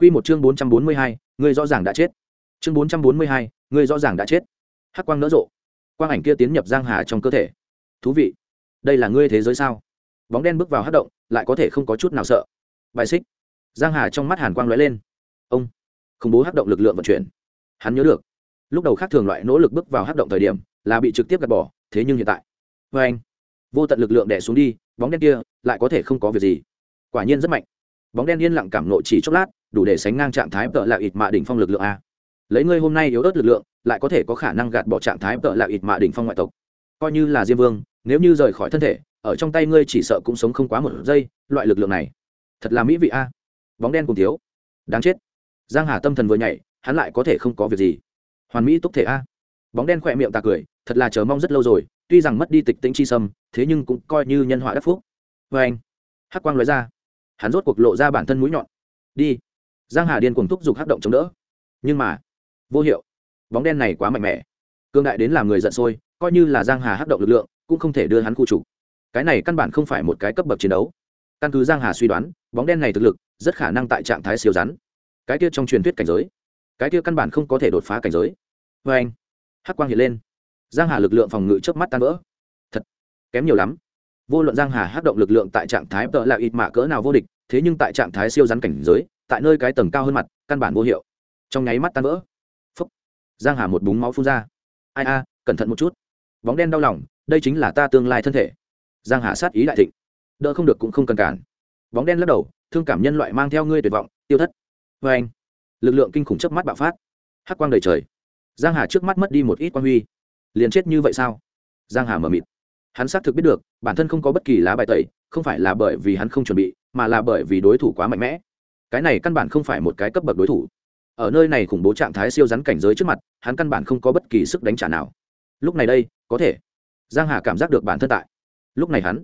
Quy một chương bốn trăm bốn mươi hai rõ ràng đã chết. Chương bốn trăm bốn mươi hai rõ ràng đã chết. Hắc quang nỡ rộ. Quang ảnh kia tiến nhập giang hà trong cơ thể. Thú vị. Đây là ngươi thế giới sao? Bóng đen bước vào hắc động, lại có thể không có chút nào sợ. Bài xích. Giang hà trong mắt hàn quang lóe lên. Ông. Khủng bố hắc động lực lượng vận chuyển. Hắn nhớ được. Lúc đầu khác thường loại nỗ lực bước vào hắc động thời điểm, là bị trực tiếp gạt bỏ, thế nhưng hiện tại. Và anh. Vô tận lực lượng đè xuống đi, bóng đen kia lại có thể không có việc gì. Quả nhiên rất mạnh. Bóng đen yên lặng cảm nộ chỉ chốc lát đủ để sánh ngang trạng thái tợ là ít mạ đỉnh phong lực lượng a. Lấy ngươi hôm nay yếu ớt lực lượng, lại có thể có khả năng gạt bỏ trạng thái tợ là ít mạ đỉnh phong ngoại tộc. Coi như là diêm vương, nếu như rời khỏi thân thể, ở trong tay ngươi chỉ sợ cũng sống không quá một giây, loại lực lượng này. Thật là mỹ vị a. Bóng đen cùng thiếu. Đáng chết. Giang hà tâm thần vừa nhảy, hắn lại có thể không có việc gì. Hoàn mỹ túc thể a. Bóng đen khỏe miệng ta cười, thật là chờ mong rất lâu rồi, tuy rằng mất đi tịch tĩnh chi sâm, thế nhưng cũng coi như nhân họa đắc phúc. Vê anh. Hắc quang nói ra. Hắn rốt cuộc lộ ra bản thân mũi nhọn. Đi giang hà điên cuồng thúc giục hắc động chống đỡ. Nhưng mà, vô hiệu. Bóng đen này quá mạnh mẽ. Cương đại đến làm người giận sôi, coi như là giang hà hắc động lực lượng, cũng không thể đưa hắn khu trục. Cái này căn bản không phải một cái cấp bậc chiến đấu. Căn cứ giang hà suy đoán, bóng đen này thực lực, rất khả năng tại trạng thái siêu rắn. Cái kia trong truyền thuyết cảnh giới, cái kia căn bản không có thể đột phá cảnh giới. Vê anh, hắc quang hiện lên. Giang hà lực lượng phòng ngự trước mắt tan vỡ. Thật, kém nhiều lắm. Vô luận giang hà hắc động lực lượng tại trạng thái tợ là ít mạ cỡ nào vô địch, thế nhưng tại trạng thái siêu rắn cảnh giới tại nơi cái tầng cao hơn mặt, căn bản vô hiệu. Trong nháy mắt tan vỡ. Phúc. Giang hà một búng máu phun ra. Ai a, cẩn thận một chút. Bóng đen đau lòng, đây chính là ta tương lai thân thể. Giang hà sát ý đại thịnh. Đỡ không được cũng không cần cản. Bóng đen lắc đầu, thương cảm nhân loại mang theo ngươi tuyệt vọng, tiêu thất. Vê anh, lực lượng kinh khủng chớp mắt bạo phát. Hắc quang đầy trời. Giang hà trước mắt mất đi một ít quang huy. Liền chết như vậy sao? Giang hà mở mịt. Hắn xác thực biết được, bản thân không có bất kỳ lá bài tẩy, không phải là bởi vì hắn không chuẩn bị, mà là bởi vì đối thủ quá mạnh mẽ cái này căn bản không phải một cái cấp bậc đối thủ. Ở nơi này khủng bố trạng thái siêu rắn cảnh giới trước mặt, hắn căn bản không có bất kỳ sức đánh trả nào. Lúc này đây, có thể. Giang hà cảm giác được bản thân tại. Lúc này hắn,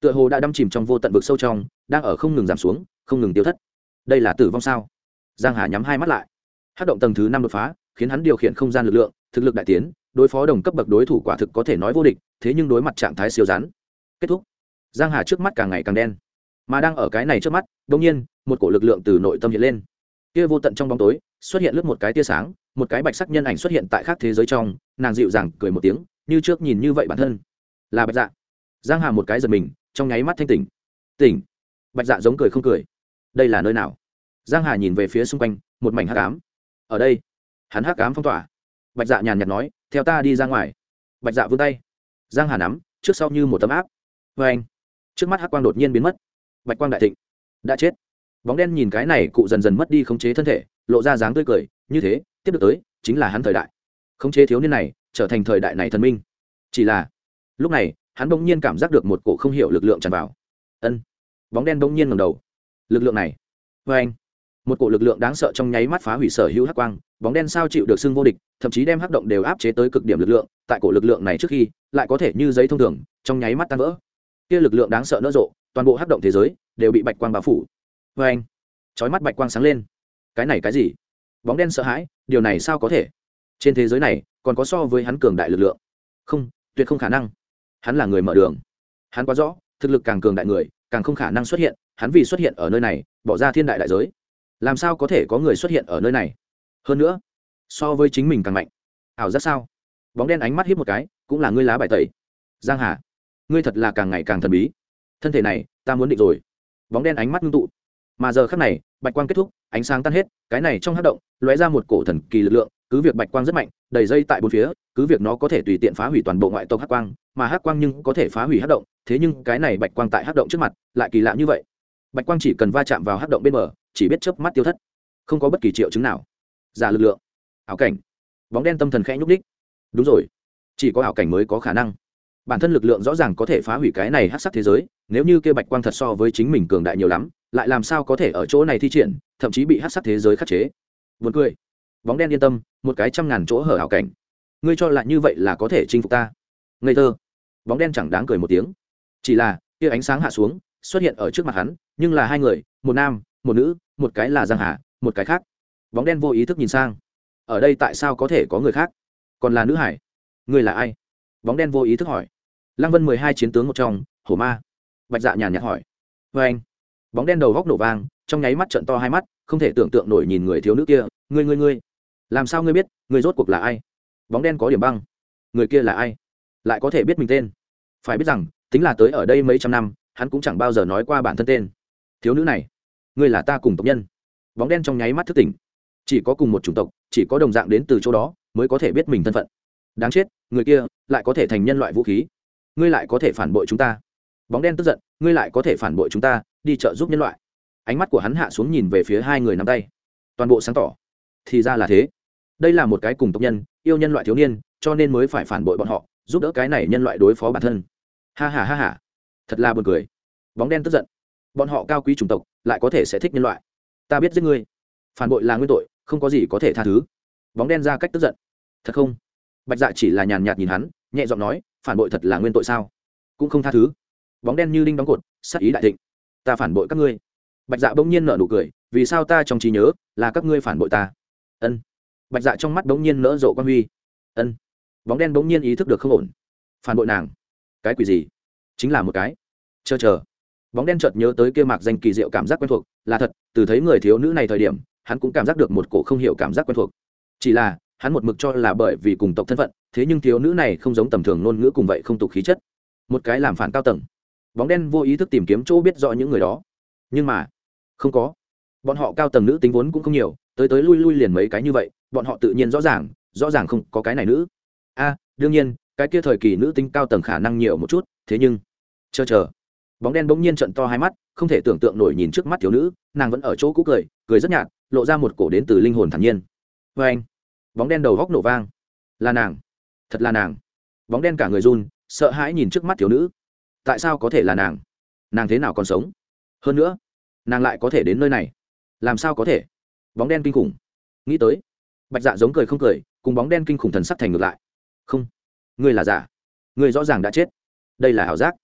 tựa hồ đã đâm chìm trong vô tận vực sâu trong, đang ở không ngừng giảm xuống, không ngừng tiêu thất. Đây là tử vong sao? Giang hà nhắm hai mắt lại. Hát động tầng thứ năm đột phá, khiến hắn điều khiển không gian lực lượng, thực lực đại tiến, đối phó đồng cấp bậc đối thủ quả thực có thể nói vô địch, thế nhưng đối mặt trạng thái siêu rắn. Kết thúc. Giang hà trước mắt càng ngày càng đen. Mà đang ở cái này trước mắt, đột nhiên một cổ lực lượng từ nội tâm hiện lên. Kia vô tận trong bóng tối, xuất hiện lướt một cái tia sáng, một cái bạch sắc nhân ảnh xuất hiện tại khác thế giới trong, nàng dịu dàng cười một tiếng, như trước nhìn như vậy bản thân. Là bạch dạ. Giang hà một cái giật mình, trong nháy mắt thanh tỉnh. Tỉnh. Bạch dạ giống cười không cười. Đây là nơi nào? Giang hà nhìn về phía xung quanh, một mảnh hắc ám. Ở đây. Hắn hắc ám phong tỏa. Bạch dạ nhàn nhạt nói, theo ta đi ra ngoài. Bạch dạ vươn tay. Giang hà nắm, trước sau như một tấm áp. Vê anh trước mắt hắc quang đột nhiên biến mất. Bạch quang đại thịnh. Đã chết bóng đen nhìn cái này cụ dần dần mất đi khống chế thân thể, lộ ra dáng tươi cười, như thế, tiếp được tới, chính là hắn thời đại. Khống chế thiếu niên này, trở thành thời đại này thần minh. Chỉ là, lúc này, hắn bỗng nhiên cảm giác được một cổ không hiểu lực lượng tràn vào. Ân, bóng đen bỗng nhiên ngầm đầu. Lực lượng này vê anh. Một cổ lực lượng đáng sợ trong nháy mắt phá hủy sở hữu hắc quang, bóng đen sao chịu được xưng vô địch, thậm chí đem hắc động đều áp chế tới cực điểm lực lượng, tại cổ lực lượng này trước khi, lại có thể như giấy thông thường, trong nháy mắt tan vỡ. Kia lực lượng đáng sợ nỡ rộ, toàn bộ hắc động thế giới đều bị bạch quang bao phủ vê anh. Trói mắt bạch quang sáng lên. Cái này cái gì? Bóng đen sợ hãi, điều này sao có thể? Trên thế giới này, còn có so với hắn cường đại lực lượng. Không, tuyệt không khả năng. Hắn là người mở đường. Hắn quá rõ, thực lực càng cường đại người, càng không khả năng xuất hiện, hắn vì xuất hiện ở nơi này, bỏ ra thiên đại đại giới. Làm sao có thể có người xuất hiện ở nơi này? Hơn nữa, so với chính mình càng mạnh. Ảo giác sao? Bóng đen ánh mắt hiếp một cái, cũng là ngươi lá bài tẩy. Giang hà, ngươi thật là càng ngày càng thần bí. Thân thể này, ta muốn định rồi. Bóng đen ánh mắt ngưng tụ mà giờ khắc này, bạch quang kết thúc, ánh sáng tan hết, cái này trong hát động, lóe ra một cổ thần kỳ lực lượng, cứ việc bạch quang rất mạnh, đầy dây tại bốn phía, cứ việc nó có thể tùy tiện phá hủy toàn bộ ngoại tộc hắc quang, mà hắc quang nhưng có thể phá hủy hắc động, thế nhưng cái này bạch quang tại hắc động trước mặt, lại kỳ lạ như vậy. Bạch quang chỉ cần va chạm vào hắc động bên bờ, chỉ biết chớp mắt tiêu thất, không có bất kỳ triệu chứng nào. Giả lực lượng. Ảo cảnh. Bóng đen tâm thần khẽ nhúc đích đúng rồi. Chỉ có ảo cảnh mới có khả năng bản thân lực lượng rõ ràng có thể phá hủy cái này hắc sắc thế giới, nếu như kia bạch quang thật so với chính mình cường đại nhiều lắm, lại làm sao có thể ở chỗ này thi triển, thậm chí bị hắc sắc thế giới khắc chế. Vượt cười. Bóng đen yên tâm, một cái trăm ngàn chỗ hở hảo cảnh. Ngươi cho là như vậy là có thể chinh phục ta. Ngây thơ. Bóng đen chẳng đáng cười một tiếng. Chỉ là, kia ánh sáng hạ xuống, xuất hiện ở trước mặt hắn, nhưng là hai người, một nam, một nữ, một cái là giang hà, một cái khác. Bóng đen vô ý thức nhìn sang. Ở đây tại sao có thể có người khác? Còn là nữ hải? Người là ai? Bóng đen vô ý thức hỏi lăng vân mười hai chiến tướng một trong, hổ ma. Bạch dạ nhàn nhạt hỏi. Vê anh. Bóng đen đầu góc nổ vang, trong nháy mắt trận to hai mắt, không thể tưởng tượng nổi nhìn người thiếu nữ kia. Ngươi ngươi ngươi. Làm sao ngươi biết, ngươi rốt cuộc là ai? Bóng đen có điểm băng. Người kia là ai? Lại có thể biết mình tên. Phải biết rằng, tính là tới ở đây mấy trăm năm, hắn cũng chẳng bao giờ nói qua bản thân tên. Thiếu nữ này, ngươi là ta cùng tộc nhân. Bóng đen trong nháy mắt thức tỉnh. Chỉ có cùng một chủng tộc, chỉ có đồng dạng đến từ chỗ đó, mới có thể biết mình thân phận. Đáng chết, người kia lại có thể thành nhân loại vũ khí ngươi lại có thể phản bội chúng ta. Bóng đen tức giận, ngươi lại có thể phản bội chúng ta, đi trợ giúp nhân loại. Ánh mắt của hắn hạ xuống nhìn về phía hai người nắm tay. Toàn bộ sáng tỏ. Thì ra là thế. Đây là một cái cùng tộc nhân, yêu nhân loại thiếu niên, cho nên mới phải phản bội bọn họ, giúp đỡ cái này nhân loại đối phó bản thân. Ha ha ha ha. Thật là buồn cười. Bóng đen tức giận. Bọn họ cao quý chủng tộc, lại có thể sẽ thích nhân loại. Ta biết giết ngươi. Phản bội là nguyên tội, không có gì có thể tha thứ. Bóng đen ra cách tức giận. Thật không? Bạch dạ chỉ là nhàn nhạt nhìn hắn, nhẹ giọng nói phản bội thật là nguyên tội sao? Cũng không tha thứ. Bóng đen như đinh đóng cột, sát ý đại thịnh. Ta phản bội các ngươi. Bạch dạ bỗng nhiên nở nụ cười, vì sao ta trong trí nhớ là các ngươi phản bội ta? Ân. Bạch dạ trong mắt bỗng nhiên nở rộ quan huy. Ân. Bóng đen bỗng nhiên ý thức được không ổn. Phản bội nàng. Cái quỷ gì? Chính là một cái. Chờ chờ. Bóng đen chợt nhớ tới kia mạc danh kỳ diệu cảm giác quen thuộc, là thật, từ thấy người thiếu nữ này thời điểm, hắn cũng cảm giác được một cổ không hiểu cảm giác quen thuộc. Chỉ là hắn một mực cho là bởi vì cùng tộc thân phận, thế nhưng thiếu nữ này không giống tầm thường ngôn ngữ cùng vậy không tục khí chất. Một cái làm phản cao tầng. Bóng đen vô ý thức tìm kiếm chỗ biết rõ những người đó. Nhưng mà, không có. Bọn họ cao tầng nữ tính vốn cũng không nhiều, tới tới lui lui liền mấy cái như vậy, bọn họ tự nhiên rõ ràng rõ ràng không có cái này nữ. A, đương nhiên, cái kia thời kỳ nữ tính cao tầng khả năng nhiều một chút, thế nhưng, chờ chờ. Bóng đen bỗng nhiên trận to hai mắt, không thể tưởng tượng nổi nhìn trước mắt thiếu nữ, nàng vẫn ở chỗ cũ cười cười rất nhạt, lộ ra một cổ đến từ linh hồn thản nhiên. Vê anh bóng đen đầu góc nổ vang. Là nàng. Thật là nàng. Bóng đen cả người run, sợ hãi nhìn trước mắt thiếu nữ. Tại sao có thể là nàng? Nàng thế nào còn sống? Hơn nữa, nàng lại có thể đến nơi này. Làm sao có thể? Bóng đen kinh khủng. Nghĩ tới, bạch dạ giống cười không cười, cùng bóng đen kinh khủng thần sắc thành ngược lại. Không. Ngươi là giả. Ngươi rõ ràng đã chết. Đây là ảo giác.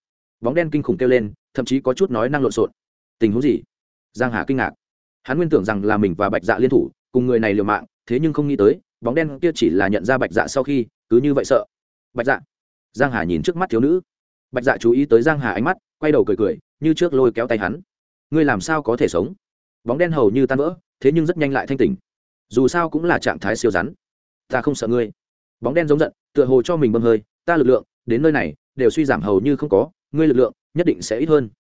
Bóng đen kinh khủng kêu lên, thậm chí có chút nói năng lộn xộn. Tình huống gì? Giang hà kinh ngạc. Hắn nguyên tưởng rằng là mình và bạch dạ liên thủ, cùng người này liều mạng, thế nhưng không nghĩ tới bóng đen kia chỉ là nhận ra bạch dạ sau khi, cứ như vậy sợ. Bạch dạ. Giang hà nhìn trước mắt thiếu nữ. Bạch dạ chú ý tới giang hà ánh mắt, quay đầu cười cười, như trước lôi kéo tay hắn. Ngươi làm sao có thể sống? Bóng đen hầu như tan vỡ, thế nhưng rất nhanh lại thanh tỉnh. Dù sao cũng là trạng thái siêu rắn. Ta không sợ ngươi. Bóng đen giống giận, tựa hồ cho mình bơm hơi, ta lực lượng, đến nơi này, đều suy giảm hầu như không có, ngươi lực lượng, nhất định sẽ ít hơn.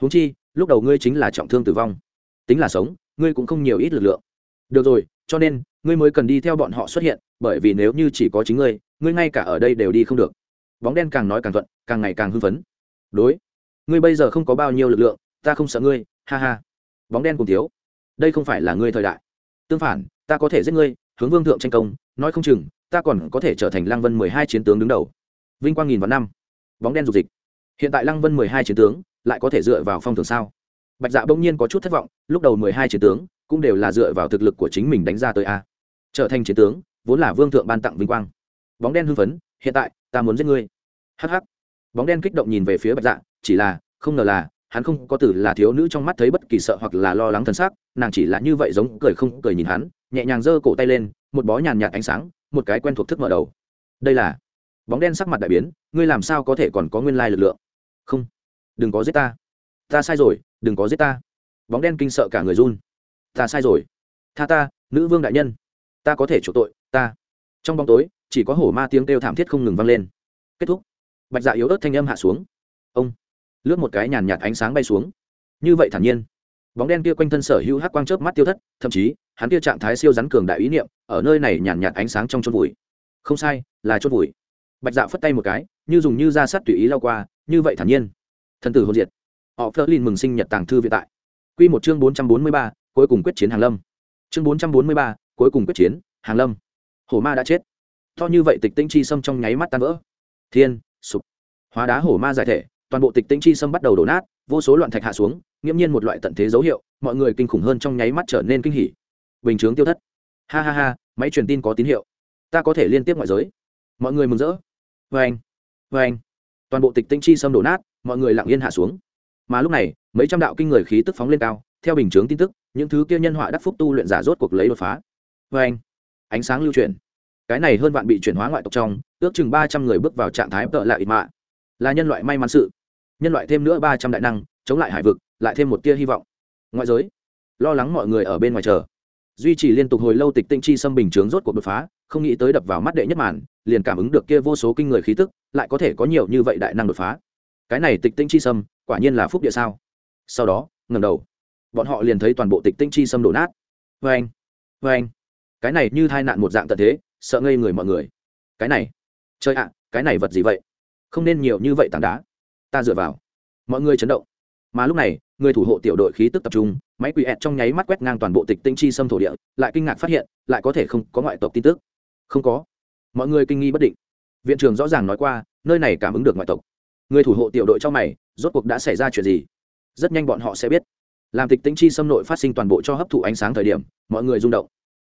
Huống chi, lúc đầu ngươi chính là trọng thương tử vong. Tính là sống, ngươi cũng không nhiều ít lực lượng. Được rồi, cho nên ngươi mới cần đi theo bọn họ xuất hiện, bởi vì nếu như chỉ có chính ngươi ngươi ngay cả ở đây đều đi không được. Bóng đen càng nói càng thuận, càng ngày càng hưng phấn. Đối, ngươi bây giờ không có bao nhiêu lực lượng, ta không sợ ngươi, ha ha. Bóng đen cùng thiếu, đây không phải là ngươi thời đại. Tương phản, ta có thể giết ngươi, hướng vương thượng tranh công, nói không chừng, ta còn có thể trở thành lăng vân mười hai chiến tướng đứng đầu. Vinh quang nghìn vạn năm. Bóng đen dục dịch. Hiện tại lăng vân mười hai chiến tướng, lại có thể dựa vào phong thường sao? Bạch dạ bỗng nhiên có chút thất vọng, lúc đầu mười hai chiến tướng cũng đều là dựa vào thực lực của chính mình đánh ra tới a trở thành chiến tướng, vốn là vương thượng ban tặng vinh quang. Bóng đen hưng phấn, hiện tại, ta muốn giết ngươi. Hh bóng đen kích động nhìn về phía bạch dạ chỉ là, không ngờ là, hắn không có từ là thiếu nữ trong mắt thấy bất kỳ sợ hoặc là lo lắng thân xác, nàng chỉ là như vậy giống cười không cười nhìn hắn, nhẹ nhàng giơ cổ tay lên, một bó nhàn nhạt ánh sáng, một cái quen thuộc thức mở đầu. Đây là bóng đen sắc mặt đại biến, ngươi làm sao có thể còn có nguyên lai lực lượng? Không, đừng có giết ta. Ta sai rồi, đừng có giết ta. Bóng đen kinh sợ cả người run. Ta sai rồi. Tha ta, nữ vương đại nhân ta có thể chủ tội, ta. Trong bóng tối, chỉ có hổ ma tiếng kêu thảm thiết không ngừng vang lên. Kết thúc. Bạch dạ yếu ớt thanh âm hạ xuống. Ông. Lướt một cái nhàn nhạt ánh sáng bay xuống. Như vậy thản nhiên. Bóng đen kia quanh thân sở hữu hắc quang chớp mắt tiêu thất, thậm chí, hắn kia trạng thái siêu rắn cường đại ý niệm, ở nơi này nhàn nhạt ánh sáng trong chôn vùi. Không sai, là chôn vùi. Bạch dạ phất tay một cái, như dùng như ra sắt tùy ý lao qua, như vậy thản nhiên. Thần tử hồn diệt. Họ phơ linh mừng sinh nhật tàng thư vĩ tại. Quy một chương bốn trăm bốn mươi ba, cuối cùng quyết chiến hàng lâm. Chương bốn trăm bốn mươi ba cuối cùng quyết chiến, hàng lâm. Hổ ma đã chết. To như vậy tịch tinh chi sâm trong nháy mắt tan vỡ. Thiên, sụp. Hóa đá hổ ma giải thể, toàn bộ tịch tinh chi sâm bắt đầu đổ nát, vô số loạn thạch hạ xuống, nghiễm nhiên một loại tận thế dấu hiệu, mọi người kinh khủng hơn trong nháy mắt trở nên kinh hỉ. Bình chướng tiêu thất. Ha ha ha, máy truyền tin có tín hiệu. Ta có thể liên tiếp ngoại giới. Mọi người mừng rỡ. Vê anh vê anh toàn bộ tịch tinh chi sâm đổ nát, mọi người lặng yên hạ xuống. Mà lúc này, mấy trăm đạo kinh người khí tức phóng lên cao, theo bình chướng tin tức, những thứ kia nhân họa đắc phúc tu luyện giả rốt cuộc lấy đột phá vê anh, ánh sáng lưu truyền cái này hơn vạn bị chuyển hóa ngoại tộc trong, ước chừng ba trăm người bước vào trạng thái tợ lại ít mạ. Là nhân loại may mắn sự. Nhân loại thêm nữa ba trăm đại năng, chống lại hải vực, lại thêm một tia hy vọng. Ngoại giới, lo lắng mọi người ở bên ngoài chờ. Duy trì liên tục hồi lâu tịch tinh chi xâm bình chướng rốt cuộc đột phá, không nghĩ tới đập vào mắt đệ nhất màn, liền cảm ứng được kia vô số kinh người khí tức, lại có thể có nhiều như vậy đại năng đột phá. Cái này tịch tinh chi xâm, quả nhiên là phúc địa sao? Sau đó ngầm đầu, bọn họ liền thấy toàn bộ tịch tinh chi xâm đổ nát. Vê anh vê anh cái này như tai nạn một dạng tận thế, sợ ngây người mọi người. Cái này chơi ạ, cái này vật gì vậy? Không nên nhiều như vậy tảng đá. Ta dựa vào. Mọi người chấn động. Mà lúc này, người thủ hộ tiểu đội khí tức tập trung, máy quỷ ẹt trong nháy mắt quét ngang toàn bộ tịch tinh chi xâm thổ địa, lại kinh ngạc phát hiện, lại có thể không có ngoại tộc tin tức. Không có. Mọi người kinh nghi bất định. Viện trưởng rõ ràng nói qua, nơi này cảm ứng được ngoại tộc. Người thủ hộ tiểu đội cho mày, rốt cuộc đã xảy ra chuyện gì? Rất nhanh bọn họ sẽ biết. Làm tịch tinh chi xâm nội phát sinh toàn bộ cho hấp thụ ánh sáng thời điểm, mọi người rung động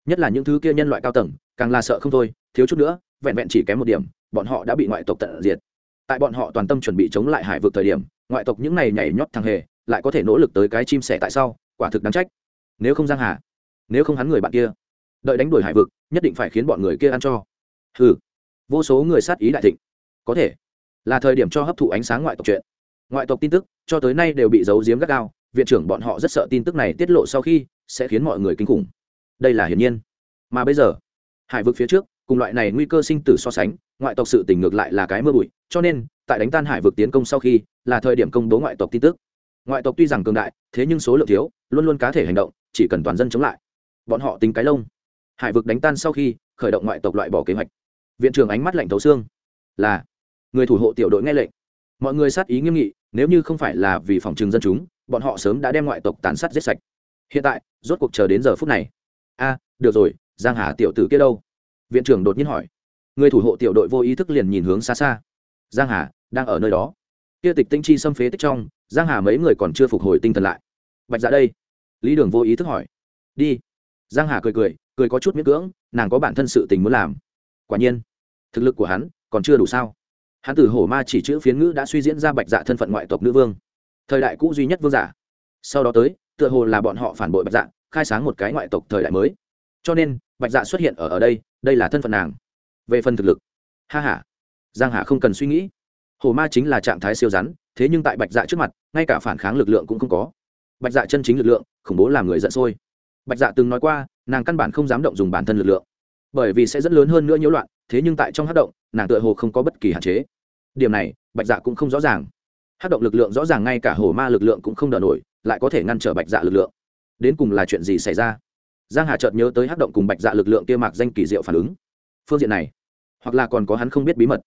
nhất là những thứ kia nhân loại cao tầng, càng là sợ không thôi, thiếu chút nữa, vẹn vẹn chỉ kém một điểm, bọn họ đã bị ngoại tộc tận diệt. Tại bọn họ toàn tâm chuẩn bị chống lại hải vực thời điểm, ngoại tộc những này nhảy nhót thằng hề, lại có thể nỗ lực tới cái chim sẻ tại sao quả thực đáng trách. Nếu không giang hà, nếu không hắn người bạn kia, đợi đánh đuổi hải vực, nhất định phải khiến bọn người kia ăn cho. Hừ, vô số người sát ý đại thịnh. Có thể là thời điểm cho hấp thụ ánh sáng ngoại tộc chuyện. Ngoại tộc tin tức, cho tới nay đều bị giấu giếm gắt gao, viện trưởng bọn họ rất sợ tin tức này tiết lộ sau khi, sẽ khiến mọi người kinh khủng đây là hiển nhiên. Mà bây giờ, hải vực phía trước, cùng loại này nguy cơ sinh tử so sánh, ngoại tộc sự tình ngược lại là cái mưa bụi, cho nên, tại đánh tan hải vực tiến công sau khi, là thời điểm công bố ngoại tộc tin tức. Ngoại tộc tuy rằng cường đại, thế nhưng số lượng thiếu, luôn luôn cá thể hành động, chỉ cần toàn dân chống lại, bọn họ tính cái lông. Hải vực đánh tan sau khi, khởi động ngoại tộc loại bỏ kế hoạch. Viện trưởng ánh mắt lạnh thấu xương. Là, người thủ hộ tiểu đội nghe lệnh. Mọi người sát ý nghiêm nghị, nếu như không phải là vì phòng trừng dân chúng, bọn họ sớm đã đem ngoại tộc tàn sát giết sạch. Hiện tại, rốt cuộc chờ đến giờ phút này a, được rồi, giang hà tiểu tử kia đâu? Viện trưởng đột nhiên hỏi. Người thủ hộ tiểu đội vô ý thức liền nhìn hướng xa xa. Giang hà, đang ở nơi đó. Kia tịch tinh chi xâm phế tích trong, giang hà mấy người còn chưa phục hồi tinh thần lại. Bạch dạ đây. Lý đường vô ý thức hỏi. Đi. Giang hà cười cười cười có chút miễn cưỡng, nàng có bản thân sự tình muốn làm. Quả nhiên, thực lực của hắn còn chưa đủ sao. Hắn từ hổ ma chỉ chữ phiến ngữ đã suy diễn ra bạch dạ thân phận ngoại tộc nữ vương. Thời đại cũ duy nhất vương giả. Sau đó tới, tựa hồ là bọn họ phản bội bạch dạ khai sáng một cái ngoại tộc thời đại mới. Cho nên, bạch dạ xuất hiện ở ở đây đây là thân phận nàng. Về phần thực lực. Ha h a giang hà không cần suy nghĩ. Hồ ma chính là trạng thái siêu rắn, thế nhưng tại bạch dạ trước mặt, ngay cả phản kháng lực lượng cũng không có. Bạch dạ chân chính lực lượng, khủng bố làm người giận sôi. Bạch dạ từng nói qua, nàng căn bản không dám động dùng bản thân lực lượng. Bởi vì sẽ rất lớn hơn nữa nhiễu loạn, thế nhưng tại trong hát động, nàng tựa hồ không có bất kỳ hạn chế. Điểm này, bạch dạ cũng không rõ ràng. Hát động lực lượng rõ ràng ngay cả hồ ma lực lượng cũng không đỡ nổi, lại có thể ngăn trở bạch dạ lực lượng đến cùng là chuyện gì xảy ra? Giang hà chợt nhớ tới hát động cùng bạch dạ lực lượng kia mạc danh kỳ diệu phản ứng. Phương diện này, hoặc là còn có hắn không biết bí mật.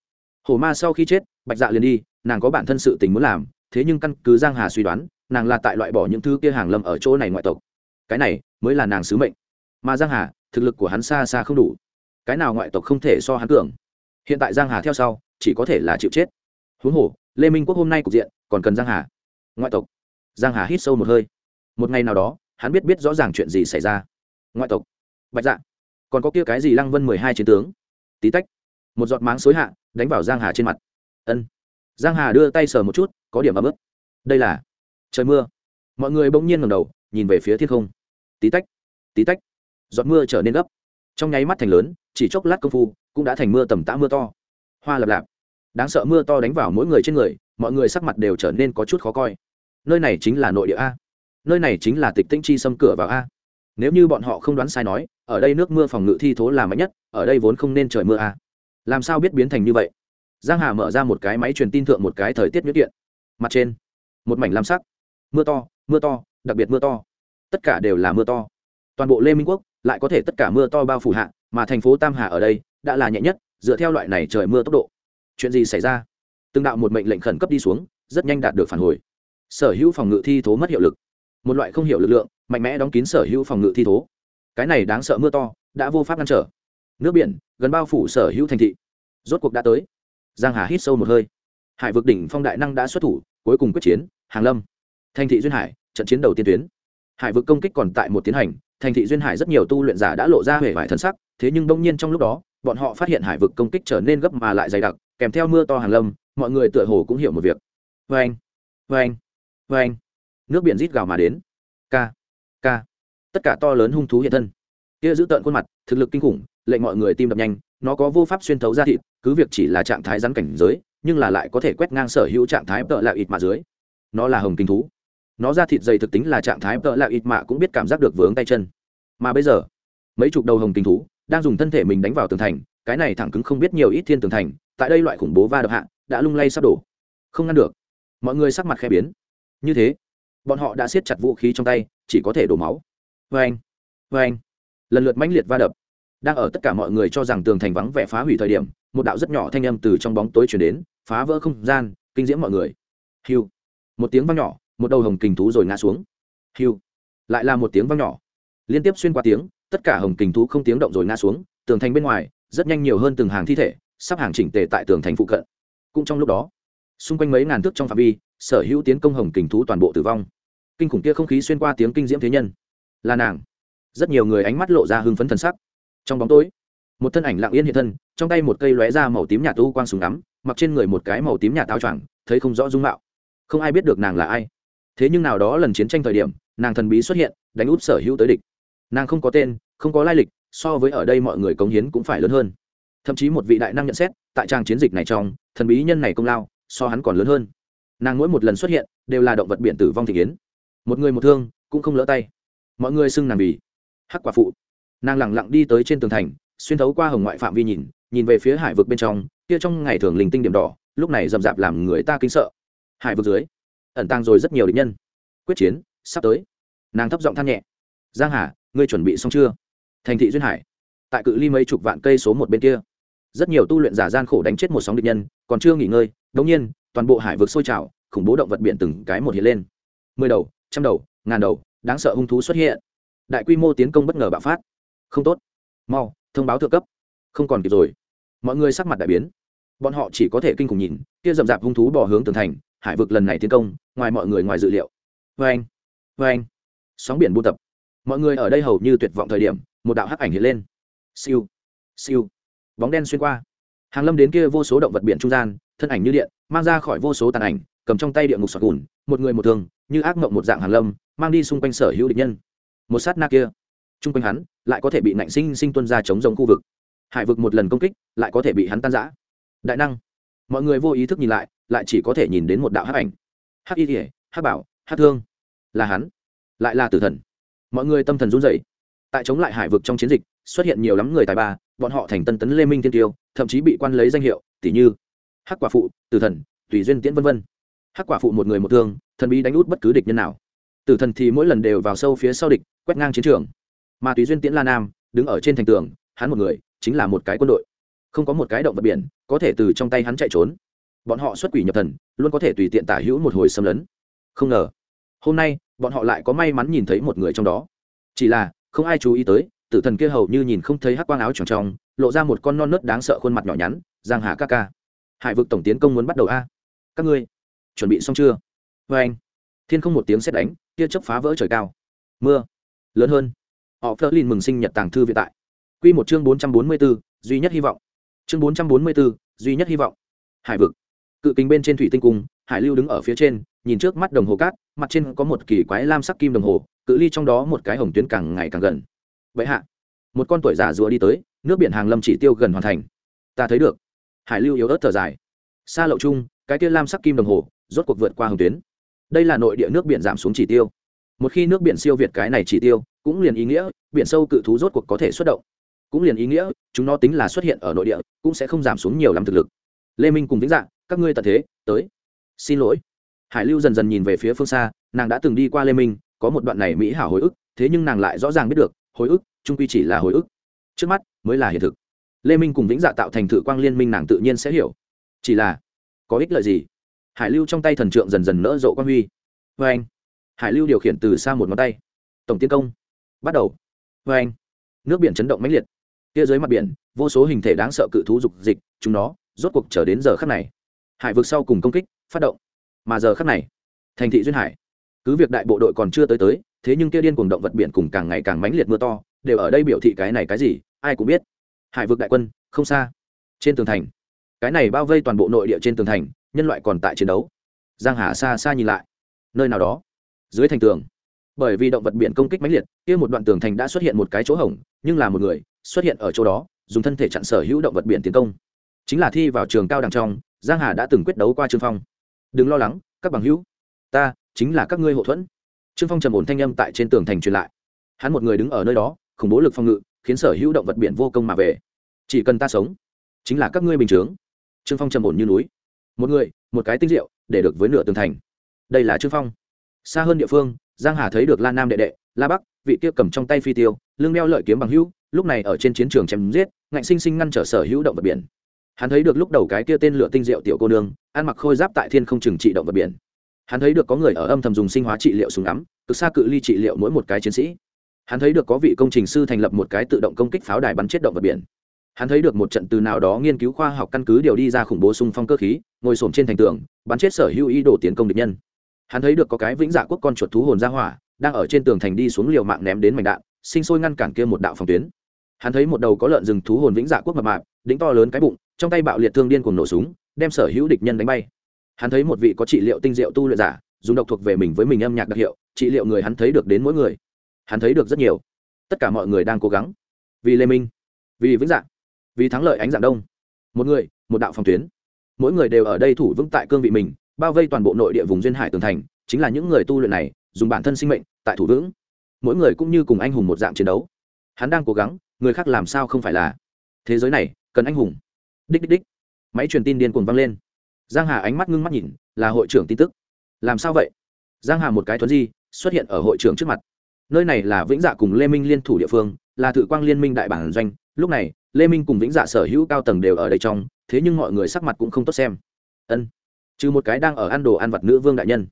Hổ ma sau khi chết, bạch dạ liền đi, nàng có bản thân sự tình muốn làm, thế nhưng căn cứ giang hà suy đoán, nàng là tại loại bỏ những thứ kia hàng lâm ở chỗ này ngoại tộc. Cái này mới là nàng sứ mệnh. Mà giang hà, thực lực của hắn xa xa không đủ. Cái nào ngoại tộc không thể so hắn cường? Hiện tại giang hà theo sau, chỉ có thể là chịu chết. Huống hồ, lê minh quốc hôm nay cục diện còn cần giang hà. Ngoại tộc. Giang hà hít sâu một hơi. Một ngày nào đó hắn biết biết rõ ràng chuyện gì xảy ra. Ngoại tộc. Bạch dạ. Còn có kia cái gì lăng vân mười hai chiến tướng? Tí tách. Một giọt máng xối hạ, đánh vào giang hà trên mặt. Ân. Giang hà đưa tay sờ một chút, có điểm ấm ức. Đây là trời mưa. Mọi người bỗng nhiên ngầm đầu, nhìn về phía thiên không. Tí tách. Tí tách. Giọt mưa trở nên gấp. Trong nháy mắt thành lớn, chỉ chốc lát công phu, cũng đã thành mưa tầm tã mưa to. Hoa lập lạp. Đáng sợ mưa to đánh vào mỗi người trên người, mọi người sắc mặt đều trở nên có chút khó coi. Nơi này chính là nội địa a nơi này chính là tịch tinh chi xâm cửa vào a. Nếu như bọn họ không đoán sai nói, ở đây nước mưa phòng ngự thi thố là mạnh nhất, ở đây vốn không nên trời mưa a. Làm sao biết biến thành như vậy? Giang hà mở ra một cái máy truyền tin thượng một cái thời tiết nhuyễn kiện. Mặt trên, một mảnh lam sắc. Mưa to mưa to, đặc biệt mưa to. Tất cả đều là mưa to. Toàn bộ lê minh quốc lại có thể tất cả mưa to bao phủ hạ, mà thành phố tam hà ở đây đã là nhẹ nhất, dựa theo loại này trời mưa tốc độ. Chuyện gì xảy ra? Từng đạo một mệnh lệnh khẩn cấp đi xuống, rất nhanh đạt được phản hồi. Sở hữu phòng ngự thi thố mất hiệu lực một loại không hiểu lực lượng, mạnh mẽ đóng kín sở hữu phòng ngự thi thố. Cái này đáng sợ mưa to, đã vô pháp ngăn trở. Nước biển, gần bao phủ sở hữu thành thị. Rốt cuộc đã tới. Giang hà hít sâu một hơi. Hải vực đỉnh phong đại năng đã xuất thủ, cuối cùng quyết chiến, hàng lâm. Thành thị duyên hải, trận chiến đầu tiên tuyến. Hải vực công kích còn tại một tiến hành, thành thị duyên hải rất nhiều tu luyện giả đã lộ ra hề vải thân sắc, thế nhưng đông nhiên trong lúc đó, bọn họ phát hiện hải vực công kích trở nên gấp mà lại dày đặc, kèm theo mưa to hàng lâm, mọi người tựa hồ cũng hiểu một việc. Vê anh vê anh vê anh nước biển rít gào mà đến. K k. Tất cả to lớn hung thú hiện thân. Kia giữ tợn khuôn mặt, thực lực kinh khủng, lệnh mọi người tim đập nhanh, nó có vô pháp xuyên thấu ra thịt, cứ việc chỉ là trạng thái rắn cảnh giới, nhưng là lại có thể quét ngang sở hữu trạng thái tợ lạ ít mà dưới. Nó là hồng kinh thú. Nó ra thịt dày thực tính là trạng thái tợ lạ ít mạ cũng biết cảm giác được vướng tay chân. Mà bây giờ, mấy chục đầu hồng kinh thú đang dùng thân thể mình đánh vào tường thành, cái này thẳng cứng không biết nhiều ít thiên tường thành, tại đây loại khủng bố va đập hạ, đã lung lay sắp đổ. Không ngăn được. Mọi người sắc mặt khẽ biến. Như thế bọn họ đã siết chặt vũ khí trong tay, chỉ có thể đổ máu. Vê anh vê anh lần lượt mãnh liệt va đập. Đang ở tất cả mọi người cho rằng tường thành vắng vẻ phá hủy thời điểm, một đạo rất nhỏ thanh âm từ trong bóng tối chuyển đến, phá vỡ không gian, kinh diễm mọi người. Hiu. Một tiếng vang nhỏ, một đầu hồng kình thú rồi ngã xuống. Hiu. Lại là một tiếng vang nhỏ. Liên tiếp xuyên qua tiếng, tất cả hồng kình thú không tiếng động rồi ngã xuống, tường thành bên ngoài, rất nhanh nhiều hơn từng hàng thi thể, sắp hàng chỉnh tề tại tường thành phụ cận. Cũng trong lúc đó, xung quanh mấy ngàn thước trong phạm vi, sở hữu tiến công hồng kình thú toàn bộ tử vong kinh khủng kia không khí xuyên qua tiếng kinh diễm thế nhân. Là nàng. Rất nhiều người ánh mắt lộ ra hưng phấn thần sắc. Trong bóng tối, một thân ảnh lặng yên hiện thân, trong tay một cây lóe ra màu tím nhạt tu quang súng ngắm, mặc trên người một cái màu tím nhạt áo choàng, thấy không rõ dung mạo. Không ai biết được nàng là ai. Thế nhưng nào đó lần chiến tranh thời điểm, nàng thần bí xuất hiện, đánh úp sở hữu tới địch. Nàng không có tên, không có lai lịch, so với ở đây mọi người cống hiến cũng phải lớn hơn. Thậm chí một vị đại năng nhận xét, tại trang chiến dịch này trong, thần bí nhân này công lao, so hắn còn lớn hơn. Nàng mỗi một lần xuất hiện, đều là động vật biển tử vong thị kiến một người một thương, cũng không lỡ tay. Mọi người xưng nàng bì hắc quả phụ. Nàng lẳng lặng đi tới trên tường thành, xuyên thấu qua hồng ngoại phạm vi nhìn nhìn về phía hải vực bên trong, kia trong ngày thường linh tinh điểm đỏ, lúc này rậm rạp làm người ta kinh sợ. Hải vực dưới, ẩn tàng rồi rất nhiều địch nhân. Quyết chiến sắp tới. Nàng thấp giọng than nhẹ. Giang hà, ngươi chuẩn bị xong chưa? Thành thị duyên hải. Tại cự ly mấy chục vạn cây số một bên kia. Rất nhiều tu luyện giả gian khổ đánh chết một sóng địch nhân, còn chưa nghỉ ngơi đống nhiên, toàn bộ hải vực sôi trào, khủng bố động vật biển từng cái một hiện lên. Mười đầu trăm đầu, ngàn đầu, đáng sợ hung thú xuất hiện. Đại quy mô tiến công bất ngờ bạo phát. Không tốt. Mau, thông báo thượng cấp. Không còn kịp rồi. Mọi người sắc mặt đại biến. Bọn họ chỉ có thể kinh khủng nhìn, kia rậm rạp hung thú bỏ hướng tường thành, hải vực lần này tiến công, ngoài mọi người ngoài dự liệu. Vê anh vê anh sóng biển buôn tập. Mọi người ở đây hầu như tuyệt vọng thời điểm, một đạo hắc ảnh hiện lên. Siêu siêu. Bóng đen xuyên qua. Hàng lâm đến kia vô số động vật biển trung gian, thân ảnh như điện, mang ra khỏi vô số tàn ảnh cầm trong tay địa ngục sọt cùn một người một thường như ác mộng một dạng hàn lâm, mang đi xung quanh sở hữu địch nhân. Một sát na kia, chung quanh hắn lại có thể bị nạnh sinh sinh tuân ra chống rồng khu vực. Hải vực một lần công kích lại có thể bị hắn tan giã đại năng, mọi người vô ý thức nhìn lại lại chỉ có thể nhìn đến một đạo hắc ảnh. Hắc y thể hắc bảo, hắc thương. Là hắn, lại là tử thần. Mọi người tâm thần run rẩy. Tại chống lại hải vực trong chiến dịch, xuất hiện nhiều lắm người tài ba, bọn họ thành tân tấn lê minh tiên tiêu, thậm chí bị quan lấy danh hiệu tỷ như, hắc quả phụ, tử thần, tùy duyên tiễn vân vân hắc quả phụ một người một thương, thần bí đánh út bất cứ địch nhân nào. Tử thần thì mỗi lần đều vào sâu phía sau địch, quét ngang chiến trường. Mà tùy duyên tiễn la nam, đứng ở trên thành tường, hắn một người, chính là một cái quân đội. Không có một cái động vật biển, có thể từ trong tay hắn chạy trốn. Bọn họ xuất quỷ nhập thần, luôn có thể tùy tiện tả hữu một hồi xâm lấn. Không ngờ, hôm nay, bọn họ lại có may mắn nhìn thấy một người trong đó. Chỉ là, không ai chú ý tới, tử thần kia hầu như nhìn không thấy hắc quang áo tròn trong, lộ ra một con non nớt đáng sợ khuôn mặt nhỏ nhắn, giang hà ca ca. Hải vực tổng tiến công muốn bắt đầu a. Các ngươi chuẩn bị xong chưa? Vê anh. Thiên không một tiếng xét đánh tia chớp phá vỡ trời cao. Mưa. Lớn hơn. Họ phớt lên mừng sinh nhật tàng thư viện tại. Quy một chương bốn trăm bốn mươi 444, duy nhất hy vọng. Chương bốn trăm bốn mươi 444, duy nhất hy vọng. Hải vực. Cự kính bên trên thủy tinh cung hải lưu đứng ở phía trên nhìn trước mắt đồng hồ cát mặt trên có một kỳ quái lam sắc kim đồng hồ cự ly trong đó một cái hồng tuyến càng ngày càng gần. Vậy hạ. Một con tuổi giả rùa đi tới nước biển hàng lâm chỉ tiêu gần hoàn thành. Ta thấy được. Hải lưu yếu ớt thở dài. Xa lậu chung cái kia lam sắc kim đồng hồ rốt cuộc vượt qua hồng tuyến. Đây là nội địa nước biển giảm xuống chỉ tiêu. Một khi nước biển siêu việt cái này chỉ tiêu, cũng liền ý nghĩa, biển sâu cự thú rốt cuộc có thể xuất động. Cũng liền ý nghĩa, chúng nó tính là xuất hiện ở nội địa, cũng sẽ không giảm xuống nhiều lắm thực lực. Lê minh cùng vĩnh dạng các ngươi tận thế, tới. Xin lỗi. Hải lưu dần dần nhìn về phía phương xa, nàng đã từng đi qua lê minh, có một đoạn này mỹ hảo hồi ức, thế nhưng nàng lại rõ ràng biết được, hồi ức trung quy chỉ là hồi ức. Trước mắt, mới là hiện thực. Lê minh cùng vĩnh dạ tạo thành thử quang liên minh nàng tự nhiên sẽ hiểu. Chỉ là, có ích lợi gì? Hải lưu trong tay thần trượng dần dần nỡ rộ Quan huy. Vê anh. Hải lưu điều khiển từ xa một ngón tay. Tổng tiến công. Bắt đầu. Vê anh. Nước biển chấn động mãnh liệt. Kia dưới mặt biển, vô số hình thể đáng sợ cự thú dục dịch, chúng nó, rốt cuộc trở đến giờ khắc này. Hải vực sau cùng công kích, phát động. Mà giờ khắc này, thành thị duyên hải. Cứ việc đại bộ đội còn chưa tới tới, thế nhưng kia điên cùng động vật biển cùng càng ngày càng mãnh liệt mưa to, đều ở đây biểu thị cái này cái gì, ai cũng biết. Hải vực đại quân, không xa. Trên tường thành. Cái này bao vây toàn bộ nội địa trên tường thành nhân loại còn tại chiến đấu. Giang hà xa xa nhìn lại. Nơi nào đó. Dưới thành tường. Bởi vì động vật biển công kích mãnh liệt, kia một đoạn tường thành đã xuất hiện một cái chỗ hổng, nhưng là một người, xuất hiện ở chỗ đó, dùng thân thể chặn sở hữu động vật biển tiến công. Chính là thi vào trường cao đẳng trong, giang hà đã từng quyết đấu qua trương phong. Đừng lo lắng, các bằng hữu. Ta, chính là các ngươi hậu thuẫn. Trương phong trầm ổn thanh âm tại trên tường thành truyền lại. Hắn một người đứng ở nơi đó, khủng bố lực phòng ngự, khiến sở hữu động vật biển vô công mà về. Chỉ cần ta sống, chính là các ngươi bình chướng. Trương phong trầm ổn như núi một người, một cái tinh rượu để được với nửa tường thành. Đây là trương phong. Xa hơn địa phương, giang hà thấy được la nam đệ đệ, la bắc, vị kia cầm trong tay phi tiêu, lưng đeo lợi kiếm bằng hữu, lúc này ở trên chiến trường chém giết, ngạnh sinh sinh ngăn trở sở hữu động vật biển. Hắn thấy được lúc đầu cái kia tên lửa tinh diệu tiểu cô nương, ăn mặc khôi giáp tại thiên không trừng trị động vật biển. Hắn thấy được có người ở âm thầm dùng sinh hóa trị liệu súng ngắm từ xa cự ly trị liệu mỗi một cái chiến sĩ. Hắn thấy được có vị công trình sư thành lập một cái tự động công kích pháo đài bắn chết động vật biển hắn thấy được một trận từ nào đó nghiên cứu khoa học căn cứ điều đi ra khủng bố xung phong cơ khí, ngồi xổm trên thành tường, bắn chết sở hữu ý đồ tiến công địch nhân. Hắn thấy được có cái vĩnh dạ quốc con chuột thú hồn ra hỏa, đang ở trên tường thành đi xuống liều mạng ném đến mảnh đạn, sinh sôi ngăn cản kia một đạo phòng tuyến. Hắn thấy một đầu có lợn rừng thú hồn vĩnh dạ quốc mập mạp đĩnh to lớn cái bụng, trong tay bạo liệt thương điên cùng nổ súng, đem sở hữu địch nhân đánh bay. Hắn thấy một vị có trị liệu tinh diệu tu luyện giả, dùng độc thuộc về mình với mình âm nhạc đặc hiệu, trị liệu người hắn thấy được đến mỗi người. Hắn thấy được rất nhiều. Tất cả mọi người đang cố gắng. Vì lê minh. Vì vĩnh dạng vì thắng lợi ánh dạng đông. Một người, một đạo phòng tuyến. Mỗi người đều ở đây thủ vững tại cương vị mình, bao vây toàn bộ nội địa vùng duyên hải tường thành, chính là những người tu luyện này, dùng bản thân sinh mệnh, tại thủ vững. Mỗi người cũng như cùng anh hùng một dạng chiến đấu. Hắn đang cố gắng, người khác làm sao không phải là? Thế giới này, cần anh hùng. Đích đích đích. Máy truyền tin điên cuồng vang lên. Giang hà ánh mắt ngưng mắt nhìn, là hội trưởng tin tức. Làm sao vậy? Giang hà một cái thuấn di, xuất hiện ở hội trưởng trước mặt. Nơi này là vĩnh dạ cùng lê minh liên thủ địa phương, là thự quang liên minh đại bản doanh. Lúc này lê minh cùng vĩnh dạ sở hữu cao tầng đều ở đây trong, thế nhưng mọi người sắc mặt cũng không tốt xem. Ân, trừ một cái đang ở ăn đồ ăn vặt nữ vương đại nhân.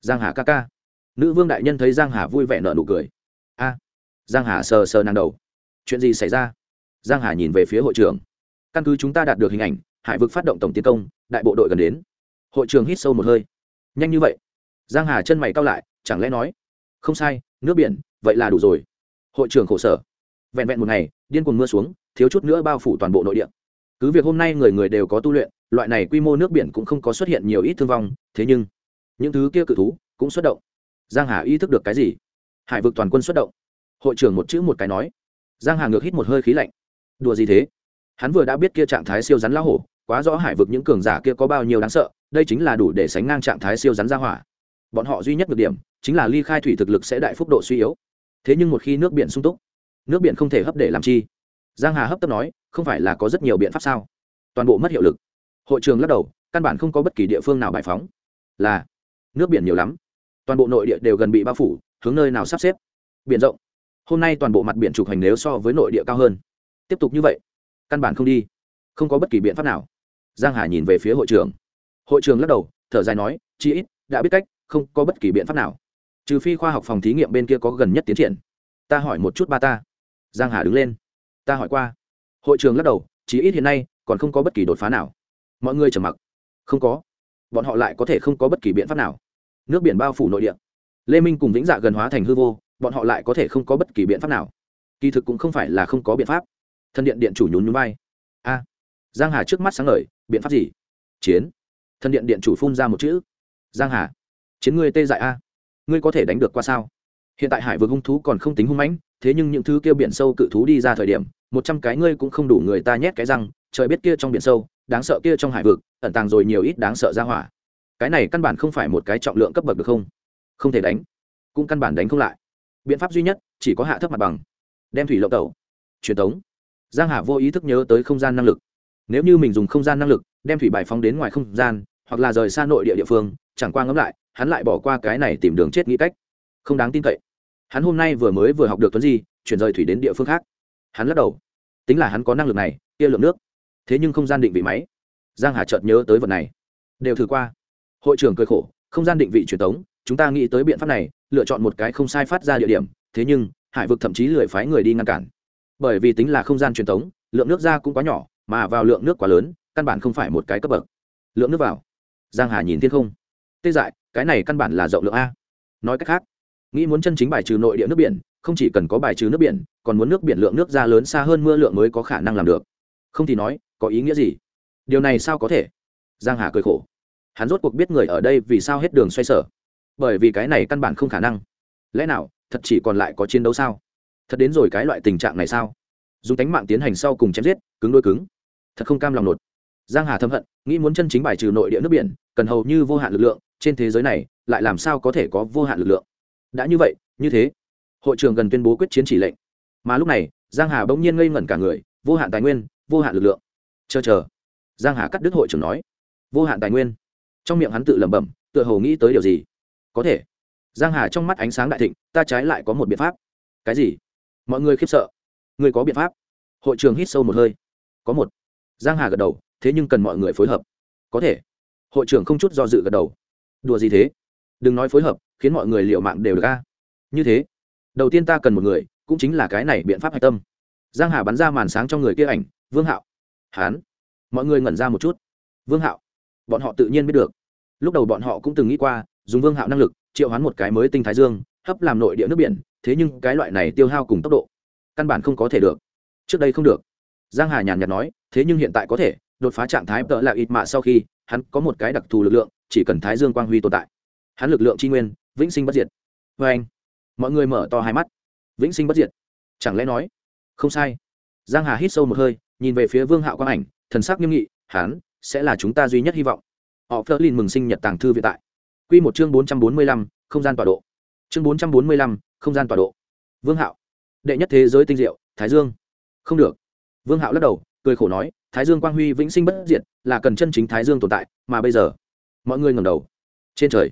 Giang hà ca ca. Nữ vương đại nhân thấy giang hà vui vẻ nở nụ cười. A, giang hà sờ sờ nàng đầu. Chuyện gì xảy ra? Giang hà nhìn về phía hội trưởng. Căn cứ chúng ta đạt được hình ảnh, hải vực phát động tổng tiến công, đại bộ đội gần đến. Hội trưởng hít sâu một hơi. Nhanh như vậy? Giang hà chân mày cao lại, chẳng lẽ nói, không sai, nước biển, vậy là đủ rồi. Hội trưởng khổ sở. Vẹn vẹn một ngày, điên cuồng mưa xuống thiếu chút nữa bao phủ toàn bộ nội địa. Cứ việc hôm nay người người đều có tu luyện, loại này quy mô nước biển cũng không có xuất hiện nhiều ít thương vong, thế nhưng, những thứ kia cự thú cũng xuất động. Giang hà ý thức được cái gì? Hải vực toàn quân xuất động. Hội trưởng một chữ một cái nói. Giang hà ngược hít một hơi khí lạnh. Đùa gì thế? Hắn vừa đã biết kia trạng thái siêu rắn lão hổ, quá rõ hải vực những cường giả kia có bao nhiêu đáng sợ, đây chính là đủ để sánh ngang trạng thái siêu rắn ra hỏa. Bọn họ duy nhất được điểm, chính là ly khai thủy thực lực sẽ đại phúc độ suy yếu. Thế nhưng một khi nước biển sung túc, nước biển không thể hấp để làm chi giang hà hấp tấp nói, không phải là có rất nhiều biện pháp sao? Toàn bộ mất hiệu lực. Hội trường lắc đầu, căn bản không có bất kỳ địa phương nào bài phóng. Là, nước biển nhiều lắm. Toàn bộ nội địa đều gần bị bao phủ, hướng nơi nào sắp xếp? Biển rộng. Hôm nay toàn bộ mặt biển trục hành nếu so với nội địa cao hơn. Tiếp tục như vậy, căn bản không đi. Không có bất kỳ biện pháp nào. Giang hà nhìn về phía hội trưởng hội trưởng lắc đầu, thở dài nói chi ít, đã biết cách, không có bất kỳ biện pháp nào. Trừ phi khoa học phòng thí nghiệm bên kia có gần nhất tiến triển. Ta hỏi một chút ba ta. Giang hà đứng lên ta hỏi qua. Hội trường lắc đầu, chí ít hiện nay, còn không có bất kỳ đột phá nào. Mọi người trầm mặc. Không có. Bọn họ lại có thể không có bất kỳ biện pháp nào. Nước biển bao phủ nội địa. Lê minh cùng vĩnh dạ gần hóa thành hư vô, bọn họ lại có thể không có bất kỳ biện pháp nào. Kỳ thực cũng không phải là không có biện pháp. Thân điện điện chủ nhún nhún vai. A. Giang hà trước mắt sáng ngời, biện pháp gì? Chiến. Thân điện điện chủ phun ra một chữ. Giang hà. Chiến ngươi tê dại a. Ngươi có thể đánh được qua sao? Hiện tại hải vực hung thú còn không tính hung mãnh thế nhưng những thứ kia biển sâu cự thú đi ra thời điểm, một trăm cái ngươi cũng không đủ người ta nhét cái răng, trời biết kia trong biển sâu, đáng sợ kia trong hải vực, ẩn tàng rồi nhiều ít đáng sợ ra hỏa. Cái này căn bản không phải một cái trọng lượng cấp bậc được không? Không thể đánh. Cũng căn bản đánh không lại. Biện pháp duy nhất, chỉ có hạ thấp mặt bằng. Đem thủy lộng tẩu. Truyền tống. Giang hà vô ý thức nhớ tới không gian năng lực. Nếu như mình dùng không gian năng lực, đem thủy bài phóng đến ngoài không gian, hoặc là rời xa nội địa địa phương, chẳng qua ngẫm lại, hắn lại bỏ qua cái này tìm đường chết nghĩ cách. Không đáng tin cậy hắn hôm nay vừa mới vừa học được tuấn di, chuyển rời thủy đến địa phương khác. Hắn lắc đầu. Tính là hắn có năng lực này, kia lượng nước. Thế nhưng không gian định vị máy. Giang hà chợt nhớ tới vật này. Đều thử qua. Hội trưởng cười khổ, không gian định vị truyền thống chúng ta nghĩ tới biện pháp này, lựa chọn một cái không sai phát ra địa điểm, thế nhưng, hải vực thậm chí lười phái người đi ngăn cản. Bởi vì tính là không gian truyền thống lượng nước ra cũng quá nhỏ, mà vào lượng nước quá lớn, căn bản không phải một cái cấp bậc. Lượng nước vào. Giang hà nhìn thiên không. Tê dại, cái này căn bản là rộng lượng a. Nói cách khác nghĩ muốn chân chính bài trừ nội địa nước biển, không chỉ cần có bài trừ nước biển, còn muốn nước biển lượng nước ra lớn xa hơn mưa lượng mới có khả năng làm được. Không thì nói, có ý nghĩa gì? Điều này sao có thể? Giang hà cười khổ. Hắn rốt cuộc biết người ở đây vì sao hết đường xoay sở. Bởi vì cái này căn bản không khả năng. Lẽ nào, thật chỉ còn lại có chiến đấu sao? Thật đến rồi cái loại tình trạng này sao? Dùng tánh mạng tiến hành sau cùng chém giết, cứng đôi cứng. Thật không cam lòng nột. Giang hà thâm hận, nghĩ muốn chân chính bài trừ nội địa nước biển, cần hầu như vô hạn lực lượng, trên thế giới này, lại làm sao có thể có vô hạn lực lượng? Đã như vậy, như thế. Hội trường gần tuyên bố quyết chiến chỉ lệnh. Mà lúc này, giang hà bỗng nhiên ngây ngẩn cả người, vô hạn tài nguyên, vô hạn lực lượng. Chờ chờ. Giang hà cắt đứt hội trưởng nói. Vô hạn tài nguyên. Trong miệng hắn tự lẩm bẩm, tựa hồ nghĩ tới điều gì? Có thể. Giang hà trong mắt ánh sáng đại thịnh, ta trái lại có một biện pháp. Cái gì? Mọi người khiếp sợ. Người có biện pháp. Hội trường hít sâu một hơi. Có một. Giang hà gật đầu, thế nhưng cần mọi người phối hợp. Có thể. Hội trưởng không chút do dự gật đầu. Đùa gì thế? Đừng nói phối hợp khiến mọi người liệu mạng đều được a. Như thế, đầu tiên ta cần một người, cũng chính là cái này biện pháp hạch tâm. Giang hà bắn ra màn sáng cho người kia ảnh, vương hạo. Hán. Mọi người ngẩn ra một chút. Vương hạo. Bọn họ tự nhiên biết được. Lúc đầu bọn họ cũng từng nghĩ qua, dùng vương hạo năng lực, triệu hoán một cái mới tinh thái dương, hấp làm nội địa nước biển, thế nhưng cái loại này tiêu hao cùng tốc độ, căn bản không có thể được. Trước đây không được. Giang hà nhàn nhạt nói, thế nhưng hiện tại có thể, đột phá trạng thái tợ là ít mạ sau khi, hắn có một cái đặc thù lực lượng, chỉ cần thái dương quang huy tồn tại. Hắn lực lượng tri nguyên vĩnh sinh bất diệt. Vê anh, mọi người mở to hai mắt. Vĩnh sinh bất diệt. Chẳng lẽ nói, không sai. Giang hà hít sâu một hơi, nhìn về phía vương hạo quang ảnh, thần sắc nghiêm nghị, hắn sẽ là chúng ta duy nhất hy vọng. Họ phớt lên mừng sinh nhật tàng thư vĩ tại. Quy một chương bốn trăm bốn mươi lăm, không gian tọa độ. Chương bốn trăm bốn mươi lăm, không gian tọa độ. Vương hạo, đệ nhất thế giới tinh diệu, thái dương. Không được. Vương hạo lắc đầu, cười khổ nói, thái dương quang huy vĩnh sinh bất diệt là cần chân chính thái dương tồn tại, mà bây giờ, mọi người ngẩng đầu. Trên trời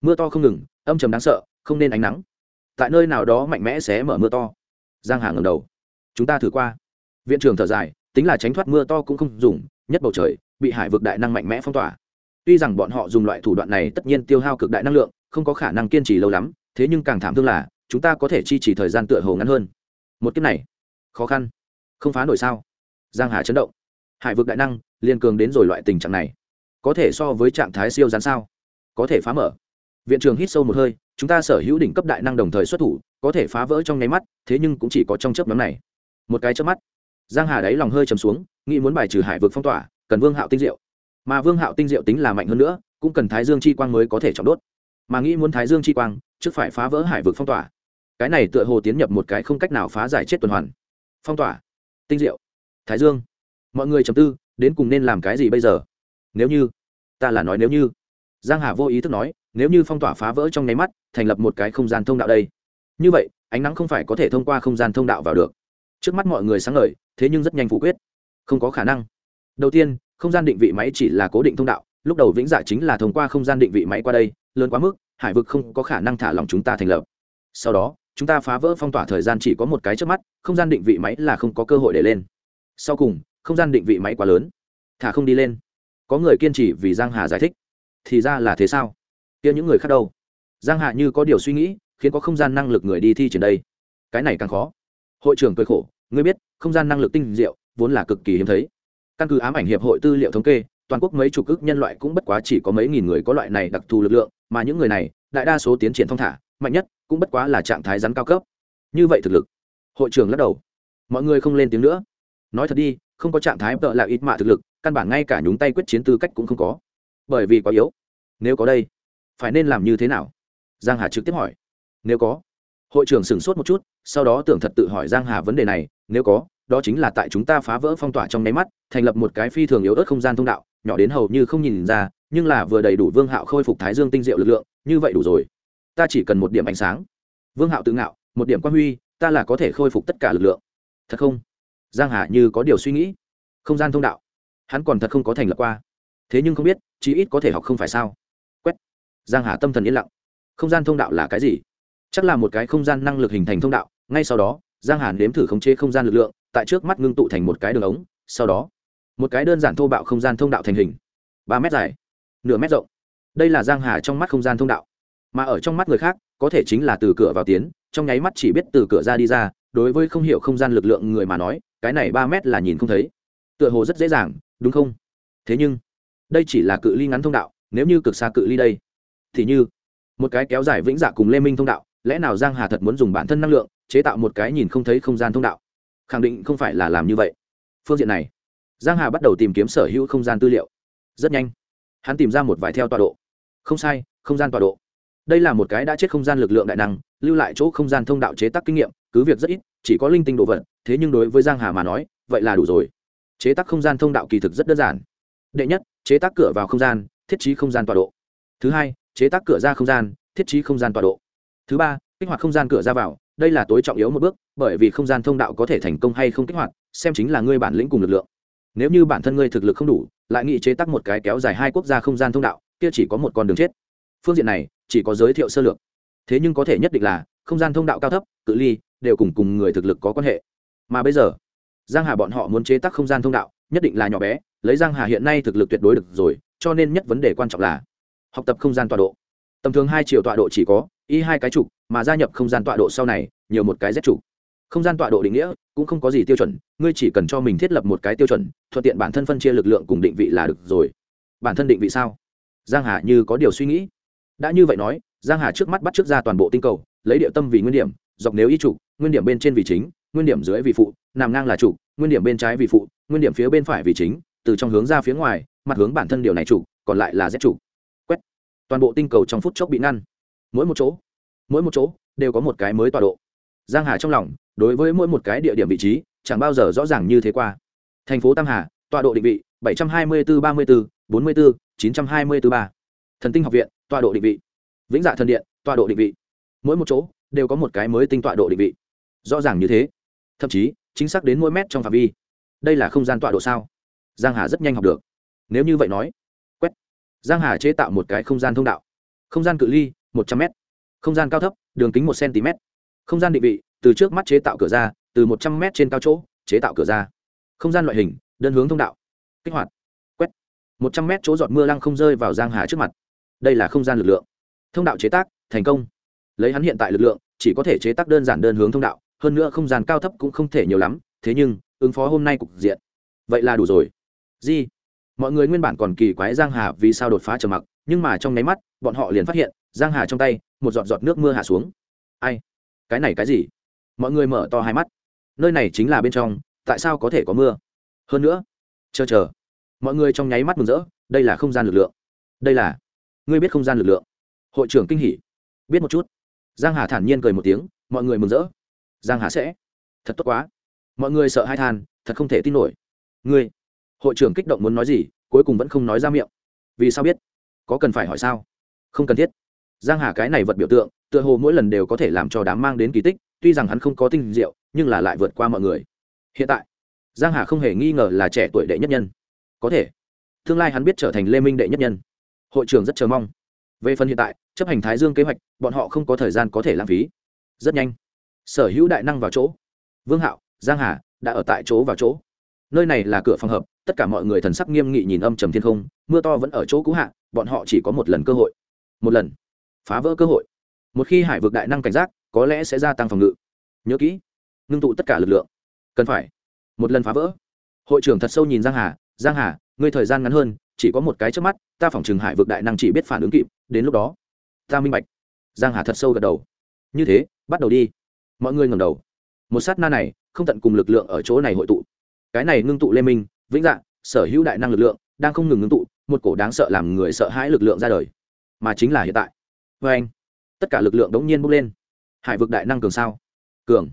mưa to không ngừng, âm trầm đáng sợ, không nên ánh nắng. Tại nơi nào đó mạnh mẽ xé mở mưa to. Giang hà ngầm đầu. Chúng ta thử qua. Viện trưởng thở dài, tính là tránh thoát mưa to cũng không dùng, nhất bầu trời, bị hải vực đại năng mạnh mẽ phong tỏa. Tuy rằng bọn họ dùng loại thủ đoạn này tất nhiên tiêu hao cực đại năng lượng, không có khả năng kiên trì lâu lắm, thế nhưng càng thảm thương là, chúng ta có thể chi trì thời gian tựa hồ ngắn hơn. Một kiếp này, khó khăn, không phá nổi sao? Giang hà chấn động. Hải vực đại năng, liên cường đến rồi loại tình trạng này. Có thể so với trạng thái siêu gián sao? Có thể phá mở viện trưởng hít sâu một hơi, chúng ta sở hữu đỉnh cấp đại năng đồng thời xuất thủ, có thể phá vỡ trong nháy mắt, thế nhưng cũng chỉ có trong chớp nhóm này. Một cái chớp mắt, giang hà đáy lòng hơi trầm xuống, nghĩ muốn bài trừ hải vực phong tỏa, cần vương hạo tinh diệu. Mà vương hạo tinh diệu tính là mạnh hơn nữa, cũng cần thái dương chi quang mới có thể trọng đốt. Mà nghĩ muốn thái dương chi quang, trước phải phá vỡ hải vực phong tỏa. Cái này tựa hồ tiến nhập một cái không cách nào phá giải chết tuần hoàn. Phong tỏa. Tinh diệu. Thái dương. Mọi người chầm tư, đến cùng nên làm cái gì bây giờ? Nếu như, ta là nói nếu như. Giang hà vô ý thức nói nếu như phong tỏa phá vỡ trong nháy mắt, thành lập một cái không gian thông đạo đây. Như vậy, ánh nắng không phải có thể thông qua không gian thông đạo vào được. Trước mắt mọi người sáng ngời, thế nhưng rất nhanh phủ quyết. Không có khả năng. Đầu tiên, không gian định vị máy chỉ là cố định thông đạo, lúc đầu vĩnh dạ chính là thông qua không gian định vị máy qua đây, lớn quá mức, hải vực không có khả năng thả lòng chúng ta thành lập. Sau đó, chúng ta phá vỡ phong tỏa thời gian chỉ có một cái trước mắt, không gian định vị máy là không có cơ hội để lên. Sau cùng, không gian định vị máy quá lớn. Thả không đi lên. Có người kiên trì vì giang hà giải thích. Thì ra là thế sao? Kia những người khác đâu? Giang Hạ như có điều suy nghĩ, khiến có không gian năng lực người đi thi triển đây. Cái này càng khó. Hội trưởng cười khổ, ngươi biết, không gian năng lực tinh diệu, vốn là cực kỳ hiếm thấy. Căn cứ ám ảnh hiệp hội tư liệu thống kê, toàn quốc mấy chục ước nhân loại cũng bất quá chỉ có mấy nghìn người có loại này đặc thù lực lượng, mà những người này, đại đa số tiến triển thong thả, mạnh nhất cũng bất quá là trạng thái rắn cao cấp. Như vậy thực lực. Hội trưởng lắc đầu. Mọi người không lên tiếng nữa. Nói thật đi, không có trạng thái tợ là ít mạ thực lực, căn bản ngay cả nhúng tay quyết chiến tư cách cũng không có. Bởi vì quá yếu. Nếu có đây phải nên làm như thế nào? Giang hà trực tiếp hỏi. Nếu có, hội trưởng sửng sốt một chút, sau đó tưởng thật tự hỏi giang hà vấn đề này, nếu có, đó chính là tại chúng ta phá vỡ phong tỏa trong nháy mắt, thành lập một cái phi thường yếu ớt không gian thông đạo, nhỏ đến hầu như không nhìn ra, nhưng là vừa đầy đủ vương hạo khôi phục thái dương tinh diệu lực lượng, như vậy đủ rồi. Ta chỉ cần một điểm ánh sáng. Vương hạo tự ngạo, một điểm quan huy, ta là có thể khôi phục tất cả lực lượng. Thật không? Giang hà như có điều suy nghĩ. Không gian thông đạo. Hắn còn thật không có thành lập qua. Thế nhưng không biết, chí ít có thể học không phải sao? Giang hà tâm thần yên lặng. Không gian thông đạo là cái gì? Chắc là một cái không gian năng lực hình thành thông đạo, ngay sau đó, giang hàn đếm thử khống chế không gian lực lượng, tại trước mắt ngưng tụ thành một cái đường ống, sau đó, một cái đơn giản thô bạo không gian thông đạo thành hình. Ba mét dài, nửa mét rộng. Đây là giang hà trong mắt không gian thông đạo. Mà ở trong mắt người khác, có thể chính là từ cửa vào tiến, trong nháy mắt chỉ biết từ cửa ra đi ra, đối với không hiểu không gian lực lượng người mà nói, cái này ba mét là nhìn không thấy. Tựa hồ rất dễ dàng, đúng không? Thế nhưng, đây chỉ là cự ly ngắn thông đạo, nếu như cực xa cự ly đây thì như, một cái kéo dài vĩnh dạ cùng lê minh thông đạo, lẽ nào giang hà thật muốn dùng bản thân năng lượng, chế tạo một cái nhìn không thấy không gian thông đạo? Khẳng định không phải là làm như vậy. Phương diện này, giang hà bắt đầu tìm kiếm sở hữu không gian tư liệu. Rất nhanh, hắn tìm ra một vài theo tọa độ. Không sai, không gian tọa độ. Đây là một cái đã chết không gian lực lượng đại năng, lưu lại chỗ không gian thông đạo chế tác kinh nghiệm, cứ việc rất ít, chỉ có linh tinh đồ vật, thế nhưng đối với giang hà mà nói, vậy là đủ rồi. Chế tác không gian thông đạo kỳ thực rất đơn giản. Đệ nhất, chế tác cửa vào không gian, thiết trí không gian tọa độ. Thứ hai chế tác cửa ra không gian, thiết trí không gian tọa độ. Thứ ba, kích hoạt không gian cửa ra vào, đây là tối trọng yếu một bước, bởi vì không gian thông đạo có thể thành công hay không kích hoạt, xem chính là ngươi bản lĩnh cùng lực lượng. Nếu như bản thân ngươi thực lực không đủ, lại nghị chế tác một cái kéo dài hai quốc gia không gian thông đạo, kia chỉ có một con đường chết. Phương diện này, chỉ có giới thiệu sơ lược. Thế nhưng có thể nhất định là, không gian thông đạo cao thấp, cự ly, đều cùng cùng người thực lực có quan hệ. Mà bây giờ, giang hà bọn họ muốn chế tác không gian thông đạo, nhất định là nhỏ bé, lấy giang hà hiện nay thực lực tuyệt đối được rồi, cho nên nhất vấn đề quan trọng là học tập không gian tọa độ. Tầm thường hai chiều tọa độ chỉ có y hai cái trục, mà gia nhập không gian tọa độ sau này, nhiều một cái z trục. Không gian tọa độ định nghĩa cũng không có gì tiêu chuẩn, ngươi chỉ cần cho mình thiết lập một cái tiêu chuẩn, thuận tiện bản thân phân chia lực lượng cùng định vị là được rồi. Bản thân định vị sao? Giang hà như có điều suy nghĩ. Đã như vậy nói, giang hà trước mắt bắt trước ra toàn bộ tinh cầu, lấy địa tâm vì nguyên điểm, dọc nếu y trục, nguyên điểm bên trên vì chính, nguyên điểm dưới vì phụ, nằm ngang là trục, nguyên điểm bên trái vì phụ, nguyên điểm phía bên phải vì chính, từ trong hướng ra phía ngoài, mặt hướng bản thân điều này trục, còn lại là z trục toàn bộ tinh cầu trong phút chốc bị ngăn. Mỗi một chỗ, mỗi một chỗ đều có một cái mới tọa độ. Giang hà trong lòng, đối với mỗi một cái địa điểm vị trí, chẳng bao giờ rõ ràng như thế qua. Thành phố tam hà, tọa độ định vị 724 34 44 924 3 thần tinh học viện, tọa độ định vị. Vĩnh dạ thần điện, tọa độ định vị. Mỗi một chỗ đều có một cái mới tinh tọa độ định vị. Rõ ràng như thế. Thậm chí, chính xác đến mỗi mét trong phạm vi. Đây là không gian tọa độ sao? Giang hà rất nhanh học được. Nếu như vậy nói giang hà chế tạo một cái không gian thông đạo. Không gian cự ly, một trăm m không gian cao thấp, đường kính một cm không gian định vị, từ trước mắt chế tạo cửa ra, từ một trăm m trên cao chỗ, chế tạo cửa ra. Không gian loại hình, đơn hướng thông đạo. Kích hoạt. Quét. Một trăm m chỗ giọt mưa lăng không rơi vào giang hà trước mặt. Đây là không gian lực lượng. Thông đạo chế tác, thành công. Lấy hắn hiện tại lực lượng, chỉ có thể chế tác đơn giản đơn hướng thông đạo, hơn nữa không gian cao thấp cũng không thể nhiều lắm, thế nhưng, ứng phó hôm nay cục diện. Vậy là đủ rồi. Gì? Mọi người nguyên bản còn kỳ quái giang hà vì sao đột phá trầm mặc, nhưng mà trong nháy mắt, bọn họ liền phát hiện, giang hà trong tay, một giọt giọt nước mưa hạ xuống. Ai? Cái này cái gì? Mọi người mở to hai mắt. Nơi này chính là bên trong, tại sao có thể có mưa? Hơn nữa, chờ chờ. Mọi người trong nháy mắt mừng rỡ, đây là không gian lực lượng. Đây là, ngươi biết không gian lực lượng? Hội trưởng kinh hỉ. Biết một chút. Giang hà thản nhiên cười một tiếng, mọi người mừng rỡ. Giang hà sẽ. Thật tốt quá. Mọi người sợ hai than, thật không thể tin nổi. Ngươi hội trưởng kích động muốn nói gì, cuối cùng vẫn không nói ra miệng. Vì sao biết? Có cần phải hỏi sao? Không cần thiết. Giang hà cái này vật biểu tượng, tựa hồ mỗi lần đều có thể làm cho đám mang đến kỳ tích, tuy rằng hắn không có tinh diệu, nhưng là lại vượt qua mọi người. Hiện tại, giang hà không hề nghi ngờ là trẻ tuổi đệ nhất nhân. Có thể. Tương lai hắn biết trở thành lê minh đệ nhất nhân. Hội trưởng rất chờ mong. Về phần hiện tại, chấp hành thái dương kế hoạch, bọn họ không có thời gian có thể lãng phí. Rất nhanh. Sở hữu đại năng vào chỗ. Vương hạo, giang hà, đã ở tại chỗ vào chỗ. Nơi này là cửa phòng hợp tất cả mọi người thần sắc nghiêm nghị nhìn âm trầm thiên không, mưa to vẫn ở chỗ cũ hạ, bọn họ chỉ có một lần cơ hội. Một lần. Phá vỡ cơ hội. Một khi hải vực đại năng cảnh giác, có lẽ sẽ gia tăng phòng ngự. Nhớ kỹ, ngưng tụ tất cả lực lượng. Cần phải. Một lần phá vỡ. Hội trưởng thật sâu nhìn giang hà giang hà, ngươi thời gian ngắn hơn, chỉ có một cái trước mắt, ta phỏng chừng hải vực đại năng chỉ biết phản ứng kịp, đến lúc đó, ta minh bạch. Giang hà thật sâu gật đầu. Như thế, bắt đầu đi. Mọi người ngẩng đầu. Một sát na này, không tận cùng lực lượng ở chỗ này hội tụ. Cái này ngưng tụ lê minh vĩnh dạng sở hữu đại năng lực lượng, đang không ngừng ngưng tụ, một cổ đáng sợ làm người sợ hãi lực lượng ra đời. Mà chính là hiện tại. Vê anh, tất cả lực lượng đống nhiên bốc lên. Hải vực đại năng cường sao? Cường.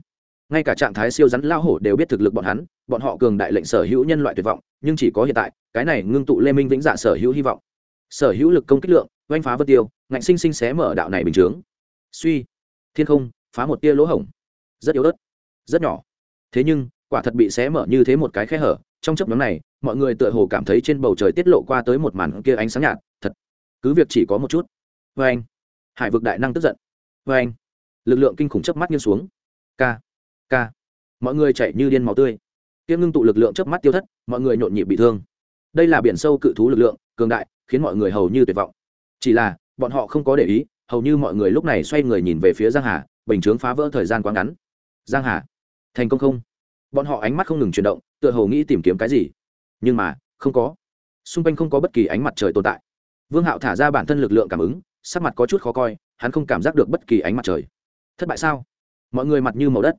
Ngay cả trạng thái siêu rắn lao hổ đều biết thực lực bọn hắn, bọn họ cường đại lệnh sở hữu nhân loại tuyệt vọng, nhưng chỉ có hiện tại, cái này ngưng tụ lê minh vĩnh dạ sở hữu hy vọng. Sở hữu lực công kích lượng, oanh phá vân tiêu, ngạnh sinh sinh xé mở đạo này bình chướng. Suy. Thiên không, phá một tia lỗ hổng. Rất yếu ớt. Rất nhỏ. Thế nhưng, quả thật bị xé mở như thế một cái khe hở trong chấp nhóm này, mọi người tựa hồ cảm thấy trên bầu trời tiết lộ qua tới một màn kia ánh sáng nhạt, thật, cứ việc chỉ có một chút. Vê anh. Hải vực đại năng tức giận. Vê anh. Lực lượng kinh khủng chớp mắt nghiêng xuống. K k. Mọi người chạy như điên máu tươi. Tiêm ngưng tụ lực lượng chớp mắt tiêu thất, mọi người nhộn nhịp bị thương. Đây là biển sâu cự thú lực lượng, cường đại, khiến mọi người hầu như tuyệt vọng. Chỉ là, bọn họ không có để ý, hầu như mọi người lúc này xoay người nhìn về phía giang hà, bình chướng phá vỡ thời gian quá ngắn. Giang hà, thành công không? Bọn họ ánh mắt không ngừng chuyển động tựa hồ nghĩ tìm kiếm cái gì. Nhưng mà, không có. Xung quanh không có bất kỳ ánh mặt trời tồn tại. Vương hạo thả ra bản thân lực lượng cảm ứng, sắc mặt có chút khó coi, hắn không cảm giác được bất kỳ ánh mặt trời. Thất bại sao? Mọi người mặt như màu đất.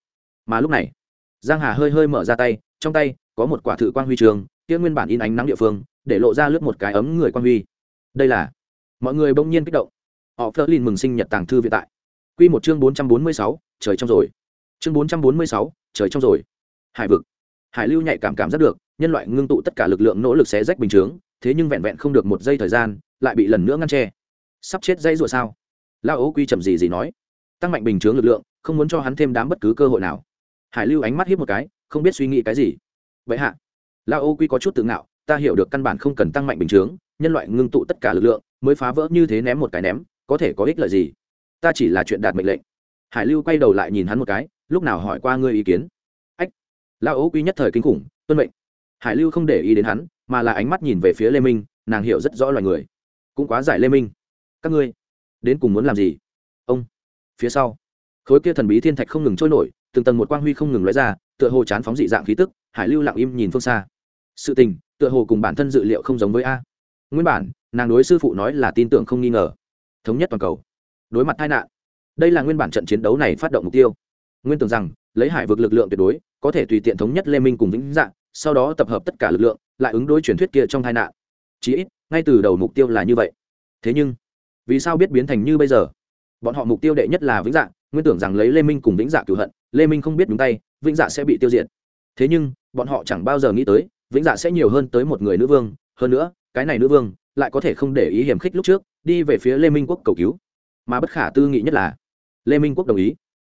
Mà lúc này, giang hà hơi hơi mở ra tay, trong tay có một quả thử quan huy trường, kia nguyên bản in ánh nắng địa phương, để lộ ra lướt một cái ấm người quan huy. Đây là, mọi người bỗng nhiên kích động. Họ phơ lin mừng sinh nhật tàng thư viện tại. Quy một chương bốn trăm bốn mươi sáu, trời trong rồi. Chương bốn trăm bốn mươi sáu, trời trong rồi. Hải vực hải lưu nhạy cảm cảm giác được, nhân loại ngưng tụ tất cả lực lượng nỗ lực xé rách bình chướng, thế nhưng vẹn vẹn không được một giây thời gian, lại bị lần nữa ngăn tre sắp chết dây rồi sao? Lao ố quy chậm gì gì nói. Tăng mạnh bình chướng lực lượng, không muốn cho hắn thêm đám bất cứ cơ hội nào. Hải lưu ánh mắt hiếp một cái, không biết suy nghĩ cái gì. Vậy hạ lao ố quy có chút tự ngạo, ta hiểu được căn bản không cần tăng mạnh bình chướng, nhân loại ngưng tụ tất cả lực lượng, mới phá vỡ như thế ném một cái ném, có thể có ích lợi gì? Ta chỉ là chuyện đạt mệnh lệnh. Hải lưu quay đầu lại nhìn hắn một cái, lúc nào hỏi qua ngươi ý kiến? Ách lao ô quy nhất thời kinh khủng, tuân mệnh. Hải lưu không để ý đến hắn, mà là ánh mắt nhìn về phía lê minh, nàng hiểu rất rõ loài người. Cũng quá giải lê minh. Các ngươi, đến cùng muốn làm gì? Ông, phía sau. Khối kia thần bí thiên thạch không ngừng trôi nổi, từng tầng một quang huy không ngừng lóe ra, tựa hồ chán phóng dị dạng khí tức, hải lưu lặng im nhìn phương xa. Sự tình, tựa hồ cùng bản thân dự liệu không giống với a. Nguyên bản, nàng đối sư phụ nói là tin tưởng không nghi ngờ. Thống nhất toàn cầu. Đối mặt tai nạn. Đây là nguyên bản trận chiến đấu này phát động mục tiêu. Nguyên tưởng rằng, lấy hải vực lực lượng tuyệt đối có thể tùy tiện thống nhất lê minh cùng vĩnh dạng sau đó tập hợp tất cả lực lượng, lại ứng đối truyền thuyết kia trong tai nạn. Chí ít, ngay từ đầu mục tiêu là như vậy. Thế nhưng, vì sao biết biến thành như bây giờ? Bọn họ mục tiêu đệ nhất là vĩnh dạng nguyên tưởng rằng lấy lê minh cùng vĩnh dạ cửu hận, lê minh không biết đúng tay, vĩnh dạ sẽ bị tiêu diệt. Thế nhưng, bọn họ chẳng bao giờ nghĩ tới, vĩnh dạ sẽ nhiều hơn tới một người nữ vương, hơn nữa, cái này nữ vương lại có thể không để ý hiểm khích lúc trước, đi về phía lê minh quốc cầu cứu. Mà bất khả tư nghị nhất là, lê minh quốc đồng ý.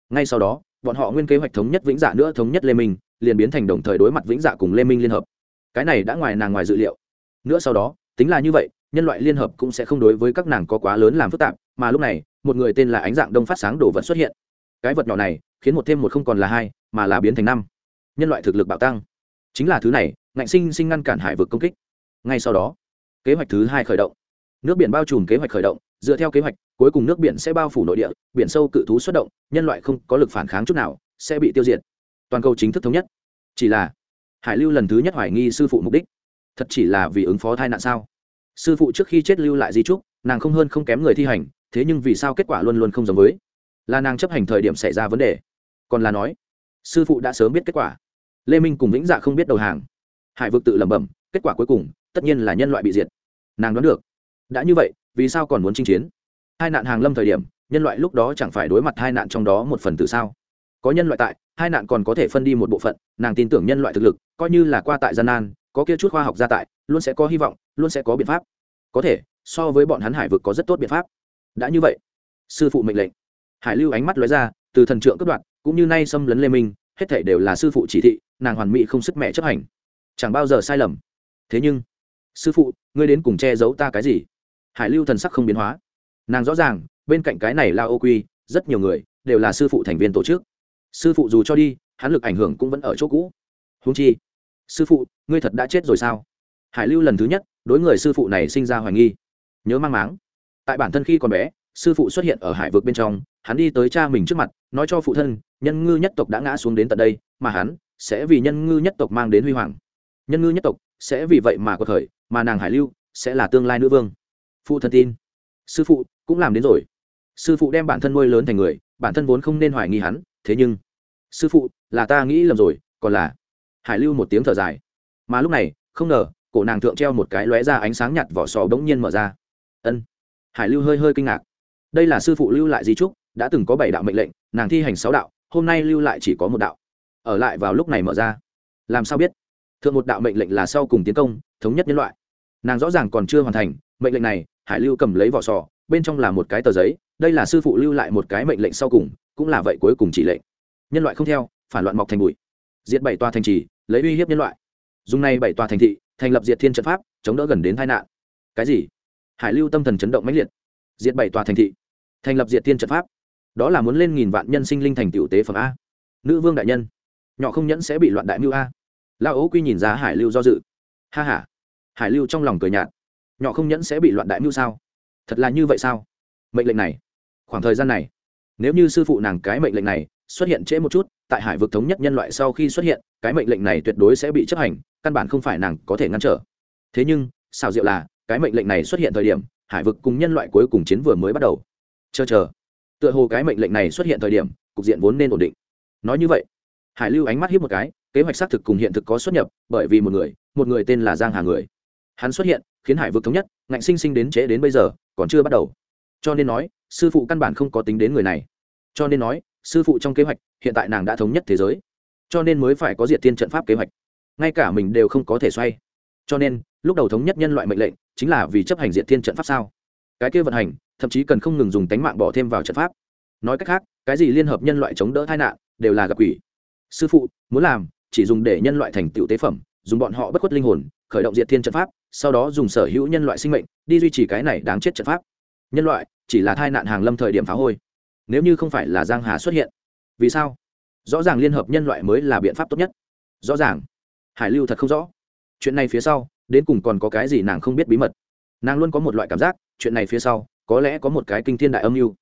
Ngay sau đó bọn họ nguyên kế hoạch thống nhất vĩnh dạ nữa thống nhất lê minh, liền biến thành đồng thời đối mặt vĩnh dạ cùng lê minh liên hợp. Cái này đã ngoài nàng ngoài dự liệu. Nữa sau đó, tính là như vậy, nhân loại liên hợp cũng sẽ không đối với các nàng có quá lớn làm phức tạp, mà lúc này, một người tên là ánh dạng đông phát sáng đồ vật xuất hiện. Cái vật nhỏ này, khiến một thêm một không còn là hai, mà là biến thành năm. Nhân loại thực lực bạo tăng. Chính là thứ này, ngạnh sinh sinh ngăn cản hải vực công kích. Ngay sau đó, kế hoạch thứ hai khởi động. Nước biển bao trùm kế hoạch khởi động, dựa theo kế hoạch cuối cùng nước biển sẽ bao phủ nội địa, biển sâu cự thú xuất động, nhân loại không có lực phản kháng chút nào, sẽ bị tiêu diệt. Toàn cầu chính thức thống nhất. Chỉ là, hải lưu lần thứ nhất hoài nghi sư phụ mục đích. Thật chỉ là vì ứng phó tai nạn sao? Sư phụ trước khi chết lưu lại di trúc, nàng không hơn không kém người thi hành, thế nhưng vì sao kết quả luôn luôn không giống với? Là nàng chấp hành thời điểm xảy ra vấn đề. Còn là nói, sư phụ đã sớm biết kết quả. Lê minh cùng vĩnh dạ không biết đầu hàng. Hải vực tự lẩm bẩm, kết quả cuối cùng, tất nhiên là nhân loại bị diệt. Nàng đoán được. Đã như vậy, vì sao còn muốn chinh chiến? Hai nạn hàng lâm thời điểm, nhân loại lúc đó chẳng phải đối mặt hai nạn trong đó một phần từ sao? Có nhân loại tại, hai nạn còn có thể phân đi một bộ phận, nàng tin tưởng nhân loại thực lực, coi như là qua tại gian nan, có kia chút khoa học gia tại, luôn sẽ có hy vọng, luôn sẽ có biện pháp. Có thể, so với bọn hắn hải vực có rất tốt biện pháp. Đã như vậy, sư phụ mệnh lệnh. Hải lưu ánh mắt lóe ra, từ thần trượng cấp đoạn, cũng như nay xâm lấn lê minh, hết thể đều là sư phụ chỉ thị, nàng hoàn mỹ không sức mẹ chấp hành. Chẳng bao giờ sai lầm. Thế nhưng, sư phụ, ngươi đến cùng che giấu ta cái gì? Hải lưu thần sắc không biến hóa nàng rõ ràng bên cạnh cái này la ô quy rất nhiều người đều là sư phụ thành viên tổ chức. Sư phụ dù cho đi hắn lực ảnh hưởng cũng vẫn ở chỗ cũ. Húng chi sư phụ ngươi thật đã chết rồi sao? Hải lưu lần thứ nhất đối người sư phụ này sinh ra hoài nghi. Nhớ mang máng. Tại bản thân khi còn bé sư phụ xuất hiện ở hải vực bên trong hắn đi tới cha mình trước mặt nói cho phụ thân nhân ngư nhất tộc đã ngã xuống đến tận đây mà hắn sẽ vì nhân ngư nhất tộc mang đến huy hoàng. Nhân ngư nhất tộc sẽ vì vậy mà có thời, mà nàng hải lưu sẽ là tương lai nữ vương. Phụ thân tin sư phụ, cũng làm đến rồi. Sư phụ đem bản thân nuôi lớn thành người, bản thân vốn không nên hoài nghi hắn, thế nhưng, sư phụ, là ta nghĩ lầm rồi, còn là, hải lưu một tiếng thở dài. Mà lúc này, không ngờ, cổ nàng thượng treo một cái lóe ra ánh sáng nhạt vỏ sò bỗng nhiên mở ra. Ân. Hải lưu hơi hơi kinh ngạc. Đây là sư phụ lưu lại di trúc, đã từng có bảy đạo mệnh lệnh, nàng thi hành sáu đạo, hôm nay lưu lại chỉ có một đạo. Ở lại vào lúc này mở ra. Làm sao biết? Thượng một đạo mệnh lệnh là sau cùng tiến công, thống nhất nhân loại. Nàng rõ ràng còn chưa hoàn thành, mệnh lệnh này hải lưu cầm lấy vỏ sò, bên trong là một cái tờ giấy, đây là sư phụ lưu lại một cái mệnh lệnh sau cùng, cũng là vậy cuối cùng chỉ lệnh. Nhân loại không theo, phản loạn mọc thành bụi. Diệt bảy tòa thành trì, lấy uy hiếp nhân loại. Dùng này bảy tòa thành thị, thành lập diệt thiên trận pháp, chống đỡ gần đến tai nạn. Cái gì? Hải lưu tâm thần chấn động mãnh liệt. Diệt bảy tòa thành thị, thành lập diệt thiên trận pháp. Đó là muốn lên nghìn vạn nhân sinh linh thành tiểu tế phẩm a. Nữ vương đại nhân, nhỏ không nhẫn sẽ bị loạn đại mưu a. Lao ấu quy nhìn ra hải lưu do dự. Ha h a hải lưu trong lòng cười nhạt nhỏ không nhẫn sẽ bị loạn đại mưu sao? Thật là như vậy sao? Mệnh lệnh này, khoảng thời gian này, nếu như sư phụ nàng cái mệnh lệnh này xuất hiện trễ một chút, tại hải vực thống nhất nhân loại sau khi xuất hiện, cái mệnh lệnh này tuyệt đối sẽ bị chấp hành, căn bản không phải nàng có thể ngăn trở. Thế nhưng xào diệu là, cái mệnh lệnh này xuất hiện thời điểm, hải vực cùng nhân loại cuối cùng chiến vừa mới bắt đầu. Chờ chờ, tựa hồ cái mệnh lệnh này xuất hiện thời điểm, cục diện vốn nên ổn định. Nói như vậy, hải lưu ánh mắt hiếp một cái, kế hoạch xác thực cùng hiện thực có xuất nhập, bởi vì một người một người tên là giang hà người. Hắn xuất hiện khiến hải vực thống nhất, ngạnh sinh sinh đến trễ đến bây giờ, còn chưa bắt đầu. Cho nên nói, sư phụ căn bản không có tính đến người này. Cho nên nói, sư phụ trong kế hoạch, hiện tại nàng đã thống nhất thế giới. Cho nên mới phải có diệt thiên trận pháp kế hoạch. Ngay cả mình đều không có thể xoay. Cho nên, lúc đầu thống nhất nhân loại mệnh lệnh, chính là vì chấp hành diệt thiên trận pháp sao? Cái kia vận hành, thậm chí cần không ngừng dùng tánh mạng bỏ thêm vào trận pháp. Nói cách khác, cái gì liên hợp nhân loại chống đỡ tai nạn, đều là gặp quỷ. Sư phụ, muốn làm, chỉ dùng để nhân loại thành tựu tế phẩm, dùng bọn họ bất khuất linh hồn, khởi động diệt thiên trận pháp sau đó dùng sở hữu nhân loại sinh mệnh đi duy trì cái này đáng chết trận pháp. Nhân loại chỉ là tai nạn hàng lâm thời điểm phá hôi, nếu như không phải là giang hà xuất hiện. Vì sao? Rõ ràng liên hợp nhân loại mới là biện pháp tốt nhất. Rõ ràng. Hải lưu thật không rõ. Chuyện này phía sau, đến cùng còn có cái gì nàng không biết bí mật. Nàng luôn có một loại cảm giác, chuyện này phía sau, có lẽ có một cái kinh thiên đại âm mưu.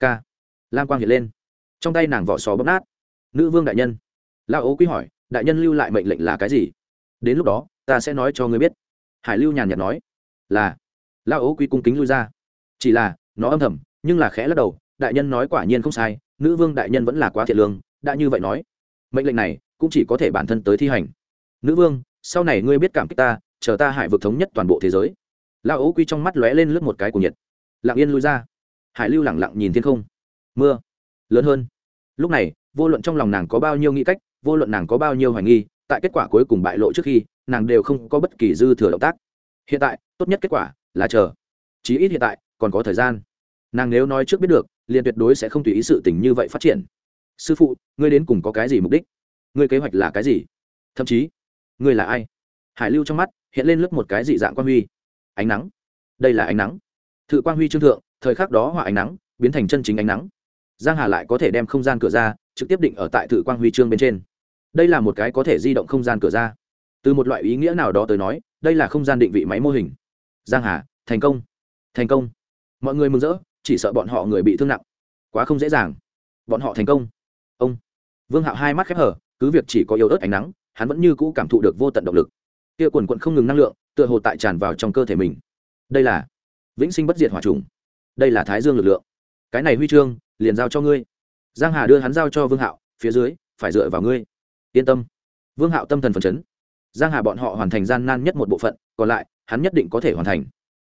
K. Lam quang hiện lên. Trong tay nàng vỏ sò bóp nát. Nữ vương đại nhân. Lao ố quý hỏi, đại nhân lưu lại mệnh lệnh là cái gì? Đến lúc đó, ta sẽ nói cho ngươi biết hải lưu nhàn nhạt nói, là. Lao ố Quy cung kính lui ra. Chỉ là, nó âm thầm, nhưng là khẽ lắc đầu, đại nhân nói quả nhiên không sai, nữ vương đại nhân vẫn là quá thiệt lương, đã như vậy nói, mệnh lệnh này cũng chỉ có thể bản thân tới thi hành. Nữ vương, sau này ngươi biết cảm kích ta, chờ ta hải vực thống nhất toàn bộ thế giới. Lao ố quy trong mắt lóe lên lướt một cái của nhiệt. Lặng yên lui ra. Hải lưu lẳng lặng nhìn thiên không. Mưa. Lớn hơn. Lúc này, vô luận trong lòng nàng có bao nhiêu nghĩ cách, vô luận nàng có bao nhiêu hoài nghi, tại kết quả cuối cùng bại lộ trước khi nàng đều không có bất kỳ dư thừa động tác. Hiện tại, tốt nhất kết quả là chờ. Chí ít hiện tại, còn có thời gian. Nàng nếu nói trước biết được, liền tuyệt đối sẽ không tùy ý sự tình như vậy phát triển. Sư phụ, ngươi đến cùng có cái gì mục đích? Ngươi kế hoạch là cái gì? Thậm chí, ngươi là ai? Hải lưu trong mắt hiện lên lướt một cái dị dạng quan huy. Ánh nắng. Đây là ánh nắng. Thự quan huy trương thượng, thời khắc đó hỏa ánh nắng, biến thành chân chính ánh nắng. Giang hà lại có thể đem không gian cửa ra, trực tiếp định ở tại thự quang huy chương bên trên. Đây là một cái có thể di động không gian cửa ra từ một loại ý nghĩa nào đó tới nói, đây là không gian định vị máy mô hình. Giang hà, thành công. Thành công. Mọi người mừng rỡ, chỉ sợ bọn họ người bị thương nặng. Quá không dễ dàng. Bọn họ thành công. Ông. Vương hạo hai mắt khép hở cứ việc chỉ có yếu ớt ánh nắng, hắn vẫn như cũ cảm thụ được vô tận động lực. Kia quần quận không ngừng năng lượng, tựa hồ tại tràn vào trong cơ thể mình. Đây là vĩnh sinh bất diệt hỏa trùng. Đây là thái dương lực lượng. Cái này huy chương, liền giao cho ngươi. Giang hà đưa hắn giao cho vương hạo, phía dưới, phải dựa vào ngươi. Yên tâm. Vương hạo tâm thần phần chấn giang hà bọn họ hoàn thành gian nan nhất một bộ phận, còn lại, hắn nhất định có thể hoàn thành.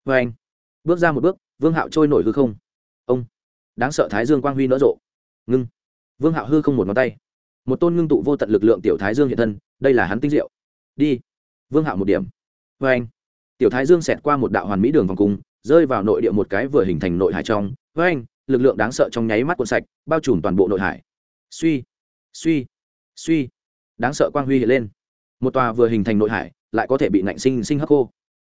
Vê anh, bước ra một bước, vương hạo trôi nổi hư không. Ông, đáng sợ thái dương quang huy nở rộ. Ngưng. Vương hạo hư không một ngón tay. Một tôn ngưng tụ vô tận lực lượng tiểu thái dương hiện thân, đây là hắn tinh diệu. Đi. Vương hạo một điểm. Vê anh, tiểu thái dương xẹt qua một đạo hoàn mỹ đường vòng cung, rơi vào nội địa một cái vừa hình thành nội hải trong. Vê anh, lực lượng đáng sợ trong nháy mắt cuộn sạch, bao trùm toàn bộ nội hải. Suy suy suy. Đáng sợ quang huy hiện lên một tòa vừa hình thành nội hải, lại có thể bị ngạnh sinh sinh hấp khô.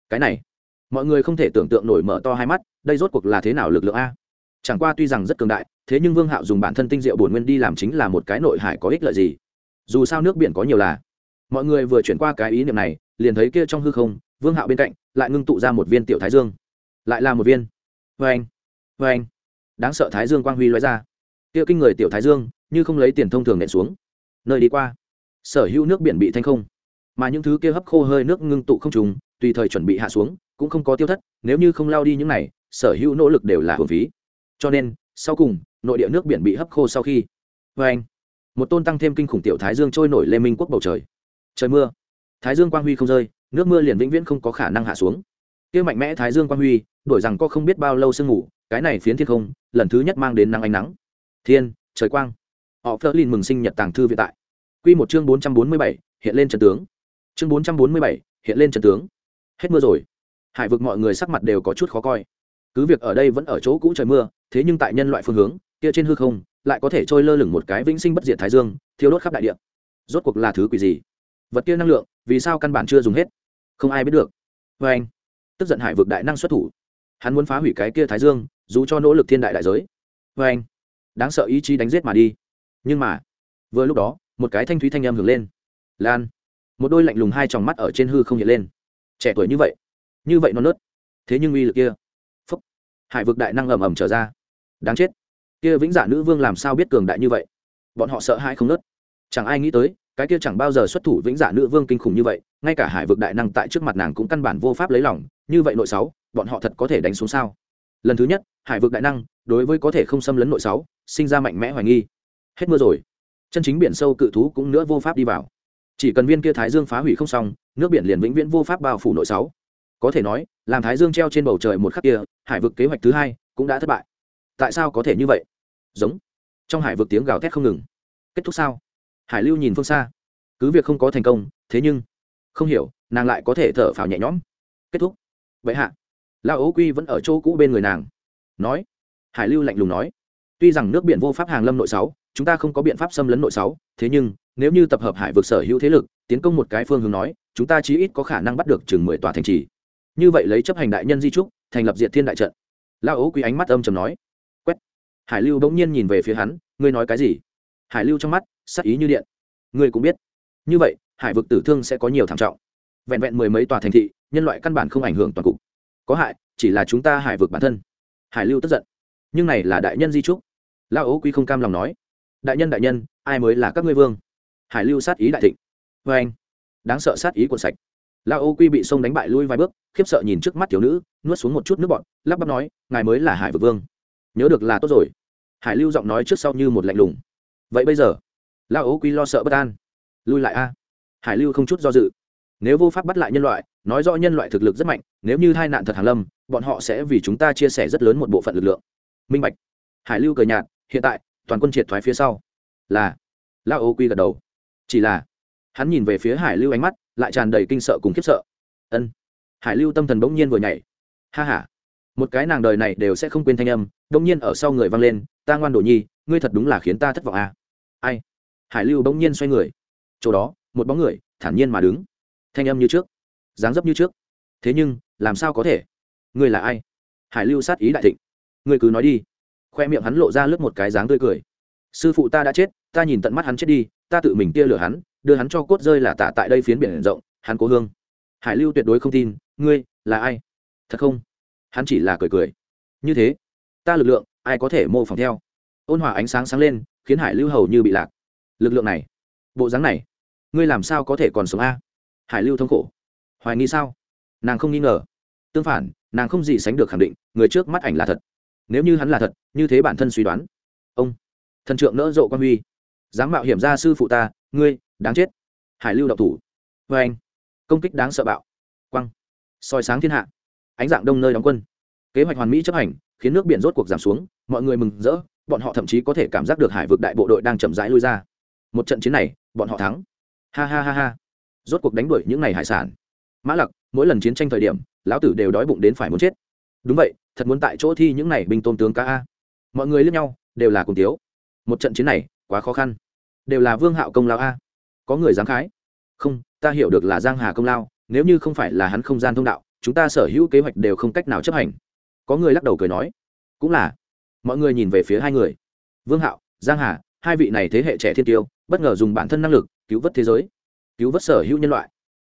Cái này, mọi người không thể tưởng tượng nổi mở to hai mắt, đây rốt cuộc là thế nào lực lượng a? Chẳng qua tuy rằng rất cường đại, thế nhưng vương hạo dùng bản thân tinh diệu bổn nguyên đi làm chính là một cái nội hải có ích lợi gì. Dù sao nước biển có nhiều là. Mọi người vừa chuyển qua cái ý niệm này, liền thấy kia trong hư không, vương hạo bên cạnh, lại ngưng tụ ra một viên tiểu thái dương. Lại là một viên. Vê anh vê anh đáng sợ thái dương quang huy loại ra. Kia kinh người tiểu thái dương, như không lấy tiền thông thường nện xuống. Nơi đi qua, sở hữu nước biển bị thanh không mà những thứ kia hấp khô hơi nước ngưng tụ không trùng, tùy thời chuẩn bị hạ xuống, cũng không có tiêu thất, nếu như không lao đi những này, sở hữu nỗ lực đều là hưởng phí. Cho nên, sau cùng, nội địa nước biển bị hấp khô sau khi vê anh, một tôn tăng thêm kinh khủng tiểu thái dương trôi nổi lê minh quốc bầu trời. Trời mưa, thái dương quang huy không rơi, nước mưa liền vĩnh viễn không có khả năng hạ xuống. Kia mạnh mẽ thái dương quang huy, đổi rằng có không biết bao lâu sương ngủ, cái này phiến thiên không, lần thứ nhất mang đến nắng ánh nắng. Thiên, trời quang. Họ phớt linh mừng sinh nhật tàng thư viện tại. Quy một chương bốn trăm bốn mươi bảy, hiện lên trận tướng chương bốn trăm bốn mươi bảy, hiện lên trần tướng. Hết mưa rồi. Hải vực mọi người sắc mặt đều có chút khó coi. Cứ việc ở đây vẫn ở chỗ cũ trời mưa, thế nhưng tại nhân loại phương hướng, kia trên hư không, lại có thể trôi lơ lửng một cái vĩnh sinh bất diệt thái dương, thiêu đốt khắp đại địa. Rốt cuộc là thứ quỷ gì? Vật kia năng lượng, vì sao căn bản chưa dùng hết? Không ai biết được. Vê anh, tức giận hải vực đại năng xuất thủ. Hắn muốn phá hủy cái kia thái dương, dù cho nỗ lực thiên đại đại giới. Vê anh, đáng sợ ý chí đánh giết mà đi. Nhưng mà, vừa lúc đó, một cái thanh thúy thanh âm hưởng lên. Lan một đôi lạnh lùng hai tròng mắt ở trên hư không hiện lên. Trẻ tuổi như vậy như vậy nó nớt. Thế nhưng uy lực kia, phúc, hải vực đại năng ầm ầm trở ra. Đáng chết, kia vĩnh dạ nữ vương làm sao biết cường đại như vậy? Bọn họ sợ hãi không nớt. Chẳng ai nghĩ tới, cái kia chẳng bao giờ xuất thủ vĩnh dạ nữ vương kinh khủng như vậy, ngay cả hải vực đại năng tại trước mặt nàng cũng căn bản vô pháp lấy lòng, như vậy nội sáu, bọn họ thật có thể đánh xuống sao? Lần thứ nhất, hải vực đại năng, đối với có thể không xâm lấn nội sáu, sinh ra mạnh mẽ hoài nghi. Hết mưa rồi, chân chính biển sâu cự thú cũng nữa vô pháp đi vào chỉ cần viên kia thái dương phá hủy không xong, nước biển liền vĩnh viễn vô pháp bao phủ nội sáu. Có thể nói, làm thái dương treo trên bầu trời một khắc kia, hải vực kế hoạch thứ hai cũng đã thất bại. Tại sao có thể như vậy? Giống. Trong hải vực tiếng gào thét không ngừng. Kết thúc sao? Hải lưu nhìn phương xa. Cứ việc không có thành công, thế nhưng, không hiểu, nàng lại có thể thở phào nhẹ nhõm. Kết thúc. Vậy hạ lao ấu quy vẫn ở chỗ cũ bên người nàng. Nói. Hải lưu lạnh lùng nói. Tuy rằng nước biển vô pháp hàng lâm nội sáu, chúng ta không có biện pháp xâm lấn nội sáu, thế nhưng nếu như tập hợp hải vực sở hữu thế lực, tiến công một cái phương hướng nói, chúng ta chí ít có khả năng bắt được chừng mười tòa thành trì. Như vậy lấy chấp hành đại nhân di trúc, thành lập diệt thiên đại trận. Lao ấu quý ánh mắt âm trầm nói. Quét. Hải lưu bỗng nhiên nhìn về phía hắn, ngươi nói cái gì? Hải lưu trong mắt, sắc ý như điện. Ngươi cũng biết. Như vậy, hải vực tử thương sẽ có nhiều thảm trọng. Vẹn vẹn mười mấy tòa thành thị, nhân loại căn bản không ảnh hưởng toàn cục. Có hại, chỉ là chúng ta hải vực bản thân. Hải lưu tức giận. Nhưng này là đại nhân di trúc. Lao ấu quý không cam lòng nói. Đại nhân đại nhân, ai mới là các ngươi vương? Hải lưu sát ý đại thịnh. Vê anh. Đáng sợ sát ý cuộn sạch. La ô quy bị sông đánh bại lui vài bước, khiếp sợ nhìn trước mắt thiếu nữ, nuốt xuống một chút nước bọt, lắp bắp nói, ngài mới là hải vực vương. Nhớ được là tốt rồi. Hải lưu giọng nói trước sau như một lạnh lùng. Vậy bây giờ? La ô quy lo sợ bất an. Lui lại a. Hải lưu không chút do dự. Nếu vô pháp bắt lại nhân loại, nói rõ nhân loại thực lực rất mạnh, nếu như hai nạn thật hàn lâm, bọn họ sẽ vì chúng ta chia sẻ rất lớn một bộ phận lực lượng. Minh bạch. Hải lưu cờ nhạt, hiện tại, toàn quân triệt thoái phía sau. Là. La ô quy gật đầu chỉ là, hắn nhìn về phía hải lưu ánh mắt lại tràn đầy kinh sợ cùng khiếp sợ. Ân. Hải lưu tâm thần bỗng nhiên vừa nhảy. Ha h a một cái nàng đời này đều sẽ không quên thanh âm, bỗng nhiên ở sau người vang lên, ta ngoan đồ nhi, ngươi thật đúng là khiến ta thất vọng à. ai? Hải lưu bỗng nhiên xoay người. Chỗ đó, một bóng người, thản nhiên mà đứng. Thanh âm như trước, dáng dấp như trước. Thế nhưng, làm sao có thể? Ngươi là ai? Hải lưu sát ý đại thịnh. Ngươi cứ nói đi. Khoe miệng hắn lộ ra lướt một cái dáng tươi cười. Sư phụ ta đã chết, ta nhìn tận mắt hắn chết đi ta tự mình tia lửa hắn, đưa hắn cho cốt rơi là tạ tại đây phiến biển rộng, hắn cố hương. Hải lưu tuyệt đối không tin, ngươi là ai? Thật không? Hắn chỉ là cười cười. Như thế, ta lực lượng, ai có thể mô phỏng theo? Ôn hòa ánh sáng sáng lên, khiến hải lưu hầu như bị lạc. Lực lượng này, bộ dáng này, ngươi làm sao có thể còn sống a? Hải lưu thống khổ. Hoài nghi sao? Nàng không nghi ngờ. Tương phản, nàng không gì sánh được khẳng định, người trước mắt ảnh là thật. Nếu như hắn là thật, như thế bản thân suy đoán. Ông, thần trượng nỡ rộ quan huy dám mạo hiểm ra sư phụ ta, ngươi, đáng chết. Hải lưu đậu thủ. Vê anh, công kích đáng sợ bạo. Quăng. Soi sáng thiên hạ. Ánh dạng đông nơi đóng quân. Kế hoạch hoàn mỹ chấp hành, khiến nước biển rốt cuộc giảm xuống, mọi người mừng rỡ, bọn họ thậm chí có thể cảm giác được hải vực đại bộ đội đang chậm rãi lui ra. Một trận chiến này, bọn họ thắng. Ha ha ha ha. Rốt cuộc đánh đuổi những ngày hải sản. Mã lặc, mỗi lần chiến tranh thời điểm, lão tử đều đói bụng đến phải muốn chết. Đúng vậy, thật muốn tại chỗ thi những này binh tôn tướng ca a. Mọi người lướt nhau, đều là cùng tiếu. Một trận chiến này quá khó khăn. Đều là vương hạo công lao a. Có người dám khái. Không, ta hiểu được là giang hà công lao, nếu như không phải là hắn không gian thông đạo, chúng ta sở hữu kế hoạch đều không cách nào chấp hành. Có người lắc đầu cười nói. Cũng là. Mọi người nhìn về phía hai người. Vương hạo, giang hà, hai vị này thế hệ trẻ thiên tiêu, bất ngờ dùng bản thân năng lực cứu vớt thế giới, cứu vớt sở hữu nhân loại.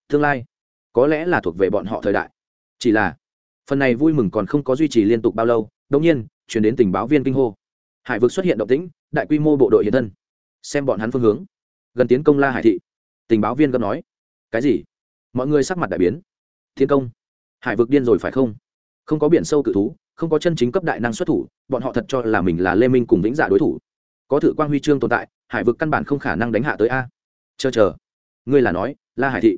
Tương lai, có lẽ là thuộc về bọn họ thời đại. Chỉ là, phần này vui mừng còn không có duy trì liên tục bao lâu đông nhiên, chuyển đến tình báo viên kinh hô hải vực xuất hiện động tĩnh, đại quy mô bộ đội hiện thân. Xem bọn hắn phương hướng. Gần tiến công la hải thị. Tình báo viên gấp nói, cái gì? Mọi người sắc mặt đại biến. Thiên công, hải vực điên rồi phải không? Không có biển sâu cự thú, không có chân chính cấp đại năng xuất thủ, bọn họ thật cho là mình là lê minh cùng vĩnh giả đối thủ. Có thử quan huy chương tồn tại, hải vực căn bản không khả năng đánh hạ tới a. Chờ chờ. Ngươi là nói, la hải thị.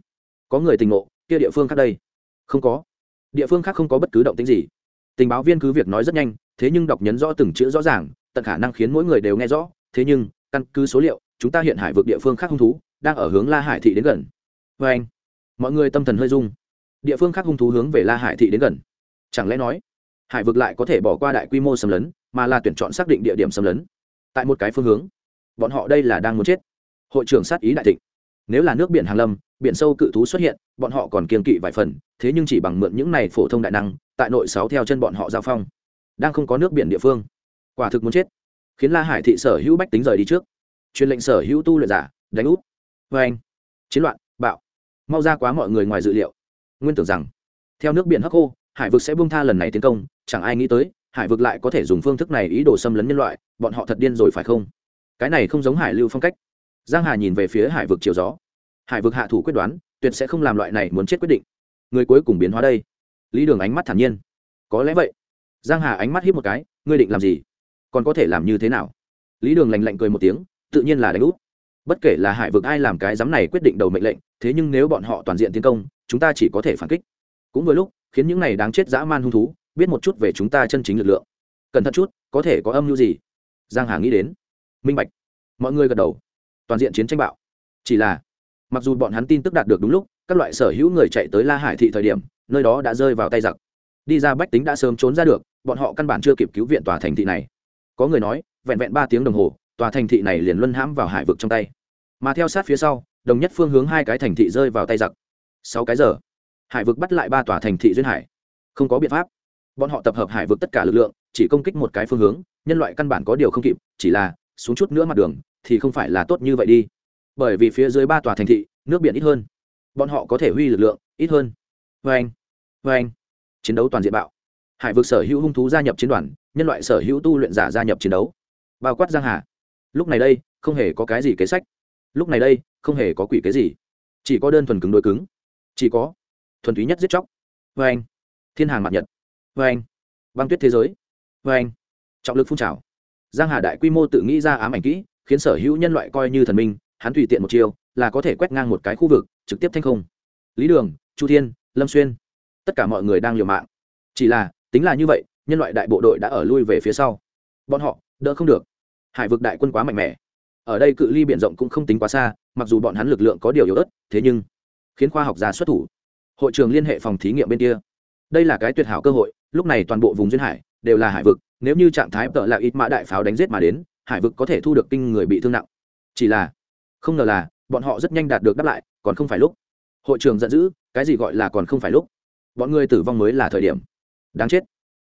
Có người tình ngộ, kia địa phương khác đây. Không có. Địa phương khác không có bất cứ động tính gì. Tình báo viên cứ việc nói rất nhanh, thế nhưng đọc nhấn rõ từng chữ rõ ràng tận khả năng khiến mỗi người đều nghe rõ. Thế nhưng, căn cứ số liệu, chúng ta hiện hải vực địa phương khác hung thú đang ở hướng la hải thị đến gần. Vê anh, mọi người tâm thần hơi rung. Địa phương khác hung thú hướng về la hải thị đến gần. Chẳng lẽ nói, hải vực lại có thể bỏ qua đại quy mô xâm lấn, mà là tuyển chọn xác định địa điểm xâm lấn? Tại một cái phương hướng, bọn họ đây là đang muốn chết. Hội trưởng sát ý đại thịnh. Nếu là nước biển hàng lâm, biển sâu cự thú xuất hiện, bọn họ còn kiên kỵ vài phần, thế nhưng chỉ bằng mượn những này phổ thông đại năng, tại nội sáu theo chân bọn họ giao phong. Đang không có nước biển địa phương quả thực muốn chết. Khiến la hải thị sở hữu bách tính rời đi trước. Truyền lệnh sở hữu tu luyện giả, đánh úp vê vâng anh. Chiến loạn, bạo. Mau ra quá mọi người ngoài dự liệu. Nguyên tưởng rằng, theo nước biển hắc khô, hải vực sẽ bung tha lần này tiến công, chẳng ai nghĩ tới, hải vực lại có thể dùng phương thức này ý đồ xâm lấn nhân loại, bọn họ thật điên rồi phải không? Cái này không giống hải lưu phong cách. Giang hà nhìn về phía hải vực chiều gió. Hải vực hạ thủ quyết đoán, tuyệt sẽ không làm loại này muốn chết quyết định. Người cuối cùng biến hóa đây. Lý đường ánh mắt thản nhiên. Có lẽ vậy. Giang hà ánh mắt hiếp một cái, ngươi định làm gì? Còn có thể làm như thế nào? Lý đường lành lạnh cười một tiếng, tự nhiên là đánh úp. Bất kể là hải vực ai làm cái dám này quyết định đầu mệnh lệnh, thế nhưng nếu bọn họ toàn diện tiến công, chúng ta chỉ có thể phản kích. Cũng vừa lúc, khiến những này đáng chết dã man hung thú, biết một chút về chúng ta chân chính lực lượng. Cẩn thận chút, có thể có âm mưu gì? Giang hà nghĩ đến. Minh bạch. Mọi người gật đầu. Toàn diện chiến tranh bạo. Chỉ là, mặc dù bọn hắn tin tức đạt được đúng lúc, các loại sở hữu người chạy tới la hải thị thời điểm, nơi đó đã rơi vào tay giặc. Đi ra bách tính đã sớm trốn ra được, bọn họ căn bản chưa kịp cứu viện tòa thành thị này có người nói, vẹn vẹn ba tiếng đồng hồ, tòa thành thị này liền luân hãm vào hải vực trong tay. Mà theo sát phía sau, đồng nhất phương hướng hai cái thành thị rơi vào tay giặc. Sáu cái giờ, hải vực bắt lại ba tòa thành thị duyên hải. Không có biện pháp. Bọn họ tập hợp hải vực tất cả lực lượng, chỉ công kích một cái phương hướng, nhân loại căn bản có điều không kịp, chỉ là xuống chút nữa mặt đường, thì không phải là tốt như vậy đi. Bởi vì phía dưới ba tòa thành thị, nước biển ít hơn. Bọn họ có thể huy lực lượng, ít hơn. Vê anh vê anh chiến đấu toàn diện bạo. Hải vực sở hữu hung thú gia nhập chiến đoàn nhân loại sở hữu tu luyện giả gia nhập chiến đấu. Bao quát giang hà. Lúc này đây, không hề có cái gì kế sách. Lúc này đây, không hề có quỷ cái gì. Chỉ có đơn thuần cứng đối cứng. Chỉ có thuần túy nhất giết chóc. Vê anh, thiên hàng mặt nhật. Vê anh, băng tuyết thế giới. Vê anh, trọng lực phun trào. Giang hà đại quy mô tự nghĩ ra ám ảnh kỹ, khiến sở hữu nhân loại coi như thần minh, hắn tùy tiện một chiều là có thể quét ngang một cái khu vực, trực tiếp thanh không. Lý đường, chu thiên, lâm xuyên, tất cả mọi người đang liều mạng. Chỉ là, tính là như vậy nhân loại đại bộ đội đã ở lui về phía sau. Bọn họ, đỡ không được. Hải vực đại quân quá mạnh mẽ. Ở đây cự ly b i ể n rộng cũng không tính quá xa, mặc dù bọn hắn lực lượng có điều yếu ớt, thế nhưng khiến khoa học gia xuất thủ. Hội trường liên hệ phòng thí nghiệm bên kia. Đây là cái tuyệt hảo cơ hội, lúc này toàn bộ vùng duyên hải đều là hải vực, nếu như trạng thái tợ là ít mã đại pháo đánh g i ế t mà đến, hải vực có thể thu được kinh người bị thương nặng. Chỉ là, không ngờ là, bọn họ rất nhanh đạt được đáp lại, còn không phải lúc. Hội trường giận dữ, cái gì gọi là còn không phải lúc? Bọn người tử vong mới là thời điểm. Đáng chết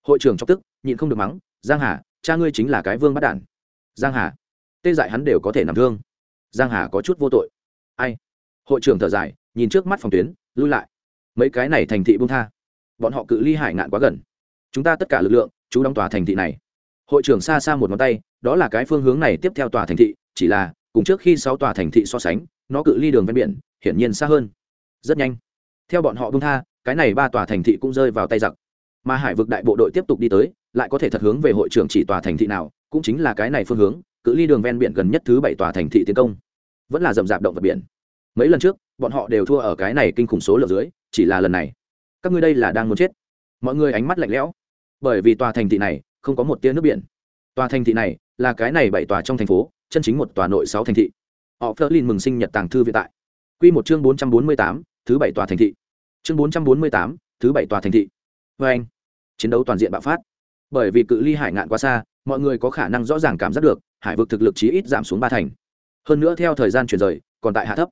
hội trưởng chọc tức, nhịn không được mắng, giang hà, cha ngươi chính là cái vương bắt đản. Giang hà? Tê dại hắn đều có thể nằm thương. Giang hà có chút vô tội. Ai? Hội trưởng thở dài, nhìn trước mắt phòng tuyến, lui lại. Mấy cái này thành thị buông tha. Bọn họ cự ly hải ngạn quá gần. Chúng ta tất cả lực lượng, chú đóng tòa thành thị này. Hội trưởng xa xa một ngón tay, đó là cái phương hướng này tiếp theo tòa thành thị, chỉ là, cùng trước khi sáu tòa thành thị so sánh, nó cự ly đường ven biển, hiển nhiên xa hơn. Rất nhanh. Theo bọn họ buông tha, cái này ba tòa thành thị cũng rơi vào tay giặc mà hải vực đại bộ đội tiếp tục đi tới, lại có thể thật hướng về hội trưởng chỉ tòa thành thị nào, cũng chính là cái này phương hướng, cự ly đường ven biển gần nhất thứ bảy tòa thành thị tiến công. Vẫn là rậm rạp động vật biển. Mấy lần trước, bọn họ đều thua ở cái này kinh khủng số lượng dưới, chỉ là lần này. Các ngươi đây là đang muốn chết. Mọi người ánh mắt lạnh lẽo. Bởi vì tòa thành thị này, không có một tia nước biển. Tòa thành thị này, là cái này bảy tòa trong thành phố, chân chính một tòa nội sáu thành thị. Họ phớt lên mừng sinh nhật tàng thư vĩ tại. Q một chương bốn trăm bốn mươi tám, thứ bảy tòa thành thị. Chương bốn trăm bốn mươi tám, thứ bảy tòa thành thị. Vê anh chiến đấu toàn diện bạo phát. Bởi vì cự ly hải ngạn quá xa, mọi người có khả năng rõ ràng cảm giác được, hải vực thực lực chí ít giảm xuống ba thành. Hơn nữa theo thời gian chuyển rời, còn tại hạ thấp.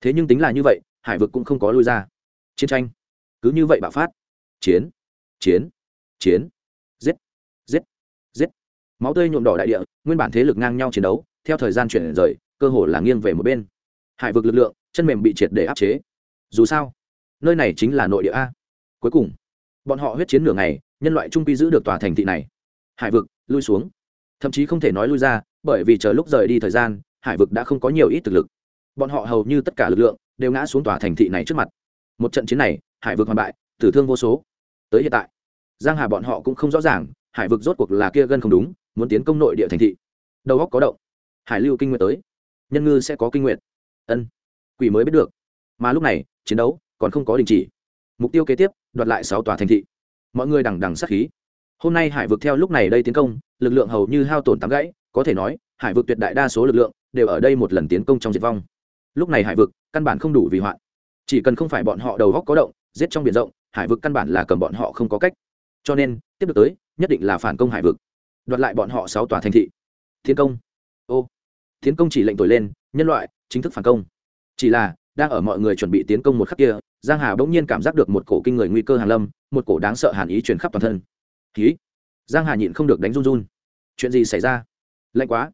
Thế nhưng tính là như vậy, hải vực cũng không có lui ra. Chiến tranh. Cứ như vậy bạo phát. Chiến. Chiến. Chiến. Giết. Giết. Giết. Máu tươi nhuộm đỏ đại địa, nguyên bản thế lực ngang nhau chiến đấu, theo thời gian chuyển rời, cơ hồ là nghiêng về một bên. Hải vực lực lượng, chân mềm bị triệt để áp chế. Dù sao, nơi này chính là nội địa a. Cuối cùng, bọn họ huyết chiến nửa ngày nhân loại trung quy giữ được tòa thành thị này. Hải vực, lui xuống. Thậm chí không thể nói lui ra, bởi vì chờ lúc rời đi thời gian, hải vực đã không có nhiều ít thực lực. Bọn họ hầu như tất cả lực lượng đều ngã xuống tòa thành thị này trước mặt. Một trận chiến này, hải vực hoàn bại, tử thương vô số. Tới hiện tại, giang hà bọn họ cũng không rõ ràng, hải vực rốt cuộc là kia gân không đúng, muốn tiến công nội địa thành thị. Đầu góc có động. Hải lưu kinh nguyện tới. Nhân ngư sẽ có kinh nguyện ân, quỷ mới biết được. Mà lúc này, chiến đấu còn không có đình chỉ. Mục tiêu kế tiếp, đoạt lại sáu tòa thành thị mọi người đằng đằng sát khí. Hôm nay hải vực theo lúc này đây tiến công, lực lượng hầu như hao tổn tám gãy, có thể nói, hải vực tuyệt đại đa số lực lượng đều ở đây một lần tiến công trong diệt vong. Lúc này hải vực căn bản không đủ vì hoạn. Chỉ cần không phải bọn họ đầu góc có động, giết trong biển rộng, hải vực căn bản là cầm bọn họ không có cách. Cho nên, tiếp được tới, nhất định là phản công hải vực. Đoạt lại bọn họ sáu tòa thành thị. Tiến công. Ô. Tiến công chỉ lệnh thổi lên, nhân loại chính thức phản công. Chỉ là, đang ở mọi người chuẩn bị tiến công một khắc kia, giang hà bỗng nhiên cảm giác được một cổ kinh người nguy cơ hàng lâm một cổ đáng sợ hàn ý truyền khắp toàn thân. Khí giang hà nhịn không được đánh run run. Chuyện gì xảy ra? Lạnh quá.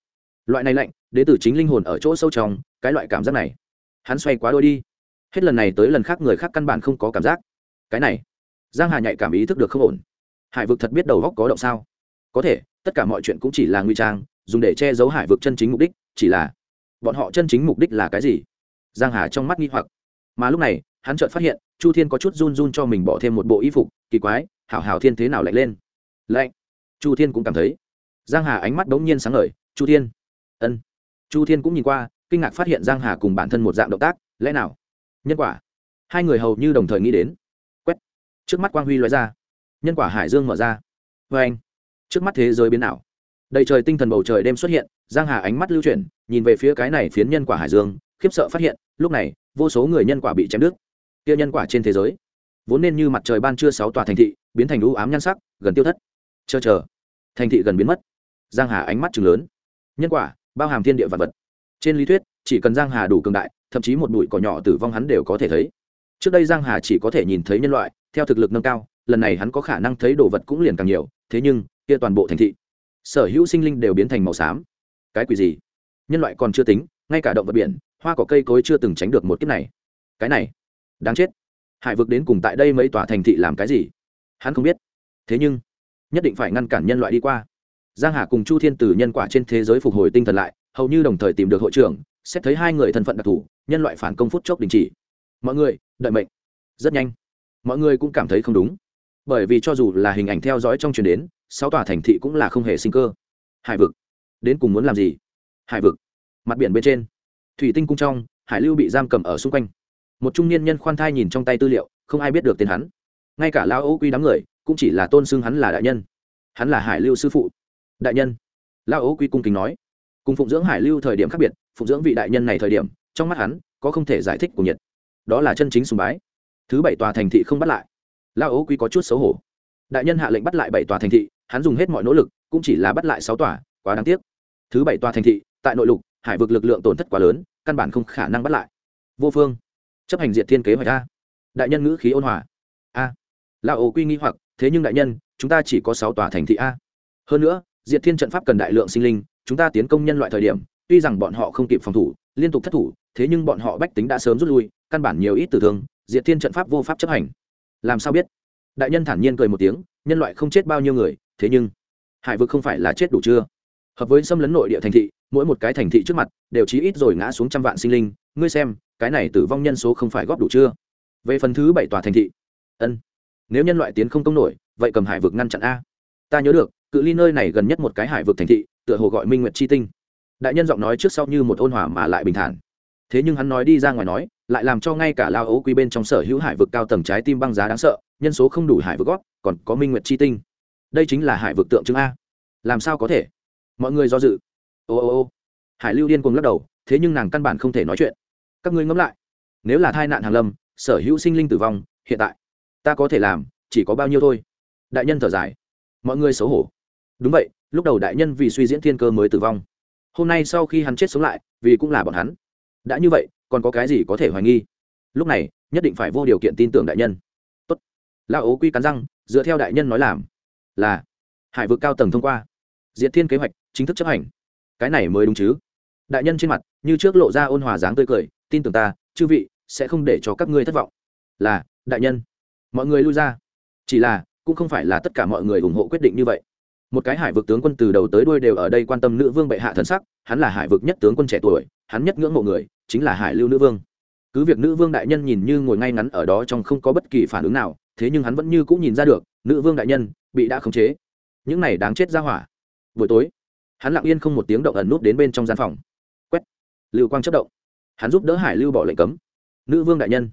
Loại này lạnh, đế tử chính linh hồn ở chỗ sâu trong, cái loại cảm giác này. Hắn xoay quá đôi đi. Hết lần này tới lần khác người khác căn bản không có cảm giác. Cái này. Giang hà nhạy cảm ý thức được không ổn. Hải vực thật biết đầu góc có động sao? Có thể, tất cả mọi chuyện cũng chỉ là nguy trang, dùng để che giấu hải vực chân chính mục đích, chỉ là bọn họ chân chính mục đích là cái gì? Giang hà trong mắt nghi hoặc. Mà lúc này hắn chợt phát hiện, chu thiên có chút run run cho mình bỏ thêm một bộ y phục, kỳ quái, hảo hảo thiên thế nào lạnh lên. Lạnh. Chu thiên cũng cảm thấy. Giang hà ánh mắt đống nhiên sáng ngời, chu thiên. Ân. Chu thiên cũng nhìn qua, kinh ngạc phát hiện giang hà cùng bản thân một dạng động tác, lẽ nào? Nhân quả. Hai người hầu như đồng thời nghĩ đến. Quét. Trước mắt quang huy lóe ra. Nhân quả hải dương mở ra. Vê anh. Trước mắt thế giới biến ảo. Đầy trời tinh thần bầu trời đêm xuất hiện, giang hà ánh mắt lưu chuyển, nhìn về phía cái này phiến nhân quả hải dương, khiếp sợ phát hiện, lúc này, vô số người nhân quả bị chém đứt kia nhân quả trên thế giới. Vốn nên như mặt trời ban trưa sáu tòa thành thị, biến thành u ám nhan sắc, gần tiêu thất. Chờ chờ. Thành thị gần biến mất. Giang hà ánh mắt chừng lớn. Nhân quả, bao hàm thiên địa vật vật. Trên lý thuyết, chỉ cần giang hà đủ cường đại, thậm chí một bụi cỏ nhỏ tử vong hắn đều có thể thấy. Trước đây giang hà chỉ có thể nhìn thấy nhân loại, theo thực lực nâng cao, lần này hắn có khả năng thấy đồ vật cũng liền càng nhiều, thế nhưng, kia toàn bộ thành thị, sở hữu sinh linh đều biến thành màu xám. Cái quỷ gì? Nhân loại còn chưa tính, ngay cả động vật biển, hoa cỏ cây cối chưa từng tránh được một kiếp này. Cái này đáng chết. Hải vực đến cùng tại đây mấy tòa thành thị làm cái gì? Hắn không biết. Thế nhưng, nhất định phải ngăn cản nhân loại đi qua. Giang hà cùng chu thiên từ nhân quả trên thế giới phục hồi tinh thần lại, hầu như đồng thời tìm được hội trưởng, xét thấy hai người thân phận đặc thù, nhân loại phản công phút chốc đình chỉ. Mọi người, đợi mệnh. Rất nhanh. Mọi người cũng cảm thấy không đúng. Bởi vì cho dù là hình ảnh theo dõi trong truyền đến, sáu tòa thành thị cũng là không hề sinh cơ. Hải vực. Đến cùng muốn làm gì? Hải vực. Mặt biển bên trên. Thủy tinh cung trong, hải lưu bị giam cầm ở xung quanh một trung niên nhân khoan thai nhìn trong tay tư liệu, không ai biết được tên hắn. Ngay cả lao ấu quy đám người, cũng chỉ là tôn xưng hắn là đại nhân. Hắn là hải lưu sư phụ. Đại nhân. Lao ấu quy cung kính nói. Cùng phụng dưỡng hải lưu thời điểm khác biệt, phụng dưỡng vị đại nhân này thời điểm, trong mắt hắn, có không thể giải thích của nhiệt. Đó là chân chính sùng bái. Thứ bảy tòa thành thị không bắt lại. Lao ấu quy có chút xấu hổ. Đại nhân hạ lệnh bắt lại bảy tòa thành thị, hắn dùng hết mọi nỗ lực, cũng chỉ là bắt lại sáu tòa, quá đáng tiếc. Thứ bảy tòa thành thị, tại nội lục, hải vực lực lượng tổn thất quá lớn, căn bản không khả năng bắt lại. Vô phương chấp hành diện thiên kế hoạch a. Đại nhân ngữ khí ôn hòa. A. Lao ấu quy nghi hoặc, thế nhưng đại nhân, chúng ta chỉ có sáu tòa thành thị a. Hơn nữa, diệt thiên trận pháp cần đại lượng sinh linh, chúng ta tiến công nhân loại thời điểm, tuy rằng bọn họ không kịp phòng thủ, liên tục thất thủ, thế nhưng bọn họ bách tính đã sớm rút lui, căn bản nhiều ít tử thương, diệt thiên trận pháp vô pháp chấp hành. Làm sao biết? Đại nhân thản nhiên cười một tiếng, nhân loại không chết bao nhiêu người, thế nhưng, hải vực không phải là chết đủ chưa? Hợp với xâm lấn nội địa thành thị mỗi một cái thành thị trước mặt đều chí ít rồi ngã xuống trăm vạn sinh linh. Ngươi xem, cái này tử vong nhân số không phải góp đủ chưa? Về phần thứ bảy tòa thành thị. Ân. Nếu nhân loại tiến không công nổi, vậy cầm hải vực ngăn chặn a. Ta nhớ được, cự ly nơi này gần nhất một cái hải vực thành thị, tựa hồ gọi minh nguyệt chi tinh. Đại nhân giọng nói trước sau như một ôn hòa mà lại bình thản. Thế nhưng hắn nói đi ra ngoài nói, lại làm cho ngay cả lao ấu quy bên trong sở hữu hải vực cao tầng trái tim băng giá đáng sợ, nhân số không đủ hải vực gót còn có minh nguyệt chi tinh. Đây chính là hải vực tượng trưng a. Làm sao có thể? Mọi người do dự ô ô ô. Hải lưu điên cuồng lắc đầu, thế nhưng nàng căn bản không thể nói chuyện. Các ngươi ngẫm lại, nếu là tai nạn hàng lâm, sở hữu sinh linh tử vong, hiện tại, ta có thể làm, chỉ có bao nhiêu thôi. Đại nhân thở dài. Mọi người xấu hổ. Đúng vậy, lúc đầu đại nhân vì suy diễn thiên cơ mới tử vong. Hôm nay sau khi hắn chết sống lại, vì cũng là bọn hắn. Đã như vậy, còn có cái gì có thể hoài nghi? Lúc này, nhất định phải vô điều kiện tin tưởng đại nhân. Tốt. Lão ố quy cắn răng, dựa theo đại nhân nói làm, là hải vực cao tầng thông qua. Diện thiên kế hoạch, chính thức chấp hành cái này mới đúng chứ? Đại nhân trên mặt, như trước lộ ra ôn hòa dáng tươi cười, tin tưởng ta, chư vị, sẽ không để cho các ngươi thất vọng. Là, đại nhân. Mọi người lui ra. Chỉ là, cũng không phải là tất cả mọi người ủng hộ quyết định như vậy. Một cái hải vực tướng quân từ đầu tới đuôi đều ở đây quan tâm nữ vương bệ hạ thần sắc, hắn là hải vực nhất tướng quân trẻ tuổi, hắn nhất ngưỡng mộ người, chính là hải lưu nữ vương. Cứ việc nữ vương đại nhân nhìn như ngồi ngay ngắn ở đó trong không có bất kỳ phản ứng nào, thế nhưng hắn vẫn như cũng nhìn ra được, nữ vương đại nhân bị đã khống chế. Những này đáng chết ra hỏa. Buổi tối hắn lặng yên không một tiếng động ẩn nút đến bên trong gian phòng. Quét. Lưu quang chất động. Hắn giúp đỡ hải lưu bỏ lệnh cấm. Nữ vương đại nhân.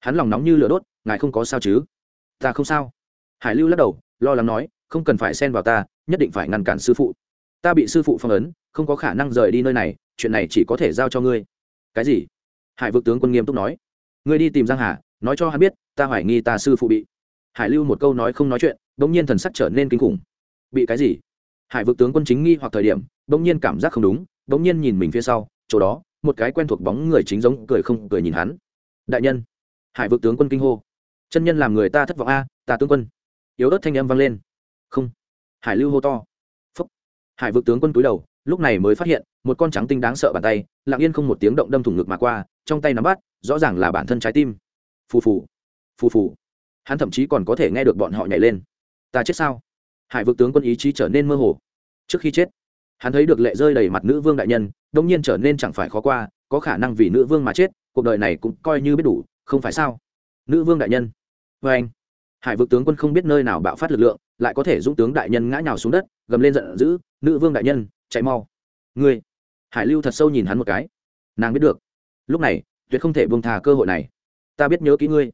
Hắn lòng nóng như lửa đốt, ngài không có sao chứ? Ta không sao. Hải lưu lắc đầu, lo lắng nói, không cần phải xen vào ta, nhất định phải ngăn cản sư phụ. Ta bị sư phụ phong ấn, không có khả năng rời đi nơi này, chuyện này chỉ có thể giao cho ngươi. Cái gì? Hải vực tướng quân nghiêm túc nói. Ngươi đi tìm giang hà, nói cho hắn biết, ta hoài nghi ta sư phụ bị. Hải lưu một câu nói không nói chuyện, bỗng nhiên thần sắc trở nên kinh khủng. Bị cái gì? Hải vực tướng quân chính nghi hoặc thời điểm, bỗng nhiên cảm giác không đúng, bỗng nhiên nhìn mình phía sau, chỗ đó, một cái quen thuộc bóng người chính giống cười không cười nhìn hắn. Đại nhân, hải vực tướng quân kinh hô. Chân nhân làm người ta thất vọng a, ta tướng quân. Yếu ớt thanh âm vang lên. Không. Hải lưu hô to. Phúc. Hải vực tướng quân túi đầu, lúc này mới phát hiện, một con trắng tinh đáng sợ bàn tay, lặng yên không một tiếng động đâm thủng ngực mà qua, trong tay nắm bắt, rõ ràng là bản thân trái tim. Phù phù. Phù phù. Hắn thậm chí còn có thể nghe được bọn họ nhảy lên. Ta chết sao? Hải vực tướng quân ý chí trở nên mơ hồ. Trước khi chết, hắn thấy được lệ rơi đầy mặt nữ vương đại nhân, đông nhiên trở nên chẳng phải khó qua, có khả năng vì nữ vương mà chết, cuộc đời này cũng coi như biết đủ, không phải sao? Nữ vương đại nhân. Vê anh, hải vực tướng quân không biết nơi nào bạo phát lực lượng, lại có thể dũng tướng đại nhân ngã nhào xuống đất, gầm lên giận dữ, nữ vương đại nhân, chạy mau. Ngươi, hải lưu thật sâu nhìn hắn một cái. Nàng biết được. Lúc này, tuyệt không thể buông thà cơ hội này. Ta biết nhớ kỹ ngươi.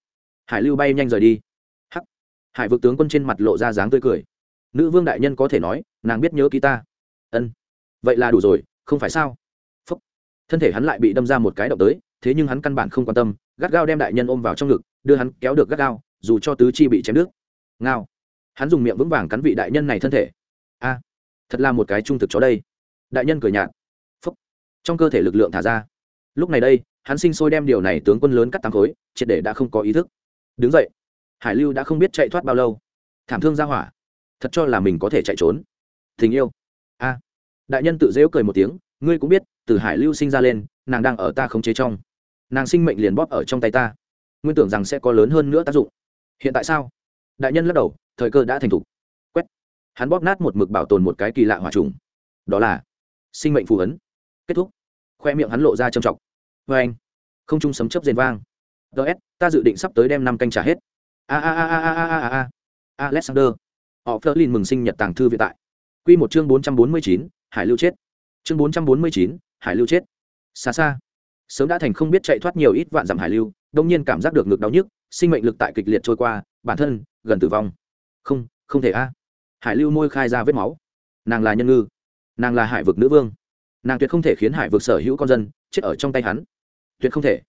Hải lưu bay nhanh rời đi. Hắc. Hải vực tướng quân trên mặt lộ ra dáng tươi cười nữ vương đại nhân có thể nói, nàng biết nhớ ký ta. Ân. Vậy là đủ rồi, không phải sao? Phúc. thân thể hắn lại bị đâm ra một cái động tới, thế nhưng hắn căn bản không quan tâm, gắt gao đem đại nhân ôm vào trong ngực, đưa hắn kéo được gắt gao, dù cho tứ chi bị chém nước ngao. Hắn dùng miệng vững vàng cắn vị đại nhân này thân thể. A. Thật là một cái trung thực chó đây. Đại nhân cười nhạt. Phúc. Trong cơ thể lực lượng thả ra. Lúc này đây, hắn sinh sôi đem điều này tướng quân lớn cắt tám khối, triệt để đã không có ý thức. Đứng dậy. Hải lưu đã không biết chạy thoát bao lâu. Thảm thương ra hỏa thật cho là mình có thể chạy trốn. Tình yêu. A. Đại nhân tự dễu cười một tiếng, ngươi cũng biết, từ hải lưu sinh ra lên, nàng đang ở ta khống chế trong. Nàng sinh mệnh liền bóp ở trong tay ta. Nguyên tưởng rằng sẽ có lớn hơn nữa tác dụng. Hiện tại sao? Đại nhân lắc đầu, thời cơ đã thành thục. Quét. Hắn bóp nát một mực bảo tồn một cái kỳ lạ hòa trùng. Đó là sinh mệnh phù ấn. Kết thúc. Khoe miệng hắn lộ ra trầm trọng. Vê anh, không trung sấm chấp rền vang. Ts ta dự định sắp tới đem năm canh trả hết. A a a a a a a a. Alexander họ phơ lin mừng sinh nhật tàng thư viện tại. Q một chương bốn trăm bốn mươi chín, hải lưu chết. Chương bốn trăm bốn mươi chín, hải lưu chết. Xa xa. Sớm đã thành không biết chạy thoát nhiều ít vạn dặm hải lưu, đông nhiên cảm giác được ngực đau nhức, sinh mệnh lực tại kịch liệt trôi qua, bản thân gần tử vong. Không không thể a. Hải lưu môi khai ra vết máu. Nàng là nhân ngư. Nàng là hải vực nữ vương. Nàng tuyệt không thể khiến hải vực sở hữu con dân chết ở trong tay hắn. Tuyệt không thể.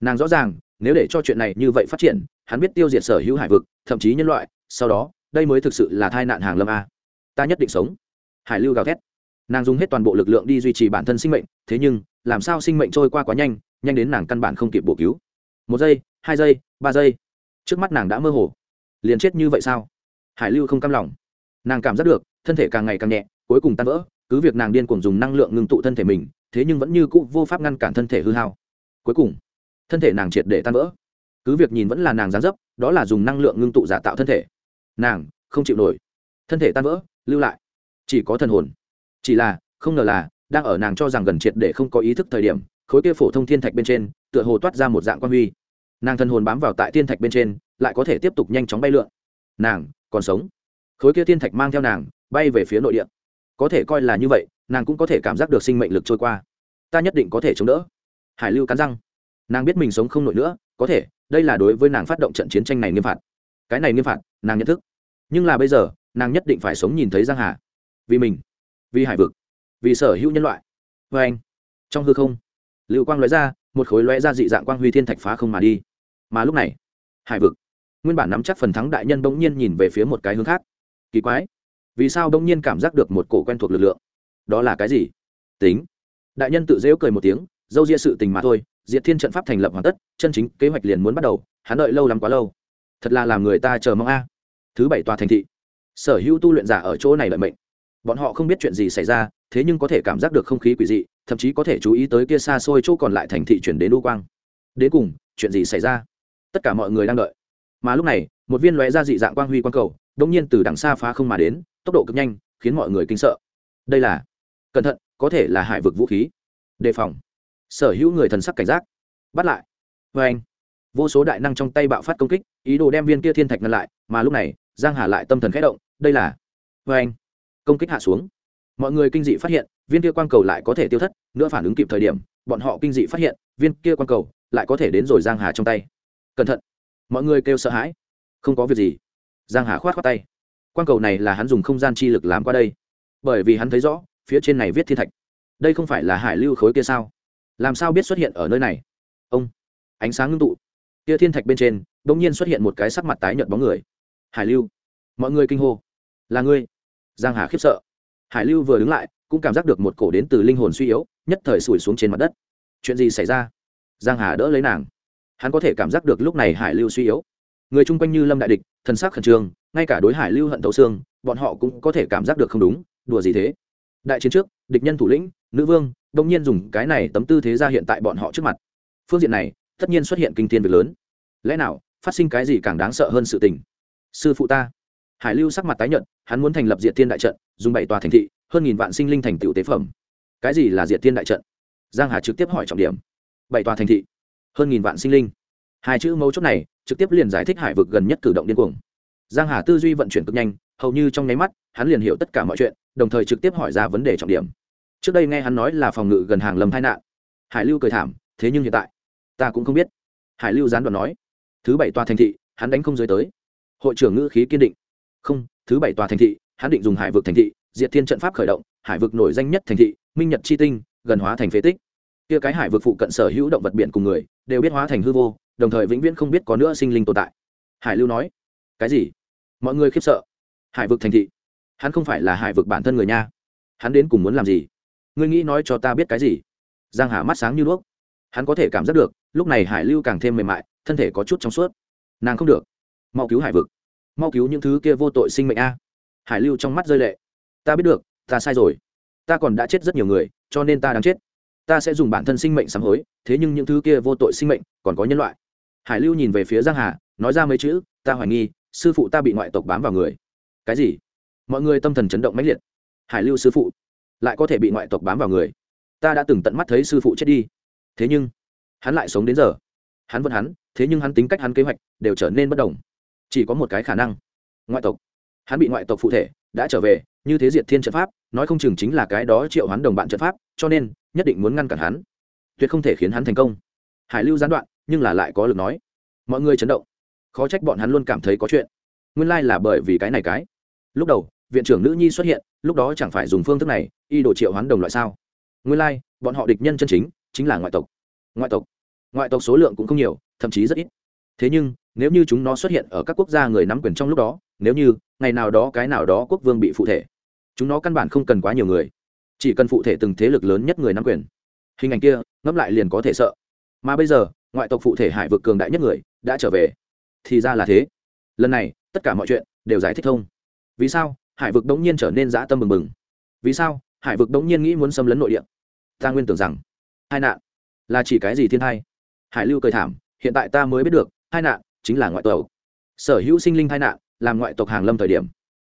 Nàng rõ ràng, nếu để cho chuyện này như vậy phát triển, hắn biết tiêu diệt sở hữu hải vực, thậm chí nhân loại, sau đó đây mới thực sự là tai nạn hàng lâm a. Ta nhất định sống. Hải lưu gào thét. Nàng dùng hết toàn bộ lực lượng đi duy trì bản thân sinh mệnh, thế nhưng, làm sao sinh mệnh trôi qua quá nhanh nhanh đến nàng căn bản không kịp bổ cứu. Một giây, hai giây, ba giây. Trước mắt nàng đã mơ hồ. Liền chết như vậy sao? Hải lưu không cam lòng. Nàng cảm giác được, thân thể càng ngày càng nhẹ, cuối cùng tan vỡ, cứ việc nàng điên cuồng dùng năng lượng ngưng tụ thân thể mình, thế nhưng vẫn như cũ vô pháp ngăn cản thân thể hư hao. Cuối cùng, thân thể nàng triệt để tan vỡ. Cứ việc nhìn vẫn là nàng dáng dấp, đó là dùng năng lượng ngưng tụ giả tạo thân thể nàng không chịu nổi. Thân thể tan vỡ, lưu lại. Chỉ có thần hồn. Chỉ là, không ngờ là, đang ở nàng cho rằng gần triệt để không có ý thức thời điểm, khối kia phổ thông thiên thạch bên trên, tựa hồ toát ra một dạng quan huy. Nàng thần hồn bám vào tại thiên thạch bên trên, lại có thể tiếp tục nhanh chóng bay lượn. Nàng còn sống. Khối kia thiên thạch mang theo nàng, bay về phía nội địa. Có thể coi là như vậy, nàng cũng có thể cảm giác được sinh mệnh lực trôi qua. Ta nhất định có thể chống đỡ. Hải lưu cắn răng. Nàng biết mình sống không nổi nữa, có thể, đây là đối với nàng phát động trận chiến tranh này nghiêm phạt. Cái này nghiêm phạt, nàng nhận thức nhưng là bây giờ, nàng nhất định phải sống nhìn thấy giang hà. Vì mình, vì hải vực, vì sở hữu nhân loại. Vê anh, trong hư không, lưu quang lóe ra, một khối lóe ra dị dạng quang huy thiên thạch phá không mà đi. Mà lúc này, hải vực, nguyên bản nắm chắc phần thắng đại nhân bỗng nhiên nhìn về phía một cái hướng khác. Kỳ quái, vì sao bỗng nhiên cảm giác được một cổ quen thuộc lực lượng? Đó là cái gì? Tính. Đại nhân tự dễu cười một tiếng, dâu ria sự tình mà thôi, diệt thiên trận pháp thành lập hoàn tất, chân chính kế hoạch liền muốn bắt đầu, hắn đợi lâu lắm quá lâu. Thật là làm người ta chờ mong a thứ bảy tòa thành thị. Sở hữu tu luyện giả ở chỗ này lợi mệnh. Bọn họ không biết chuyện gì xảy ra, thế nhưng có thể cảm giác được không khí quỷ dị, thậm chí có thể chú ý tới kia xa xôi chỗ còn lại thành thị chuyển đến đu quang. Đến cùng, chuyện gì xảy ra? Tất cả mọi người đang đợi. Mà lúc này, một viên lóe ra dị dạng quang huy quang cầu đông nhiên từ đằng xa phá không mà đến, tốc độ cực nhanh, khiến mọi người kinh sợ. Đây là cẩn thận, có thể là hải vực vũ khí. Đề phòng. Sở hữu người thần sắc cảnh giác. Bắt lại. Vê anh vô số đại năng trong tay bạo phát công kích, ý đồ đem viên kia thiên thạch ngăn lại, mà lúc này, giang hà lại tâm thần khẽ động, đây là vê anh, công kích hạ xuống. Mọi người kinh dị phát hiện, viên kia quang cầu lại có thể tiêu thất, nữa phản ứng kịp thời điểm, bọn họ kinh dị phát hiện, viên kia quang cầu lại có thể đến rồi giang hà trong tay. Cẩn thận. Mọi người kêu sợ hãi. Không có việc gì. Giang hà khoát khoát tay. Quang cầu này là hắn dùng không gian chi lực làm qua đây. Bởi vì hắn thấy rõ, phía trên này viết thiên thạch. Đây không phải là hải lưu khối kia sao? Làm sao biết xuất hiện ở nơi này? Ông. Ánh sáng ngưng tụ kia thiên thạch bên trên đ ỗ n g nhiên xuất hiện một cái sắc mặt tái nhợt bóng người. Hải lưu. Mọi người kinh hô. Là ngươi. Giang hà khiếp sợ. Hải lưu vừa đứng lại, cũng cảm giác được một cổ đến từ linh hồn suy yếu, nhất thời sủi xuống trên mặt đất. Chuyện gì xảy ra? Giang hà đỡ lấy nàng. Hắn có thể cảm giác được lúc này hải lưu suy yếu. Người chung quanh như lâm đại địch, thần sắc khẩn trương, ngay cả đối hải lưu hận tấu xương, bọn họ cũng có thể cảm giác được không đúng, đùa gì thế? Đại chiến trước, địch nhân thủ lĩnh, nữ vương đông nhiên dùng cái này tấm tư thế ra hiện tại bọn họ trước mặt. Phương diện này, tất nhiên xuất hiện kinh thiên việc lớn lẽ nào phát sinh cái gì càng đáng sợ hơn sự tình? Sư phụ ta. Hải lưu sắc mặt tái nhận hắn muốn thành lập diệt thiên đại trận, dùng bảy tòa thành thị, hơn nghìn vạn sinh linh thành tựu tế phẩm. Cái gì là diệt thiên đại trận? Giang hà trực tiếp hỏi trọng điểm. Bảy tòa thành thị, hơn nghìn vạn sinh linh. Hai chữ mấu chốt này trực tiếp liền giải thích hải vực gần nhất cử động điên cuồng. Giang hà tư duy vận chuyển cực nhanh, hầu như trong nháy mắt, hắn liền hiểu tất cả mọi chuyện, đồng thời trực tiếp hỏi ra vấn đề trọng điểm. Trước đây nghe hắn nói là phòng ngự gần hàng lầm tai nạn. Hải lưu cười thảm, thế nhưng hiện tại, ta cũng không biết. Hải lưu gián đoạn nói thứ bảy tòa thành thị, hắn đánh không dưới tới. Hội trưởng ngữ khí kiên định. Không, thứ bảy tòa thành thị, hắn định dùng hải vực thành thị, diệt thiên trận pháp khởi động, hải vực nổi danh nhất thành thị, minh nhật chi tinh, gần hóa thành phế tích. Kia cái hải vực phụ cận sở hữu động vật biển cùng người, đều biết hóa thành hư vô, đồng thời vĩnh viễn không biết có nữa sinh linh tồn tại. Hải lưu nói, cái gì? Mọi người khiếp sợ. Hải vực thành thị, hắn không phải là hải vực bản thân người nha. Hắn đến cùng muốn làm gì? Ngươi nghĩ nói cho ta biết cái gì? Giang hà mắt sáng như đuốc. Hắn có thể cảm giác được, lúc này hải lưu càng thêm mềm mại thân thể có chút trong suốt. Nàng không được. Mau cứu hải vực. Mau cứu những thứ kia vô tội sinh mệnh a. Hải lưu trong mắt rơi lệ. Ta biết được, ta sai rồi. Ta còn đã chết rất nhiều người, cho nên ta đáng chết. Ta sẽ dùng bản thân sinh mệnh sám hối, thế nhưng những thứ kia vô tội sinh mệnh còn có nhân loại. Hải lưu nhìn về phía giang hà, nói ra mấy chữ, ta hoài nghi, sư phụ ta bị ngoại tộc bám vào người. Cái gì? Mọi người tâm thần chấn động mãnh liệt. Hải lưu sư phụ, lại có thể bị ngoại tộc bám vào người? Ta đã từng tận mắt thấy sư phụ chết đi. Thế nhưng, hắn lại sống đến giờ hắn vẫn hắn, thế nhưng hắn tính cách hắn kế hoạch đều trở nên bất đồng. Chỉ có một cái khả năng, ngoại tộc. Hắn bị ngoại tộc phụ thể, đã trở về, như thế diệt thiên trận pháp, nói không chừng chính là cái đó triệu hắn đồng bạn trận pháp, cho nên, nhất định muốn ngăn cản hắn. Tuyệt không thể khiến hắn thành công. Hải lưu gián đoạn, nhưng là lại có lực nói. Mọi người chấn động. Khó trách bọn hắn luôn cảm thấy có chuyện. Nguyên lai là bởi vì cái này cái. Lúc đầu, viện trưởng nữ nhi xuất hiện, lúc đó chẳng phải dùng phương thức này, y đồ triệu hoán đồng loại sao? Nguyên lai, bọn họ địch nhân chân chính chính là ngoại tộc. Ngoại tộc ngoại tộc số lượng cũng không nhiều, thậm chí rất ít. Thế nhưng, nếu như chúng nó xuất hiện ở các quốc gia người nắm quyền trong lúc đó, nếu như, ngày nào đó cái nào đó quốc vương bị phụ thể, chúng nó căn bản không cần quá nhiều người. Chỉ cần phụ thể từng thế lực lớn nhất người nắm quyền. Hình ảnh kia ngấp lại liền có thể sợ. Mà bây giờ, ngoại tộc phụ thể hải vực cường đại nhất người, đã trở về. Thì ra là thế. Lần này, tất cả mọi chuyện, đều giải thích thông. Vì sao, hải vực đống nhiên trở nên dã tâm bừng bừng? Vì sao, hải vực đống nhiên nghĩ muốn xâm lấn nội địa? Ta nguyên tưởng rằng, hai nạn là chỉ cái gì thiên hai hải lưu cười thảm, hiện tại ta mới biết được hai nạn chính là ngoại tàu sở hữu sinh linh hai nạn, làm ngoại tộc hàng lâm thời điểm,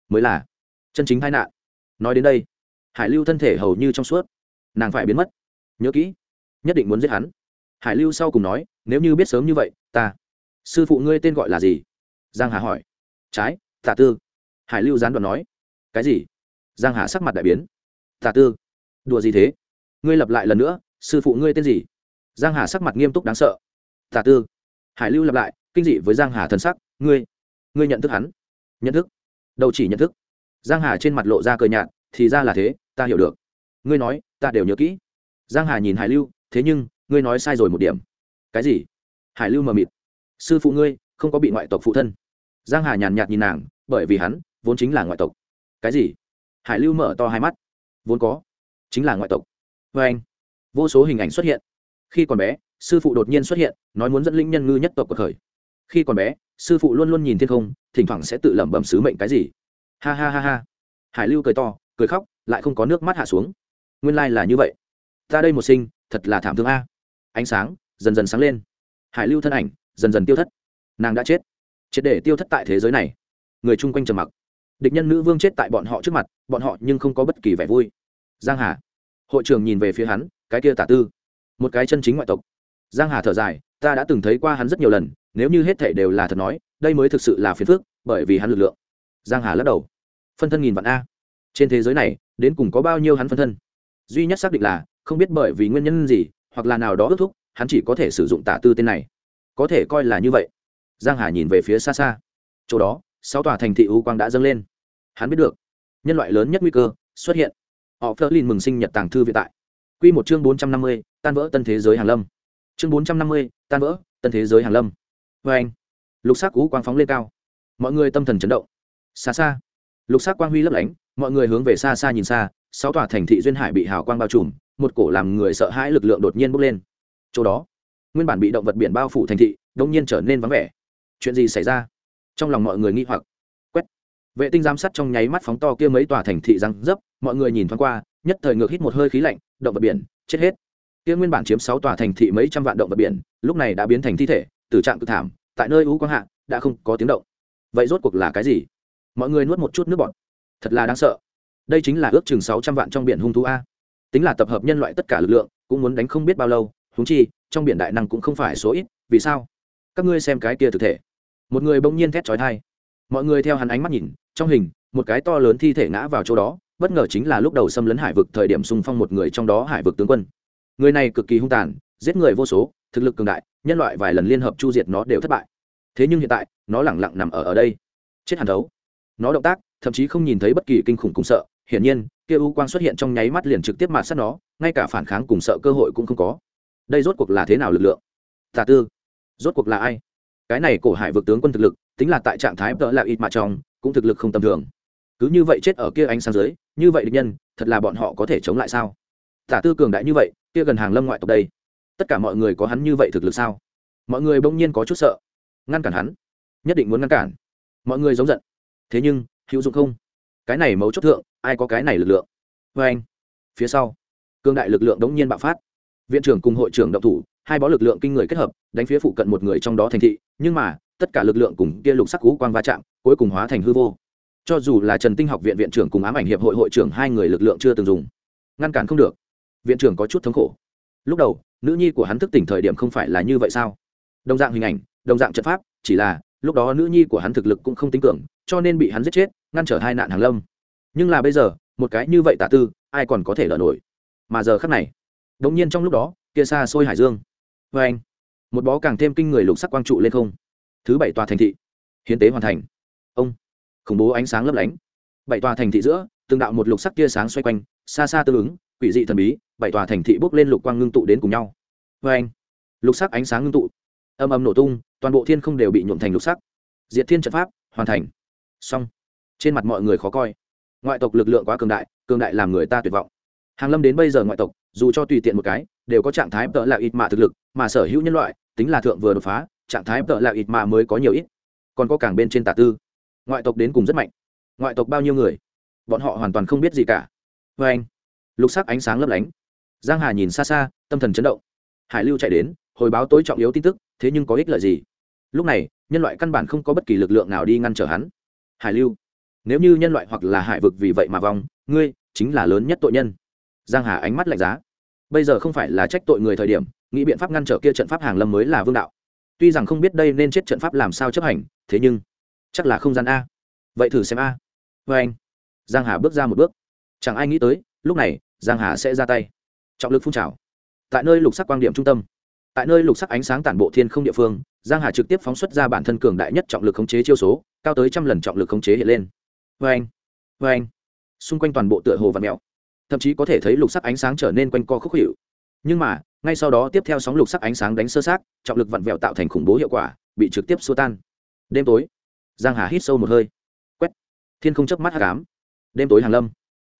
mới là chân chính hai nạn. Nói đến đây, hải lưu thân thể hầu như trong suốt, nàng phải biến mất. Nhớ kỹ, nhất định muốn giết hắn. Hải lưu sau cùng nói, nếu như biết sớm như vậy, ta, sư phụ ngươi tên gọi là gì? Giang hà hỏi. Trái tả tư. Hải lưu gián đoạn nói. Cái gì? Giang hà sắc mặt đại biến. Tả tư. Đùa gì thế? Ngươi lặp lại lần nữa, sư phụ ngươi tên gì? Giang hà sắc mặt nghiêm túc đáng sợ. Tả tư. Hải lưu lặp lại, kinh dị với giang hà thân sắc. Ngươi ngươi nhận thức hắn? Nhận thức. Đầu chỉ nhận thức. Giang hà trên mặt lộ ra cờ nhạt, thì ra là thế, ta hiểu được. Ngươi nói, ta đều nhớ kỹ. Giang hà nhìn hải lưu, thế nhưng, ngươi nói sai rồi một điểm. Cái gì? Hải lưu mờ mịt. Sư phụ ngươi, không có bị ngoại tộc phụ thân. Giang hà nhàn nhạt nhìn nàng, bởi vì hắn, vốn chính là ngoại tộc. Cái gì? Hải lưu mở to hai mắt. Vốn có. Chính là ngoại tộc. Vê anh vô số hình ảnh xuất hiện khi còn bé, sư phụ đột nhiên xuất hiện, nói muốn dẫn linh nhân ngư nhất tộc của khởi khi còn bé, sư phụ luôn luôn nhìn thiên không, thỉnh thoảng sẽ tự lẩm bẩm sứ mệnh cái gì. Ha ha ha ha. Hải lưu cười to, cười khóc, lại không có nước mắt hạ xuống. Nguyên lai là như vậy. Ta đây một sinh, thật là thảm thương a. Ánh sáng dần dần sáng lên. Hải lưu thân ảnh dần dần tiêu thất. Nàng đã chết. Chết để tiêu thất tại thế giới này. Người chung quanh trầm mặc. Địch nhân nữ vương chết tại bọn họ trước mặt, bọn họ nhưng không có bất kỳ vẻ vui. Giang hà. Hội trưởng nhìn về phía hắn, cái kia tả tư một cái chân chính ngoại tộc. Giang hà thở dài ta đã từng thấy qua hắn rất nhiều lần nếu như hết thể đều là thật nói đây mới thực sự là phiền phức bởi vì hắn lực lượng. Giang hà lắc đầu. Phân thân nghìn vạn a. Trên thế giới này đến cùng có bao nhiêu hắn phân thân? Duy nhất xác định là không biết bởi vì nguyên nhân gì hoặc là nào đó ước thúc hắn chỉ có thể sử dụng tả tư tên này. Có thể coi là như vậy. Giang hà nhìn về phía xa xa. Chỗ đó sáu tòa thành thị u quang đã dâng lên. Hắn biết được nhân loại lớn nhất nguy cơ xuất hiện. Họ phớt lin mừng sinh nhật tàng thư vĩ tại. Quy một chương bốn trăm năm mươi, tan vỡ tân thế giới hàng lâm. Chương bốn trăm năm mươi, tan vỡ tân thế giới hàng lâm. Vê anh lục sắc cú quang phóng lên cao. Mọi người tâm thần chấn động. Xa xa lục sắc quang huy lấp lánh mọi người hướng về xa xa nhìn xa sáu tòa thành thị duyên hải bị hào quang bao trùm một cổ làm người sợ hãi lực lượng đột nhiên bốc lên. Chỗ đó nguyên bản bị động vật biển bao phủ thành thị đông nhiên trở nên vắng vẻ. Chuyện gì xảy ra? Trong lòng mọi người nghi hoặc. Quét. Vệ tinh giám sát trong nháy mắt phóng to kia mấy tòa thành thị răng dấp mọi người nhìn thoáng qua nhất thời ngược hít một hơi khí lạnh động vật biển chết hết kia nguyên bản chiếm sáu tòa thành thị mấy trăm vạn động vật biển, lúc này đã biến thành thi thể, tử trạng cực thảm, tại nơi ú quang hạ, đã không có tiếng động. Vậy rốt cuộc là cái gì? Mọi người nuốt một chút nước bọt. Thật là đáng sợ. Đây chính là ước chừng sáu trăm vạn trong biển hung thú a. Tính là tập hợp nhân loại tất cả lực lượng, cũng muốn đánh không biết bao lâu húng chi, trong biển đại năng cũng không phải số ít, vì sao? Các ngươi xem cái kia thực thể. Một người bỗng nhiên thét trói thai mọi người theo hắn ánh mắt nhìn, trong hình, một cái to lớn thi thể ngã vào chỗ đó, bất ngờ chính là lúc đầu xâm lấn hải vực thời điểm xung phong một người trong đó hải vực tướng quân người này cực kỳ hung tàn, giết người vô số, thực lực cường đại, nhân loại vài lần liên hợp chu diệt nó đều thất bại. Thế nhưng hiện tại, nó lẳng lặng nằm ở ở đây. Chết hẳn thấu. Nó động tác, thậm chí không nhìn thấy bất kỳ kinh khủng cùng sợ. Hiển nhiên, kia u quang xuất hiện trong nháy mắt liền trực tiếp mạt sát nó, ngay cả phản kháng cùng sợ cơ hội cũng không có. Đây rốt cuộc là thế nào lực lượng? Tà tư. Rốt cuộc là ai? Cái này cổ hải vực tướng quân thực lực, tính là tại trạng thái tợ là ít mà trong, cũng thực lực không tầm thường. Cứ như vậy chết ở kia ánh sáng dưới, như vậy địch nhân, thật là bọn họ có thể chống lại sao? Tả tư cường đại như vậy kia gần hàng lâm ngoại tộc đây. Tất cả mọi người có hắn như vậy thực lực sao? Mọi người bỗng nhiên có chút sợ. Ngăn cản hắn. Nhất định muốn ngăn cản. Mọi người giống giận. Thế nhưng, hữu dụng không? Cái này mấu chốt thượng, ai có cái này lực lượng? Vê anh, phía sau cương đại lực lượng đống nhiên bạo phát. Viện trưởng cùng hội trưởng động thủ, hai bó lực lượng kinh người kết hợp, đánh phía phụ cận một người trong đó thành thị, nhưng mà, tất cả lực lượng cùng kia lục sắc cú quang va chạm, cuối cùng hóa thành hư vô. Cho dù là trần tinh học viện viện trưởng cùng ám ảnh hiệp hội hội trưởng hai người lực lượng chưa từng dùng, ngăn cản không được viện trưởng có chút thống khổ. Lúc đầu, nữ nhi của hắn thức tỉnh thời điểm không phải là như vậy sao? Đồng dạng hình ảnh, đồng dạng trận pháp, chỉ là lúc đó nữ nhi của hắn thực lực cũng không tính cường, cho nên bị hắn giết chết, ngăn trở hai nạn hàng lâm. Nhưng là bây giờ, một cái như vậy tạ tư, ai còn có thể lỡ nổi? Mà giờ khắc này, đống nhiên trong lúc đó, kia xa xôi hải dương. Vê anh, một bó càng thêm kinh người lục sắc quang trụ lên không. Thứ bảy tòa thành thị. Hiến tế hoàn thành. Ông, khủng bố ánh sáng lấp lánh. Bảy tòa thành thị giữa, từng đạo một lục sắc tia sáng xoay quanh, xa xa tương ứng quỷ dị thần bí, bảy tòa thành thị bốc lên lục quang ngưng tụ đến cùng nhau. Vê anh, lục sắc ánh sáng ngưng tụ. Âm âm nổ tung, toàn bộ thiên không đều bị nhuộm thành lục sắc. Diệt thiên trận pháp, hoàn thành. Xong. Trên mặt mọi người khó coi. Ngoại tộc lực lượng quá cường đại cường đại làm người ta tuyệt vọng. Hàng lâm đến bây giờ ngoại tộc, dù cho tùy tiện một cái, đều có trạng thái tợ là ít mạ thực lực, mà sở hữu nhân loại, tính là thượng vừa đột phá, trạng thái tợ là ít mạ mới có nhiều ít. Còn có cảng bên trên tà tư. Ngoại tộc đến cùng rất mạnh. Ngoại tộc bao nhiêu người? Bọn họ hoàn toàn không biết gì cả. Vê anh lục sắc ánh sáng lấp lánh. Giang hà nhìn xa xa, tâm thần chấn động. Hải lưu chạy đến, hồi báo tối trọng yếu tin tức, thế nhưng có ích lợi gì? Lúc này, nhân loại căn bản không có bất kỳ lực lượng nào đi ngăn trở hắn. Hải lưu, nếu như nhân loại hoặc là hải vực vì vậy mà vong, ngươi chính là lớn nhất tội nhân. Giang hà ánh mắt lạnh giá. Bây giờ không phải là trách tội người thời điểm, nghĩ biện pháp ngăn trở kia trận pháp hàng lâm mới là vương đạo. Tuy rằng không biết đây nên chết trận pháp làm sao chấp hành, thế nhưng chắc là không gian a. Vậy thử xem a. Vê anh. Giang hà bước ra một bước. Chẳng ai nghĩ tới, lúc này giang hà sẽ ra tay. Trọng lực phun trào. Tại nơi lục sắc quan điểm trung tâm, tại nơi lục sắc ánh sáng tản bộ thiên không địa phương, giang hà trực tiếp phóng xuất ra bản thân cường đại nhất trọng lực khống chế chiêu số, cao tới trăm lần trọng lực khống chế hiện lên. Vê anh vê anh xung quanh toàn bộ tựa hồ và mèo. Thậm chí có thể thấy lục sắc ánh sáng trở nên quanh co khúc hiệu nhưng mà, ngay sau đó tiếp theo sóng lục sắc ánh sáng đánh sơ sát, trọng lực vặn vẹo tạo thành khủng bố hiệu quả, bị trực tiếp xua tan. Đêm tối, giang hà hít sâu một hơi. Quét. Thiên không chớp mắt hạ cám đêm tối hàng lâm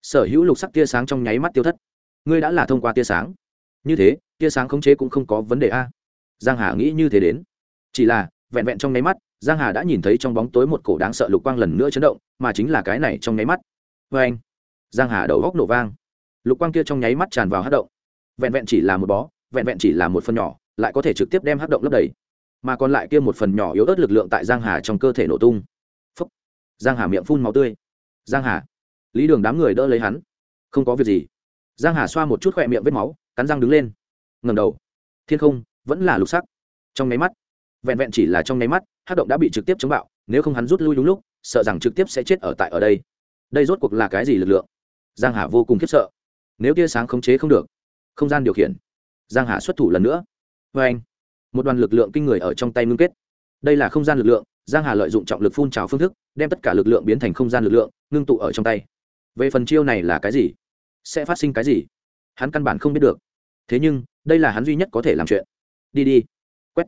sở hữu lục sắc tia sáng trong nháy mắt tiêu thất. Ngươi đã là thông qua tia sáng. Như thế, tia sáng khống chế cũng không có vấn đề a. Giang hà nghĩ như thế đến. Chỉ là, vẹn vẹn trong nháy mắt, giang hà đã nhìn thấy trong bóng tối một cổ đáng sợ lục quang lần nữa chấn động, mà chính là cái này trong nháy mắt. Vê anh, giang hà đầu góc nổ vang. Lục quang kia trong nháy mắt tràn vào hát động. Vẹn vẹn chỉ là một bó, vẹn vẹn chỉ là một phần nhỏ, lại có thể trực tiếp đem hát động lấp đầy. Mà còn lại kia một phần nhỏ yếu ớt lực lượng tại giang hà trong cơ thể nổ tung. Phúc. giang hà miệng phun máu tươi. Giang hà lý đường đám người đỡ lấy hắn. Không có việc gì. Giang hà xoa một chút khỏe miệng vết máu, cắn răng đứng lên. Ngầm đầu. Thiên không, vẫn là lục sắc. Trong nháy mắt, vẹn vẹn chỉ là trong nháy mắt, hát động đã bị trực tiếp chống bạo, nếu không hắn rút lui đúng lúc, sợ rằng trực tiếp sẽ chết ở tại ở đây. Đây rốt cuộc là cái gì lực lượng? Giang hà vô cùng khiếp sợ. Nếu tia sáng khống chế không được, không gian điều khiển. Giang hà xuất thủ lần nữa. Vê anh, một đoàn lực lượng kinh người ở trong tay ngưng kết. Đây là không gian lực lượng, giang hà lợi dụng trọng lực phun trào phương thức, đem tất cả lực lượng biến thành không gian lực lượng, ngưng tụ ở trong tay về phần chiêu này là cái gì? Sẽ phát sinh cái gì? Hắn căn bản không biết được. Thế nhưng, đây là hắn duy nhất có thể làm chuyện. Đi đi. Quét.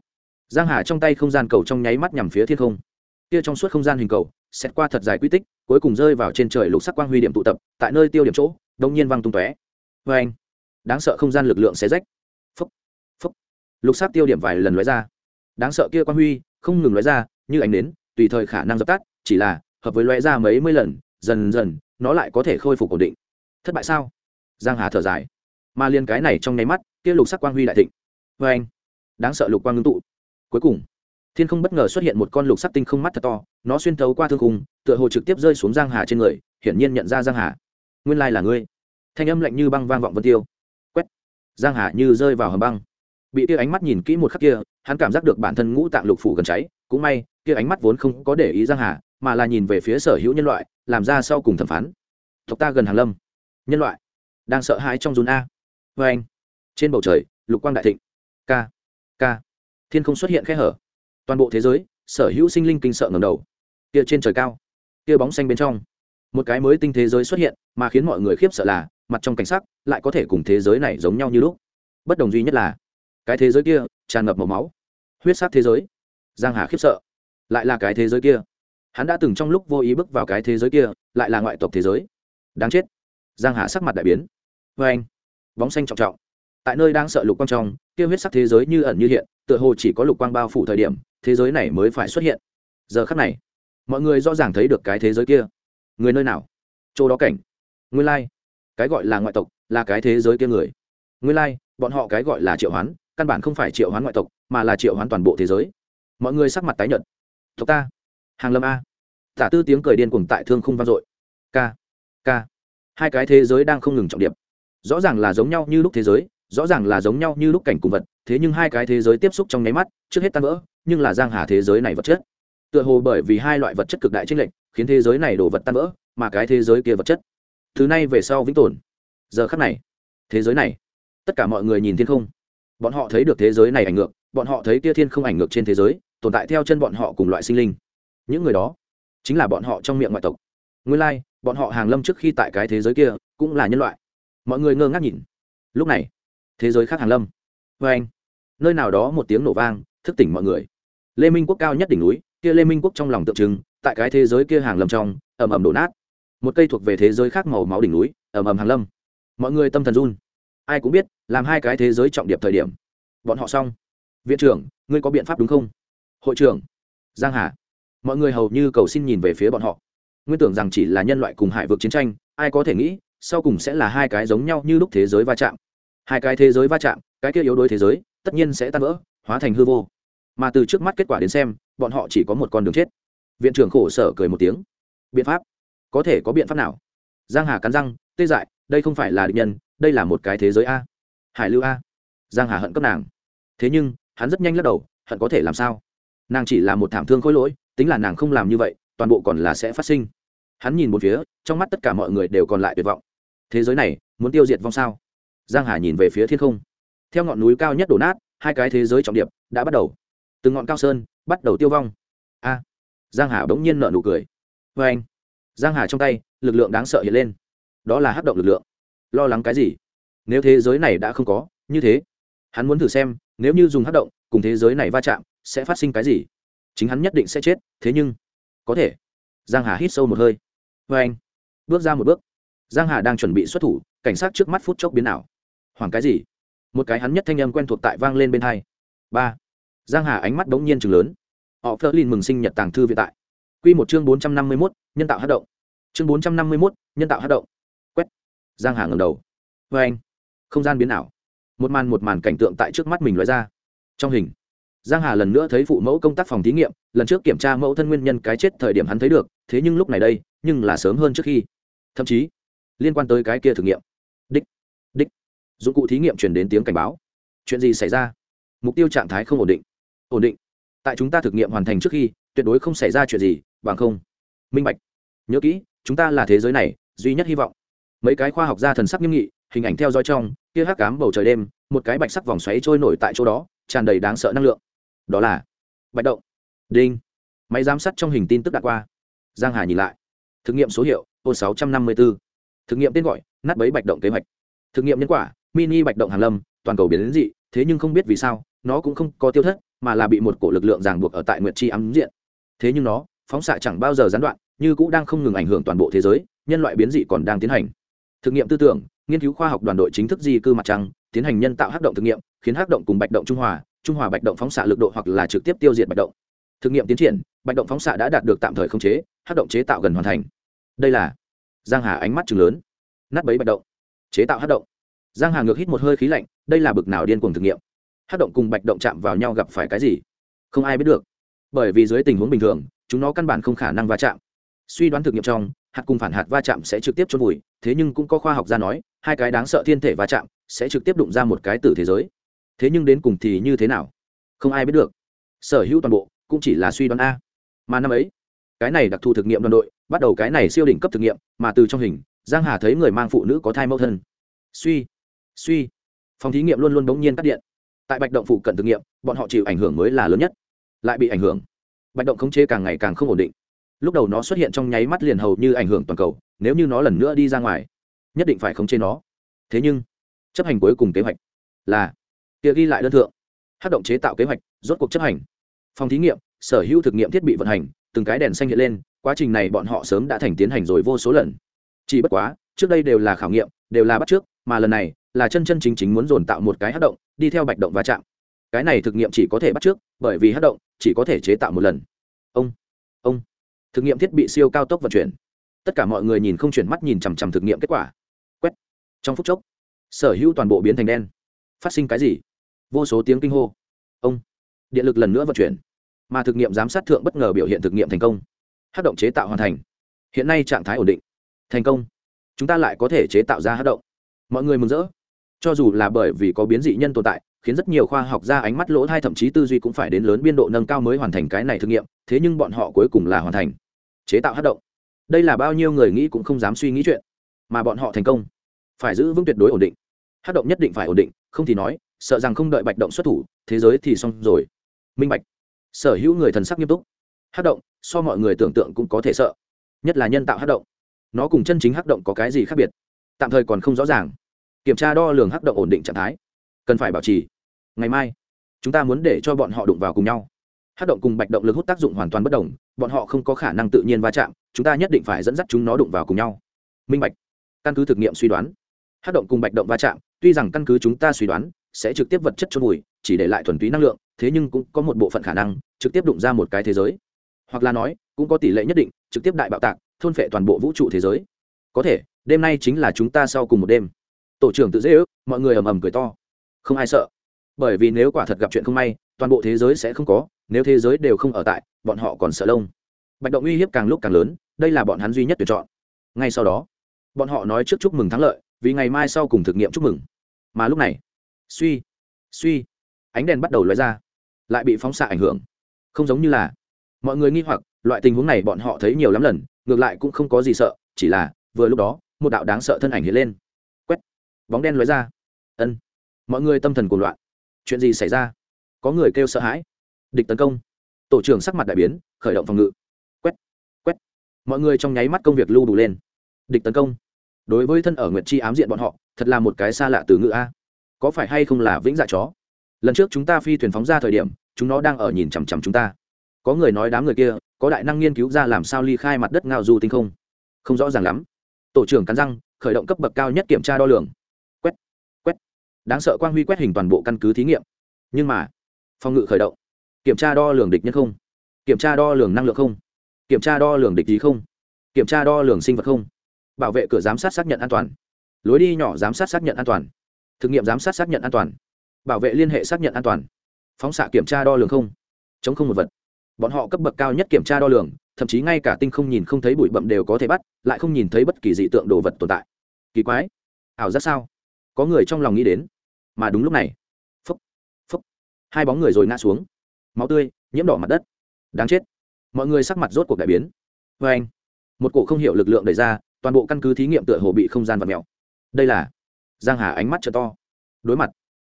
Giang hà trong tay không gian cầu trong nháy mắt nhằm phía thiên không. Kia trong suốt không gian hình cầu, xét qua thật dài quy tích, cuối cùng rơi vào trên trời lục sắc quang huy điểm tụ tập, tại nơi tiêu điểm chỗ đông nhiên văng tung tóe. Vê anh, đáng sợ không gian lực lượng xé rách. Phúc phúc lục sắc tiêu điểm vài lần lóe ra. Đáng sợ kia quang huy không ngừng lóe ra, như ánh nến, tùy thời khả năng dập tắt, chỉ là hợp với lóe ra mấy mươi lần, dần dần nó lại có thể khôi phục ổn định. Thất bại sao? Giang hà thở dài. Mà liên cái này trong nháy mắt, kia lục sắc quang huy đại thịnh. Vê anh, đáng sợ lục quang ngưng tụ. Cuối cùng, thiên không bất ngờ xuất hiện một con lục sắc tinh không mắt thật to, nó xuyên thấu qua thương khung, tựa hồ trực tiếp rơi xuống giang hà trên người, hiển nhiên nhận ra giang hà. Nguyên lai là ngươi. Thanh âm lạnh như băng vang vọng vân tiêu. Quét. Giang hà như rơi vào hầm băng. Bị kia ánh mắt nhìn kỹ một khắc kia, hắn cảm giác được bản thân ngũ tạng lục phủ gần cháy, cũng may kia ánh mắt vốn không có để ý giang hà mà là nhìn về phía sở hữu nhân loại, làm ra sau cùng thẩm phán. Tộc ta gần hàng lâm. Nhân loại. Đang sợ hãi trong rốn a. Vê anh. Trên bầu trời, lục quang đại thịnh. K k thiên không xuất hiện khe hở. Toàn bộ thế giới, sở hữu sinh linh kinh sợ ngầm đầu. Kia trên trời cao. Kia bóng xanh bên trong. Một cái mới tinh thế giới xuất hiện, mà khiến mọi người khiếp sợ là, mặt trong cảnh sắc, lại có thể cùng thế giới này giống nhau như lúc. Bất đồng duy nhất là, cái thế giới kia, tràn ngập màu máu. Huyết sát thế giới. Giang hà khiếp sợ. Lại là cái thế giới kia hắn đã từng trong lúc vô ý bước vào cái thế giới kia lại là ngoại tộc thế giới. Đáng chết. Giang hà sắc mặt đại biến. Vê anh bóng xanh trọng trọng. Tại nơi đang sợ lục quang trong kia huyết sắc thế giới như ẩn như hiện tựa hồ chỉ có lục quang bao phủ thời điểm thế giới này mới phải xuất hiện. Giờ khắc này mọi người rõ ràng thấy được cái thế giới kia. Người nơi nào? Chỗ đó cảnh. Nguyên lai、like. cái gọi là ngoại tộc là cái thế giới kia người. Nguyên lai、like, bọn họ cái gọi là triệu hoán căn bản không phải triệu hoán ngoại tộc mà là triệu hoán toàn bộ thế giới. Mọi người sắc mặt tái nhợt. Tộc ta hàng lâm a. Tả tư tiếng cười điên cuồng tại thương không vang dội. K k. Hai cái thế giới đang không ngừng trọng điệp. Rõ ràng là giống nhau như lúc thế giới, rõ ràng là giống nhau như lúc cảnh cùng vật, thế nhưng hai cái thế giới tiếp xúc trong nháy mắt, trước hết tan vỡ, nhưng là giang hà thế giới này vật chất. Tựa hồ bởi vì hai loại vật chất cực đại chênh lệch, khiến thế giới này đổ vật tan vỡ, mà cái thế giới kia vật chất. Thứ này về sau vĩnh tồn. Giờ khắc này, thế giới này, tất cả mọi người nhìn thiên không. Bọn họ thấy được thế giới này ảnh ngược, bọn họ thấy kia thiên không ảnh ngược trên thế giới, tồn tại theo chân bọn họ cùng loại sinh linh những người đó chính là bọn họ trong miệng ngoại tộc. Nguyên lai、like, bọn họ hàng lâm trước khi tại cái thế giới kia cũng là nhân loại. Mọi người ngơ ngác nhìn. Lúc này thế giới khác hàng lâm. Vê anh nơi nào đó một tiếng nổ vang thức tỉnh mọi người. Lê minh quốc cao nhất đỉnh núi kia lê minh quốc trong lòng tượng trưng tại cái thế giới kia hàng lâm trong ầm ầm đổ nát. Một cây thuộc về thế giới khác màu máu đỉnh núi ầm ầm hàng lâm. Mọi người tâm thần run. Ai cũng biết làm hai cái thế giới trọng điểm thời điểm. Bọn họ xong. Viện trưởng ngươi có biện pháp đúng không? Hội trưởng giang hà mọi người hầu như cầu xin nhìn về phía bọn họ. Nguyên tưởng rằng chỉ là nhân loại cùng hải vực chiến tranh, ai có thể nghĩ, sau cùng sẽ là hai cái giống nhau như lúc thế giới va chạm. Hai cái thế giới va chạm, cái kia yếu đuối thế giới, tất nhiên sẽ tan vỡ, hóa thành hư vô. Mà từ trước mắt kết quả đến xem, bọn họ chỉ có một con đường chết. Viện trưởng khổ sở cười một tiếng. Biện pháp? Có thể có biện pháp nào? Giang hà cắn răng, tê dại, đây không phải là định nhân, đây là một cái thế giới a. Hải lưu a. Giang hà hận cấp nàng. Thế nhưng, hắn rất nhanh lắc đầu, hận có thể làm sao? Nàng chỉ là một thảm thương khối lỗi tính là nàng không làm như vậy, toàn bộ còn là sẽ phát sinh. Hắn nhìn một phía, trong mắt tất cả mọi người đều còn lại tuyệt vọng. Thế giới này, muốn tiêu diệt vong sao? Giang hà nhìn về phía thiên không. Theo ngọn núi cao nhất đổ nát, hai cái thế giới trọng điệp đã bắt đầu. Từng ngọn cao sơn bắt đầu tiêu vong. A! À, giang hà bỗng nhiên nở nụ cười. Với anh, giang hà trong tay, lực lượng đáng sợ hiện lên. Đó là hấp động lực lượng. Lo lắng cái gì? Nếu thế giới này đã không có, như thế, hắn muốn thử xem, nếu như dùng hấp động, cùng thế giới này va chạm, sẽ phát sinh cái gì? Chính hắn nhất định sẽ chết thế nhưng có thể. Giang hà hít sâu một hơi. Vê anh bước ra một bước. Giang hà đang chuẩn bị xuất thủ cảnh sát trước mắt phút chốc biến ảo. Hoảng cái gì? Một cái hắn nhất thanh âm quen thuộc tại vang lên bên hai. Ba. Giang hà ánh mắt đống nhiên chừng lớn. Họ phơ lin mừng sinh nhật tàng thư viện tại. Quy một chương bốn trăm năm mươi 451, nhân tạo hát động. Chương bốn trăm năm mươi 451, nhân tạo hát động. Quét. Giang hà ngẩng đầu. Vê anh không gian biến ảo. Một màn một màn cảnh tượng tại trước mắt mình loại ra. Trong hình giang hà lần nữa thấy phụ mẫu công tác phòng thí nghiệm, lần trước kiểm tra mẫu thân nguyên nhân cái chết thời điểm hắn thấy được, thế nhưng lúc này đây, nhưng là sớm hơn trước khi. Thậm chí, liên quan tới cái kia thử nghiệm. Đích đích. Dụng cụ thí nghiệm truyền đến tiếng cảnh báo. Chuyện gì xảy ra? Mục tiêu trạng thái không ổn định. Ổn định. Tại chúng ta thực nghiệm hoàn thành trước khi, tuyệt đối không xảy ra chuyện gì, bằng không. Minh bạch. Nhớ kỹ, chúng ta là thế giới này, duy nhất hy vọng. Mấy cái khoa học gia thần sắc nghiêm nghị, hình ảnh theo dõi trong, kia hắc cám bầu trời đêm, một cái bạch sắc vòng xoáy trôi nổi tại chỗ đó, tràn đầy đáng sợ năng lượng đó là bạch động đinh máy giám sát trong hình tin tức đã qua giang hà nhìn lại thực nghiệm số hiệu ô sáu trăm năm mươi bốn thực nghiệm tên gọi nát bấy bạch động kế hoạch thực nghiệm nhân quả mini bạch động hàn lâm toàn cầu biến đến dị thế nhưng không biết vì sao nó cũng không có tiêu thất mà là bị một cổ lực lượng ràng buộc ở tại nguyệt chi ám diện thế nhưng nó phóng xạ chẳng bao giờ gián đoạn như cũng đang không ngừng ảnh hưởng toàn bộ thế giới nhân loại biến dị còn đang tiến hành thực nghiệm tư tưởng nghiên cứu khoa học đoàn đội chính thức di cư mặt trăng tiến hành nhân tạo hắc động thực nghiệm khiến hắc động cùng bạch động trung hòa trung hòa bạch động phóng xạ lực độ hoặc là trực tiếp tiêu diệt bạch động. Thực nghiệm tiến triển, bạch động phóng xạ đã đạt được tạm thời khống chế hắc động chế tạo gần hoàn thành. Đây là giang hà ánh mắt chừng lớn. Nát bấy bạch động. Chế tạo hắc động. Giang hà ngược hít một hơi khí lạnh, đây là bực nào điên cuồng thực nghiệm? Hắc động cùng bạch động chạm vào nhau gặp phải cái gì? Không ai biết được. Bởi vì dưới tình huống bình thường, chúng nó căn bản không khả năng va chạm. Suy đoán thực nghiệm trong, hạt cùng phản hạt va chạm sẽ trực tiếp chôn vùi, thế nhưng cũng có khoa học gia nói, hai cái đáng sợ thiên thể va chạm sẽ trực tiếp đụng ra một cái tử thế giới thế nhưng đến cùng thì như thế nào? Không ai biết được. Sở hữu toàn bộ, cũng chỉ là suy đoán a. Mà năm ấy, cái này đặc thù thực nghiệm đoàn đội, bắt đầu cái này siêu đỉnh cấp thực nghiệm, mà từ trong hình, giang hà thấy người mang phụ nữ có thai mẫu thân. Suy suy. Phòng thí nghiệm luôn luôn bỗng nhiên cắt điện. Tại bạch động phụ cận thực nghiệm, bọn họ chịu ảnh hưởng mới là lớn nhất. Lại bị ảnh hưởng. Bạch động khống chế càng ngày càng không ổn định. Lúc đầu nó xuất hiện trong nháy mắt liền hầu như ảnh hưởng toàn cầu, nếu như nó lần nữa đi ra ngoài, nhất định phải khống chế nó. Thế nhưng, chấp hành cuối cùng kế hoạch là kia ghi lại đơn thượng. Hát động chế tạo kế hoạch, rốt cuộc chấp hành. Phòng thí nghiệm, sở hữu thực nghiệm thiết bị vận hành, từng cái đèn xanh hiện lên, quá trình này bọn họ sớm đã thành tiến hành rồi vô số lần. Chỉ bất quá, trước đây đều là khảo nghiệm, đều là bắt trước, mà lần này là chân chân chính chính muốn dồn tạo một cái hát động, đi theo bạch động va chạm. Cái này thực nghiệm chỉ có thể bắt trước, bởi vì hát động chỉ có thể chế tạo một lần. Ông ông. Thực nghiệm thiết bị siêu cao tốc vận chuyển. Tất cả mọi người nhìn không chuyển mắt nhìn chằm chằm thực nghiệm kết quả. Quét. Trong phút chốc, sở hữu toàn bộ biến thành đen. Phát sinh cái gì? Vô số tiếng kinh hô. Ông, điện lực lần nữa vận chuyển. Mà thực nghiệm giám sát thượng bất ngờ biểu hiện thực nghiệm thành công. Hát động chế tạo hoàn thành. Hiện nay trạng thái ổn định. Thành công. Chúng ta lại có thể chế tạo ra hát động. Mọi người mừng rỡ. Cho dù là bởi vì có biến dị nhân tồn tại, khiến rất nhiều khoa học gia ánh mắt lỗ thai thậm chí tư duy cũng phải đến lớn biên độ nâng cao mới hoàn thành cái này thực nghiệm, thế nhưng bọn họ cuối cùng là hoàn thành. Chế tạo hát động. Đây là bao nhiêu người nghĩ cũng không dám suy nghĩ chuyện. Mà bọn họ thành công. Phải giữ vững tuyệt đối ổn định. Hát động nhất định phải ổn định, không thì nói sợ rằng không đợi bạch động xuất thủ, thế giới thì xong rồi. Minh bạch, sở hữu người thần sắc nghiêm túc. Hát động, so mọi người tưởng tượng cũng có thể sợ. Nhất là nhân tạo hát động. Nó cùng chân chính hát động có cái gì khác biệt? Tạm thời còn không rõ ràng. Kiểm tra đo lường hát động ổn định trạng thái. Cần phải bảo trì. Ngày mai, chúng ta muốn để cho bọn họ đụng vào cùng nhau. Hát động cùng bạch động lực hút tác dụng hoàn toàn bất đồng, bọn họ không có khả năng tự nhiên va chạm, chúng ta nhất định phải dẫn dắt chúng nó đụng vào cùng nhau. Minh bạch, căn cứ thực nghiệm suy đoán. Hát động cùng bạch động va chạm, tuy rằng căn cứ chúng ta suy đoán sẽ trực tiếp vật chất chôn vùi, chỉ để lại thuần túy năng lượng, thế nhưng cũng có một bộ phận khả năng, trực tiếp đụng ra một cái thế giới. Hoặc là nói, cũng có tỷ lệ nhất định, trực tiếp đại bạo tạc, thôn phệ toàn bộ vũ trụ thế giới. Có thể, đêm nay chính là chúng ta sau cùng một đêm. Tổ trưởng tự dễ ước, mọi người ầm ầm cười to. Không ai sợ. Bởi vì nếu quả thật gặp chuyện không may, toàn bộ thế giới sẽ không có, nếu thế giới đều không ở tại, bọn họ còn sợ lông. Bạch động uy hiếp càng lúc càng lớn, đây là bọn hắn duy nhất tuyển chọn. Ngay sau đó, bọn họ nói trước chúc mừng thắng lợi, vì ngày mai sau cùng thực nghiệm chúc mừng. Mà lúc này suy suy. Ánh đèn bắt đầu lóe ra, lại bị phóng xạ ảnh hưởng. Không giống như là, mọi người nghi hoặc, loại tình huống này bọn họ thấy nhiều lắm lần, ngược lại cũng không có gì sợ, chỉ là, vừa lúc đó, một đạo đáng sợ thân ảnh hiện lên. Quét. Bóng đen lóe ra. Ân. Mọi người tâm thần cuồng loạn. Chuyện gì xảy ra? Có người kêu sợ hãi. Địch tấn công. Tổ trưởng sắc mặt đại biến, khởi động phòng ngự. Quét quét. Mọi người trong nháy mắt công việc lưu đủ lên. Địch tấn công. Đối với thân ở nguyệt chi ám diện bọn họ, thật là một cái xa lạ từ ngữ a có phải hay không là vĩnh dạ chó? Lần trước chúng ta phi thuyền phóng ra thời điểm, chúng nó đang ở nhìn chằm chằm chúng ta. Có người nói đám người kia, có đại năng nghiên cứu ra làm sao ly khai mặt đất ngao du tinh không? Không rõ ràng lắm. Tổ trưởng cắn răng, khởi động cấp bậc cao nhất kiểm tra đo lường. Quét quét. Đáng sợ quang huy quét hình toàn bộ căn cứ thí nghiệm. Nhưng mà, phòng ngự khởi động. Kiểm tra đo lường địch nhân không? Kiểm tra đo lường năng lượng không? Kiểm tra đo lường địch gì không? Kiểm tra đo lường sinh vật không? Bảo vệ cửa giám sát xác nhận an toàn. Lối đi nhỏ giám sát xác nhận an toàn thực nghiệm giám sát xác nhận an toàn. Bảo vệ liên hệ xác nhận an toàn. Phóng xạ kiểm tra đo lường không. Chống không một vật. Bọn họ cấp bậc cao nhất kiểm tra đo lường, thậm chí ngay cả tinh không nhìn không thấy bụi bậm đều có thể bắt, lại không nhìn thấy bất kỳ dị tượng đồ vật tồn tại. Kỳ quái. Ảo giác sao? Có người trong lòng nghĩ đến. Mà đúng lúc này. Phúc. Phúc. Hai bóng người rồi ngã xuống. Máu tươi, nhiễm đỏ mặt đất. Đáng chết. Mọi người sắc mặt rốt cuộc đại biến. Vê anh một cổ không hiểu lực lượng đẩy ra, toàn bộ căn cứ thí nghiệm tựa hồ bị không gian vật mèo. Đây là giang hà ánh mắt t to. Đối mặt.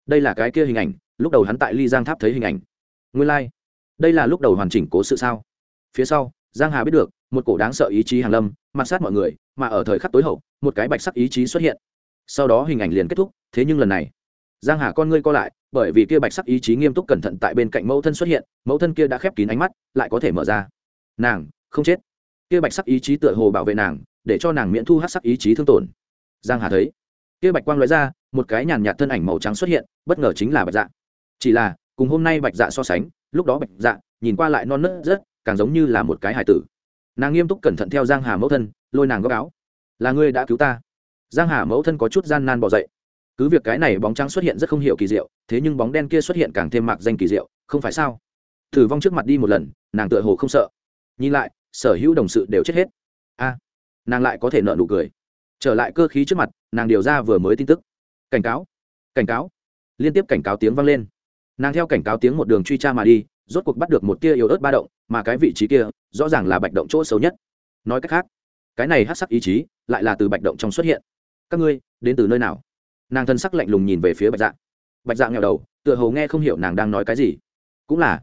Đây là cái kia hình ảnh, lúc đầu hắn tại ly giang tháp thấy hình ảnh. Nguyên lai、like. đây là lúc đầu hoàn chỉnh cố sự sao? Phía sau, giang hà biết được, một cổ đáng sợ ý chí hàn lâm, mặt sát mọi người, mà ở thời khắc tối hậu, một cái bạch sắc ý chí xuất hiện. Sau đó hình ảnh liền kết thúc, thế nhưng lần này, giang hà con ngươi co lại, bởi vì kia bạch sắc ý chí nghiêm túc cẩn thận tại bên cạnh mẫu thân xuất hiện, mẫu thân kia đã khép kín ánh mắt, lại có thể mở ra. Nàng, không chết. Kia bạch sắc ý chí tựa hồ bảo vệ nàng, để cho nàng miễn thu hát sắc ý chí thương tổn. Giang hà thấy kia bạch quang lóe ra, một cái nhàn nhạt thân ảnh màu trắng xuất hiện, bất ngờ chính là bạch dạ. Chỉ là, cùng hôm nay bạch dạ so sánh, lúc đó bạch dạ nhìn qua lại non nớt rất, càng giống như là một cái hải tử. Nàng nghiêm túc cẩn thận theo giang hà mẫu thân, lôi nàng góc áo. Là ngươi đã cứu ta. Giang hà mẫu thân có chút gian nan bỏ dậy. Cứ việc cái này bóng trắng xuất hiện rất không hiểu kỳ diệu, thế nhưng bóng đen kia xuất hiện càng thêm mạc danh kỳ diệu, không phải sao? Thử vong trước mặt đi một lần, nàng tựa hồ không sợ. Nhìn lại, sở hữu đồng sự đều chết hết. A, nàng lại có thể nợ nụ cười trở lại cơ khí trước mặt, nàng điều ra vừa mới tin tức. Cảnh cáo cảnh cáo. Liên tiếp cảnh cáo tiếng vang lên. Nàng theo cảnh cáo tiếng một đường truy tra mà đi, rốt cuộc bắt được một tia yếu ớt ba động, mà cái vị trí kia, rõ ràng là bạch động chỗ xấu nhất. Nói cách khác, cái này hát sắc ý chí, lại là từ bạch động trong xuất hiện. Các ngươi, đến từ nơi nào? Nàng thân sắc lạnh lùng nhìn về phía bạch dạ. Bạch dạ nghèo đầu, tựa hồ nghe không hiểu nàng đang nói cái gì. Cũng là,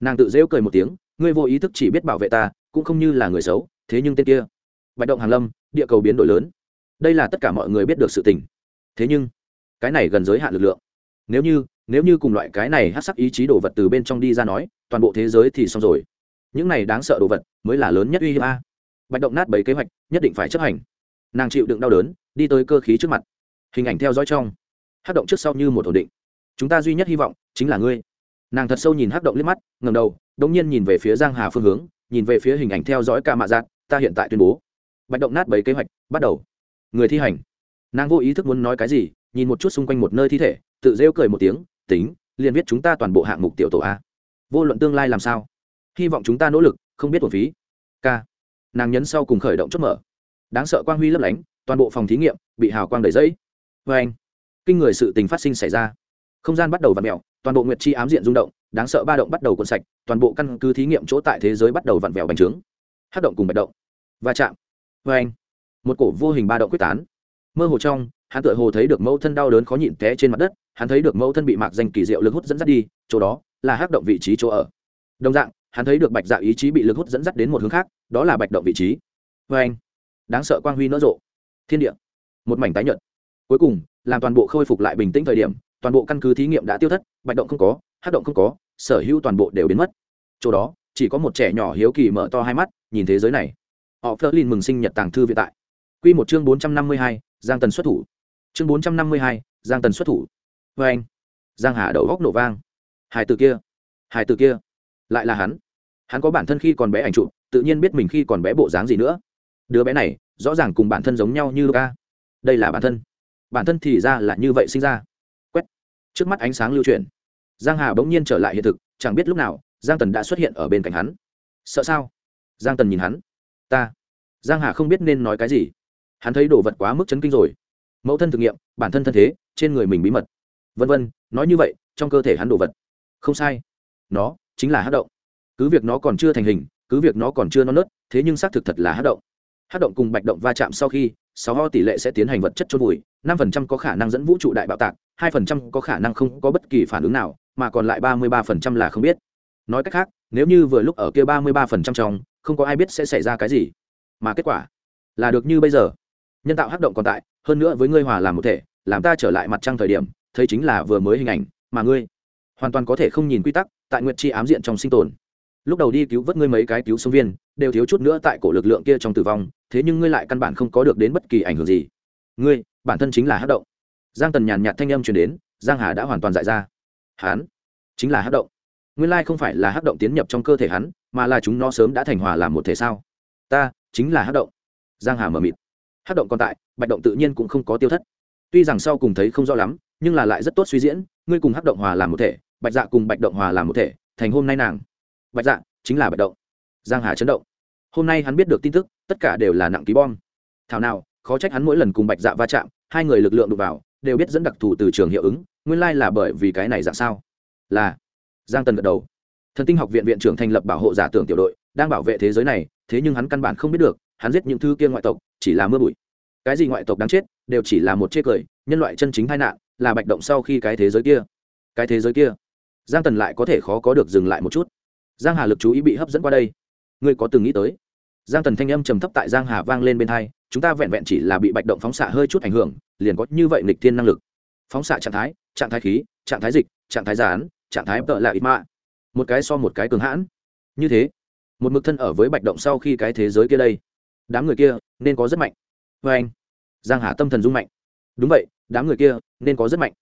nàng tự rêu cười một tiếng, ngươi vô ý thức chỉ biết bảo vệ ta, cũng không như là người xấu, thế nhưng tên kia. Bạch động hàn lâm, địa cầu biến đổi lớn đây là tất cả mọi người biết được sự tình. Thế nhưng, cái này gần giới hạn lực lượng. Nếu như nếu như cùng loại cái này hát sắc ý chí đồ vật từ bên trong đi ra nói, toàn bộ thế giới thì xong rồi. Những này đáng sợ đồ vật mới là lớn nhất uy hiếp a. Bạch động nát bảy kế hoạch, nhất định phải chấp hành. Nàng chịu đựng đau đớn, đi tới cơ khí trước mặt. Hình ảnh theo dõi trong. Hát động trước sau như một ổn định. Chúng ta duy nhất hy vọng chính là ngươi. Nàng thật sâu nhìn hát động liếc mắt ngầm đầu, đống nhiên nhìn về phía giang hà phương hướng, nhìn về phía hình ảnh theo dõi ca mạ giác ta hiện tại tuyên bố. Bạch động nát bảy kế hoạch, bắt đầu người thi hành. Nàng vô ý thức muốn nói cái gì, nhìn một chút xung quanh một nơi thi thể, tự rêu cười một tiếng, tính, liền viết chúng ta toàn bộ hạng mục tiểu tổ a. Vô luận tương lai làm sao, hy vọng chúng ta nỗ lực, không biết thuần phí. K nàng nhấn sau cùng khởi động chốt mở. Đáng sợ quang huy lấp lánh, toàn bộ phòng thí nghiệm bị hào quang đầy dẫy vê anh, kinh người sự tình phát sinh xảy ra. Không gian bắt đầu v ặ mẹo toàn bộ nguyệt chi ám diện rung động, đáng sợ ba động bắt đầu cuộn sạch, toàn bộ căn cứ thí nghiệm chỗ tại thế giới bắt đầu vặn vẹo bành trướng. Hát động cùng bạch động. Va chạm. Vê anh một cổ vô hình ba động quyết tán. Mơ hồ trong, hắn tựa hồ thấy được mẫu thân đau đớn khó nhịn té trên mặt đất, hắn thấy được mẫu thân bị mạc danh kỳ diệu lực hút dẫn dắt đi, chỗ đó là hắc động vị trí chỗ ở. Đồng dạng, hắn thấy được bạch dạ ý chí bị lực hút dẫn dắt đến một hướng khác, đó là bạch động vị trí. Vê anh, đáng sợ quang huy nỡ rộ. Thiên địa, một mảnh tái nhợt. Cuối cùng, làm toàn bộ khôi phục lại bình tĩnh thời điểm, toàn bộ căn cứ thí nghiệm đã tiêu thất, bạch động không có, hắc động không có, sở hữu toàn bộ đều biến mất. Chỗ đó, chỉ có một trẻ nhỏ hiếu kỳ mở to hai mắt, nhìn thế giới này. Họ phớt lên mừng sinh nhật tàng thư vĩ tại. Quy một chương bốn trăm năm mươi hai, giang tần xuất thủ. Chương bốn trăm năm mươi hai, giang tần xuất thủ. Và anh, giang hà đầu góc nổ vang. Hai từ kia hai từ kia, lại là hắn. Hắn có bản thân khi còn bé ảnh trụ tự nhiên biết mình khi còn bé bộ dáng gì nữa. Đứa bé này, rõ ràng cùng bản thân giống nhau như ca đây là bản thân. Bản thân thì ra là như vậy sinh ra. Quét. Trước mắt ánh sáng lưu chuyển. giang hà bỗng nhiên trở lại hiện thực, chẳng biết lúc nào, giang tần đã xuất hiện ở bên cạnh hắn. Sợ sao? Giang tần nhìn hắn. Ta. Giang hà không biết nên nói cái gì hắn thấy đồ vật quá mức chấn kinh rồi. Mẫu thân thực nghiệm, bản thân thân thế, trên người mình bí mật. Vân vân, nói như vậy, trong cơ thể hắn đồ vật. Không sai. Nó chính là hát động. Cứ việc nó còn chưa thành hình, cứ việc nó còn chưa non nớt, thế nhưng xác thực thật là hát động. Hát động cùng bạch động va chạm sau khi, sáu ho tỷ lệ sẽ tiến hành vật chất trôn vùi, năm phần trăm có khả năng dẫn vũ trụ đại bạo tạc, hai phần trăm có khả năng không có bất kỳ phản ứng nào, mà còn lại ba mươi ba phần trăm là không biết. Nói cách khác, nếu như vừa lúc ở kia ba mươi ba phần trăm trong, không có ai biết sẽ xảy ra cái gì. Mà kết quả là được như bây giờ nhân tạo hắc động còn tại, hơn nữa với ngươi hòa làm một thể, làm ta trở lại mặt trăng thời điểm, thấy chính là vừa mới hình ảnh, mà ngươi hoàn toàn có thể không nhìn quy tắc, tại nguyện chi ám diện trong sinh tồn. Lúc đầu đi cứu vớt ngươi mấy cái cứu sống viên, đều thiếu chút nữa tại cổ lực lượng kia trong tử vong, thế nhưng ngươi lại căn bản không có được đến bất kỳ ảnh hưởng gì. Ngươi, bản thân chính là hát động. Giang tần nhàn nhạt thanh âm truyền đến, giang hà đã hoàn toàn dại ra. Hắn chính là hát động. Nguyên lai không phải là hát động tiến nhập trong cơ thể hắn, mà là chúng nó sớm đã thành hòa làm một thể sao? Ta chính là hát động. Giang hà mở mịt hát động còn tại, bạch động tự nhiên cũng không có tiêu thất. Tuy rằng sau cùng thấy không rõ lắm, nhưng là lại rất tốt suy diễn, ngươi cùng hát động hòa làm một thể, bạch dạ cùng bạch động hòa làm một thể, thành hôm nay nàng. Bạch dạ chính là bạch động. Giang hà chấn động. Hôm nay hắn biết được tin tức, tất cả đều là nặng ký bom. Thảo nào, khó trách hắn mỗi lần cùng bạch dạ va chạm, hai người lực lượng đụng vào, đều biết dẫn đặc thù từ trường hiệu ứng, nguyên lai là bởi vì cái này dạng sao? Là, giang tần gật đầu. Thần tinh học viện viện trưởng thành lập bảo hộ giả tưởng tiểu đội, đang bảo vệ thế giới này, thế nhưng hắn căn bản không biết được hắn giết những thứ kia ngoại tộc, chỉ là mưa bụi. Cái gì ngoại tộc đáng chết, đều chỉ là một chê cười, nhân loại chân chính tai nạn, là bạch động sau khi cái thế giới kia. Cái thế giới kia. Giang tần lại có thể khó có được dừng lại một chút. Giang hà lực chú ý bị hấp dẫn qua đây. Ngươi có từng nghĩ tới? Giang tần thanh âm trầm thấp tại giang hà vang lên bên hai, chúng ta vẹn vẹn chỉ là bị bạch động phóng xạ hơi chút ảnh hưởng, liền có như vậy nghịch thiên năng lực. Phóng xạ trạng thái trạng thái khí, trạng thái dịch, trạng thái gián, trạng thái tợ là ít mạ. Một cái so một cái cường hãn. Như thế, một mực thân ở với bạch động sau khi cái thế giới kia đây đám người kia nên có rất mạnh. Vê anh, giang hà tâm thần rung mạnh. Đúng vậy, đám người kia nên có rất mạnh.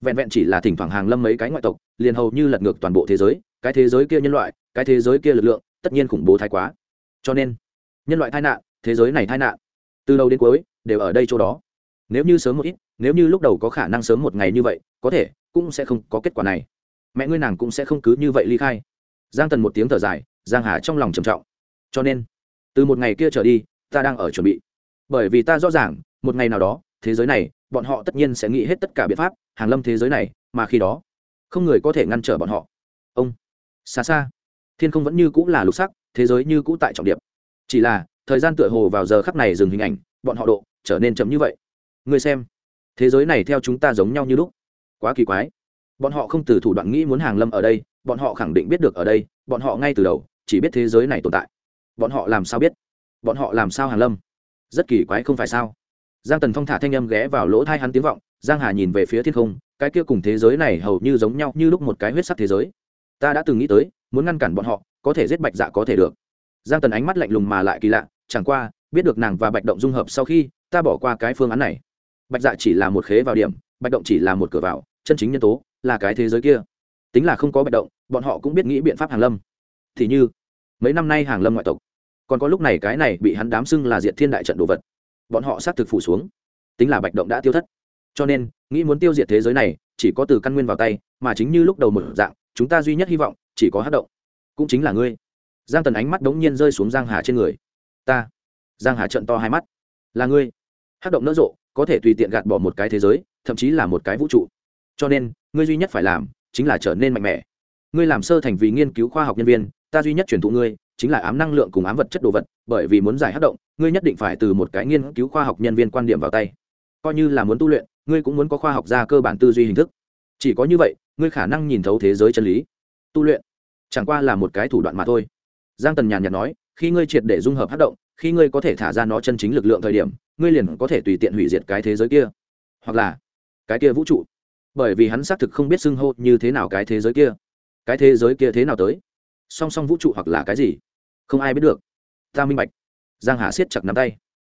Vẹn vẹn chỉ là thỉnh thoảng hàng lâm mấy cái ngoại tộc, liền hầu như lật ngược toàn bộ thế giới, cái thế giới kia nhân loại, cái thế giới kia lực lượng, tất nhiên khủng bố thái quá. Cho nên, nhân loại tai nạn, thế giới này tai nạn, từ đầu đến cuối đều ở đây chỗ đó. Nếu như sớm một ít, nếu như lúc đầu có khả năng sớm một ngày như vậy, có thể cũng sẽ không có kết quả này. Mẹ ngươi nàng cũng sẽ không cứ như vậy ly khai. Giang tần một tiếng thở dài, giang hà trong lòng trầm trọng. Cho nên, từ một ngày kia trở đi ta đang ở chuẩn bị. Bởi vì ta rõ ràng, một ngày nào đó, thế giới này, bọn họ tất nhiên sẽ nghĩ hết tất cả biện pháp, hàng lâm thế giới này, mà khi đó, không người có thể ngăn trở bọn họ. Ông, xa xa, thiên không vẫn như cũ là lục sắc, thế giới như cũ tại trọng điểm chỉ là, thời gian tựa hồ vào giờ khắc này dừng hình ảnh, bọn họ độ, trở nên chậm như vậy. Người xem, thế giới này theo chúng ta giống nhau như lúc. Quá kỳ quái. Bọn họ không từ thủ đoạn nghĩ muốn hàng lâm ở đây, bọn họ khẳng định biết được ở đây, bọn họ ngay từ đầu, chỉ biết thế giới này tồn tại. Bọn họ làm sao biết? Bọn họ làm sao hàng lâm? Rất kỳ quái không phải sao? Giang tần phong thả thanh âm ghé vào lỗ thai hắn tiếng vọng, giang hà nhìn về phía thiên không, cái kia cùng thế giới này hầu như giống nhau như lúc một cái huyết sắc thế giới. Ta đã từng nghĩ tới, muốn ngăn cản bọn họ, có thể giết bạch dạ có thể được. Giang tần ánh mắt lạnh lùng mà lại kỳ lạ, chẳng qua, biết được nàng và bạch động dung hợp sau khi, ta bỏ qua cái phương án này. Bạch dạ chỉ là một khế vào điểm, bạch động chỉ là một cửa vào, chân chính nhân tố, là cái thế giới kia. Tính là không có bạch động, bọn họ cũng biết nghĩ biện pháp hàng lâm. Thì như, mấy năm nay hàng lâm ngoại tộc còn có lúc này cái này bị hắn đám xưng là diện thiên đại trận đồ vật. Bọn họ xác thực phủ xuống. Tính là bạch động đã tiêu thất. Cho nên, nghĩ muốn tiêu diệt thế giới này, chỉ có từ căn nguyên vào tay, mà chính như lúc đầu một dạng, chúng ta duy nhất hy vọng, chỉ có hát động. Cũng chính là ngươi. Giang tần ánh mắt đống nhiên rơi xuống giang hà trên người. Ta. Giang hà trận to hai mắt. Là ngươi. Hát động nỡ rộ, có thể tùy tiện gạt bỏ một cái thế giới, thậm chí là một cái vũ trụ. Cho nên, ngươi duy nhất phải làm, chính là trở nên mạnh mẽ. Ngươi làm sơ thành vì nghiên cứu khoa học nhân viên, ta duy nhất truyền thụ ngươi chính là ám năng lượng cùng ám vật chất đồ vật, bởi vì muốn giải hát động, ngươi nhất định phải từ một cái nghiên cứu khoa học nhân viên quan điểm vào tay. Coi như là muốn tu luyện, ngươi cũng muốn có khoa học ra cơ bản tư duy hình thức. Chỉ có như vậy, ngươi khả năng nhìn thấu thế giới chân lý. Tu luyện, chẳng qua là một cái thủ đoạn mà thôi. Giang tần nhàn nhạt nói, khi ngươi triệt để dung hợp hát động, khi ngươi có thể thả ra nó chân chính lực lượng thời điểm, ngươi liền có thể tùy tiện hủy diệt cái thế giới kia. Hoặc là, cái kia vũ trụ. Bởi vì hắn xác thực không biết xưng hô như thế nào cái thế giới kia. Cái thế giới kia thế nào tới? Song song vũ trụ hoặc là cái gì? Không ai biết được. Ta minh bạch. Giang hà siết chặt nắm tay.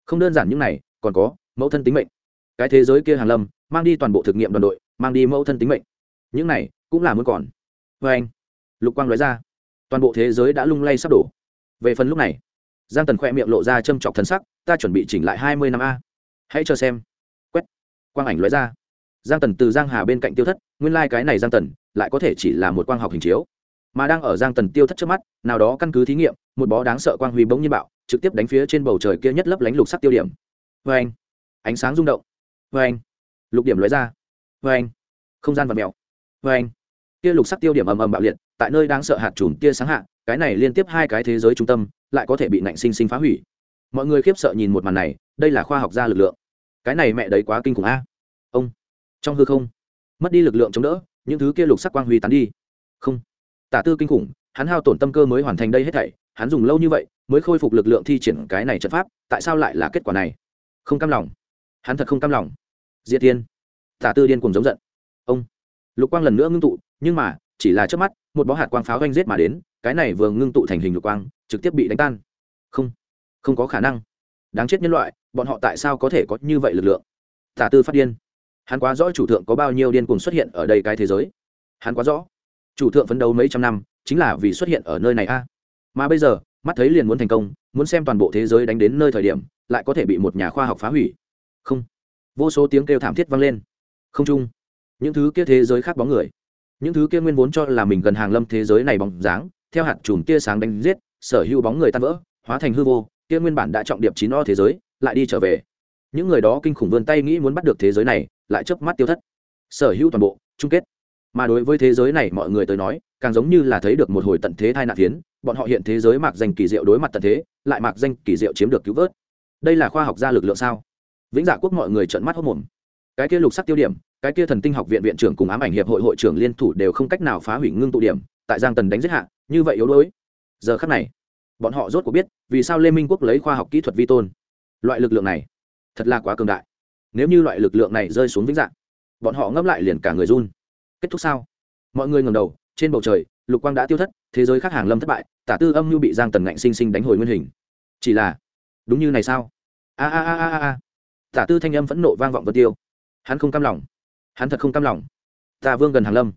Không đơn giản những này, còn có, mẫu thân tính mệnh. Cái thế giới kia hàn lâm, mang đi toàn bộ thực nghiệm đoàn đội, mang đi mẫu thân tính mệnh. Những này cũng là muốn còn. Vê anh, lục quang nói ra. Toàn bộ thế giới đã lung lay sắp đổ. Về phần lúc này, giang tần khoe miệng lộ ra châm chọc thân sắc, ta chuẩn bị chỉnh lại hai mươi năm a. Hãy cho xem. Quét. Quang ảnh lóe ra. Giang tần từ giang hà bên cạnh tiêu thất, nguyên lai cái này giang tần, lại có thể chỉ là một quang học hình chiếu mà đang ở giang tần tiêu thất trước mắt, nào đó căn cứ thí nghiệm, một bó đáng sợ quang huy bỗng nhiên bạo, trực tiếp đánh phía trên bầu trời kia nhất lấp lánh lục sắc tiêu điểm. Vê anh. Ánh sáng rung động. Vê anh. Lục điểm lóe ra. Vê anh. Không gian vật mèo. Vê anh. Kia lục sắc tiêu điểm ầm ầm bạo liệt, tại nơi đang sợ hạt chùm tia sáng hạ, cái này liên tiếp hai cái thế giới trung tâm lại có thể bị nạnh sinh sinh phá hủy. Mọi người khiếp sợ nhìn một màn này, đây là khoa học gia lực lượng. Cái này mẹ đấy quá kinh khủng a. Ông. Trong hư không. Mất đi lực lượng chống đỡ, những thứ kia lục sắc quang huy tán đi. Không tả tư kinh khủng, hắn hao tổn tâm cơ mới hoàn thành đây hết thảy, hắn dùng lâu như vậy mới khôi phục lực lượng thi triển cái này trận pháp, tại sao lại là kết quả này? Không cam lòng. Hắn thật không cam lòng. Diệt tiên tả tư điên cùng giống giận. Ông. Lục quang lần nữa ngưng tụ, nhưng mà, chỉ là trước mắt, một bó hạt quang pháo ganh giết mà đến, cái này vừa ngưng tụ thành hình lục quang, trực tiếp bị đánh tan. Không. Không có khả năng. Đáng chết nhân loại, bọn họ tại sao có thể có như vậy lực lượng? Tả tư phát điên. Hắn quá rõ chủ thượng có bao nhiêu điên cuồng xuất hiện ở đây cái thế giới. Hắn quá rõ chủ thượng phấn đấu mấy trăm năm, chính là vì xuất hiện ở nơi này a. Mà bây giờ, mắt thấy liền muốn thành công, muốn xem toàn bộ thế giới đánh đến nơi thời điểm, lại có thể bị một nhà khoa học phá hủy. Không. Vô số tiếng kêu thảm thiết vang lên. Không chung. Những thứ kia thế giới khác bóng người. Những thứ kia nguyên vốn cho là mình gần hàng lâm thế giới này bóng dáng, theo hạt chùm tia sáng đánh giết, sở hữu bóng người tan vỡ, hóa thành hư vô, kia nguyên bản đã trọng điệp chín o thế giới, lại đi trở về. Những người đó kinh khủng vươn tay nghĩ muốn bắt được thế giới này, lại chớp mắt tiêu thất. Sở hữu toàn bộ, chung kết mà đối với thế giới này mọi người tới nói, càng giống như là thấy được một hồi tận thế thai nạn phiến, bọn họ hiện thế giới mạc danh kỳ diệu đối mặt tận thế, lại mạc danh kỳ diệu chiếm được cứu vớt. Đây là khoa học gia lực lượng sao? Vĩnh giả quốc mọi người trợn mắt hốc mồm. Cái kia lục sắc tiêu điểm, cái kia thần tinh học viện viện trưởng cùng ám ảnh hiệp hội hội trưởng liên thủ đều không cách nào phá hủy ngưng tụ điểm, tại giang tần đánh giết hạ, như vậy yếu đuối. Giờ khắc này, bọn họ rốt cuộc biết, vì sao lê minh quốc lấy khoa học kỹ thuật vi tôn. Loại lực lượng này, thật là quá cường đại. Nếu như loại lực lượng này rơi xuống vĩnh dạng bọn họ ngấp lại liền cả người run kết thúc sao? Mọi người ngầm đầu, trên bầu trời, lục quang đã tiêu thất, thế giới khác hàng lâm thất bại, tả tư âm mưu bị giang tần ngạnh sinh sinh đánh hồi nguyên hình. Chỉ là, đúng như này sao? A a a a a tả tư thanh âm phẫn nộ vang vọng vân tiêu. Hắn không cam lòng. Hắn thật không cam lòng. Ta vương gần hàng lâm.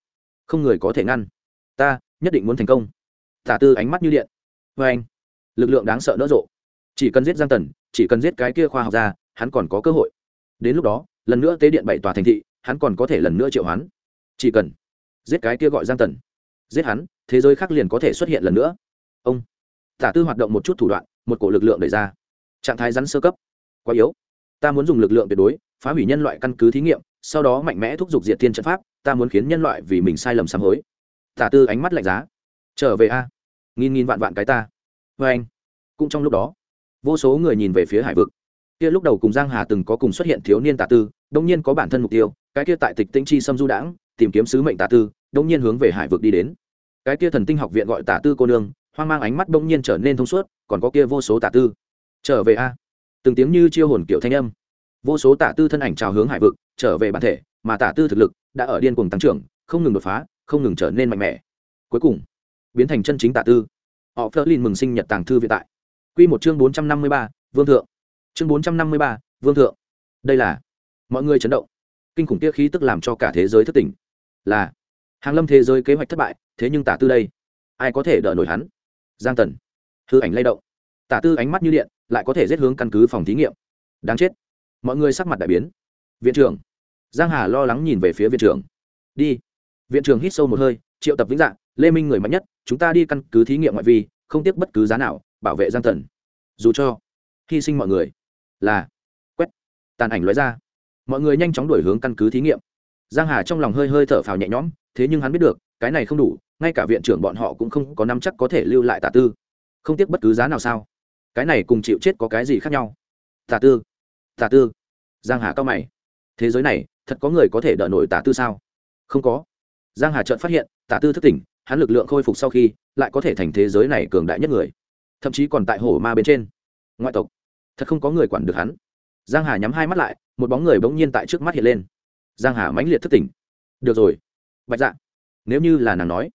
Không người có thể ngăn. Ta, nhất định muốn thành công. Tả tư ánh mắt như điện. Vê anh. Lực lượng đáng sợ nỡ rộ. Chỉ cần giết giang tần, chỉ cần giết cái kia khoa học ra hắn còn có cơ hội. Đến lúc đó, lần nữa tế điện bảy tòa thành thị, hắn còn có thể lần nữa triệu hoán chỉ cần giết cái kia gọi giang tần, giết hắn, thế giới khác liền có thể xuất hiện lần nữa. Ông, tả tư hoạt động một chút thủ đoạn, một cổ lực lượng đẩy ra. Trạng thái rắn sơ cấp. Quá yếu. Ta muốn dùng lực lượng tuyệt đối, phá hủy nhân loại căn cứ thí nghiệm, sau đó mạnh mẽ thúc giục diệt thiên trận pháp, ta muốn khiến nhân loại vì mình sai lầm sám hối. Tả tư ánh mắt lạnh giá. Trở về a. Nghìn nghìn vạn vạn cái ta. Vê anh. Cũng trong lúc đó, vô số người nhìn về phía hải vực. Kia lúc đầu cùng giang hà từng có cùng xuất hiện thiếu niên tả tư đông nhiên có bản thân mục tiêu, cái kia tại tịch tĩnh chi xâm du đãng tìm kiếm sứ mệnh tả tư đông nhiên hướng về hải vực đi đến. Cái kia thần tinh học viện gọi tả tư cô nương, hoang mang ánh mắt đông nhiên trở nên thông suốt, còn có kia vô số tả tư. Trở về a. Từng tiếng như chiêu hồn kiểu thanh âm. Vô số tả tư thân ảnh trào hướng hải vực, trở về bản thể, mà tả tư thực lực đã ở điên cuồng tăng trưởng, không ngừng đột phá, không ngừng trở nên mạnh mẽ. Cuối cùng, biến thành chân chính tạ tư. Họ phớt lên mừng sinh nhật tàng thư viện tại. Quy một chương bốn trăm năm mươi ba, vương thượng. Chương bốn trăm năm mươi ba, vương thượng. Đây là mọi người chấn động. Kinh khủng kia khí tức làm cho cả thế giới thất tỉnh là, hàng lâm thế giới kế hoạch thất bại, thế nhưng tả tư đây, ai có thể đỡ nổi hắn? Giang tần. Hư ảnh lay động. Tả tư ánh mắt như điện, lại có thể giết hướng căn cứ phòng thí nghiệm. Đáng chết. Mọi người sắc mặt đại biến. Viện trưởng. Giang hà lo lắng nhìn về phía viện trưởng. Đi. Viện trưởng hít sâu một hơi, triệu tập vĩnh dạng, lê minh người mạnh nhất, chúng ta đi căn cứ thí nghiệm ngoại vi, không tiếc bất cứ giá nào, bảo vệ giang tần. Dù cho, hy sinh mọi người, là, quét, tàn ảnh lóe ra. Mọi người nhanh chóng đuổi hướng căn cứ thí nghiệm giang hà trong lòng hơi hơi thở phào nhẹ nhõm, thế nhưng hắn biết được, cái này không đủ, ngay cả viện trưởng bọn họ cũng không có năm chắc có thể lưu lại tà tư. Không tiếc bất cứ giá nào sao? Cái này cùng chịu chết có cái gì khác nhau? Tà tư tà tư. Giang hà cao mày. Thế giới này, thật có người có thể đỡ nổi tà tư sao? Không có. Giang hà chợt phát hiện, tà tư thức tỉnh, hắn lực lượng khôi phục sau khi, lại có thể thành thế giới này cường đại nhất người. Thậm chí còn tại hổ ma bên trên. Ngoại tộc. Thật không có người quản được hắn. Giang hà nhắm hai mắt lại, một bóng người bỗng nhiên tại trước mắt hiện lên giang hà mãnh liệt thức tỉnh. Được rồi. Bạch dạ nếu như là nàng nói,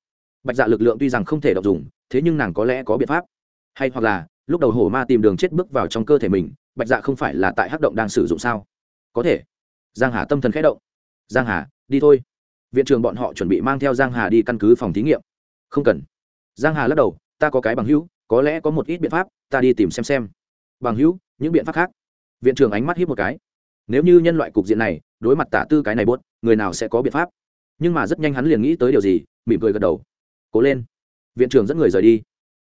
bạch dạ lực lượng tuy rằng không thể đọc dùng, thế nhưng nàng có lẽ có biện pháp. Hay hoặc là, lúc đầu hổ ma tìm đường chết bước vào trong cơ thể mình, bạch dạ không phải là tại hắc động đang sử dụng sao? Có thể. Giang hà tâm thần khẽ động. Giang hà, đi thôi. Viện trưởng bọn họ chuẩn bị mang theo giang hà đi căn cứ phòng thí nghiệm. Không cần. Giang hà lắc đầu, ta có cái bằng hữu, có lẽ có một ít biện pháp, ta đi tìm xem xem. Bằng hữu, những biện pháp khác. Viện trưởng ánh mắt hiếp một cái. Nếu như nhân loại cục diện này đối mặt tả tư cái này buốt, người nào sẽ có biện pháp? Nhưng mà rất nhanh hắn liền nghĩ tới điều gì, mỉm cười gật đầu. Cố lên. Viện trưởng dẫn người rời đi.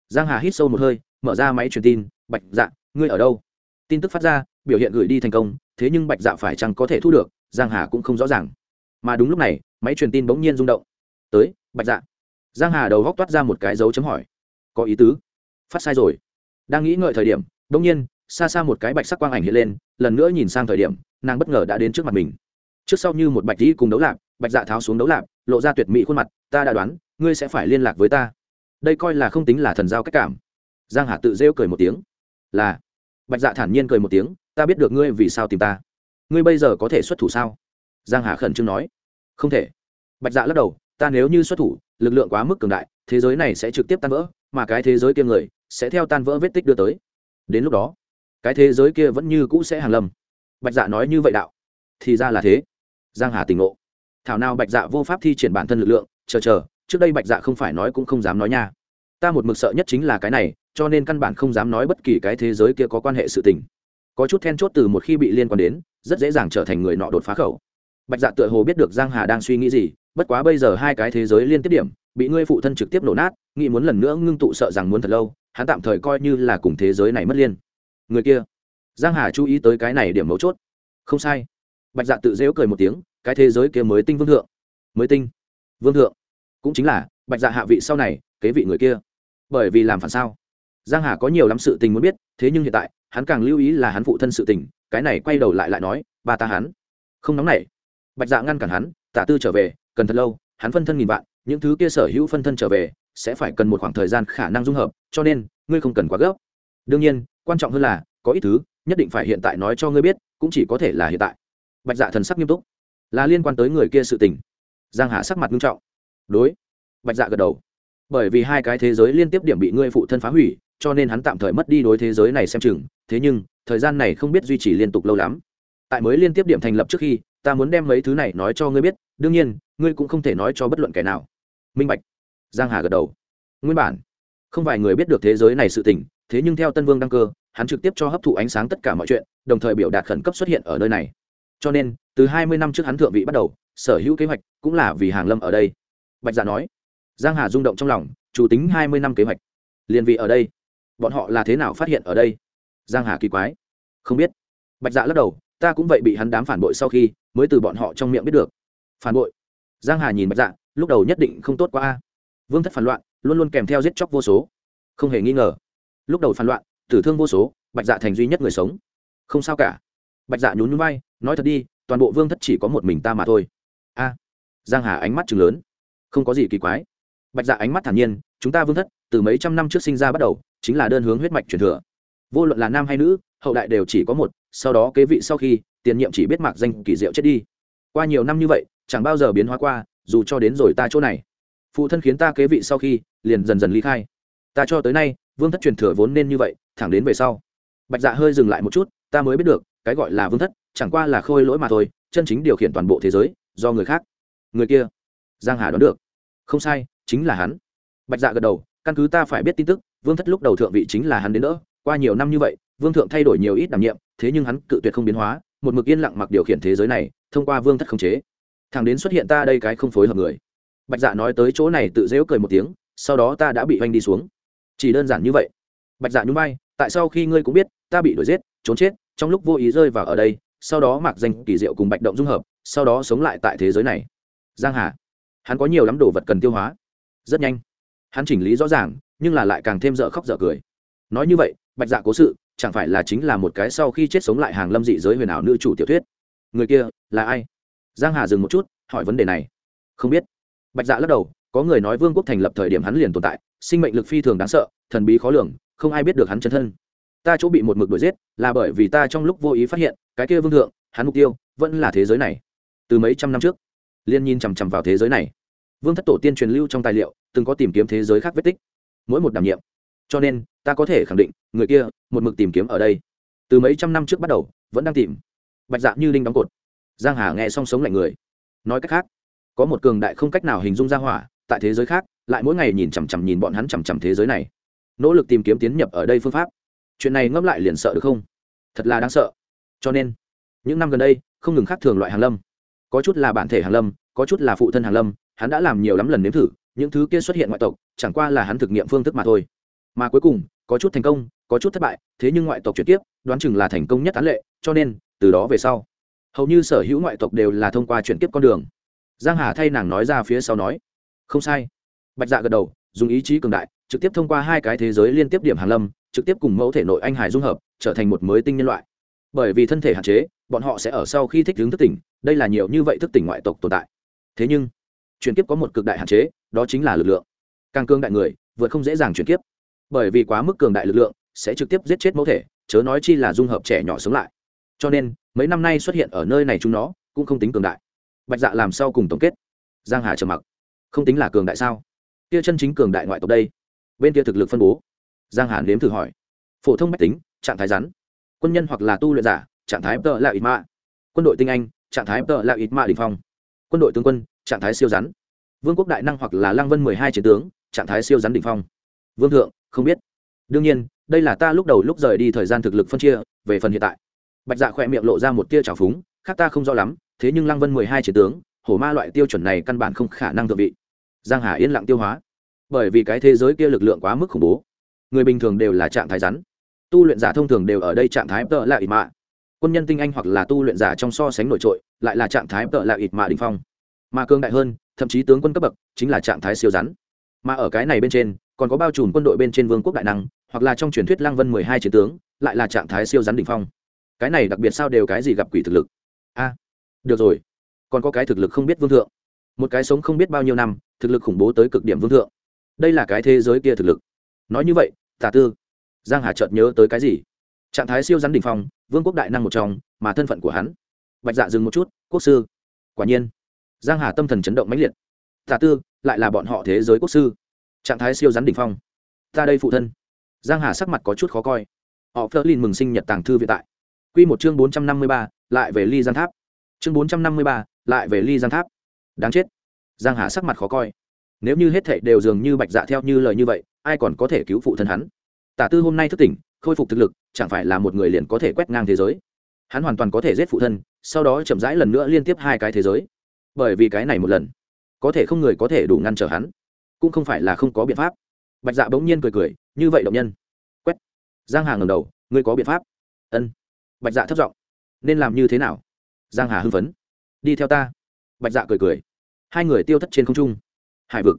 Giang hà hít sâu một hơi, mở ra máy truyền tin, bạch dạ ngươi ở đâu? Tin tức phát ra, biểu hiện gửi đi thành công, thế nhưng bạch dạ phải chăng có thể thu được, giang hà cũng không rõ ràng. Mà đúng lúc này, máy truyền tin bỗng nhiên rung động. Tới, bạch dạ. Giang hà đầu góc toát ra một cái dấu chấm hỏi. Có ý tứ? Phát sai rồi. Đang nghĩ ngợi thời điểm bỗng nhiên, xa xa một cái bạch sắc quang ảnh hiện lên, lần nữa nhìn sang thời điểm, nàng bất ngờ đã đến trước mặt mình trước sau như một bạch dĩ cùng đấu lạp, bạch dạ tháo xuống đấu lạp, lộ ra tuyệt mỹ khuôn mặt, ta đã đoán, ngươi sẽ phải liên lạc với ta. Đây coi là không tính là thần giao cách cảm. Giang hà tự rêu cười một tiếng. Là. Bạch dạ thản nhiên cười một tiếng, ta biết được ngươi vì sao tìm ta. Ngươi bây giờ có thể xuất thủ sao? Giang hà khẩn trương nói. Không thể. Bạch dạ lắc đầu, ta nếu như xuất thủ, lực lượng quá mức cường đại, thế giới này sẽ trực tiếp tan vỡ, mà cái thế giới kia người sẽ theo tan vỡ vết tích đưa tới. Đến lúc đó, cái thế giới kia vẫn như cũ sẽ hàng lầm. bạch dạ nói như vậy đạo. Thì ra là thế giang hà tỉnh ngộ. Thảo nào bạch dạ vô pháp thi triển bản thân lực lượng, chờ chờ, trước đây bạch dạ không phải nói cũng không dám nói nha. Ta một mực sợ nhất chính là cái này, cho nên căn bản không dám nói bất kỳ cái thế giới kia có quan hệ sự tình. Có chút then chốt từ một khi bị liên quan đến, rất dễ dàng trở thành người nọ đột phá khẩu. Bạch dạ tựa hồ biết được giang hà đang suy nghĩ gì, bất quá bây giờ hai cái thế giới liên tiếp điểm, bị ngươi phụ thân trực tiếp nổ nát, nghĩ muốn lần nữa ngưng tụ sợ rằng muốn thật lâu, hắn tạm thời coi như là cùng thế giới này mất liên. Người kia. Giang hà chú ý tới cái này điểm mấu chốt. Không sai bạch dạ tự dễu cười một tiếng, cái thế giới kia mới tinh vương thượng. Mới tinh vương thượng. Cũng chính là, bạch dạ hạ vị sau này, kế vị người kia. Bởi vì làm phản sao? Giang hà có nhiều lắm sự tình muốn biết, thế nhưng hiện tại, hắn càng lưu ý là hắn phụ thân sự tình, cái này quay đầu lại lại nói, ba ta hắn. Không nóng nảy. Bạch dạ ngăn cản hắn, tả tư trở về, cần thật lâu, hắn phân thân nghìn vạn, những thứ kia sở hữu phân thân trở về, sẽ phải cần một khoảng thời gian khả năng dung hợp, cho nên, ngươi không cần quá gấp. Đương nhiên, quan trọng hơn là, có ít thứ, nhất định phải hiện tại nói cho ngươi biết, cũng chỉ có thể là hiện tại bạch dạ thần sắc nghiêm túc. Là liên quan tới người kia sự tình. Giang hà sắc mặt nghiêm trọng. Đối, bạch dạ gật đầu. Bởi vì hai cái thế giới liên tiếp điểm bị ngươi phụ thân phá hủy, cho nên hắn tạm thời mất đi đối thế giới này xem chừng. Thế nhưng, thời gian này không biết duy trì liên tục lâu lắm. Tại mới liên tiếp điểm thành lập trước khi, ta muốn đem mấy thứ này nói cho ngươi biết. Đương nhiên, ngươi cũng không thể nói cho bất luận kẻ nào. Minh bạch. Giang hà gật đầu. Nguyên bản, không vài người biết được thế giới này sự tình, thế nhưng theo tân vương đăng cơ, hắn trực tiếp cho hấp thụ ánh sáng tất cả mọi chuyện, đồng thời biểu đạt khẩn cấp xuất hiện ở nơi này cho nên, từ hai mươi năm trước hắn thượng vị bắt đầu, sở hữu kế hoạch cũng là vì hàng lâm ở đây. Bạch dạ nói. Giang hà rung động trong lòng, chủ tính hai mươi năm kế hoạch. Liền vị ở đây, bọn họ là thế nào phát hiện ở đây? Giang hà kỳ quái. Không biết. Bạch dạ lắc đầu, ta cũng vậy bị hắn đám phản bội sau khi mới từ bọn họ trong miệng biết được. Phản bội. Giang hà nhìn bạch dạ lúc đầu nhất định không tốt quá a. Vương thất phản loạn, luôn luôn kèm theo giết chóc vô số. Không hề nghi ngờ. Lúc đầu phản loạn, tử thương vô số, bạch dạ thành duy nhất người sống. Không sao cả bạch dạ nhún nhún vai, nói thật đi, toàn bộ vương thất chỉ có một mình ta mà thôi. A, giang hà ánh mắt chừng lớn. Không có gì kỳ quái. Bạch dạ ánh mắt thản nhiên, chúng ta vương thất, từ mấy trăm năm trước sinh ra bắt đầu, chính là đơn hướng huyết mạch truyền thừa. Vô luận là nam hay nữ, hậu đại đều chỉ có một, sau đó kế vị sau khi, tiền nhiệm chỉ biết mặc danh kỳ diệu chết đi. Qua nhiều năm như vậy, chẳng bao giờ biến hóa qua, dù cho đến rồi ta chỗ này. Phụ thân khiến ta kế vị sau khi, liền dần dần ly khai. Ta cho tới nay, vương thất truyền thừa vốn nên như vậy, thẳng đến về sau. Bạch dạ hơi dừng lại một chút, ta mới biết được cái gọi là vương thất, chẳng qua là khôi lỗi mà thôi, chân chính điều khiển toàn bộ thế giới, do người khác. Người kia, giang hà đoán được. Không sai, chính là hắn. Bạch dạ gật đầu, căn cứ ta phải biết tin tức, vương thất lúc đầu thượng vị chính là hắn đến đỡ. Qua nhiều năm như vậy, vương thượng thay đổi nhiều ít đảm nhiệm, thế nhưng hắn cự tuyệt không biến hóa, một mực yên lặng mặc điều khiển thế giới này, thông qua vương thất khống chế. Thằng đến xuất hiện ta đây cái không phối hợp người. Bạch dạ nói tới chỗ này tự dễu cười một tiếng, sau đó ta đã bị oanh đi xuống. Chỉ đơn giản như vậy. Bạch dạ nhún vai, tại sao khi ngươi cũng biết, ta bị đuổi giết, trốn chết trong lúc vô ý rơi vào ở đây, sau đó mặc danh kỳ diệu cùng bạch động dung hợp, sau đó sống lại tại thế giới này. Giang hà, hắn có nhiều lắm đồ vật cần tiêu hóa. Rất nhanh, hắn chỉnh lý rõ ràng, nhưng là lại càng thêm dở khóc dở cười. Nói như vậy, bạch dạ cố sự, chẳng phải là chính là một cái sau khi chết sống lại hàng lâm dị giới huyền ảo nữ chủ tiểu thuyết. Người kia là ai? Giang hà dừng một chút, hỏi vấn đề này. Không biết. Bạch dạ lắc đầu, có người nói vương quốc thành lập thời điểm hắn liền tồn tại, sinh mệnh lực phi thường đáng sợ, thần bí khó lường, không ai biết được hắn chân thân ta chỗ bị một mực đuổi giết, là bởi vì ta trong lúc vô ý phát hiện, cái kia vương thượng, hắn mục tiêu, vẫn là thế giới này. Từ mấy trăm năm trước liên nhìn chằm chằm vào thế giới này. Vương thất tổ tiên truyền lưu trong tài liệu, từng có tìm kiếm thế giới khác vết tích. Mỗi một đảm nhiệm. Cho nên, ta có thể khẳng định, người kia, một mực tìm kiếm ở đây. Từ mấy trăm năm trước bắt đầu, vẫn đang tìm. Bạch dạ như linh đóng cột. Giang hà nghe song sống lạnh người. Nói cách khác, có một cường đại không cách nào hình dung ra hỏa, tại thế giới khác, lại mỗi ngày nhìn chằm chằm nhìn bọn hắn chằm chằm thế giới này. Nỗ lực tìm kiếm tiến nhập ở đây phương pháp chuyện này ngẫm lại liền sợ được không? Thật là đáng sợ. Cho nên, những năm gần đây, không ngừng khác thường loại hàng lâm. Có chút là bản thể hàng lâm, có chút là phụ thân hàng lâm, hắn đã làm nhiều lắm lần nếm thử, những thứ kia xuất hiện ngoại tộc, chẳng qua là hắn thực nghiệm phương thức mà thôi. Mà cuối cùng, có chút thành công, có chút thất bại, thế nhưng ngoại tộc chuyển tiếp, đoán chừng là thành công nhất án lệ, cho nên, từ đó về sau, hầu như sở hữu ngoại tộc đều là thông qua chuyển tiếp con đường. Giang hà thay nàng nói ra phía sau nói, không sai. Bạch dạ gật đầu, dùng ý chí cường đại, trực tiếp thông qua hai cái thế giới liên tiếp điểm hàn lâm trực tiếp cùng mẫu thể nội anh hải dung hợp, trở thành một mới tinh nhân loại. Bởi vì thân thể hạn chế, bọn họ sẽ ở sau khi thích ứng thức tỉnh, đây là nhiều như vậy thức tỉnh ngoại tộc tồn tại. Thế nhưng, chuyển kiếp có một cực đại hạn chế, đó chính là lực lượng. Càng cương đại người, vượt không dễ dàng chuyển kiếp. Bởi vì quá mức cường đại lực lượng, sẽ trực tiếp giết chết mẫu thể, chớ nói chi là dung hợp trẻ nhỏ sống lại. Cho nên, mấy năm nay xuất hiện ở nơi này chúng nó, cũng không tính cường đại. Bạch dạ làm sao cùng tổng kết? Giang hà trầm mặc. Không tính là cường đại sao? Kia chân chính cường đại ngoại tộc đây. Bên kia thực lực phân bố giang Hàn nếm thử hỏi. Phổ thông mách tính, trạng thái rắn. Quân nhân hoặc là tu luyện giả, trạng thái tợ là ít mạ. Quân đội tinh anh, trạng thái tợ là ít mạ đỉnh phong. Quân đội tướng quân, trạng thái siêu rắn. Vương quốc đại năng hoặc là lăng vân mười hai chiến tướng, trạng thái siêu rắn đỉnh phong. Vương thượng, không biết. Đương nhiên, đây là ta lúc đầu lúc rời đi thời gian thực lực phân chia, về phần hiện tại. Bạch dạ khỏe miệng lộ ra một tia trào phúng, khác ta không rõ lắm, thế nhưng lăng vân mười hai chiến tướng, hổ ma loại tiêu chuẩn này căn bản không khả năng thượng vị. Giang hà yên lặng tiêu hóa. Bởi vì cái thế giới kia lực lượng quá mức khủng bố người bình thường đều là trạng thái rắn. Tu luyện giả thông thường đều ở đây trạng thái tợ là ít mạ. Quân nhân tinh anh hoặc là tu luyện giả trong so sánh nổi trội, lại là trạng thái tợ là ít mạ đình phong. Mà cương đại hơn, thậm chí tướng quân cấp bậc, chính là trạng thái siêu rắn. Mà ở cái này bên trên, còn có bao trùm quân đội bên trên vương quốc đại năng, hoặc là trong truyền thuyết lăng vân mười hai chiến tướng, lại là trạng thái siêu rắn đỉnh phong. Cái này đặc biệt sao đều cái gì gặp quỷ thực lực? A, được rồi. Còn có cái thực lực không biết vương thượng. Một cái sống không biết bao nhiêu năm, thực lực khủng bố tới cực điểm vương thượng. Đây là cái thế giới kia thực lực. Nói như vậy tả tư. Giang hà chợt nhớ tới cái gì? Trạng thái siêu rắn đỉnh phong vương quốc đại năng một trong mà thân phận của hắn. Bạch dạ dừng một chút quốc sư. Quả nhiên giang hà tâm thần chấn động mãnh liệt. Tả tư lại là bọn họ thế giới quốc sư. Trạng thái siêu rắn đỉnh phong. Ta đây phụ thân. Giang hà sắc mặt có chút khó coi. Họ phớt lên mừng sinh nhật tàng thư viện tại. Quy một chương bốn trăm năm mươi ba, lại về ly giang tháp. Chương bốn trăm năm mươi ba, lại về ly giang tháp. Đáng chết. Giang hà sắc mặt khó coi. Nếu như hết thảy đều dường như bạch dạ theo như lời như vậy ai còn có thể cứu phụ thân hắn? Tả tư hôm nay thức tỉnh, khôi phục thực lực, chẳng phải là một người liền có thể quét ngang thế giới? Hắn hoàn toàn có thể giết phụ thân, sau đó chậm rãi lần nữa liên tiếp hai cái thế giới. Bởi vì cái này một lần, có thể không người có thể đủ ngăn trở hắn, cũng không phải là không có biện pháp. Bạch dạ bỗng nhiên cười cười, như vậy động nhân. Quét. Giang hà ngầm đầu, ngươi có biện pháp? Ân. Bạch dạ thất giọng, nên làm như thế nào? Giang hà hưng phấn, đi theo ta. Bạch dạ cười cười, hai người tiêu thất trên không trung. Hải vực.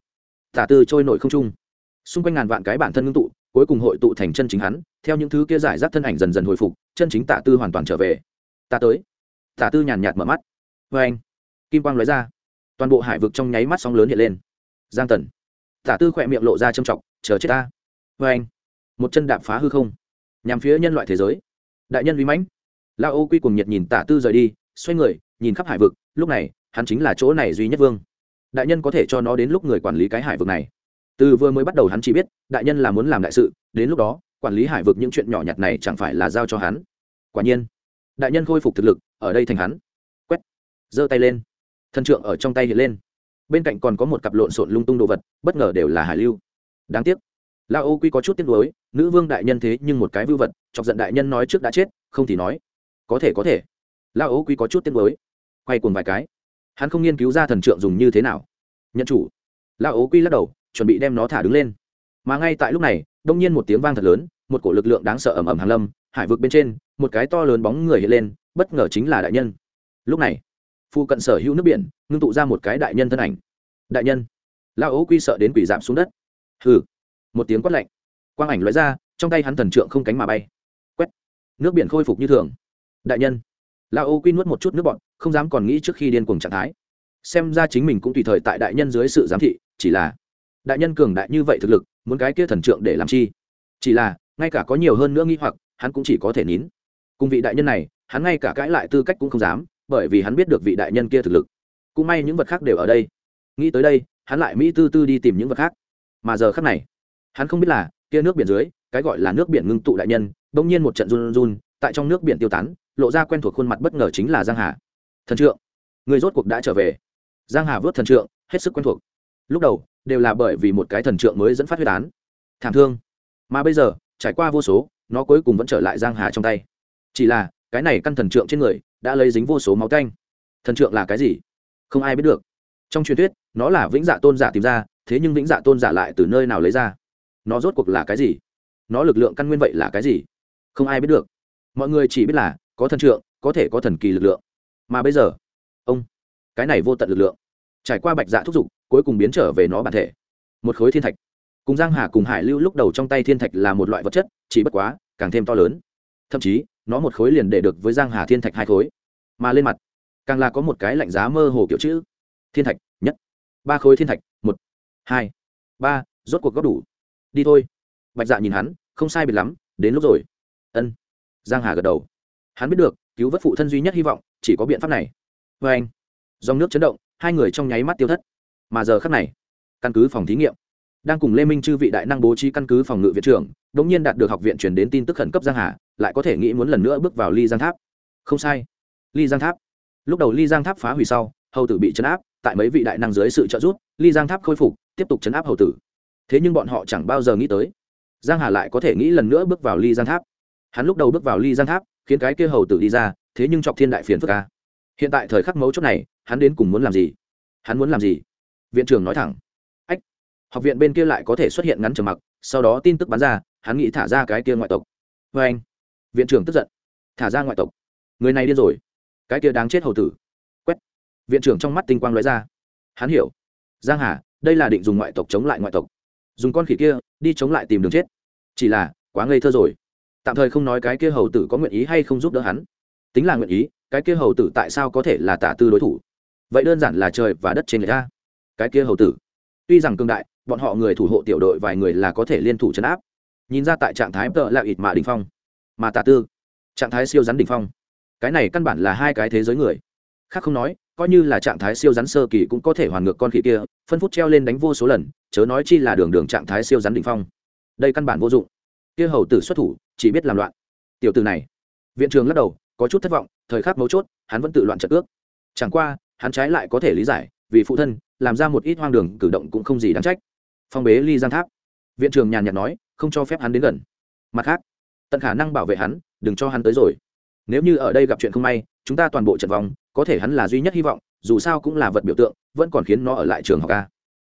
Tả tư trôi nổi không trung xung quanh ngàn vạn cái bản thân ngưng tụ, cuối cùng hội tụ thành chân chính hắn, theo những thứ kia giải rác thân ảnh dần dần hồi phục, chân chính tả tư hoàn toàn trở về. Ta tới. Tả tư nhàn nhạt mở mắt. Vê anh, kim quang lóe ra. Toàn bộ hải vực trong nháy mắt sóng lớn hiện lên. Giang tần. Tả tư khỏe miệng lộ ra trầm trọng, chờ chết ta. Vê anh, một chân đạp phá hư không. Nhằm phía nhân loại thế giới. Đại nhân uy mãnh. La ô quy cùng nhiệt nhìn tả tư rời đi, xoay người, nhìn khắp hải vực, lúc này, hắn chính là chỗ này duy nhất vương. Đại nhân có thể cho nó đến lúc người quản lý cái hải vực này từ vừa mới bắt đầu hắn chỉ biết, đại nhân là muốn làm đại sự, đến lúc đó, quản lý hải vực những chuyện nhỏ nhặt này chẳng phải là giao cho hắn. Quả nhiên, đại nhân khôi phục thực lực, ở đây thành hắn. Quét, giơ tay lên. Thân trượng ở trong tay hiện lên. Bên cạnh còn có một cặp lộn xộn lung tung đồ vật, bất ngờ đều là hải lưu. Đáng tiếc la ô quy có chút tiếc nuối, nữ vương đại nhân thế nhưng một cái vưu vật, chọc giận đại nhân nói trước đã chết, không thì nói. Có thể có thể. La ô quy có chút tiếc nuối. Quay cùng vài cái. Hắn không nghiên cứu ra thần trượng dùng như thế nào. Nhận chủ. La ô quy lắc đầu chuẩn bị đem nó thả đứng lên. Mà ngay tại lúc này, đông nhiên một tiếng vang thật lớn, một cổ lực lượng đáng sợ ầm ầm hàng lâm, hải vực bên trên, một cái to lớn bóng người hiện lên, bất ngờ chính là đại nhân. Lúc này, phu cận sở hữu nước biển, ngưng tụ ra một cái đại nhân thân ảnh. Đại nhân lao ấu quy sợ đến quỷ giảm xuống đất. Hừ, một tiếng quát lạnh. Quang ảnh loại ra, trong tay hắn thần trượng không cánh mà bay. Quét, nước biển khôi phục như thường. Đại nhân lao ấu quy nuốt một chút nước bọn không dám còn nghĩ trước khi điên cuồng trạng thái. Xem ra chính mình cũng tùy thời tại đại nhân dưới sự giám thị, chỉ là đại nhân cường đại như vậy thực lực, muốn cái kia thần trượng để làm chi? Chỉ là, ngay cả có nhiều hơn nữa nghi hoặc, hắn cũng chỉ có thể nín. Cùng vị đại nhân này, hắn ngay cả cãi lại tư cách cũng không dám, bởi vì hắn biết được vị đại nhân kia thực lực. Cũng may những vật khác đều ở đây. Nghĩ tới đây, hắn lại mỹ tư tư đi tìm những vật khác. Mà giờ khác này, hắn không biết là, kia nước biển dưới, cái gọi là nước biển ngưng tụ đại nhân, bỗng nhiên một trận run run, tại trong nước biển tiêu tán, lộ ra quen thuộc khuôn mặt bất ngờ chính là giang hà. Thần trượng, người rốt cuộc đã trở về. Giang hà vớt thần trượng, hết sức quen thuộc lúc đầu, đều là bởi vì một cái thần trượng mới dẫn phát huyết án. Thảm thương. Mà bây giờ, trải qua vô số, nó cuối cùng vẫn trở lại giang hà trong tay. Chỉ là, cái này căn thần trượng trên người, đã lấy dính vô số máu canh thần trượng là cái gì? Không ai biết được. Trong truyền thuyết, nó là vĩnh dạ tôn giả tìm ra, thế nhưng vĩnh dạ tôn giả lại từ nơi nào lấy ra? Nó rốt cuộc là cái gì? Nó lực lượng căn nguyên vậy là cái gì? Không ai biết được. Mọi người chỉ biết là, có thần trượng, có thể có thần kỳ lực lượng. Mà bây giờ, ông, cái này vô tận lực lượng. Trải qua bạch dạ thúc giục cuối cùng biến trở về nó bản thể. Một khối thiên thạch. Cùng giang hà cùng hải lưu lúc đầu trong tay thiên thạch là một loại vật chất, chỉ bất quá, càng thêm to lớn. Thậm chí, nó một khối liền để được với giang hà thiên thạch hai khối. Mà lên mặt, càng là có một cái lạnh giá mơ hồ kiểu chữ. Thiên thạch, nhất. Ba khối thiên thạch, một. Hai. Ba, rốt cuộc góp đủ. Đi thôi. Bạch dạ nhìn hắn, không sai biệt lắm, đến lúc rồi. Ân. Giang hà gật đầu. Hắn biết được, cứu vớt phụ thân duy nhất hy vọng, chỉ có biện pháp này. Vê anh dòng nước chấn động, hai người trong nháy mắt tiêu thất mà giờ khắc này, căn cứ phòng thí nghiệm, đang cùng lê minh chư vị đại năng bố trí căn cứ phòng ngự viện trưởng đống nhiên đạt được học viện chuyển đến tin tức khẩn cấp giang hà, lại có thể nghĩ muốn lần nữa bước vào ly giang tháp. Không sai. Ly giang tháp. Lúc đầu ly giang tháp phá hủy sau, hầu tử bị chấn áp, tại mấy vị đại năng dưới sự trợ giúp, ly giang tháp khôi phục, tiếp tục chấn áp hầu tử. Thế nhưng bọn họ chẳng bao giờ nghĩ tới, giang hà lại có thể nghĩ lần nữa bước vào ly giang tháp. Hắn lúc đầu bước vào ly giang tháp, khiến cái kia hầu tử đi ra, thế nhưng chọc thiên đại phiền phức ca hiện tại thời khắc mấu chốt này, hắn đến cùng muốn làm gì? Hắn muốn làm gì? Viện trưởng nói thẳng. Ách, học viện bên kia lại có thể xuất hiện ngắn trầm mặc, sau đó tin tức bắn ra, hắn nghĩ thả ra cái kia ngoại tộc. Vê anh, viện trưởng tức giận. Thả ra ngoại tộc. Người này điên rồi. Cái kia đáng chết hầu tử. Quét. Viện trưởng trong mắt tinh quang lóe ra. Hắn hiểu. Giang hà, đây là định dùng ngoại tộc chống lại ngoại tộc. Dùng con khỉ kia, đi chống lại tìm đường chết. Chỉ là, quá ngây thơ rồi. Tạm thời không nói cái kia hầu tử có nguyện ý hay không giúp đỡ hắn. Tính là nguyện ý, cái kia hầu tử tại sao có thể là tả tư đối thủ? Vậy đơn giản là trời và đất trên người ta cái kia hầu tử. Tuy rằng cương đại, bọn họ người thủ hộ tiểu đội vài người là có thể liên thủ chấn áp. Nhìn ra tại trạng thái tợ là ịt mạ đình phong. Mà tạ tư, trạng thái siêu rắn đỉnh phong. Cái này căn bản là hai cái thế giới người. Khác không nói, coi như là trạng thái siêu rắn sơ kỳ cũng có thể hoàn ngược con khỉ kia, phân phút treo lên đánh vô số lần, chớ nói chi là đường đường trạng thái siêu rắn đỉnh phong. Đây căn bản vô dụng. Kia hầu tử xuất thủ, chỉ biết làm loạn. Tiểu tử này, viện trường lắc đầu, có chút thất vọng, thời khắc mấu chốt, hắn vẫn tự loạn trận ước. Chẳng qua, hắn trái lại có thể lý giải, vì phụ thân làm ra một ít hoang đường cử động cũng không gì đáng trách. Phong bế ly giang tháp. Viện trưởng nhàn nhạt nói, không cho phép hắn đến gần. Mặt khác, tận khả năng bảo vệ hắn, đừng cho hắn tới rồi. Nếu như ở đây gặp chuyện không may, chúng ta toàn bộ trận vòng có thể hắn là duy nhất hy vọng, dù sao cũng là vật biểu tượng, vẫn còn khiến nó ở lại trường học ca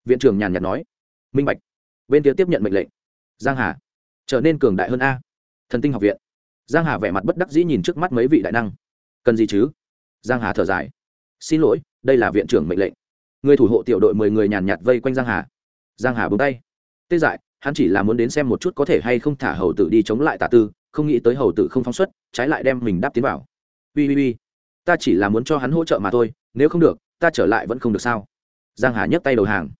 viện trưởng nhàn nhạt nói. Minh bạch. Bên kia tiếp nhận mệnh lệnh. Giang hà. Trở nên cường đại hơn a. Thần tinh học viện. Giang hà vẻ mặt bất đắc dĩ nhìn trước mắt mấy vị đại năng. Cần gì chứ? Giang hà thở dài. Xin lỗi, đây là viện trưởng mệnh lệnh người thủ hộ tiểu đội mười người nhàn nhạt vây quanh giang hà. Giang hà búng tay. Tê dại, hắn chỉ là muốn đến xem một chút có thể hay không thả hầu tử đi chống lại tà tư, không nghĩ tới hầu tử không phóng xuất, trái lại đem mình đáp tiến vào. Ui ui ui ta chỉ là muốn cho hắn hỗ trợ mà thôi, nếu không được, ta trở lại vẫn không được sao? Giang hà nhấc tay đầu hàng.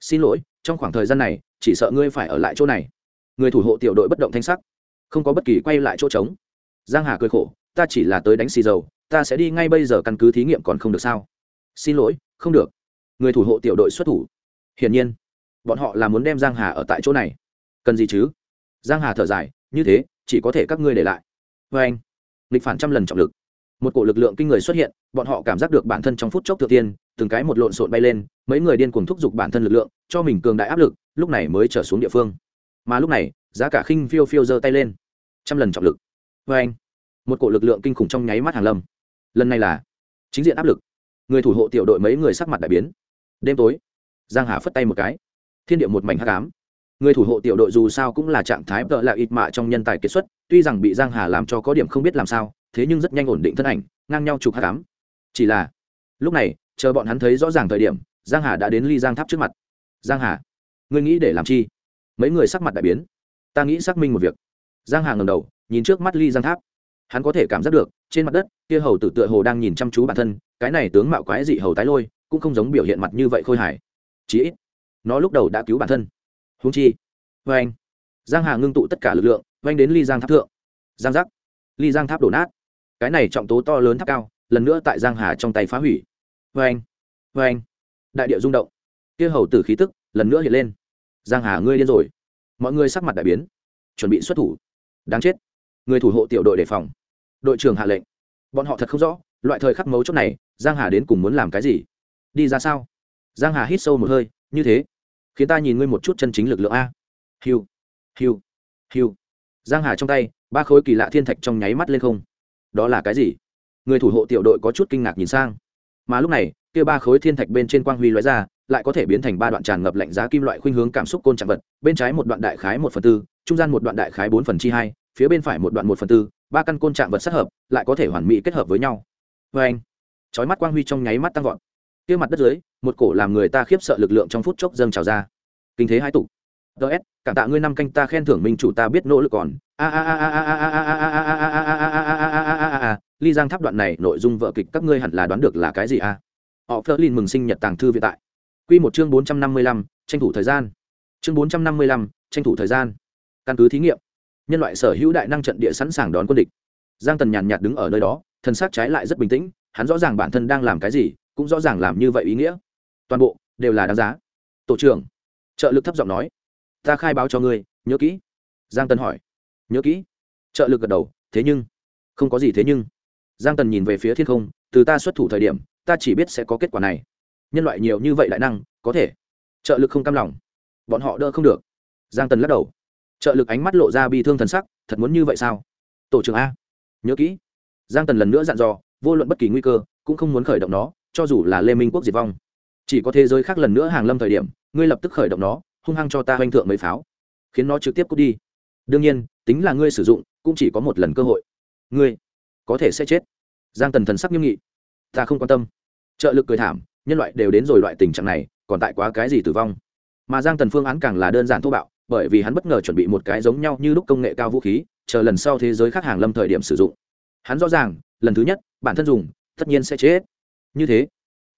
Xin lỗi, trong khoảng thời gian này, chỉ sợ ngươi phải ở lại chỗ này. Người thủ hộ tiểu đội bất động thanh sắc, không có bất kỳ quay lại chỗ trống. Giang hà cười khổ, ta chỉ là tới đánh xì dầu, ta sẽ đi ngay bây giờ căn cứ thí nghiệm còn không được sao? Xin lỗi, không được người thủ hộ tiểu đội xuất thủ. Hiển nhiên, bọn họ là muốn đem giang hà ở tại chỗ này. Cần gì chứ? Giang hà thở dài, như thế, chỉ có thể các ngươi để lại. Vê anh, nghịch phản trăm lần trọng lực. Một cổ lực lượng kinh người xuất hiện, bọn họ cảm giác được bản thân trong phút chốc tự tiên, từng cái một lộn xộn bay lên, mấy người điên cuồng thúc giục bản thân lực lượng, cho mình cường đại áp lực, lúc này mới trở xuống địa phương. Mà lúc này, giá cả khinh phiêu phiêu giơ tay lên. Trăm lần trọng lực. Vê anh, một cổ lực lượng kinh khủng trong nháy mắt hàng lâm. Lần này là chính diện áp lực. Người thủ hộ tiểu đội mấy người sắc mặt đại biến đêm tối. Giang hà phất tay một cái. Thiên địa một mảnh hắc ám. Người thủ hộ tiểu đội dù sao cũng là trạng thái tợ là ít mạ trong nhân tài kiệt xuất, tuy rằng bị giang hà làm cho có điểm không biết làm sao, thế nhưng rất nhanh ổn định thân ảnh, ngang nhau chụp hắc ám. Chỉ là, lúc này, chờ bọn hắn thấy rõ ràng thời điểm, giang hà đã đến ly giang tháp trước mặt. Giang hà, ngươi nghĩ để làm chi? Mấy người sắc mặt đại biến. Ta nghĩ xác minh một việc. Giang hà ngầm đầu, nhìn trước mắt ly giang tháp. Hắn có thể cảm giác được, trên mặt đất, kia hầu tử tựa hồ đang nhìn chăm chú bản thân, cái này tướng mạo quái dị hầu tái lôi cũng không giống biểu hiện mặt như vậy khôi hài. Chí ít, nó lúc đầu đã cứu bản thân. Húng chi vê anh giang hà ngưng tụ tất cả lực lượng vanh đến ly giang tháp thượng. Giang giác. Ly giang tháp đổ nát. Cái này trọng tố to lớn tháp cao, lần nữa tại giang hà trong tay phá hủy. Vê anh vê anh đại địa rung động. Kia hầu tử khí tức lần nữa hiện lên. Giang hà, ngươi điên rồi. Mọi người sắc mặt đại biến. Chuẩn bị xuất thủ. Đáng chết. Người thủ hộ tiểu đội đề phòng. Đội trưởng hạ lệnh. Bọn họ thật không rõ, loại thời khắc mấu chốt này, giang hà đến cùng muốn làm cái gì? Đi ra sao? Giang hà hít sâu một hơi, như thế, khiến ta nhìn ngươi một chút chân chính lực lượng a. Hiu hiu hiu. Giang hà trong tay, ba khối kỳ lạ thiên thạch trong nháy mắt lên không. Đó là cái gì? Người thủ hộ tiểu đội có chút kinh ngạc nhìn sang. Mà lúc này, kia ba khối thiên thạch bên trên quang huy lóe ra, lại có thể biến thành ba đoạn tràn ngập lạnh giá kim loại khuynh hướng cảm xúc côn trạng vật, bên trái một đoạn đại khái một phần tư, trung gian một đoạn đại khái bốn phần chi hai, phía bên phải một đoạn một phần tư, ba căn côn trạng vật sát hợp, lại có thể hoàn mỹ kết hợp với nhau. Vê anh chói mắt quang huy trong nháy mắt tăng vọt kia mặt đất dưới một cổ làm người ta khiếp sợ lực lượng trong phút chốc dâng trào ra kinh thế hai tục ts cảm tạ ngươi năm canh ta khen thưởng minh chủ ta biết nỗ lực còn a a a a a a a ly giang tháp đoạn này nội dung vợ kịch các ngươi hẳn là đoán được là cái gì a họ phớt lên mừng sinh nhật tàng thư vĩ tại quy một chương bốn trăm năm mươi lăm tranh thủ thời gian chương bốn trăm năm mươi lăm tranh thủ thời gian căn cứ thí nghiệm nhân loại sở hữu đại năng trận địa sẵn sàng đón quân địch giang tần nhàn nhạt đứng ở nơi đó thân xác trái lại rất bình tĩnh hắn rõ ràng bản thân đang làm cái gì cũng rõ ràng làm như vậy ý nghĩa. Toàn bộ đều là đáng giá. Tổ trưởng, trợ lực thấp giọng nói, ta khai báo cho ngươi, nhớ kỹ. Giang tân hỏi, nhớ kỹ. Trợ lực gật đầu, thế nhưng, không có gì thế nhưng. Giang tần nhìn về phía thiên không, từ ta xuất thủ thời điểm, ta chỉ biết sẽ có kết quả này. Nhân loại nhiều như vậy đại năng, có thể. Trợ lực không cam lòng. Bọn họ đỡ không được. Giang tần lắc đầu. Trợ lực ánh mắt lộ ra bi thương thần sắc, thật muốn như vậy sao? Tổ trưởng a, nhớ kỹ. Giang tần lần nữa dặn dò, vô luận bất kỳ nguy cơ, cũng không muốn khởi động nó cho dù là lê minh quốc diệt vong, chỉ có thế giới khác lần nữa hàng lâm thời điểm, ngươi lập tức khởi động nó, hung hăng cho ta hoành thượng mấy pháo, khiến nó trực tiếp cút đi. Đương nhiên, tính là ngươi sử dụng, cũng chỉ có một lần cơ hội. Ngươi có thể sẽ chết. Giang tần thần sắc nghiêm nghị. Ta không quan tâm. Trợ lực cười thảm, nhân loại đều đến rồi loại tình trạng này, còn tại quá cái gì tử vong? Mà giang tần phương án càng là đơn giản thô bạo, bởi vì hắn bất ngờ chuẩn bị một cái giống nhau như lúc công nghệ cao vũ khí, chờ lần sau thế giới khác hàng lâm thời điểm sử dụng. Hắn rõ ràng, lần thứ nhất, bản thân dùng, tất nhiên sẽ chết như thế,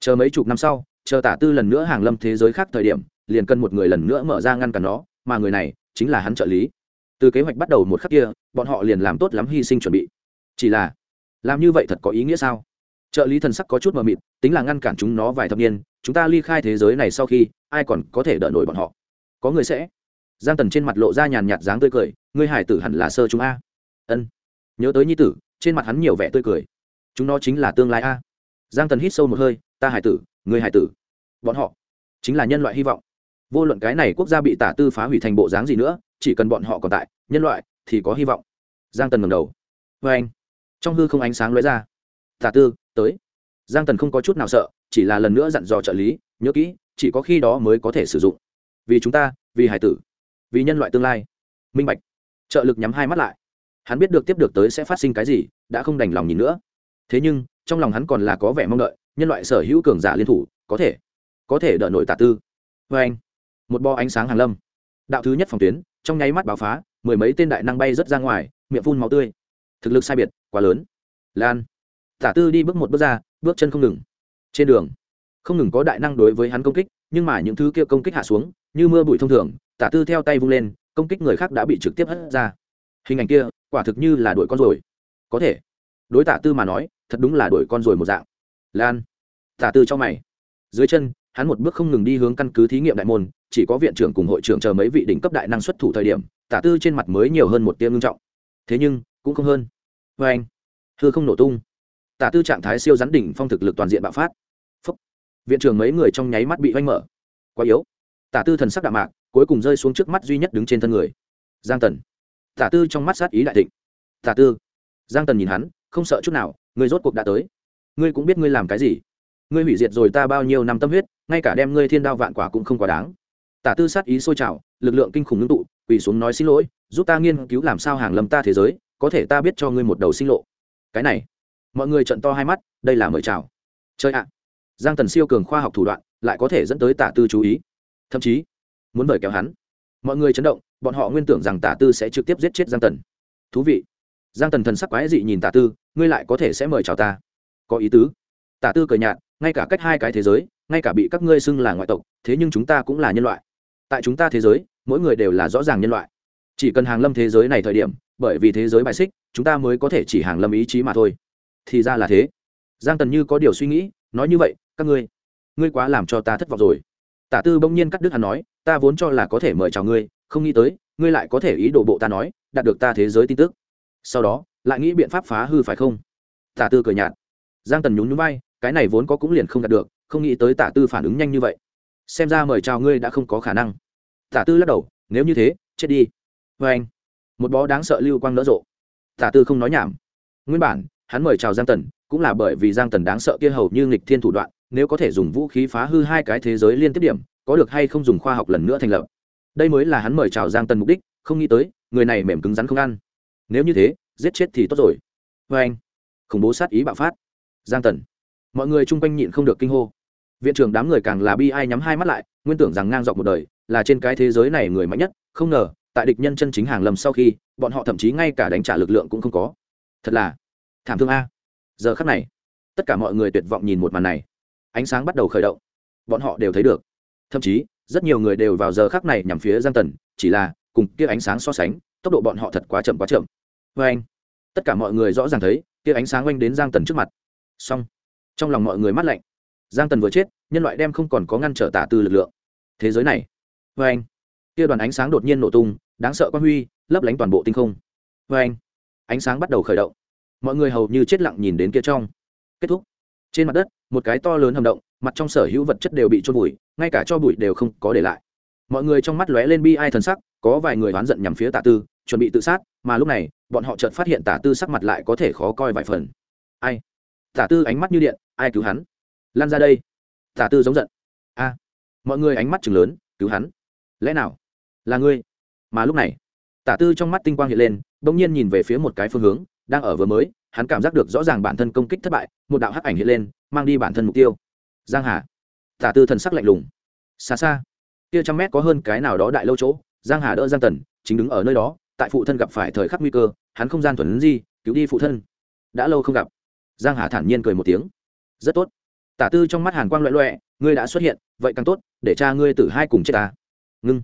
chờ mấy chục năm sau, chờ tả tư lần nữa hàng lâm thế giới khác thời điểm, liền cần một người lần nữa mở ra ngăn cản nó, mà người này chính là hắn trợ lý. Từ kế hoạch bắt đầu một khắc kia, bọn họ liền làm tốt lắm hy sinh chuẩn bị. Chỉ là, làm như vậy thật có ý nghĩa sao? Trợ lý thần sắc có chút mờ mịt, tính là ngăn cản chúng nó vài thập niên, chúng ta ly khai thế giới này sau khi, ai còn có thể đỡ nổi bọn họ? Có người sẽ. Giang tần trên mặt lộ ra nhàn nhạt dáng tươi cười, ngươi hải tử hẳn là sơ chúng a. Ân. Nhớ tới nhi tử, trên mặt hắn nhiều vẻ tươi cười. Chúng nó chính là tương lai a giang tần hít sâu một hơi, ta hải tử người hải tử. Bọn họ chính là nhân loại hy vọng. Vô luận cái này quốc gia bị tả tư phá hủy thành bộ dáng gì nữa, chỉ cần bọn họ còn tại, nhân loại thì có hy vọng. Giang tần ngầm đầu. Vê anh. Trong hư không ánh sáng lóe ra. Tả tư, tới. Giang tần không có chút nào sợ, chỉ là lần nữa dặn dò trợ lý, nhớ kỹ, chỉ có khi đó mới có thể sử dụng. Vì chúng ta, vì hải tử, vì nhân loại tương lai. Minh bạch. Trợ lực nhắm hai mắt lại. Hắn biết được tiếp được tới sẽ phát sinh cái gì, đã không đành lòng nhìn nữa thế nhưng, trong lòng hắn còn là có vẻ mong đợi, nhân loại sở hữu cường giả liên thủ, có thể có thể đỡ nổi tà tư. Vê anh, một bo ánh sáng hàn lâm. Đạo thứ nhất phòng tuyến, trong nháy mắt báo phá, mười mấy tên đại năng bay rớt ra ngoài, miệng phun máu tươi. Thực lực sai biệt, quá lớn. Lan tả tư đi bước một bước ra, bước chân không ngừng. Trên đường, không ngừng có đại năng đối với hắn công kích, nhưng mà những thứ kia công kích hạ xuống, như mưa bụi thông thường tả tư theo tay vung lên, công kích người khác đã bị trực tiếp hất ra. Hình ảnh kia, quả thực như là đuổi con rồi. Có thể đối tả tư mà nói, thật đúng là đuổi con rồi một dạng. Lan, tả tư cho mày. Dưới chân, hắn một bước không ngừng đi hướng căn cứ thí nghiệm đại môn, chỉ có viện trưởng cùng hội trưởng chờ mấy vị đỉnh cấp đại năng xuất thủ thời điểm, tả tư trên mặt mới nhiều hơn một tiêm ngưng trọng. Thế nhưng, cũng không hơn. Vê anh thưa không nổ tung. Tả tư trạng thái siêu rắn đỉnh phong thực lực toàn diện bạo phát. Phúc. viện trưởng mấy người trong nháy mắt bị oanh mở. Quá yếu. Tả tư thần sắc đạm mạc, cuối cùng rơi xuống trước mắt duy nhất đứng trên thân người. Giang tần. Tả tư trong mắt sát ý đại thịnh. Tả tư. Giang tần nhìn hắn không sợ chút nào, ngươi rốt cuộc đã tới. Ngươi cũng biết ngươi làm cái gì. Ngươi hủy diệt rồi ta bao nhiêu năm tâm huyết, ngay cả đem ngươi thiên đao vạn quả cũng không quá đáng. Tả tư sát ý sôi trào, lực lượng kinh khủng ngưng tụ, quỳ xuống nói xin lỗi, giúp ta nghiên cứu làm sao hàng lâm ta thế giới, có thể ta biết cho ngươi một đầu sinh lộ. Cái này, mọi người trận to hai mắt, đây là mời chào. Chơi ạ. Giang tần siêu cường khoa học thủ đoạn, lại có thể dẫn tới tả tư chú ý. Thậm chí, muốn mời kéo hắn. Mọi người chấn động, bọn họ nguyên tưởng rằng tả tư sẽ trực tiếp giết chết giang tần. Thú vị giang tần thần sắc quái dị nhìn tả tư, ngươi lại có thể sẽ mời chào ta. Có ý tứ. Tả tư cờ nhạt, ngay cả cách hai cái thế giới, ngay cả bị các ngươi xưng là ngoại tộc, thế nhưng chúng ta cũng là nhân loại. Tại chúng ta thế giới, mỗi người đều là rõ ràng nhân loại. Chỉ cần hàng lâm thế giới này thời điểm, bởi vì thế giới bại xích, chúng ta mới có thể chỉ hàng lâm ý chí mà thôi. Thì ra là thế. Giang tần như có điều suy nghĩ, nói như vậy, các ngươi ngươi quá làm cho ta thất vọng rồi. Tả tư bỗng nhiên cắt đứt hắn nói, ta vốn cho là có thể mời chào ngươi, không nghĩ tới, ngươi lại có thể ý đồ bộ ta nói, đạt được ta thế giới tin tức sau đó, lại nghĩ biện pháp phá hư phải không? Tả tư cười nhạt. Giang tần nhún nhún bay cái này vốn có cũng liền không đạt được, không nghĩ tới tả tư phản ứng nhanh như vậy. Xem ra mời chào ngươi đã không có khả năng. Tả tư lắc đầu, nếu như thế, chết đi. Vê anh, một bó đáng sợ lưu quang nỡ rộ. Tả tư không nói nhảm. Nguyên bản, hắn mời chào giang tần, cũng là bởi vì giang tần đáng sợ kia hầu như nghịch thiên thủ đoạn, nếu có thể dùng vũ khí phá hư hai cái thế giới liên tiếp điểm, có được hay không dùng khoa học lần nữa thành lập. Đây mới là hắn mời chào giang tần mục đích, không nghĩ tới, người này mềm cứng rắn không ăn nếu như thế, giết chết thì tốt rồi. Vê anh, khủng bố sát ý bạo phát. Giang tần. Mọi người chung quanh nhịn không được kinh hô. Viện trưởng đám người càng là bi ai nhắm hai mắt lại, nguyên tưởng rằng ngang dọc một đời là trên cái thế giới này người mạnh nhất, không ngờ, tại địch nhân chân chính hàng lầm sau khi, bọn họ thậm chí ngay cả đánh trả lực lượng cũng không có. Thật là thảm thương a. Giờ khắc này, tất cả mọi người tuyệt vọng nhìn một màn này. Ánh sáng bắt đầu khởi động. Bọn họ đều thấy được. Thậm chí, rất nhiều người đều vào giờ khắc này nhằm phía giang tần, chỉ là cùng kia ánh sáng so sánh tốc độ bọn họ thật quá chậm quá chậm. Vê anh. Tất cả mọi người rõ ràng thấy kia ánh sáng oanh đến giang tần trước mặt. Xong. Trong lòng mọi người mắt lạnh. Giang tần vừa chết nhân loại đem không còn có ngăn trở tả từ lực lượng. Thế giới này. Vê anh. Kia đoàn ánh sáng đột nhiên nổ tung đáng sợ quan huy lấp lánh toàn bộ tinh không. Vê anh. Ánh sáng bắt đầu khởi động. Mọi người hầu như chết lặng nhìn đến kia trong. Kết thúc. Trên mặt đất một cái to lớn hầm động mặt trong sở hữu vật chất đều bị trôn bụi, ngay cả cho bụi đều không có để lại. Mọi người trong mắt lóe lên bi ai thần sắc có vài người oán giận nhằm phía Tạ tư chuẩn bị tự sát, mà lúc này, bọn họ chợt phát hiện tả tư sắc mặt lại có thể khó coi vài phần. Ai? Tả tư ánh mắt như điện, ai cứu hắn? Lan ra đây. Tả tư giống giận. A. Mọi người ánh mắt chừng lớn, cứu hắn. Lẽ nào? Là ngươi? Mà lúc này, tả tư trong mắt tinh quang hiện lên đ ỗ n g nhiên nhìn về phía một cái phương hướng, đang ở vừa mới, hắn cảm giác được rõ ràng bản thân công kích thất bại, một đạo hắc ảnh hiện lên, mang đi bản thân mục tiêu. Giang hà. Tả tư thần sắc lạnh lùng. Xa xa. Kia trăm mét có hơn cái nào đó đại lâu chỗ, giang hà đỡ giang tần, chính đứng ở nơi đó tại phụ thân gặp phải thời khắc nguy cơ, hắn không gian thuần di, cứu đi phụ thân. Đã lâu không gặp. Giang hà thản nhiên cười một tiếng. Rất tốt. Tả tư trong mắt hàn quang loẹ loẹ ngươi đã xuất hiện, vậy càng tốt, để cha ngươi tử hai cùng chết ta. Ngưng.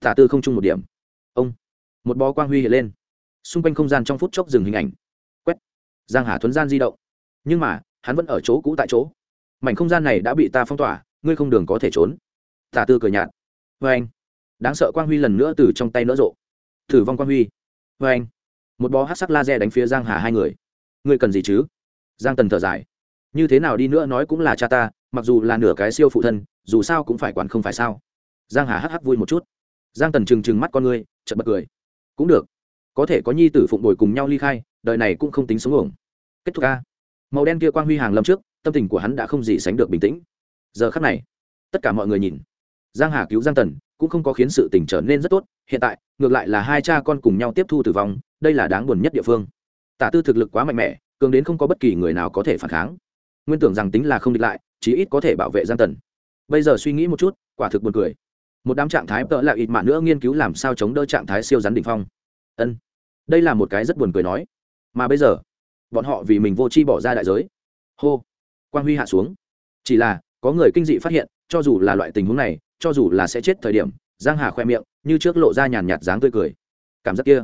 Tả tư không chung một điểm. Ông. Một bó quang huy hiện lên. Xung quanh không gian trong phút chốc dừng hình ảnh. Quét. Giang hà thuấn gian di động. Nhưng mà, hắn vẫn ở chỗ cũ tại chỗ. Mảnh không gian này đã bị ta phong tỏa, ngươi không đường có thể trốn. Tả tư cười nhạt. Vê anh đáng sợ quang huy lần nữa từ trong tay nỡ rộ thử vong quang huy. Vê anh. Một bó hát sắc laser đánh phía giang hà hai người. Ngươi cần gì chứ? Giang tần thở dài. Như thế nào đi nữa nói cũng là cha ta, mặc dù là nửa cái siêu phụ thân, dù sao cũng phải quản không phải sao. Giang hà hắc hắc vui một chút. Giang tần trừng trừng mắt con ngươi, chợt bật cười. Cũng được. Có thể có nhi tử phụng bồi cùng nhau ly khai, đời này cũng không tính sống ổng kết thúc ca. Màu đen kia quang huy hàng lâm trước, tâm tình của hắn đã không gì sánh được bình tĩnh. Giờ khắc này, tất cả mọi người nhìn giang hà cứu giang tần cũng không có khiến sự tình trở nên rất tốt. Hiện tại, ngược lại là hai cha con cùng nhau tiếp thu tử vong, đây là đáng buồn nhất địa phương. Tả tư thực lực quá mạnh mẽ, cường đến không có bất kỳ người nào có thể phản kháng. Nguyên tưởng rằng tính là không địch lại, chí ít có thể bảo vệ giang tần. Bây giờ suy nghĩ một chút, quả thực buồn cười. Một đám trạng thái tợ là ít mạn nữa nghiên cứu làm sao chống đỡ trạng thái siêu rắn đỉnh phong. Ân, đây là một cái rất buồn cười nói. Mà bây giờ, bọn họ vì mình vô chi bỏ ra đại giới. Hô, quang huy hạ xuống. Chỉ là, có người kinh dị phát hiện cho dù là loại tình huống này, cho dù là sẽ chết thời điểm, giang hà khoe miệng như trước lộ ra nhàn nhạt dáng tươi cười. Cảm giác kia,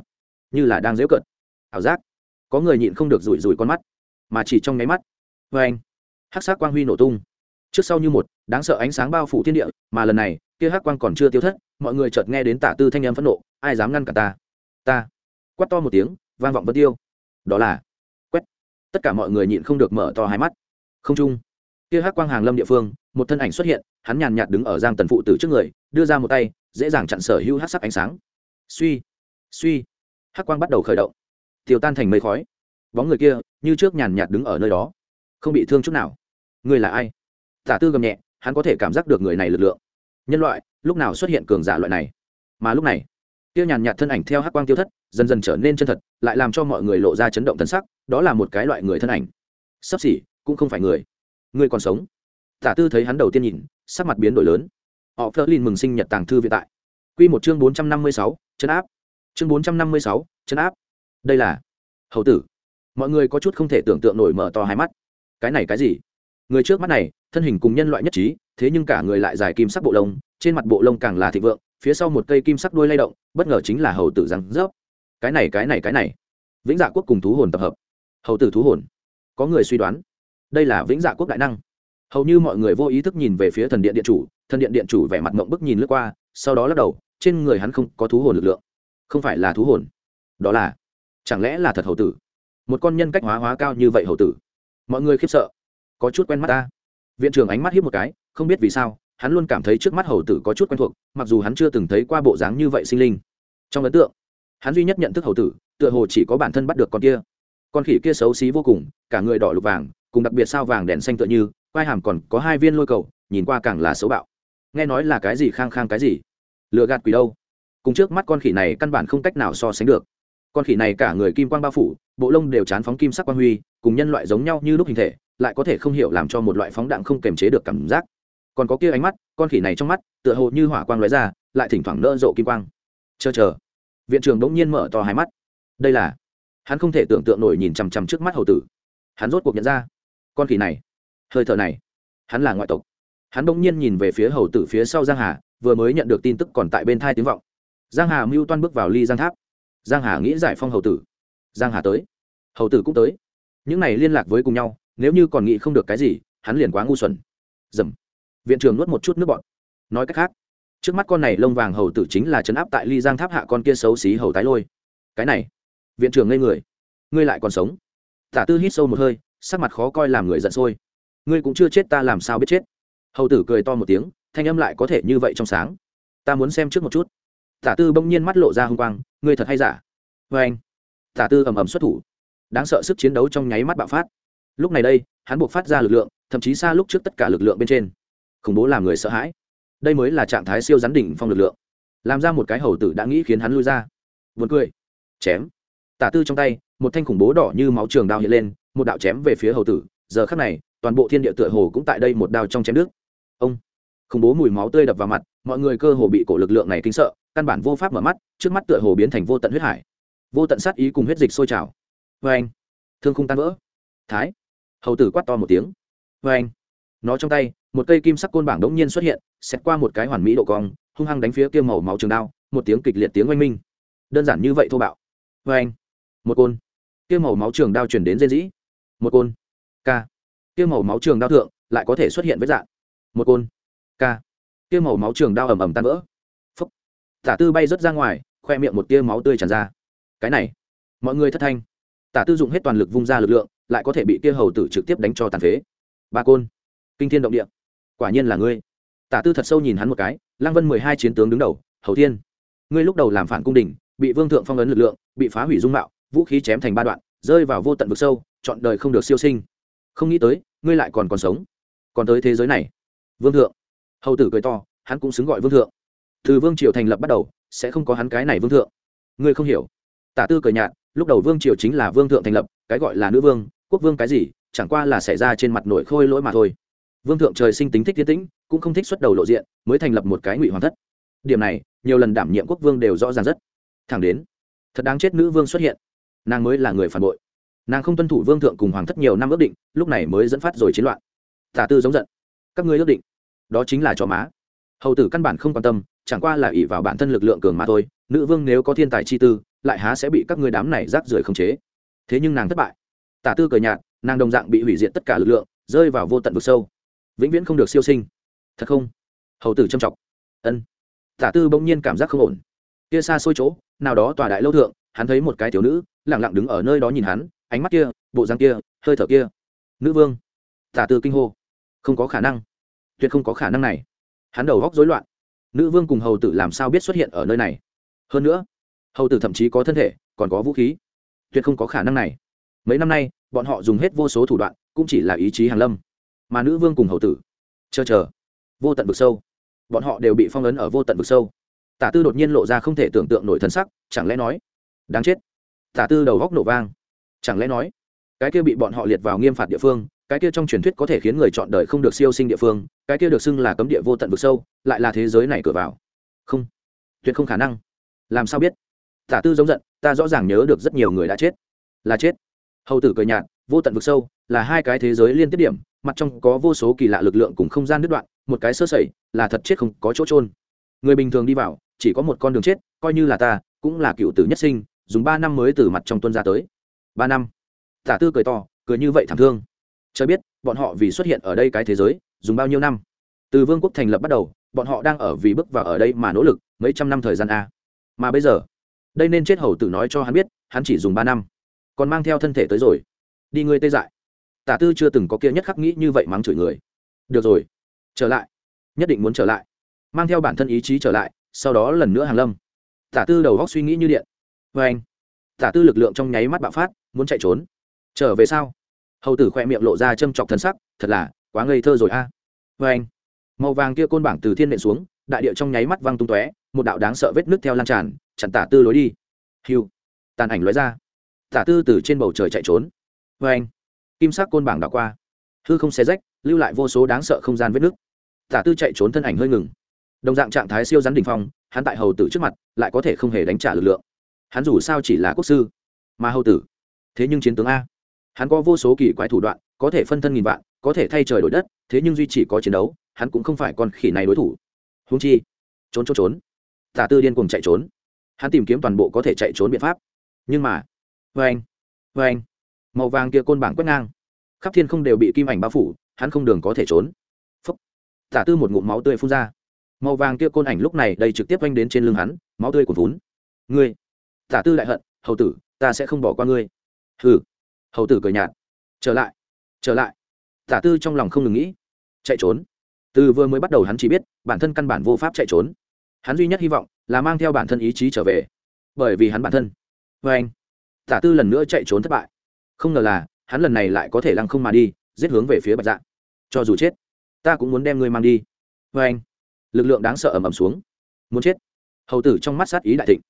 như là đang dễu cận ảo giác. Có người nhịn không được rủi rủi con mắt, mà chỉ trong nháy mắt, vê anh, hắc sắc quang huy nổ tung. Trước sau như một, đáng sợ ánh sáng bao phủ thiên địa, mà lần này, kia hắc quang còn chưa tiêu thất, mọi người chợt nghe đến tả tư thanh âm phẫn nộ, ai dám ngăn cả ta? Ta. Quát to một tiếng, vang vọng vân tiêu. Đó là, quét. Tất cả mọi người nhịn không được mở to hai mắt. Không trung, kia hắc quang hàng lâm địa phương một thân ảnh xuất hiện, hắn nhàn nhạt đứng ở giang tần phụ tử trước người, đưa ra một tay, dễ dàng chặn sở hữu hắc sắc ánh sáng. Suy suy, hắc quang bắt đầu khởi động. Tiêu tan thành mây khói. Bóng người kia, như trước nhàn nhạt đứng ở nơi đó, không bị thương chút nào. Người là ai? Tả tư gầm nhẹ, hắn có thể cảm giác được người này lực lượng. Nhân loại, lúc nào xuất hiện cường giả loại này? Mà lúc này tiêu nhàn nhạt thân ảnh theo hắc quang tiêu thất, dần dần trở nên chân thật, lại làm cho mọi người lộ ra chấn động thân sắc, đó là một cái loại người thân ảnh. Sắp xỉ, cũng không phải người. Người còn sống tả tư thấy hắn đầu tiên nhìn, sắc mặt biến đổi lớn. Họ phớt lên mừng sinh nhật tàng thư viện tại. Q một chương bốn trăm năm mươi sáu chân áp. Chương bốn trăm năm mươi sáu chân áp. Đây là hầu tử. Mọi người có chút không thể tưởng tượng nổi mở to hai mắt. Cái này cái gì? Người trước mắt này, thân hình cùng nhân loại nhất trí, thế nhưng cả người lại dài kim sắc bộ lông, trên mặt bộ lông càng là thịnh vượng, phía sau một cây kim sắc đuôi lay động, bất ngờ chính là hầu tử răng rớp. Cái này cái này cái này. Vĩnh dạ quốc cùng thú hồn tập hợp. Hầu tử thú hồn. Có người suy đoán, đây là vĩnh dạ quốc đại năng hầu như mọi người vô ý thức nhìn về phía thần điện điện chủ, thần điện điện chủ vẻ mặt mộng bức nhìn lướt qua, sau đó lắc đầu, trên người hắn không có thú hồn lực lượng. Không phải là thú hồn, đó là, chẳng lẽ là thật hầu tử? Một con nhân cách hóa hóa cao như vậy hầu tử. Mọi người khiếp sợ, có chút quen mắt ta. Viện trưởng ánh mắt hiếp một cái, không biết vì sao, hắn luôn cảm thấy trước mắt hầu tử có chút quen thuộc, mặc dù hắn chưa từng thấy qua bộ dáng như vậy sinh linh. Trong ấn tượng, hắn duy nhất nhận thức hầu tử, tựa hồ chỉ có bản thân bắt được con kia. Con khỉ kia xấu xí vô cùng, cả người đỏ lục vàng, cùng đặc biệt sao vàng đèn xanh tựa như quai hàm còn có hai viên lôi cầu, nhìn qua càng là xấu bạo. Nghe nói là cái gì khang khang cái gì? Lựa gạt quỷ đâu? Cùng trước mắt con khỉ này căn bản không cách nào so sánh được. Con khỉ này cả người kim quang bao phủ, bộ lông đều chán phóng kim sắc quang huy, cùng nhân loại giống nhau như lúc hình thể, lại có thể không hiểu làm cho một loại phóng đạn không kềm chế được cảm giác. Còn có kia ánh mắt, con khỉ này trong mắt, tựa hồ như hỏa quang lóe ra, lại thỉnh thoảng nỡ rộ kim quang. Chờ chờ. Viện trưởng đống nhiên mở to hai mắt. Đây là. Hắn không thể tưởng tượng nổi nhìn chằm chằm trước mắt hầu tử. Hắn rốt cuộc nhận ra. Con khỉ này hơi thở này. Hắn là ngoại tộc. Hắn bỗng nhiên nhìn về phía hầu tử phía sau giang hà, vừa mới nhận được tin tức còn tại bên thai tiếng vọng. Giang hà mưu toan bước vào ly giang tháp. Giang hà nghĩ giải phong hầu tử. Giang hà tới. Hầu tử cũng tới. Những này liên lạc với cùng nhau, nếu như còn nghĩ không được cái gì, hắn liền quá ngu xuẩn. Dầm. Viện trưởng nuốt một chút nước bọn nói cách khác, trước mắt con này lông vàng hầu tử chính là chấn áp tại ly giang tháp hạ con kia xấu xí hầu tái lôi. Cái này, viện trưởng ngây người. Ngươi lại còn sống. Tả tư hít sâu một hơi, sắc mặt khó coi làm người giận sôi ngươi cũng chưa chết ta làm sao biết chết? Hầu tử cười to một tiếng, thanh âm lại có thể như vậy trong sáng. Ta muốn xem trước một chút. Tả tư bỗng nhiên mắt lộ ra h ư n g quang, ngươi thật hay giả? Vê anh. Tả tư ầm ầm xuất thủ. Đáng sợ sức chiến đấu trong nháy mắt bạo phát. Lúc này đây, hắn buộc phát ra lực lượng, thậm chí xa lúc trước tất cả lực lượng bên trên. Khủng bố làm người sợ hãi. Đây mới là trạng thái siêu rắn đỉnh phong lực lượng. Làm ra một cái hầu tử đã nghĩ khiến hắn lui ra. Vượt cười. Chém. Tả tư trong tay, một thanh khủng bố đỏ như máu trường đao hiện lên, một đạo chém về phía hầu tử. Giờ khắc này toàn bộ thiên địa tựa hồ cũng tại đây một đao trong chém nước. Ông, khủng bố mùi máu tươi đập vào mặt, mọi người cơ hồ bị cổ lực lượng này kinh sợ, căn bản vô pháp mở mắt, trước mắt tựa hồ biến thành vô tận huyết hải. Vô tận sát ý cùng huyết dịch sôi trào. Vê anh, thương không tan vỡ. Thái, hầu tử quát to một tiếng. Vê anh, nó trong tay, một cây kim sắc côn bảng đống nhiên xuất hiện xét qua một cái hoàn mỹ độ cong, hung hăng đánh phía kia màu máu trường đao, một tiếng kịch liệt tiếng oanh minh. Đơn giản như vậy thô bạo. Vê anh, một côn. Kia màu máu trường đao chuyển đến dây dĩ một côn. K kia màu máu trường đao thượng lại có thể xuất hiện với dạng một côn. K kia màu máu trường đao ầm ầm tan vỡ. Phúc. Tả tư bay rớt ra ngoài, khoe miệng một tia máu tươi tràn ra. Cái này. Mọi người thất thanh. Tả tư dụng hết toàn lực vung ra lực lượng, lại có thể bị kia hầu tử trực tiếp đánh cho tàn phế. Ba côn. Kinh thiên động địa. Quả nhiên là ngươi. Tả tư thật sâu nhìn hắn một cái, lăng vân mười hai chiến tướng đứng đầu, hầu thiên. Ngươi lúc đầu làm phản cung đình, bị vương thượng phong ấn lực lượng, bị phá hủy dung mạo, vũ khí chém thành ba đoạn, rơi vào vô tận vực sâu, chọn đời không được siêu sinh không nghĩ tới, ngươi lại còn còn sống. Còn tới thế giới này. Vương thượng. Hầu tử cười to, hắn cũng xứng gọi vương thượng. Từ vương triều thành lập bắt đầu, sẽ không có hắn cái này vương thượng. Ngươi không hiểu. Tả tư cười nhạt, lúc đầu vương triều chính là vương thượng thành lập, cái gọi là nữ vương, quốc vương cái gì, chẳng qua là xảy ra trên mặt nội khôi lỗi mà thôi. Vương thượng trời sinh tính thích tiến tĩnh, cũng không thích xuất đầu lộ diện, mới thành lập một cái ngụy hoàng thất. Điểm này, nhiều lần đảm nhiệm quốc vương đều rõ ràng rất thẳng đến. Thật đáng chết nữ vương xuất hiện. Nàng mới là người phản bội nàng không tuân thủ vương thượng cùng hoàng thất nhiều năm ước định, lúc này mới dẫn phát rồi chiến loạn. Tả tư giống giận. Các ngươi ước định. Đó chính là cho má. Hầu tử căn bản không quan tâm, chẳng qua là ỷ vào bản thân lực lượng cường mà thôi, nữ vương nếu có thiên tài chi tư, lại há sẽ bị các ngươi đám này rác rưởi khống chế. Thế nhưng nàng thất bại. Tả tư cờ nhạt, nàng đồng dạng bị hủy diệt tất cả lực lượng, rơi vào vô tận vực sâu. Vĩnh viễn không được siêu sinh. Thật không? Hầu tử trầm trọng. Ân. Tả tư bỗng nhiên cảm giác không ổn. Kia xa xôi chỗ, nào đó tòa đại lâu thượng, hắn thấy một cái thiếu nữ lẳng lặng đứng ở nơi đó nhìn hắn ánh mắt kia, bộ răng kia, hơi thở kia. Nữ vương, tả tư kinh hô. Không có khả năng. Tuyệt không có khả năng này. Hắn đầu góc rối loạn. Nữ vương cùng hầu tử làm sao biết xuất hiện ở nơi này? Hơn nữa, hầu tử thậm chí có thân thể, còn có vũ khí. Tuyệt không có khả năng này. Mấy năm nay, bọn họ dùng hết vô số thủ đoạn, cũng chỉ là ý chí hàn lâm. Mà nữ vương cùng hầu tử, chờ chờ, vô tận vực sâu. Bọn họ đều bị phong ấn ở vô tận vực sâu. Tả tư đột nhiên lộ ra không thể tưởng tượng nổi thân sắc, chẳng lẽ nói, đáng chết. Tả tư đầu góc nổ vang chẳng lẽ nói, cái kia bị bọn họ liệt vào nghiêm phạt địa phương, cái kia trong truyền thuyết có thể khiến người chọn đời không được siêu sinh địa phương, cái kia được xưng là cấm địa vô tận vực sâu, lại là thế giới này cửa vào. Không, tuyệt không khả năng. Làm sao biết? Tả tư giống giận, ta rõ ràng nhớ được rất nhiều người đã chết. Là chết. Hầu tử cười nhạt, vô tận vực sâu, là hai cái thế giới liên tiếp điểm, mặt trong có vô số kỳ lạ lực lượng cùng không gian đứt đoạn, một cái sơ sẩy, là thật chết không có chỗ trôn người bình thường đi vào, chỉ có một con đường chết, coi như là ta, cũng là cựu tử nhất sinh, dùng ba năm mới từ mặt trong tuân ra tới ba năm. Tả tư cười to, cười như vậy thảm thương. Cho biết, bọn họ vì xuất hiện ở đây cái thế giới, dùng bao nhiêu năm? Từ vương quốc thành lập bắt đầu, bọn họ đang ở vì bước vào ở đây mà nỗ lực, mấy trăm năm thời gian a. Mà bây giờ, đây nên chết hầu tử nói cho hắn biết, hắn chỉ dùng ba năm. Còn mang theo thân thể tới rồi. Đi ngươi tê dại. Tả tư chưa từng có kia nhất khắc nghĩ như vậy mắng chửi người. Được rồi, trở lại. Nhất định muốn trở lại. Mang theo bản thân ý chí trở lại, sau đó lần nữa hàng lâm. Tả tư đầu góc suy nghĩ như điện. Vê anh tả tư lực lượng trong nháy mắt bạo phát, muốn chạy trốn. Trở về sau hầu tử khoe miệng lộ ra châm chọc thân sắc, thật là quá ngây thơ rồi a. À. vê anh, màu vàng kia côn bảng từ thiên nện xuống, đại địa trong nháy mắt văng tung tóe, một đạo đáng sợ vết nước theo lan tràn, chặn tả tư lối đi. Hiu, tàn ảnh lóe ra. Tả tư từ trên bầu trời chạy trốn. Vê anh, kim sắc côn bảng đảo qua. Hư không xé rách, lưu lại vô số đáng sợ không gian vết nước tả tư chạy trốn thân ảnh hơi ngừng. Đồng dạng trạng thái siêu rắn đỉnh phong, hắn tại hầu tử trước mặt, lại có thể không hề đánh trả lực lượng hắn dù sao chỉ là quốc sư, mà hầu tử. Thế nhưng chiến tướng a. Hắn có vô số kỳ quái thủ đoạn, có thể phân thân nghìn vạn, có thể thay trời đổi đất, thế nhưng duy chỉ có chiến đấu, hắn cũng không phải con khỉ này đối thủ. Húng chi, trốn trốn trốn. Tả tư điên cùng chạy trốn. Hắn tìm kiếm toàn bộ có thể chạy trốn biện pháp. Nhưng mà vê anh vê anh. Màu vàng kia côn bảng quét ngang. Khắp thiên không đều bị kim ảnh bao phủ, hắn không đường có thể trốn. Phúc. Tả tư một ngụm máu tươi phun ra. Màu vàng kia côn ảnh lúc này đây trực tiếp oanh đến trên lưng hắn, máu tươi cuồn vún ngươi tả tư đại hận, hầu tử, ta sẽ không bỏ qua ngươi. Hừ. Hầu tử cười nhạt. Trở lại trở lại. Tả tư trong lòng không ngừng nghĩ. Chạy trốn. Từ vừa mới bắt đầu hắn chỉ biết, bản thân căn bản vô pháp chạy trốn. Hắn duy nhất hy vọng là mang theo bản thân ý chí trở về. Bởi vì hắn bản thân. Vê anh, tả tư lần nữa chạy trốn thất bại. Không ngờ là, hắn lần này lại có thể lăng không mà đi, giết hướng về phía bạch dạ. Cho dù chết, ta cũng muốn đem ngươi mang đi. Vê anh, lực lượng đáng sợ ầm ầm xuống. Muốn chết. Hầu tử trong mắt sát ý đại thịnh.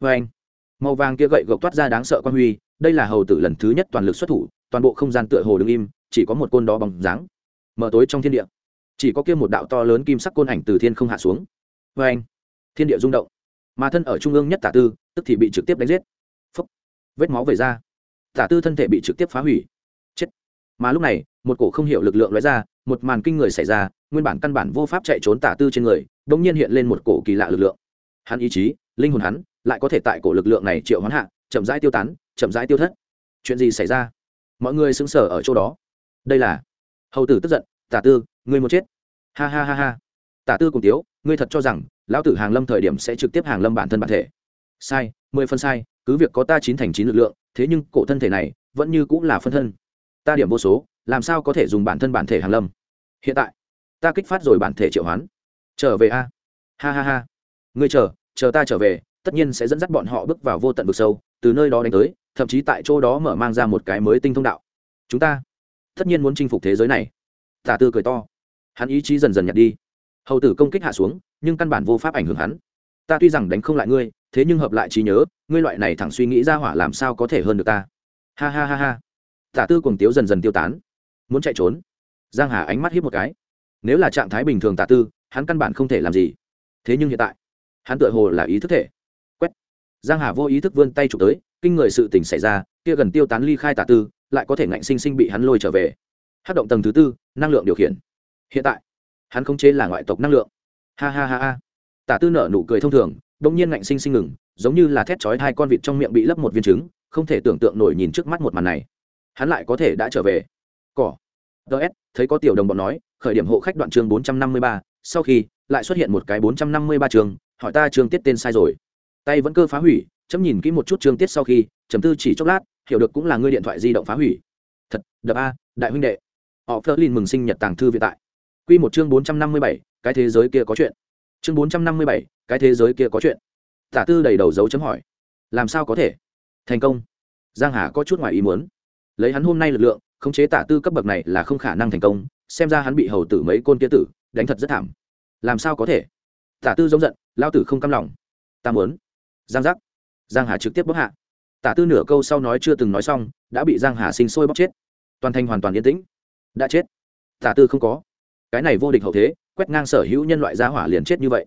Vê anh màu vàng kia gậy gộc toát ra đáng sợ quan huy, đây là hầu tử lần thứ nhất toàn lực xuất thủ, toàn bộ không gian tựa hồ đứng im, chỉ có một côn đó bằng dáng. Mở tối trong thiên địa, chỉ có kia một đạo to lớn kim sắc côn ảnh từ thiên không hạ xuống. Vê anh, thiên địa rung động, mà thân ở trung ương nhất tả tư, tức thì bị trực tiếp đánh giết. Phấp vết máu về ra, tả tư thân thể bị trực tiếp phá hủy. Chết. Mà lúc này, một cổ không hiểu lực lượng lóe ra, một màn kinh người xảy ra, nguyên bản căn bản vô pháp chạy trốn tả tư trên người đ ỗ n g nhiên hiện lên một cổ kỳ lạ lực lượng. Hắn ý chí, linh hồn hắn lại có thể tại cổ lực lượng này triệu hoán hạ, chậm rãi tiêu tán, chậm rãi tiêu thất. Chuyện gì xảy ra? Mọi người xứng sở ở chỗ đó. Đây là hầu tử tức giận, tả tư, ngươi muốn chết? Ha ha ha ha. Tả tư cùng tiếu, ngươi thật cho rằng lão tử hàng lâm thời điểm sẽ trực tiếp hàng lâm bản thân bản thể? Sai, mười phân sai, cứ việc có ta chín thành chín lực lượng, thế nhưng cổ thân thể này vẫn như cũng là phân thân. Ta điểm vô số, làm sao có thể dùng bản thân bản thể hàng lâm? Hiện tại, ta kích phát rồi bản thể triệu hoán. Trở về a. Ha ha ha. Ngươi chờ chờ ta trở về tất nhiên sẽ dẫn dắt bọn họ bước vào vô tận vực sâu, từ nơi đó đánh tới, thậm chí tại chỗ đó mở mang ra một cái mới tinh thông đạo. Chúng ta tất nhiên muốn chinh phục thế giới này. Tả tư cười to. Hắn ý chí dần dần nhặt đi. Hầu tử công kích hạ xuống, nhưng căn bản vô pháp ảnh hưởng hắn. Ta tuy rằng đánh không lại ngươi, thế nhưng hợp lại trí nhớ, ngươi loại này thẳng suy nghĩ ra hỏa làm sao có thể hơn được ta? Ha ha ha ha. Tả tư cùng tiếu dần dần tiêu tán. Muốn chạy trốn. Giang hà ánh mắt hiếp một cái. Nếu là trạng thái bình thường tả tư, hắn căn bản không thể làm gì. Thế nhưng hiện tại, hắn tựa hồ là ý thức thể giang hà vô ý thức vươn tay chụp tới, kinh người sự tình xảy ra, kia gần tiêu tán ly khai tả tư, lại có thể ngạnh sinh sinh bị hắn lôi trở về. Hát động tầng thứ tư, năng lượng điều khiển. Hiện tại, hắn không chế là ngoại tộc năng lượng. Ha ha ha ha. Tả tư nở nụ cười thông thường đông nhiên ngạnh sinh sinh ngừng, giống như là thét chói hai con vịt trong miệng bị lấp một viên trứng, không thể tưởng tượng nổi nhìn trước mắt một màn này. Hắn lại có thể đã trở về. Cỏ. Ts thấy có tiểu đồng bọn nói, khởi điểm hộ khách đoạn chương bốn trăm năm mươi ba, sau khi lại xuất hiện một cái bốn trăm năm mươi ba hỏi ta trường tiết tên sai rồi tay vẫn cơ phá hủy, chấm nhìn kỹ một chút chương tiết sau khi chấm tư chỉ chốc lát, hiểu được cũng là ngươi điện thoại di động phá hủy. Thật, đập a, đại huynh đệ. Họ phớt lên mừng sinh nhật tàng thư viện tại. Q một chương bốn trăm năm mươi bảy, cái thế giới kia có chuyện. Chương bốn trăm năm mươi bảy, cái thế giới kia có chuyện. Tả tư đầy đầu dấu chấm hỏi. Làm sao có thể? Thành công. Giang hà có chút ngoài ý muốn. Lấy hắn hôm nay lực lượng, khống chế tả tư cấp bậc này là không khả năng thành công, xem ra hắn bị hầu tử mấy côn kia tử, đánh thật rất thảm. Làm sao có thể? Tả tư giống giận, lao tử không căm lòng. Ta muốn giang giác. Giang hà trực tiếp bóc hạ. Tả tư nửa câu sau nói chưa từng nói xong, đã bị giang hà sinh sôi bóc chết. Toàn thành hoàn toàn yên tĩnh. Đã chết. Tả tư không có. Cái này vô địch hậu thế, quét ngang sở hữu nhân loại gia hỏa liền chết như vậy.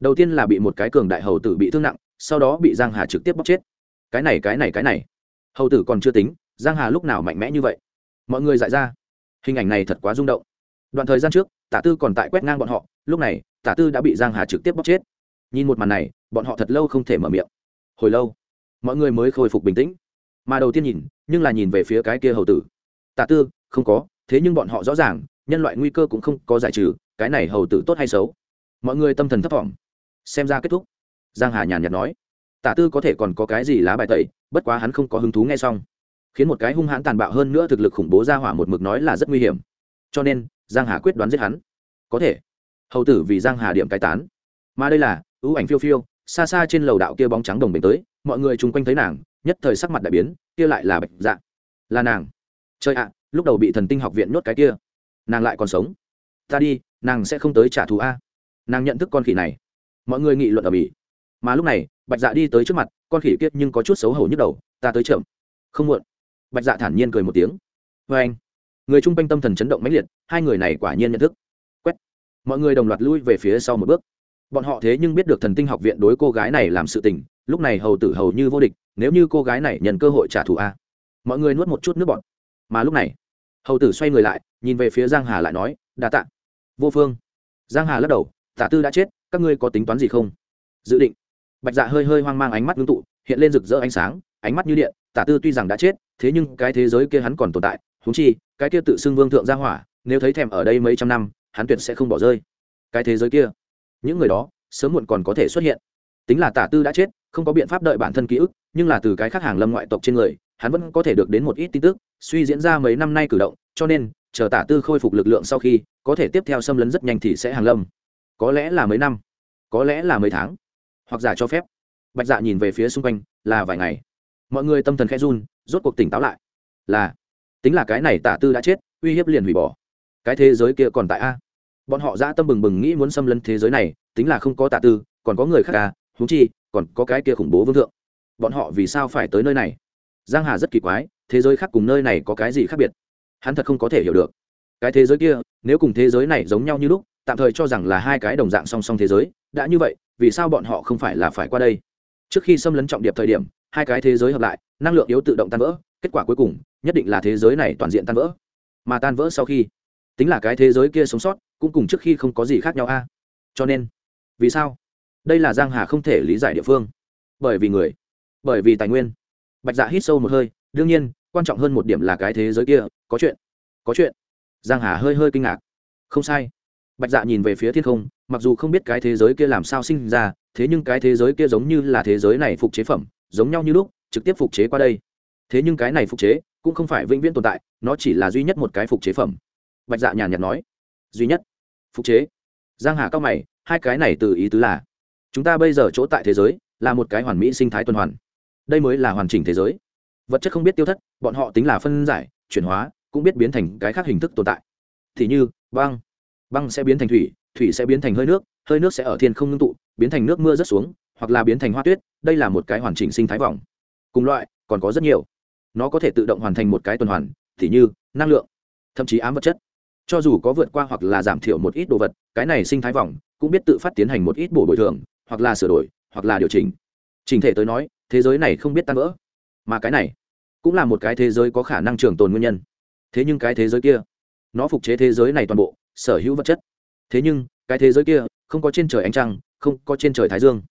Đầu tiên là bị một cái cường đại hầu tử bị thương nặng, sau đó bị giang hà trực tiếp bóc chết. Cái này cái này cái này. Hầu tử còn chưa tính, giang hà lúc nào mạnh mẽ như vậy? Mọi người dại ra. Hình ảnh này thật quá rung động. Đoạn thời gian trước, tả tư còn tại quét ngang bọn họ, lúc này, tả tư đã bị giang hà trực tiếp bóc chết nhìn một màn này, bọn họ thật lâu không thể mở miệng. Hồi lâu, mọi người mới khôi phục bình tĩnh. Mà đầu tiên nhìn, nhưng là nhìn về phía cái kia hầu tử. Tạ tư, không có, thế nhưng bọn họ rõ ràng, nhân loại nguy cơ cũng không có giải trừ, cái này hầu tử tốt hay xấu? Mọi người tâm thần thấp thỏm. Xem ra kết thúc. Giang hà nhàn nhạt nói. Tả tư có thể còn có cái gì lá bài tẩy, bất quá hắn không có hứng thú nghe xong. Khiến một cái hung hãn tàn bạo hơn nữa thực lực khủng bố ra hỏa một mực nói là rất nguy hiểm. Cho nên, giang hà quyết đoán giết hắn. Có thể. Hầu tử vì giang hà điểm cai tán. Mà đây là ưu ảnh phiêu phiêu, xa xa trên lầu đạo kia bóng trắng đồng bình tới, mọi người chung quanh thấy nàng, nhất thời sắc mặt đại biến, kia lại là bạch dạ. Là nàng. Chơi ạ, lúc đầu bị thần tinh học viện nhốt cái kia. Nàng lại còn sống. Ta đi, nàng sẽ không tới trả thù a. Nàng nhận thức con khỉ này. Mọi người nghị luận ở bỉ. Mà lúc này, bạch dạ đi tới trước mặt, con khỉ kiết nhưng có chút xấu hổ nhức đầu, ta tới chậm. Không muộn. Bạch dạ thản nhiên cười một tiếng. Vê anh. Người chung quanh tâm thần chấn động mãnh liệt, hai người này quả nhiên nhận thức. Quét. Mọi người đồng loạt lui về phía sau một bước bọn họ thế nhưng biết được thần tinh học viện đối cô gái này làm sự tình, lúc này hầu tử hầu như vô địch, nếu như cô gái này nhận cơ hội trả thù a. Mọi người nuốt một chút nước bọn mà lúc này, hầu tử xoay người lại, nhìn về phía giang hà lại nói, đa tạ. Vô phương. Giang hà lắc đầu, tả tư đã chết, các ngươi có tính toán gì không? Dự định. Bạch dạ hơi hơi hoang mang ánh mắt ngưng tụ, hiện lên rực rỡ ánh sáng, ánh mắt như điện, tả tư tuy rằng đã chết, thế nhưng cái thế giới kia hắn còn tồn tại húng chi, cái kia tự xưng vương thượng gia hỏa, nếu thấy thèm ở đây mấy trăm năm, hắn tuyệt sẽ không bỏ rơi. Cái thế giới kia? Những người đó sớm muộn còn có thể xuất hiện. Tính là tả tư đã chết, không có biện pháp đợi bản thân ký ức, nhưng là từ cái khác hàng lâm ngoại tộc trên người, hắn vẫn có thể được đến một ít tin tức, suy diễn ra mấy năm nay cử động, cho nên, chờ tả tư khôi phục lực lượng sau khi, có thể tiếp theo xâm lấn rất nhanh thì sẽ hàng lâm. Có lẽ là mấy năm, có lẽ là mấy tháng, hoặc giả cho phép. Bạch dạ nhìn về phía xung quanh, là vài ngày. Mọi người tâm thần khẽ run, rốt cuộc tỉnh táo lại. Là, tính là cái này tả tư đã chết, uy hiếp liền hủy bỏ. Cái thế giới kia còn tại a? Bọn họ dã tâm bừng bừng nghĩ muốn xâm lấn thế giới này, tính là không có tạ tư, còn có người khác à húng chi, còn có cái kia khủng bố vương thượng. Bọn họ vì sao phải tới nơi này? Giang hà rất kỳ quái, thế giới khác cùng nơi này có cái gì khác biệt? Hắn thật không có thể hiểu được. Cái thế giới kia, nếu cùng thế giới này giống nhau như lúc, tạm thời cho rằng là hai cái đồng dạng song song thế giới, đã như vậy, vì sao bọn họ không phải là phải qua đây? Trước khi xâm lấn trọng điệp thời điểm, hai cái thế giới hợp lại, năng lượng yếu tự động tan vỡ, kết quả cuối cùng, nhất định là thế giới này toàn diện tan vỡ. Mà tan vỡ sau khi, tính là cái thế giới kia sống sót cũng cùng trước khi không có gì khác nhau a. À. Cho nên, vì sao? Đây là giang hà không thể lý giải địa phương. Bởi vì người, bởi vì tài nguyên. Bạch dạ hít sâu một hơi, đương nhiên, quan trọng hơn một điểm là cái thế giới kia, có chuyện có chuyện. Giang hà hơi hơi kinh ngạc. Không sai. Bạch dạ nhìn về phía thiên không, mặc dù không biết cái thế giới kia làm sao sinh ra, thế nhưng cái thế giới kia giống như là thế giới này phục chế phẩm, giống nhau như lúc, trực tiếp phục chế qua đây. Thế nhưng cái này phục chế, cũng không phải vĩnh viễn tồn tại, nó chỉ là duy nhất một cái phục chế phẩm. Bạch dạ nhàn nhạt nói duy nhất. Phục chế. Giang hà cao mày, hai cái này từ ý tứ là, chúng ta bây giờ chỗ tại thế giới là một cái hoàn mỹ sinh thái tuần hoàn. Đây mới là hoàn chỉnh thế giới. Vật chất không biết tiêu thất, bọn họ tính là phân giải, chuyển hóa, cũng biết biến thành cái khác hình thức tồn tại. Thì như, băng. Băng sẽ biến thành thủy thủy sẽ biến thành hơi nước hơi nước sẽ ở thiên không ngưng tụ, biến thành nước mưa rớt xuống, hoặc là biến thành hoa tuyết, đây là một cái hoàn chỉnh sinh thái vòng. Cùng loại, còn có rất nhiều. Nó có thể tự động hoàn thành một cái tuần hoàn, thì như, năng lượng, thậm chí ám vật chất cho dù có vượt qua hoặc là giảm thiểu một ít đồ vật, cái này sinh thái vòng cũng biết tự phát tiến hành một ít bổ bồi thường, hoặc là sửa đổi, hoặc là điều chỉnh. Trình thể tới nói, thế giới này không biết tan vỡ. Mà cái này cũng là một cái thế giới có khả năng trường tồn nguyên nhân. Thế nhưng cái thế giới kia, nó phục chế thế giới này toàn bộ, sở hữu vật chất. Thế nhưng, cái thế giới kia không có trên trời ánh trăng, không có trên trời thái dương.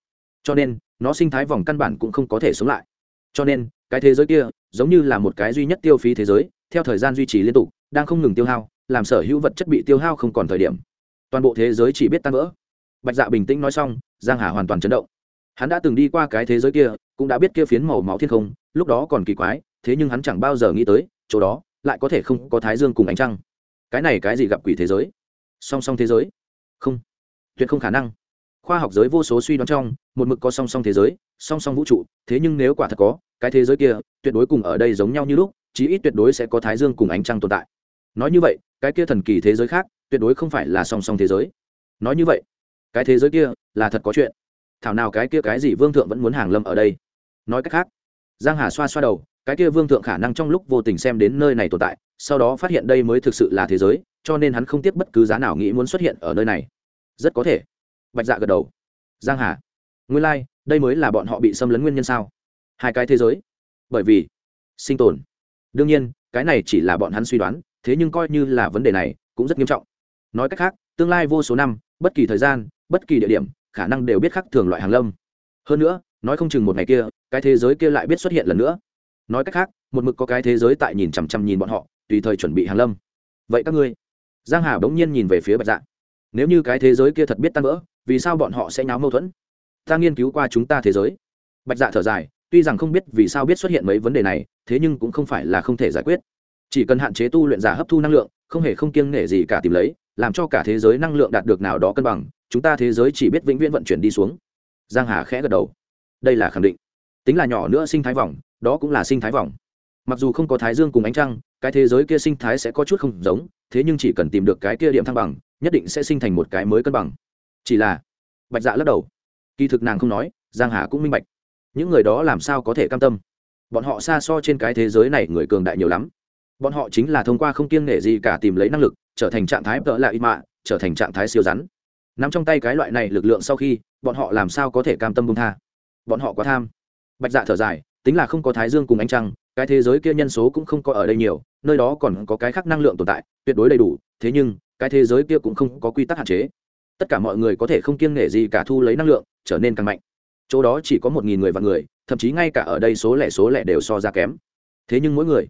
Cho nên, nó sinh thái vòng căn bản cũng không có thể sống lại. Cho nên, cái thế giới kia giống như là một cái duy nhất tiêu phí thế giới, theo thời gian duy trì liên tục, đang không ngừng tiêu hao làm sở hữu vật chất bị tiêu hao không còn thời điểm. Toàn bộ thế giới chỉ biết tan vỡ. Bạch dạ bình tĩnh nói xong, giang hà hoàn toàn chấn động. Hắn đã từng đi qua cái thế giới kia, cũng đã biết kia phiến màu máu thiên không, lúc đó còn kỳ quái, thế nhưng hắn chẳng bao giờ nghĩ tới, chỗ đó lại có thể không có thái dương cùng ánh trăng. Cái này cái gì gặp quỷ thế giới? Song song thế giới? Không. Tuyệt không khả năng. Khoa học giới vô số suy đoán trong, một mực có song song thế giới, song song vũ trụ, thế nhưng nếu quả thật có, cái thế giới kia tuyệt đối cùng ở đây giống nhau như lúc, chí ít tuyệt đối sẽ có thái dương cùng ánh trăng tồn tại. Nói như vậy cái kia thần kỳ thế giới khác tuyệt đối không phải là song song thế giới. Nói như vậy cái thế giới kia là thật có chuyện. Thảo nào cái kia cái gì vương thượng vẫn muốn hàng lâm ở đây? Nói cách khác giang hà xoa xoa đầu cái kia vương thượng khả năng trong lúc vô tình xem đến nơi này tồn tại sau đó phát hiện đây mới thực sự là thế giới cho nên hắn không tiếc bất cứ giá nào nghĩ muốn xuất hiện ở nơi này. Rất có thể. Bạch dạ gật đầu. Giang hà nguyên lai、like, đây mới là bọn họ bị xâm lấn nguyên nhân sao? Hai cái thế giới. Bởi vì sinh tồn. Đương nhiên cái này chỉ là bọn hắn suy đoán thế nhưng coi như là vấn đề này cũng rất nghiêm trọng. Nói cách khác, tương lai vô số năm, bất kỳ thời gian, bất kỳ địa điểm, khả năng đều biết khắc thường loại hàng lâm. Hơn nữa, nói không chừng một ngày kia, cái thế giới kia lại biết xuất hiện lần nữa. Nói cách khác, một mực có cái thế giới tại nhìn chằm chằm nhìn bọn họ, tùy thời chuẩn bị hàng lâm. Vậy các ngươi, giang hà bỗng nhiên nhìn về phía bạch dạ. Nếu như cái thế giới kia thật biết tan vỡ, vì sao bọn họ sẽ nháo mâu thuẫn? Ta nghiên cứu qua chúng ta thế giới. Bạch dạ thở dài, tuy rằng không biết vì sao biết xuất hiện mấy vấn đề này, thế nhưng cũng không phải là không thể giải quyết chỉ cần hạn chế tu luyện giả hấp thu năng lượng, không hề không kiêng nể gì cả tìm lấy, làm cho cả thế giới năng lượng đạt được nào đó cân bằng, chúng ta thế giới chỉ biết vĩnh viễn vận chuyển đi xuống. Giang hà khẽ gật đầu. Đây là khẳng định. Tính là nhỏ nữa sinh thái vòng, đó cũng là sinh thái vòng. Mặc dù không có thái dương cùng ánh trăng, cái thế giới kia sinh thái sẽ có chút không giống, thế nhưng chỉ cần tìm được cái kia điểm thăng bằng, nhất định sẽ sinh thành một cái mới cân bằng. Chỉ là, bạch dạ lắc đầu. Kỳ thực nàng không nói, giang hà cũng minh bạch. Những người đó làm sao có thể cam tâm? Bọn họ xa so trên cái thế giới này người cường đại nhiều lắm bọn họ chính là thông qua không kiêng nể gì cả tìm lấy năng lực, trở thành trạng thái tợ lạ ít mạ, trở thành trạng thái siêu rắn. Nắm trong tay cái loại này lực lượng sau khi, bọn họ làm sao có thể cam tâm bung tha? Bọn họ quá tham. Bạch dạ thở dài, tính là không có thái dương cùng ánh trăng, cái thế giới kia nhân số cũng không có ở đây nhiều, nơi đó còn có cái khác năng lượng tồn tại, tuyệt đối đầy đủ, thế nhưng, cái thế giới kia cũng không có quy tắc hạn chế. Tất cả mọi người có thể không kiêng nể gì cả thu lấy năng lượng, trở nên càng mạnh. Chỗ đó chỉ có một nghìn người và người, thậm chí ngay cả ở đây số lẻ số lẻ đều so ra kém. Thế nhưng mỗi người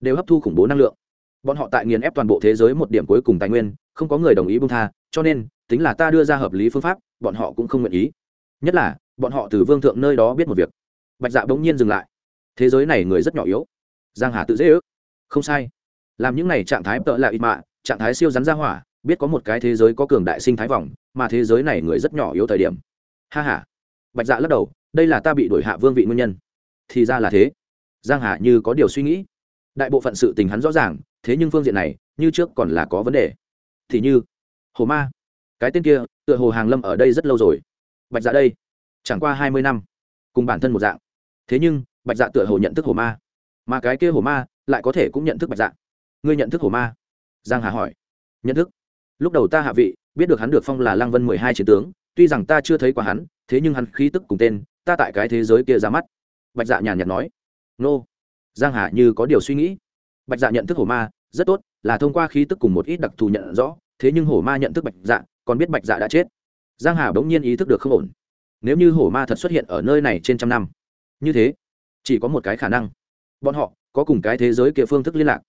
đều hấp thu khủng bố năng lượng. Bọn họ tại nghiền ép toàn bộ thế giới một điểm cuối cùng tài nguyên, không có người đồng ý bung tha, cho nên, tính là ta đưa ra hợp lý phương pháp, bọn họ cũng không nguyện ý. Nhất là, bọn họ từ vương thượng nơi đó biết một việc. Bạch dạ bỗng nhiên dừng lại. Thế giới này người rất nhỏ yếu. Giang hà tự dễ ước. Không sai. Làm những này trạng thái tợ là ít mạ, trạng thái siêu rắn ra hỏa, biết có một cái thế giới có cường đại sinh thái vòng, mà thế giới này người rất nhỏ yếu thời điểm. Ha ha. Bạch dạ lắc đầu, đây là ta bị đổi hạ vương vị nguyên nhân. Thì ra là thế. Giang hà như có điều suy nghĩ đại bộ phận sự tình hắn rõ ràng, thế nhưng phương diện này, như trước còn là có vấn đề. Thì như, hồ ma, cái tên kia, tựa hồ hàng lâm ở đây rất lâu rồi. Bạch dạ đây, chẳng qua hai mươi năm, cùng bản thân một dạng. Thế nhưng, bạch dạ tựa hồ nhận thức hồ ma, mà cái kia hồ ma lại có thể cũng nhận thức bạch dạ. Ngươi nhận thức hồ ma? Giang hà hỏi. Nhận thức. Lúc đầu ta hạ vị, biết được hắn được phong là lăng vân mười hai chiến tướng, tuy rằng ta chưa thấy qua hắn, thế nhưng hắn khí tức cùng tên, ta tại cái thế giới kia ra mắt. Bạch dạ nhàn nhạt nói. Nô giang hà như có điều suy nghĩ. Bạch dạ nhận thức hổ ma, rất tốt, là thông qua khí tức cùng một ít đặc thù nhận rõ, thế nhưng hổ ma nhận thức bạch dạ còn biết bạch dạ đã chết. Giang hà bỗng nhiên ý thức được không ổn. Nếu như hổ ma thật xuất hiện ở nơi này trên trăm năm, như thế, chỉ có một cái khả năng. Bọn họ có cùng cái thế giới kia phương thức liên lạc.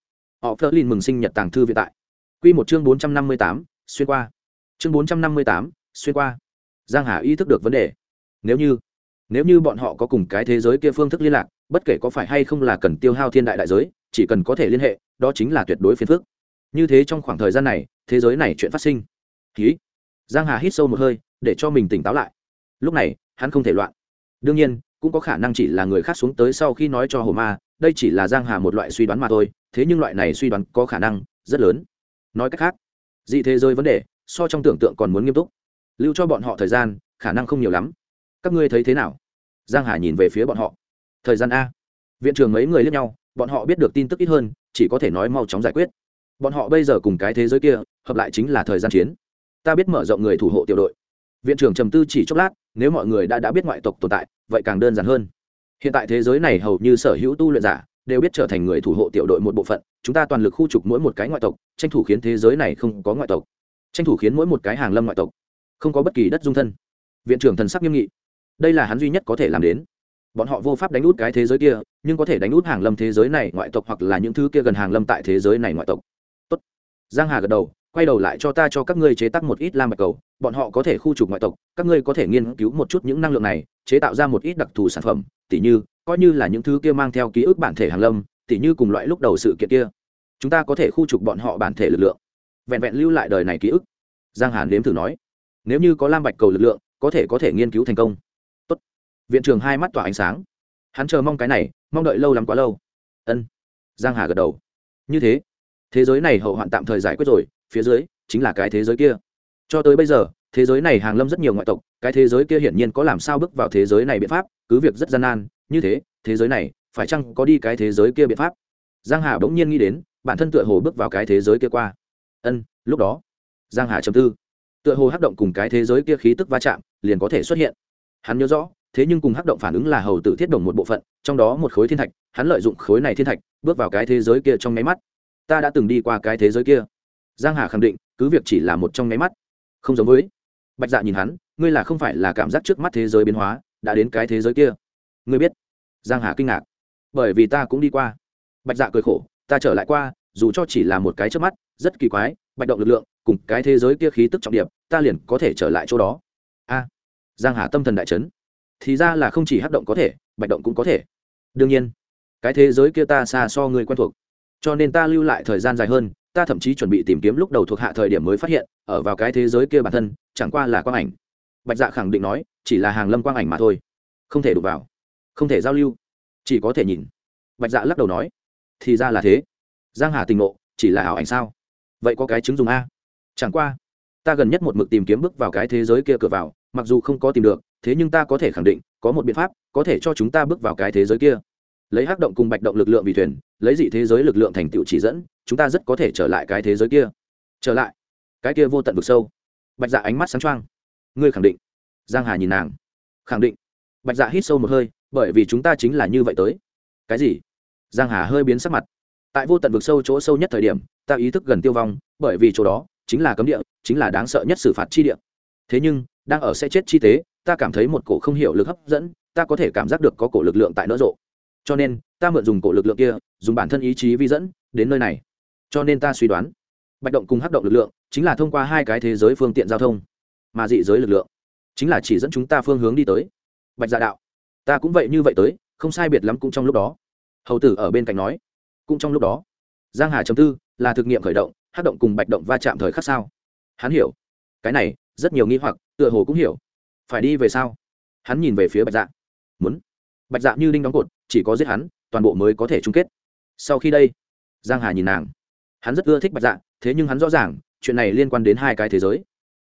Họ phớt lên mừng sinh nhật tàng thư vĩ tại. Quy một chương bốn trăm năm mươi tám, xuyên qua. Chương bốn trăm năm mươi tám, xuyên qua. Giang hà ý thức được vấn đề. Nếu như nếu như bọn họ có cùng cái thế giới kia phương thức liên lạc, bất kể có phải hay không là cần tiêu hao thiên đại đại giới, chỉ cần có thể liên hệ, đó chính là tuyệt đối phiền phức. Như thế trong khoảng thời gian này, thế giới này chuyện phát sinh. Ký giang hà hít sâu một hơi, để cho mình tỉnh táo lại. Lúc này, hắn không thể loạn. Đương nhiên, cũng có khả năng chỉ là người khác xuống tới sau khi nói cho hồ ma, đây chỉ là giang hà một loại suy đoán mà thôi, thế nhưng loại này suy đoán có khả năng rất lớn. Nói cách khác, dị thế giới vấn đề so trong tưởng tượng còn muốn nghiêm túc. Lưu cho bọn họ thời gian, khả năng không nhiều lắm các ngươi thấy thế nào? Giang hà nhìn về phía bọn họ. Thời gian a. Viện trưởng mấy người lẫn nhau, bọn họ biết được tin tức ít hơn, chỉ có thể nói mau chóng giải quyết. Bọn họ bây giờ cùng cái thế giới kia, hợp lại chính là thời gian chiến. Ta biết mở rộng người thủ hộ tiểu đội. Viện trưởng trầm tư chỉ chốc lát, nếu mọi người đã đã biết ngoại tộc tồn tại, vậy càng đơn giản hơn. Hiện tại thế giới này hầu như sở hữu tu luyện giả, đều biết trở thành người thủ hộ tiểu đội một bộ phận, chúng ta toàn lực khu trục mỗi một cái ngoại tộc, tranh thủ khiến thế giới này không có ngoại tộc. Tranh thủ khiến mỗi một cái hàng lâm ngoại tộc, không có bất kỳ đất dung thân. Viện trưởng thần sắc nghiêm nghị đây là hắn duy nhất có thể làm đến. Bọn họ vô pháp đánh út cái thế giới kia, nhưng có thể đánh út hàng lâm thế giới này ngoại tộc hoặc là những thứ kia gần hàng lâm tại thế giới này ngoại tộc. Tốt. giang hà gật đầu, quay đầu lại cho ta cho các ngươi chế tác một ít lam bạch cầu. Bọn họ có thể khu trục ngoại tộc, các ngươi có thể nghiên cứu một chút những năng lượng này, chế tạo ra một ít đặc thù sản phẩm, tỉ như, coi như là những thứ kia mang theo ký ức bản thể hàng lâm, tỉ như cùng loại lúc đầu sự kiện kia. Chúng ta có thể khu trục bọn họ bản thể lực lượng. Vẹn vẹn lưu lại đời này ký ức. Giang hàn nếm thử nói, nếu như có lam bạch cầu lực lượng, có thể có thể nghiên cứu thành công viện trưởng hai mắt tỏa ánh sáng. Hắn chờ mong cái này, mong đợi lâu lắm quá lâu. Ân. Giang hà gật đầu. Như thế thế giới này hậu hoạn tạm thời giải quyết rồi, phía dưới chính là cái thế giới kia. Cho tới bây giờ, thế giới này hàng lâm rất nhiều ngoại tộc, cái thế giới kia hiển nhiên có làm sao bước vào thế giới này biện pháp, cứ việc rất gian nan, như thế thế giới này phải chăng có đi cái thế giới kia biện pháp? Giang hà bỗng nhiên nghĩ đến, bản thân tựa hồ bước vào cái thế giới kia qua. Ân, lúc đó, giang hà chấm tư. Tựa hồ hắc động cùng cái thế giới kia khí tức va chạm liền có thể xuất hiện. Hắn nhớ rõ thế nhưng cùng hắc động phản ứng là hầu tử thiết đồng một bộ phận, trong đó một khối thiên thạch, hắn lợi dụng khối này thiên thạch, bước vào cái thế giới kia trong nháy mắt. Ta đã từng đi qua cái thế giới kia. Giang hà khẳng định, cứ việc chỉ là một trong nháy mắt. Không giống với. Bạch dạ nhìn hắn, ngươi là không phải là cảm giác trước mắt thế giới biến hóa, đã đến cái thế giới kia. Ngươi biết. Giang hà kinh ngạc. Bởi vì ta cũng đi qua. Bạch dạ cười khổ, ta trở lại qua, dù cho chỉ là một cái trước mắt, rất kỳ quái, bạch động lực lượng, cùng cái thế giới kia khí tức trọng điệp, ta liền có thể trở lại chỗ đó. A. Giang hà tâm thần đại chấn thì ra là không chỉ hát động có thể bạch động cũng có thể. Đương nhiên cái thế giới kia ta xa so người quen thuộc. Cho nên ta lưu lại thời gian dài hơn ta thậm chí chuẩn bị tìm kiếm lúc đầu thuộc hạ thời điểm mới phát hiện ở vào cái thế giới kia bản thân chẳng qua là quang ảnh. Bạch dạ khẳng định nói chỉ là hàng lâm quang ảnh mà thôi. Không thể đụng vào không thể giao lưu chỉ có thể nhìn. Bạch dạ lắc đầu nói thì ra là thế. Giang hà tình nộ, chỉ là ảo ảnh sao? Vậy có cái chứng dùng a. Chẳng qua ta gần nhất một mực tìm kiếm bước vào cái thế giới kia cửa vào mặc dù không có tìm được thế nhưng ta có thể khẳng định, có một biện pháp, có thể cho chúng ta bước vào cái thế giới kia. Lấy hắc động cùng bạch động lực lượng vì thuyền, lấy dị thế giới lực lượng thành tựu chỉ dẫn, chúng ta rất có thể trở lại cái thế giới kia. Trở lại? Cái kia vô tận vực sâu. Bạch dạ ánh mắt sáng trăng ngươi khẳng định? Giang hà nhìn nàng. Khẳng định. Bạch dạ hít sâu một hơi, bởi vì chúng ta chính là như vậy tới. Cái gì? Giang hà hơi biến sắc mặt. Tại vô tận vực sâu chỗ sâu nhất thời điểm, ta ý thức gần tiêu vong, bởi vì chỗ đó chính là cấm địa, chính là đáng sợ nhất xử phạt chi địa. Thế nhưng, đang ở sẽ chết chi tế ta cảm thấy một cổ không hiểu lực hấp dẫn, ta có thể cảm giác được có cổ lực lượng tại nỡ rộ. Cho nên, ta mượn dùng cổ lực lượng kia, dùng bản thân ý chí vi dẫn, đến nơi này. Cho nên ta suy đoán, bạch động cùng hấp động lực lượng chính là thông qua hai cái thế giới phương tiện giao thông, mà dị giới lực lượng chính là chỉ dẫn chúng ta phương hướng đi tới. Bạch dạ đạo, ta cũng vậy như vậy tới, không sai biệt lắm cũng trong lúc đó. Hầu tử ở bên cạnh nói, cũng trong lúc đó. Giang hà chấm tư, là thực nghiệm khởi động hát động cùng bạch động va chạm thời khắc sao? Hắn hiểu. Cái này, rất nhiều nghi hoặc, tựa hồ cũng hiểu phải đi về sao? Hắn nhìn về phía bạch dạ. Muốn. Bạch dạ như đinh đóng cột, chỉ có giết hắn, toàn bộ mới có thể chung kết. Sau khi đây, giang hà nhìn nàng. Hắn rất ưa thích bạch dạ thế nhưng hắn rõ ràng, chuyện này liên quan đến hai cái thế giới.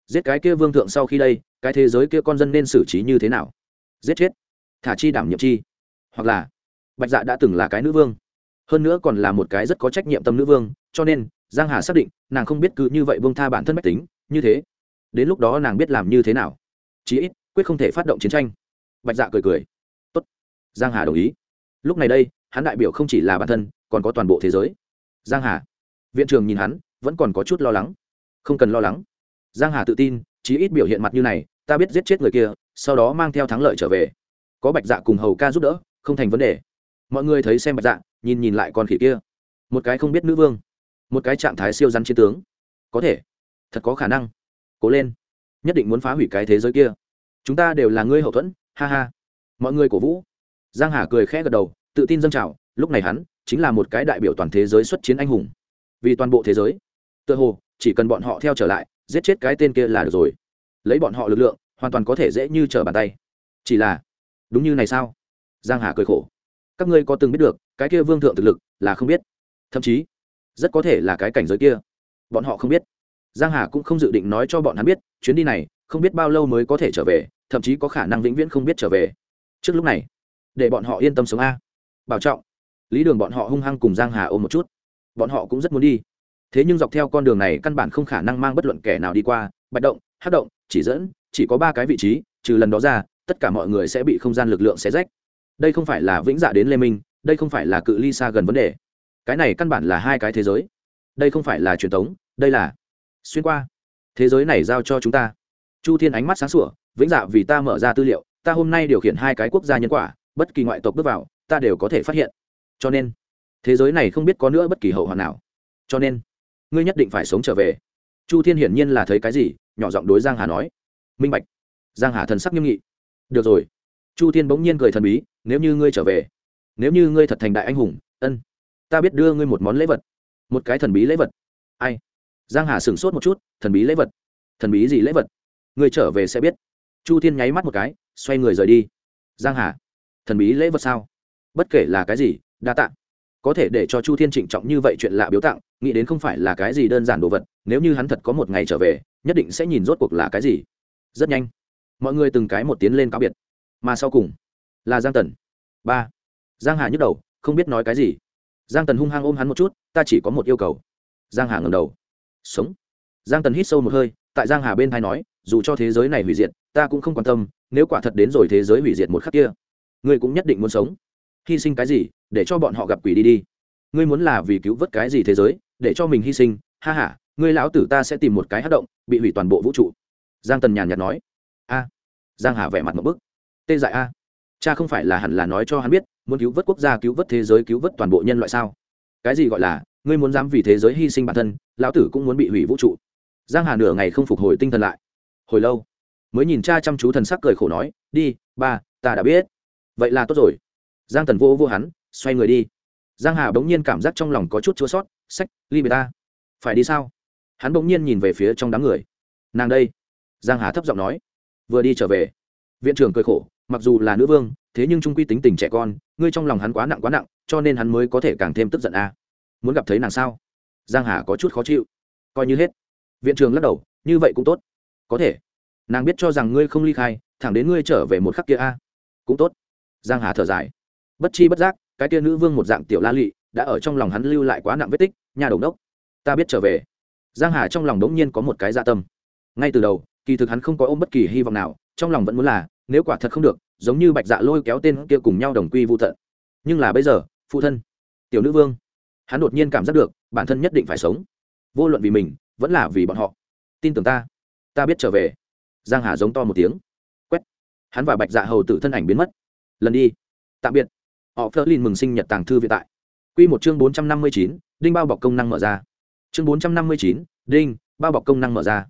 Giết cái kia vương thượng sau khi đây, cái thế giới kia con dân nên xử trí như thế nào? Giết chết. Thả chi đảm nhiệm chi. Hoặc là, bạch dạ đã từng là cái nữ vương. Hơn nữa còn là một cái rất có trách nhiệm tâm nữ vương, cho nên, giang hà xác định, nàng không biết cứ như vậy vương tha bản thân mách tính, như thế. Đến lúc đó nàng biết làm như thế nào? Chí ít quyết không thể phát động chiến tranh. Bạch dạ cười cười. Tốt. Giang hà đồng ý. Lúc này đây, hắn đại biểu không chỉ là bản thân, còn có toàn bộ thế giới. Giang hà. Viện trưởng nhìn hắn, vẫn còn có chút lo lắng. Không cần lo lắng. Giang hà tự tin, chí ít biểu hiện mặt như này, ta biết giết chết người kia, sau đó mang theo thắng lợi trở về. Có bạch dạ cùng hầu ca giúp đỡ, không thành vấn đề. Mọi người thấy xem bạch dạ nhìn nhìn lại con khỉ kia. Một cái không biết nữ vương. Một cái trạng thái siêu rắn chiến tướng. Có thể. Thật có khả năng. Cố lên nhất định muốn phá hủy cái thế giới kia. Chúng ta đều là ngươi hậu thuẫn, ha ha. Mọi người cổ vũ. Giang hà cười khẽ gật đầu, tự tin dâng trào, lúc này hắn chính là một cái đại biểu toàn thế giới xuất chiến anh hùng. Vì toàn bộ thế giới, tựa hồ, chỉ cần bọn họ theo trở lại, giết chết cái tên kia là được rồi. Lấy bọn họ lực lượng, hoàn toàn có thể dễ như trở bàn tay. Chỉ là, đúng như này sao? Giang hà cười khổ. Các ngươi có từng biết được, cái kia vương thượng thực lực là không biết. Thậm chí, rất có thể là cái cảnh giới kia. Bọn họ không biết giang hà cũng không dự định nói cho bọn hắn biết, chuyến đi này, không biết bao lâu mới có thể trở về, thậm chí có khả năng vĩnh viễn không biết trở về. Trước lúc này, để bọn họ yên tâm sống a. Bảo trọng, lý đường bọn họ hung hăng cùng giang hà ôm một chút. Bọn họ cũng rất muốn đi. Thế nhưng dọc theo con đường này căn bản không khả năng mang bất luận kẻ nào đi qua. Bạch động hát động, chỉ dẫn, chỉ có ba cái vị trí, trừ lần đó ra, tất cả mọi người sẽ bị không gian lực lượng xé rách. Đây không phải là vĩnh dạ đến lê minh, đây không phải là cự ly xa gần vấn đề. Cái này căn bản là hai cái thế giới. Đây không phải là truyền thống, đây là xuyên qua. Thế giới này giao cho chúng ta. Chu thiên ánh mắt sáng sủa, vĩnh dạ vì ta mở ra tư liệu, ta hôm nay điều khiển hai cái quốc gia nhân quả, bất kỳ ngoại tộc bước vào, ta đều có thể phát hiện. Cho nên, thế giới này không biết có nữa bất kỳ hậu hoạn nào. Cho nên, ngươi nhất định phải sống trở về. Chu thiên hiển nhiên là thấy cái gì, nhỏ giọng đối giang hà nói. Minh bạch. Giang hà thần sắc nghiêm nghị. Được rồi. Chu thiên bỗng nhiên cười thần bí, nếu như ngươi trở về, nếu như ngươi thật thành đại anh hùng, ân, ta biết đưa ngươi một món lễ vật. Một cái thần bí lễ vật. Ai? Giang hà sửng sốt một chút, thần bí lễ vật. Thần bí gì lễ vật? Người trở về sẽ biết. Chu thiên nháy mắt một cái, xoay người rời đi. Giang hà, thần bí lễ vật sao? Bất kể là cái gì, đa tạ. Có thể để cho chu thiên trịnh trọng như vậy chuyện lạ biếu tặng, nghĩ đến không phải là cái gì đơn giản đồ vật, nếu như hắn thật có một ngày trở về, nhất định sẽ nhìn rốt cuộc là cái gì. Rất nhanh, mọi người từng cái một tiến lên cáo biệt. Mà sau cùng, là giang tần. Ba, giang hà nhức đầu, không biết nói cái gì. Giang tần hung hăng ôm hắn một chút, ta chỉ có một yêu cầu. Giang hà ngầm đầu sống. Giang tần hít sâu một hơi, tại giang hà bên thai nói, dù cho thế giới này hủy diệt, ta cũng không quan tâm, nếu quả thật đến rồi thế giới hủy diệt một khắc kia, ngươi cũng nhất định muốn sống. Hy sinh cái gì, để cho bọn họ gặp quỷ đi đi. Ngươi muốn là vì cứu vớt cái gì thế giới, để cho mình hy sinh, ha ha, ngươi lão tử ta sẽ tìm một cái hát động, bị hủy toàn bộ vũ trụ. Giang tần nhàn nhạt nói. A. Giang hà vẻ mặt một bức. Tê dại a. Cha không phải là hẳn là nói cho hắn biết, muốn cứu vớt quốc gia, cứu vớt thế giới, cứu vớt toàn bộ nhân loại sao? Cái gì gọi là ngươi muốn dám vì thế giới hy sinh bản thân, lão tử cũng muốn bị hủy vũ trụ. Giang hà nửa ngày không phục hồi tinh thần lại. Hồi lâu, mới nhìn cha chăm chú thần sắc cười khổ nói, đi, ba, ta đã biết. Vậy là tốt rồi. Giang tần vô vô hắn, xoay người đi. Giang hà bỗng nhiên cảm giác trong lòng có chút chua sót, sách ly bề ta phải đi sao? Hắn bỗng nhiên nhìn về phía trong đám người. Nàng đây. Giang hà thấp giọng nói. Vừa đi trở về. Viện trưởng cười khổ, mặc dù là nữ vương, thế nhưng trung quy tính tình trẻ con, ngươi trong lòng hắn quá nặng quá nặng, cho nên hắn mới có thể càng thêm tức giận a muốn gặp thấy nàng sao? Giang hà có chút khó chịu. Coi như hết. Viện trường lắc đầu, như vậy cũng tốt. Có thể. Nàng biết cho rằng ngươi không ly khai, thẳng đến ngươi trở về một khắc kia a. Cũng tốt. Giang hà thở dài. Bất chi bất giác, cái tia nữ vương một dạng tiểu la lị đã ở trong lòng hắn lưu lại quá nặng vết tích, nhà đồng đốc. Ta biết trở về. Giang hà trong lòng đống nhiên có một cái dạ tâm. Ngay từ đầu, kỳ thực hắn không có ôm bất kỳ hy vọng nào, trong lòng vẫn muốn là, nếu quả thật không được, giống như bạch dạ lôi kéo tên kia cùng nhau đồng quy vô tận. Nhưng là bây giờ, phụ thân, tiểu nữ vương hắn đột nhiên cảm giác được, bản thân nhất định phải sống. Vô luận vì mình, vẫn là vì bọn họ. Tin tưởng ta. Ta biết trở về. Giang hà giống to một tiếng. Quét. Hắn và bạch dạ hầu tử thân ảnh biến mất. Lần đi. Tạm biệt. Họ phơ linh mừng sinh nhật tàng thư viện tại. Quy một chương bốn trăm năm mươi chín, đinh bao bọc công năng mở ra. Chương bốn trăm năm mươi chín, đinh bao bọc công năng mở ra.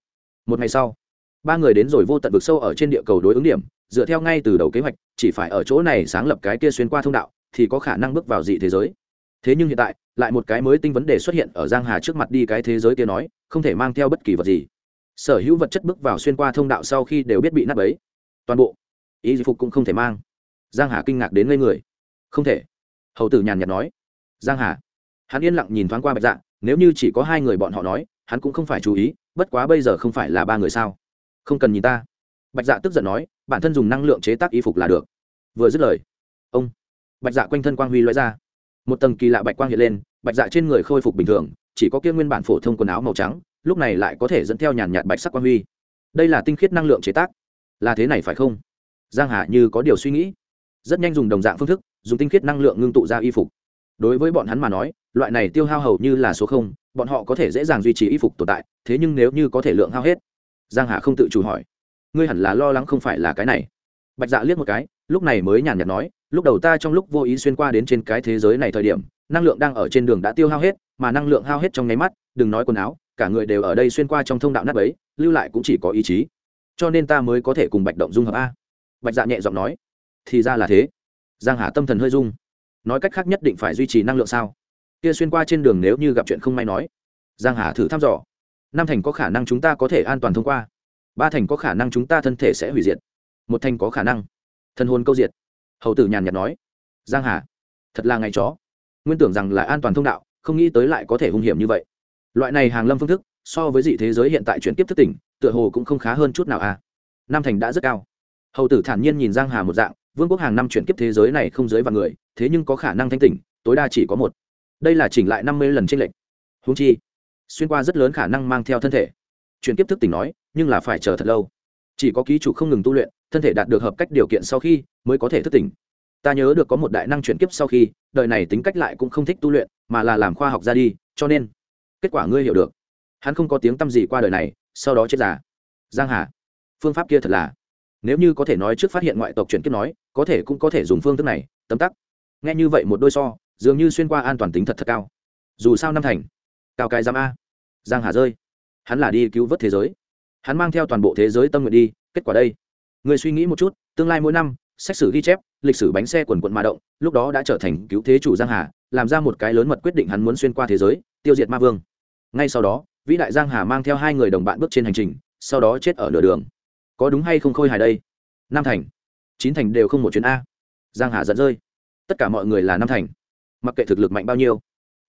Một ngày sau, ba người đến rồi vô tận vực sâu ở trên địa cầu đối ứng điểm, dựa theo ngay từ đầu kế hoạch, chỉ phải ở chỗ này sáng lập cái kia xuyên qua thông đạo, thì có khả năng bước vào dị thế giới thế nhưng hiện tại, lại một cái mới tinh vấn đề xuất hiện ở giang hà trước mặt đi cái thế giới kia nói, không thể mang theo bất kỳ vật gì. Sở hữu vật chất bước vào xuyên qua thông đạo sau khi đều biết bị nắp ấy toàn bộ. Ý phục cũng không thể mang. Giang hà kinh ngạc đến ngây người. Không thể. Hầu tử nhàn nhạt nói. Giang hà. Hắn yên lặng nhìn thoáng qua bạch dạ nếu như chỉ có hai người bọn họ nói, hắn cũng không phải chú ý, bất quá bây giờ không phải là ba người sao? Không cần nhìn ta. Bạch dạ tức giận nói, bản thân dùng năng lượng chế tác y phục là được. Vừa dứt lời, ông bạch dạ quanh thân quang huy loại ra một tầng kỳ lạ bạch quang hiện lên, bạch dạ trên người khôi phục bình thường, chỉ có kia nguyên bản phổ thông quần áo màu trắng, lúc này lại có thể dẫn theo nhàn nhạt bạch sắc quang huy. Đây là tinh khiết năng lượng chế tác. Là thế này phải không? Giang hà như có điều suy nghĩ. Rất nhanh dùng đồng dạng phương thức, dùng tinh khiết năng lượng ngưng tụ ra y phục. Đối với bọn hắn mà nói, loại này tiêu hao hầu như là số không, bọn họ có thể dễ dàng duy trì y phục tồn tại, thế nhưng nếu như có thể lượng hao hết, giang hà không tự chủ hỏi. Ngươi hẳn là lo lắng không phải là cái này. Bạch dạ liếc một cái, lúc này mới nhàn nhạt nói lúc đầu ta trong lúc vô ý xuyên qua đến trên cái thế giới này thời điểm, năng lượng đang ở trên đường đã tiêu hao hết, mà năng lượng hao hết trong nháy mắt, đừng nói quần áo, cả người đều ở đây xuyên qua trong thông đạo nắp ấy lưu lại cũng chỉ có ý chí. Cho nên ta mới có thể cùng bạch động dung hợp a. Bạch dạ nhẹ giọng nói. Thì ra là thế. Giang hà tâm thần hơi rung. Nói cách khác nhất định phải duy trì năng lượng sao? Kia xuyên qua trên đường nếu như gặp chuyện không may nói. Giang hà thử thăm dò. Năm thành có khả năng chúng ta có thể an toàn thông qua. Ba thành có khả năng chúng ta thân thể sẽ hủy diệt. Một thành có khả năng. Thân hồn câu diệt hầu tử nhàn nhạt nói, giang hà, thật là ngày chó. Nguyên tưởng rằng là an toàn thông đạo, không nghĩ tới lại có thể hung hiểm như vậy. Loại này hàng lâm phương thức, so với dị thế giới hiện tại chuyển tiếp thức tỉnh, tựa hồ cũng không khá hơn chút nào à. Nam thành đã rất cao. Hầu tử thản nhiên nhìn giang hà một dạng, vương quốc hàng năm chuyển kiếp thế giới này không giới vạn người, thế nhưng có khả năng thanh tỉnh, tối đa chỉ có một. Đây là chỉnh lại năm mươi lần trên lệnh húng chi, xuyên qua rất lớn khả năng mang theo thân thể. Chuyển kiếp thức tỉnh nói, nhưng là phải chờ thật lâu. Chỉ có ký chủ không ngừng tu luyện thân thể đạt được hợp cách điều kiện sau khi mới có thể thức tỉnh. Ta nhớ được có một đại năng chuyển kiếp sau khi, đời này tính cách lại cũng không thích tu luyện, mà là làm khoa học ra đi, cho nên kết quả ngươi hiểu được. Hắn không có tiếng t â m gì qua đời này, sau đó chết già. Giang hà, phương pháp kia thật là, nếu như có thể nói trước phát hiện ngoại tộc chuyển kiếp nói, có thể cũng có thể dùng phương thức này, tấm tắc. Nghe như vậy một đôi so, dường như xuyên qua an toàn tính thật thật cao. Dù sao năm thành, cao cái giám a. Giang hà rơi. Hắn là đi cứu vớt thế giới. Hắn mang theo toàn bộ thế giới tâm nguyện đi, kết quả đây người suy nghĩ một chút, tương lai mỗi năm, xét xử ghi chép, lịch sử bánh xe quần quận mà động, lúc đó đã trở thành cứu thế chủ giang hà, làm ra một cái lớn mật quyết định hắn muốn xuyên qua thế giới, tiêu diệt ma vương. Ngay sau đó, vĩ đại giang hà mang theo hai người đồng bạn bước trên hành trình, sau đó chết ở nửa đường. Có đúng hay không khôi hài đây? Nam thành. Chín thành đều không một chuyến a. Giang hà giận rơi tất cả mọi người là Nam thành. Mặc kệ thực lực mạnh bao nhiêu.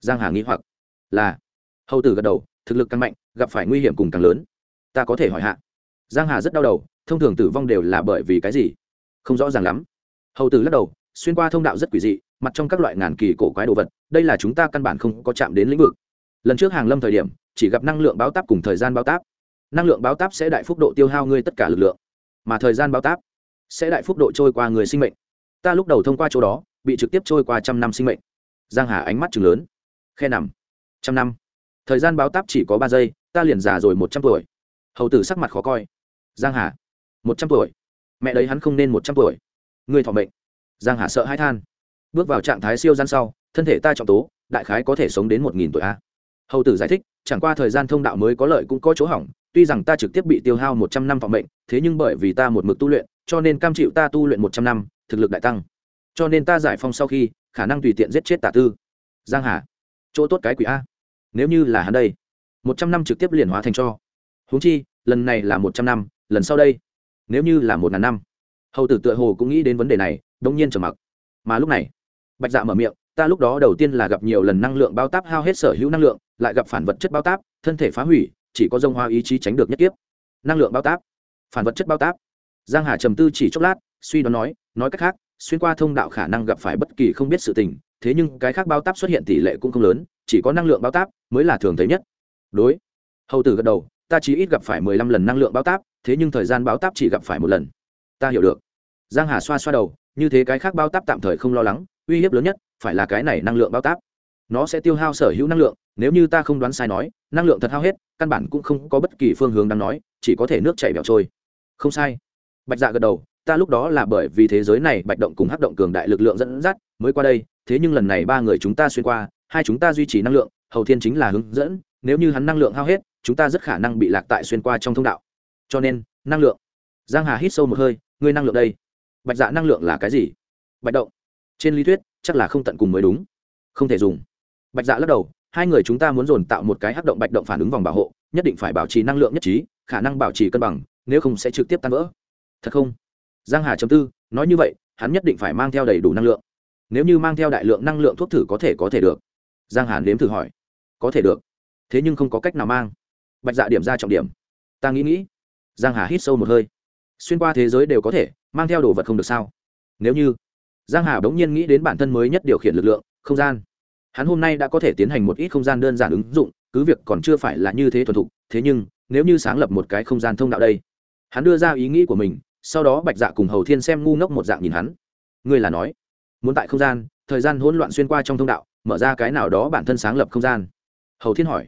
Giang hà nghĩ hoặc. Là. Hầu tử gật đầu, thực lực càng mạnh, gặp phải nguy hiểm cùng càng lớn. Ta có thể hỏi hạ. Giang hà rất đau đầu thông thường tử vong đều là bởi vì cái gì? Không rõ ràng lắm. Hầu tử lắc đầu, xuyên qua thông đạo rất quỷ dị, mặt trong các loại ngàn kỳ cổ quái đồ vật, đây là chúng ta căn bản không có chạm đến lĩnh vực. Lần trước hàng lâm thời điểm, chỉ gặp năng lượng báo táp cùng thời gian báo táp. Năng lượng báo táp sẽ đại phúc độ tiêu hao ngươi tất cả lực lượng, mà thời gian báo táp sẽ đại phúc độ trôi qua người sinh mệnh. Ta lúc đầu thông qua chỗ đó, bị trực tiếp trôi qua trăm năm sinh mệnh. Giang hà ánh mắt chừng lớn. Khe nằm. Trăm năm. Thời gian báo táp chỉ có ba giây, ta liền già rồi một trăm tuổi. Hầu tử sắc mặt khó coi. Giang hà một trăm tuổi. Mẹ đấy hắn không nên một trăm tuổi. Người thọ mệnh. Giang hà sợ hãi than. Bước vào trạng thái siêu gian sau, thân thể ta trọng tố, đại khái có thể sống đến một nghìn tuổi a. Hầu tử giải thích, chẳng qua thời gian thông đạo mới có lợi cũng có chỗ hỏng, tuy rằng ta trực tiếp bị tiêu hao một trăm năm phòng mệnh, thế nhưng bởi vì ta một mực tu luyện, cho nên cam chịu ta tu luyện một trăm năm, thực lực đại tăng. Cho nên ta giải phong sau khi, khả năng tùy tiện giết chết tả tư. Giang hà. Chỗ tốt cái quỷ a. Nếu như là hắn đây, một trăm năm trực tiếp liền hóa thành cho. Huống chi, lần này là một trăm năm, lần sau đây nếu như là một ngàn năm, hầu tử tựa hồ cũng nghĩ đến vấn đề này, đông nhiên trầm mặc. Mà lúc này, bạch dạ mở miệng, ta lúc đó đầu tiên là gặp nhiều lần năng lượng bao táp hao hết sở hữu năng lượng, lại gặp phản vật chất bao táp, thân thể phá hủy, chỉ có dông hoa ý chí tránh được nhất tiếp năng lượng bao táp, phản vật chất bao táp. Giang hà trầm tư chỉ chốc lát, suy đoán nói nói cách khác, xuyên qua thông đạo khả năng gặp phải bất kỳ không biết sự tình, thế nhưng cái khác bao táp xuất hiện tỷ lệ cũng không lớn, chỉ có năng lượng bao táp mới là thường thấy nhất. Đối. Hầu tử gật đầu, ta chỉ ít gặp phải mười lăm lần năng lượng bao táp thế nhưng thời gian báo táp chỉ gặp phải một lần. Ta hiểu được. Giang hà xoa xoa đầu, như thế cái khác bao táp tạm thời không lo lắng, uy hiếp lớn nhất phải là cái này năng lượng bao táp. Nó sẽ tiêu hao sở hữu năng lượng, nếu như ta không đoán sai nói, năng lượng thật hao hết, căn bản cũng không có bất kỳ phương hướng đang nói, chỉ có thể nước chảy bẻo trôi. Không sai. Bạch dạ gật đầu, ta lúc đó là bởi vì thế giới này bạch động cùng hắc động cường đại lực lượng dẫn dắt mới qua đây, thế nhưng lần này ba người chúng ta xuyên qua, hai chúng ta duy trì năng lượng, hầu thiên chính là hướng dẫn, nếu như hắn năng lượng hao hết, chúng ta rất khả năng bị lạc tại xuyên qua trong thông đạo cho nên, năng lượng. Giang hà hít sâu một hơi, ngươi năng lượng đây? Bạch dạ năng lượng là cái gì? Bạch động. Trên lý thuyết, chắc là không tận cùng mới đúng. Không thể dùng. Bạch dạ lắc đầu, hai người chúng ta muốn dồn tạo một cái hắc động bạch động phản ứng vòng bảo hộ, nhất định phải bảo trì năng lượng nhất trí, khả năng bảo trì cân bằng, nếu không sẽ trực tiếp tan vỡ. Thật không? Giang hà chấm tư, nói như vậy, hắn nhất định phải mang theo đầy đủ năng lượng. Nếu như mang theo đại lượng năng lượng thuốc thử có thể có thể được. Giang hà nếm thử hỏi. Có thể được, thế nhưng không có cách nào mang. Bạch dạ điểm ra trọng điểm. Ta nghĩ nghĩ giang hà hít sâu một hơi. Xuyên qua thế giới đều có thể, mang theo đồ vật không được sao? Nếu như giang hà bỗng nhiên nghĩ đến bản thân mới nhất điều khiển lực lượng, không gian. Hắn hôm nay đã có thể tiến hành một ít không gian đơn giản ứng dụng, cứ việc còn chưa phải là như thế thuần thục, thế nhưng, nếu như sáng lập một cái không gian thông đạo đây, hắn đưa ra ý nghĩ của mình, sau đó bạch dạ cùng hầu thiên xem ngu ngốc một dạng nhìn hắn. Ngươi là nói, muốn tại không gian, thời gian hỗn loạn xuyên qua trong thông đạo, mở ra cái nào đó bản thân sáng lập không gian? Hầu thiên hỏi.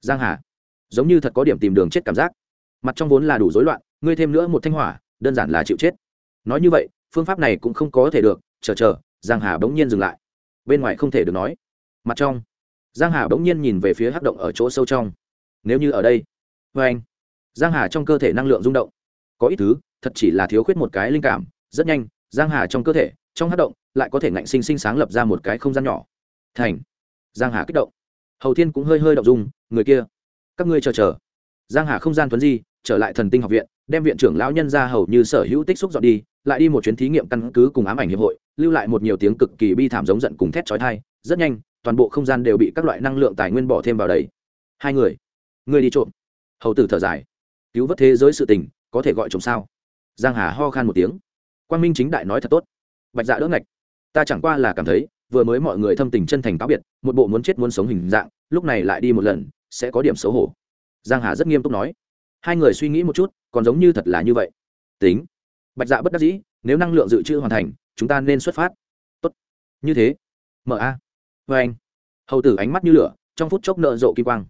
Giang hà, giống như thật có điểm tìm đường chết cảm giác mặt trong vốn là đủ rối loạn, ngươi thêm nữa một thanh hỏa, đơn giản là chịu chết. Nói như vậy, phương pháp này cũng không có thể được, chờ chờ, giang hà bỗng nhiên dừng lại. Bên ngoài không thể được nói. Mặt trong. Giang hà bỗng nhiên nhìn về phía hắc động ở chỗ sâu trong. Nếu như ở đây vê anh. Giang hà trong cơ thể năng lượng rung động. Có ít thứ, thật chỉ là thiếu khuyết một cái linh cảm, rất nhanh, giang hà trong cơ thể, trong hắc động, lại có thể ngạnh sinh sinh sáng lập ra một cái không gian nhỏ. Thành. Giang hà kích động. Hầu thiên cũng hơi hơi động dung, người kia, các ngươi chờ chờ giang hà không gian thuấn di, trở lại thần tinh học viện, đem viện trưởng lão nhân ra hầu như sở hữu tích xúc dọn đi, lại đi một chuyến thí nghiệm căn cứ cùng ám ảnh hiệp hội, lưu lại một nhiều tiếng cực kỳ bi thảm giống giận cùng thét chói tai. Rất nhanh, toàn bộ không gian đều bị các loại năng lượng tài nguyên bỏ thêm vào đấy. Hai người người đi trộm. Hầu tử thở dài. Cứu vớt thế giới sự tình, có thể gọi trộm sao? Giang hà ho khan một tiếng. Quang minh chính đại nói thật tốt. Bạch dạ đỡ ngạch. Ta chẳng qua là cảm thấy, vừa mới mọi người thâm tình chân thành cáo biệt, một bộ muốn chết muốn sống hình dạng, lúc này lại đi một lần, sẽ có điểm xấu hổ giang hà rất nghiêm túc nói. Hai người suy nghĩ một chút, còn giống như thật là như vậy. Tính. Bạch dạ bất đắc dĩ, nếu năng lượng dự trữ hoàn thành, chúng ta nên xuất phát. Tốt. Như thế. Mở a. Vê anh. Hầu tử ánh mắt như lửa, trong phút chốc nợ rộ kim quang.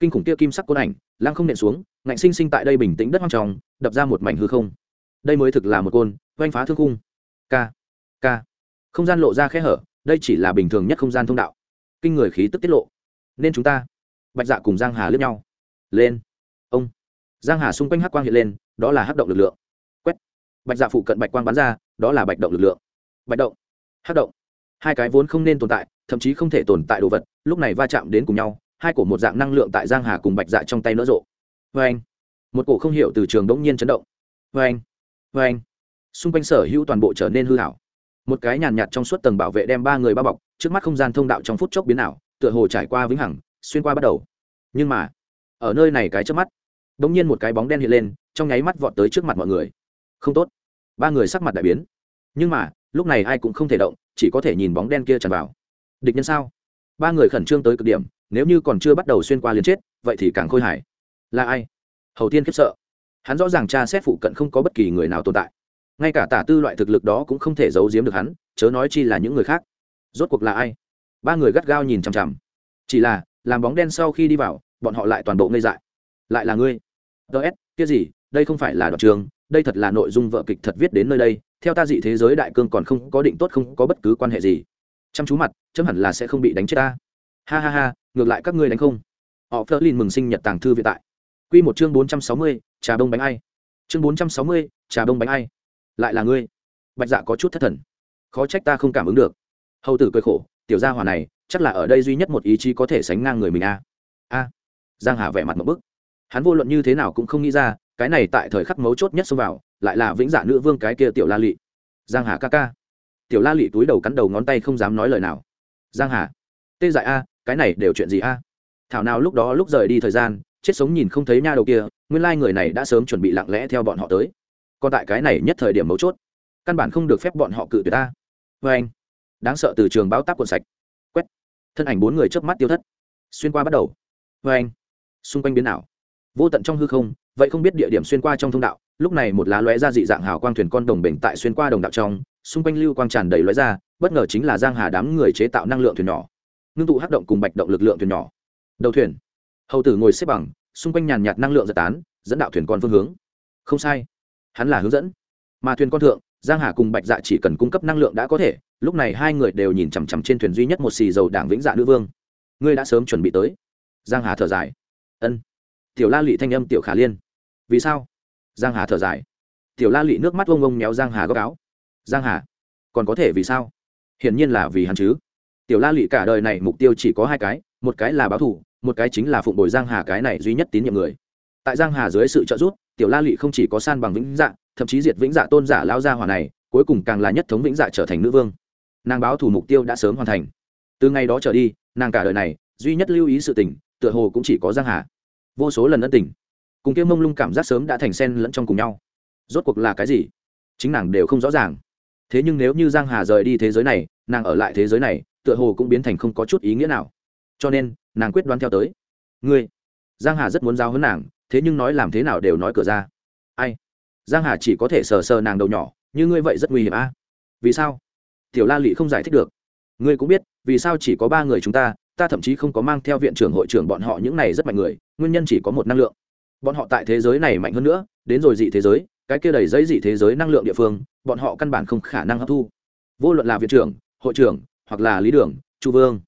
Kinh khủng kia kim sắc côn ảnh, lăng không nện xuống, ngạnh sinh sinh tại đây bình tĩnh đất hoang tròng đập ra một mảnh hư không. Đây mới thực là một côn, oanh phá thương khung. K k không gian lộ ra khe hở, đây chỉ là bình thường nhất không gian thông đạo. Kinh người khí tức tiết lộ. Nên chúng ta. Bạch dạ cùng giang hà lướt nhau lên. Ông. Giang hà xung quanh hắc quang hiện lên, đó là hắc động lực lượng. Quét. Bạch dạ phụ cận bạch quang bắn ra, đó là bạch động lực lượng. Bạch động. Hắc động. Hai cái vốn không nên tồn tại, thậm chí không thể tồn tại đồ vật, lúc này va chạm đến cùng nhau, hai cổ một dạng năng lượng tại giang hà cùng bạch dạ trong tay nỡ rộ. Vê anh một cổ không hiểu từ trường đống nhiên chấn động. Vê anh vê anh xung quanh sở hữu toàn bộ trở nên hư hảo. Một cái nhàn nhạt trong suốt tầng bảo vệ đem ba người bao bọc, trước mắt không gian thông đạo trong phút chốc biến ảo, tựa hồ trải qua vĩnh hằng, xuyên qua bắt đầu. Nhưng mà ở nơi này cái trước mắt. Đ ỗ n g nhiên một cái bóng đen hiện lên, trong nháy mắt vọt tới trước mặt mọi người. Không tốt. Ba người sắc mặt đại biến. Nhưng mà, lúc này ai cũng không thể động, chỉ có thể nhìn bóng đen kia tràn vào. Địch nhân sao? Ba người khẩn trương tới cực điểm, nếu như còn chưa bắt đầu xuyên qua liền chết, vậy thì càng khôi hài. Là ai? Hầu tiên khiếp sợ. Hắn rõ ràng cha xét phụ cận không có bất kỳ người nào tồn tại. Ngay cả tả tư loại thực lực đó cũng không thể giấu giếm được hắn, chớ nói chi là những người khác. Rốt cuộc là ai? Ba người gắt gao nhìn chằm chằm. Chỉ là, làm bóng đen sau khi đi vào bọn họ lại toàn bộ ngây dại. Lại là ngươi. Ts kia gì, đây không phải là đoạn trường, đây thật là nội dung vợ kịch thật viết đến nơi đây, theo ta dị thế giới đại cương còn không có định tốt, không có bất cứ quan hệ gì. Chăm chú mặt, chấm hẳn là sẽ không bị đánh chết ta. Ha ha ha, ngược lại các ngươi đánh không. Họ phớt lên mừng sinh nhật tàng thư viện tại. Q một chương bốn trăm sáu mươi, trà bông bánh ai. Chương bốn trăm sáu mươi, trà bông bánh ai. Lại là ngươi. Bạch dạ có chút thất thần. Khó trách ta không cảm ứng được. Hầu tử cười khổ, tiểu gia hỏa này, chắc là ở đây duy nhất một ý chí có thể sánh ngang người mình à. a a giang hà vẻ mặt một bức. Hắn vô luận như thế nào cũng không nghĩ ra, cái này tại thời khắc mấu chốt nhất xông vào, lại là vĩnh dạ nữ vương cái kia tiểu la lị. Giang hà ca ca. Tiểu la lị túi đầu cắn đầu ngón tay không dám nói lời nào. Giang hà. Tê dại a, cái này đều chuyện gì a? Thảo nào lúc đó lúc rời đi thời gian, chết sống nhìn không thấy nha đầu kia, nguyên lai người này đã sớm chuẩn bị lặng lẽ theo bọn họ tới. Còn tại cái này nhất thời điểm mấu chốt, căn bản không được phép bọn họ cự tuyệt ta. Vê anh, đáng sợ từ trường báo táp cuộn sạch. Quét. Thân ảnh bốn người chớp mắt tiêu thất. Xuyên qua bắt đầu. Vê anh xung quanh biến ảo. Vô tận trong hư không, vậy không biết địa điểm xuyên qua trong thông đạo, lúc này một lá lóe ra dị dạng hào quang thuyền con đồng bình tại xuyên qua đồng đạo trong, xung quanh lưu quang tràn đầy lóe ra, bất ngờ chính là giang hà đám người chế tạo năng lượng thuyền nhỏ. Ngưng tụ hắc động cùng bạch động lực lượng thuyền nhỏ. Đầu thuyền. Hầu tử ngồi xếp bằng, xung quanh nhàn nhạt năng lượng giật tán, dẫn đạo thuyền con phương hướng. Không sai. Hắn là hướng dẫn. Mà thuyền con thượng, giang hà cùng bạch dạ chỉ cần cung cấp năng lượng đã có thể, lúc này hai người đều nhìn chằm chằm trên thuyền duy nhất một xì dầu đảng vĩnh dạ nữ vương. Ngươi đã sớm chuẩn bị tới. Giang hà thở dài ân tiểu la lị thanh âm tiểu khả liên vì sao giang hà thở dài tiểu la lị nước mắt ông ông méo giang hà góc áo giang hà còn có thể vì sao hiển nhiên là vì hắn chứ tiểu la lị cả đời này mục tiêu chỉ có hai cái một cái là báo thù một cái chính là phụng bồi giang hà cái này duy nhất tín nhiệm người tại giang hà dưới sự trợ giúp tiểu la lị không chỉ có san bằng vĩnh dạ thậm chí diệt vĩnh dạ tôn giả lao ra hỏa này cuối cùng càng là nhất thống vĩnh dạ trở thành nữ vương nàng báo thủ mục tiêu đã sớm hoàn thành từ ngày đó trở đi nàng cả đời này duy nhất lưu ý sự tình tựa hồ cũng chỉ có giang hà. Vô số lần ân tình, cùng kia mông lung cảm giác sớm đã thành sen lẫn trong cùng nhau. Rốt cuộc là cái gì? Chính nàng đều không rõ ràng. Thế nhưng nếu như giang hà rời đi thế giới này, nàng ở lại thế giới này, tựa hồ cũng biến thành không có chút ý nghĩa nào. Cho nên, nàng quyết đoán theo tới. Ngươi, giang hà rất muốn giao hấn nàng, thế nhưng nói làm thế nào đều nói cửa ra. Ai? Giang hà chỉ có thể sờ sờ nàng đầu nhỏ, như ngươi vậy rất nguy hiểm a. Vì sao? Tiểu la lị không giải thích được. Ngươi cũng biết, vì sao chỉ có ba người chúng ta ta thậm chí không có mang theo viện trưởng hội trưởng bọn họ những này rất mạnh người, nguyên nhân chỉ có một năng lượng. Bọn họ tại thế giới này mạnh hơn nữa, đến rồi dị thế giới, cái kia đầy giấy dị thế giới năng lượng địa phương, bọn họ căn bản không khả năng hấp thu. Vô luận là viện trưởng, hội trưởng, hoặc là lý đường, chu vương.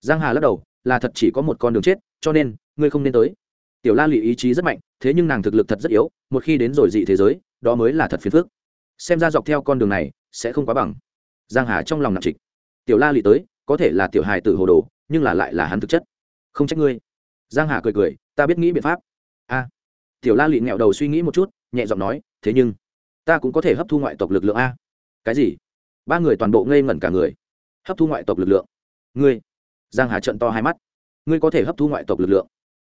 Giang hà lắc đầu, là thật chỉ có một con đường chết, cho nên, ngươi không nên tới. Tiểu la lụy ý chí rất mạnh, thế nhưng nàng thực lực thật rất yếu, một khi đến rồi dị thế giới, đó mới là thật phiền phức. Xem ra dọc theo con đường này, sẽ không quá bằng. Giang hà trong lòng nặng trịch. Tiểu la lụy tới, có thể là tiểu hài tử hồ đồ nhưng là lại là hắn thực chất. Không trách ngươi. Giang hà cười cười, ta biết nghĩ biện pháp. A. Tiểu la lị nghẹo đầu suy nghĩ một chút, nhẹ giọng nói, thế nhưng, ta cũng có thể hấp thu ngoại tộc lực lượng a. Cái gì? Ba người toàn bộ ngây ngẩn cả người. Hấp thu ngoại tộc lực lượng. Ngươi. Giang hà trận to hai mắt. Ngươi có thể hấp thu ngoại tộc lực lượng.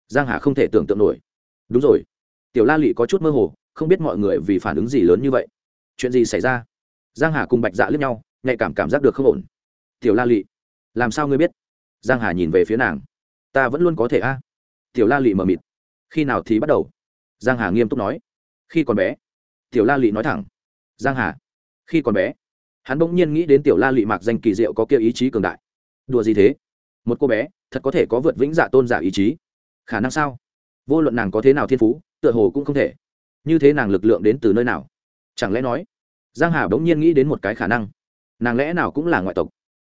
Giang hà không thể tưởng tượng nổi. Đúng rồi. Tiểu la lị có chút mơ hồ, không biết mọi người vì phản ứng gì lớn như vậy. Chuyện gì xảy ra? Giang hà cùng bạch dạ lướt nhau, nhạy cảm cảm giác được không ổn. Tiểu la lị, làm sao ngươi biết? Giang hà nhìn về phía nàng. Ta vẫn luôn có thể a. Tiểu la lị mờ mịt. Khi nào thì bắt đầu? Giang hà nghiêm túc nói. Khi còn bé. Tiểu la lị nói thẳng. Giang hà. Khi còn bé. Hắn bỗng nhiên nghĩ đến tiểu la lị mạc danh kỳ diệu có kia ý chí cường đại. Đùa gì thế? Một cô bé, thật có thể có vượt vĩnh dạ tôn giả ý chí. Khả năng sao? Vô luận nàng có thế nào thiên phú, tựa hồ cũng không thể. Như thế nàng lực lượng đến từ nơi nào? Chẳng lẽ nói, giang hà bỗng nhiên nghĩ đến một cái khả năng. Nàng lẽ nào cũng là ngoại tộc?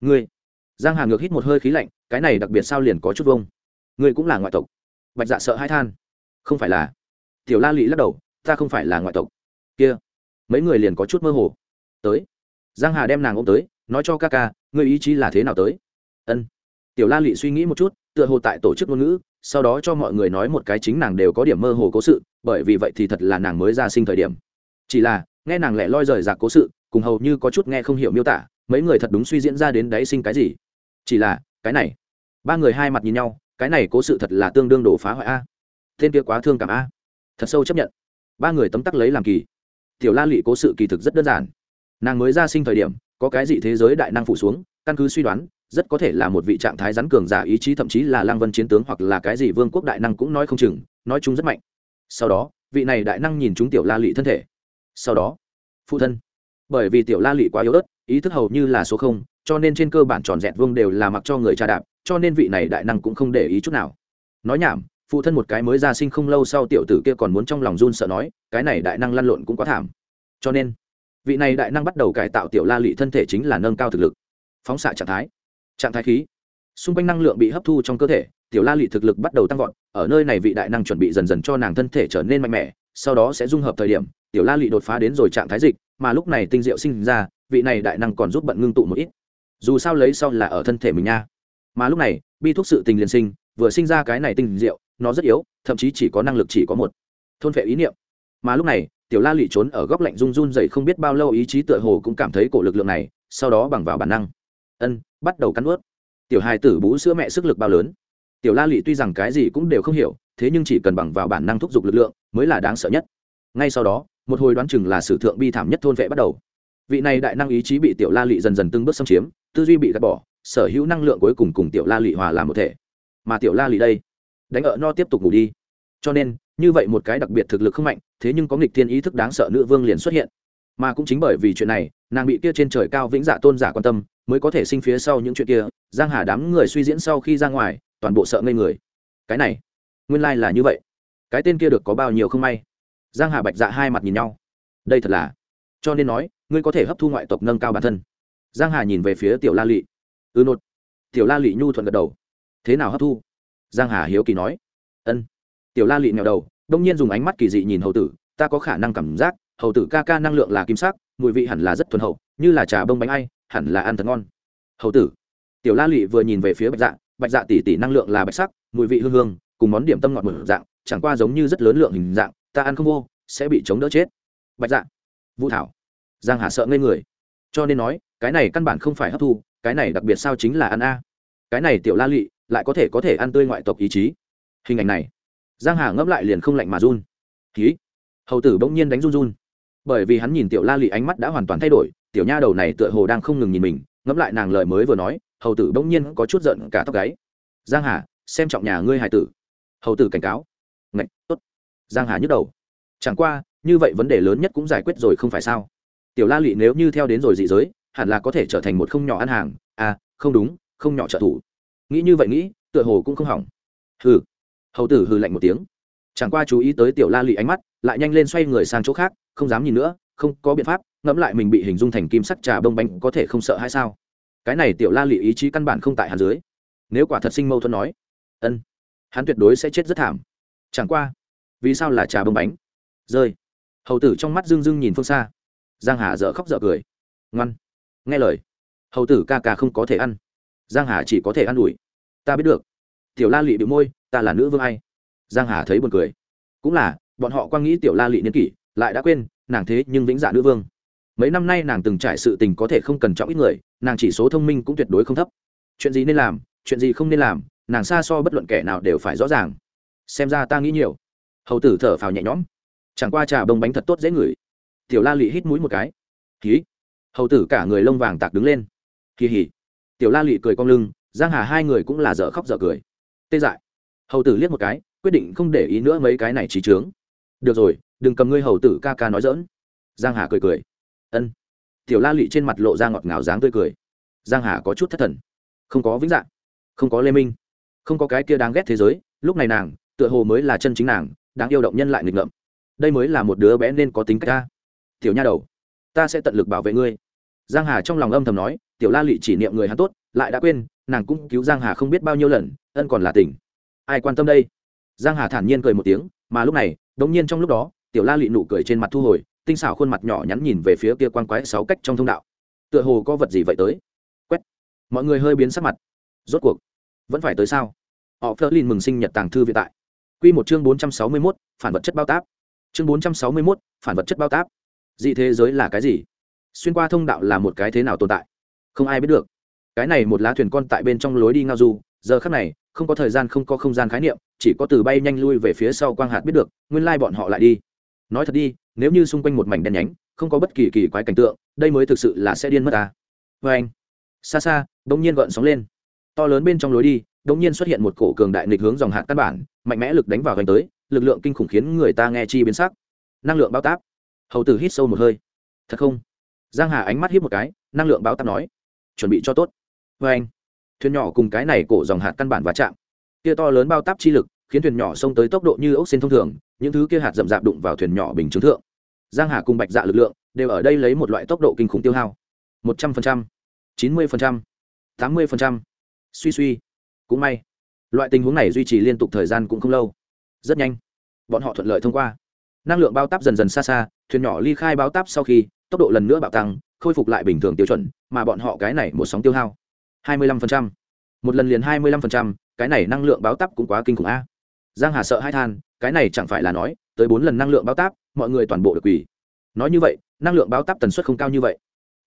Ngươi giang hà ngược hít một hơi khí lạnh, cái này đặc biệt sao liền có chút vông. Ngươi cũng là ngoại tộc. Bạch dạ sợ hai than. Không phải là. Tiểu la lị lắc đầu, ta không phải là ngoại tộc. Kia. Mấy người liền có chút mơ hồ. Tới. Giang hà đem nàng ôm tới, nói cho ca ca, ngươi ý chí là thế nào tới? Ân. Tiểu la lị suy nghĩ một chút, tựa hồ tại tổ chức ngôn ngữ, sau đó cho mọi người nói một cái chính nàng đều có điểm mơ hồ cố sự, bởi vì vậy thì thật là nàng mới ra sinh thời điểm. Chỉ là, nghe nàng lẻ loi rời rạc cố sự, cùng hầu như có chút nghe không hiểu miêu tả mấy người thật đúng suy diễn ra đến đấy sinh cái gì? Chỉ là, cái này. Ba người hai mặt nhìn nhau, cái này cố sự thật là tương đương đổ phá hoại a. Tên kia quá thương cảm a. Thật sâu chấp nhận. Ba người tấm tắc lấy làm kỳ. Tiểu la lị cố sự kỳ thực rất đơn giản. Nàng mới ra sinh thời điểm, có cái gì thế giới đại năng phủ xuống, căn cứ suy đoán, rất có thể là một vị trạng thái rắn cường giả ý chí, thậm chí là lang vân chiến tướng hoặc là cái gì vương quốc đại năng cũng nói không chừng, nói chúng rất mạnh. Sau đó, vị này đại năng nhìn chúng tiểu la lị thân thể. Sau đó, phụ thân bởi vì tiểu la lị quá yếu ớt, ý thức hầu như là số không, cho nên trên cơ bản tròn dẹt vương đều là mặc cho người cha đạp, cho nên vị này đại năng cũng không để ý chút nào. Nói nhảm, phụ thân một cái mới ra sinh không lâu sau tiểu tử kia còn muốn trong lòng run sợ nói, cái này đại năng lăn lộn cũng quá thảm. Cho nên, vị này đại năng bắt đầu cải tạo tiểu la lị thân thể chính là nâng cao thực lực. Phóng xạ trạng thái. Trạng thái khí. Xung quanh năng lượng bị hấp thu trong cơ thể, tiểu la lị thực lực bắt đầu tăng vọt, ở nơi này vị đại năng chuẩn bị dần dần cho nàng thân thể trở nên mạnh mẽ, sau đó sẽ dung hợp thời điểm, tiểu la lị đột phá đến rồi trạng thái dịch mà lúc này tinh diệu sinh ra, vị này đại năng còn giúp bận ngưng tụ một ít. Dù sao lấy sau là ở thân thể mình nha. Mà lúc này, bi thuốc sự tình liền sinh, vừa sinh ra cái này tinh diệu, nó rất yếu, thậm chí chỉ có năng lực chỉ có một. Thôn vệ ý niệm. Mà lúc này, tiểu la lị trốn ở góc lạnh run run dậy không biết bao lâu ý chí tựa hồ cũng cảm thấy cổ lực lượng này, sau đó bằng vào bản năng. Ân, bắt đầu cắn ướt tiểu hai tử bú sữa mẹ sức lực bao lớn. Tiểu la lị tuy rằng cái gì cũng đều không hiểu, thế nhưng chỉ cần bằng vào bản năng thúc giục lực lượng, mới là đáng sợ nhất ngay sau đó, một hồi đoán chừng là sử thượng bi thảm nhất thôn vệ bắt đầu. Vị này đại năng ý chí bị tiểu la lị dần dần từng bước xâm chiếm, tư duy bị gạt bỏ, sở hữu năng lượng cuối cùng cùng tiểu la lị hòa làm một thể. Mà tiểu la lị đây, đánh ở no tiếp tục ngủ đi. Cho nên, như vậy một cái đặc biệt thực lực không mạnh, thế nhưng có nghịch thiên ý thức đáng sợ nữ vương liền xuất hiện. Mà cũng chính bởi vì chuyện này, nàng bị kia trên trời cao vĩnh dạ tôn giả quan tâm, mới có thể sinh phía sau những chuyện kia, giang hà đám người suy diễn sau khi ra ngoài, toàn bộ sợ ngây người. Cái này, nguyên lai like là như vậy. Cái tên kia được có bao nhiêu không may? Giang hà bạch dạ hai mặt nhìn nhau. Đây thật là. Cho nên nói, ngươi có thể hấp thu ngoại tộc nâng cao bản thân. Giang hà nhìn về phía tiểu la lị. Ư ừ nột. Tiểu la lị nhu thuận gật đầu. Thế nào hấp thu? Giang hà hiếu kỳ nói. Ân. Tiểu la lị nghèo đầu, đông nhiên dùng ánh mắt kỳ dị nhìn hầu tử. Ta có khả năng cảm giác, hầu tử ca ca năng lượng là kim sắc, mùi vị hẳn là rất thuần hậu, như là trà bông bánh ai, hẳn là ăn thật ngon. Hầu tử. Tiểu la lị vừa nhìn về phía bạch dạ bạch dạ tỷ tỷ năng lượng là bạch sắc, mùi vị hương hương, cùng món điểm tâm ngọt mở dạng, chẳng qua giống như rất lớn lượng hình dạng ta ăn không vô, sẽ bị chống đỡ chết. Bạch dạ vũ thảo, giang hà sợ ngây người. Cho nên nói, cái này căn bản không phải hấp thu, cái này đặc biệt sao chính là ăn a. Cái này tiểu la lị lại có thể có thể ăn tươi ngoại tộc ý chí. Hình ảnh này, giang hà ngấp lại liền không lạnh mà run. Ký hầu tử bỗng nhiên đánh run run. Bởi vì hắn nhìn tiểu la lị ánh mắt đã hoàn toàn thay đổi, tiểu nha đầu này tựa hồ đang không ngừng nhìn mình, ngẫm lại nàng lời mới vừa nói, hầu tử bỗng nhiên có chút giận cả tóc gáy. Giang hà, xem trọng nhà ngươi hải tử. Hầu tử cảnh cáo giang hà nhức đầu. Chẳng qua, như vậy vấn đề lớn nhất cũng giải quyết rồi không phải sao? Tiểu la lụy nếu như theo đến rồi dị giới, hẳn là có thể trở thành một không nhỏ ăn hàng. À không đúng, không nhỏ trợ thủ. Nghĩ như vậy nghĩ, tựa hồ cũng không hỏng. Hừ. Hầu tử hừ lạnh một tiếng. Chẳng qua chú ý tới tiểu la lụy ánh mắt, lại nhanh lên xoay người sang chỗ khác, không dám nhìn nữa, không có biện pháp, ngẫm lại mình bị hình dung thành kim sắc trà bông bánh có thể không sợ hay sao? Cái này tiểu la lụy ý chí căn bản không tại hàn dưới. Nếu quả thật sinh mâu thuẫn nói, ân, hắn tuyệt đối sẽ chết rất thảm. Chẳng qua vì sao là trà bông bánh? Rơi. Hầu tử trong mắt dưng dưng nhìn phương xa. Giang hà dở khóc dở cười. Ngoan. Nghe lời. Hầu tử ca ca không có thể ăn. Giang hà chỉ có thể ăn ủi. Ta biết được. Tiểu la lị bị môi, ta là nữ vương ai? Giang hà thấy buồn cười. Cũng là, bọn họ quan nghĩ tiểu la lị niên kỷ, lại đã quên, nàng thế nhưng vĩnh dạ nữ vương. Mấy năm nay nàng từng trải sự tình có thể không cần trọng ít người, nàng chỉ số thông minh cũng tuyệt đối không thấp. Chuyện gì nên làm, chuyện gì không nên làm, nàng xa so bất luận kẻ nào đều phải rõ ràng. Xem ra ta nghĩ nhiều hầu tử thở phào nhẹ nhõm. Chẳng qua trà bông bánh thật tốt dễ ngửi. Tiểu la lị hít mũi một cái. Ký hầu tử cả người lông vàng tạc đứng lên. Kỳ hỉ. Tiểu la lị cười cong lưng, giang hà hai người cũng là dở khóc dở cười. Tê dại. Hầu tử liếc một cái, quyết định không để ý nữa mấy cái này trí trướng. Được rồi, đừng cầm ngươi hầu tử ca ca nói dỡn giang hà cười cười. Ân. Tiểu la lị trên mặt lộ ra ngọt ngào dáng tươi cười. Giang hà có chút thất thần. Không có vĩnh dạng không có lê minh. Không có cái kia đáng ghét thế giới. Lúc này nàng, tựa hồ mới là chân chính nàng đáng yêu động nhân lại nghịch ngợm. Đây mới là một đứa bé nên có tính cách ta. Tiểu nha đầu, ta sẽ tận lực bảo vệ ngươi. Giang hà trong lòng âm thầm nói, tiểu la lị chỉ niệm người hắn tốt, lại đã quên, nàng cũng cứu giang hà không biết bao nhiêu lần, ân còn là tỉnh ai quan tâm đây? Giang hà thản nhiên cười một tiếng, mà lúc này, đống nhiên trong lúc đó, tiểu la lị nụ cười trên mặt thu hồi, tinh xảo khuôn mặt nhỏ nhắn nhìn về phía kia quan quái sáu cách trong thông đạo. Tựa hồ có vật gì vậy tới? Quét! Mọi người hơi biến sắc mặt. Rốt cuộc, vẫn phải tới sao? Họ phớt lên mừng sinh nhật tàng thư viện tại quy một chương bốn trăm sáu mươi 461, phản vật chất bao táp. Chương bốn trăm sáu mươi 461, phản vật chất bao táp. Dị thế giới là cái gì? Xuyên qua thông đạo là một cái thế nào tồn tại? Không ai biết được. Cái này một lá thuyền con tại bên trong lối đi ngao du giờ khắc này không có thời gian không có không gian khái niệm chỉ có từ bay nhanh lui về phía sau quang hạt biết được nguyên lai bọn họ lại đi. Nói thật đi nếu như xung quanh một mảnh đen nhánh không có bất kỳ kỳ quái cảnh tượng đây mới thực sự là sẽ điên mất ta. Vê anh xa xa đ nhiên gợn sóng lên. To lớn bên trong lối đi đột nhiên xuất hiện một cổ cường đại nghịch hướng dòng hạt căn bản, mạnh mẽ lực đánh vào gần tới, lực lượng kinh khủng khiến người ta nghe chi biến sắc. Năng lượng bao táp. Hầu tử hít sâu một hơi. Thật không? Giang hà ánh mắt híp một cái, năng lượng bao táp nói, chuẩn bị cho tốt. Và anh, thuyền nhỏ cùng cái này cổ dòng hạt căn bản va chạm. Kia to lớn bao táp chi lực khiến thuyền nhỏ xông tới tốc độ như ốc xin thông thường, những thứ kia hạt rậm rạp đụng vào thuyền nhỏ bình chứng thượng. Giang hà cùng bạch dạ lực lượng đều ở đây lấy một loại tốc độ kinh khủng tiêu hao. Một trăm phần trăm, chín mươi phần trăm, tám mươi phần trăm. Suy suy cũng may, loại tình huống này duy trì liên tục thời gian cũng không lâu. Rất nhanh, bọn họ thuận lợi thông qua. Năng lượng bao táp dần dần xa xa, thuyền nhỏ ly khai bao táp sau khi, tốc độ lần nữa bạo tăng, khôi phục lại bình thường tiêu chuẩn, mà bọn họ cái này một sóng tiêu hao, hai mươi lăm phần trăm. Một lần liền hai mươi lăm phần trăm, cái này năng lượng báo táp cũng quá kinh khủng a. Giang hà sợ hai than, cái này chẳng phải là nói, tới bốn lần năng lượng báo táp, mọi người toàn bộ được quỳ. Nói như vậy, năng lượng báo táp tần suất không cao như vậy.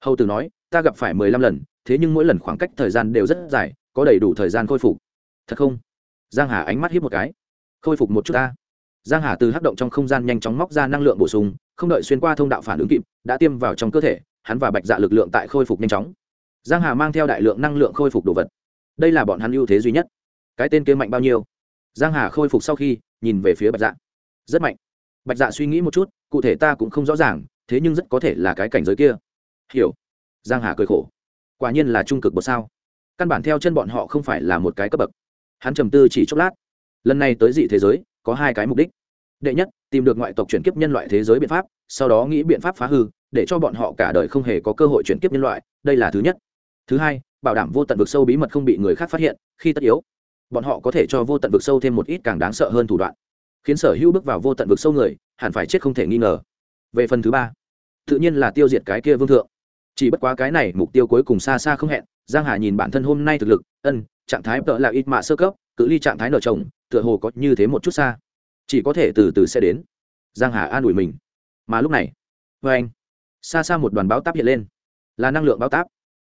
Hầu tử nói, ta gặp phải mười lăm lần, thế nhưng mỗi lần khoảng cách thời gian đều rất dài có đầy đủ thời gian khôi phục. Thật không? Giang hà ánh mắt hiếp một cái. Khôi phục một chút ta. Giang hà từ hắc động trong không gian nhanh chóng móc ra năng lượng bổ sung, không đợi xuyên qua thông đạo phản ứng kịp, đã tiêm vào trong cơ thể, hắn và bạch dạ lực lượng tại khôi phục nhanh chóng. Giang hà mang theo đại lượng năng lượng khôi phục đồ vật. Đây là bọn hắn ưu thế duy nhất. Cái tên kia mạnh bao nhiêu? Giang hà khôi phục sau khi, nhìn về phía bạch dạ. Rất mạnh. Bạch dạ suy nghĩ một chút, cụ thể ta cũng không rõ ràng, thế nhưng rất có thể là cái cảnh giới kia. Hiểu. Giang hà cười khổ. Quả nhiên là trung cực một sao căn bản theo chân bọn họ không phải là một cái cấp bậc. Hắn trầm tư chỉ chốc lát. Lần này tới dị thế giới, có hai cái mục đích. Đệ nhất, tìm được ngoại tộc chuyển kiếp nhân loại thế giới biện pháp, sau đó nghĩ biện pháp phá hư, để cho bọn họ cả đời không hề có cơ hội chuyển kiếp nhân loại, đây là thứ nhất. Thứ hai, bảo đảm vô tận vực sâu bí mật không bị người khác phát hiện, khi tất yếu, bọn họ có thể cho vô tận vực sâu thêm một ít càng đáng sợ hơn thủ đoạn. Khiến sở hữu bước vào vô tận vực sâu người, hẳn phải chết không thể nghi ngờ. Về phần thứ ba, tự nhiên là tiêu diệt cái kia vương thượng chỉ bất quá cái này mục tiêu cuối cùng xa xa không hẹn giang hà nhìn bản thân hôm nay thực lực ân trạng thái tợ là ít mạ sơ cấp cự ly trạng thái nở chồng tựa hồ có như thế một chút xa. Chỉ có thể từ từ sẽ đến. Giang hà an ủi mình. Mà lúc này vê anh xa xa một đoàn báo táp hiện lên. Là năng lượng báo táp.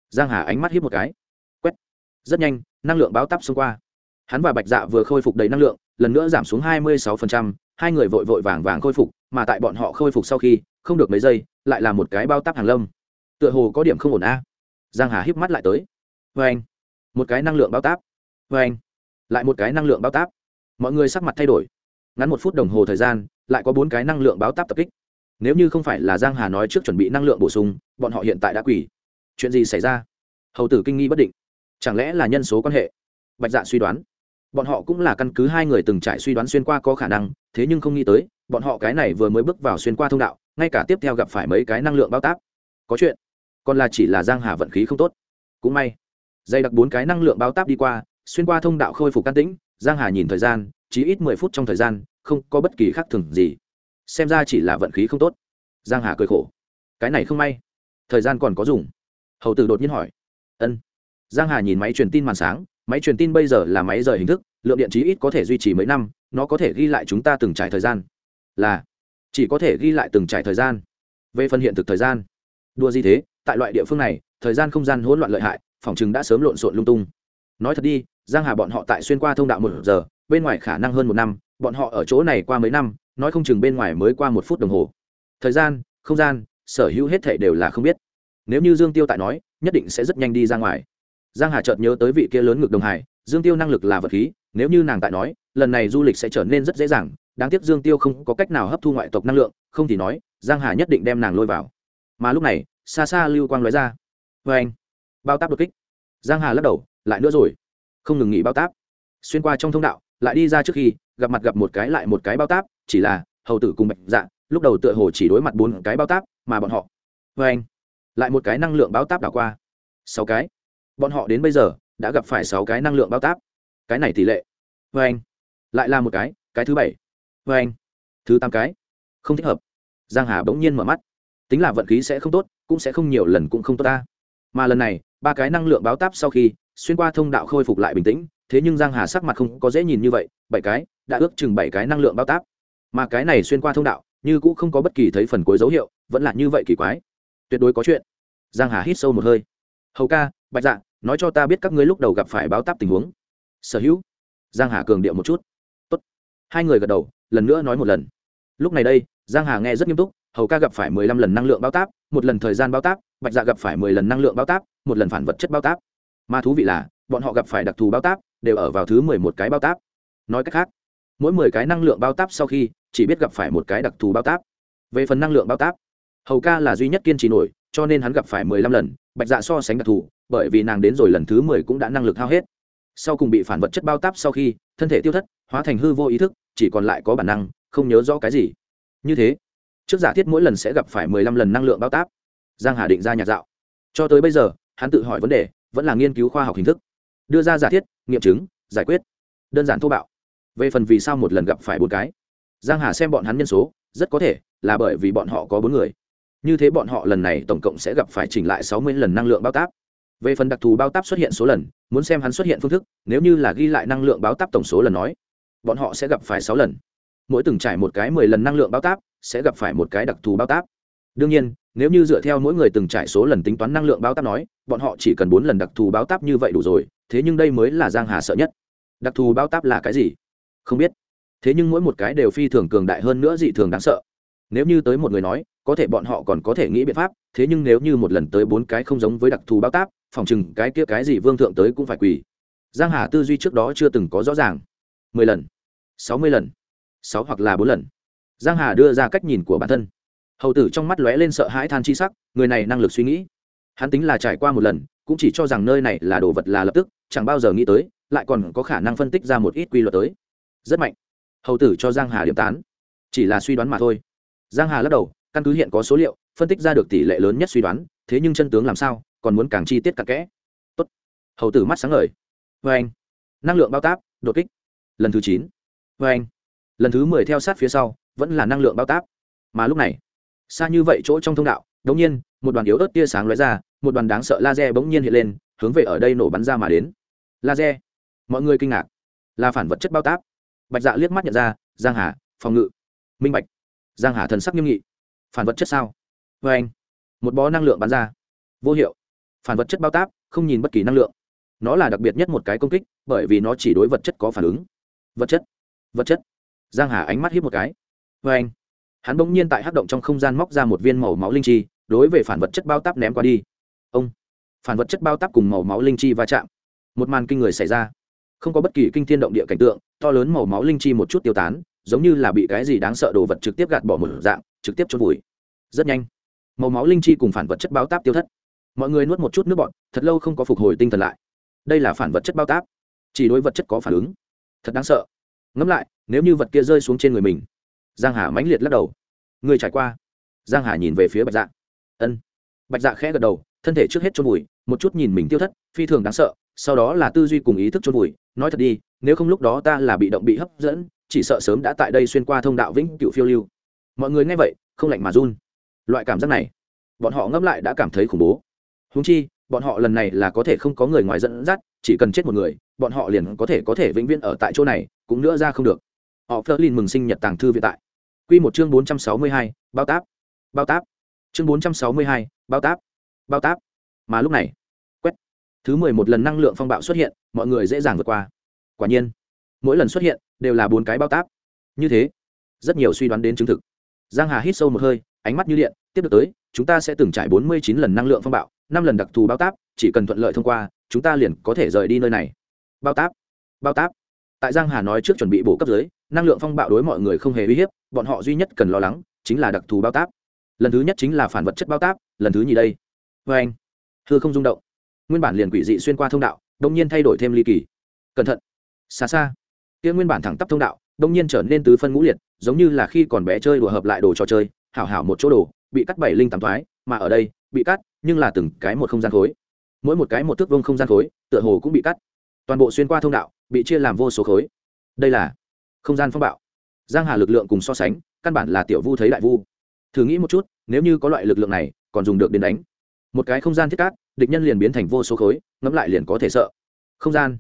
Giang hà ánh mắt hít một cái. Quét. Rất nhanh năng lượng báo táp xông qua. Hắn và bạch dạ vừa khôi phục đầy năng lượng lần nữa giảm xuống 26%, hai người vội vội vàng vàng khôi phục mà tại bọn họ khôi phục sau khi không được mấy giây lại là một cái bao táp hàng lâm tựa hồ có điểm không ổn a. Giang hà híp mắt lại tới. Vê anh, một cái năng lượng bao táp. Vê anh, lại một cái năng lượng bao táp. Mọi người sắc mặt thay đổi. Ngắn một phút đồng hồ thời gian, lại có bốn cái năng lượng báo táp tập kích. Nếu như không phải là giang hà nói trước chuẩn bị năng lượng bổ sung, bọn họ hiện tại đã quỷ chuyện gì xảy ra? Hầu tử kinh nghi bất định. Chẳng lẽ là nhân số quan hệ? Bạch dạ suy đoán. Bọn họ cũng là căn cứ hai người từng trải suy đoán xuyên qua có khả năng, thế nhưng không nghĩ tới, bọn họ cái này vừa mới bước vào xuyên qua thông đạo, ngay cả tiếp theo gặp phải mấy cái năng lượng bao táp. Có chuyện còn là chỉ là giang hà vận khí không tốt. Cũng may dây đặc bốn cái năng lượng báo táp đi qua, xuyên qua thông đạo khôi phục can tĩnh, giang hà nhìn thời gian, chỉ ít mười phút trong thời gian, không có bất kỳ khác thường gì. Xem ra chỉ là vận khí không tốt. Giang hà cười khổ. Cái này không may. Thời gian còn có dùng. Hầu tử đột nhiên hỏi. Ân. Giang hà nhìn máy truyền tin màn sáng, máy truyền tin bây giờ là máy rời hình thức, lượng điện chí ít có thể duy trì mấy năm, nó có thể ghi lại chúng ta từng trải thời gian. Là, chỉ có thể ghi lại từng trải thời gian. Về phần hiện thực thời gian đua gì thế? Tại loại địa phương này, thời gian không gian hỗn loạn lợi hại, phòng chừng đã sớm lộn xộn lung tung. Nói thật đi, giang hà bọn họ tại xuyên qua thông đạo một giờ, bên ngoài khả năng hơn một năm, bọn họ ở chỗ này qua mấy năm, nói không chừng bên ngoài mới qua một phút đồng hồ. Thời gian, không gian, sở hữu hết thể đều là không biết. Nếu như dương tiêu tại nói, nhất định sẽ rất nhanh đi ra ngoài. Giang hà chợt nhớ tới vị kia lớn ngực đồng hải, dương tiêu năng lực là vật khí, nếu như nàng tại nói, lần này du lịch sẽ trở nên rất dễ dàng, đáng tiếc dương tiêu không có cách nào hấp thu ngoại tộc năng lượng, không thì nói, giang hà nhất định đem nàng lôi vào mà lúc này, xa xa lưu quang nói ra. Vê anh, bao táp đột kích. Giang hà lắc đầu, lại nữa rồi. Không ngừng nghỉ bao táp. Xuyên qua trong thông đạo, lại đi ra trước khi, gặp mặt gặp một cái lại một cái bao táp, chỉ là hầu tử cùng bạch dạ lúc đầu tựa hồ chỉ đối mặt bốn cái bao táp, mà bọn họ vê anh, lại một cái năng lượng bao táp đảo qua. Sáu cái. Bọn họ đến bây giờ, đã gặp phải sáu cái năng lượng bao táp. Cái này tỷ lệ. Vê anh, lại là một cái cái thứ bảy. Vê anh, thứ tám cái. Không thích hợp. Giang hà bỗng nhiên mở mắt tính là vận khí sẽ không tốt, cũng sẽ không nhiều lần cũng không tốt ta. Mà lần này, ba cái năng lượng báo táp sau khi, xuyên qua thông đạo khôi phục lại bình tĩnh, thế nhưng giang hà sắc mặt không có dễ nhìn như vậy, bảy cái, đã ước chừng bảy cái năng lượng báo táp. Mà cái này xuyên qua thông đạo, như cũng không có bất kỳ thấy phần cuối dấu hiệu, vẫn là như vậy kỳ quái. Tuyệt đối có chuyện. Giang hà hít sâu một hơi. Hầu ca, bạch dạ nói cho ta biết các ngươi lúc đầu gặp phải báo táp tình huống. Sở hữu. Giang hà cường điệu một chút. Tốt. hai người gật đầu, lần nữa nói một lần. Lúc này đây, giang hà nghe rất nghiêm túc hầu ca gặp phải mười lăm lần năng lượng báo táp, một lần thời gian báo táp, bạch dạ gặp phải mười lần năng lượng báo táp, một lần phản vật chất báo táp. Mà thú vị là, bọn họ gặp phải đặc thù báo táp, đều ở vào thứ mười một cái báo táp. Nói cách khác, mỗi mười cái năng lượng báo táp sau khi, chỉ biết gặp phải một cái đặc thù báo táp. Về phần năng lượng báo táp, hầu ca là duy nhất kiên trì nổi, cho nên hắn gặp phải mười lăm lần, bạch dạ so sánh đặc thù, bởi vì nàng đến rồi lần thứ mười cũng đã năng lực hao hết. Sau cùng bị phản vật chất bao táp sau khi, thân thể tiêu thất, hóa thành hư vô ý thức, chỉ còn lại có bản năng, không nhớ rõ cái gì. Như thế trước giả thiết mỗi lần sẽ gặp phải mười lăm lần năng lượng bao táp. Giang hà định ra nhạc dạo. Cho tới bây giờ, hắn tự hỏi vấn đề, vẫn là nghiên cứu khoa học hình thức. Đưa ra giả thiết, nghiệm chứng, giải quyết. Đơn giản thô bạo. Về phần vì sao một lần gặp phải bốn cái, giang hà xem bọn hắn nhân số, rất có thể là bởi vì bọn họ có bốn người. Như thế bọn họ lần này tổng cộng sẽ gặp phải chỉnh lại sáu mươi lần năng lượng bao táp. Về phần đặc thù bao táp xuất hiện số lần, muốn xem hắn xuất hiện phương thức, nếu như là ghi lại năng lượng báo táp tổng số lần nói, bọn họ sẽ gặp phải sáu lần. Mỗi từng trải một cái mười lần năng lượng bao táp sẽ gặp phải một cái đặc thù bao táp. Đương nhiên, nếu như dựa theo mỗi người từng trải số lần tính toán năng lượng bao táp nói, bọn họ chỉ cần bốn lần đặc thù bao táp như vậy đủ rồi, thế nhưng đây mới là giang hà sợ nhất. Đặc thù bao táp là cái gì? Không biết. Thế nhưng mỗi một cái đều phi thường cường đại hơn nữa dị thường đáng sợ. Nếu như tới một người nói, có thể bọn họ còn có thể nghĩ biện pháp, thế nhưng nếu như một lần tới bốn cái không giống với đặc thù bao táp, phòng chừng cái kia cái gì vương thượng tới cũng phải quỳ. Giang hà tư duy trước đó chưa từng có rõ ràng. Mười lần, sáu mươi lần, sáu hoặc là bốn lần giang hà đưa ra cách nhìn của bản thân. Hầu tử trong mắt lóe lên sợ hãi than chi sắc, người này năng lực suy nghĩ. Hắn tính là trải qua một lần, cũng chỉ cho rằng nơi này là đồ vật là lập tức, chẳng bao giờ nghĩ tới, lại còn có khả năng phân tích ra một ít quy luật tới. Rất mạnh. Hầu tử cho giang hà điểm tán. Chỉ là suy đoán mà thôi. Giang hà lắc đầu, căn cứ hiện có số liệu, phân tích ra được tỷ lệ lớn nhất suy đoán, thế nhưng chân tướng làm sao, còn muốn càng chi tiết càng kẽ. Tốt. Hầu tử mắt sáng ngời. Vê anh năng lượng bao táp, đột kích. Lần thứ chín. Vê anh lần thứ mười theo sát phía sau, vẫn là năng lượng bao táp mà lúc này, xa như vậy chỗ trong thông đạo, đột nhiên, một đoàn yếu ớt tia sáng lóe ra, một đoàn đáng sợ laser bỗng nhiên hiện lên, hướng về ở đây nổ bắn ra mà đến. Laser. Mọi người kinh ngạc. Là phản vật chất bao táp bạch dạ liếc mắt nhận ra, giang hà, phòng ngự. Minh bạch. Giang hà thần sắc nghiêm nghị. Phản vật chất sao? Vê anh, một bó năng lượng bắn ra. Vô hiệu. Phản vật chất bao táp không nhìn bất kỳ năng lượng. Nó là đặc biệt nhất một cái công kích, bởi vì nó chỉ đối vật chất có phản ứng. Vật chất. Vật chất giang hà ánh mắt hít một cái. Vê anh hắn bỗng nhiên tại hắc động trong không gian móc ra một viên màu máu linh chi đối với phản vật chất bao táp ném qua đi. Ông phản vật chất bao táp cùng màu máu linh chi va chạm. Một màn kinh người xảy ra. Không có bất kỳ kinh thiên động địa cảnh tượng to lớn màu máu linh chi một chút tiêu tán giống như là bị cái gì đáng sợ đồ vật trực tiếp gạt bỏ một dạng trực tiếp chôn vùi. Rất nhanh màu máu linh chi cùng phản vật chất bao táp tiêu thất. Mọi người nuốt một chút nước bọt, thật lâu không có phục hồi tinh thần lại. Đây là phản vật chất bao táp. Chỉ đối vật chất có phản ứng. Thật đáng sợ ngẫm lại, nếu như vật kia rơi xuống trên người mình. Giang hà mãnh liệt lắc đầu. Người trải qua. Giang hà nhìn về phía bạch dạ. Ân. Bạch dạ khẽ gật đầu, thân thể trước hết chôn vùi, một chút nhìn mình tiêu thất, phi thường đáng sợ, sau đó là tư duy cùng ý thức chôn vùi, nói thật đi, nếu không lúc đó ta là bị động bị hấp dẫn, chỉ sợ sớm đã tại đây xuyên qua thông đạo vĩnh cựu phiêu lưu. Mọi người nghe vậy, không lạnh mà run. Loại cảm giác này, bọn họ ngẫm lại đã cảm thấy khủng bố. Húng chi, bọn họ lần này là có thể không có người ngoài dẫn dắt, chỉ cần chết một người, bọn họ liền có thể có thể vĩnh viễn ở tại chỗ này cũng nữa ra không được. Họ phớt lên mừng sinh nhật tàng thư viện tại. Q một chương bốn trăm sáu mươi hai, bao táp. Bao táp. Chương bốn trăm sáu mươi hai, bao táp. Bao táp. Mà lúc này, quét. Thứ mười một lần năng lượng phong bạo xuất hiện, mọi người dễ dàng vượt qua. Quả nhiên, mỗi lần xuất hiện, đều là bốn cái bao táp. Như thế, rất nhiều suy đoán đến chứng thực. Giang hà hít sâu một hơi, ánh mắt như điện, tiếp được tới, chúng ta sẽ từng trải bốn mươi chín lần năng lượng phong bạo, năm lần đặc thù bao táp, chỉ cần thuận lợi thông qua, chúng ta liền có thể rời đi nơi này. Bao táp. Bao táp tại giang hà nói trước chuẩn bị bổ cấp dưới, năng lượng phong bạo đối mọi người không hề uy hiếp, bọn họ duy nhất cần lo lắng chính là đặc thù bao táp. Lần thứ nhất chính là phản vật chất bao táp, lần thứ nhì đây. Vê anh, hư không rung động. Nguyên bản liền quỷ dị xuyên qua thông đạo đông nhiên thay đổi thêm ly kỳ. Cẩn thận. Xa xa. Kia nguyên bản thẳng tắp thông đạo đông nhiên trở nên tứ phân ngũ liệt, giống như là khi còn bé chơi đùa hợp lại đồ trò chơi, hảo hảo một chỗ đồ, bị cắt bảy linh tám thoái, mà ở đây, bị cắt, nhưng là từng cái một không gian khối. Mỗi một cái một thước vông không gian khối, tựa hồ cũng bị cắt. Toàn bộ xuyên qua thông đạo bị chia làm vô số khối. Đây là không gian phong bạo. Giang hà lực lượng cùng so sánh, căn bản là tiểu vu thấy đại vu. Thử nghĩ một chút, nếu như có loại lực lượng này, còn dùng được đến đánh. Một cái không gian thiết cát, địch nhân liền biến thành vô số khối, ngẫm lại liền có thể sợ. Không gian.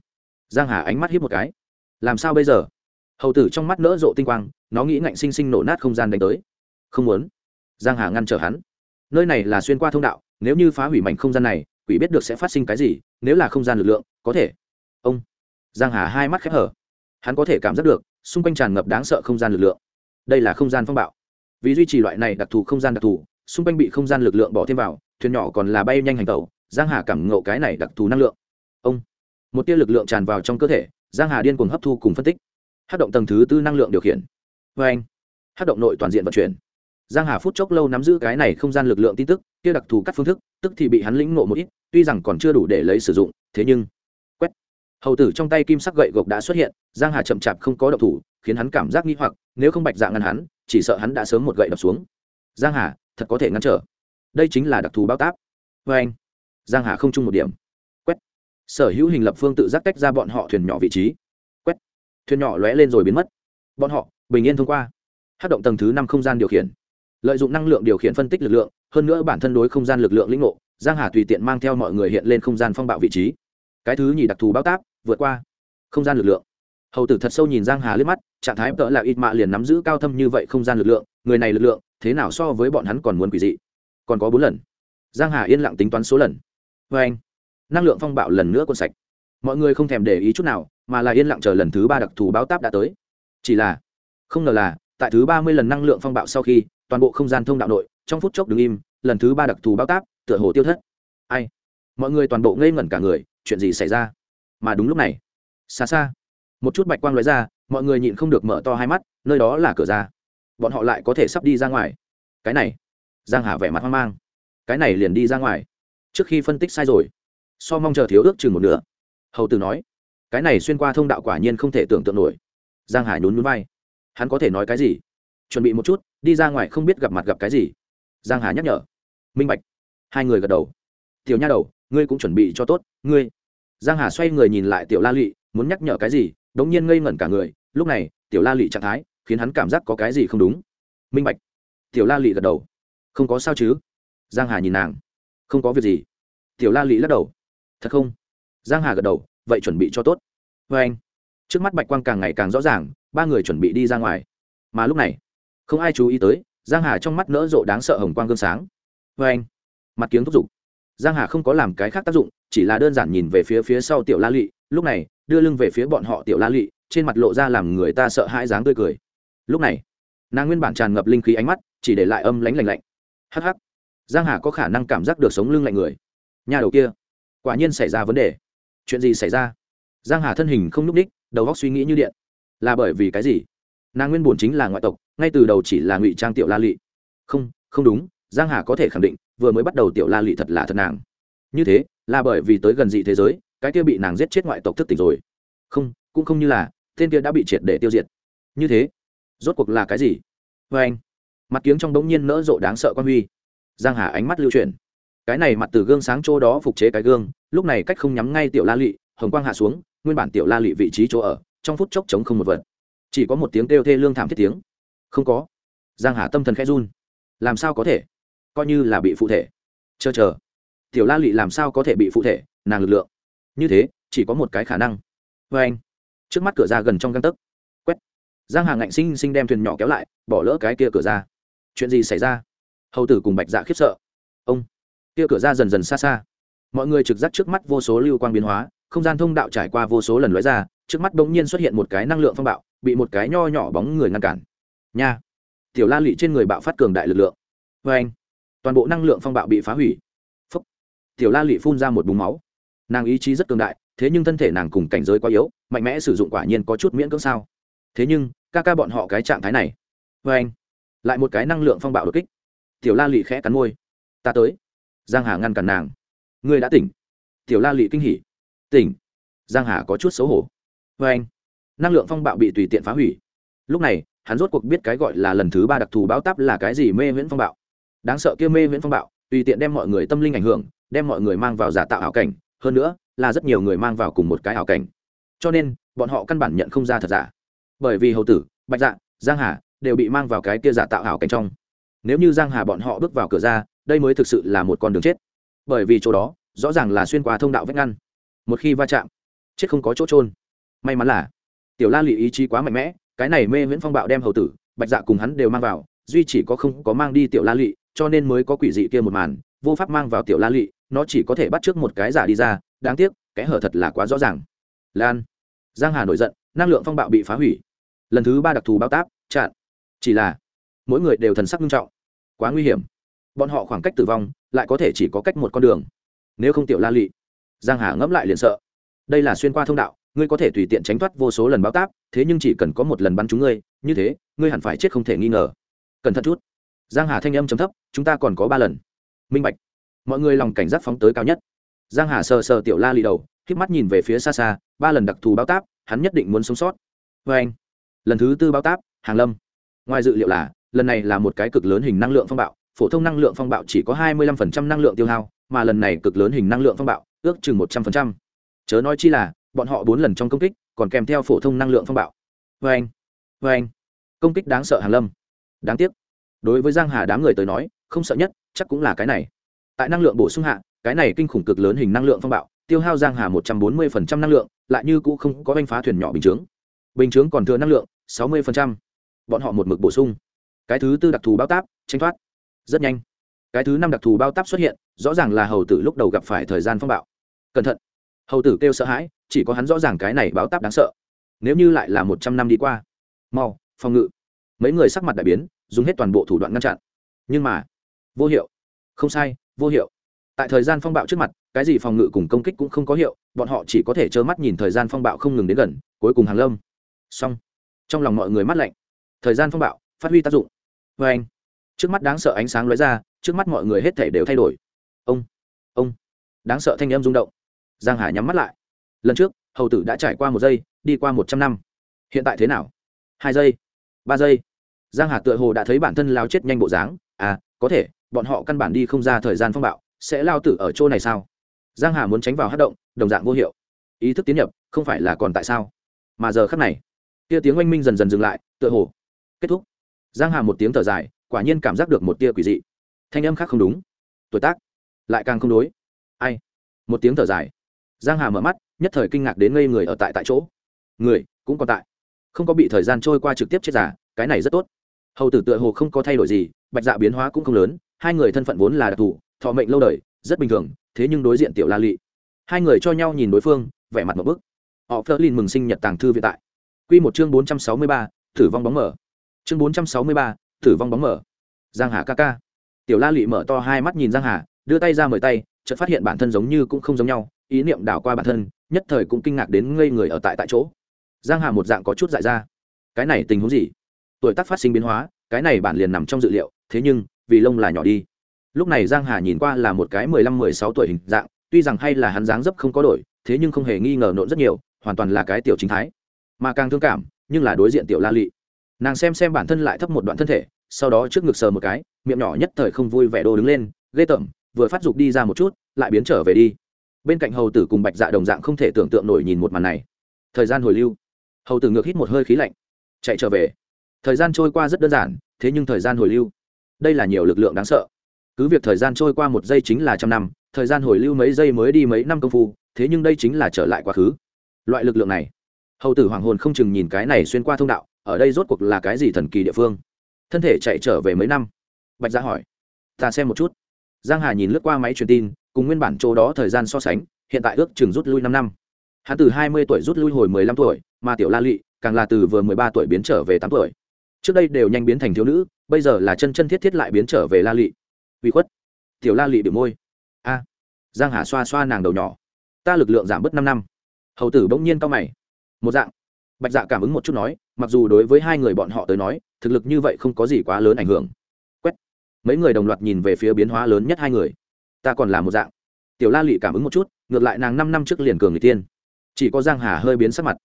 Giang hà ánh mắt hiếp một cái. Làm sao bây giờ? Hầu tử trong mắt nỡ rộ tinh quang, nó nghĩ ngạnh sinh sinh nổ nát không gian đánh tới. Không muốn. Giang hà ngăn trở hắn. Nơi này là xuyên qua thông đạo, nếu như phá hủy mảnh không gian này, quỷ biết được sẽ phát sinh cái gì, nếu là không gian lực lượng, có thể. Ông giang hà hai mắt khép hở. Hắn có thể cảm giác được, xung quanh tràn ngập đáng sợ không gian lực lượng. Đây là không gian phong bạo. Vì duy trì loại này đặc thù không gian đặc thù, xung quanh bị không gian lực lượng bỏ thêm vào, thuyền nhỏ còn là bay nhanh hành tàu giang hà cảm ngộ cái này đặc thù năng lượng. Ông. Một tia lực lượng tràn vào trong cơ thể, giang hà điên cuồng hấp thu cùng phân tích. Hát động tầng thứ tư năng lượng điều khiển. Vê anh. Hát động nội toàn diện vận chuyển. Giang hà phút chốc lâu nắm giữ cái này không gian lực lượng tin tức, kia đặc thù các phương thức, tức thì bị hắn lĩnh ngộ một ít, tuy rằng còn chưa đủ để lấy sử dụng, thế nhưng hầu tử trong tay kim sắc gậy gộc đã xuất hiện, giang hà chậm chạp không có độc thủ, khiến hắn cảm giác nghi hoặc, nếu không bạch dạng ngăn hắn, chỉ sợ hắn đã sớm một gậy đập xuống. Giang hà, thật có thể ngăn trở. Đây chính là đặc thù bao táp. Vê anh, giang hà không chung một điểm. Quét. Sở hữu hình lập phương tự giác tách ra bọn họ thuyền nhỏ vị trí. Quét. Thuyền nhỏ lóe lên rồi biến mất. Bọn họ, bình yên thông qua. Hát động tầng thứ năm không gian điều khiển. Lợi dụng năng lượng điều khiển phân tích lực lượng, hơn nữa bản thân đối không gian lực lượng lĩnh ngộ, giang hà tùy tiện mang theo mọi người hiện lên không gian phong bạo vị trí. Cái thứ nhì đặc thù bao táp vượt qua không gian lực lượng. Hầu tử thật sâu nhìn giang hà liếc mắt, trạng thái tợ là ít mạ liền nắm giữ cao thâm như vậy không gian lực lượng, người này lực lượng, thế nào so với bọn hắn còn muốn quỷ dị. Còn có bốn lần. Giang hà yên lặng tính toán số lần. Vê anh. Năng lượng phong bạo lần nữa còn sạch. Mọi người không thèm để ý chút nào, mà là yên lặng chờ lần thứ ba đặc thù báo táp đã tới. Chỉ là, không ngờ là, tại thứ ba mươi lần năng lượng phong bạo sau khi, toàn bộ không gian thông đạo nội, trong phút chốc đứng im, lần thứ ba đặc thù báo táp, tựa hồ tiêu thất. Ai? Mọi người toàn bộ ngây ngẩn cả người, chuyện gì xảy ra? Mà đúng lúc này, xa xa, một chút bạch quang lóe ra, mọi người nhịn không được mở to hai mắt, nơi đó là cửa ra. Bọn họ lại có thể sắp đi ra ngoài. Cái này, giang hà vẻ mặt hoang mang. Cái này liền đi ra ngoài. Trước khi phân tích sai rồi. So mong chờ thiếu ước chừng một nửa. Hầu tử nói, cái này xuyên qua thông đạo quả nhiên không thể tưởng tượng nổi. Giang hải nhún nhún vai. Hắn có thể nói cái gì? Chuẩn bị một chút, đi ra ngoài không biết gặp mặt gặp cái gì. Giang hà nhắc nhở. Minh bạch. Hai người gật đầu. Tiểu nha đầu, ngươi cũng chuẩn bị cho tốt, ngươi giang hà xoay người nhìn lại tiểu la lụy, muốn nhắc nhở cái gì, đống nhiên ngây ngẩn cả người, lúc này, tiểu la lụy trạng thái, khiến hắn cảm giác có cái gì không đúng. Minh bạch. Tiểu la lụy gật đầu. Không có sao chứ? Giang hà nhìn nàng. Không có việc gì. Tiểu la lụy lắc đầu. Thật không? Giang hà gật đầu. Vậy chuẩn bị cho tốt. Với anh. Trước mắt bạch quang càng ngày càng rõ ràng, ba người chuẩn bị đi ra ngoài. Mà lúc này, không ai chú ý tới, giang hà trong mắt nỡ rộ đáng sợ hồng quang gương sáng. Với anh. Mặt kiếng thúc giục giang hà không có làm cái khác tác dụng, chỉ là đơn giản nhìn về phía phía sau tiểu la lị, lúc này, đưa lưng về phía bọn họ tiểu la lị, trên mặt lộ ra làm người ta sợ hãi dáng tươi cười. Lúc này, nàng nguyên bản tràn ngập linh khí ánh mắt, chỉ để lại âm lánh lạnh lạnh. Hắc hắc. Giang hà có khả năng cảm giác được sống lưng lạnh người. Nhà đầu kia, quả nhiên xảy ra vấn đề. Chuyện gì xảy ra? Giang hà thân hình không n ú c ních đầu góc suy nghĩ như điện. Là bởi vì cái gì? Nàng nguyên bổn chính là ngoại tộc, ngay từ đầu chỉ là ngụy trang tiểu la lị. Không không đúng, giang hà có thể khẳng định vừa mới bắt đầu tiểu la lị thật là thật nàng. Như thế, là bởi vì tới gần dị thế giới, cái kia bị nàng giết chết ngoại tộc thức tỉnh rồi. Không, cũng không như là, tên kia đã bị triệt để tiêu diệt. Như thế, rốt cuộc là cái gì? Vê anh, mặt kiếng trong đống nhiên nỡ rộ đáng sợ quan huy. Giang hà ánh mắt lưu chuyển. Cái này mặt từ gương sáng chỗ đó phục chế cái gương, lúc này cách không nhắm ngay tiểu la lị, hồng quang hạ xuống, nguyên bản tiểu la lị vị trí chỗ ở, trong phút chốc chống không một vật. Chỉ có một tiếng kêu thê lương thảm thiết tiếng. Không có. Giang hà tâm thần khẽ run. Làm sao có thể? Coi như là bị phụ thể. Chờ chờ. Tiểu la lị làm sao có thể bị phụ thể? Nàng lực lượng. Như thế, chỉ có một cái khả năng. Vê anh. Trước mắt cửa ra gần trong găng tấc. Quét. Giang hà ngạnh sinh sinh đem thuyền nhỏ kéo lại, bỏ lỡ cái kia cửa ra. Chuyện gì xảy ra? Hầu tử cùng bạch dạ khiếp sợ. Ông. Kia cửa ra dần dần xa xa. Mọi người trực giác trước mắt vô số lưu quang biến hóa, không gian thông đạo trải qua vô số lần lóe ra, trước mắt bỗng nhiên xuất hiện một cái năng lượng phong bạo, bị một cái nho nhỏ bóng người ngăn cản. Nha. Tiểu la lị trên người bạo phát cường đại lực lượng. Vê anh toàn bộ năng lượng phong bạo bị phá hủy. Phúc. tiểu la lị phun ra một búng máu. Nàng ý chí rất cường đại, thế nhưng thân thể nàng cùng cảnh giới quá yếu, mạnh mẽ sử dụng quả nhiên có chút miễn cưỡng sao. Thế nhưng, ca ca bọn họ cái trạng thái này. Vê anh, lại một cái năng lượng phong bạo đột kích. Tiểu la lị khẽ cắn môi. Ta tới. Giang hà ngăn cản nàng. Ngươi đã tỉnh. Tiểu la lị kinh hỉ. Tỉnh. Giang hà có chút xấu hổ. Vê anh, năng lượng phong bạo bị tùy tiện phá hủy. Lúc này, hắn rốt cuộc biết cái gọi là lần thứ ba đặc thù báo táp là cái gì mê viễn phong bạo đáng sợ kia mê viễn phong bạo, tùy tiện đem mọi người tâm linh ảnh hưởng, đem mọi người mang vào giả tạo ảo cảnh, hơn nữa, là rất nhiều người mang vào cùng một cái ảo cảnh. Cho nên, bọn họ căn bản nhận không ra thật giả. Bởi vì hầu tử, bạch dạ giang hà đều bị mang vào cái kia giả tạo ảo cảnh trong. Nếu như giang hà bọn họ bước vào cửa ra, đây mới thực sự là một con đường chết. Bởi vì chỗ đó, rõ ràng là xuyên qua thông đạo vách ngăn. Một khi va chạm, chết không có chỗ trôn may mắn là, tiểu la lị ý chí quá mạnh mẽ, cái này mê viễn phong bạo đem hầu tử, bạch dạ cùng hắn đều mang vào, duy chỉ có không có mang đi tiểu la lị cho nên mới có quỷ dị kia một màn, vô pháp mang vào tiểu la lị, nó chỉ có thể bắt trước một cái giả đi ra, đáng tiếc, kẽ hở thật là quá rõ ràng. Lan, giang hà nổi giận, năng lượng phong bạo bị phá hủy. Lần thứ ba đặc thù bao táp, chặn. Chỉ là, mỗi người đều thần sắc nghiêm trọng. Quá nguy hiểm. Bọn họ khoảng cách tử vong, lại có thể chỉ có cách một con đường. Nếu không tiểu la lị, giang hà ngẫm lại liền sợ. Đây là xuyên qua thông đạo, ngươi có thể tùy tiện tránh thoát vô số lần báo táp, thế nhưng chỉ cần có một lần bắn chúng ngươi, như thế, ngươi hẳn phải chết không thể nghi ngờ. Cẩn thận chút giang hà thanh âm chấm thấp, chúng ta còn có ba lần. Minh bạch. Mọi người lòng cảnh giác phóng tới cao nhất. Giang hà sờ sờ tiểu la lì đầu k mắt nhìn về phía xa xa, ba lần đặc thù báo táp, hắn nhất định muốn sống sót. Vê anh. Lần thứ tư báo táp, hàng lâm. Ngoài dự liệu là, lần này là một cái cực lớn hình năng lượng phong bạo, phổ thông năng lượng phong bạo chỉ có hai mươi 25% năng lượng tiêu hao, mà lần này cực lớn hình năng lượng phong bạo, ước chừng một trăm phần trăm. Chớ nói chi là, bọn họ bốn lần trong công kích, còn kèm theo phổ thông năng lượng phong bạo. Vê anh. Vê anh. Công kích đáng sợ hàng lâm. Đáng tiếc đối với giang hà đám người tới nói, không sợ nhất, chắc cũng là cái này. Tại năng lượng bổ sung hạ, cái này kinh khủng cực lớn hình năng lượng phong bạo, tiêu hao giang hà một trăm bốn mươi năng lượng, lại như cũ không có banh phá thuyền nhỏ bình chướng. Bình chướng còn thừa năng lượng, sáu mươi bọn họ một mực bổ sung. Cái thứ tư đặc thù bao táp, tranh thoát. Rất nhanh. Cái thứ năm đặc thù bao táp xuất hiện, rõ ràng là hầu tử lúc đầu gặp phải thời gian phong bạo. Cẩn thận. Hầu tử kêu sợ hãi, chỉ có hắn rõ ràng cái này báo táp đáng sợ. Nếu như lại là một trăm năm đi qua. Mau, phòng ngự. Mấy người sắc mặt đại biến dùng hết toàn bộ thủ đoạn ngăn chặn. Nhưng mà, vô hiệu. Không sai, vô hiệu. Tại thời gian phong bạo trước mặt, cái gì phòng ngự cùng công kích cũng không có hiệu, bọn họ chỉ có thể trơ mắt nhìn thời gian phong bạo không ngừng đến gần, cuối cùng hàng lâm. Xong. Trong lòng mọi người mắt lạnh. Thời gian phong bạo, phát huy tác dụng. Vê anh, trước mắt đáng sợ ánh sáng lóe ra, trước mắt mọi người hết thể đều thay đổi. Ông ông. Đáng sợ thanh em rung động. Giang hải nhắm mắt lại. Lần trước, hầu tử đã trải qua một giây, đi qua một trăm năm. Hiện tại thế nào? Hai giây, ba giây giang hà tựa hồ đã thấy bản thân lao chết nhanh bộ dáng. À có thể, bọn họ căn bản đi không ra thời gian phong bạo, sẽ lao tử ở chỗ này sao? Giang hà muốn tránh vào hát động, đồng dạng vô hiệu. Ý thức tiến nhập, không phải là còn tại sao? Mà giờ khắc này kia tiếng oanh minh dần dần dừng lại, tựa hồ kết thúc. Giang hà một tiếng thở dài, quả nhiên cảm giác được một tia quỷ dị. Thanh âm khác không đúng. Tuổi tác lại càng không đối. Ai? Một tiếng thở dài. Giang hà mở mắt, nhất thời kinh ngạc đến ngây người ở tại tại chỗ. Người cũng còn tại. Không có bị thời gian trôi qua trực tiếp chết giả, cái này rất tốt hầu tử tựa hồ không có thay đổi gì bạch dạ biến hóa cũng không lớn hai người thân phận vốn là đặc thù thọ mệnh lâu đời rất bình thường thế nhưng đối diện tiểu la lị. Hai người cho nhau nhìn đối phương vẻ mặt một bức. Họ phớt lên mừng sinh nhật tàng thư viện tại. Quy một chương bốn trăm sáu mươi ba, thử vong bóng mở. Chương bốn trăm sáu mươi ba, thử vong bóng mở. Giang hà ca ca. Tiểu la lị mở to hai mắt nhìn giang hà đưa tay ra mời tay chợt phát hiện bản thân giống như cũng không giống nhau ý niệm đảo qua bản thân nhất thời cũng kinh ngạc đến ngây người ở tại tại chỗ. Giang hà một dạng có chút dại ra. Cái này tình huống gì? Tuổi tác phát sinh biến hóa, cái này bản liền nằm trong dự liệu, thế nhưng, vì lông là nhỏ đi. Lúc này giang hà nhìn qua là một cái mười lăm, mười sáu tuổi hình dạng, tuy rằng hay là hắn dáng dấp không có đổi, thế nhưng không hề nghi ngờ nộn rất nhiều, hoàn toàn là cái tiểu chính thái. Mà càng thương cảm, nhưng là đối diện tiểu la lị. Nàng xem xem bản thân lại thấp một đoạn thân thể, sau đó trước ngực sờ một cái, miệng nhỏ nhất thời không vui vẻ đô đứng lên, ghê tởm, vừa phát dục đi ra một chút, lại biến trở về đi. Bên cạnh hầu tử cùng bạch dạ đồng dạng không thể tưởng tượng nổi nhìn một màn này. Thời gian hồi lưu. Hầu tử ngược hít một hơi khí lạnh, chạy trở về thời gian trôi qua rất đơn giản, thế nhưng thời gian hồi lưu. Đây là nhiều lực lượng đáng sợ. Cứ việc thời gian trôi qua một giây chính là trăm năm, thời gian hồi lưu mấy giây mới đi mấy năm công phu, thế nhưng đây chính là trở lại quá khứ. Loại lực lượng này, hầu tử hoàng hồn không chừng nhìn cái này xuyên qua thông đạo, ở đây rốt cuộc là cái gì thần kỳ địa phương? Thân thể chạy trở về mấy năm? Bạch gia hỏi. Ta xem một chút. Giang hà nhìn lướt qua máy truyền tin, cùng nguyên bản chỗ đó thời gian so sánh, hiện tại ước chừng rút lui năm năm. Hắn từ hai mươi tuổi rút lui hồi mười lăm tuổi, mà tiểu la lị càng là từ vừa mười ba tuổi biến trở về tám tuổi trước đây đều nhanh biến thành thiếu nữ, bây giờ là chân chân thiết thiết lại biến trở về la lị. Uy khuất. Tiểu la lị bị môi. A. Giang hà xoa xoa nàng đầu nhỏ. Ta lực lượng giảm bớt năm năm. Hầu tử bỗng nhiên cao mày. Một dạng. Bạch dạ cảm ứng một chút nói, mặc dù đối với hai người bọn họ tới nói, thực lực như vậy không có gì quá lớn ảnh hưởng. Quét. Mấy người đồng loạt nhìn về phía biến hóa lớn nhất hai người. Ta còn là một dạng. Tiểu la lị cảm ứng một chút, ngược lại nàng năm năm trước liền cường người tiên chỉ có giang hà hơi biến sắc mặt.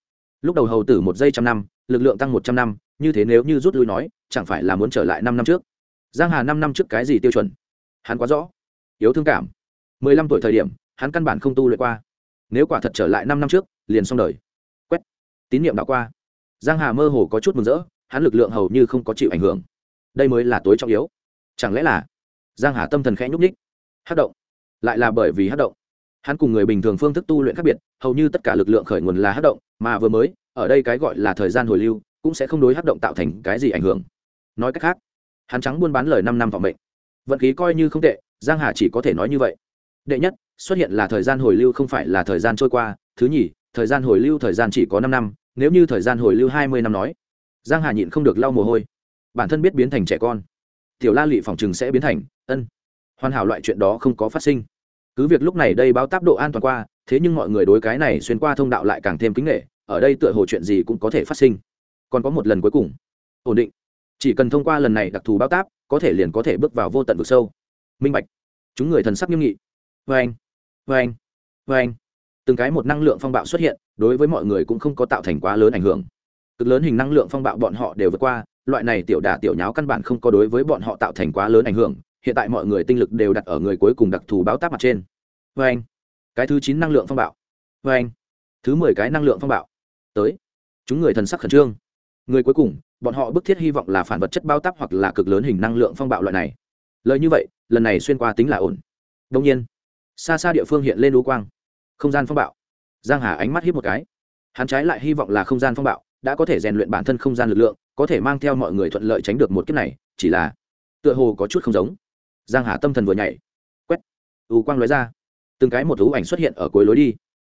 Lúc đầu hầu tử một giây trăm năm lực lượng tăng một trăm năm, như thế nếu như rút lui nói, chẳng phải là muốn trở lại năm năm trước? Giang hà năm năm trước cái gì tiêu chuẩn? Hắn quá rõ. Yếu thương cảm. Mười lăm tuổi thời điểm, hắn căn bản không tu luyện qua. Nếu quả thật trở lại năm năm trước, liền xong đời. Quét. Tín niệm đã qua. Giang hà mơ hồ có chút mừng rỡ, hắn lực lượng hầu như không có chịu ảnh hưởng. Đây mới là tối trọng yếu. Chẳng lẽ là giang hà tâm thần khẽ nhúc ních hát động. Lại là bởi vì hát động. Hắn cùng người bình thường phương thức tu luyện khác biệt, hầu như tất cả lực lượng khởi nguồn là hát động, mà vừa mới ở đây cái gọi là thời gian hồi lưu cũng sẽ không đối hát động tạo thành cái gì ảnh hưởng. Nói cách khác, hắn trắng buôn bán lời năm năm vọng mệnh. Vận khí coi như không tệ, giang hà chỉ có thể nói như vậy. Đệ nhất, xuất hiện là thời gian hồi lưu không phải là thời gian trôi qua. Thứ nhì, thời gian hồi lưu thời gian chỉ có năm năm, nếu như thời gian hồi lưu hai mươi năm nói, giang hà nhịn không được lau mồ hôi. Bản thân biết biến thành trẻ con. Tiểu la lị phòng chừng sẽ biến thành, ân. Hoàn hảo loại chuyện đó không có phát sinh. Cứ việc lúc này đây báo táp độ an toàn qua, thế nhưng mọi người đối cái này xuyên qua thông đạo lại càng thêm kính nghệ ở đây tựa hồ chuyện gì cũng có thể phát sinh. Còn có một lần cuối cùng. Ổn định. Chỉ cần thông qua lần này đặc thù bao táp, có thể liền có thể bước vào vô tận vực sâu. Minh bạch. Chúng người thần sắc nghiêm nghị. Vê anh. Vê anh. Vê anh. Từng cái một năng lượng phong bạo xuất hiện, đối với mọi người cũng không có tạo thành quá lớn ảnh hưởng. Cực lớn hình năng lượng phong bạo bọn họ đều vượt qua, loại này tiểu đả tiểu nháo căn bản không có đối với bọn họ tạo thành quá lớn ảnh hưởng. Hiện tại mọi người tinh lực đều đặt ở người cuối cùng đặc thù báo táp mặt trên. Vê anh. Cái thứ chín năng lượng phong bạo. Vê anh. Thứ mười cái năng lượng phong bạo tới. Chúng người thần sắc khẩn trương. Người cuối cùng, bọn họ bức thiết hy vọng là phản vật chất bao tắp hoặc là cực lớn hình năng lượng phong bạo loại này. Lời như vậy, lần này xuyên qua tính là ổn. Đông nhiên, xa xa địa phương hiện lên lũ quang. Không gian phong bạo. Giang hà ánh mắt hiếp một cái. Hắn trái lại hy vọng là không gian phong bạo đã có thể rèn luyện bản thân không gian lực lượng, có thể mang theo mọi người thuận lợi tránh được một kiếp này, chỉ là tựa hồ có chút không giống. Giang hà tâm thần vừa nhảy. Quét. Ưu quang lóe ra. Từng cái một thú ảnh xuất hiện ở cuối lối đi.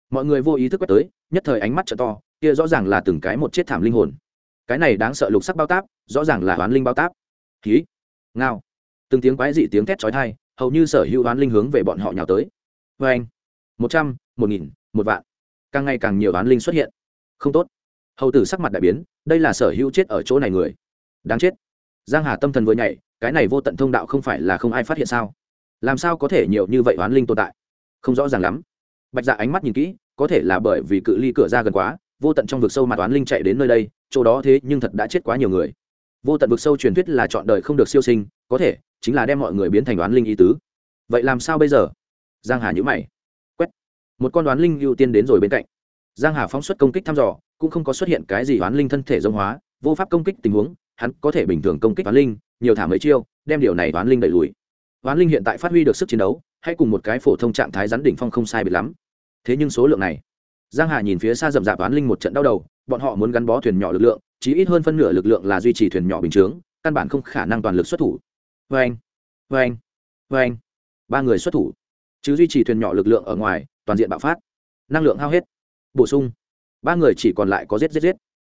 Mọi người vô ý thức quét tới, nhất thời ánh mắt trợ to kia rõ ràng là từng cái một chết thảm linh hồn. Cái này đáng sợ lục sắc bao táp, rõ ràng là oán linh bao táp. Khí ngao. Từng tiếng quái dị tiếng thét chói tai, hầu như sở hữu oán linh hướng về bọn họ nhào tới. Vê anh một trăm, một nghìn, một vạn. Càng ngày càng nhiều oán linh xuất hiện. Không tốt. Hầu tử sắc mặt đại biến, đây là sở hữu chết ở chỗ này người. Đáng chết. Giang hà tâm thần vừa nhảy, cái này vô tận thông đạo không phải là không ai phát hiện sao? Làm sao có thể nhiều như vậy oán linh tồn tại? Không rõ ràng lắm. Bạch dạ ánh mắt nhìn kỹ, có thể là bởi vì cự ly cửa ra gần quá vô tận trong vực sâu mà toán linh chạy đến nơi đây, chỗ đó thế nhưng thật đã chết quá nhiều người. Vô tận vực sâu truyền thuyết là chọn đời không được siêu sinh, có thể chính là đem mọi người biến thành đoán linh ý tứ. Vậy làm sao bây giờ? Giang hà nhữ mày. Quét. Một con đoán linh ưu tiên đến rồi bên cạnh. Giang hà phóng xuất công kích thăm dò, cũng không có xuất hiện cái gì đoán linh thân thể giống hóa, vô pháp công kích tình huống, hắn có thể bình thường công kích đoán linh, nhiều thả mấy chiêu, đem điều này đoán linh đẩy lùi. Đoán linh hiện tại phát huy được sức chiến đấu, hay cùng một cái phổ thông trạng thái rắn đỉnh phong không sai biệt lắm. Thế nhưng số lượng này giang hà nhìn phía xa rậm rạp đoán linh một trận đau đầu, bọn họ muốn gắn bó thuyền nhỏ lực lượng chỉ ít hơn phân nửa lực lượng là duy trì thuyền nhỏ bình chướng, căn bản không khả năng toàn lực xuất thủ. Vê anh vê anh vê anh ba người xuất thủ, chứ duy trì thuyền nhỏ lực lượng ở ngoài, toàn diện bạo phát. Năng lượng hao hết. Bổ sung. Ba người chỉ còn lại có giết giết giết.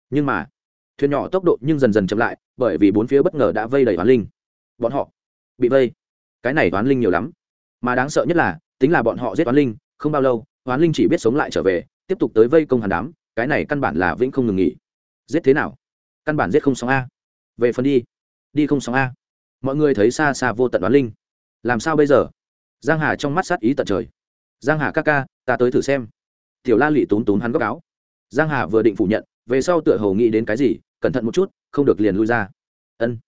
Nhưng mà, thuyền nhỏ tốc độ nhưng dần dần chậm lại, bởi vì bốn phía bất ngờ đã vây đầy toán linh. Bọn họ bị vây. Cái này toán linh nhiều lắm. Mà đáng sợ nhất là, tính là bọn họ giết toán linh, không bao lâu, toán linh chỉ biết sống lại trở về tiếp tục tới vây công hàn đám, cái này căn bản là vĩnh không ngừng nghỉ. Giết thế nào? Căn bản giết không sóng a. Về phần đi. Đi không sóng a. Mọi người thấy xa xa vô tận đoán linh. Làm sao bây giờ? Giang hà trong mắt sát ý tận trời. Giang hà ca ca, ta tới thử xem. Tiểu la lụy tún tún hắn góc áo. Giang hà vừa định phủ nhận, về sau tựa hồ nghĩ đến cái gì, cẩn thận một chút, không được liền lui ra. Ân.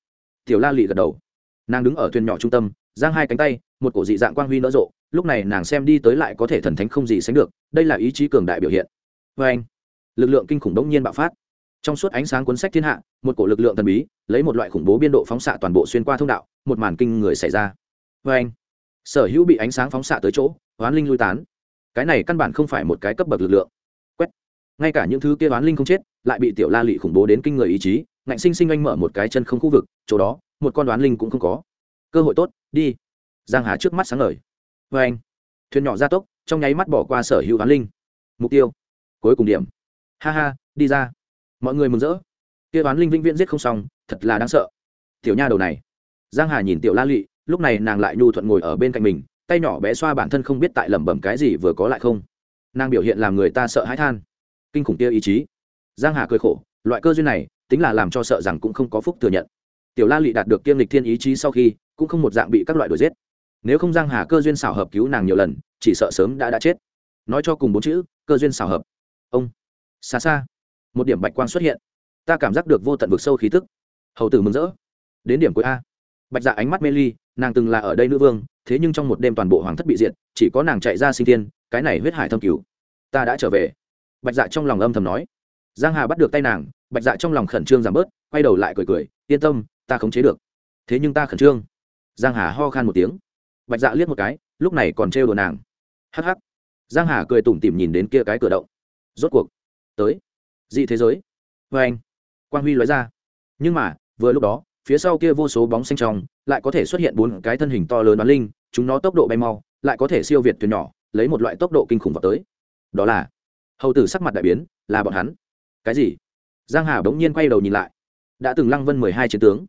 Tiểu la lụy gật đầu. Nàng đứng ở thuyền nhỏ trung tâm giang hai cánh tay, một cổ dị dạng quang huy nở rộ, lúc này nàng xem đi tới lại có thể thần thánh không gì sánh được, đây là ý chí cường đại biểu hiện. Vê anh, lực lượng kinh khủng đống nhiên bạo phát. Trong suốt ánh sáng cuốn sách thiên hạ, một cổ lực lượng thần bí, lấy một loại khủng bố biên độ phóng xạ toàn bộ xuyên qua thông đạo, một màn kinh người xảy ra. Vê anh, sở hữu bị ánh sáng phóng xạ tới chỗ, hoán linh lui tán. Cái này căn bản không phải một cái cấp bậc lực lượng. Quét. Ngay cả những thứ kia hoán linh không chết, lại bị tiểu la lị khủng bố đến kinh người ý chí, ngạnh sinh sinh anh mở một cái chân không khu vực, chỗ đó, một con đoán linh cũng không có cơ hội tốt, đi. Giang hà trước mắt sáng ngời. Vê anh, thuyền nhỏ ra tốc, trong nháy mắt bỏ qua sở hữu hoán linh. Mục tiêu, cuối cùng điểm. Ha ha, đi ra. Mọi người mừng rỡ. Kia hoán linh vĩnh viễn giết không xong, thật là đáng sợ. Tiểu nha đầu này. Giang hà nhìn tiểu la lụy, lúc này nàng lại nhu thuận ngồi ở bên cạnh mình, tay nhỏ bé xoa bản thân không biết tại lẩm bẩm cái gì vừa có lại không. Nàng biểu hiện làm người ta sợ hãi than. Kinh khủng kia ý chí. Giang hà cười khổ, loại cơ duyên này, tính là làm cho sợ rằng cũng không có phúc thừa nhận. Tiểu la lụy đạt được kiêm lịch thiên ý chí sau khi cũng không một dạng bị các loại đuổi giết. Nếu không giang hà cơ duyên xảo hợp cứu nàng nhiều lần, chỉ sợ sớm đã đã chết. Nói cho cùng bốn chữ, cơ duyên xảo hợp. Ông. Xa xa, một điểm bạch quang xuất hiện. Ta cảm giác được vô tận vực sâu khí tức. Hầu tử mừng rỡ. Đến điểm cuối a. Bạch dạ ánh mắt mê ly, nàng từng là ở đây nữ vương, thế nhưng trong một đêm toàn bộ hoàng thất bị diệt, chỉ có nàng chạy ra sinh tiên cái này huyết hải thâm cứu ta đã trở về. Bạch dạ trong lòng âm thầm nói. Giang hà bắt được tay nàng, bạch dạ trong lòng khẩn trương giảm bớt, quay đầu lại cười cười, yên tâm, ta khống chế được. Thế nhưng ta khẩn trương giang hà ho khan một tiếng. Bạch dạ liếc một cái, lúc này còn trêu đùa nàng. Hắc hắc. Giang hà cười tủm tỉm nhìn đến kia cái cửa động. Rốt cuộc, tới. Dị thế giới. Vê anh, quang huy lóe ra. Nhưng mà, vừa lúc đó, phía sau kia vô số bóng xanh trong, lại có thể xuất hiện bốn cái thân hình to lớn đoán linh, chúng nó tốc độ bay mau, lại có thể siêu việt thuyền nhỏ, lấy một loại tốc độ kinh khủng vào tới. Đó là, hầu tử sắc mặt đại biến, là bọn hắn. Cái gì? Giang hà bỗng nhiên quay đầu nhìn lại. Đã từng lăng vân mười hai chiến tướng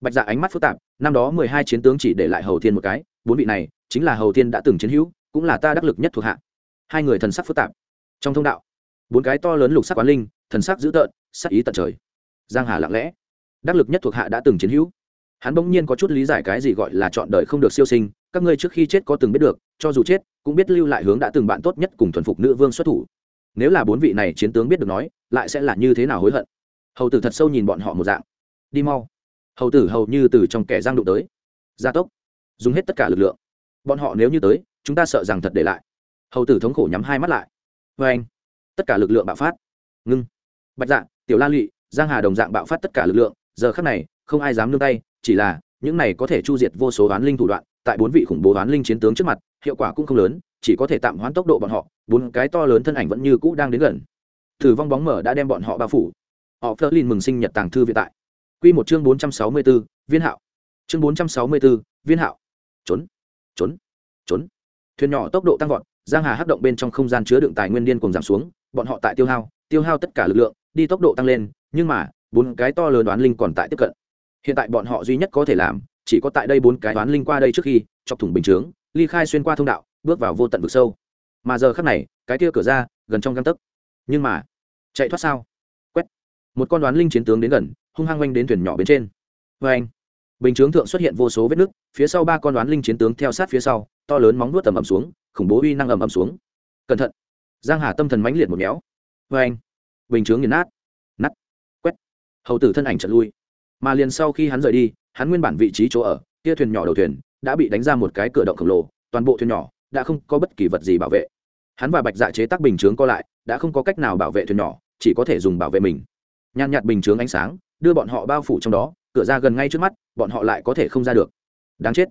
bạch dạ ánh mắt phức tạp, năm đó mười hai chiến tướng chỉ để lại hầu thiên một cái, bốn vị này chính là hầu thiên đã từng chiến hữu, cũng là ta đắc lực nhất thuộc hạ. Hai người thần sắc phức tạp. Trong thông đạo, bốn cái to lớn lục sắc quán linh, thần sắc dữ tợn, sắc ý tận trời. Giang hà lặng lẽ, đắc lực nhất thuộc hạ đã từng chiến hữu. Hắn bỗng nhiên có chút lý giải cái gì gọi là chọn đời không được siêu sinh, các ngươi trước khi chết có từng biết được, cho dù chết, cũng biết lưu lại hướng đã từng bạn tốt nhất cùng thuần phục nữ vương xuất thủ. Nếu là bốn vị này chiến tướng biết được nói, lại sẽ là như thế nào hối hận? Hầu tử thật sâu nhìn bọn họ một dạng. Đi mau hầu tử hầu như từ trong kẻ giang đụng tới. Gia tốc. Dùng hết tất cả lực lượng. Bọn họ nếu như tới, chúng ta sợ rằng thật để lại. Hầu tử thống khổ nhắm hai mắt lại. Vê anh, tất cả lực lượng bạo phát. Ngưng. Bạch dạ tiểu la lụy, giang hà đồng dạng bạo phát tất cả lực lượng. Giờ khắc này, không ai dám nương tay, chỉ là, những này có thể chu diệt vô số oán linh thủ đoạn, tại bốn vị khủng bố oán linh chiến tướng trước mặt, hiệu quả cũng không lớn, chỉ có thể tạm hoãn tốc độ bọn họ. Bốn cái to lớn thân ảnh vẫn như cũ đang đến gần. Thử vong bóng mở đã đem bọn họ bao phủ. Họ phơ linh mừng sinh nhật tàng thư vĩ tại quy một chương bốn trăm sáu mươi 464, viên hạo. Chương bốn trăm sáu mươi 464, viên hạo. Trốn trốn trốn. Thuyền nhỏ tốc độ tăng vọt giang hà hấp động bên trong không gian chứa đựng tài nguyên điên cùng giảm xuống bọn họ tại tiêu hao tiêu hao tất cả lực lượng đi tốc độ tăng lên nhưng mà bốn cái to lớn đoán linh còn tại tiếp cận. Hiện tại bọn họ duy nhất có thể làm chỉ có tại đây bốn cái đoán linh qua đây trước khi chọc thủng bình chướng ly khai xuyên qua thông đạo bước vào vô tận vực sâu. Mà giờ khắc này cái kia cửa ra gần trong gang tấc. Nhưng mà chạy thoát sao? Quét. Một con đoán linh chiến tướng đến gần hung hăng oanh đến thuyền nhỏ bên trên. Vê anh, bình chướng thượng xuất hiện vô số vết nứt, phía sau ba con đoán linh chiến tướng theo sát phía sau, to lớn móng nuốt tầm ầm xuống, khủng bố uy năng ầm ầm xuống. Cẩn thận. Giang hà tâm thần mãnh liệt một méo vê anh, bình chướng nghiền nát. Nắt quét. Hầu tử thân ảnh trận lui. Mà liền sau khi hắn rời đi, hắn nguyên bản vị trí chỗ ở, kia thuyền nhỏ đầu thuyền, đã bị đánh ra một cái cửa động khổng lồ, toàn bộ thuyền nhỏ đã không có bất kỳ vật gì bảo vệ. Hắn và bạch dạ chế tác bình chướng co lại, đã không có cách nào bảo vệ thuyền nhỏ, chỉ có thể dùng bảo vệ mình. Nhàn nhạt bình chướng ánh sáng đưa bọn họ bao phủ trong đó, cửa ra gần ngay trước mắt, bọn họ lại có thể không ra được. Đáng chết.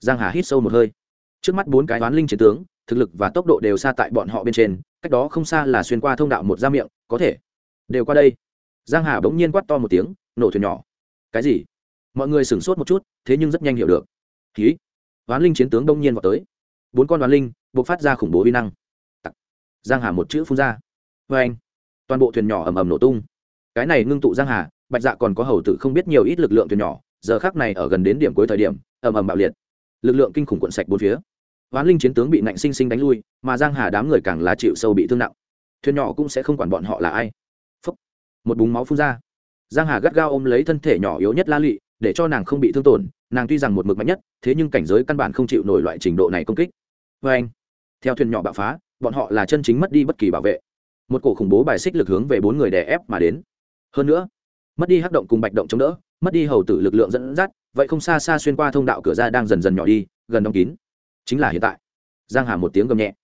Giang hà hít sâu một hơi. Trước mắt bốn cái toán linh chiến tướng, thực lực và tốc độ đều xa tại bọn họ bên trên, cách đó không xa là xuyên qua thông đạo một ra miệng, có thể. Đều qua đây. Giang hà bỗng nhiên quát to một tiếng, nổ thuyền nhỏ. Cái gì? Mọi người sửng sốt một chút, thế nhưng rất nhanh hiểu được. Ký toán linh chiến tướng đông nhiên vào tới. Bốn con toán linh buộc phát ra khủng bố vi năng. Giang hà một chữ phun ra. Vê anh toàn bộ thuyền nhỏ ầm ầm nổ tung. Cái này ngưng tụ giang hà bạch dạ còn có hầu tử không biết nhiều ít lực lượng từ nhỏ, giờ khác này ở gần đến điểm cuối thời điểm, ầm ầm bạo liệt. Lực lượng kinh khủng cuộn sạch bốn phía. Hoán linh chiến tướng bị nạnh sinh sinh đánh lui, mà giang hà đám người càng là chịu sâu bị thương nặng. Thuyền nhỏ cũng sẽ không quản bọn họ là ai. Phúc. một búng máu phun ra. Giang hà gắt gao ôm lấy thân thể nhỏ yếu nhất la lụy, để cho nàng không bị thương tổn, nàng tuy rằng một mực mạnh nhất, thế nhưng cảnh giới căn bản không chịu nổi loại trình độ này công kích. Vê anh, theo thuyền nhỏ bạo phá, bọn họ là chân chính mất đi bất kỳ bảo vệ. Một cổ khủng bố bài xích lực hướng về bốn người đè ép mà đến. Hơn nữa mất đi hắc động cùng bạch động chống đỡ, mất đi hầu tử lực lượng dẫn dắt, vậy không xa xa xuyên qua thông đạo cửa ra đang dần dần nhỏ đi, gần đóng kín. Chính là hiện tại. Giang hà một tiếng gầm nhẹ.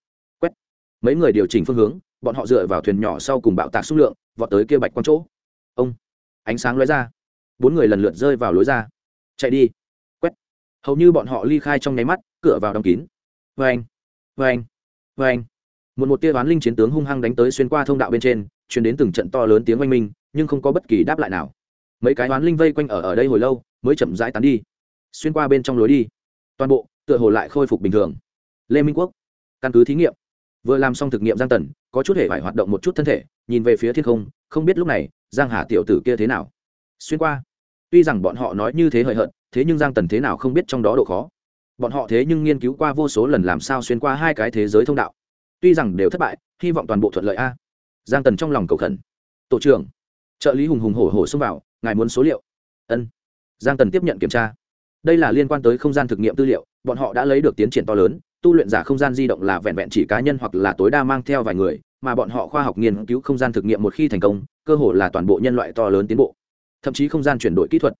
Quét. Mấy người điều chỉnh phương hướng, bọn họ dựa vào thuyền nhỏ sau cùng bạo tạc xung lượng, vọt tới kia bạch quang chỗ. Ông. Ánh sáng lóe ra. Bốn người lần lượt rơi vào lối ra. Chạy đi. Quét. Hầu như bọn họ ly khai trong nháy mắt, cửa vào đóng kín. Vê anh vê một một tia toán linh chiến tướng hung hăng đánh tới xuyên qua thông đạo bên trên chuyển đến từng trận to lớn tiếng oanh minh nhưng không có bất kỳ đáp lại nào. Mấy cái oán linh vây quanh ở ở đây hồi lâu, mới chậm rãi tán đi. Xuyên qua bên trong lối đi. Toàn bộ, tựa hồ lại khôi phục bình thường. Lê minh quốc, căn cứ thí nghiệm. Vừa làm xong thực nghiệm giang tần, có chút hệ phải hoạt động một chút thân thể, nhìn về phía thiên không không biết lúc này, giang hà tiểu tử kia thế nào. Xuyên qua. Tuy rằng bọn họ nói như thế hời hợt, thế nhưng giang tần thế nào không biết trong đó độ khó. Bọn họ thế nhưng nghiên cứu qua vô số lần làm sao xuyên qua hai cái thế giới thông đạo. Tuy rằng đều thất bại, hy vọng toàn bộ thuận lợi a. Giang tần trong lòng cầu khẩn. Tổ trưởng trợ lý hùng hùng hổ hổ xông vào, ngài muốn số liệu? Ân. Giang tần tiếp nhận kiểm tra. Đây là liên quan tới không gian thực nghiệm tư liệu, bọn họ đã lấy được tiến triển to lớn, tu luyện giả không gian di động là vẹn vẹn chỉ cá nhân hoặc là tối đa mang theo vài người, mà bọn họ khoa học nghiên cứu không gian thực nghiệm một khi thành công, cơ hội là toàn bộ nhân loại to lớn tiến bộ. Thậm chí không gian chuyển đổi kỹ thuật.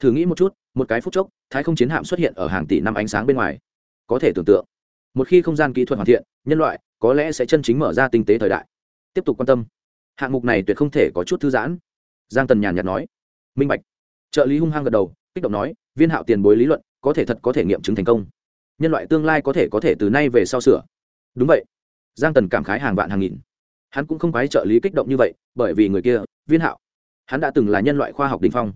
Thử nghĩ một chút, một cái phút chốc, thái không chiến hạm xuất hiện ở hàng tỷ năm ánh sáng bên ngoài. Có thể tưởng tượng, một khi không gian kỹ thuật hoàn thiện, nhân loại có lẽ sẽ chân chính mở ra tinh tế thời đại. Tiếp tục quan tâm hạng mục này tuyệt không thể có chút thư giãn. Giang tần nhàn nhạt nói. Minh bạch. Trợ lý hung hăng gật đầu, kích động nói, viên hạo tiền bối lý luận, có thể thật có thể nghiệm chứng thành công. Nhân loại tương lai có thể có thể từ nay về sau sửa. Đúng vậy. Giang tần cảm khái hàng vạn hàng nghìn. Hắn cũng không phải trợ lý kích động như vậy, bởi vì người kia, viên hạo. Hắn đã từng là nhân loại khoa học đình phong.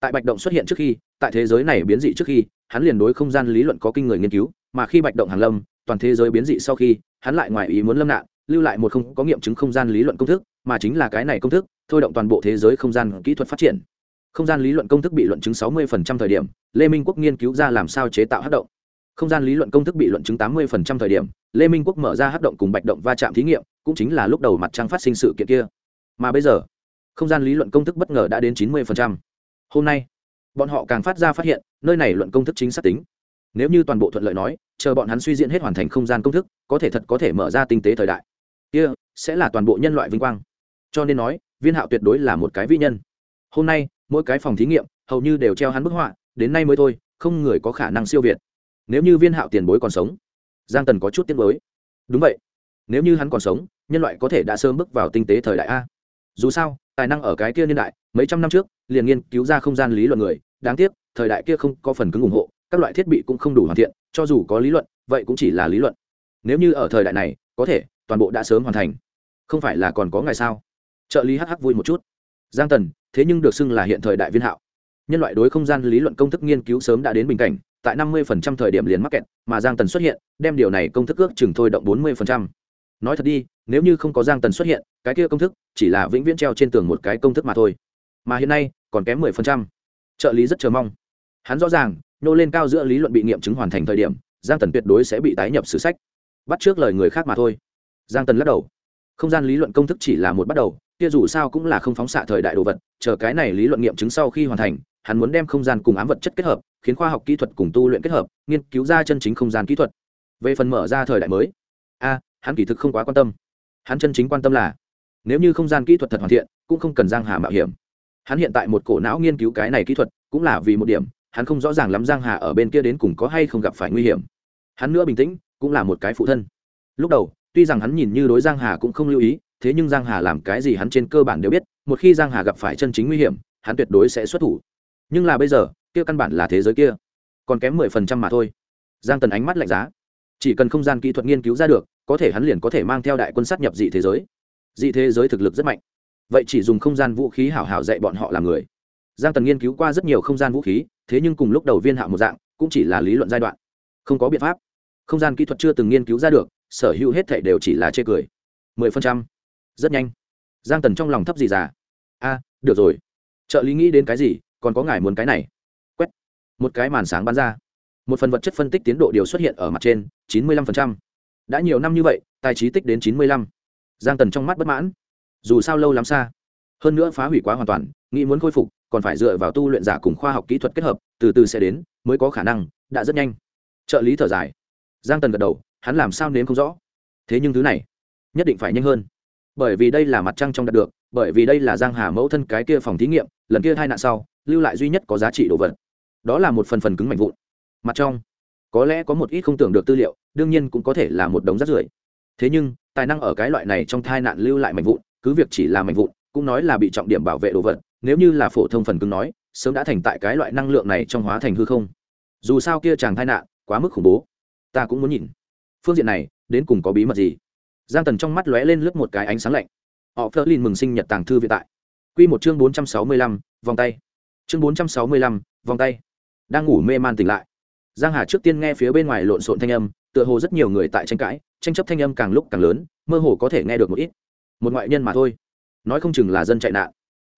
Tại bạch động xuất hiện trước khi, tại thế giới này biến dị trước khi, hắn liền đối không gian lý luận có kinh người nghiên cứu, mà khi bạch động hàn lâm, toàn thế giới biến dị sau khi, hắn lại ngoài ý muốn lâm nạn, lưu lại một không có nghiệm chứng không gian lý luận công thức mà chính là cái này công thức, thôi động toàn bộ thế giới không gian kỹ thuật phát triển. Không gian lý luận công thức bị luận chứng 60% thời điểm, lê minh quốc nghiên cứu ra làm sao chế tạo hát động. Không gian lý luận công thức bị luận chứng 80% thời điểm, lê minh quốc mở ra hát động cùng bạch động va chạm thí nghiệm, cũng chính là lúc đầu mặt trăng phát sinh sự kiện kia. Mà bây giờ, không gian lý luận công thức bất ngờ đã đến 90%. hôm nay, bọn họ càng phát ra phát hiện, nơi này luận công thức chính xác tính. Nếu như toàn bộ thuận lợi nói, chờ bọn hắn suy diễn hết hoàn thành không gian công thức, có thể thật có thể mở ra tinh tế thời đại. Kia, sẽ là toàn bộ nhân loại vinh quang cho nên nói, viên hạo tuyệt đối là một cái vĩ nhân. Hôm nay, mỗi cái phòng thí nghiệm, hầu như đều treo hắn bức họa, đến nay mới thôi, không người có khả năng siêu việt. Nếu như viên hạo tiền bối còn sống, giang tần có chút tiếc mới đúng vậy. Nếu như hắn còn sống, nhân loại có thể đã sớm bước vào tinh tế thời đại a. Dù sao, tài năng ở cái kia niên đại, mấy trăm năm trước, liền nghiên cứu ra không gian lý luận người. Đáng tiếc, thời đại kia không có phần cứng ủng hộ, các loại thiết bị cũng không đủ hoàn thiện, cho dù có lý luận, vậy cũng chỉ là lý luận. Nếu như ở thời đại này, có thể, toàn bộ đã sớm hoàn thành. Không phải là còn có ngày sao? Trợ lý hh vui một chút. Giang tần, thế nhưng được xưng là hiện thời đại viên hạo. Nhân loại đối không gian lý luận công thức nghiên cứu sớm đã đến bình cảnh, tại năm mươi thời điểm liền mắc kẹt, mà giang tần xuất hiện, đem điều này công thức ước chừng thôi động bốn mươi nói thật đi, nếu như không có giang tần xuất hiện, cái kia công thức chỉ là vĩnh viễn treo trên tường một cái công thức mà thôi. Mà hiện nay, còn kém mười phần trăm. Trợ lý rất chờ mong. Hắn rõ ràng nô lên cao giữa lý luận bị nghiệm chứng hoàn thành thời điểm, giang tần tuyệt đối sẽ bị tái nhập sử sách. Bắt trước lời người khác mà thôi. Giang tần lắc đầu. Không gian lý luận công thức chỉ là một bắt đầu kia dù sao cũng là không phóng xạ thời đại đồ vật, chờ cái này lý luận nghiệm chứng sau khi hoàn thành, hắn muốn đem không gian cùng ám vật chất kết hợp, khiến khoa học kỹ thuật cùng tu luyện kết hợp, nghiên cứu ra chân chính không gian kỹ thuật. Về phần mở ra thời đại mới, a, hắn kỳ thực không quá quan tâm. Hắn chân chính quan tâm là, nếu như không gian kỹ thuật thật hoàn thiện, cũng không cần giang hà mạo hiểm. Hắn hiện tại một cổ não nghiên cứu cái này kỹ thuật, cũng là vì một điểm, hắn không rõ ràng lắm giang hà ở bên kia đến cùng có hay không gặp phải nguy hiểm. Hắn nữa bình tĩnh, cũng là một cái phụ thân. Lúc đầu, tuy rằng hắn nhìn như đối giang hà cũng không lưu ý thế nhưng giang hà làm cái gì hắn trên cơ bản đều biết, một khi giang hà gặp phải chân chính nguy hiểm, hắn tuyệt đối sẽ xuất thủ. Nhưng là bây giờ, kia căn bản là thế giới kia, còn kém mười phần trăm mà thôi. Giang tần ánh mắt lạnh giá. Chỉ cần không gian kỹ thuật nghiên cứu ra được, có thể hắn liền có thể mang theo đại quân sát nhập dị thế giới. Dị thế giới thực lực rất mạnh. Vậy chỉ dùng không gian vũ khí hảo hảo dạy bọn họ làm người. Giang tần nghiên cứu qua rất nhiều không gian vũ khí, thế nhưng cùng lúc đầu viên hạo một dạng, cũng chỉ là lý luận giai đoạn. Không có biện pháp. Không gian kỹ thuật chưa từng nghiên cứu ra được, sở hữu hết thể đều chỉ là chê cười. Mười phần trăm rất nhanh. Giang tần trong lòng thấp gì già. A, được rồi. Trợ lý nghĩ đến cái gì, còn có ngài muốn cái này. Quét. Một cái màn sáng bắn ra. Một phần vật chất phân tích tiến độ điều xuất hiện ở mặt trên, chín mươi lăm phần trăm. Đã nhiều năm như vậy, tài trí tích đến chín mươi lăm. Giang tần trong mắt bất mãn. Dù sao lâu lắm xa. Hơn nữa phá hủy quá hoàn toàn, nghĩ muốn khôi phục, còn phải dựa vào tu luyện giả cùng khoa học kỹ thuật kết hợp, từ từ sẽ đến, mới có khả năng, đã rất nhanh. Trợ lý thở dài. Giang tần gật đầu, hắn làm sao nếm không rõ? Thế nhưng thứ này, nhất định phải nhanh hơn bởi vì đây là mặt trăng trong đạt được, bởi vì đây là giang hà mẫu thân cái kia phòng thí nghiệm, lần kia hai nạn sau, lưu lại duy nhất có giá trị đồ vật. Đó là một phần phần cứng mạnh vụn. Mặt trong, có lẽ có một ít không tưởng được tư liệu, đương nhiên cũng có thể là một đống rác rưởi. Thế nhưng, tài năng ở cái loại này trong thai nạn lưu lại mạnh vụn, cứ việc chỉ là mạnh vụn, cũng nói là bị trọng điểm bảo vệ đồ vật, nếu như là phổ thông phần cứng nói, sớm đã thành tại cái loại năng lượng này trong hóa thành hư không. Dù sao kia chàng thai nạn, quá mức khủng bố. Ta cũng muốn nhìn. Phương diện này, đến cùng có bí mật gì? Giang tần trong mắt lóe lên lướt một cái ánh sáng lạnh. Họ phớt lên mừng sinh nhật tàng thư viện tại. Q một chương bốn trăm sáu mươi lăm, vòng tay. Chương bốn trăm sáu mươi lăm, vòng tay. Đang ngủ mê man tỉnh lại. Giang hà trước tiên nghe phía bên ngoài lộn xộn thanh âm, tựa hồ rất nhiều người tại tranh cãi, tranh chấp thanh âm càng lúc càng lớn, mơ hồ có thể nghe được một ít. Một ngoại nhân mà thôi. Nói không chừng là dân chạy nạn.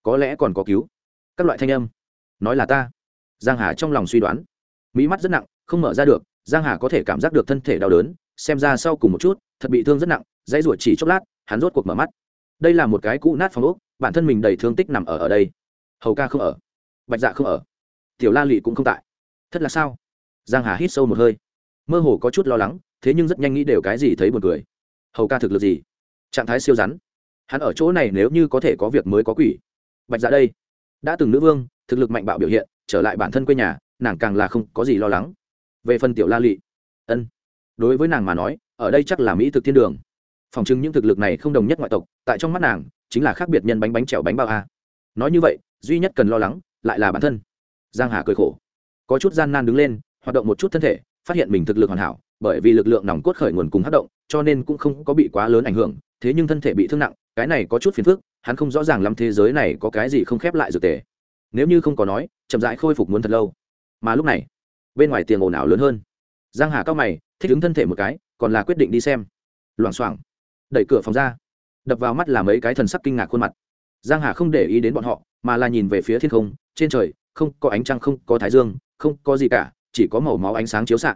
Có lẽ còn có cứu. Các loại thanh âm. Nói là ta. Giang hà trong lòng suy đoán. Mỹ mắt rất nặng, không mở ra được, giang hà có thể cảm giác được thân thể đau đớn, xem ra sau cùng một chút, thật bị thương rất nặng dãy ruột chỉ chốc lát, hắn rốt cuộc mở mắt. Đây là một cái cũ nát phòng ốc, bản thân mình đầy thương tích nằm ở ở đây. Hầu ca không ở. Bạch dạ không ở. Tiểu la lị cũng không tại. Thật là sao? Giang hà hít sâu một hơi. Mơ hồ có chút lo lắng, thế nhưng rất nhanh nghĩ đều cái gì thấy buồn cười. Hầu ca thực lực gì? Trạng thái siêu rắn. Hắn ở chỗ này nếu như có thể có việc mới có quỷ. Bạch dạ đây. Đã từng nữ vương, thực lực mạnh bạo biểu hiện, trở lại bản thân quê nhà, nàng càng là không có gì lo lắng. Về phần tiểu la lị. Ân. Đối với nàng mà nói, ở đây chắc là mỹ thực thiên đường phòng chứng những thực lực này không đồng nhất ngoại tộc, tại trong mắt nàng, chính là khác biệt nhân bánh bánh trèo bánh bao a. Nói như vậy, duy nhất cần lo lắng, lại là bản thân. Giang hà cười khổ. Có chút gian nan đứng lên, hoạt động một chút thân thể, phát hiện mình thực lực hoàn hảo, bởi vì lực lượng nòng cốt khởi nguồn cùng hấp động, cho nên cũng không có bị quá lớn ảnh hưởng, thế nhưng thân thể bị thương nặng, cái này có chút phiền phức, hắn không rõ ràng lắm thế giới này có cái gì không khép lại dược tề. Nếu như không có nói, chậm rãi khôi phục muốn thật lâu. Mà lúc này, bên ngoài tiền ồn ào lớn hơn. Giang hà cao mày, thích ứng thân thể một cái, còn là quyết định đi xem. Loảng xoảng đẩy cửa phòng ra. Đập vào mắt là mấy cái thần sắc kinh ngạc khuôn mặt. Giang hà không để ý đến bọn họ, mà là nhìn về phía thiên không, trên trời, không có ánh trăng, không có thái dương, không có gì cả, chỉ có màu máu ánh sáng chiếu xạ.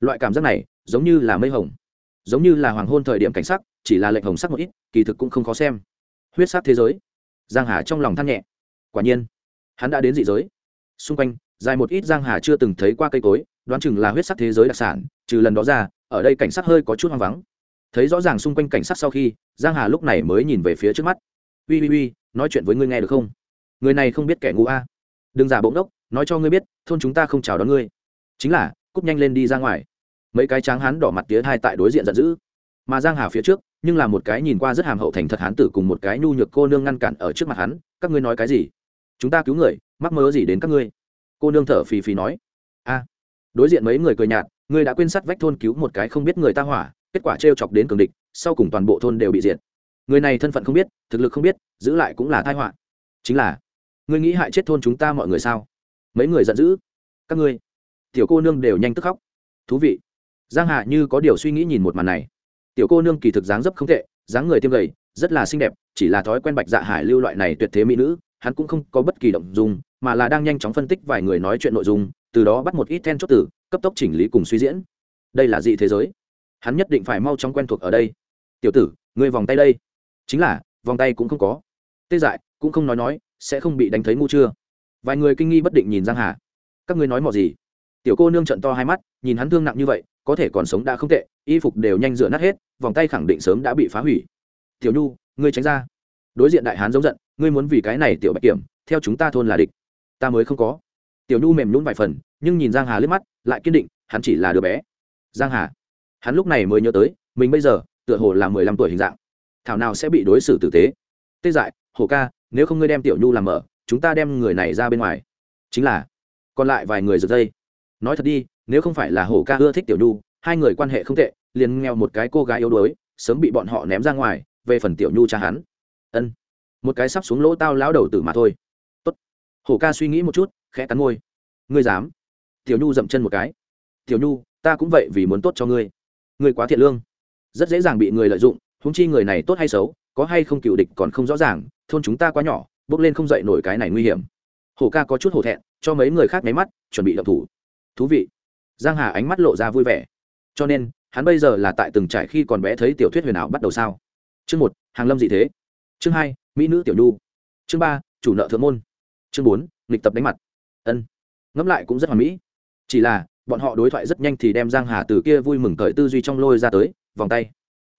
Loại cảm giác này, giống như là mây hồng. Giống như là hoàng hôn thời điểm cảnh sắc, chỉ là lệnh hồng sắc một ít, kỳ thực cũng không khó xem. Huyết sắc thế giới. Giang hà trong lòng than nhẹ. Quả nhiên, hắn đã đến dị giới. Xung quanh, dài một ít giang hà chưa từng thấy qua cây cối, đoán chừng là huyết sắc thế giới đặc sản, trừ lần đó ra, ở đây cảnh sắc hơi có chút hoang vắng thấy rõ ràng xung quanh cảnh sát sau khi, giang hà lúc này mới nhìn về phía trước mắt. Uy uy uy, nói chuyện với ngươi nghe được không? Người này không biết kẻ ngu a. Đừng giả bỗng đốc nói cho ngươi biết, thôn chúng ta không chào đón ngươi. Chính là cúp nhanh lên đi ra ngoài. Mấy cái tráng hán đỏ mặt tía hai tại đối diện giận dữ. Mà giang hà phía trước, nhưng là một cái nhìn qua rất hàm hậu thành thật hán tử cùng một cái nhu nhược cô nương ngăn cản ở trước mặt hắn, các ngươi nói cái gì? Chúng ta cứu người, mắc mơ gì đến các ngươi? Cô nương thở phì phì nói. A. Đối diện mấy người cười nhạt, ngươi đã quên sắt vách thôn cứu một cái không biết người ta hỏa kết quả trêu chọc đến cường địch, sau cùng toàn bộ thôn đều bị diệt. Người này thân phận không biết, thực lực không biết, giữ lại cũng là tai họa. Chính là, ngươi nghĩ hại chết thôn chúng ta mọi người sao? Mấy người giận dữ. Các ngươi, tiểu cô nương đều nhanh tức khóc. Thú vị. Giang hạ như có điều suy nghĩ nhìn một màn này. Tiểu cô nương kỳ thực dáng dấp không tệ, dáng người tiêm gầy, rất là xinh đẹp, chỉ là thói quen bạch dạ hải lưu loại này tuyệt thế mỹ nữ, hắn cũng không có bất kỳ động dung, mà là đang nhanh chóng phân tích vài người nói chuyện nội dung, từ đó bắt một ít then chốt từ, cấp tốc chỉnh lý cùng suy diễn. Đây là dị thế giới hắn nhất định phải mau chóng quen thuộc ở đây. Tiểu tử, ngươi vòng tay đây. Chính là, vòng tay cũng không có. Tê dại, cũng không nói nói, sẽ không bị đánh thấy ngu chưa. Vài người kinh nghi bất định nhìn giang hà. Các ngươi nói mò gì? Tiểu cô nương trận to hai mắt, nhìn hắn thương nặng như vậy, có thể còn sống đã không tệ, y phục đều nhanh rửa nát hết, vòng tay khẳng định sớm đã bị phá hủy. Tiểu nhu, ngươi tránh ra. Đối diện đại hán giống giận, ngươi muốn vì cái này tiểu bạch kiểm, theo chúng ta thôn là địch. Ta mới không có. Tiểu nhu mềm nhún vài phần, nhưng nhìn giang hà liếc mắt, lại kiên định, hắn chỉ là đứa bé. Giang hà hắn lúc này mới nhớ tới, mình bây giờ, tựa hồ là mười lăm tuổi hình dạng. Thảo nào sẽ bị đối xử tử tế? Tê dại, hồ ca, nếu không ngươi đem tiểu nhu làm mở, chúng ta đem người này ra bên ngoài. Chính là, còn lại vài người giật dây. Nói thật đi, nếu không phải là hồ ca ưa thích tiểu nhu, hai người quan hệ không tệ, liền nghèo một cái cô gái yếu đuối, sớm bị bọn họ ném ra ngoài, về phần tiểu nhu cha hắn. Ân. Một cái sắp xuống lỗ tao lão đầu tử mà thôi. Tốt. Hổ ca suy nghĩ một chút, khẽ cắn môi. Ngươi dám. Tiểu nhu dậm chân một cái. Tiểu nhu, ta cũng vậy vì muốn tốt cho ngươi người quá thiện lương. Rất dễ dàng bị người lợi dụng húng chi người này tốt hay xấu, có hay không cựu địch còn không rõ ràng, thôn chúng ta quá nhỏ, bước lên không dậy nổi cái này nguy hiểm. Hổ ca có chút hổ thẹn, cho mấy người khác máy mắt, chuẩn bị đập thủ. Thú vị. Giang hà ánh mắt lộ ra vui vẻ. Cho nên, hắn bây giờ là tại từng trải khi còn bé thấy tiểu thuyết huyền ảo bắt đầu sao? Chương một, hàng lâm dị thế. Chương hai, mỹ nữ tiểu nhu. Chương ba, chủ nợ thượng môn. Chương bốn, nghịch tập đánh mặt. Ân. Ngẫm lại cũng rất hoàn mỹ. Chỉ là bọn họ đối thoại rất nhanh thì đem giang hà từ kia vui mừng cởi tư duy trong lôi ra tới, vòng tay.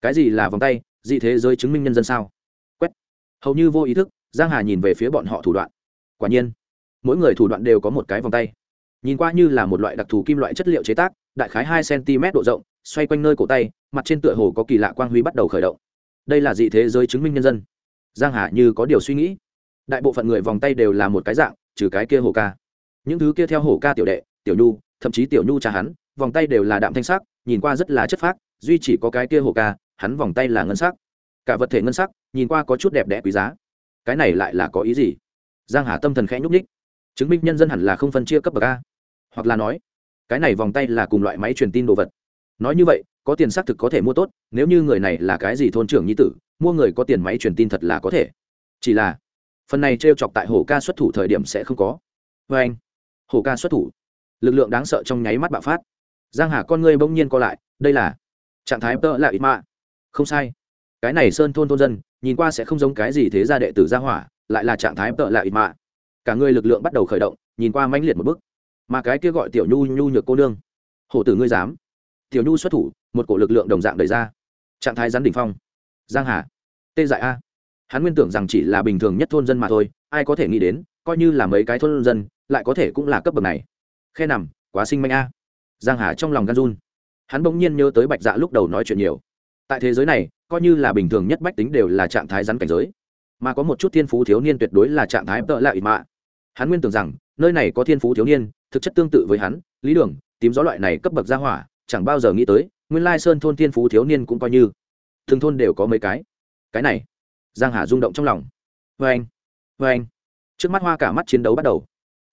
Cái gì là vòng tay? Dị thế giới chứng minh nhân dân sao? Quét. Hầu như vô ý thức, giang hà nhìn về phía bọn họ thủ đoạn. Quả nhiên, mỗi người thủ đoạn đều có một cái vòng tay. Nhìn qua như là một loại đặc thù kim loại chất liệu chế tác, đại khái hai cm độ rộng, xoay quanh nơi cổ tay, mặt trên tựa hồ có kỳ lạ quang huy bắt đầu khởi động. Đây là dị thế giới chứng minh nhân dân. Giang hà như có điều suy nghĩ. Đại bộ phận người vòng tay đều là một cái dạng, trừ cái kia hổ ca. Những thứ kia theo hổ ca tiểu đệ, tiểu nhu thậm chí tiểu nhu trà hắn, vòng tay đều là đạm thanh sắc, nhìn qua rất là chất phác, duy chỉ có cái kia hồ ca, hắn vòng tay là ngân sắc. Cả vật thể ngân sắc, nhìn qua có chút đẹp đẽ quý giá. Cái này lại là có ý gì? Giang hà tâm thần khẽ nhúc ních chứng minh nhân dân hẳn là không phân chia cấp bậc a. Hoặc là nói, cái này vòng tay là cùng loại máy truyền tin đồ vật. Nói như vậy, có tiền xác thực có thể mua tốt, nếu như người này là cái gì thôn trưởng nhi tử, mua người có tiền máy truyền tin thật là có thể. Chỉ là, phần này t r e o chọc tại hồ ca xuất thủ thời điểm sẽ không có. Vê anh. Hồ ca xuất thủ lực lượng đáng sợ trong nháy mắt bạo phát. Giang hà con ngươi bỗng nhiên co lại đây là trạng thái tợ là ít mạ. Không sai. Cái này sơn thôn thôn dân nhìn qua sẽ không giống cái gì thế ra đệ tử gia hỏa lại là trạng thái tợ là ít mạ. Cả người lực lượng bắt đầu khởi động nhìn qua mãnh liệt một bước, mà cái kia gọi tiểu nhu nhu nhược cô nương. Hổ tử ngươi dám. Tiểu nhu xuất thủ một cổ lực lượng đồng dạng đầy ra. Trạng thái rắn đỉnh phong. Giang hà. Tê dại a. Hắn nguyên tưởng rằng chỉ là bình thường nhất thôn dân mà thôi ai có thể nghĩ đến coi như là mấy cái thôn dân lại có thể cũng là cấp bậc này khe nằm, quá sinh manh a. Giang hà trong lòng gan run. Hắn bỗng nhiên nhớ tới bạch dạ lúc đầu nói chuyện nhiều. Tại thế giới này, coi như là bình thường nhất bách tính đều là trạng thái rắn cảnh giới. Mà có một chút thiên phú thiếu niên tuyệt đối là trạng thái tợ lại mạ. Hắn nguyên tưởng rằng, nơi này có thiên phú thiếu niên, thực chất tương tự với hắn, lý đường, tím gió loại này cấp bậc gia hỏa, chẳng bao giờ nghĩ tới, nguyên lai sơn thôn thiên phú thiếu niên cũng coi như. Thường thôn đều có mấy cái. Cái này, giang hà rung động trong lòng. Vê anh vê anh trước mắt hoa cả mắt chiến đấu bắt đầu.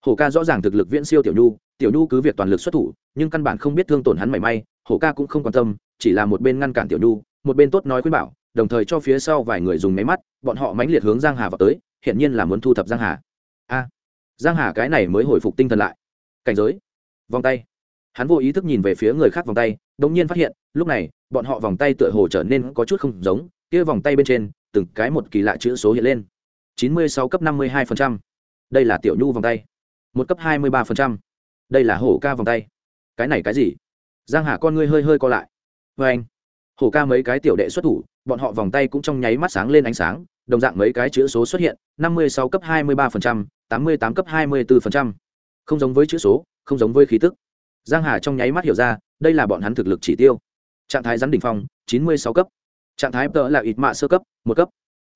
Hổ ca rõ ràng thực lực viễn siêu tiểu nhu tiểu nhu cứ việc toàn lực xuất thủ, nhưng căn bản không biết thương tổn hắn mảy may, hổ ca cũng không quan tâm, chỉ là một bên ngăn cản tiểu nhu, một bên tốt nói khuyên bảo, đồng thời cho phía sau vài người dùng máy mắt, bọn họ mãnh liệt hướng giang hà vào tới hiện nhiên là muốn thu thập giang hà. A, giang hà cái này mới hồi phục tinh thần lại. Cảnh giới. Vòng tay. Hắn vô ý thức nhìn về phía người khác vòng tay, đống nhiên phát hiện, lúc này, bọn họ vòng tay tựa hồ trở nên có chút không giống, kia vòng tay bên trên, từng cái một kỳ lạ chữ số hiện lên. 96 cấp 52%. đây là tiểu nhu vòng tay. Một cấp 23% đây là hổ ca vòng tay. Cái này cái gì? Giang hà con ngươi hơi hơi co lại. Vê anh hổ ca mấy cái tiểu đệ xuất thủ bọn họ vòng tay cũng trong nháy mắt sáng lên ánh sáng đồng dạng mấy cái chữ số xuất hiện 56 cấp 23%, 88 cấp 24%. không giống với chữ số không giống với khí tức. Giang hà trong nháy mắt hiểu ra đây là bọn hắn thực lực chỉ tiêu. Trạng thái rắn đỉnh phong 96 cấp. Trạng thái tợ là ít mạ sơ cấp một cấp.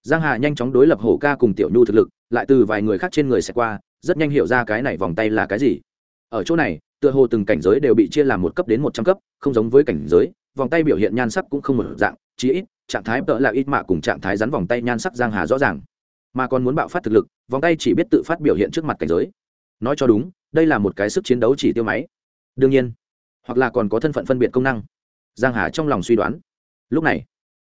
Giang hà nhanh chóng đối lập hổ ca cùng tiểu nhu thực lực lại từ vài người khác trên người sẽ qua rất nhanh hiểu ra cái này vòng tay là cái gì ở chỗ này, tựa hồ từng cảnh giới đều bị chia làm một cấp đến một trăm cấp, không giống với cảnh giới, vòng tay biểu hiện nhan sắc cũng không một dạng, chí ít, trạng thái tợ là ít mạ cùng trạng thái rắn vòng tay nhan sắc giang hà rõ ràng. Mà còn muốn bạo phát thực lực, vòng tay chỉ biết tự phát biểu hiện trước mặt cảnh giới. Nói cho đúng, đây là một cái sức chiến đấu chỉ tiêu máy. Đương nhiên, hoặc là còn có thân phận phân biệt công năng. Giang hà trong lòng suy đoán. Lúc này,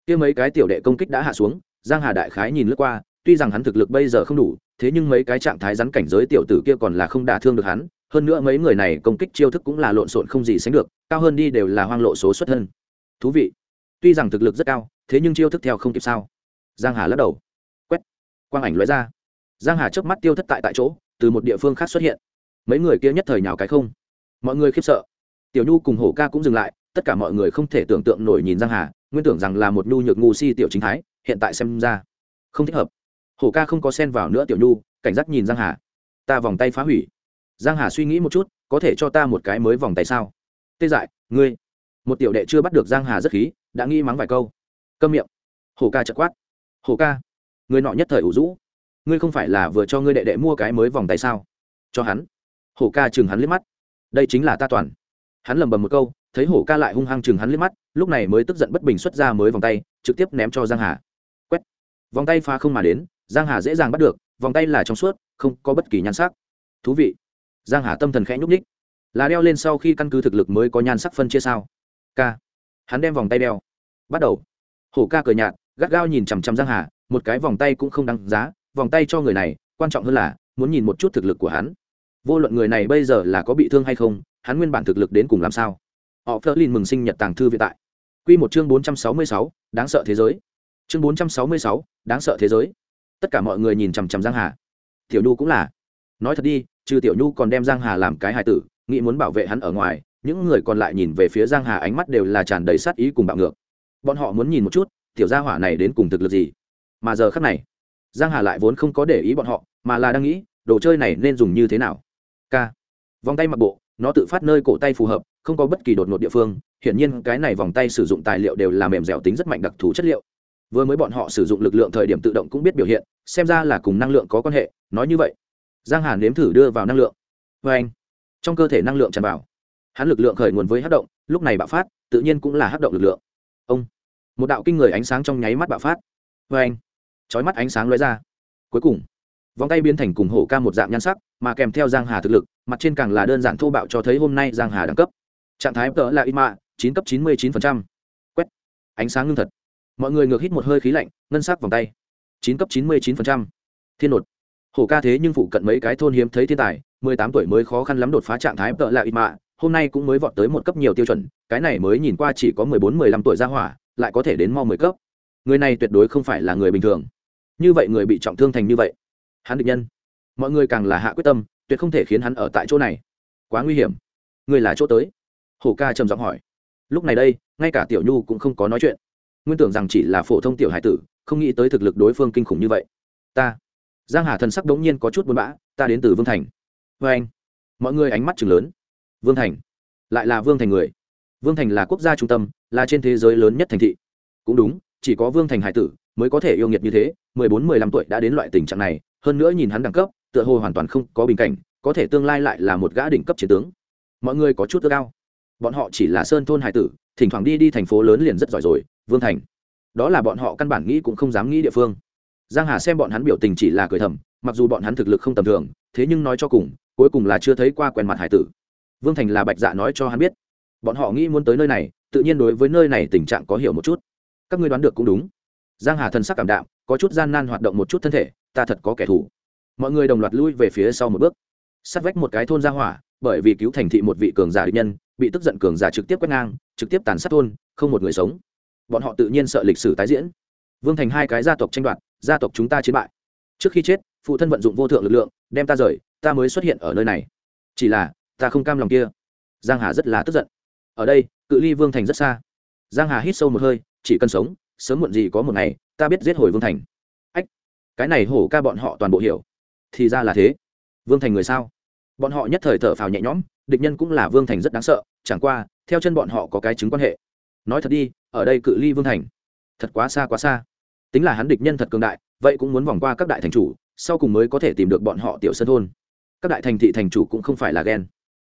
kia mấy cái tiểu đệ công kích đã hạ xuống, giang hà đại khái nhìn lướt qua, tuy rằng hắn thực lực bây giờ không đủ, thế nhưng mấy cái trạng thái rắn cảnh giới tiểu tử kia còn là không đả thương được hắn hơn nữa mấy người này công kích chiêu thức cũng là lộn xộn không gì sánh được, cao hơn đi đều là hoang lộ số xuất thân. Thú vị. Tuy rằng thực lực rất cao, thế nhưng chiêu thức theo không kịp sao. Giang hà lắc đầu. Quét. Quang ảnh lóe ra. Giang hà chớp mắt tiêu thất tại tại chỗ, từ một địa phương khác xuất hiện. Mấy người kia nhất thời nhào cái không. Mọi người khiếp sợ. Tiểu nhu cùng hổ ca cũng dừng lại, tất cả mọi người không thể tưởng tượng nổi nhìn giang hà, nguyên tưởng rằng là một nhu nhược ngu si tiểu chính thái, hiện tại xem ra không thích hợp. Hổ ca không có xen vào nữa tiểu nhu, cảnh giác nhìn giang hà. Ta vòng tay phá hủy giang hà suy nghĩ một chút, có thể cho ta một cái mới vòng tay sao? Tê dại, ngươi. Một tiểu đệ chưa bắt được giang hà rất khí, đã nghi mắng vài câu. Câm miệng. Hổ ca chợt quát. Hổ ca, người nọ nhất thời ủ rũ. Ngươi không phải là vừa cho ngươi đệ đệ mua cái mới vòng tay sao? Cho hắn. Hổ ca chừng hắn liếc mắt. Đây chính là ta toàn. Hắn lầm bầm một câu, thấy hổ ca lại hung hăng chừng hắn liếc mắt, lúc này mới tức giận bất bình xuất ra mới vòng tay, trực tiếp ném cho giang hà. Quét. Vòng tay pha không mà đến, giang hà dễ dàng bắt được, vòng tay là trong suốt, không có bất kỳ nhan sắc. Thú vị giang hà tâm thần khẽ nhúc ních là đeo lên sau khi căn cứ thực lực mới có nhan sắc phân chia sao? K hắn đem vòng tay đeo. Bắt đầu. Hổ ca cười nhạt gắt gao nhìn chằm chằm giang hà một cái vòng tay cũng không đáng giá vòng tay cho người này quan trọng hơn là muốn nhìn một chút thực lực của hắn. Vô luận người này bây giờ là có bị thương hay không hắn nguyên bản thực lực đến cùng làm sao? Họ phớt lên mừng sinh nhật tàng thư viện tại. Quy một chương bốn trăm sáu mươi sáu, đáng sợ thế giới. Chương bốn trăm sáu mươi sáu, đáng sợ thế giới. Tất cả mọi người nhìn chằm chằm giang hà. Tiểu nhu cũng là. Nói thật đi trừ tiểu nhu còn đem giang hà làm cái hài tử, nghĩ muốn bảo vệ hắn ở ngoài, những người còn lại nhìn về phía giang hà ánh mắt đều là tràn đầy sát ý cùng bạo ngược. Bọn họ muốn nhìn một chút, tiểu gia hỏa này đến cùng thực lực gì. Mà giờ khắc này, giang hà lại vốn không có để ý bọn họ, mà là đang nghĩ, đồ chơi này nên dùng như thế nào. K. Vòng tay mặc bộ, nó tự phát nơi cổ tay phù hợp, không có bất kỳ đột ngột địa phương, hiển nhiên cái này vòng tay sử dụng tài liệu đều là mềm dẻo tính rất mạnh đặc thù chất liệu. Vừa mới bọn họ sử dụng lực lượng thời điểm tự động cũng biết biểu hiện, xem ra là cùng năng lượng có quan hệ, nói như vậy giang hàn nếm thử đưa vào năng lượng. Vê anh, trong cơ thể năng lượng tràn vào, hắn lực lượng khởi nguồn với hát động, lúc này bạo phát, tự nhiên cũng là hát động lực lượng. Ông, một đạo kinh người ánh sáng trong nháy mắt bạo phát. Vê anh trói mắt ánh sáng lóe ra. Cuối cùng, vòng tay biến thành cùng hổ ca một dạng nhan sắc, mà kèm theo giang hà thực lực, mặt trên càng là đơn giản thô bạo cho thấy hôm nay giang hà đẳng cấp. Trạng thái tờ là ít mạ chín cấp chín mươi chín phần trăm. Quét. Ánh sáng ngưng thật. Mọi người ngược hít một hơi khí lạnh, ngân sắc vòng tay. Chín cấp chín mươi chín phần trăm. Thiên nột hổ ca thế nhưng phụ cận mấy cái thôn hiếm thấy thiên tài, mười tám tuổi mới khó khăn lắm đột phá trạng thái tợ là ít mạ, hôm nay cũng mới vọt tới một cấp nhiều tiêu chuẩn, cái này mới nhìn qua chỉ có mười bốn, mười lăm tuổi ra hỏa, lại có thể đến mau mười cấp. Người này tuyệt đối không phải là người bình thường. Như vậy người bị trọng thương thành như vậy, hắn định nhân. Mọi người càng là hạ quyết tâm, tuyệt không thể khiến hắn ở tại chỗ này. Quá nguy hiểm. Người là chỗ tới? Hổ ca trầm giọng hỏi. Lúc này đây, ngay cả tiểu nhu cũng không có nói chuyện. Nguyên tưởng rằng chỉ là phổ thông tiểu hải tử, không nghĩ tới thực lực đối phương kinh khủng như vậy. Ta giang hà thần sắc đống nhiên có chút buồn bã, ta đến từ vương thành. Vê anh. Mọi người ánh mắt chừng lớn. Vương thành? Lại là vương thành người? Vương thành là quốc gia trung tâm, là trên thế giới lớn nhất thành thị. Cũng đúng, chỉ có vương thành hải tử mới có thể yêu nghiệt như thế, mười bốn, mười lăm tuổi đã đến loại tình trạng này, hơn nữa nhìn hắn đẳng cấp, tựa hồ hoàn toàn không có bình cảnh, có thể tương lai lại là một gã đỉnh cấp chiến tướng. Mọi người có chút ước ao. Bọn họ chỉ là sơn thôn hải tử, thỉnh thoảng đi đi thành phố lớn liền rất giỏi rồi, vương thành. Đó là bọn họ căn bản nghĩ cũng không dám nghĩ địa phương giang hà xem bọn hắn biểu tình chỉ là cười thầm, mặc dù bọn hắn thực lực không tầm thường, thế nhưng nói cho cùng, cuối cùng là chưa thấy qua quen mặt hải tử. Vương thành là bạch dạ nói cho hắn biết. Bọn họ nghĩ muốn tới nơi này, tự nhiên đối với nơi này tình trạng có hiểu một chút. Các ngươi đoán được cũng đúng. Giang hà thần sắc cảm đạm, có chút gian nan hoạt động một chút thân thể, ta thật có kẻ thù. Mọi người đồng loạt lui về phía sau một bước. Sát vách một cái thôn ra hỏa, bởi vì cứu thành thị một vị cường giả địch nhân, bị tức giận cường giả trực tiếp quét ngang, trực tiếp tàn sát thôn, không một người sống. Bọn họ tự nhiên sợ lịch sử tái diễn. Vương thành hai cái gia tộc tranh đoạt gia tộc chúng ta chiến bại. Trước khi chết, phụ thân vận dụng vô thượng lực lượng, đem ta rời, ta mới xuất hiện ở nơi này. Chỉ là, ta không cam lòng kia. Giang hà rất là tức giận. Ở đây, cự ly vương thành rất xa. Giang hà hít sâu một hơi, chỉ cần sống, sớm muộn gì có một ngày, ta biết giết hồi vương thành. Ách, cái này hổ ca bọn họ toàn bộ hiểu. Thì ra là thế. Vương thành người sao? Bọn họ nhất thời thở phào nhẹ nhõm, địch nhân cũng là vương thành rất đáng sợ, chẳng qua, theo chân bọn họ có cái chứng quan hệ. Nói thật đi, ở đây cự ly vương thành, thật quá xa quá xa tính là hắn địch nhân thật cường đại, vậy cũng muốn vòng qua các đại thành chủ, sau cùng mới có thể tìm được bọn họ tiểu sân thôn. Các đại thành thị thành chủ cũng không phải là ghen.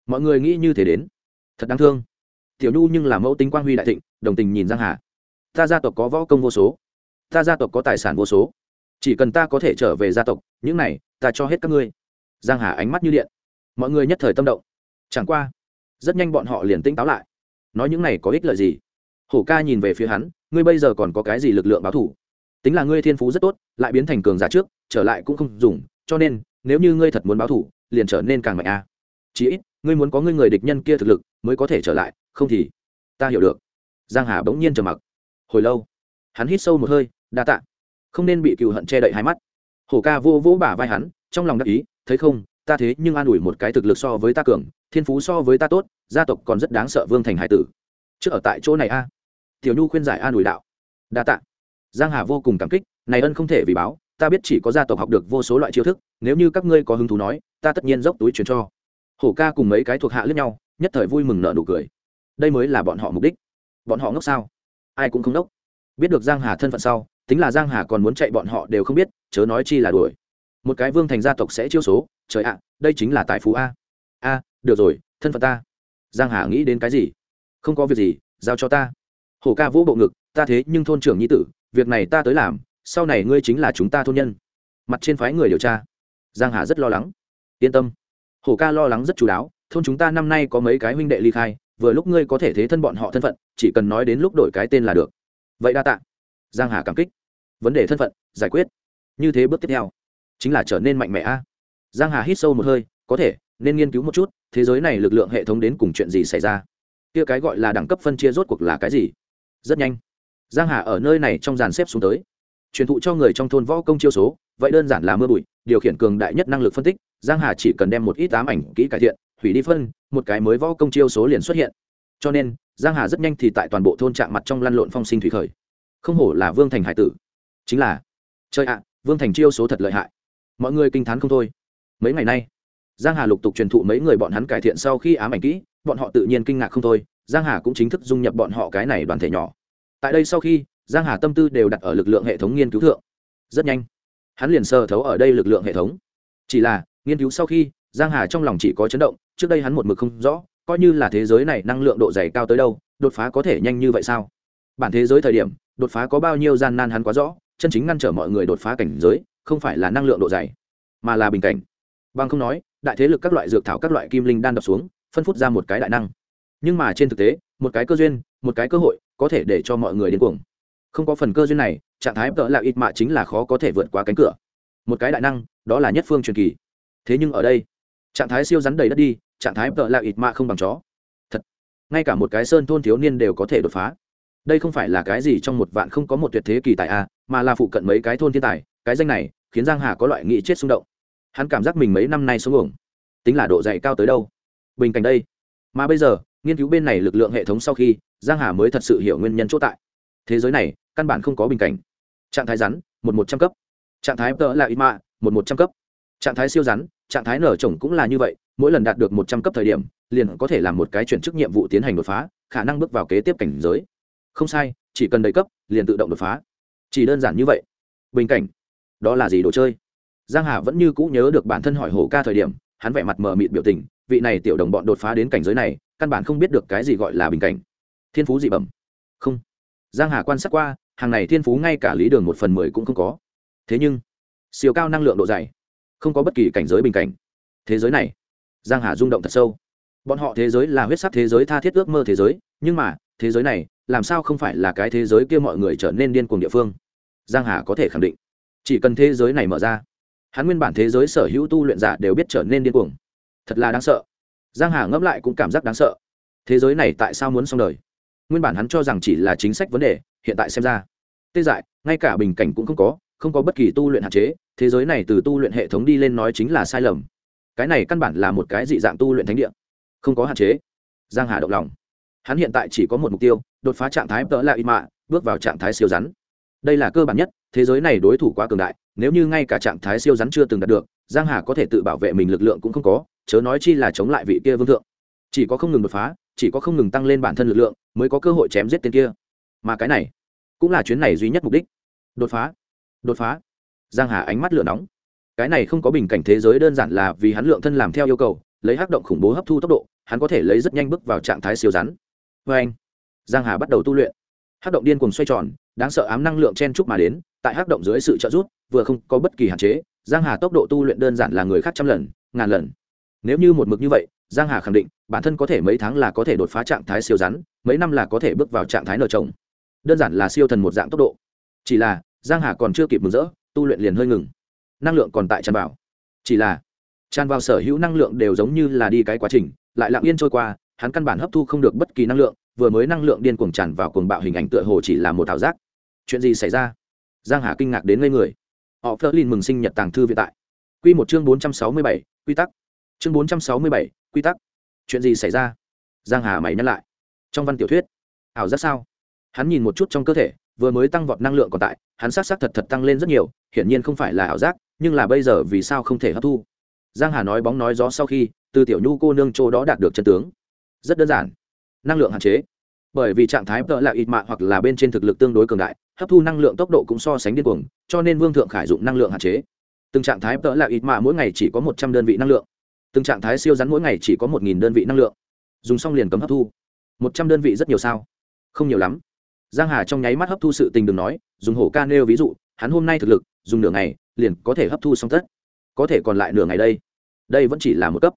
Mọi người nghĩ như thế đến. Thật đáng thương. Tiểu nhu nhưng là mẫu tính quang huy đại thịnh, đồng tình nhìn giang hà. Ta gia tộc có võ công vô số. Ta gia tộc có tài sản vô số. Chỉ cần ta có thể trở về gia tộc, những này, ta cho hết các ngươi. Giang hà ánh mắt như điện. Mọi người nhất thời tâm động. Chẳng qua, rất nhanh bọn họ liền tỉnh táo lại. Nói những này có ích lợi gì? Hổ ca nhìn về phía hắn, ngươi bây giờ còn có cái gì lực lượng báo thủ? Tính là ngươi thiên phú rất tốt, lại biến thành cường giả trước, trở lại cũng không dùng, cho nên, nếu như ngươi thật muốn báo thủ, liền trở nên càng mạnh a. À. chí ít, ngươi muốn có ngươi người địch nhân kia thực lực, mới có thể trở lại, không thì, ta hiểu được. Giang hà bỗng nhiên trầm mặc. Hồi lâu, hắn hít sâu một hơi, đa tạ. Không nên bị cựu hận che đậy hai mắt. Hổ ca vô vỗ bả vai hắn, trong lòng đắc ý, thấy không, ta thế nhưng an ủi một cái thực lực so với ta cường, thiên phú so với ta tốt, gia tộc còn rất đáng sợ vương thành hải tử. Trước ở tại chỗ này a. Tiểu nhu khuyên giải an ủi đạo. Đa tạ giang hà vô cùng cảm kích, này ân không thể vì báo, ta biết chỉ có gia tộc học được vô số loại chiêu thức, nếu như các ngươi có hứng thú nói, ta tất nhiên dốc túi truyền cho. Hổ ca cùng mấy cái thuộc hạ lướt nhau, nhất thời vui mừng nở nụ cười. Đây mới là bọn họ mục đích. Bọn họ ngốc sao? Ai cũng không ngốc biết được giang hà thân phận sau, tính là giang hà còn muốn chạy bọn họ đều không biết, chớ nói chi là đuổi. Một cái vương thành gia tộc sẽ chiêu số, trời ạ, đây chính là tài phú a. A, được rồi, thân phận ta. Giang hà nghĩ đến cái gì? Không có việc gì, giao cho ta. Hổ ca vũ bộ ngực, ta thế nhưng thôn trưởng nhi tử việc này ta tới làm, sau này ngươi chính là chúng ta thôn nhân. Mặt trên phái người điều tra. Giang hà rất lo lắng. Yên tâm. Hổ ca lo lắng rất chú đáo, thôn chúng ta năm nay có mấy cái huynh đệ ly khai, vừa lúc ngươi có thể thế thân bọn họ thân phận, chỉ cần nói đến lúc đổi cái tên là được. Vậy đa tạ. Giang hà cảm kích. Vấn đề thân phận, giải quyết. Như thế bước tiếp theo, chính là trở nên mạnh mẽ a. Giang hà hít sâu một hơi, có thể, nên nghiên cứu một chút, thế giới này lực lượng hệ thống đến cùng chuyện gì xảy ra? Kia cái gọi là đẳng cấp phân chia rốt cuộc là cái gì? Rất nhanh giang hà ở nơi này trong dàn xếp xuống tới. Truyền thụ cho người trong thôn võ công chiêu số, vậy đơn giản là mưa bụi, điều khiển cường đại nhất năng lực phân tích, giang hà chỉ cần đem một ít ám ảnh kỹ cải thiện, hủy đi phân, một cái mới võ công chiêu số liền xuất hiện. Cho nên, giang hà rất nhanh thì tại toàn bộ thôn chạm mặt trong lăn lộn phong sinh thủy khởi. Không hổ là vương thành hải tử. Chính là chơi ạ, vương thành chiêu số thật lợi hại. Mọi người kinh t h á n không thôi. Mấy ngày nay, giang hà lục tục truyền thụ mấy người bọn hắn cải thiện sau khi ám ảnh kỹ, bọn họ tự nhiên kinh ngạc không thôi, giang hà cũng chính thức dung nhập bọn họ cái này đoàn thể nhỏ tại đây sau khi, giang hà tâm tư đều đặt ở lực lượng hệ thống nghiên cứu thượng. Rất nhanh, hắn liền sơ thấu ở đây lực lượng hệ thống. Chỉ là, nghiên cứu sau khi, giang hà trong lòng chỉ có chấn động, trước đây hắn một mực không rõ, coi như là thế giới này năng lượng độ dày cao tới đâu, đột phá có thể nhanh như vậy sao? Bản thế giới thời điểm, đột phá có bao nhiêu gian nan hắn quá rõ, chân chính ngăn trở mọi người đột phá cảnh giới, không phải là năng lượng độ dày, mà là bình cảnh. Bằng không nói, đại thế lực các loại dược thảo các loại kim linh đan đập xuống, phân phút ra một cái đại năng. Nhưng mà trên thực tế một cái cơ duyên, một cái cơ hội, có thể để cho mọi người đến cuồng. Không có phần cơ duyên này, trạng thái tợ là ít mạ chính là khó có thể vượt qua cánh cửa. Một cái đại năng, đó là nhất phương truyền kỳ. Thế nhưng ở đây, trạng thái siêu rắn đầy đất đi, trạng thái tợ là ít mạ không bằng chó. Thật, ngay cả một cái sơn thôn thiếu niên đều có thể đột phá. Đây không phải là cái gì trong một vạn không có một tuyệt thế kỳ tài a mà là phụ cận mấy cái thôn thiên tài, cái danh này, khiến giang hà có loại nghĩ chết xung động. Hắn cảm giác mình mấy năm nay sống ổng tính là độ dày cao tới đâu. Bình cảnh đây. Mà bây giờ nghiên cứu bên này lực lượng hệ thống sau khi, giang hà mới thật sự hiểu nguyên nhân chỗ tại. Thế giới này, căn bản không có bình cảnh. Trạng thái rắn, một một trăm cấp. Trạng thái tợ là ít mạ, một một trăm cấp. Trạng thái siêu rắn, trạng thái nở trồng cũng là như vậy, mỗi lần đạt được một trăm cấp thời điểm, liền có thể làm một cái chuyển chức nhiệm vụ tiến hành đột phá, khả năng bước vào kế tiếp cảnh giới. Không sai, chỉ cần đầy cấp, liền tự động đột phá. Chỉ đơn giản như vậy. Bình cảnh. Đó là gì đồ chơi? Giang hà vẫn như cũ nhớ được bản thân hỏi hổ ca thời điểm, hắn vẻ mặt mờ mịt biểu tình, vị này tiểu đồng bọn đột phá đến cảnh giới này căn bản không biết được cái gì gọi là bình cảnh. Thiên phú dị bẩm. Không. Giang hà quan sát qua, hàng này thiên phú ngay cả lý đường một phần mười cũng không có. Thế nhưng, siêu cao năng lượng độ dày, không có bất kỳ cảnh giới bình cảnh. Thế giới này, giang hà rung động thật sâu. Bọn họ thế giới là huyết sắc thế giới tha thiết ước mơ thế giới, nhưng mà, thế giới này, làm sao không phải là cái thế giới kia mọi người trở nên điên cuồng địa phương? Giang hà có thể khẳng định. Chỉ cần thế giới này mở ra, hắn nguyên bản thế giới sở hữu tu luyện giả đều biết trở nên điên cuồng. Thật là đáng sợ giang hà ngẫm lại cũng cảm giác đáng sợ. Thế giới này tại sao muốn xong đời? Nguyên bản hắn cho rằng chỉ là chính sách vấn đề, hiện tại xem ra, tê dại, ngay cả bình cảnh cũng không có không có bất kỳ tu luyện hạn chế, thế giới này từ tu luyện hệ thống đi lên nói chính là sai lầm. Cái này căn bản là một cái dị dạng tu luyện thánh địa, không có hạn chế. Giang hà động lòng. Hắn hiện tại chỉ có một mục tiêu, đột phá trạng thái tợ là y mạ, bước vào trạng thái siêu rắn. Đây là cơ bản nhất, thế giới này đối thủ quá cường đại nếu như ngay cả trạng thái siêu rắn chưa từng đạt được, giang hà có thể tự bảo vệ mình lực lượng cũng không có, chớ nói chi là chống lại vị kia vương thượng. Chỉ có không ngừng đột phá, chỉ có không ngừng tăng lên bản thân lực lượng mới có cơ hội chém giết tên kia. Mà cái này cũng là chuyến này duy nhất mục đích. Đột phá đột phá. Giang hà ánh mắt lửa nóng. Cái này không có bình cảnh thế giới đơn giản là vì hắn lượng thân làm theo yêu cầu, lấy hắc động khủng bố hấp thu tốc độ, hắn có thể lấy rất nhanh bước vào trạng thái siêu rắn. Vê anh giang hà bắt đầu tu luyện. Hắc động điên cuồng xoay tròn, đáng sợ ám năng lượng chen chúc mà đến tại hắc động dưới sự trợ giúp, vừa không có bất kỳ hạn chế, giang hà tốc độ tu luyện đơn giản là người khác trăm lần, ngàn lần. Nếu như một mực như vậy, giang hà khẳng định, bản thân có thể mấy tháng là có thể đột phá trạng thái siêu rắn, mấy năm là có thể bước vào trạng thái nở trồng. Đơn giản là siêu thần một dạng tốc độ. Chỉ là, giang hà còn chưa kịp mừng rỡ, tu luyện liền hơi ngừng. Năng lượng còn tại tràn vào. Chỉ là, tràn vào sở hữu năng lượng đều giống như là đi cái quá trình, lại lặng yên trôi qua, hắn căn bản hấp thu không được bất kỳ năng lượng, vừa mới năng lượng điên cuồng tràn vào cuồng bạo hình ảnh tựa hồ chỉ là một thảo giác. Chuyện gì xảy ra? Giang hà kinh ngạc đến ngây người. Họ phớt lên mừng sinh nhật tàng thư viện tại. Quy một chương bốn trăm sáu mươi bảy, quy tắc. Chương bốn trăm sáu mươi bảy, quy tắc. Chuyện gì xảy ra? Giang hà mày nhắc lại. Trong văn tiểu thuyết, ảo giác sao? Hắn nhìn một chút trong cơ thể, vừa mới tăng vọt năng lượng còn tại, hắn sát sát thật thật tăng lên rất nhiều, hiển nhiên không phải là ảo giác, nhưng là bây giờ vì sao không thể hấp thu? Giang hà nói bóng nói gió sau khi, từ tiểu nhu cô nương chỗ đó đạt được chân tướng. Rất đơn giản. Năng lượng hạn chế. Bởi vì trạng thái tợ là ít mạ hoặc là bên trên thực lực tương đối cường đại hấp thu năng lượng tốc độ cũng so sánh điên cuồng, cho nên vương thượng khải dụng năng lượng hạn chế. Từng trạng thái tợ là ít mà mỗi ngày chỉ có một trăm đơn vị năng lượng. Từng trạng thái siêu rắn mỗi ngày chỉ có một nghìn đơn vị năng lượng. Dùng xong liền cấm hấp thu. Một trăm đơn vị rất nhiều sao? Không nhiều lắm. Giang hà trong nháy mắt hấp thu sự tình đừng nói, dùng hổ ca nêu ví dụ, hắn hôm nay thực lực, dùng nửa ngày, liền có thể hấp thu xong tất. Có thể còn lại nửa ngày đây. Đây vẫn chỉ là một cấp.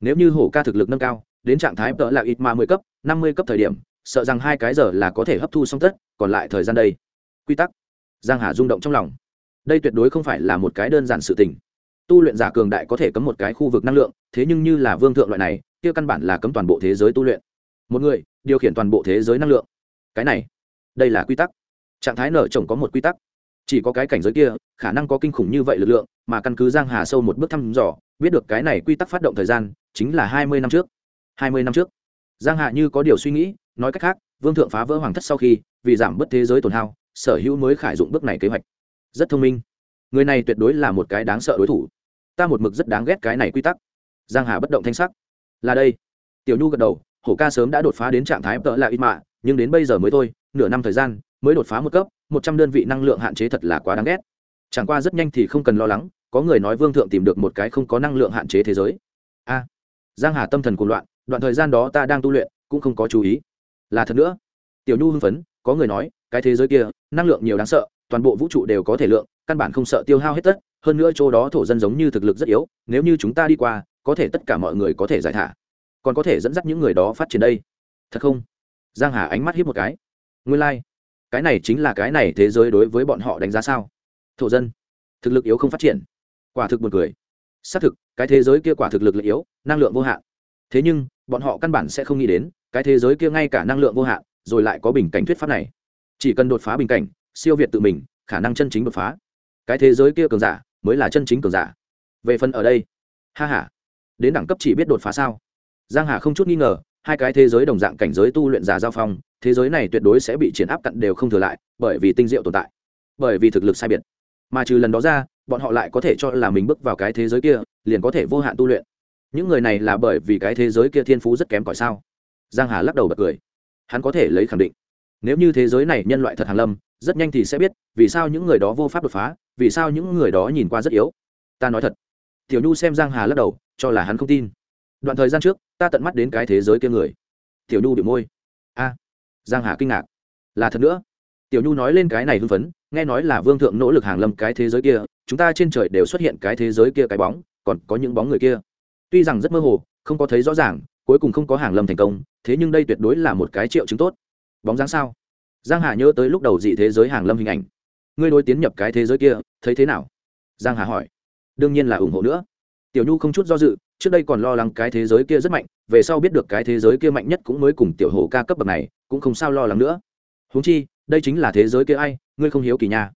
Nếu như hổ ca thực lực nâng cao, đến trạng thái tợ là ít mà mười cấp, năm mươi cấp thời điểm, sợ rằng hai cái giờ là có thể hấp thu xong tất, còn lại thời gian đây quy tắc. Giang hà rung động trong lòng. Đây tuyệt đối không phải là một cái đơn giản sự tình. Tu luyện giả cường đại có thể cấm một cái khu vực năng lượng, thế nhưng như là vương thượng loại này, kia căn bản là cấm toàn bộ thế giới tu luyện. Một người, điều khiển toàn bộ thế giới năng lượng. Cái này, đây là quy tắc. Trạng thái nở chồng có một quy tắc. Chỉ có cái cảnh giới kia, khả năng có kinh khủng như vậy lực lượng, mà căn cứ giang hà sâu một bước thăm dò, biết được cái này quy tắc phát động thời gian, chính là hai mươi năm trước. Hai mươi năm trước. Giang hà như có điều suy nghĩ, nói cách khác, vương thượng phá vỡ hoàng thất sau khi, vì giảm bớt thế giới tổn hao sở hữu mới khải dụng bước này kế hoạch. Rất thông minh. Người này tuyệt đối là một cái đáng sợ đối thủ. Ta một mực rất đáng ghét cái này quy tắc. Giang hà bất động thanh sắc. Là đây. Tiểu nhu gật đầu, hổ ca sớm đã đột phá đến trạng thái tợ là ít mạ, nhưng đến bây giờ mới thôi, nửa năm thời gian, mới đột phá một cấp, một trăm đơn vị năng lượng hạn chế thật là quá đáng ghét. Chẳng qua rất nhanh thì không cần lo lắng, có người nói vương thượng tìm được một cái không có năng lượng hạn chế thế giới. A. Giang hà tâm thần cuồng loạn, đoạn thời gian đó ta đang tu luyện, cũng không có chú ý. Là thật nữa. Tiểu nhu hưng phấn có người nói, cái thế giới kia, năng lượng nhiều đáng sợ, toàn bộ vũ trụ đều có thể lượng, căn bản không sợ tiêu hao hết tất, hơn nữa chỗ đó thổ dân giống như thực lực rất yếu, nếu như chúng ta đi qua, có thể tất cả mọi người có thể giải thả. Còn có thể dẫn dắt những người đó phát triển đây. Thật không? Giang hà ánh mắt hiếp một cái. Nguyên lai、like. cái này chính là cái này thế giới đối với bọn họ đánh giá sao? Thổ dân, thực lực yếu không phát triển. Quả thực buồn cười. Xác thực, cái thế giới kia quả thực lực yếu, năng lượng vô hạn. Thế nhưng, bọn họ căn bản sẽ không nghĩ đến, cái thế giới kia ngay cả năng lượng vô hạn rồi lại có bình cảnh thuyết pháp này. Chỉ cần đột phá bình cảnh, siêu việt tự mình, khả năng chân chính đột phá. Cái thế giới kia cường giả mới là chân chính cường giả. Về phần ở đây, ha h a đến đẳng cấp chỉ biết đột phá sao? Giang hà không chút nghi ngờ, hai cái thế giới đồng dạng cảnh giới tu luyện giả giao phong, thế giới này tuyệt đối sẽ bị triển áp cặn đều không thừa lại, bởi vì tinh diệu tồn tại, bởi vì thực lực sai biệt. Mà trừ lần đó ra, bọn họ lại có thể cho là mình bước vào cái thế giới kia, liền có thể vô hạn tu luyện. Những người này là bởi vì cái thế giới kia thiên phú rất kém cỏi sao? Giang hà lắc đầu bật cười hắn có thể lấy khẳng định. Nếu như thế giới này nhân loại thật hàn lâm, rất nhanh thì sẽ biết, vì sao những người đó vô pháp đột phá, vì sao những người đó nhìn qua rất yếu. Ta nói thật. Tiểu nhu xem giang hà lắc đầu, cho là hắn không tin. Đoạn thời gian trước, ta tận mắt đến cái thế giới kia người. Tiểu nhu bị môi. A. Giang hà kinh ngạc. Là thật nữa. Tiểu nhu nói lên cái này hưng phấn, nghe nói là vương thượng nỗ lực hàng lâm cái thế giới kia, chúng ta trên trời đều xuất hiện cái thế giới kia cái bóng, còn có những bóng người kia. Tuy rằng rất mơ hồ, không có thấy rõ ràng cuối cùng không có hàng lâm thành công, thế nhưng đây tuyệt đối là một cái triệu chứng tốt. Bóng dáng sao? Giang hà nhớ tới lúc đầu dị thế giới hàng lâm hình ảnh. Ngươi đối tiến nhập cái thế giới kia, thấy thế nào? Giang hà hỏi. Đương nhiên là ủng hộ nữa. Tiểu nhu không chút do dự, trước đây còn lo lắng cái thế giới kia rất mạnh, về sau biết được cái thế giới kia mạnh nhất cũng mới cùng tiểu hồ ca cấp bậc này, cũng không sao lo lắng nữa. Huống chi, đây chính là thế giới kia ai, ngươi không hiếu kỳ nha.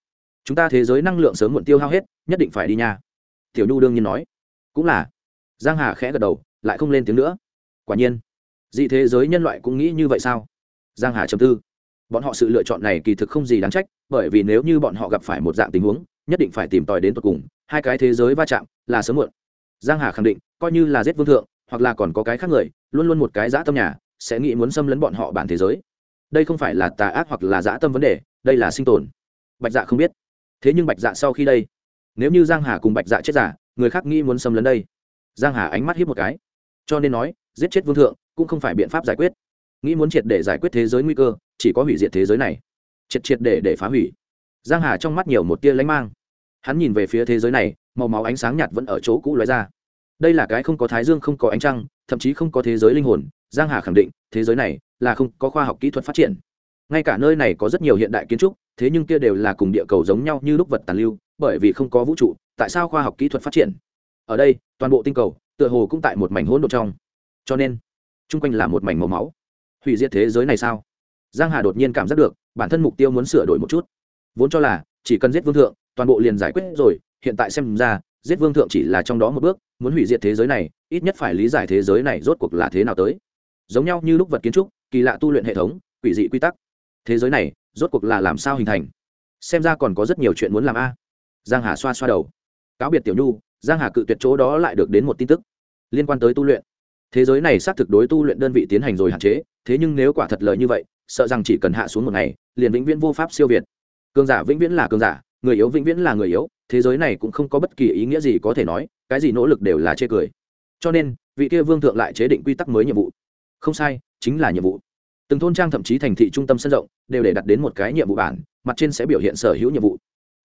Chúng ta thế giới năng lượng sớm muộn tiêu hao hết, nhất định phải đi nha. Tiểu nhu đương nhiên nói. Cũng là. Giang hà khẽ gật đầu, lại không lên tiếng nữa quả nhiên, dị thế giới nhân loại cũng nghĩ như vậy sao? Giang hà trầm tư. Bọn họ sự lựa chọn này kỳ thực không gì đáng trách, bởi vì nếu như bọn họ gặp phải một dạng tình huống, nhất định phải tìm tòi đến tận cùng, hai cái thế giới va chạm là sớm muộn. Giang hà khẳng định, coi như là giết vương thượng, hoặc là còn có cái khác người, luôn luôn một cái dã tâm nhà, sẽ nghĩ muốn xâm lấn bọn họ bản thế giới. Đây không phải là tà ác hoặc là dã tâm vấn đề, đây là sinh tồn. Bạch dạ không biết. Thế nhưng bạch dạ sau khi đây, nếu như giang hà cùng bạch dạ chết giả, người khác nghĩ muốn xâm lấn đây. Giang hà ánh mắt hiếp một cái. Cho nên nói giết chết vương thượng, cũng không phải biện pháp giải quyết. Nghĩ muốn triệt để giải quyết thế giới nguy cơ, chỉ có hủy diệt thế giới này. Triệt triệt để để phá hủy. Giang hà trong mắt nhiều một tia lánh mang. Hắn nhìn về phía thế giới này, màu máu ánh sáng nhạt vẫn ở chỗ cũ lóe ra. Đây là cái không có thái dương, không có ánh trăng, thậm chí không có thế giới linh hồn, giang hà khẳng định, thế giới này là không có khoa học kỹ thuật phát triển. Ngay cả nơi này có rất nhiều hiện đại kiến trúc, thế nhưng kia đều là cùng địa cầu giống nhau như lúc vật tàn lưu, bởi vì không có vũ trụ, tại sao khoa học kỹ thuật phát triển? Ở đây, toàn bộ tinh cầu, tựa hồ cũng tại một mảnh hỗn độn trong cho nên chung quanh là một mảnh màu máu. Hủy diệt thế giới này sao? Giang hà đột nhiên cảm giác được, bản thân mục tiêu muốn sửa đổi một chút. Vốn cho là, chỉ cần giết vương thượng, toàn bộ liền giải quyết rồi. Hiện tại xem ra, giết vương thượng chỉ là trong đó một bước, muốn hủy diệt thế giới này, ít nhất phải lý giải thế giới này rốt cuộc là thế nào tới. Giống nhau như lúc vật kiến trúc, kỳ lạ tu luyện hệ thống, quỷ dị quy tắc. Thế giới này, rốt cuộc là làm sao hình thành? Xem ra còn có rất nhiều chuyện muốn làm a. Giang hà xoa xoa đầu. Cáo biệt tiểu nhu, giang hà cự tuyệt chỗ đó lại được đến một tin tức. Liên quan tới tu luyện thế giới này xác thực đối tu luyện đơn vị tiến hành rồi hạn chế, thế nhưng nếu quả thật lời như vậy, sợ rằng chỉ cần hạ xuống một ngày, liền vĩnh viễn vô pháp siêu việt. Cường giả vĩnh viễn là cường giả, người yếu vĩnh viễn là người yếu, thế giới này cũng không có bất kỳ ý nghĩa gì có thể nói, cái gì nỗ lực đều là chê cười. Cho nên, vị kia vương thượng lại chế định quy tắc mới nhiệm vụ. Không sai, chính là nhiệm vụ. Từng thôn trang thậm chí thành thị trung tâm sân rộng, đều để đặt đến một cái nhiệm vụ bản, mặt trên sẽ biểu hiện sở hữu nhiệm vụ.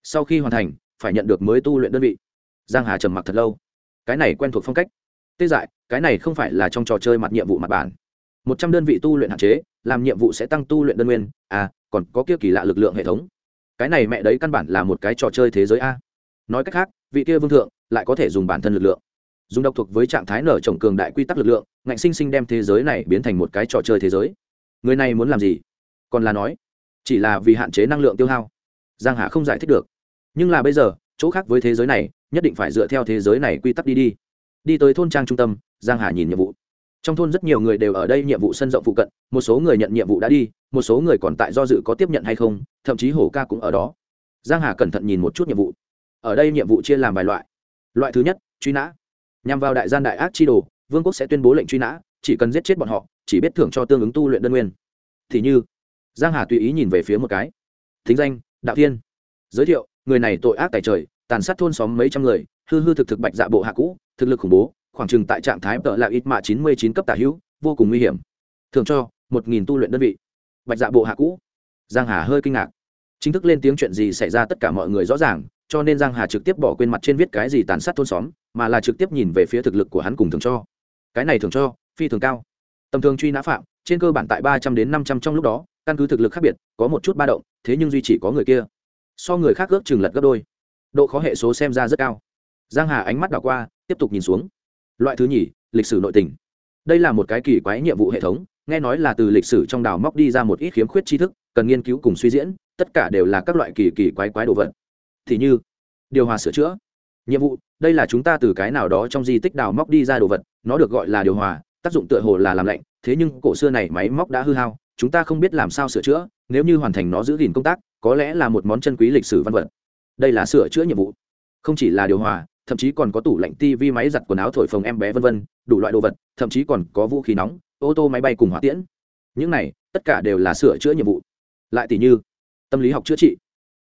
Sau khi hoàn thành, phải nhận được mới tu luyện đơn vị. Giang hà trầm mặc thật lâu. Cái này quen thuộc phong cách tê dại, cái này không phải là trong trò chơi mặt nhiệm vụ mặt bản. Một trăm đơn vị tu luyện hạn chế, làm nhiệm vụ sẽ tăng tu luyện đơn nguyên. À còn có kia kỳ lạ lực lượng hệ thống. Cái này mẹ đấy căn bản là một cái trò chơi thế giới a. Nói cách khác, vị kia vương thượng lại có thể dùng bản thân lực lượng. Dùng độc thuộc với trạng thái nở trồng cường đại quy tắc lực lượng, ngạnh sinh sinh đem thế giới này biến thành một cái trò chơi thế giới. Người này muốn làm gì? Còn là nói, chỉ là vì hạn chế năng lượng tiêu hao. Giang hà không giải thích được. Nhưng là bây giờ, chỗ khác với thế giới này, nhất định phải dựa theo thế giới này quy tắc đi đi đi tới thôn trang trung tâm, giang hà nhìn nhiệm vụ. Trong thôn rất nhiều người đều ở đây nhiệm vụ sân rộng phụ cận, một số người nhận nhiệm vụ đã đi, một số người còn tại do dự có tiếp nhận hay không, thậm chí hổ ca cũng ở đó. Giang hà cẩn thận nhìn một chút nhiệm vụ. Ở đây nhiệm vụ chia làm vài loại. Loại thứ nhất, truy nã. Nhằm vào đại gian đại ác chi đồ, vương quốc sẽ tuyên bố lệnh truy nã, chỉ cần giết chết bọn họ, chỉ biết thưởng cho tương ứng tu luyện đơn nguyên. Thì như, giang hà tùy ý nhìn về phía một cái. Thính danh, đạo thiên. Giới thiệu, người này tội ác tài trời, tàn sát thôn xóm mấy trăm người, hư hư thực thực bạch dạ bộ hạ cũ thực lực khủng bố, khoảng chừng tại trạng thái tợ là ít mạ chín mươi chín cấp tả hữu, vô cùng nguy hiểm. Thường cho, một nghìn tu luyện đơn vị. Bạch dạ bộ hạ cũ. Giang hà hơi kinh ngạc. Chính thức lên tiếng chuyện gì xảy ra tất cả mọi người rõ ràng, cho nên giang hà trực tiếp bỏ quên mặt trên viết cái gì tàn sát thôn xóm, mà là trực tiếp nhìn về phía thực lực của hắn cùng thường cho. Cái này thường cho, phi thường cao. Tầm thường truy nã phạm, trên cơ bản tại ba trăm đến năm trăm trong lúc đó, căn cứ thực lực khác biệt, có một chút ba động, thế nhưng duy chỉ có người kia. So người khác ước chừng lật gấp đôi. Độ khó hệ số xem ra rất cao giang hà ánh mắt đảo qua, tiếp tục nhìn xuống. Loại thứ nhì, lịch sử nội tình. Đây là một cái kỳ quái nhiệm vụ hệ thống, nghe nói là từ lịch sử trong đào móc đi ra một ít khiếm khuyết tri thức, cần nghiên cứu cùng suy diễn, tất cả đều là các loại kỳ kỳ quái quái đồ vật. Thì như, điều hòa sửa chữa. Nhiệm vụ, đây là chúng ta từ cái nào đó trong di tích đào móc đi ra đồ vật, nó được gọi là điều hòa, tác dụng tựa hồ là làm lạnh, thế nhưng cổ xưa này máy móc đã hư hao, chúng ta không biết làm sao sửa chữa, nếu như hoàn thành nó giữ gìn công tác, có lẽ là một món chân quý lịch sử văn vật. Đây là sửa chữa nhiệm vụ, không chỉ là điều hòa thậm chí còn có tủ lạnh tivi máy giặt quần áo thổi phồng em bé vân vân, đủ loại đồ vật, thậm chí còn có vũ khí nóng, ô tô máy bay cùng hỏa tiễn. Những này, tất cả đều là sửa chữa nhiệm vụ. Lại tỷ như, tâm lý học chữa trị.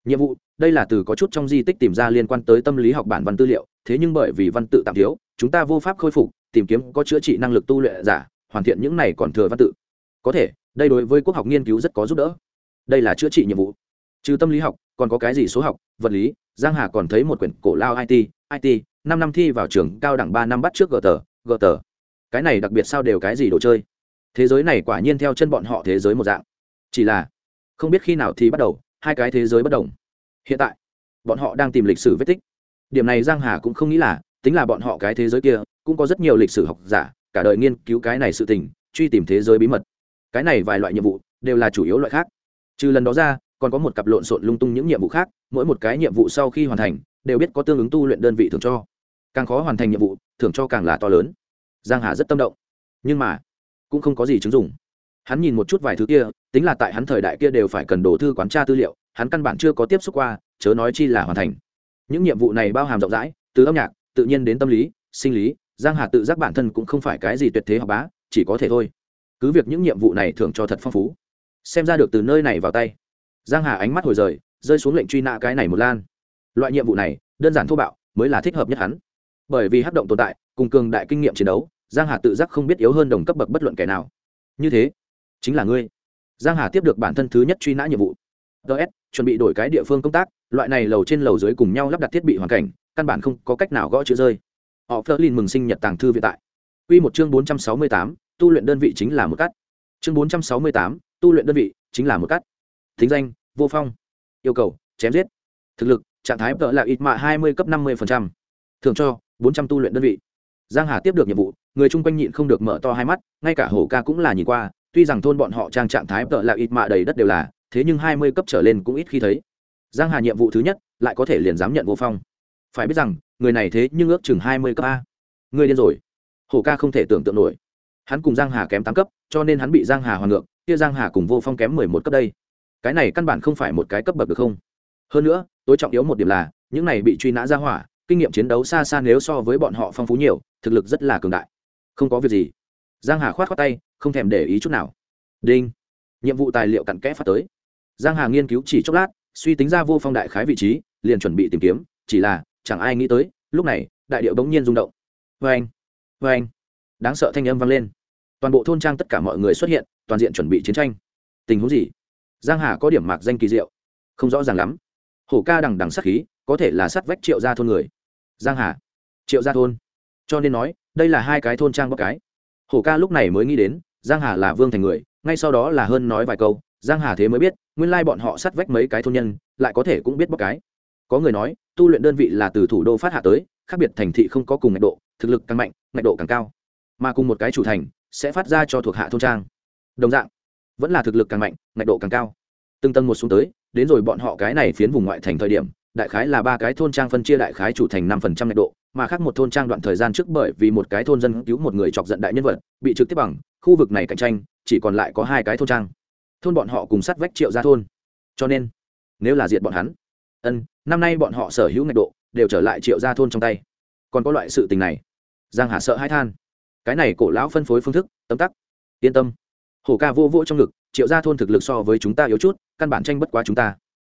Nhiệm vụ, đây là từ có chút trong di tích tìm ra liên quan tới tâm lý học bản văn tư liệu, thế nhưng bởi vì văn tự tạm thiếu, chúng ta vô pháp khôi phục, tìm kiếm có chữa trị năng lực tu luyện giả, hoàn thiện những này còn thừa văn tự. Có thể, đây đối với quốc học nghiên cứu rất có giúp đỡ. Đây là chữa trị nhiệm vụ. Trừ tâm lý học, còn có cái gì số học, vật lý, giang hà còn thấy một quyển cổ lao it it năm năm thi vào trường cao đẳng ba năm bắt trước gờ tờ gờ tờ cái này đặc biệt sao đều cái gì đồ chơi? Thế giới này quả nhiên theo chân bọn họ thế giới một dạng. Chỉ là, không biết khi nào thì bắt đầu, hai cái thế giới bất đồng. Hiện tại, bọn họ đang tìm lịch sử vết tích. Điểm này giang hà cũng không nghĩ là, tính là bọn họ cái thế giới kia, cũng có rất nhiều lịch sử học giả, cả đời nghiên cứu cái này sự tình, truy tìm thế giới bí mật. Cái này vài loại nhiệm vụ, đều là chủ yếu loại khác. Trừ lần đó ra, còn có một cặp lộn xộn lung tung những nhiệm vụ khác, mỗi một cái nhiệm vụ sau khi hoàn thành đều biết có tương ứng tu luyện đơn vị thưởng cho. Càng khó hoàn thành nhiệm vụ, thưởng cho càng là to lớn. Giang hà rất tâm động. Nhưng mà, cũng không có gì chứng dụng. Hắn nhìn một chút vài thứ kia, tính là tại hắn thời đại kia đều phải cần đổ thư quán tra tư liệu, hắn căn bản chưa có tiếp xúc qua, chớ nói chi là hoàn thành. Những nhiệm vụ này bao hàm rộng rãi, từ âm nhạc, tự nhiên đến tâm lý, sinh lý, giang hà tự giác bản thân cũng không phải cái gì tuyệt thế học bá, chỉ có thể thôi. Cứ việc những nhiệm vụ này thường cho thật phong phú, xem ra được từ nơi này vào tay. Giang hà ánh mắt hồi rời, rơi xuống lệnh truy nã cái này một lan loại nhiệm vụ này đơn giản thô bạo mới là thích hợp nhất hắn bởi vì hắc động tồn tại cùng cường đại kinh nghiệm chiến đấu giang hà tự giác không biết yếu hơn đồng cấp bậc bất luận kẻ nào như thế chính là ngươi giang hà tiếp được bản thân thứ nhất truy nã nhiệm vụ ts chuẩn bị đổi cái địa phương công tác loại này lầu trên lầu dưới cùng nhau lắp đặt thiết bị hoàn cảnh căn bản không có cách nào gõ chữ rơi họ phớt mừng sinh nhật tàng thư viện tại Quy một chương 468, tu luyện đơn vị chính là một cắt. Chương 468, tu luyện đơn vị chính là một cắt. Thính danh: Vô Phong. Yêu cầu: chém giết. Thực lực: trạng thái tợ là ít mạ 20 cấp 50%. thường cho: 400 tu luyện đơn vị. Giang Hà tiếp được nhiệm vụ, người chung quanh nhịn không được mở to hai mắt, ngay cả Hổ Ca cũng là nhìn qua, tuy rằng thôn bọn họ trang trạng thái tợ là ít mạ đầy đất đều là, thế nhưng 20 cấp trở lên cũng ít khi thấy. Giang Hà nhiệm vụ thứ nhất, lại có thể liền dám nhận vô phong. Phải biết rằng, người này thế nhưng ước chừng 20 cấp a. Người điên rồi hổ ca không thể tưởng tượng nổi hắn cùng giang hà kém tám cấp cho nên hắn bị giang hà hoàn ngược kia giang hà cùng vô phong kém mười một cấp đây cái này căn bản không phải một cái cấp bậc được không hơn nữa tối trọng yếu một điểm là, những này bị truy nã ra hỏa, kinh nghiệm chiến đấu xa xa nếu so với bọn họ phong phú nhiều, thực lực rất là cường đại. Không có việc gì. Giang hà khoát khoát tay, không thèm để ý chút nào. Đinh. Nhiệm vụ tài liệu cặn kẽ phát tới. Giang hà nghiên cứu chỉ chốc lát, suy tính ra vô phong đại khái vị trí, liền chuẩn bị tìm kiếm, chỉ là, chẳng ai nghĩ tới, lúc này, đại điệu bỗng nhiên rung động. Vê anh vê anh đáng sợ thanh âm vang lên. Toàn bộ thôn trang tất cả mọi người xuất hiện, toàn diện chuẩn bị chiến tranh. Tình huống gì? Giang hà có điểm mạc danh kỳ diệu. Không rõ ràng lắm hổ ca đằng đằng sát khí, có thể là sát vách triệu gia thôn người. Giang hà. Triệu gia thôn. Cho nên nói, đây là hai cái thôn trang bóc cái. Hổ ca lúc này mới nghĩ đến, giang hà là vương thành người, ngay sau đó là hơn nói vài câu, giang hà thế mới biết, nguyên lai bọn họ sát vách mấy cái thôn nhân, lại có thể cũng biết bóc cái. Có người nói, tu luyện đơn vị là từ thủ đô phát hạ tới, khác biệt thành thị không có cùng ngạch độ, thực lực càng mạnh, ngạch độ càng cao. Mà cùng một cái chủ thành, sẽ phát ra cho thuộc hạ thôn trang. Đồng dạng, vẫn là thực lực càng mạnh, ngạch độ càng cao. Từng tầng một xuống tới đến rồi bọn họ cái này phiến vùng ngoại thành thời điểm, đại khái là ba cái thôn trang phân chia đại khái chủ thành năm phần trăm ngạch độ, mà khác một thôn trang đoạn thời gian trước bởi vì một cái thôn dân cứu một người chọc giận đại nhân vật, bị trực tiếp bằng, khu vực này cạnh tranh, chỉ còn lại có hai cái thôn trang. Thôn bọn họ cùng sát vách triệu ra thôn. Cho nên, nếu là diệt bọn hắn, ân, năm nay bọn họ sở hữu ngạch độ đều trở lại triệu gia thôn trong tay. Còn có loại sự tình này, giang hà sợ hãi than. Cái này cổ lão phân phối phương thức tâm tắc, yên tâm hổ ca vô vỗ trong ngực, triệu gia thôn thực lực so với chúng ta yếu chút, căn bản tranh bất quá chúng ta.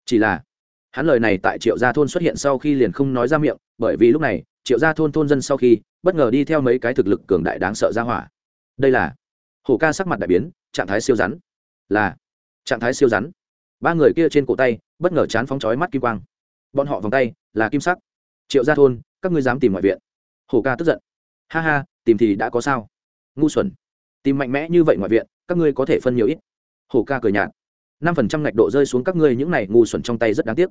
Chỉ là, hắn lời này tại triệu gia thôn xuất hiện sau khi liền không nói ra miệng, bởi vì lúc này, triệu gia thôn thôn dân sau khi, bất ngờ đi theo mấy cái thực lực cường đại đáng sợ ra hỏa. Đây là, hổ ca sắc mặt đại biến, trạng thái siêu rắn. Là, trạng thái siêu rắn. Ba người kia trên cổ tay, bất ngờ chán phóng chói mắt kim quang. Bọn họ vòng tay, là kim sắc. Triệu gia thôn, các ngươi dám tìm ngoại viện. Hổ ca tức giận. Ha ha, tìm thì đã có sao. Ngu xuẩn. Tìm mạnh mẽ như vậy ngoại viện các ngươi có thể phân nhiều ít. Hổ ca cười nhạt. Năm phần trăm ngạch độ rơi xuống các ngươi những này ngu xuẩn trong tay rất đáng tiếc.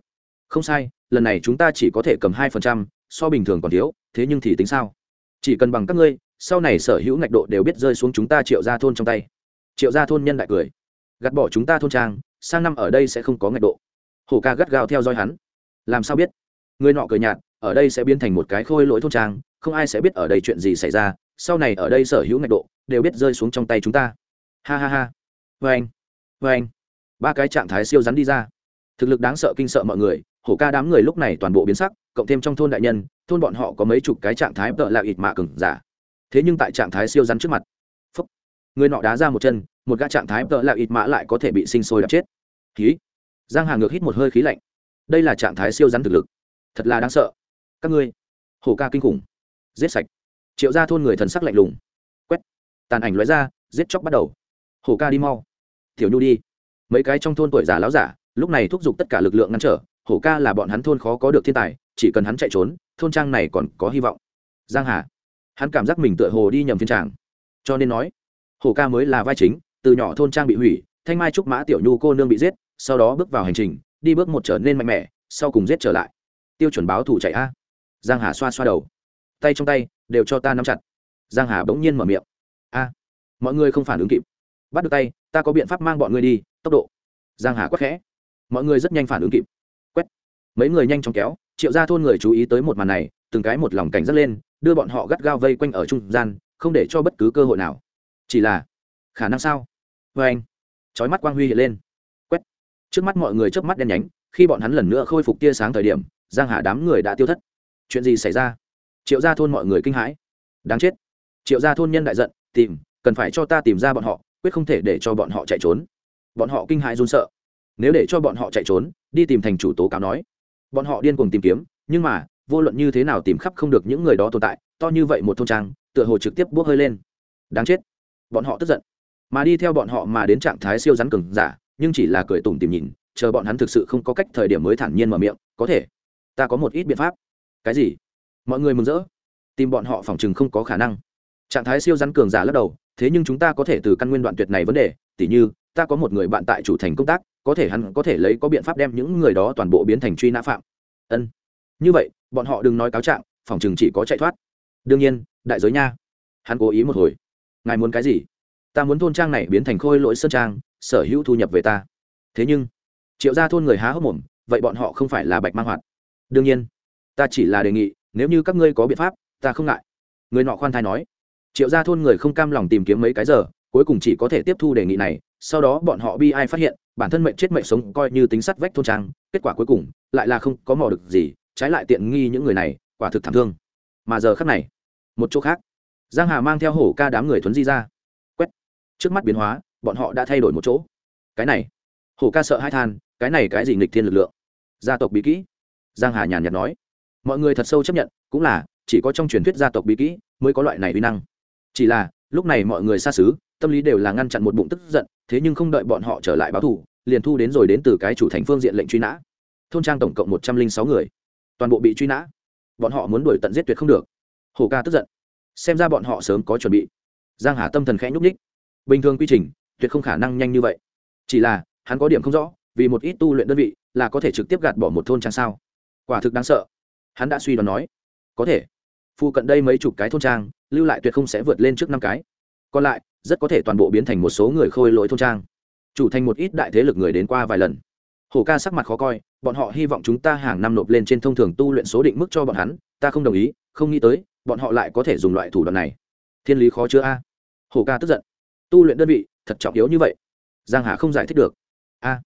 Không sai, lần này chúng ta chỉ có thể cầm hai phần trăm, so bình thường còn thiếu, thế nhưng thì tính sao? Chỉ cần bằng các ngươi, sau này sở hữu ngạch độ đều biết rơi xuống chúng ta triệu ra thôn trong tay. Triệu ra thôn nhân đại cười. Gạt bỏ chúng ta thôn trang, sang năm ở đây sẽ không có ngạch độ. Hổ ca gắt gao theo dõi hắn. Làm sao biết? Người nọ cười nhạt, ở đây sẽ biến thành một cái khôi lỗi thôn trang, không ai sẽ biết ở đây chuyện gì xảy ra, sau này ở đây sở hữu ngạch độ đều biết rơi xuống trong tay chúng ta ha ha ha. Vê anh. Vê anh. Ba cái trạng thái siêu rắn đi ra. Thực lực đáng sợ kinh sợ mọi người hổ ca đám người lúc này toàn bộ biến sắc cộng thêm trong thôn đại nhân thôn bọn họ có mấy chục cái trạng thái tợ là ịt mạ cừng giả. Thế nhưng tại trạng thái siêu rắn trước mặt phúc, người nọ đá ra một chân một gã trạng thái tợ là ịt mã lại có thể bị sinh sôi đập chết. Khí. Giang hà ngược hít một hơi khí lạnh. Đây là trạng thái siêu rắn thực lực. Thật là đáng sợ. Các ngươi hổ ca kinh khủng. Giết sạch. Triệu ra thôn người thần sắc lạnh lùng. Quét. Tàn ảnh lóe ra giết chóc bắt đầu hổ ca đi mau. Tiểu nhu đi. Mấy cái trong thôn tuổi già láo giả, lúc này thúc giục tất cả lực lượng ngăn trở. Hổ ca là bọn hắn thôn khó có được thiên tài, chỉ cần hắn chạy trốn, thôn trang này còn có hy vọng. Giang hà. Hắn cảm giác mình tựa hồ đi nhầm phiên tràng. Cho nên nói, hổ ca mới là vai chính, từ nhỏ thôn trang bị hủy, thanh mai trúc mã tiểu nhu cô nương bị giết, sau đó bước vào hành trình, đi bước một trở nên mạnh mẽ, sau cùng giết trở lại. Tiêu chuẩn báo thủ chạy a. Giang hà xoa xoa đầu. Tay trong tay, đều cho ta nắm chặt. Giang hà bỗng nhiên mở miệng. A, mọi người không phản ứng kịp bắt được tay, ta có biện pháp mang bọn ngươi đi, tốc độ. Giang hà quắc khẽ. Mọi người rất nhanh phản ứng kịp. Quét. Mấy người nhanh chóng kéo, triệu ra thôn người chú ý tới một màn này, từng cái một lòng cảnh giác lên, đưa bọn họ gắt gao vây quanh ở trung gian, không để cho bất cứ cơ hội nào. Chỉ là, khả năng sao? Vê anh trói mắt quang huy hiện lên. Quét. Trước mắt mọi người chớp mắt đen nhánh, khi bọn hắn lần nữa khôi phục tia sáng thời điểm, giang hà đám người đã tiêu thất. Chuyện gì xảy ra? Triệu gia thôn mọi người kinh hãi. Đáng chết. Triệu gia thôn nhân đại giận, tìm, cần phải cho ta tìm ra bọn họ quyết không thể để cho bọn họ chạy trốn. Bọn họ kinh hãi run sợ. Nếu để cho bọn họ chạy trốn, đi tìm thành chủ tố cáo nói. Bọn họ điên cuồng tìm kiếm, nhưng mà, vô luận như thế nào tìm khắp không được những người đó tồn tại, to như vậy một thôn trang, tựa hồ trực tiếp bốc hơi lên. Đáng chết. Bọn họ tức giận. Mà đi theo bọn họ mà đến trạng thái siêu rắn cừng giả, nhưng chỉ là cười tủm tìm nhìn, chờ bọn hắn thực sự không có cách thời điểm mới thản nhiên mở miệng, có thể, ta có một ít biện pháp. Cái gì? Mọi người mừng rỡ. Tìm bọn họ phòng chừng không có khả năng. Trạng thái siêu rắn cường giả lắc đầu thế nhưng chúng ta có thể từ căn nguyên đoạn tuyệt này vấn đề, tỉ như, ta có một người bạn tại chủ thành công tác, có thể hắn có thể lấy có biện pháp đem những người đó toàn bộ biến thành truy nã phạm. Ân. Như vậy, bọn họ đừng nói cáo trạng, phòng chừng chỉ có chạy thoát. Đương nhiên, đại giới nha. Hắn cố ý một hồi. Ngài muốn cái gì? Ta muốn thôn trang này biến thành khôi lỗi sơn trang, sở hữu thu nhập về ta. Thế nhưng, triệu ra thôn người há hốc mồm, vậy bọn họ không phải là bạch mang hoạt. Đương nhiên, ta chỉ là đề nghị, nếu như các ngươi có biện pháp, ta không ngại. Người nọ khoan thai nói triệu ra thôn người không cam lòng tìm kiếm mấy cái giờ, cuối cùng chỉ có thể tiếp thu đề nghị này, sau đó bọn họ bi ai phát hiện, bản thân mệnh chết mệnh sống coi như tính sắt vách thôn trang, kết quả cuối cùng, lại là không có mò được gì, trái lại tiện nghi những người này, quả thực thảm thương. Mà giờ khắc này, một chỗ khác, giang hà mang theo hổ ca đám người thuấn di ra. Quét. Trước mắt biến hóa, bọn họ đã thay đổi một chỗ. Cái này, hổ ca sợ hai than, cái này cái gì nghịch thiên lực lượng? Gia tộc bí kỹ. Giang hà nhàn nhạt nói. Mọi người thật sâu chấp nhận, cũng là, chỉ có trong truyền thuyết gia tộc bí kỹ mới có loại này uy năng chỉ là, lúc này mọi người xa xứ, tâm lý đều là ngăn chặn một bụng tức giận, thế nhưng không đợi bọn họ trở lại báo thù, liền thu đến rồi đến từ cái chủ thành phương diện lệnh truy nã. Thôn trang tổng cộng một trăm linh sáu người. Toàn bộ bị truy nã. Bọn họ muốn đuổi tận giết tuyệt không được. Hồ ca tức giận. Xem ra bọn họ sớm có chuẩn bị. Giang hà tâm thần khẽ nhúc ních bình thường quy trình, tuyệt không khả năng nhanh như vậy. Chỉ là, hắn có điểm không rõ, vì một ít tu luyện đơn vị, là có thể trực tiếp gạt bỏ một thôn trang sao? Quả thực đáng sợ. Hắn đã suy đoán nói. Có thể. Phụ cận đây mấy chục cái thôn trang lưu lại tuyệt không sẽ vượt lên trước năm cái. Còn lại, rất có thể toàn bộ biến thành một số người khôi lỗi thôn trang. Chủ thành một ít đại thế lực người đến qua vài lần. Hổ ca sắc mặt khó coi, bọn họ hy vọng chúng ta hàng năm nộp lên trên thông thường tu luyện số định mức cho bọn hắn, ta không đồng ý, không nghĩ tới, bọn họ lại có thể dùng loại thủ đoạn này. Thiên lý khó chữa a. Hổ ca tức giận. Tu luyện đơn vị, thật trọng yếu như vậy. Giang hà không giải thích được. A.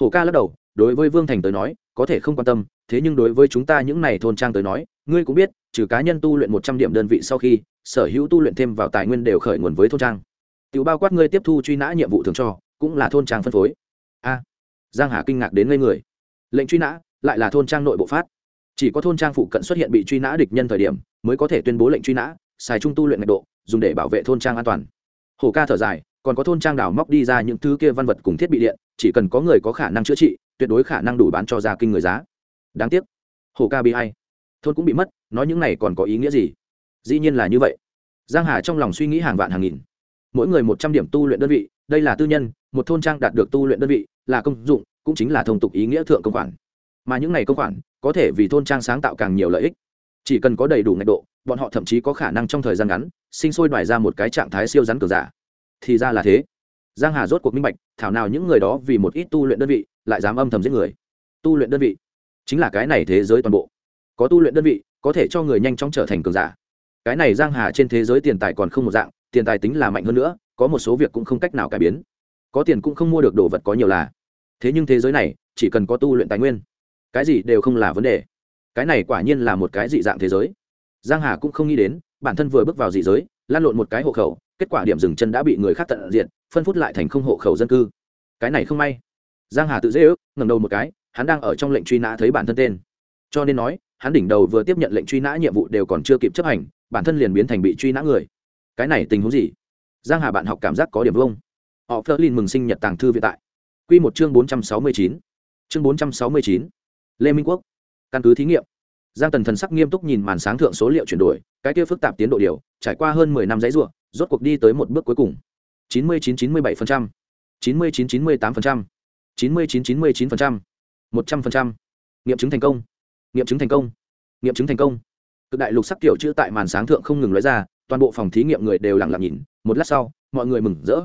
Hổ ca lắc đầu, đối với vương thành tới nói, có thể không quan tâm, thế nhưng đối với chúng ta những này thôn trang tới nói, ngươi cũng biết, trừ cá nhân tu luyện một trăm điểm đơn vị sau khi sở hữu tu luyện thêm vào tài nguyên đều khởi nguồn với thôn trang. Tiểu bao quát ngươi tiếp thu truy nã nhiệm vụ thường cho, cũng là thôn trang phân phối. A. Giang hà kinh ngạc đến ngây người. Lệnh truy nã, lại là thôn trang nội bộ phát. Chỉ có thôn trang phụ cận xuất hiện bị truy nã địch nhân thời điểm, mới có thể tuyên bố lệnh truy nã, xài trung tu luyện nhiệt độ, dùng để bảo vệ thôn trang an toàn. Hồ ca thở dài, còn có thôn trang đào móc đi ra những thứ kia văn vật cùng thiết bị điện, chỉ cần có người có khả năng chữa trị, tuyệt đối khả năng đủ bán cho gia kinh người giá. Đáng tiếc. Hồ ca bị hay thôn cũng bị mất, nói những này còn có ý nghĩa gì? Dĩ nhiên là như vậy. Giang hà trong lòng suy nghĩ hàng vạn hàng nghìn. Mỗi người một trăm điểm tu luyện đơn vị, đây là tư nhân, một thôn trang đạt được tu luyện đơn vị, là công dụng, cũng chính là thông tục ý nghĩa thượng công khoản. Mà những này công khoản, có thể vì thôn trang sáng tạo càng nhiều lợi ích. Chỉ cần có đầy đủ ngạch độ, bọn họ thậm chí có khả năng trong thời gian ngắn, sinh sôi đoài ra một cái trạng thái siêu rắn cường giả. Thì ra là thế. Giang hà rốt cuộc minh bạch, thảo nào những người đó vì một ít tu luyện đơn vị, lại dám âm thầm giết người. Tu luyện đơn vị, chính là cái này thế giới toàn bộ. Có tu luyện đơn vị, có thể cho người nhanh chóng trở thành cường giả cái này giang hà trên thế giới tiền tài còn không một dạng, tiền tài tính là mạnh hơn nữa, có một số việc cũng không cách nào cải biến. Có tiền cũng không mua được đồ vật có nhiều là. Thế nhưng thế giới này, chỉ cần có tu luyện tài nguyên, cái gì đều không là vấn đề. Cái này quả nhiên là một cái dị dạng thế giới. Giang hà cũng không nghĩ đến, bản thân vừa bước vào dị giới lan lộn một cái hộ khẩu, kết quả điểm dừng chân đã bị người khác tận diện phân phút lại thành không hộ khẩu dân cư. Cái này không may. Giang hà tự dễ ước, ngẩng đầu một cái, hắn đang ở trong lệnh truy nã thấy bản thân tên. Cho nên nói, hắn đỉnh đầu vừa tiếp nhận lệnh truy nã nhiệm vụ đều còn chưa kịp chấp hành bản thân liền biến thành bị truy nã người. Cái này tình huống gì? Giang hà bạn học cảm giác có điểm vông họ phơ linh mừng sinh nhật tàng thư viện tại. Quy một chương bốn trăm sáu mươi chín. Chương bốn trăm sáu mươi chín. Lê minh quốc. Căn cứ thí nghiệm. Giang tần thần sắc nghiêm túc nhìn màn sáng thượng số liệu chuyển đổi, cái kia phức tạp tiến độ điều, trải qua hơn mười năm giấy ruộng, rốt cuộc đi tới một bước cuối cùng. chín mươi chín chín mươi bảy phần trăm. chín mươi chín chín mươi tám phần trăm. chín mươi chín chín mươi chín phần trăm. một trăm phần trăm. Nghiệm chứng thành công. Nghiệm chứng thành công. Nghiệm chứng thành công cực đại lục sắc kiểu chữ tại màn sáng thượng không ngừng lóe ra, toàn bộ phòng thí nghiệm người đều lặng lặng nhìn, một lát sau, mọi người mừng rỡ.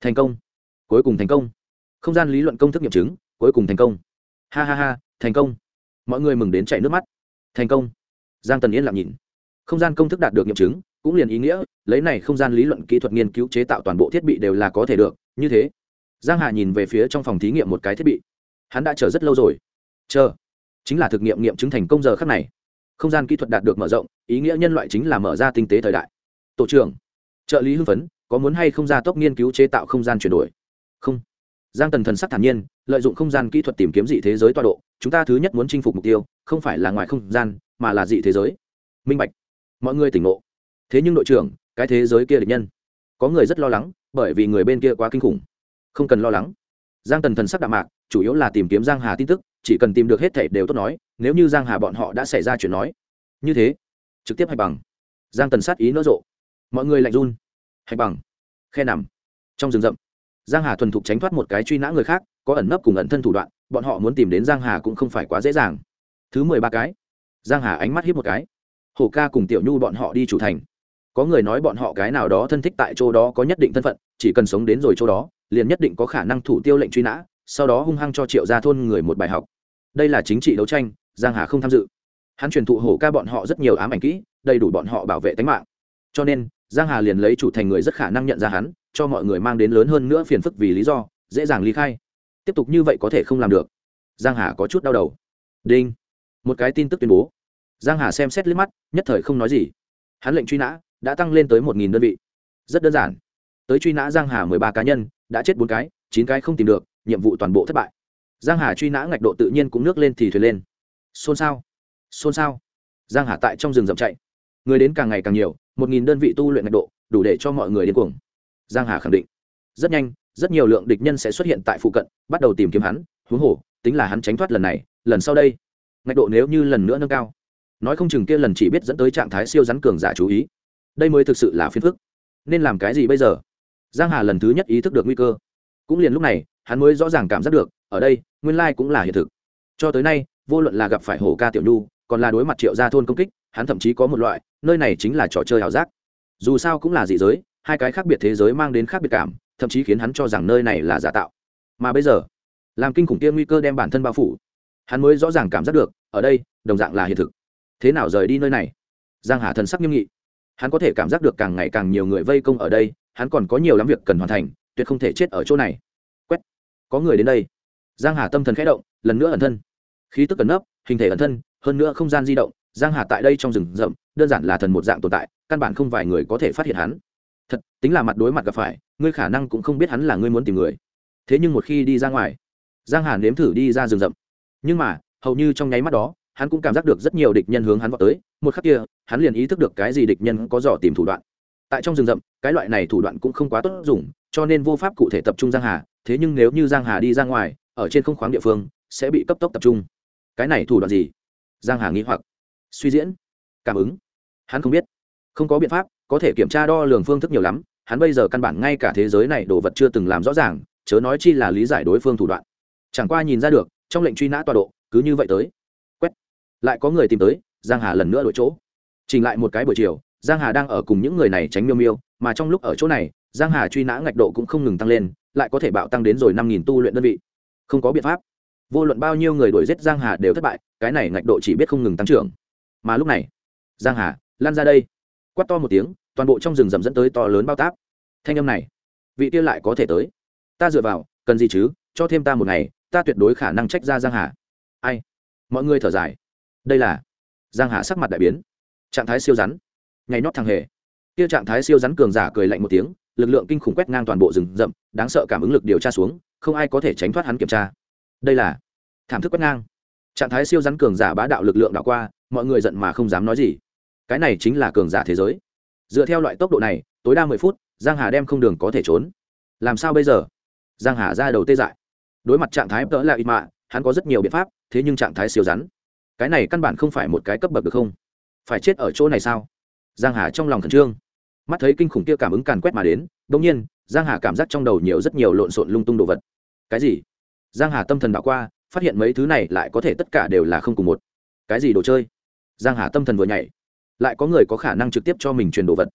Thành công. Cuối cùng thành công. Không gian lý luận công thức nghiệm chứng, cuối cùng thành công. Ha ha ha, thành công. Mọi người mừng đến chảy nước mắt. Thành công. Giang tần yên lặng nhìn. Không gian công thức đạt được nghiệm chứng, cũng liền ý nghĩa, lấy này không gian lý luận kỹ thuật nghiên cứu chế tạo toàn bộ thiết bị đều là có thể được, như thế. Giang hà nhìn về phía trong phòng thí nghiệm một cái thiết bị. Hắn đã chờ rất lâu rồi. Chờ. Chính là thực nghiệm nghiệm chứng thành công giờ khắc này không gian kỹ thuật đạt được mở rộng, ý nghĩa nhân loại chính là mở ra tinh tế thời đại. Tổ trưởng, trợ lý hưng phấn, có muốn hay không ra tốc nghiên cứu chế tạo không gian chuyển đổi? Không. Giang tần thần sắc thản nhiên, lợi dụng không gian kỹ thuật tìm kiếm dị thế giới toa độ, chúng ta thứ nhất muốn chinh phục mục tiêu, không phải là ngoài không gian, mà là dị thế giới. Minh bạch. Mọi người tỉnh ngộ. Thế nhưng đội trưởng, cái thế giới kia địch nhân. Có người rất lo lắng, bởi vì người bên kia quá kinh khủng. Không cần lo lắng. Giang tần thần sắc đạm mạc, chủ yếu là tìm kiếm giang hà tin tức chỉ cần tìm được hết thảy đều tốt nói, nếu như giang hà bọn họ đã xảy ra chuyện nói. Như thế, trực tiếp hay bằng. Giang tần sát ý nỡ rộ. Mọi người lạnh run. Hay bằng. Khe nằm. Trong rừng rậm, giang hà thuần thục tránh thoát một cái truy nã người khác, có ẩn nấp cùng ẩn thân thủ đoạn, bọn họ muốn tìm đến giang hà cũng không phải quá dễ dàng. Thứ mười ba cái. Giang hà ánh mắt hiếp một cái. Hổ ca cùng tiểu nhu bọn họ đi chủ thành. Có người nói bọn họ cái nào đó thân thích tại chỗ đó có nhất định thân phận, chỉ cần sống đến rồi chỗ đó, liền nhất định có khả năng thủ tiêu lệnh truy nã sau đó hung hăng cho triệu gia thôn người một bài học. Đây là chính trị đấu tranh, giang hà không tham dự. Hắn truyền thụ hổ ca bọn họ rất nhiều ám ảnh kỹ, đầy đủ bọn họ bảo vệ tính mạng. Cho nên, giang hà liền lấy chủ thành người rất khả năng nhận ra hắn, cho mọi người mang đến lớn hơn nữa phiền phức vì lý do, dễ dàng ly khai. Tiếp tục như vậy có thể không làm được. Giang hà có chút đau đầu. Đinh. Một cái tin tức tuyên bố. Giang hà xem xét liếc mắt, nhất thời không nói gì. Hắn lệnh truy nã đã tăng lên tới một nghìn đơn vị. Rất đơn giản. Tới truy nã giang hà mười ba cá nhân, đã chết bốn cái, chín cái không tìm được nhiệm vụ toàn bộ thất bại. Giang hà truy nã ngạch độ tự nhiên cũng nước lên thì thuyền lên. Xôn xao xôn xao. Giang hà tại trong rừng rậm chạy. Người đến càng ngày càng nhiều, một nghìn đơn vị tu luyện ngạch độ, đủ để cho mọi người điên cuồng. Giang hà khẳng định, rất nhanh, rất nhiều lượng địch nhân sẽ xuất hiện tại phụ cận, bắt đầu tìm kiếm hắn. Huống hồ, tính là hắn tránh thoát lần này, lần sau đây, ngạch độ nếu như lần nữa nâng cao, nói không chừng kia lần chỉ biết dẫn tới trạng thái siêu rắn cường giả chú ý. Đây mới thực sự là phiền phức. Nên làm cái gì bây giờ? Giang hà lần thứ nhất ý thức được nguy cơ. Cũng liền lúc này hắn mới rõ ràng cảm giác được, ở đây, nguyên lai cũng là hiện thực. Cho tới nay, vô luận là gặp phải hổ ca tiểu nhu, còn là đối mặt triệu gia thôn công kích, hắn thậm chí có một loại, nơi này chính là trò chơi ảo giác. Dù sao cũng là dị giới, hai cái khác biệt thế giới mang đến khác biệt cảm, thậm chí khiến hắn cho rằng nơi này là giả tạo. Mà bây giờ, làm kinh khủng kia nguy cơ đem bản thân bao phủ, hắn mới rõ ràng cảm giác được, ở đây, đồng dạng là hiện thực. Thế nào rời đi nơi này? Giang hà thần sắc nghiêm nghị. Hắn có thể cảm giác được càng ngày càng nhiều người vây công ở đây, hắn còn có nhiều lắm việc cần hoàn thành, tuyệt không thể chết ở chỗ này có người đến đây. Giang hà tâm thần khẽ động, lần nữa ẩn thân. Khí tức ẩn nấp, hình thể ẩn thân, hơn nữa không gian di động, giang hà tại đây trong rừng rậm, đơn giản là thần một dạng tồn tại, căn bản không vài người có thể phát hiện hắn. Thật, tính là mặt đối mặt gặp phải, ngươi khả năng cũng không biết hắn là ngươi muốn tìm người. Thế nhưng một khi đi ra ngoài, giang hà nếm thử đi ra rừng rậm. Nhưng mà, hầu như trong nháy mắt đó, hắn cũng cảm giác được rất nhiều địch nhân hướng hắn vào tới. Một khắc kia, hắn liền ý thức được cái gì địch nhân có dò tìm thủ đoạn. Tại trong rừng rậm, cái loại này thủ đoạn cũng không quá tốt dùng, cho nên vô pháp cụ thể tập trung giang hà thế nhưng nếu như giang hà đi ra ngoài, ở trên không khoáng địa phương, sẽ bị cấp tốc tập trung. Cái này thủ đoạn gì? Giang hà nghĩ hoặc. Suy diễn. Cảm ứng. Hắn không biết. Không có biện pháp, có thể kiểm tra đo lường phương thức nhiều lắm, hắn bây giờ căn bản ngay cả thế giới này đồ vật chưa từng làm rõ ràng, chớ nói chi là lý giải đối phương thủ đoạn. Chẳng qua nhìn ra được, trong lệnh truy nã tọa độ, cứ như vậy tới. Quét. Lại có người tìm tới, giang hà lần nữa đổi chỗ. Chỉnh lại một cái buổi chiều, giang hà đang ở cùng những người này tránh miêu miêu, mà trong lúc ở chỗ này, giang hà truy nã ngạch độ cũng không ngừng tăng lên lại có thể bạo tăng đến rồi năm nghìn tu luyện đơn vị. Không có biện pháp. Vô luận bao nhiêu người đuổi giết giang hà đều thất bại, cái này ngạch độ chỉ biết không ngừng tăng trưởng. Mà lúc này, giang hà lan ra đây, quát to một tiếng, toàn bộ trong rừng rậm dẫn tới to lớn bao táp. Thanh âm này, vị kia lại có thể tới. Ta dựa vào, cần gì chứ, cho thêm ta một ngày, ta tuyệt đối khả năng trách ra giang hà. Ai? Mọi người thở dài. Đây là giang hà sắc mặt đại biến. Trạng thái siêu rắn. Nhảy nhót thằng hề. Kia trạng thái siêu rắn cường giả cười lạnh một tiếng lực lượng kinh khủng quét ngang toàn bộ rừng rậm, đáng sợ cảm ứng lực điều tra xuống, không ai có thể tránh thoát hắn kiểm tra. Đây là thảm thức quét ngang. Trạng thái siêu rắn cường giả bá đạo lực lượng đảo qua, mọi người giận mà không dám nói gì. Cái này chính là cường giả thế giới. Dựa theo loại tốc độ này, tối đa mười phút, giang hà đem không đường có thể trốn. Làm sao bây giờ? Giang hà ra đầu tê dại. Đối mặt trạng thái tớ là ít mạ hắn có rất nhiều biện pháp, thế nhưng trạng thái siêu rắn, cái này căn bản không phải một cái cấp bậc được không? Phải chết ở chỗ này sao? Giang hà trong lòng khẩn trương mắt thấy kinh khủng kia cảm ứng càn quét mà đến đông nhiên, giang hà cảm giác trong đầu nhiều rất nhiều lộn xộn lung tung đồ vật. Cái gì? Giang hà tâm thần đã qua, phát hiện mấy thứ này lại có thể tất cả đều là không cùng một. Cái gì đồ chơi? Giang hà tâm thần vừa nhảy. Lại có người có khả năng trực tiếp cho mình truyền đồ vật.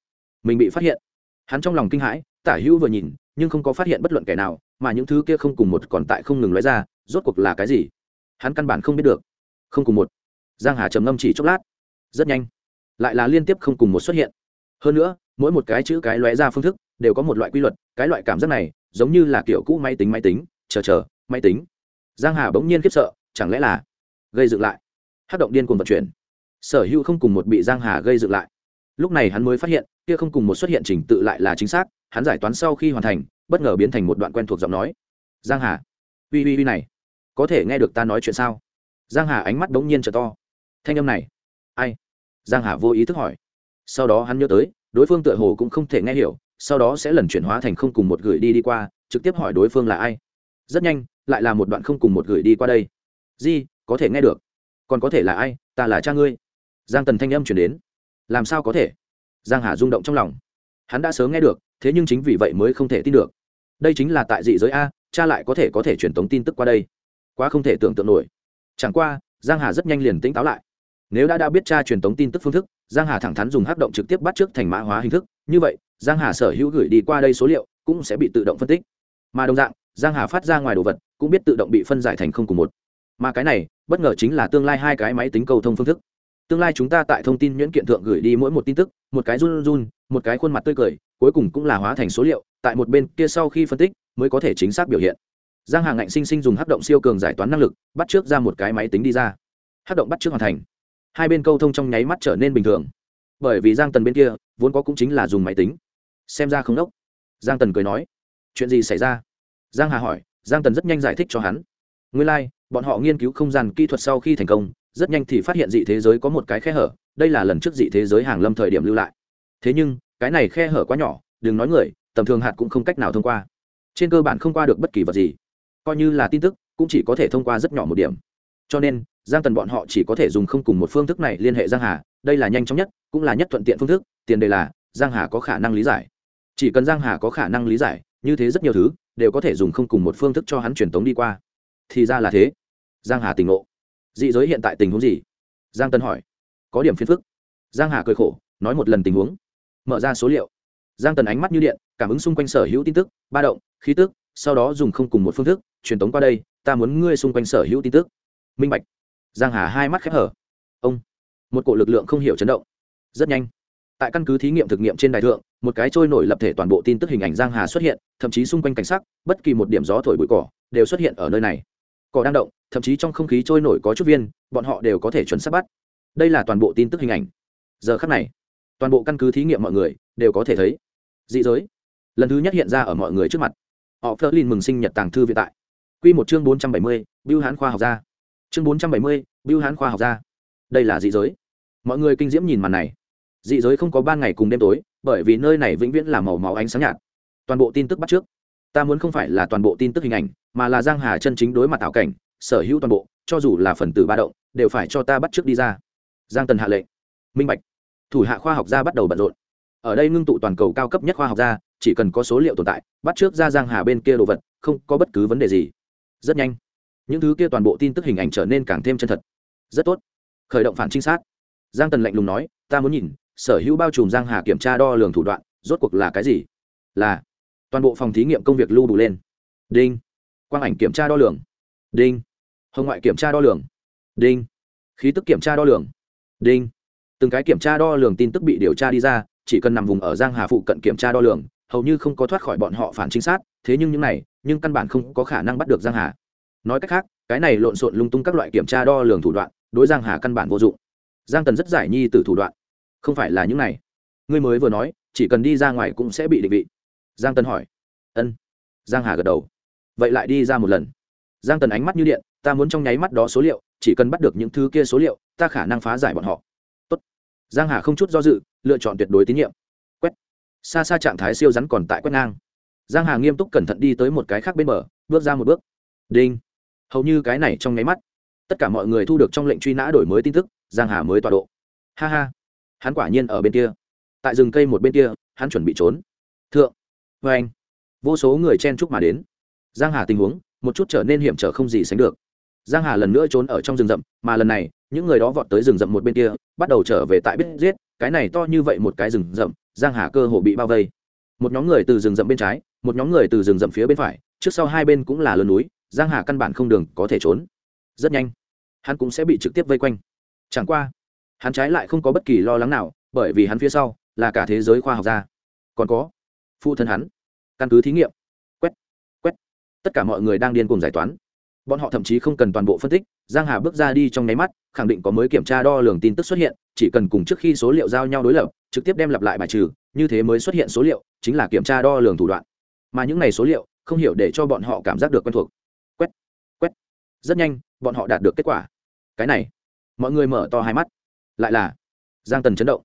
Mình bị phát hiện. Hắn trong lòng kinh hãi, tả hữu vừa nhìn, nhưng không có phát hiện bất luận kẻ nào, mà những thứ kia không cùng một còn tại không ngừng nói ra, rốt cuộc là cái gì? Hắn căn bản không biết được. Không cùng một. Giang hà trầm ngâm chỉ chốc lát. Rất nhanh. Lại là liên tiếp không cùng một xuất hiện. Hơn nữa mỗi một cái chữ cái lóe ra phương thức đều có một loại quy luật, cái loại cảm giác này giống như là kiểu cũ máy tính máy tính, chờ chờ, máy tính. Giang hà bỗng nhiên khiếp sợ, chẳng lẽ là gây dựng lại? Hát động điên cuồng vận chuyển. Sở hữu không cùng một bị giang hà gây dựng lại. Lúc này hắn mới phát hiện, kia không cùng một xuất hiện trình tự lại là chính xác, hắn giải toán sau khi hoàn thành, bất ngờ biến thành một đoạn quen thuộc giọng nói. Giang hà, uy uy uy này, có thể nghe được ta nói chuyện sao? Giang hà ánh mắt bỗng nhiên trở to. Thanh âm này, ai? Giang hà vô ý thức hỏi. Sau đó hắn nhớ tới đối phương tựa hồ cũng không thể nghe hiểu, sau đó sẽ lần chuyển hóa thành không cùng một gửi đi đi qua, trực tiếp hỏi đối phương là ai. Rất nhanh, lại là một đoạn không cùng một gửi đi qua đây. Di, có thể nghe được. Còn có thể là ai? Ta là cha ngươi. Giang tần thanh âm chuyển đến. Làm sao có thể? Giang hà rung động trong lòng. Hắn đã sớm nghe được, thế nhưng chính vì vậy mới không thể tin được. Đây chính là tại dị giới a, cha lại có thể có thể truyền tống tin tức qua đây. Quá không thể tưởng tượng nổi. Chẳng qua, giang hà rất nhanh liền tỉnh táo lại nếu đã đã biết tra truyền tống tin tức phương thức, giang hà thẳng thắn dùng hắc động trực tiếp bắt trước thành mã hóa hình thức. Như vậy, giang hà sở hữu gửi đi qua đây số liệu cũng sẽ bị tự động phân tích. Mà đồng dạng, giang hà phát ra ngoài đồ vật cũng biết tự động bị phân giải thành không cùng một. Mà cái này, bất ngờ chính là tương lai hai cái máy tính cầu thông phương thức. Tương lai chúng ta tại thông tin nhuyễn kiện thượng gửi đi mỗi một tin tức, một cái run run, một cái khuôn mặt tươi cười, cuối cùng cũng là hóa thành số liệu tại một bên kia sau khi phân tích mới có thể chính xác biểu hiện. Giang hà ngạnh sinh sinh dùng hắc động siêu cường giải toán năng lực, bắt trước ra một cái máy tính đi ra. Hắc động bắt trước hoàn thành hai bên câu thông trong nháy mắt trở nên bình thường. Bởi vì giang tần bên kia vốn có cũng chính là dùng máy tính. Xem ra không đốc. Giang tần cười nói chuyện gì xảy ra? Giang hà hỏi giang tần rất nhanh giải thích cho hắn. Nguyên lai、like, bọn họ nghiên cứu không gian kỹ thuật sau khi thành công rất nhanh thì phát hiện dị thế giới có một cái khe hở đây là lần trước dị thế giới hàng lâm thời điểm lưu lại. Thế nhưng cái này khe hở quá nhỏ đừng nói người tầm thường hạt cũng không cách nào thông qua. Trên cơ bản không qua được bất kỳ vật gì. Coi như là tin tức cũng chỉ có thể thông qua rất nhỏ một điểm. Cho nên giang tần bọn họ chỉ có thể dùng không cùng một phương thức này liên hệ giang hà, đây là nhanh chóng nhất, cũng là nhất thuận tiện phương thức, tiền đề là, giang hà có khả năng lý giải. Chỉ cần giang hà có khả năng lý giải, như thế rất nhiều thứ, đều có thể dùng không cùng một phương thức cho hắn truyền tống đi qua. Thì ra là thế. Giang hà tỉnh ngộ. Dị giới hiện tại tình huống gì? Giang tân hỏi. Có điểm phiền phức. Giang hà cười khổ, nói một lần tình huống. Mở ra số liệu. Giang tần ánh mắt như điện, cảm ứng xung quanh sở hữu tin tức, ba động, khí tức, sau đó dùng không cùng một phương thức, truyền tống qua đây, ta muốn ngươi xung quanh sở hữu tin tức. Minh bạch giang hà hai mắt khép hở. Ông một cổ lực lượng không hiểu chấn động. Rất nhanh tại căn cứ thí nghiệm thực nghiệm trên đài thượng một cái trôi nổi lập thể toàn bộ tin tức hình ảnh giang hà xuất hiện thậm chí xung quanh cảnh sắc bất kỳ một điểm gió thổi bụi cỏ đều xuất hiện ở nơi này. Cỏ đang động thậm chí trong không khí trôi nổi có chút viên bọn họ đều có thể chuẩn xác bắt. Đây là toàn bộ tin tức hình ảnh. Giờ khắc này toàn bộ căn cứ thí nghiệm mọi người đều có thể thấy. Dị giới lần thứ nhất hiện ra ở mọi người trước mặt. Họ phớt lên mừng sinh nhật tàng thư viện tại. Quy một chương bốn trăm bảy mươi, Bưu Hán khoa học gia. Chương bốn trăm bảy mươi, Bưu Hán khoa học gia. Đây là dị giới. Mọi người kinh diễm nhìn màn này. Dị giới không có ban ngày cùng đêm tối, bởi vì nơi này vĩnh viễn là màu máu ánh sáng nhạt. Toàn bộ tin tức bắt trước. Ta muốn không phải là toàn bộ tin tức hình ảnh, mà là Giang Hà chân chính đối mặt tạo cảnh, sở hữu toàn bộ, cho dù là phần tử ba động, đều phải cho ta bắt trước đi ra. Giang Tần hạ lệnh. Minh bạch. Thủ hạ khoa học gia bắt đầu bận rộn. Ở đây ngưng tụ toàn cầu cao cấp nhất khoa học gia, chỉ cần có số liệu tồn tại, bắt trước ra Giang Hà bên kia đồ vật, không có bất cứ vấn đề gì rất nhanh những thứ kia toàn bộ tin tức hình ảnh trở nên càng thêm chân thật. Rất tốt. Khởi động phản trinh sát. Giang tần lạnh lùng nói, ta muốn nhìn, sở hữu bao trùm giang hà kiểm tra đo lường thủ đoạn, rốt cuộc là cái gì? Là, toàn bộ phòng thí nghiệm công việc lưu đủ lên. Đinh. Quang ảnh kiểm tra đo lường. Đinh. Hồng ngoại kiểm tra đo lường. Đinh. Khí tức kiểm tra đo lường. Đinh. Từng cái kiểm tra đo lường tin tức bị điều tra đi ra, chỉ cần nằm vùng ở giang hà phụ cận kiểm tra đo lường, hầu như không có thoát khỏi bọn họ phản chính xác thế nhưng những này, nhưng căn bản không có khả năng bắt được giang hà nói cách khác, cái này lộn xộn lung tung các loại kiểm tra đo lường thủ đoạn, đối giang hà căn bản vô dụng. Giang tần rất giải nhi từ thủ đoạn. Không phải là những này. Ngươi mới vừa nói, chỉ cần đi ra ngoài cũng sẽ bị định vị. Giang tần hỏi. Ân. Giang hà gật đầu. Vậy lại đi ra một lần. Giang tần ánh mắt như điện, ta muốn trong nháy mắt đó số liệu, chỉ cần bắt được những thứ kia số liệu, ta khả năng phá giải bọn họ. Tốt. giang hà không chút do dự, lựa chọn tuyệt đối tín nhiệm. Quét. Xa xa trạng thái siêu rắn còn tại quét ngang. Giang hà nghiêm túc cẩn thận đi tới một cái khác bên bờ, bước ra một bước. Đinh hầu như cái này trong nháy mắt. Tất cả mọi người thu được trong lệnh truy nã đổi mới tin tức, giang hà mới tọa độ. Ha ha. Hắn quả nhiên ở bên kia. Tại rừng cây một bên kia, hắn chuẩn bị trốn. Thượng. Vê anh. Vô số người chen chúc mà đến. Giang hà tình huống, một chút trở nên hiểm trở không gì sánh được. Giang hà lần nữa trốn ở trong rừng rậm, mà lần này, những người đó vọt tới rừng rậm một bên kia, bắt đầu trở về tại biết giết, cái này to như vậy một cái rừng rậm, giang hà cơ hồ bị bao vây. Một nhóm người từ rừng rậm bên trái, một nhóm người từ rừng rậm phía bên phải, trước sau hai bên cũng là lớn núi giang hà căn bản không đường có thể trốn. Rất nhanh, hắn cũng sẽ bị trực tiếp vây quanh. Chẳng qua, hắn trái lại không có bất kỳ lo lắng nào, bởi vì hắn phía sau là cả thế giới khoa học gia. Còn có, phụ thân hắn, căn cứ thí nghiệm, quét quét. Tất cả mọi người đang điên cùng giải toán. Bọn họ thậm chí không cần toàn bộ phân tích, giang hà bước ra đi trong nháy mắt, khẳng định có mới kiểm tra đo lường tin tức xuất hiện, chỉ cần cùng trước khi số liệu giao nhau đối lập, trực tiếp đem lặp lại bài trừ, như thế mới xuất hiện số liệu, chính là kiểm tra đo lường thủ đoạn. Mà những này số liệu, không hiểu để cho bọn họ cảm giác được quen thuộc rất nhanh, bọn họ đạt được kết quả. Cái này, mọi người mở to hai mắt. Lại là, giang tần chấn động.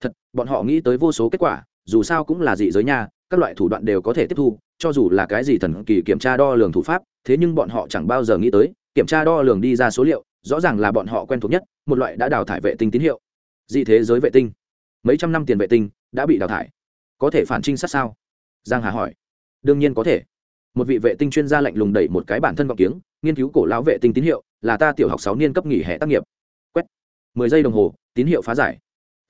Thật, bọn họ nghĩ tới vô số kết quả, dù sao cũng là dị giới nha, các loại thủ đoạn đều có thể tiếp thu, cho dù là cái gì thần kỳ kiểm tra đo lường thủ pháp, thế nhưng bọn họ chẳng bao giờ nghĩ tới, kiểm tra đo lường đi ra số liệu, rõ ràng là bọn họ quen thuộc nhất, một loại đã đào thải vệ tinh tín hiệu. Dị thế giới vệ tinh. Mấy trăm năm tiền vệ tinh đã bị đào thải. Có thể phản trinh sát sao? Giang hà hỏi. Đương nhiên có thể. Một vị vệ tinh chuyên gia lạnh lùng đẩy một cái bản thân gọng kiếng nghiên cứu cổ lão vệ tinh tín hiệu, là ta tiểu học sáu niên cấp nghỉ hè tác nghiệp. Quét. Mười giây đồng hồ, tín hiệu phá giải.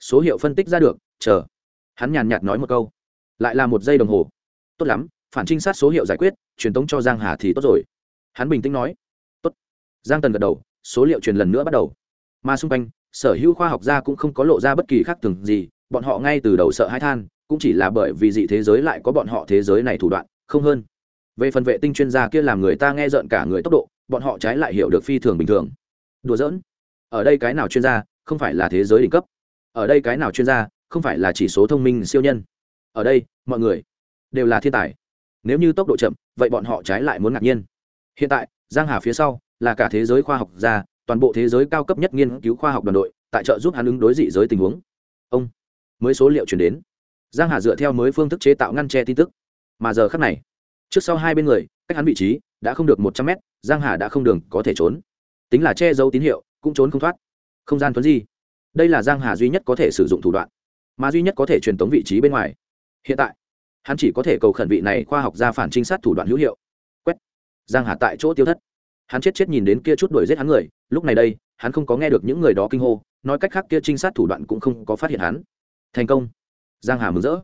Số hiệu phân tích ra được, chờ. Hắn nhàn nhạt nói một câu. Lại là một giây đồng hồ. Tốt lắm, phản trinh sát số hiệu giải quyết, truyền tống cho giang hà thì tốt rồi. Hắn bình tĩnh nói. Tốt. Giang tần gật đầu, số liệu truyền lần nữa bắt đầu. Mà xung quanh, sở hữu khoa học gia cũng không có lộ ra bất kỳ khác thường gì, bọn họ ngay từ đầu sợ hãi than, cũng chỉ là bởi vì dị thế giới lại có bọn họ thế giới này thủ đoạn, không hơn về phần vệ tinh chuyên gia kia làm người ta nghe rợn cả người tốc độ, bọn họ trái lại hiểu được phi thường bình thường. Đùa giỡn. Ở đây cái nào chuyên gia, không phải là thế giới đỉnh cấp. Ở đây cái nào chuyên gia, không phải là chỉ số thông minh siêu nhân. Ở đây, mọi người đều là thiên tài. Nếu như tốc độ chậm, vậy bọn họ trái lại muốn ngạc nhiên. Hiện tại, giang hà phía sau là cả thế giới khoa học gia, toàn bộ thế giới cao cấp nhất nghiên cứu khoa học đoàn đội, tại trợ giúp hắn ứng đối dị giới tình huống. Ông, mới số liệu chuyển đến. Giang hà dựa theo mới phương thức chế tạo ngăn che tin tức. Mà giờ khắc này trước sau hai bên người, cách hắn vị trí đã không được một trăm mét, giang hà đã không đường có thể trốn. Tính là che giấu tín hiệu, cũng trốn không thoát. Không gian thuấn di. Đây là giang hà duy nhất có thể sử dụng thủ đoạn, mà duy nhất có thể truyền tống vị trí bên ngoài. Hiện tại, hắn chỉ có thể cầu khẩn vị này khoa học gia phản trinh sát thủ đoạn hữu hiệu. Quét. Giang hà tại chỗ tiêu thất. Hắn chết chết nhìn đến kia chút đuổi giết hắn người, lúc này đây, hắn không có nghe được những người đó kinh hô, nói cách khác kia trinh sát thủ đoạn cũng không có phát hiện hắn. Thành công. Giang hà mừng rỡ.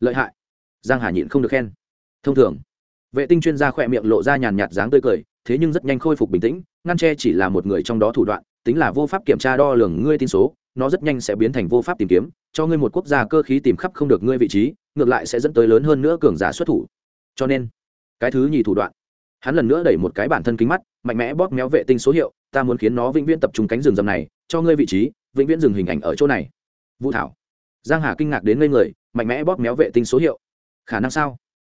Lợi hại. Giang hà nhịn không được khen. Thông thường vệ tinh chuyên gia khỏe miệng lộ ra nhàn nhạt dáng tươi cười, thế nhưng rất nhanh khôi phục bình tĩnh, ngăn tre chỉ là một người trong đó thủ đoạn, tính là vô pháp kiểm tra đo lường ngươi tin số, nó rất nhanh sẽ biến thành vô pháp tìm kiếm, cho ngươi một quốc gia cơ khí tìm khắp không được ngươi vị trí, ngược lại sẽ dẫn tới lớn hơn nữa cường giả xuất thủ. Cho nên, cái thứ nhì thủ đoạn, hắn lần nữa đẩy một cái bản thân kính mắt, mạnh mẽ bóp méo vệ tinh số hiệu, ta muốn khiến nó vĩnh viễn tập trung cánh rừng rầm này, cho ngươi vị trí, vĩnh viễn dừng hình ảnh ở chỗ này. Vũ thảo, giang hà kinh ngạc đến ngây người, mạnh mẽ bóp méo vệ tinh số hiệu. Khả năng sao?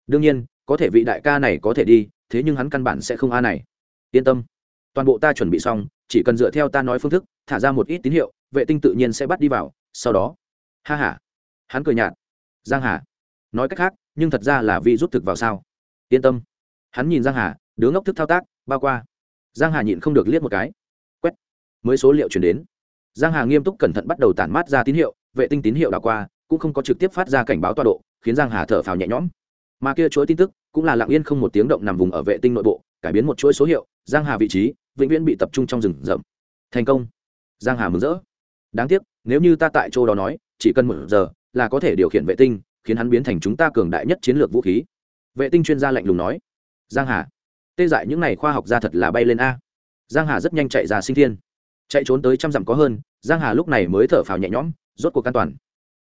Đương nhiên có thể vị đại ca này có thể đi, thế nhưng hắn căn bản sẽ không a này. Yên tâm. Toàn bộ ta chuẩn bị xong, chỉ cần dựa theo ta nói phương thức, thả ra một ít tín hiệu, vệ tinh tự nhiên sẽ bắt đi vào, sau đó. Ha h a hắn cười nhạt. Giang hà. Nói cách khác, nhưng thật ra là vi rút thực vào sao. Yên tâm. Hắn nhìn giang hà, đứa ngốc thức thao tác, bao qua. Giang hà nhịn không được liếc một cái. Quét. Mới số liệu chuyển đến. Giang hà nghiêm túc cẩn thận bắt đầu tản mát ra tín hiệu, vệ tinh tín hiệu đảo qua, cũng không có trực tiếp phát ra cảnh báo tọa độ, khiến giang hà thở phào nhẹ nhõm mà kia chuỗi tin tức cũng là lặng yên không một tiếng động nằm vùng ở vệ tinh nội bộ, cải biến một chuỗi số hiệu, giang hà vị trí, vĩnh viễn bị tập trung trong rừng rậm. Thành công. Giang hà mừng rỡ. Đáng tiếc, nếu như ta tại chỗ đó nói, chỉ cần một giờ là có thể điều khiển vệ tinh, khiến hắn biến thành chúng ta cường đại nhất chiến lược vũ khí. Vệ tinh chuyên gia lạnh lùng nói. Giang hà. Tê dại những này khoa học gia thật là bay lên a. Giang hà rất nhanh chạy ra sinh thiên. Chạy trốn tới trăm dặm có hơn, giang hà lúc này mới thở phào nhẹ nhõm, rốt cuộc an toàn.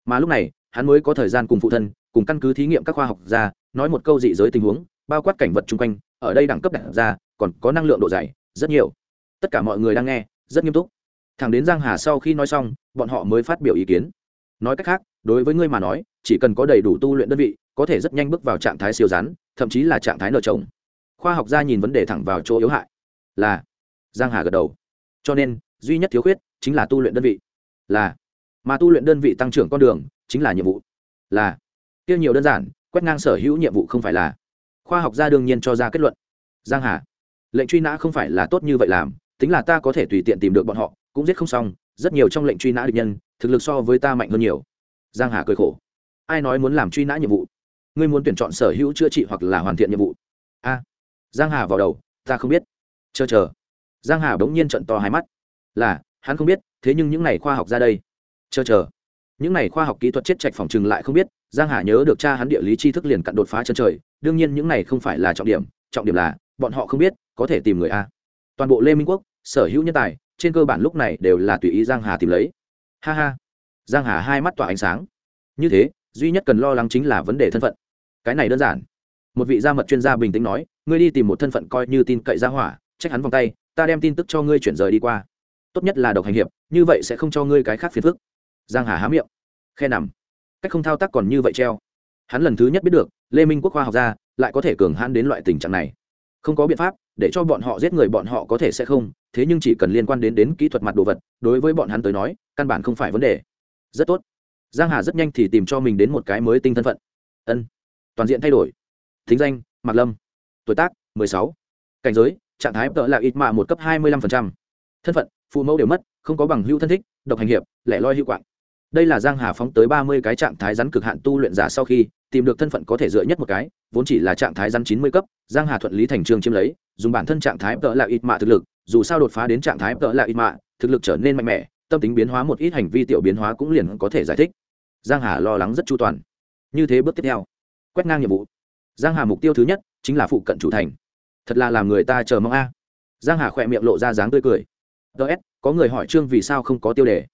Mà lúc này, hắn mới có thời gian cùng phụ thân, cùng căn cứ thí nghiệm các khoa học gia nói một câu dị giới tình huống, bao quát cảnh vật chung quanh, ở đây đẳng cấp đặt ra, còn có năng lượng độ dày, rất nhiều. Tất cả mọi người đang nghe, rất nghiêm túc. Thẳng đến giang hà sau khi nói xong, bọn họ mới phát biểu ý kiến. Nói cách khác, đối với ngươi mà nói, chỉ cần có đầy đủ tu luyện đơn vị, có thể rất nhanh bước vào trạng thái siêu rắn, thậm chí là trạng thái nợ chồng. Khoa học gia nhìn vấn đề thẳng vào chỗ yếu hại. Là, giang hà gật đầu. Cho nên, duy nhất thiếu khuyết chính là tu luyện đơn vị. Là, mà tu luyện đơn vị tăng trưởng con đường chính là nhiệm vụ. Là, kia nhiều đơn giản quét ngang sở hữu nhiệm vụ không phải là. Khoa học gia đương nhiên cho ra kết luận. Giang hà, lệnh truy nã không phải là tốt như vậy làm, tính là ta có thể tùy tiện tìm được bọn họ, cũng giết không xong, rất nhiều trong lệnh truy nã địch nhân, thực lực so với ta mạnh hơn nhiều. Giang hà cười khổ. Ai nói muốn làm truy nã nhiệm vụ? Ngươi muốn tuyển chọn sở hữu chữa trị hoặc là hoàn thiện nhiệm vụ? A. Giang hà vào đầu, ta không biết. Chờ chờ. Giang hà bỗng nhiên trận to hai mắt. Là, hắn không biết, thế nhưng những này khoa học ra đây. Chờ chờ những này khoa học kỹ thuật chết chạch phòng trừng lại không biết, giang hà nhớ được cha hắn địa lý tri thức liền cặn đột phá chân trời, đương nhiên những này không phải là trọng điểm trọng điểm là, bọn họ không biết, có thể tìm người a. Toàn bộ lê minh quốc, sở hữu nhân tài, trên cơ bản lúc này đều là tùy ý giang hà tìm lấy. Ha ha. Giang hà hai mắt tỏa ánh sáng. Như thế, duy nhất cần lo lắng chính là vấn đề thân phận. Cái này đơn giản. Một vị gia mật chuyên gia bình tĩnh nói, ngươi đi tìm một thân phận coi như tin cậy ra hỏa, trách hắn vòng tay, ta đem tin tức cho ngươi chuyển rời đi qua. Tốt nhất là độc hành hiệp, như vậy sẽ không cho ngươi cái khác phiền phức giang hà há miệng. Khe nằm. Cách không thao tác còn như vậy treo. Hắn lần thứ nhất biết được, lê minh quốc khoa học gia lại có thể cường hãn đến loại tình trạng này. Không có biện pháp, để cho bọn họ giết người bọn họ có thể sẽ không, thế nhưng chỉ cần liên quan đến đến kỹ thuật mặt đồ vật, đối với bọn hắn tới nói, căn bản không phải vấn đề. Rất tốt. Giang hà rất nhanh thì tìm cho mình đến một cái mới tinh thân phận. Ân. Toàn diện thay đổi. Thính danh, mạc lâm. Tuổi tác 16. cảnh giới, trạng thái tợ là ít mạ một cấp 25%. thân phận, phụ mẫu đều mất, không có bằng hữu thân thích, độc hành hiệp, lẻ loi hữu quạng đây là giang hà phóng tới 30 cái trạng thái rắn cực hạn tu luyện giả sau khi, tìm được thân phận có thể dựa nhất một cái, vốn chỉ là trạng thái rắn 90 cấp, giang hà thuận lý thành trường chiếm lấy, dùng bản thân trạng thái tợ là ít mạ thực lực, dù sao đột phá đến trạng thái tợ là ít mạ, thực lực trở nên mạnh mẽ, tâm tính biến hóa một ít hành vi tiểu biến hóa cũng liền có thể giải thích. Giang hà lo lắng rất chu toàn. Như thế bước tiếp theo, quét ngang nhiệm vụ. Giang hà mục tiêu thứ nhất chính là phụ cận chủ thành. Thật là làm người ta chờ mong a. Giang hà khỏe miệng lộ ra dáng tươi cười. Ts có người hỏi trương vì sao không có tiêu đề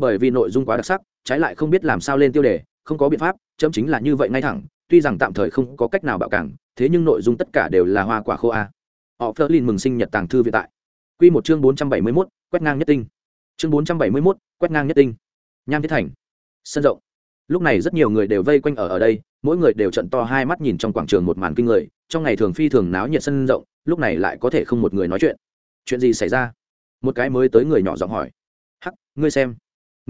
bởi vì nội dung quá đặc sắc trái lại không biết làm sao lên tiêu đề không có biện pháp chấm chính là như vậy ngay thẳng tuy rằng tạm thời không có cách nào bạo cảng thế nhưng nội dung tất cả đều là hoa quả khô a. Họ phớt lên mừng sinh nhật tàng thư viện tại. Quy một chương bốn trăm bảy mươi 471, quét ngang nhất tinh. Chương bốn trăm bảy mươi 471, quét ngang nhất tinh. Nham thiết thành. Sân rộng. Lúc này rất nhiều người đều vây quanh ở ở đây mỗi người đều trận to hai mắt nhìn trong quảng trường một màn kinh người trong ngày thường phi thường náo nhiệt sân rộng lúc này lại có thể không một người nói chuyện. Chuyện gì xảy ra? Một cái mới tới người nhỏ giọng hỏi. Hắc ngươi xem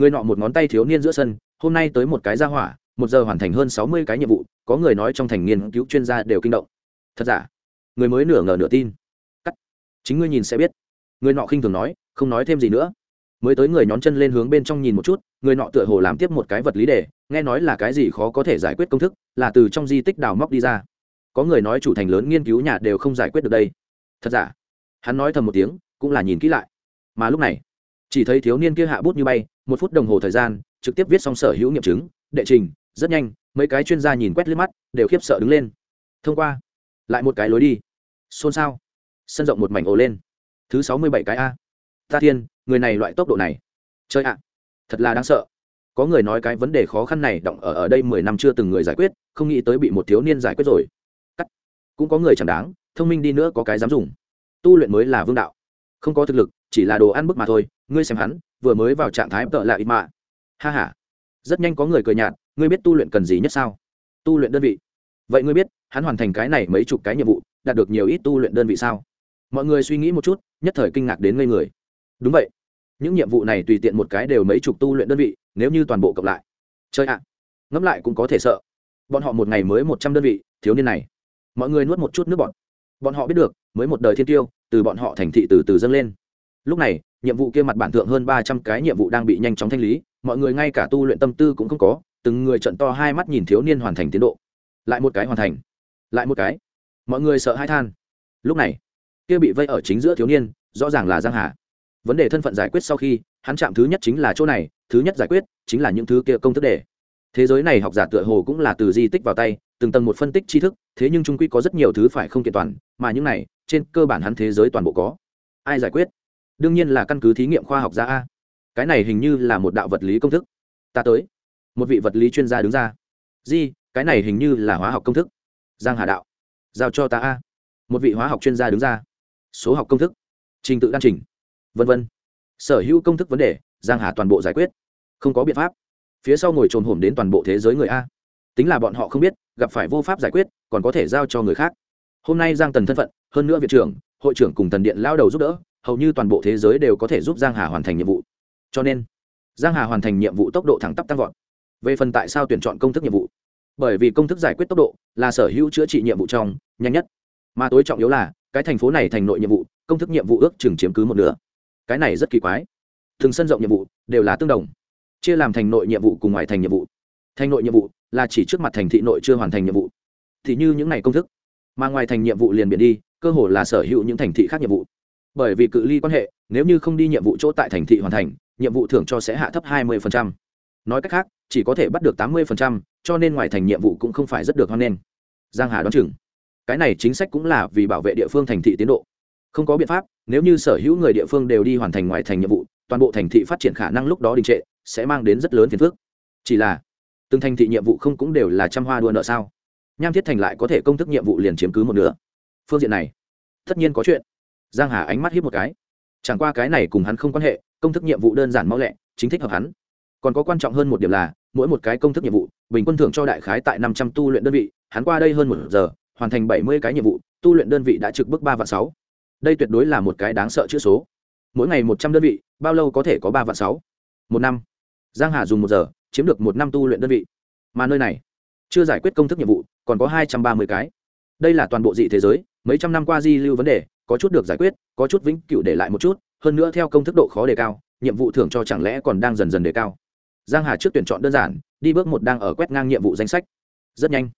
người nọ một ngón tay thiếu niên giữa sân, hôm nay tới một cái ra hỏa, một giờ hoàn thành hơn sáu mươi cái nhiệm vụ, có người nói trong thành nghiên cứu chuyên gia đều kinh động. Thật giả? Người mới nửa ngờ nửa tin. Cắt. Chính ngươi nhìn sẽ biết. Người nọ khinh thường nói, không nói thêm gì nữa. Mới tới người nhón chân lên hướng bên trong nhìn một chút, người nọ tựa hồ làm tiếp một cái vật lý đề, nghe nói là cái gì khó có thể giải quyết công thức, là từ trong di tích đào móc đi ra. Có người nói chủ thành lớn nghiên cứu nhà đều không giải quyết được đây. Thật giả? Hắn nói thầm một tiếng, cũng là nhìn kỹ lại. Mà lúc này, chỉ thấy thiếu niên kia hạ bút như bay một phút đồng hồ thời gian, trực tiếp viết xong sở hữu nghiệm chứng, đệ trình, rất nhanh, mấy cái chuyên gia nhìn quét liếc mắt, đều khiếp sợ đứng lên. Thông qua, lại một cái lối đi. Xôn xao. Sân rộng một mảnh ồ lên. Thứ sáu mươi bảy cái a. Ta thiên, người này loại tốc độ này. Chơi ạ. Thật là đáng sợ. Có người nói cái vấn đề khó khăn này động ở ở đây mười năm chưa từng người giải quyết, không nghĩ tới bị một thiếu niên giải quyết rồi. Cắt. Cũng có người chẳng đáng, thông minh đi nữa có cái dám dùng. Tu luyện mới là vương đạo. Không có thực lực, chỉ là đồ ăn bức mà thôi ngươi xem hắn, vừa mới vào trạng thái tợ lại ít mạ. Ha h a rất nhanh có người cười nhạt, ngươi biết tu luyện cần gì nhất sao? Tu luyện đơn vị. Vậy ngươi biết, hắn hoàn thành cái này mấy chục cái nhiệm vụ, đạt được nhiều ít tu luyện đơn vị sao? Mọi người suy nghĩ một chút, nhất thời kinh ngạc đến ngây người. Đúng vậy. Những nhiệm vụ này tùy tiện một cái đều mấy chục tu luyện đơn vị, nếu như toàn bộ cộng lại. Chơi ạ. Ngẫm lại cũng có thể sợ. Bọn họ một ngày mới một trăm đơn vị, thiếu niên này. Mọi người nuốt một chút nước bọn bọn họ biết được, mới một đời thiên tiêu, từ bọn họ thành thị từ từ dâng lên lúc này, nhiệm vụ kia mặt bản thượng hơn ba trăm cái nhiệm vụ đang bị nhanh chóng thanh lý, mọi người ngay cả tu luyện tâm tư cũng không có, từng người trận to hai mắt nhìn thiếu niên hoàn thành tiến độ. Lại một cái hoàn thành. Lại một cái. Mọi người sợ hai than. Lúc này, kia bị vây ở chính giữa thiếu niên, rõ ràng là giang hà. Vấn đề thân phận giải quyết sau khi, hắn chạm thứ nhất chính là chỗ này, thứ nhất giải quyết chính là những thứ kia công thức đề thế giới này học giả tựa hồ cũng là từ di tích vào tay, từng tầng một phân tích tri thức, thế nhưng trung quy có rất nhiều thứ phải không kiện toàn, mà những này, trên cơ bản hắn thế giới toàn bộ có. Ai giải quyết? Đương nhiên là căn cứ thí nghiệm khoa học ra a. Cái này hình như là một đạo vật lý công thức. Ta tới. Một vị vật lý chuyên gia đứng ra. Di, cái này hình như là hóa học công thức. Giang hà đạo. Giao cho ta a. Một vị hóa học chuyên gia đứng ra. Số học công thức. Trình tự đan trình. Vân vân. Sở hữu công thức vấn đề, giang hà toàn bộ giải quyết. Không có biện pháp. Phía sau ngồi trồm hổm đến toàn bộ thế giới người a. Tính là bọn họ không biết, gặp phải vô pháp giải quyết, còn có thể giao cho người khác. Hôm nay giang tần thân phận, hơn nữa viện trưởng, hội trưởng cùng thần điện lao đầu giúp đỡ hầu như toàn bộ thế giới đều có thể giúp giang hà hoàn thành nhiệm vụ. Cho nên, giang hà hoàn thành nhiệm vụ tốc độ thẳng tắp tăng vọt. Về phần tại sao tuyển chọn công thức nhiệm vụ? Bởi vì công thức giải quyết tốc độ là sở hữu chữa trị nhiệm vụ trong, nhanh nhất. Mà tối trọng yếu là, cái thành phố này thành nội nhiệm vụ, công thức nhiệm vụ ước chừng chiếm cứ một nửa. Cái này rất kỳ quái. Thường sân rộng nhiệm vụ đều là tương đồng. Chia làm thành nội nhiệm vụ cùng ngoài thành nhiệm vụ. Thành nội nhiệm vụ là chỉ trước mặt thành thị nội chưa hoàn thành nhiệm vụ. Thì như những ngày công thức. Mà ngoài thành nhiệm vụ liền biển đi, cơ hồ là sở hữu những thành thị khác nhiệm vụ bởi vì cự ly quan hệ nếu như không đi nhiệm vụ chỗ tại thành thị hoàn thành nhiệm vụ thưởng cho sẽ hạ thấp 20%. nói cách khác chỉ có thể bắt được 80%, cho nên ngoài thành nhiệm vụ cũng không phải rất được hoan nghênh. Giang hà đoán chừng. Cái này chính sách cũng là vì bảo vệ địa phương thành thị tiến độ. Không có biện pháp nếu như sở hữu người địa phương đều đi hoàn thành ngoài thành nhiệm vụ toàn bộ thành thị phát triển khả năng lúc đó đình trệ sẽ mang đến rất lớn phiền phức. Chỉ là từng thành thị nhiệm vụ không cũng đều là trăm hoa đua nợ sao? Nham thiết thành lại có thể công thức nhiệm vụ liền chiếm cứ một nửa. Phương diện này tất nhiên có chuyện giang hà ánh mắt hiếp một cái. Chẳng qua cái này cùng hắn không quan hệ, công thức nhiệm vụ đơn giản mau lẹ, chính thích hợp hắn. Còn có quan trọng hơn một điểm là, mỗi một cái công thức nhiệm vụ, bình quân thưởng cho đại khái tại năm trăm tu luyện đơn vị, hắn qua đây hơn một giờ, hoàn thành bảy mươi cái nhiệm vụ, tu luyện đơn vị đã trực bước ba vạn sáu. Đây tuyệt đối là một cái đáng sợ chữ số. Mỗi ngày một trăm đơn vị, bao lâu có thể có ba vạn sáu? Một năm. Giang hà dùng một giờ, chiếm được một năm tu luyện đơn vị. Mà nơi này, chưa giải quyết công thức nhiệm vụ, còn có hai trăm ba mươi cái. Đây là toàn bộ dị thế giới, mấy trăm năm qua di lưu vấn đề có chút được giải quyết, có chút vĩnh cửu để lại một chút, hơn nữa theo công thức độ khó đề cao, nhiệm vụ thưởng cho chẳng lẽ còn đang dần dần đề cao. Giang hà trước tuyển chọn đơn giản, đi bước một đang ở quét ngang nhiệm vụ danh sách. Rất nhanh,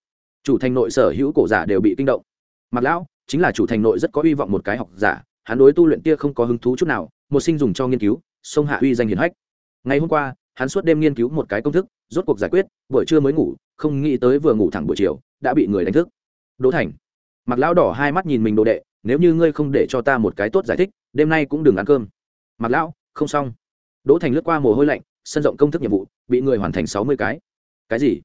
chủ thành nội sở hữu cổ giả đều bị kinh động. Mặc lão, chính là chủ thành nội rất có hy vọng một cái học giả, hắn đối tu luyện tia không có hứng thú chút nào, một sinh dùng cho nghiên cứu, sông hạ uy danh hiển hách. Ngày hôm qua, hắn suốt đêm nghiên cứu một cái công thức, rốt cuộc giải quyết, buổi trưa mới ngủ, không nghĩ tới vừa ngủ thẳng buổi chiều, đã bị người đánh thức. Đỗ thành mặc lão đỏ hai mắt nhìn mình đồ đệ nếu như ngươi không để cho ta một cái tốt giải thích, đêm nay cũng đừng ăn cơm. Mặc lão, không xong. Đỗ thành lướt qua mồ hôi lạnh, sân rộng công thức nhiệm vụ, bị người hoàn thành sáu mươi cái. Cái gì?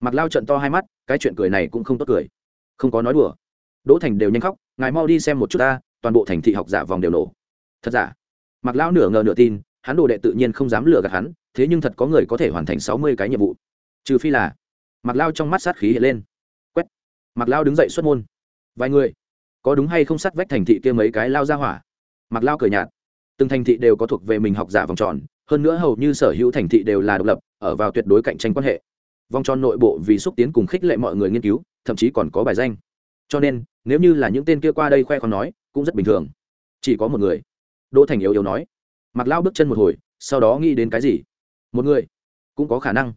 Mặc lao trận to hai mắt, cái chuyện cười này cũng không tốt cười. Không có nói đùa. Đỗ thành đều nhanh khóc, ngài mau đi xem một chút ta, toàn bộ thành thị học giả vòng đều nổ. Thật giả? Mặc lão nửa ngờ nửa tin, hắn đồ đệ tự nhiên không dám lừa gạt hắn, thế nhưng thật có người có thể hoàn thành sáu mươi cái nhiệm vụ. Trừ phi là mặc lao trong mắt sát khí hiện lên. Quét. Mặc lao đứng dậy xuất môn. Vài người có đúng hay không sát vách thành thị kia mấy cái lao ra hỏa? Mặc lao cười nhạt. Từng thành thị đều có thuộc về mình học giả vòng tròn, hơn nữa hầu như sở hữu thành thị đều là độc lập, ở vào tuyệt đối cạnh tranh quan hệ. Vòng tròn nội bộ vì xúc tiến cùng khích lệ mọi người nghiên cứu, thậm chí còn có bài danh. Cho nên, nếu như là những tên kia qua đây khoe khoang nói, cũng rất bình thường. Chỉ có một người. Đỗ thành yếu yếu nói. Mặc lao bước chân một hồi, sau đó nghĩ đến cái gì? Một người. Cũng có khả năng.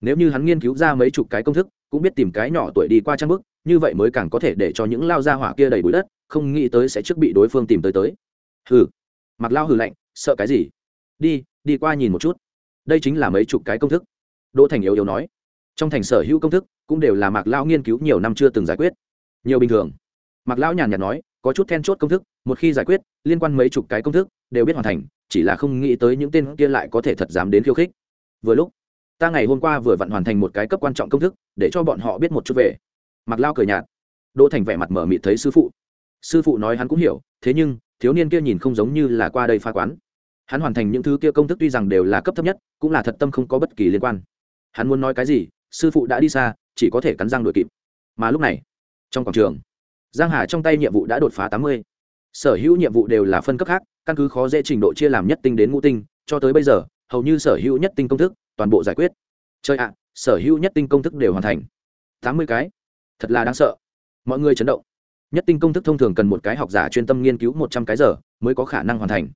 Nếu như hắn nghiên cứu ra mấy chục cái công thức, cũng biết tìm cái nhỏ tuổi đi qua trang bức như vậy mới càng có thể để cho những lao gia hỏa kia đầy bụi đất, không nghĩ tới sẽ trước bị đối phương tìm tới tới. Hừ. Mặc lao hừ lạnh, sợ cái gì? Đi đi qua nhìn một chút. Đây chính là mấy chục cái công thức. Đỗ thành yếu yếu nói. Trong thành sở hữu công thức cũng đều là mạc lao nghiên cứu nhiều năm chưa từng giải quyết. Nhiều bình thường. Mạc lão nhàn nhạt nói, có chút then chốt công thức, một khi giải quyết, liên quan mấy chục cái công thức đều biết hoàn thành, chỉ là không nghĩ tới những tên kia lại có thể thật dám đến khiêu khích. Vừa lúc, ta ngày hôm qua vừa vặn hoàn thành một cái cấp quan trọng công thức, để cho bọn họ biết một chút về mặc lao cười nhạt. Đỗ thành vẻ mặt mở mịt thấy sư phụ. Sư phụ nói hắn cũng hiểu, thế nhưng, thiếu niên kia nhìn không giống như là qua đây pha quán. Hắn hoàn thành những thứ kia công thức tuy rằng đều là cấp thấp nhất, cũng là thật tâm không có bất kỳ liên quan. Hắn muốn nói cái gì, sư phụ đã đi xa, chỉ có thể cắn răng đuổi kịp. Mà lúc này, trong quảng trường, giang hà trong tay nhiệm vụ đã đột phá tám mươi. Sở hữu nhiệm vụ đều là phân cấp khác, căn cứ khó dễ trình độ chia làm nhất tinh đến ngũ tinh, cho tới bây giờ, hầu như sở hữu nhất tinh công thức, toàn bộ giải quyết. Chơi ạ, sở hữu nhất tinh công thức đều hoàn thành. Tám mươi cái thật là đáng sợ. Mọi người chấn động. Nhất tinh công thức thông thường cần một cái học giả chuyên tâm nghiên cứu một trăm cái giờ mới có khả năng hoàn thành.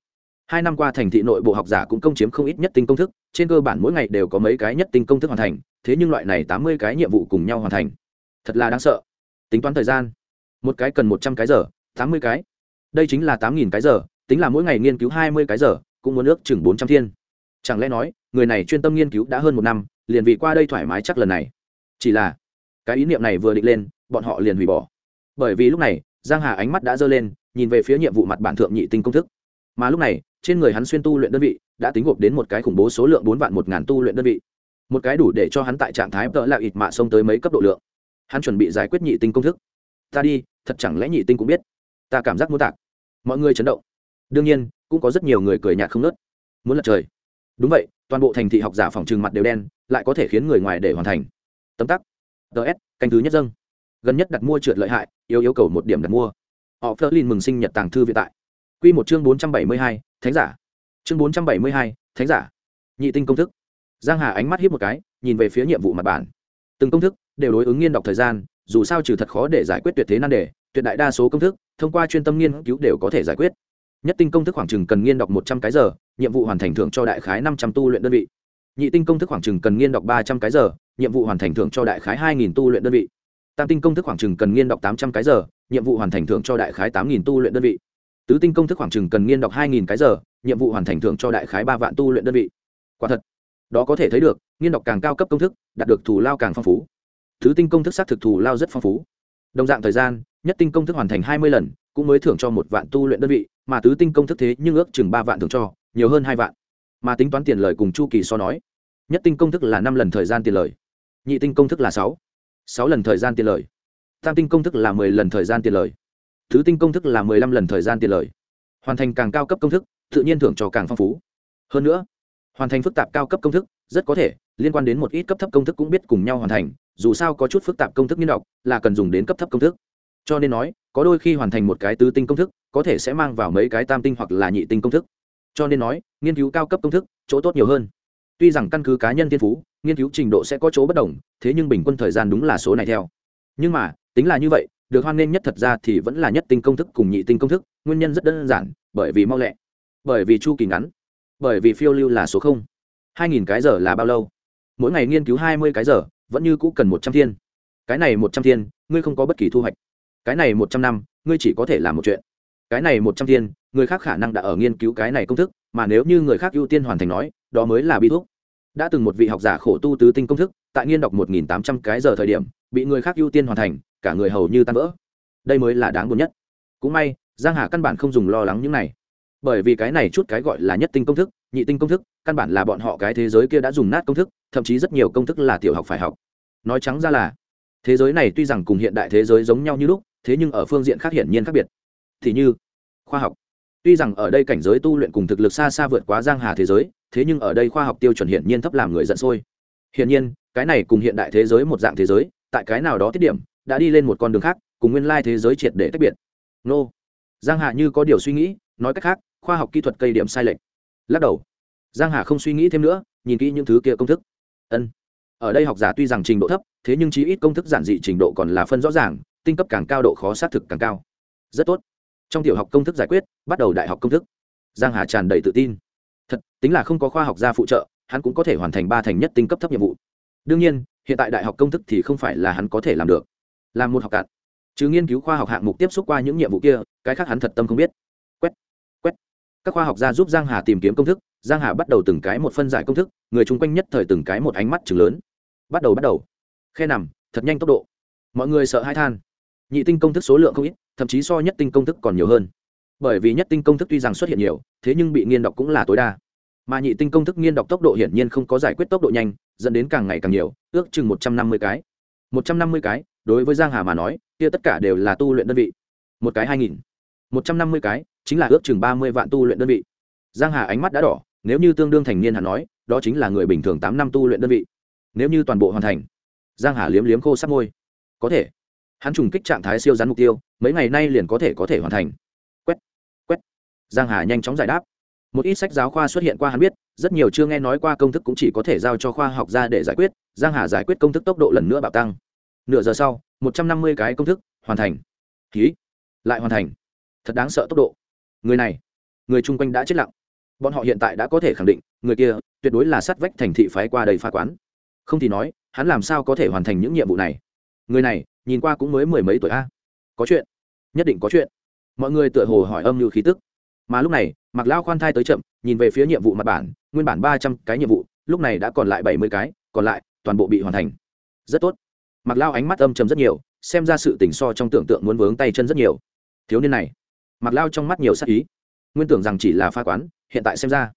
Hai năm qua thành thị nội bộ học giả cũng công chiếm không ít nhất tinh công thức, trên cơ bản mỗi ngày đều có mấy cái nhất tinh công thức hoàn thành, thế nhưng loại này tám mươi cái nhiệm vụ cùng nhau hoàn thành, thật là đáng sợ. Tính toán thời gian, một cái cần một trăm cái giờ, tám mươi cái. Đây chính là tám nghìn cái giờ, tính là mỗi ngày nghiên cứu hai mươi cái giờ, cũng muốn ước chừng bốn trăm thiên. Chẳng lẽ nói, người này chuyên tâm nghiên cứu đã hơn một năm, liền vì qua đây thoải mái chắc lần này? Chỉ là cái ý niệm này vừa định lên, bọn họ liền hủy bỏ. Bởi vì lúc này, giang hà ánh mắt đã dơ lên, nhìn về phía nhiệm vụ mặt bản thượng nhị tinh công thức. Mà lúc này, trên người hắn xuyên tu luyện đơn vị, đã tính gộp đến một cái khủng bố số lượng bốn vạn một ngàn tu luyện đơn vị. Một cái đủ để cho hắn tại trạng thái tợ lạc ịt mạ xông tới mấy cấp độ lượng. Hắn chuẩn bị giải quyết nhị tinh công thức. Ta đi, thật chẳng lẽ nhị tinh cũng biết? Ta cảm giác muốn tạc. Mọi người chấn động. Đương nhiên, cũng có rất nhiều người cười nhạt không nớt. Muốn lật trời. Đúng vậy, toàn bộ thành thị học giả phòng trừng mặt đều đen, lại có thể khiến người ngoài để hoàn thành. Tấm tắc ts canh thứ nhất dâng. Gần nhất đặt mua trượt lợi hại yêu yêu cầu một điểm đặt mua. Họ phớt lên mừng sinh nhật tàng thư viện tại. Quy một chương bốn trăm bảy mươi hai, thánh giả. Chương bốn trăm bảy mươi hai, thánh giả. Nhị tinh công thức. Giang hà ánh mắt hiếp một cái, nhìn về phía nhiệm vụ mặt bản từng công thức đều đối ứng nghiên đọc thời gian, dù sao trừ thật khó để giải quyết tuyệt thế nan đề, tuyệt đại đa số công thức, thông qua chuyên tâm nghiên cứu đều có thể giải quyết. Nhất tinh công thức khoảng chừng cần nghiên đọc một trăm cái giờ, nhiệm vụ hoàn thành thưởng cho đại khái năm trăm tu luyện đơn vị. Nhị tinh công thức khoảng chừng cần nghiên đọc ba trăm cái giờ nhiệm vụ hoàn thành thưởng cho đại khái hai nghìn tu luyện đơn vị. Tam tinh công thức khoảng chừng cần nghiên đọc tám trăm cái giờ, nhiệm vụ hoàn thành thưởng cho đại khái tám nghìn tu luyện đơn vị. Tứ tinh công thức khoảng chừng cần nghiên đọc hai nghìn cái giờ, nhiệm vụ hoàn thành thưởng cho đại khái ba vạn tu luyện đơn vị. Quả thật, đó có thể thấy được, nghiên đọc càng cao cấp công thức, đạt được thù lao càng phong phú. Thứ tinh công thức xác thực thù lao rất phong phú. Đồng dạng thời gian, nhất tinh công thức hoàn thành hai mươi lần, cũng mới thưởng cho một vạn tu luyện đơn vị, mà tứ tinh công thức thế nhưng ước chừng ba vạn thưởng cho, nhiều hơn hai vạn. Mà tính toán tiền lời cùng chu kỳ so nói, nhất tinh công thức là năm lần thời gian tiền lời nhị tinh công thức là sáu. Sáu lần thời gian tiền lời tam tinh công thức là mười lần thời gian tiền lời thứ tinh công thức là mười lăm lần thời gian tiền lời hoàn thành càng cao cấp công thức, tự nhiên thưởng cho càng phong phú. Hơn nữa, hoàn thành phức tạp cao cấp công thức, rất có thể, liên quan đến một ít cấp thấp công thức cũng biết cùng nhau hoàn thành, dù sao có chút phức tạp công thức nghiên đọc, là cần dùng đến cấp thấp công thức. Cho nên nói, có đôi khi hoàn thành một cái tứ tinh công thức, có thể sẽ mang vào mấy cái tam tinh hoặc là nhị tinh công thức. Cho nên nói, nghiên cứu cao cấp công thức, chỗ tốt nhiều hơn tuy rằng căn cứ cá nhân thiên phú, nghiên cứu trình độ sẽ có chỗ bất đồng, thế nhưng bình quân thời gian đúng là số này theo. Nhưng mà, tính là như vậy, được hoan nghênh nhất thật ra thì vẫn là nhất tinh công thức cùng nhị tinh công thức, nguyên nhân rất đơn giản, bởi vì mau lẹ, bởi vì chu kỳ ngắn, bởi vì phiêu lưu là số không. Hai nghìn cái giờ là bao lâu? Mỗi ngày nghiên cứu hai mươi cái giờ, vẫn như cũ cần một trăm thiên. Cái này một trăm thiên, ngươi không có bất kỳ thu hoạch. Cái này một trăm năm, ngươi chỉ có thể làm một chuyện. Cái này một trăm thiên, người khác khả năng đã ở nghiên cứu cái này công thức mà nếu như người khác ưu tiên hoàn thành nói, đó mới là bi thuốc. Đã từng một vị học giả khổ tu tứ tinh công thức, tại nghiên đọc một nghìn tám trăm cái giờ thời điểm, bị người khác ưu tiên hoàn thành, cả người hầu như tan vỡ. Đây mới là đáng buồn nhất. Cũng may, giang hà căn bản không dùng lo lắng những này. Bởi vì cái này chút cái gọi là nhất tinh công thức, nhị tinh công thức, căn bản là bọn họ cái thế giới kia đã dùng nát công thức, thậm chí rất nhiều công thức là tiểu học phải học. Nói trắng ra là, thế giới này tuy rằng cùng hiện đại thế giới giống nhau như lúc, thế nhưng ở phương diện khác hiển nhiên khác biệt. Thì như, khoa học tuy rằng ở đây cảnh giới tu luyện cùng thực lực xa xa vượt quá giang hà thế giới, thế nhưng ở đây khoa học tiêu chuẩn hiển nhiên thấp làm người giận sôi. Hiển nhiên, cái này cùng hiện đại thế giới một dạng thế giới, tại cái nào đó tiết điểm, đã đi lên một con đường khác, cùng nguyên lai thế giới triệt để tách biệt. Nô. Giang hà như có điều suy nghĩ, nói cách khác, khoa học kỹ thuật cây điểm sai lệch. Lắc đầu. Giang hà không suy nghĩ thêm nữa, nhìn kỹ những thứ kia công thức. Ân. Ở đây học giả tuy rằng trình độ thấp, thế nhưng chí ít công thức giản dị trình độ còn là phân rõ ràng, tinh cấp càng cao độ khó xác thực càng cao. Rất tốt. Trong tiểu học công thức giải quyết bắt đầu đại học công thức. Giang hà tràn đầy tự tin. Thật, tính là không có khoa học gia phụ trợ, hắn cũng có thể hoàn thành ba thành nhất tinh cấp thấp nhiệm vụ. Đương nhiên, hiện tại đại học công thức thì không phải là hắn có thể làm được. Làm một học cạn. Chứ nghiên cứu khoa học hạng mục tiếp xúc qua những nhiệm vụ kia, cái khác hắn thật tâm không biết. Quét quét. Các khoa học gia giúp giang hà tìm kiếm công thức, giang hà bắt đầu từng cái một phân giải công thức, người chung quanh nhất thời từng cái một ánh mắt chừng lớn. Bắt đầu bắt đầu. Khe nằm, thật nhanh tốc độ. Mọi người sợ hai than. Nhị tinh công thức số lượng không ít, thậm chí so nhất tinh công thức còn nhiều hơn bởi vì nhất tinh công thức tuy rằng xuất hiện nhiều, thế nhưng bị nghiên đọc cũng là tối đa. Mà nhị tinh công thức nghiên đọc tốc độ hiển nhiên không có giải quyết tốc độ nhanh, dẫn đến càng ngày càng nhiều, ước chừng một trăm năm mươi cái. một trăm năm mươi cái, đối với giang hà mà nói, kia tất cả đều là tu luyện đơn vị. Một cái hai nghìn. một trăm năm mươi cái, chính là ước chừng ba mươi vạn tu luyện đơn vị. Giang hà ánh mắt đã đỏ, nếu như tương đương thành niên hắn nói, đó chính là người bình thường tám năm tu luyện đơn vị. Nếu như toàn bộ hoàn thành, giang hà liếm liếm khô sắc môi. Có thể. Hắn trùng kích trạng thái siêu rắn mục tiêu, mấy ngày nay liền có thể có thể hoàn thành giang hà nhanh chóng giải đáp. Một ít sách giáo khoa xuất hiện qua hắn biết, rất nhiều chưa nghe nói qua công thức cũng chỉ có thể giao cho khoa học ra để giải quyết, giang hà giải quyết công thức tốc độ lần nữa bạo tăng. Nửa giờ sau, một trăm năm mươi cái công thức, hoàn thành. Ký lại hoàn thành. Thật đáng sợ tốc độ. Người này, người chung quanh đã chết lặng. Bọn họ hiện tại đã có thể khẳng định, người kia tuyệt đối là sát vách thành thị phái qua đầy pha quán. Không thì nói, hắn làm sao có thể hoàn thành những nhiệm vụ này? Người này, nhìn qua cũng mới mười mấy tuổi a. Có chuyện. Nhất định có chuyện. Mọi người tựa hồ hỏi âm như khí tức mà lúc này mặc lao khoan thai tới chậm, nhìn về phía nhiệm vụ mặt bản, nguyên bản ba trăm cái nhiệm vụ, lúc này đã còn lại bảy mươi cái, còn lại, toàn bộ bị hoàn thành. Rất tốt. Mặc lao ánh mắt âm trầm rất nhiều, xem ra sự tỉnh so trong tưởng tượng muốn vướng tay chân rất nhiều. Thiếu niên này. Mặc lao trong mắt nhiều sắc ý. Nguyên tưởng rằng chỉ là pha quán, hiện tại xem ra,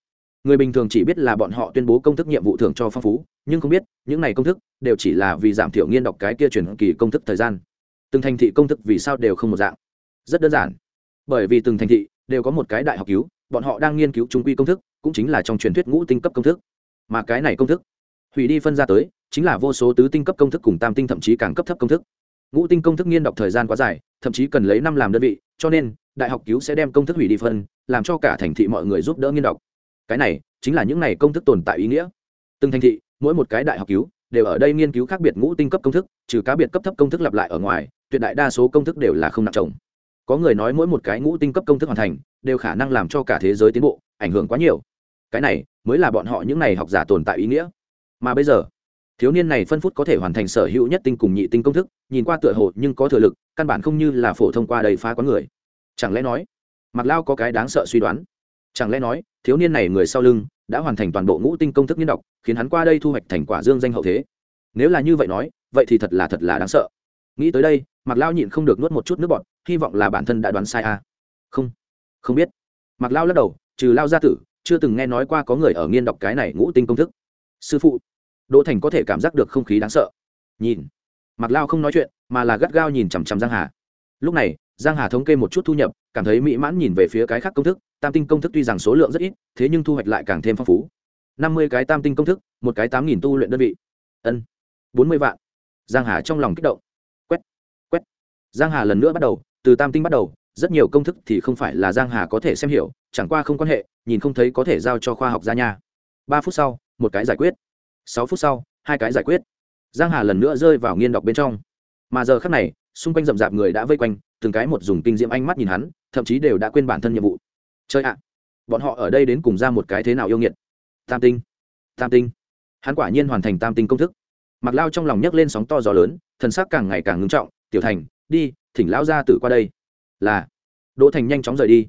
người bình thường chỉ biết là bọn họ tuyên bố công thức nhiệm vụ thưởng cho phong phú, nhưng không biết, những này công thức đều chỉ là vì giảm thiểu nghiên đọc cái kia truyền kỳ công thức thời gian. Từng thành thị công thức vì sao đều không một dạng? Rất đơn giản. Bởi vì từng thành thị đều có một cái đại học cứu, bọn họ đang nghiên cứu trung quy công thức, cũng chính là trong truyền thuyết ngũ tinh cấp công thức. Mà cái này công thức, hủy đi phân ra tới, chính là vô số tứ tinh cấp công thức cùng tam tinh thậm chí càng cấp thấp công thức. Ngũ tinh công thức nghiên đọc thời gian quá dài, thậm chí cần lấy năm làm đơn vị, cho nên, đại học cứu sẽ đem công thức hủy đi phân, làm cho cả thành thị mọi người giúp đỡ nghiên đọc. Cái này, chính là những này công thức tồn tại ý nghĩa. Từng thành thị, mỗi một cái đại học cứu, đều ở đây nghiên cứu khác biệt ngũ tinh cấp công thức, trừ cá biệt cấp thấp công thức lặp lại ở ngoài, tuyệt đại đa số công thức đều là không nặng chồng có người nói mỗi một cái ngũ tinh cấp công thức hoàn thành, đều khả năng làm cho cả thế giới tiến bộ, ảnh hưởng quá nhiều. Cái này mới là bọn họ những này học giả tồn tại ý nghĩa. Mà bây giờ, thiếu niên này phân phút có thể hoàn thành sở hữu nhất tinh cùng nhị tinh công thức, nhìn qua tựa hồ nhưng có thừa lực, căn bản không như là phổ thông qua đầy phá quán người. Chẳng lẽ nói mặc lao có cái đáng sợ suy đoán? Chẳng lẽ nói, thiếu niên này người sau lưng đã hoàn thành toàn bộ ngũ tinh công thức nghiên đọc, khiến hắn qua đây thu hoạch thành quả dương danh hậu thế? Nếu là như vậy nói, vậy thì thật là thật là đáng sợ. Nghĩ tới đây mặc lao nhịn không được nuốt một chút nước bọt, hy vọng là bản thân đã đoán sai à. không không biết. Mặc lao lắc đầu, trừ lao gia tử, chưa từng nghe nói qua có người ở nghiên đọc cái này ngũ tinh công thức. Sư phụ, đỗ thành có thể cảm giác được không khí đáng sợ. Nhìn mặc lao không nói chuyện, mà là gắt gao nhìn chằm chằm giang hà. Lúc này, giang hà thống kê một chút thu nhập, cảm thấy mỹ mãn nhìn về phía cái khác công thức. Tam tinh công thức tuy rằng số lượng rất ít, thế nhưng thu hoạch lại càng thêm phong phú. Năm mươi cái tam tinh công thức, một cái tám nghìn tu luyện đơn vị. Ân, bốn mươi vạn. Giang hà trong lòng kích động giang hà lần nữa bắt đầu, từ tam tinh bắt đầu, rất nhiều công thức thì không phải là giang hà có thể xem hiểu, chẳng qua không quan hệ, nhìn không thấy có thể giao cho khoa học gia nha. Ba phút sau, một cái giải quyết. Sáu phút sau, hai cái giải quyết. Giang hà lần nữa rơi vào nghiên đọc bên trong. Mà giờ khắc này, xung quanh rậm rạp người đã vây quanh, từng cái một dùng kinh diễm ánh mắt nhìn hắn, thậm chí đều đã quên bản thân nhiệm vụ. Chơi ạ! Bọn họ ở đây đến cùng ra một cái thế nào yêu nghiệt? Tam tinh. Tam tinh. Hắn quả nhiên hoàn thành tam tinh công thức. Mặc lao trong lòng nhấc lên sóng to gió lớn, thần sắc càng ngày càng ngưng trọng, tiểu thành đi, thỉnh lão gia tử qua đây. Là. Đỗ thành nhanh chóng rời đi.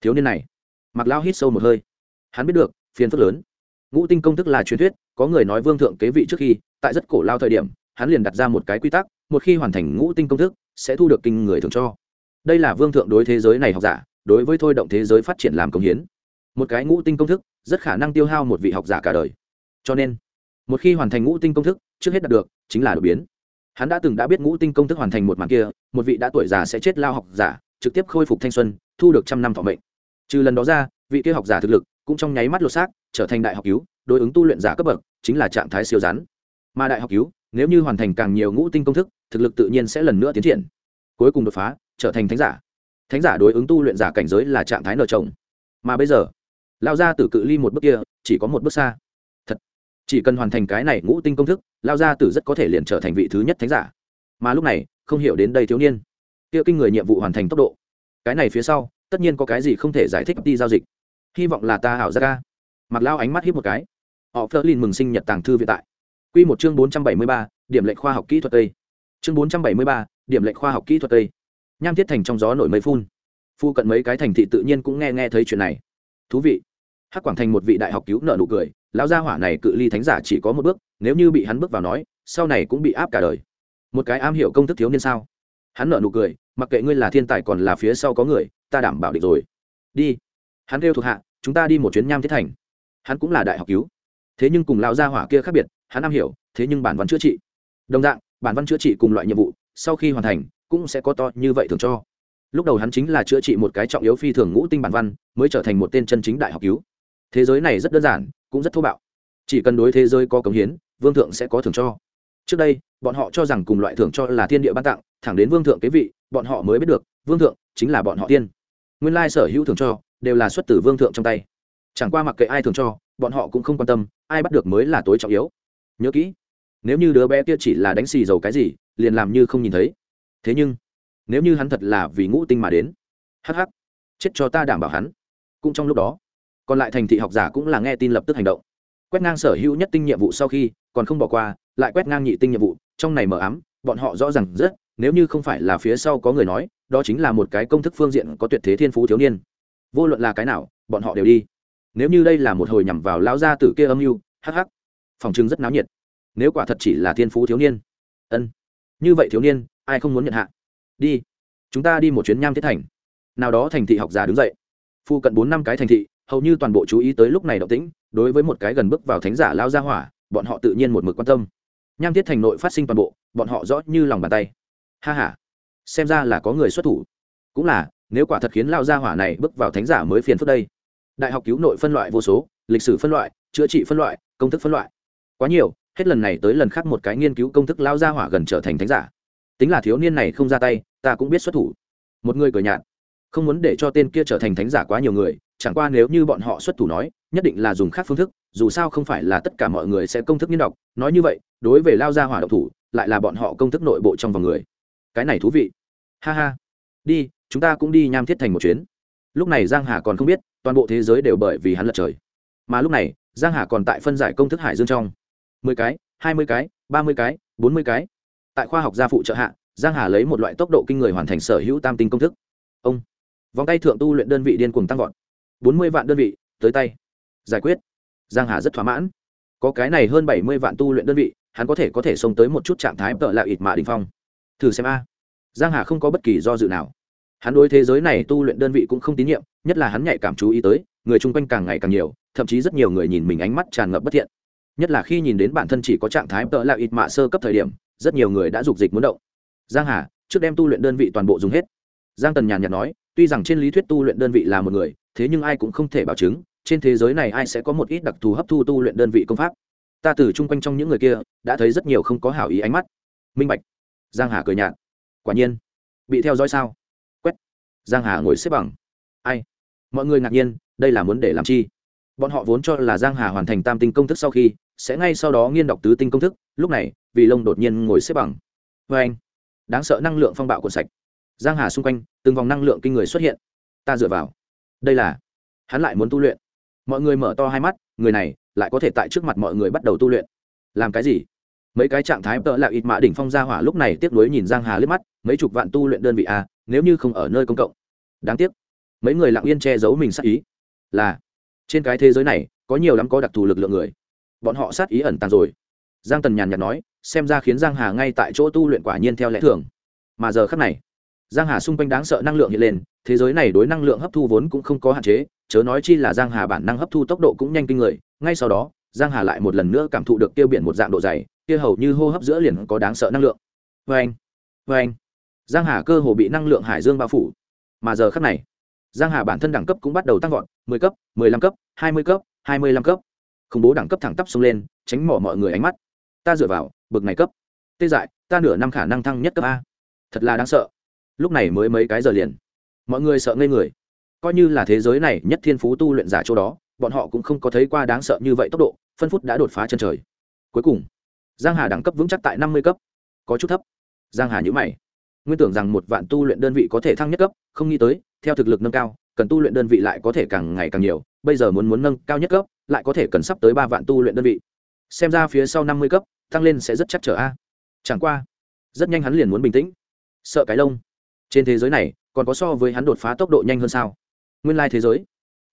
Thiếu niên này. Mặc lao hít sâu một hơi. Hắn biết được, phiền phức lớn. Ngũ tinh công thức là truyền thuyết, có người nói vương thượng kế vị trước khi, tại rất cổ lao thời điểm, hắn liền đặt ra một cái quy tắc, một khi hoàn thành ngũ tinh công thức, sẽ thu được kinh người thường cho. Đây là vương thượng đối thế giới này học giả, đối với thôi động thế giới phát triển làm công hiến. Một cái ngũ tinh công thức, rất khả năng tiêu hao một vị học giả cả đời. Cho nên, một khi hoàn thành ngũ tinh công thức, trước hết đạt được, chính là đột biến hắn đã từng đã biết ngũ tinh công thức hoàn thành một màn kia, một vị đã tuổi già sẽ chết lao học giả, trực tiếp khôi phục thanh xuân, thu được trăm năm thọ mệnh. Trừ lần đó ra, vị kia học giả thực lực cũng trong nháy mắt lột xác, trở thành đại học cứu, đối ứng tu luyện giả cấp bậc, chính là trạng thái siêu rắn. Mà đại học cứu, nếu như hoàn thành càng nhiều ngũ tinh công thức, thực lực tự nhiên sẽ lần nữa tiến triển. Cuối cùng đột phá, trở thành thánh giả. Thánh giả đối ứng tu luyện giả cảnh giới là trạng thái nợ chồng. Mà bây giờ, lao ra từ cự ly một bước kia, chỉ có một bước xa chỉ cần hoàn thành cái này ngũ tinh công thức, lao gia tử rất có thể liền trở thành vị thứ nhất thánh giả. Mà lúc này, không hiểu đến đây thiếu niên. Kia kinh người nhiệm vụ hoàn thành tốc độ. Cái này phía sau, tất nhiên có cái gì không thể giải thích đi giao dịch. Hy vọng là ta hảo ra ca mặc lao ánh mắt hít một cái. Họ phớt lên mừng sinh nhật tàng thư vĩ tại. Q một chương bốn trăm bảy mươi ba, điểm lệnh khoa học kỹ thuật tây. Chương bốn trăm bảy mươi ba, điểm lệnh khoa học kỹ thuật tây. Nham thiết thành trong gió nổi mây phun. Phu cận mấy cái thành thị tự nhiên cũng nghe nghe thấy chuyện này. Thú vị. Hắc quảng thành một vị đại học cứu nợ nụ cười lão gia hỏa này cự ly thánh giả chỉ có một bước, nếu như bị hắn bước vào nói, sau này cũng bị áp cả đời. Một cái am hiểu công thức thiếu niên sao? Hắn nợ nụ cười, mặc kệ ngươi là thiên tài còn là phía sau có người, ta đảm bảo được rồi. Đi. Hắn kêu thuộc hạ, chúng ta đi một chuyến nham thiết thành. Hắn cũng là đại học cứu. Thế nhưng cùng lão gia hỏa kia khác biệt, hắn am hiểu, thế nhưng bản văn chữa trị. Đồng dạng, bản văn chữa trị cùng loại nhiệm vụ, sau khi hoàn thành, cũng sẽ có to như vậy thường cho. Lúc đầu hắn chính là chữa trị một cái trọng yếu phi thường ngũ tinh bản văn, mới trở thành một tên chân chính đại học cứu. Thế giới này rất đơn giản cũng rất thô bạo. Chỉ cần đối thế giới có cống hiến, vương thượng sẽ có thưởng cho. Trước đây, bọn họ cho rằng cùng loại thưởng cho là thiên địa ban tặng, thẳng đến vương thượng kế vị, bọn họ mới biết được, vương thượng chính là bọn họ tiên. Nguyên lai sở hữu thưởng cho, đều là xuất từ vương thượng trong tay. Chẳng qua mặc kệ ai thưởng cho, bọn họ cũng không quan tâm, ai bắt được mới là tối trọng yếu. Nhớ kỹ, nếu như đứa bé kia chỉ là đánh xì dầu cái gì, liền làm như không nhìn thấy. Thế nhưng, nếu như hắn thật là vì ngũ tinh mà đến, hắc hắc, chết cho ta đảm bảo hắn. Cũng trong lúc đó còn lại thành thị học giả cũng là nghe tin lập tức hành động. Quét ngang sở hữu nhất tinh nhiệm vụ sau khi, còn không bỏ qua, lại quét ngang nhị tinh nhiệm vụ, trong này mờ ám, bọn họ rõ ràng rất, nếu như không phải là phía sau có người nói, đó chính là một cái công thức phương diện có tuyệt thế thiên phú thiếu niên. Vô luận là cái nào, bọn họ đều đi. Nếu như đây là một hồi nhằm vào lao gia tử kia âm mưu, hắc hắc. Phòng trưng rất náo nhiệt. Nếu quả thật chỉ là thiên phú thiếu niên. Ân. Như vậy thiếu niên, ai không muốn nhận hạ? Đi. Chúng ta đi một chuyến nham thiết thành. Nào đó thành thị học giả đứng dậy. Phu cận bốn năm cái thành thị hầu như toàn bộ chú ý tới lúc này động tĩnh, đối với một cái gần bước vào thánh giả lao ra hỏa, bọn họ tự nhiên một mực quan tâm. Nham thiết thành nội phát sinh toàn bộ, bọn họ rõ như lòng bàn tay. Ha h a xem ra là có người xuất thủ. Cũng là, nếu quả thật khiến lao gia hỏa này bước vào thánh giả mới phiền phức đây. Đại học cứu nội phân loại vô số, lịch sử phân loại, chữa trị phân loại, công thức phân loại. Quá nhiều, hết lần này tới lần khác một cái nghiên cứu công thức lao gia hỏa gần trở thành thánh giả. Tính là thiếu niên này không ra tay, ta cũng biết xuất thủ. Một người cười nhạt, không muốn để cho tên kia trở thành thánh giả quá nhiều người chẳng qua nếu như bọn họ xuất thủ nói, nhất định là dùng khác phương thức, dù sao không phải là tất cả mọi người sẽ công thức nghiên đọc. Nói như vậy, đối về lao ra hỏa độc thủ, lại là bọn họ công thức nội bộ trong vòng người. Cái này thú vị. Ha ha. Đi, chúng ta cũng đi nham thiết thành một chuyến. Lúc này giang hà còn không biết, toàn bộ thế giới đều bởi vì hắn lật trời. Mà lúc này, giang hà còn tại phân giải công thức hải dương trong. Mười cái, hai mươi cái, ba mươi cái, bốn mươi cái. Tại khoa học gia phụ trợ hạ, giang hà lấy một loại tốc độ kinh người hoàn thành sở hữu tam tinh công thức. Ông. Vòng tay thượng tu luyện đơn vị điên cuồng tăng vọt bốn mươi vạn đơn vị, tới tay. Giải quyết. Giang hà rất thỏa mãn. Có cái này hơn bảy mươi vạn tu luyện đơn vị, hắn có thể có thể xông tới một chút trạng thái tợ là ịt mạ đình phong. Thử xem a. Giang hà không có bất kỳ do dự nào. Hắn đối thế giới này tu luyện đơn vị cũng không tín nhiệm, nhất là hắn nhạy cảm chú ý tới, người chung quanh càng ngày càng nhiều, thậm chí rất nhiều người nhìn mình ánh mắt tràn ngập bất thiện. Nhất là khi nhìn đến bản thân chỉ có trạng thái tợ là ịt mạ sơ cấp thời điểm, rất nhiều người đã dục dịch muốn động. Giang hà, trước đem tu luyện đơn vị toàn bộ dùng hết. Giang tần nhàn nhạt nói, tuy rằng trên lý thuyết tu luyện đơn vị là một người thế nhưng ai cũng không thể bảo chứng, trên thế giới này ai sẽ có một ít đặc thù hấp thu tu luyện đơn vị công pháp. Ta từ chung quanh trong những người kia, đã thấy rất nhiều không có hảo ý ánh mắt. Minh bạch. Giang hà cười nhạt. Quả nhiên. Bị theo dõi sao? Quét. Giang hà ngồi xếp bằng. Ai? Mọi người ngạc nhiên, đây là muốn để làm chi? Bọn họ vốn cho là giang hà hoàn thành tam tinh công thức sau khi, sẽ ngay sau đó nghiên đọc tứ tinh công thức, lúc này, vì lông đột nhiên ngồi xếp bằng. Vê anh, đáng sợ năng lượng phong bạo cuộn sạch. Giang hà xung quanh, từng vòng năng lượng kinh người xuất hiện. Ta dựa vào đây là, hắn lại muốn tu luyện. Mọi người mở to hai mắt, người này lại có thể tại trước mặt mọi người bắt đầu tu luyện. Làm cái gì? Mấy cái trạng thái tợ là ít mã đỉnh phong gia hỏa lúc này tiếp nối nhìn giang hà liếc mắt, mấy chục vạn tu luyện đơn vị a nếu như không ở nơi công cộng. Đáng tiếc. Mấy người lặng yên che giấu mình sát ý. Là, trên cái thế giới này, có nhiều lắm có đặc thù lực lượng người. Bọn họ sát ý ẩn tàng rồi. Giang tần nhàn nhạt nói, xem ra khiến giang hà ngay tại chỗ tu luyện quả nhiên theo lẽ thường. Mà giờ khắc này giang hà xung quanh đáng sợ năng lượng hiện lên, thế giới này đối năng lượng hấp thu vốn cũng không có hạn chế, chớ nói chi là giang hà bản năng hấp thu tốc độ cũng nhanh kinh người, ngay sau đó, giang hà lại một lần nữa cảm thụ được tiêu biển một dạng độ dày, kia hầu như hô hấp giữa liền có đáng sợ năng lượng. Vê anh vê anh giang hà cơ hồ bị năng lượng hải dương bao phủ. Mà giờ khắc này, giang hà bản thân đẳng cấp cũng bắt đầu tăng vọt 10 cấp 15 cấp 20 cấp 25 cấp. Khủng bố đẳng cấp thẳng tắp xông lên, tránh mỏ mọi người ánh mắt. Ta dựa vào, bực này cấp. Tê dại, ta nửa năm khả năng thăng nhất cấp a. Thật là đáng sợ lúc này mới mấy cái giờ liền. Mọi người sợ ngây người. Coi như là thế giới này nhất thiên phú tu luyện giả chỗ đó, bọn họ cũng không có thấy qua đáng sợ như vậy tốc độ, phân phút đã đột phá chân trời. Cuối cùng, giang hà đẳng cấp vững chắc tại năm mươi cấp. Có chút thấp. Giang hà nhữ mày. Nguyên tưởng rằng một vạn tu luyện đơn vị có thể thăng nhất cấp, không nghĩ tới, theo thực lực nâng cao, cần tu luyện đơn vị lại có thể càng ngày càng nhiều, bây giờ muốn muốn nâng cao nhất cấp, lại có thể cần sắp tới ba vạn tu luyện đơn vị. Xem ra phía sau năm mươi cấp tăng lên sẽ rất chắc trở a. Chẳng qua, rất nhanh hắn liền muốn bình tĩnh. Sợ cái lông trên thế giới này, còn có so với hắn đột phá tốc độ nhanh hơn sao? Nguyên lai thế giới,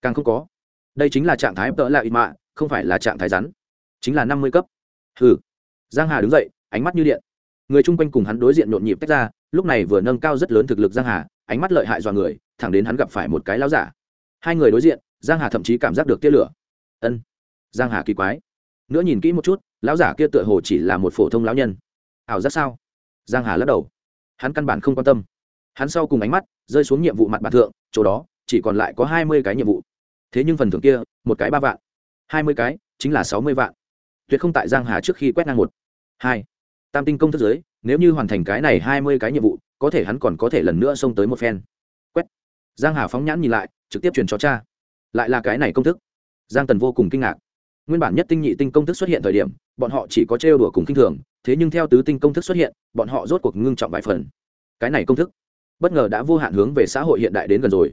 càng không có. Đây chính là trạng thái tợ lạ ít mạ, không phải là trạng thái rắn. Chính là năm mươi cấp. Hừ. Giang hà đứng dậy, ánh mắt như điện. Người chung quanh cùng hắn đối diện nhộn nhịp tách ra, lúc này vừa nâng cao rất lớn thực lực giang hà, ánh mắt lợi hại dọa người, thẳng đến hắn gặp phải một cái lão giả. Hai người đối diện, giang hà thậm chí cảm giác được tia lửa. Ân. Giang hà kỳ quái. Nữa nhìn kỹ một chút, lão giả kia tựa hồ chỉ là một phổ thông lão nhân. Ảo giác sao? Giang hà lắc đầu. Hắn căn bản không quan tâm hắn sau cùng ánh mắt rơi xuống nhiệm vụ mặt bản thượng, chỗ đó chỉ còn lại có hai mươi cái nhiệm vụ. Thế nhưng phần thưởng kia, một cái ba vạn. Hai mươi cái chính là sáu mươi vạn. Tuyệt không tại giang hà trước khi quét ngang một. Hai. Tam tinh công thức giới, nếu như hoàn thành cái này hai mươi cái nhiệm vụ, có thể hắn còn có thể lần nữa xông tới một phen. Quét. Giang hà phóng nhãn nhìn lại, trực tiếp truyền cho cha. Lại là cái này công thức. Giang tần vô cùng kinh ngạc. Nguyên bản nhất tinh nhị tinh công thức xuất hiện thời điểm, bọn họ chỉ có trêu đùa cùng kinh thường, thế nhưng theo tứ tinh công thức xuất hiện, bọn họ rốt cuộc ngưng trọng vài phần. Cái này công thức bất ngờ đã vô hạn hướng về xã hội hiện đại đến gần rồi.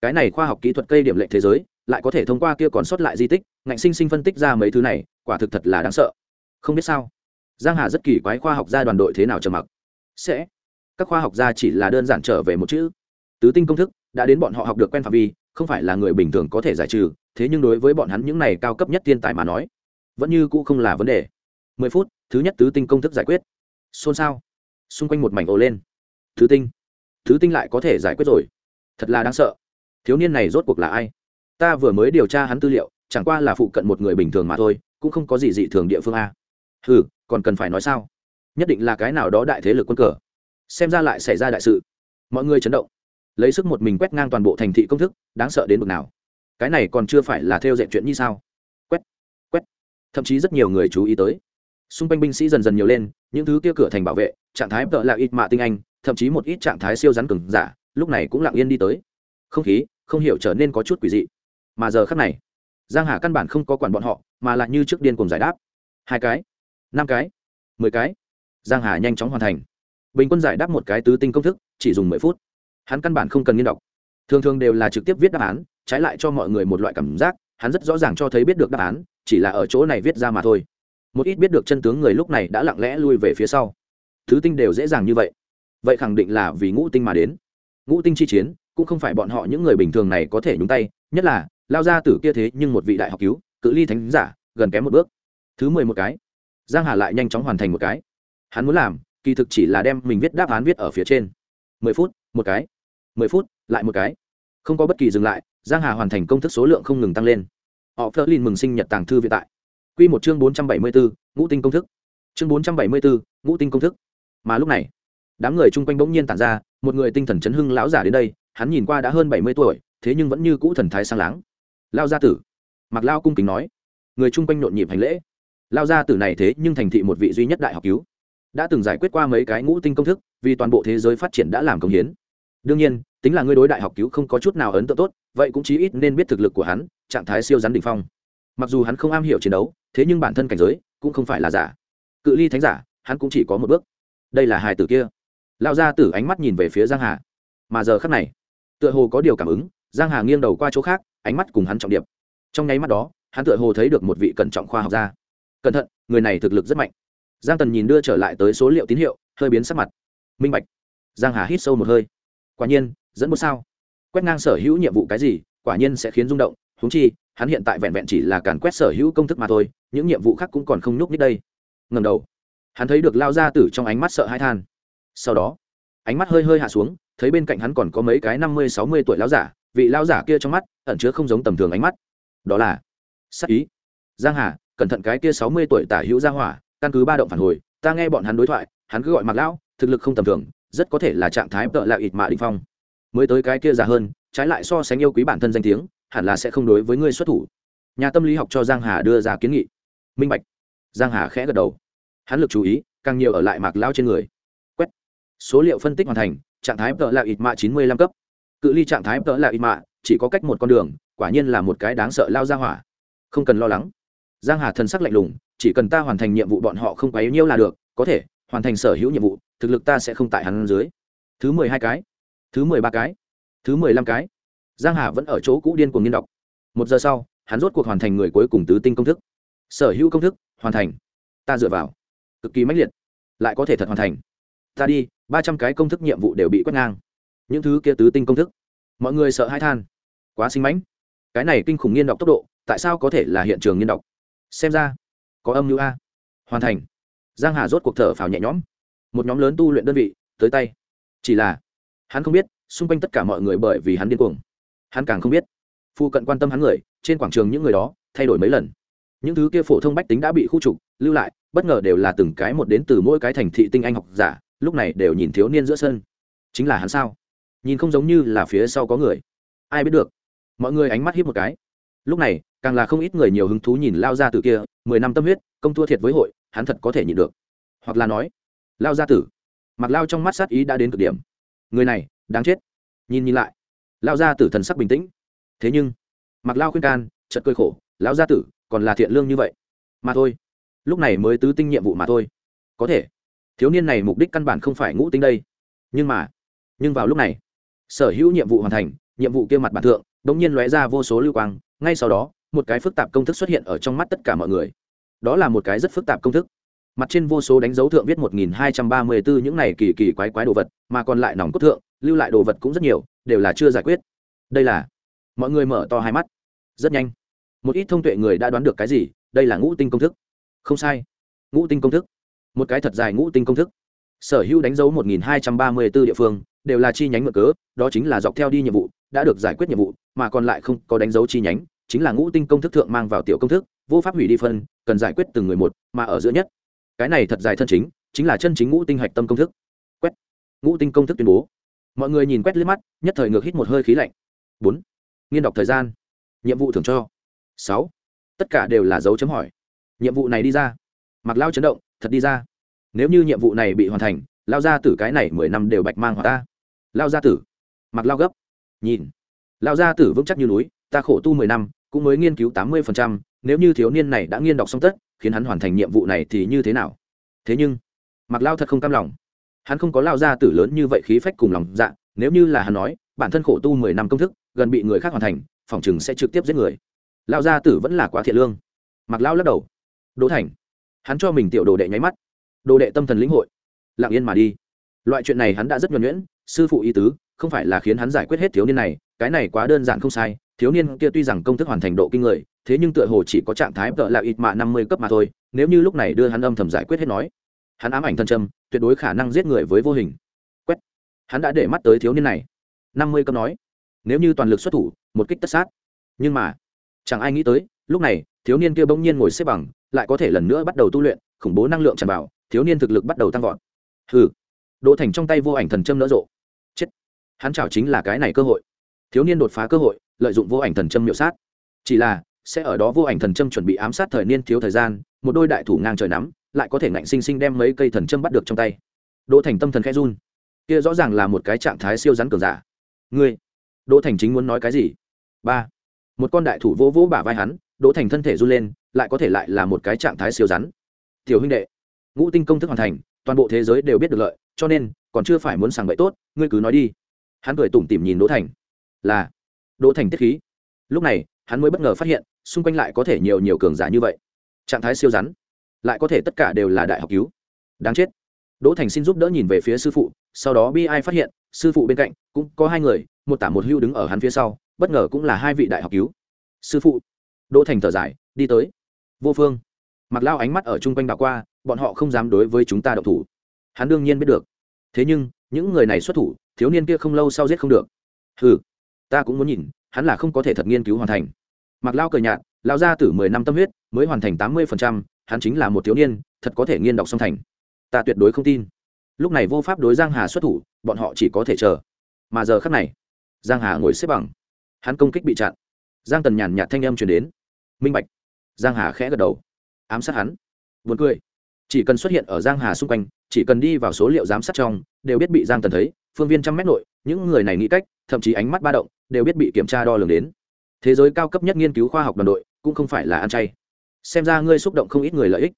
Cái này khoa học kỹ thuật cây điểm lệnh thế giới, lại có thể thông qua kia còn sót lại di tích, ngạnh sinh sinh phân tích ra mấy thứ này, quả thực thật là đáng sợ. Không biết sao, giang hà rất kỳ quái khoa học gia đoàn đội thế nào trầm mặc. Sẽ, các khoa học gia chỉ là đơn giản trở về một chữ. Tứ tinh công thức, đã đến bọn họ học được quen phạm vi, không phải là người bình thường có thể giải trừ, thế nhưng đối với bọn hắn những này cao cấp nhất thiên tài mà nói, vẫn như cũ không là vấn đề. Mười phút, thứ nhất tứ tinh công thức giải quyết. Xôn xao. Xung quanh một mảnh ồ lên. Thứ tinh thứ tinh lại có thể giải quyết rồi. Thật là đáng sợ. Thiếu niên này rốt cuộc là ai? Ta vừa mới điều tra hắn tư liệu, chẳng qua là phụ cận một người bình thường mà thôi, cũng không có gì dị thường địa phương a. Ừ còn cần phải nói sao? Nhất định là cái nào đó đại thế lực quân cờ. Xem ra lại xảy ra đại sự. Mọi người chấn động. Lấy sức một mình quét ngang toàn bộ thành thị công thức, đáng sợ đến mức nào? Cái này còn chưa phải là theo dệt chuyện như sao? Quét quét. Thậm chí rất nhiều người chú ý tới. Xung quanh binh sĩ dần dần nhiều lên, những thứ kia cửa thành bảo vệ, trạng thái tợ là ít mạ tinh anh thậm chí một ít trạng thái siêu rắn cứng giả, lúc này cũng lặng yên đi tới. Không khí, không hiểu trở nên có chút quỷ dị. Mà giờ khắc này, giang hà căn bản không có quản bọn họ, mà lại như trước điên cùng giải đáp. Hai cái, năm cái, mười cái. Giang hà nhanh chóng hoàn thành. Bình quân giải đáp một cái tứ tinh công thức, chỉ dùng mười phút. Hắn căn bản không cần nghiên đọc. Thường thường đều là trực tiếp viết đáp án, trái lại cho mọi người một loại cảm giác, hắn rất rõ ràng cho thấy biết được đáp án, chỉ là ở chỗ này viết ra mà thôi. Một ít biết được chân tướng người lúc này đã lặng lẽ lui về phía sau. Thứ tinh đều dễ dàng như vậy vậy khẳng định là vì ngũ tinh mà đến. Ngũ tinh chi chiến, cũng không phải bọn họ những người bình thường này có thể nhúng tay, nhất là, lao ra từ kia thế nhưng một vị đại học cứu, cự ly thánh giả, gần kém một bước. Thứ mười một cái. Giang hà lại nhanh chóng hoàn thành một cái. Hắn muốn làm, kỳ thực chỉ là đem mình viết đáp án viết ở phía trên. Mười phút, một cái. Mười phút, lại một cái. Không có bất kỳ dừng lại, giang hà hoàn thành công thức số lượng không ngừng tăng lên. Họ phớt lên mừng sinh nhật tàng thư viện tại. Quy một chương bốn trăm bảy mươi bốn ngũ tinh công thức. Chương bốn trăm bảy mươi bốn ngũ tinh công thức. Mà lúc này đám người chung quanh bỗng nhiên tản ra, một người tinh thần chấn hưng lão giả đến đây, hắn nhìn qua đã hơn bảy mươi tuổi, thế nhưng vẫn như cũ thần thái sang láng. Lao gia tử. Mặc lao cung kính nói. Người chung quanh nhộn nhịp hành lễ. Lao gia tử này thế nhưng thành thị một vị duy nhất đại học cứu. Đã từng giải quyết qua mấy cái ngũ tinh công thức, vì toàn bộ thế giới phát triển đã làm công hiến. Đương nhiên, tính là ngươi đối đại học cứu không có chút nào ấn tượng tốt, vậy cũng chí ít nên biết thực lực của hắn, trạng thái siêu rắn đ ỉ n h phong. Mặc dù hắn không am hiểu chiến đấu, thế nhưng bản thân cảnh giới cũng không phải là giả. Cự ly thánh giả, hắn cũng chỉ có một bước. Đây là hài tử kia lao ra tử ánh mắt nhìn về phía giang hà. Mà giờ khắc này, tựa hồ có điều cảm ứng, giang hà nghiêng đầu qua chỗ khác, ánh mắt cùng hắn trọng điệp trong nháy mắt đó, hắn tựa hồ thấy được một vị cẩn trọng khoa học gia. Cẩn thận, người này thực lực rất mạnh. Giang tần nhìn đưa trở lại tới số liệu tín hiệu, hơi biến sắc mặt. Minh bạch. Giang hà hít sâu một hơi. Quả nhiên, dẫn một sao. Quét ngang sở hữu nhiệm vụ cái gì, quả nhiên sẽ khiến rung động. Húng chi, hắn hiện tại vẹn vẹn chỉ là càn quét sở hữu công thức mà thôi, những nhiệm vụ khác cũng còn không nhúc nít đây. Ngầm đầu, hắn thấy được lao ra tử trong ánh mắt sợ hãi than sau đó, ánh mắt hơi hơi hạ xuống, thấy bên cạnh hắn còn có mấy cái năm mươi, sáu mươi tuổi lao giả, vị lao giả kia trong mắt ẩn chứa không giống tầm thường ánh mắt. Đó là sắc ý. Giang hà, cẩn thận cái kia sáu mươi tuổi tả hữu gia hỏa, căn cứ ba động phản hồi, ta nghe bọn hắn đối thoại, hắn cứ gọi mặc lão, thực lực không tầm thường, rất có thể là trạng thái tợ lạ ịt mạ đình phong. Mới tới cái kia già hơn, trái lại so sánh yêu quý bản thân danh tiếng, hẳn là sẽ không đối với ngươi xuất thủ. Nhà tâm lý học cho giang hà đưa ra kiến nghị. Minh bạch. Giang hà khẽ gật đầu. Hắn lực chú ý, càng nhiều ở lại mạc lao trên người số liệu phân tích hoàn thành, trạng thái tợ là ít mạ chín mươi lăm cấp. Cự ly trạng thái tợ là ít mạ, chỉ có cách một con đường, quả nhiên là một cái đáng sợ lao ra hỏa. Không cần lo lắng. Giang hà thân sắc lạnh lùng, chỉ cần ta hoàn thành nhiệm vụ bọn họ không quá yếu nhiêu là được, có thể, hoàn thành sở hữu nhiệm vụ, thực lực ta sẽ không tại hắn dưới. Thứ mười hai cái. Thứ mười ba cái. Thứ mười lăm cái. Giang hà vẫn ở chỗ cũ điên cuồng nghiên đọc. Một giờ sau, hắn rốt cuộc hoàn thành người cuối cùng tứ tinh công thức. Sở hữu công thức, hoàn thành. Ta dựa vào. Cực kỳ mãnh liệt. Lại có thể thật hoàn thành. Ta đi ba trăm cái công thức nhiệm vụ đều bị quét ngang. Những thứ kia tứ tinh công thức, mọi người sợ hãi than. Quá sinh mãnh. Cái này kinh khủng nghiên đọc tốc độ, tại sao có thể là hiện trường nghiên đọc? Xem ra, có âm mưu a. Hoàn thành. Giang hà rốt cuộc thở phào nhẹ nhõm. Một nhóm lớn tu luyện đơn vị, tới tay. Chỉ là, hắn không biết, xung quanh tất cả mọi người bởi vì hắn điên cuồng. Hắn càng không biết. Phụ cận quan tâm hắn người, trên quảng trường những người đó, thay đổi mấy lần. Những thứ kia phổ thông bách tính đã bị khu trục, lưu lại, bất ngờ đều là từng cái một đến từ mỗi cái thành thị tinh anh học giả lúc này đều nhìn thiếu niên giữa sân. Chính là hắn sao? Nhìn không giống như là phía sau có người. Ai biết được? Mọi người ánh mắt hiếp một cái. Lúc này, càng là không ít người nhiều hứng thú nhìn lao ra từ kia, mười năm tâm huyết, công thua thiệt với hội, hắn thật có thể nhịn được. Hoặc là nói, lao gia tử. Mặc lao trong mắt sát ý đã đến cực điểm. Người này, đáng chết. Nhìn nhìn lại. Lao gia tử thần sắc bình tĩnh. Thế nhưng, mặc lao khuyên can chật cơi khổ lão gia tử, còn là thiện lương như vậy. Mà thôi. Lúc này mới tứ tinh nhiệm vụ mà thôi. Có thể thiếu niên này mục đích căn bản không phải ngũ tinh đây. Nhưng mà, nhưng vào lúc này, sở hữu nhiệm vụ hoàn thành, nhiệm vụ kia mặt bản thượng đ ỗ n g nhiên lóe ra vô số lưu quang, ngay sau đó, một cái phức tạp công thức xuất hiện ở trong mắt tất cả mọi người. Đó là một cái rất phức tạp công thức. Mặt trên vô số đánh dấu thượng viết một nghìn hai trăm ba mươi bốn những này kỳ kỳ quái quái đồ vật, mà còn lại nòng cốt thượng, lưu lại đồ vật cũng rất nhiều, đều là chưa giải quyết. Đây là, mọi người mở to hai mắt. Rất nhanh. Một ít thông tuệ người đã đoán được cái gì, đây là ngũ tinh công thức. Không sai. Ngũ tinh công thức một cái thật dài ngũ tinh công thức. Sở hữu đánh dấu một nghìn hai trăm ba mươi 1234 địa phương, đều là chi nhánh mở cớ, đó chính là dọc theo đi nhiệm vụ, đã được giải quyết nhiệm vụ, mà còn lại không có đánh dấu chi nhánh, chính là ngũ tinh công thức thượng mang vào tiểu công thức, vô pháp hủy đi phân, cần giải quyết từng người một, mà ở giữa nhất. Cái này thật dài thân chính chính là chân chính ngũ tinh hạch tâm công thức. Quét. Ngũ tinh công thức tuyên bố. Mọi người nhìn quét lên mắt, nhất thời ngược hít một hơi khí lạnh. Bốn. Nghiên đọc thời gian. Nhiệm vụ thường cho. Sáu. Tất cả đều là dấu chấm hỏi. Nhiệm vụ này đi ra mặc lao chấn động, thật đi ra. Nếu như nhiệm vụ này bị hoàn thành, lao ra tử cái này mười năm đều bạch mang hoặc ta. Lao gia tử. Mặc lao gấp. Nhìn. Lão gia tử vững chắc như núi, ta khổ tu mười năm, cũng mới nghiên cứu tám mươi phần trăm, nếu như thiếu niên này đã nghiên đọc xong tất, khiến hắn hoàn thành nhiệm vụ này thì như thế nào? Thế nhưng mặc lao thật không cam lòng. Hắn không có lao gia tử lớn như vậy khí phách cùng lòng dạ nếu như là hắn nói, bản thân khổ tu mười năm công thức, gần bị người khác hoàn thành, phòng chừng sẽ trực tiếp giết người. Lao gia tử vẫn là quá thiện lương. Mặc lao lắc đầu. Đỗ thành hắn cho mình tiểu đồ đệ nháy mắt. Đồ đệ tâm thần lĩnh hội. Lặng yên mà đi. Loại chuyện này hắn đã rất nhuẩn nhuyễn, sư phụ y tứ, không phải là khiến hắn giải quyết hết thiếu niên này, cái này quá đơn giản không sai, thiếu niên kia tuy rằng công thức hoàn thành độ kinh người, thế nhưng tựa hồ chỉ có trạng thái tợ là ít mạ năm mươi cấp mà thôi, nếu như lúc này đưa hắn âm thầm giải quyết hết nói, hắn ám ảnh thân châm, tuyệt đối khả năng giết người với vô hình. Quét. Hắn đã để mắt tới thiếu niên này. Năm mươi cấp nói. Nếu như toàn lực xuất thủ, một kích tất sát. Nhưng mà chẳng ai nghĩ tới, lúc này, thiếu niên kia bỗng nhiên ngồi xếp bằng, lại có thể lần nữa bắt đầu tu luyện, khủng bố năng lượng tràn vào, thiếu niên thực lực bắt đầu tăng vọt. Hừ. Đỗ thành trong tay vô ảnh thần châm nở rộ. Chết. Hắn chảo chính là cái này cơ hội. Thiếu niên đột phá cơ hội, lợi dụng vô ảnh thần châm miệu sát. Chỉ là, sẽ ở đó vô ảnh thần châm chuẩn bị ám sát thời niên thiếu thời gian, một đôi đại thủ ngang trời nắm, lại có thể ngạnh sinh sinh đem mấy cây thần châm bắt được trong tay. Đỗ thành tâm thần khẽ run. Kia rõ ràng là một cái trạng thái siêu rắn cường giả. Ngươi. Đỗ thành chính muốn nói cái gì? Ba một con đại thủ vỗ vỗ bả vai hắn, đỗ thành thân thể run lên, lại có thể lại là một cái trạng thái siêu rắn. Tiểu huynh đệ, ngũ tinh công thức hoàn thành, toàn bộ thế giới đều biết được lợi, cho nên, còn chưa phải muốn sàng bậy tốt, ngươi cứ nói đi. Hắn cười tủm tỉm nhìn đỗ thành. Là, đỗ thành tiết khí. Lúc này, hắn mới bất ngờ phát hiện, xung quanh lại có thể nhiều nhiều cường giả như vậy. Trạng thái siêu rắn, lại có thể tất cả đều là đại học cứu. Đáng chết. Đỗ thành xin giúp đỡ nhìn về phía sư phụ, sau đó bi ai phát hiện, sư phụ bên cạnh cũng có hai người, một tả một hưu đứng ở hắn phía sau bất ngờ cũng là hai vị đại học cứu. Sư phụ. Đỗ thành thở dài, đi tới. Vô phương. Mặc lao ánh mắt ở chung quanh đảo qua, bọn họ không dám đối với chúng ta đậu thủ. Hắn đương nhiên biết được. Thế nhưng, những người này xuất thủ, thiếu niên kia không lâu sau giết không được. Ừ ta cũng muốn nhìn, hắn là không có thể thật nghiên cứu hoàn thành. Mặc lao cờ nhạt, lao ra từ mười năm tâm huyết, mới hoàn thành tám mươi phần trăm, hắn chính là một thiếu niên, thật có thể nghiên đọc song thành. Ta tuyệt đối không tin. Lúc này vô pháp đối giang hà xuất thủ, bọn họ chỉ có thể chờ. Mà giờ khắc này, giang hà ngồi xếp bằng hắn công kích bị chặn. Giang tần nhàn nhạt thanh âm truyền đến. Minh bạch. Giang hà khẽ gật đầu. Ám sát hắn. Buồn cười. Chỉ cần xuất hiện ở giang hà xung quanh, chỉ cần đi vào số liệu giám sát trong, đều biết bị giang tần thấy, phương viên trăm mét nội, những người này nghĩ cách, thậm chí ánh mắt ba động, đều biết bị kiểm tra đo lường đến. Thế giới cao cấp nhất nghiên cứu khoa học đoàn đội, cũng không phải là ăn chay. Xem ra ngươi xúc động không ít người lợi ích.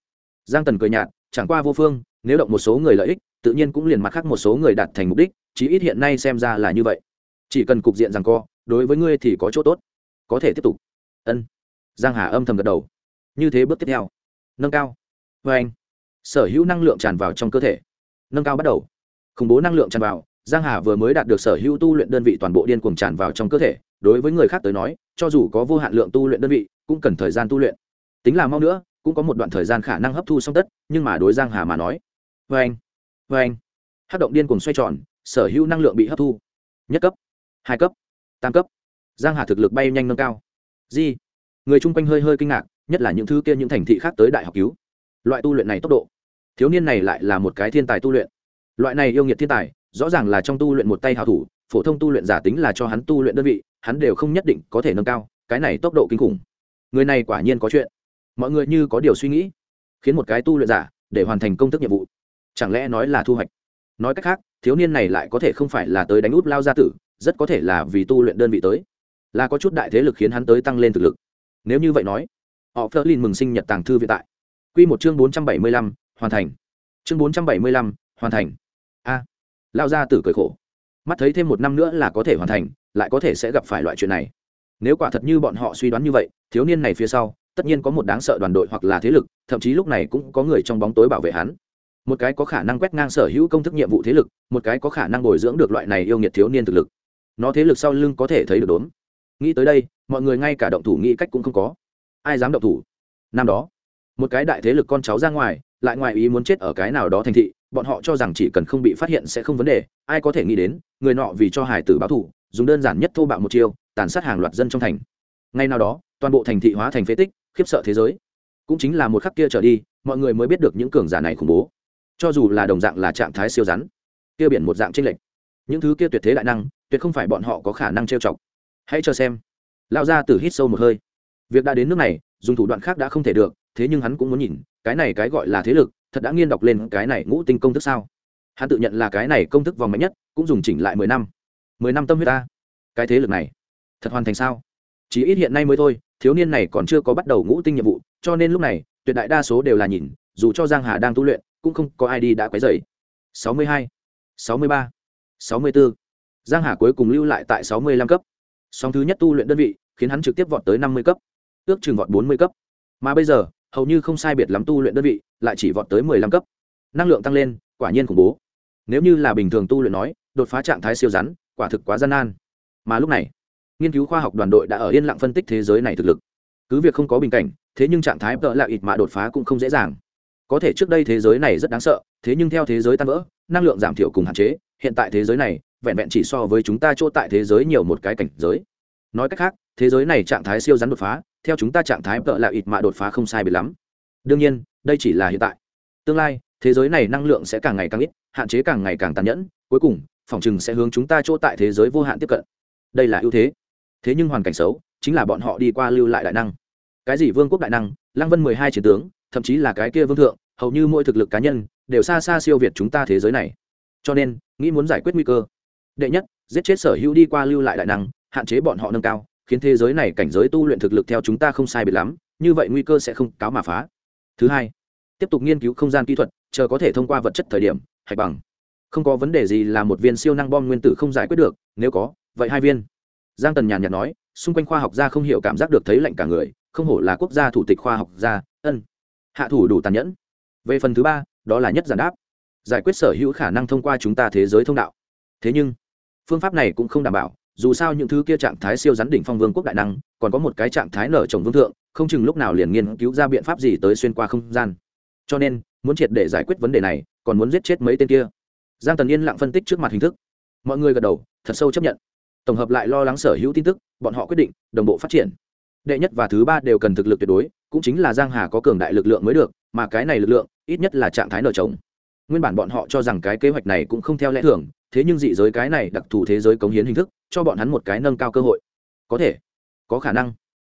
Giang tần cười nhạt, chẳng qua vô phương, nếu động một số người lợi ích, tự nhiên cũng liền mặt khác một số người đạt thành mục đích, chí ít hiện nay xem ra là như vậy. Chỉ cần cục diện rằng co đối với ngươi thì có chỗ tốt. Có thể tiếp tục. Ân. Giang hà âm thầm gật đầu. Như thế bước tiếp theo. Nâng cao. Vê anh. Sở hữu năng lượng tràn vào trong cơ thể. Nâng cao bắt đầu. Khủng bố năng lượng tràn vào. Giang hà vừa mới đạt được sở hữu tu luyện đơn vị toàn bộ điên cuồng tràn vào trong cơ thể. Đối với người khác tới nói, cho dù có vô hạn lượng tu luyện đơn vị, cũng cần thời gian tu luyện. Tính là mau nữa, cũng có một đoạn thời gian khả năng hấp thu xong tất, nhưng mà đối giang hà mà nói. Vê anh. Vê anh. Hát động điên cuồng xoay tròn, sở hữu năng lượng bị hấp thu. Nhất cấp. Hai cấp tam cấp. Giang hà thực lực bay nhanh nâng cao. Di người chung quanh hơi hơi kinh ngạc, nhất là những thứ kia những thành thị khác tới đại học cứu. Loại tu luyện này tốc độ. Thiếu niên này lại là một cái thiên tài tu luyện. Loại này yêu nghiệt thiên tài, rõ ràng là trong tu luyện một tay hào thủ, phổ thông tu luyện giả tính là cho hắn tu luyện đơn vị, hắn đều không nhất định có thể nâng cao, cái này tốc độ kinh khủng. Người này quả nhiên có chuyện. Mọi người như có điều suy nghĩ, khiến một cái tu luyện giả để hoàn thành công thức nhiệm vụ. Chẳng lẽ nói là thu hoạch? Nói cách khác, thiếu niên này lại có thể không phải là tới đánh út lao gia tử rất có thể là vì tu luyện đơn vị tới. Là có chút đại thế lực khiến hắn tới tăng lên thực lực. Nếu như vậy nói, họ phớt lên mừng sinh nhật tàng thư viện tại. Quy một chương bốn trăm bảy mươi lăm, hoàn thành. Chương bốn trăm bảy mươi lăm, hoàn thành. A. Lao gia tử cười khổ. Mắt thấy thêm một năm nữa là có thể hoàn thành, lại có thể sẽ gặp phải loại chuyện này. Nếu quả thật như bọn họ suy đoán như vậy, thiếu niên này phía sau, tất nhiên có một đáng sợ đoàn đội hoặc là thế lực, thậm chí lúc này cũng có người trong bóng tối bảo vệ hắn. Một cái có khả năng quét ngang sở hữu công thức nhiệm vụ thế lực, một cái có khả năng bồi dưỡng được loại này yêu nghiệt thiếu niên thực lực nó thế lực sau lưng có thể thấy được đốn nghĩ tới đây, mọi người ngay cả động thủ nghĩ cách cũng không có. Ai dám động thủ? Năm đó, một cái đại thế lực con cháu ra ngoài, lại ngoài ý muốn chết ở cái nào đó thành thị, bọn họ cho rằng chỉ cần không bị phát hiện sẽ không vấn đề, ai có thể nghĩ đến, người nọ vì cho hải tử báo thủ dùng đơn giản nhất thô bạo một chiêu, tàn sát hàng loạt dân trong thành. Ngay nào đó, toàn bộ thành thị hóa thành phế tích, khiếp sợ thế giới. Cũng chính là một khắc kia trở đi, mọi người mới biết được những cường giả này khủng bố. Cho dù là đồng dạng là trạng thái siêu rắn, kia biển một dạng tranh lệch. Những thứ kia tuyệt thế đại năng tuyệt không phải bọn họ có khả năng trêu chọc. Hãy chờ xem. Lão gia tử hít sâu một hơi. Việc đã đến nước này dùng thủ đoạn khác đã không thể được thế nhưng hắn cũng muốn nhìn cái này cái gọi là thế lực thật đã nghiên đọc lên cái này ngũ tinh công thức sao? Hắn tự nhận là cái này công thức vòng mạnh nhất cũng dùng chỉnh lại mười năm. Mười năm tâm huyết ta. Cái thế lực này thật hoàn thành sao? Chỉ ít hiện nay mới thôi thiếu niên này còn chưa có bắt đầu ngũ tinh nhiệm vụ cho nên lúc này tuyệt đại đa số đều là nhìn dù cho giang hà đang tu luyện cũng không có ai đi đã quấy dày 62, 63, 64 giang hà cuối cùng lưu lại tại 65 cấp. Song thứ nhất tu luyện đơn vị, khiến hắn trực tiếp vọt tới 50 cấp. Ước chừng vọt 40 cấp. Mà bây giờ, hầu như không sai biệt lắm tu luyện đơn vị, lại chỉ vọt tới 15 cấp. Năng lượng tăng lên, quả nhiên khủng bố. Nếu như là bình thường tu luyện nói, đột phá trạng thái siêu rắn, quả thực quá gian nan. Mà lúc này, nghiên cứu khoa học đoàn đội đã ở yên lặng phân tích thế giới này thực lực. Cứ việc không có bình cảnh, thế nhưng trạng thái tợ lạ ít mạ đột phá cũng không dễ dàng. Có thể trước đây thế giới này rất đáng sợ, thế nhưng theo thế giới tan vỡ, năng lượng giảm thiểu cùng hạn chế, hiện tại thế giới này vẹn vẹn chỉ so với chúng ta chỗ tại thế giới nhiều một cái cảnh giới. Nói cách khác, thế giới này trạng thái siêu rắn đột phá, theo chúng ta trạng thái vợ là ít mạ đột phá không sai biệt lắm. Đương nhiên, đây chỉ là hiện tại. Tương lai, thế giới này năng lượng sẽ càng ngày càng ít, hạn chế càng ngày càng tàn nhẫn, cuối cùng, phòng chừng sẽ hướng chúng ta chỗ tại thế giới vô hạn tiếp cận. Đây là ưu thế. Thế nhưng hoàn cảnh xấu, chính là bọn họ đi qua lưu lại đại năng. Cái gì vương quốc đại năng, lăng vân mười hai chiến tướng, thậm chí là cái kia vương thượng, hầu như mỗi thực lực cá nhân, đều xa xa siêu việt chúng ta thế giới này. Cho nên, nghĩ muốn giải quyết nguy cơ đệ nhất, giết chết sở hữu đi qua lưu lại đại năng, hạn chế bọn họ nâng cao, khiến thế giới này cảnh giới tu luyện thực lực theo chúng ta không sai biệt lắm, như vậy nguy cơ sẽ không cáo mà phá. Thứ hai, tiếp tục nghiên cứu không gian kỹ thuật, chờ có thể thông qua vật chất thời điểm, hạch bằng. Không có vấn đề gì là một viên siêu năng bom nguyên tử không giải quyết được, nếu có, vậy hai viên. Giang tần nhàn nhạt nói, xung quanh khoa học gia không hiểu cảm giác được thấy lạnh cả người, không hổ là quốc gia thủ tịch khoa học gia, ân. Hạ thủ đủ tàn nhẫn. Về phần thứ ba, đó là nhất giản đáp. Giải quyết sở hữu khả năng thông qua chúng ta thế giới thông đạo. Thế nhưng phương pháp này cũng không đảm bảo, dù sao những thứ kia trạng thái siêu rắn đỉnh phong vương quốc đại năng, còn có một cái trạng thái nở trồng vương thượng, không chừng lúc nào liền nghiên cứu ra biện pháp gì tới xuyên qua không gian. Cho nên, muốn triệt để giải quyết vấn đề này, còn muốn giết chết mấy tên kia. Giang tần yên lặng phân tích trước mặt hình thức. Mọi người gật đầu, thật sâu chấp nhận. Tổng hợp lại lo lắng sở hữu tin tức, bọn họ quyết định đồng bộ phát triển. Đệ nhất và thứ ba đều cần thực lực tuyệt đối, cũng chính là giang hà có cường đại lực lượng mới được, mà cái này lực lượng, ít nhất là trạng thái nở trống nguyên bản bọn họ cho rằng cái kế hoạch này cũng không theo lẽ thường, thế nhưng dị giới cái này đặc thù thế giới cống hiến hình thức, cho bọn hắn một cái nâng cao cơ hội. Có thể. Có khả năng.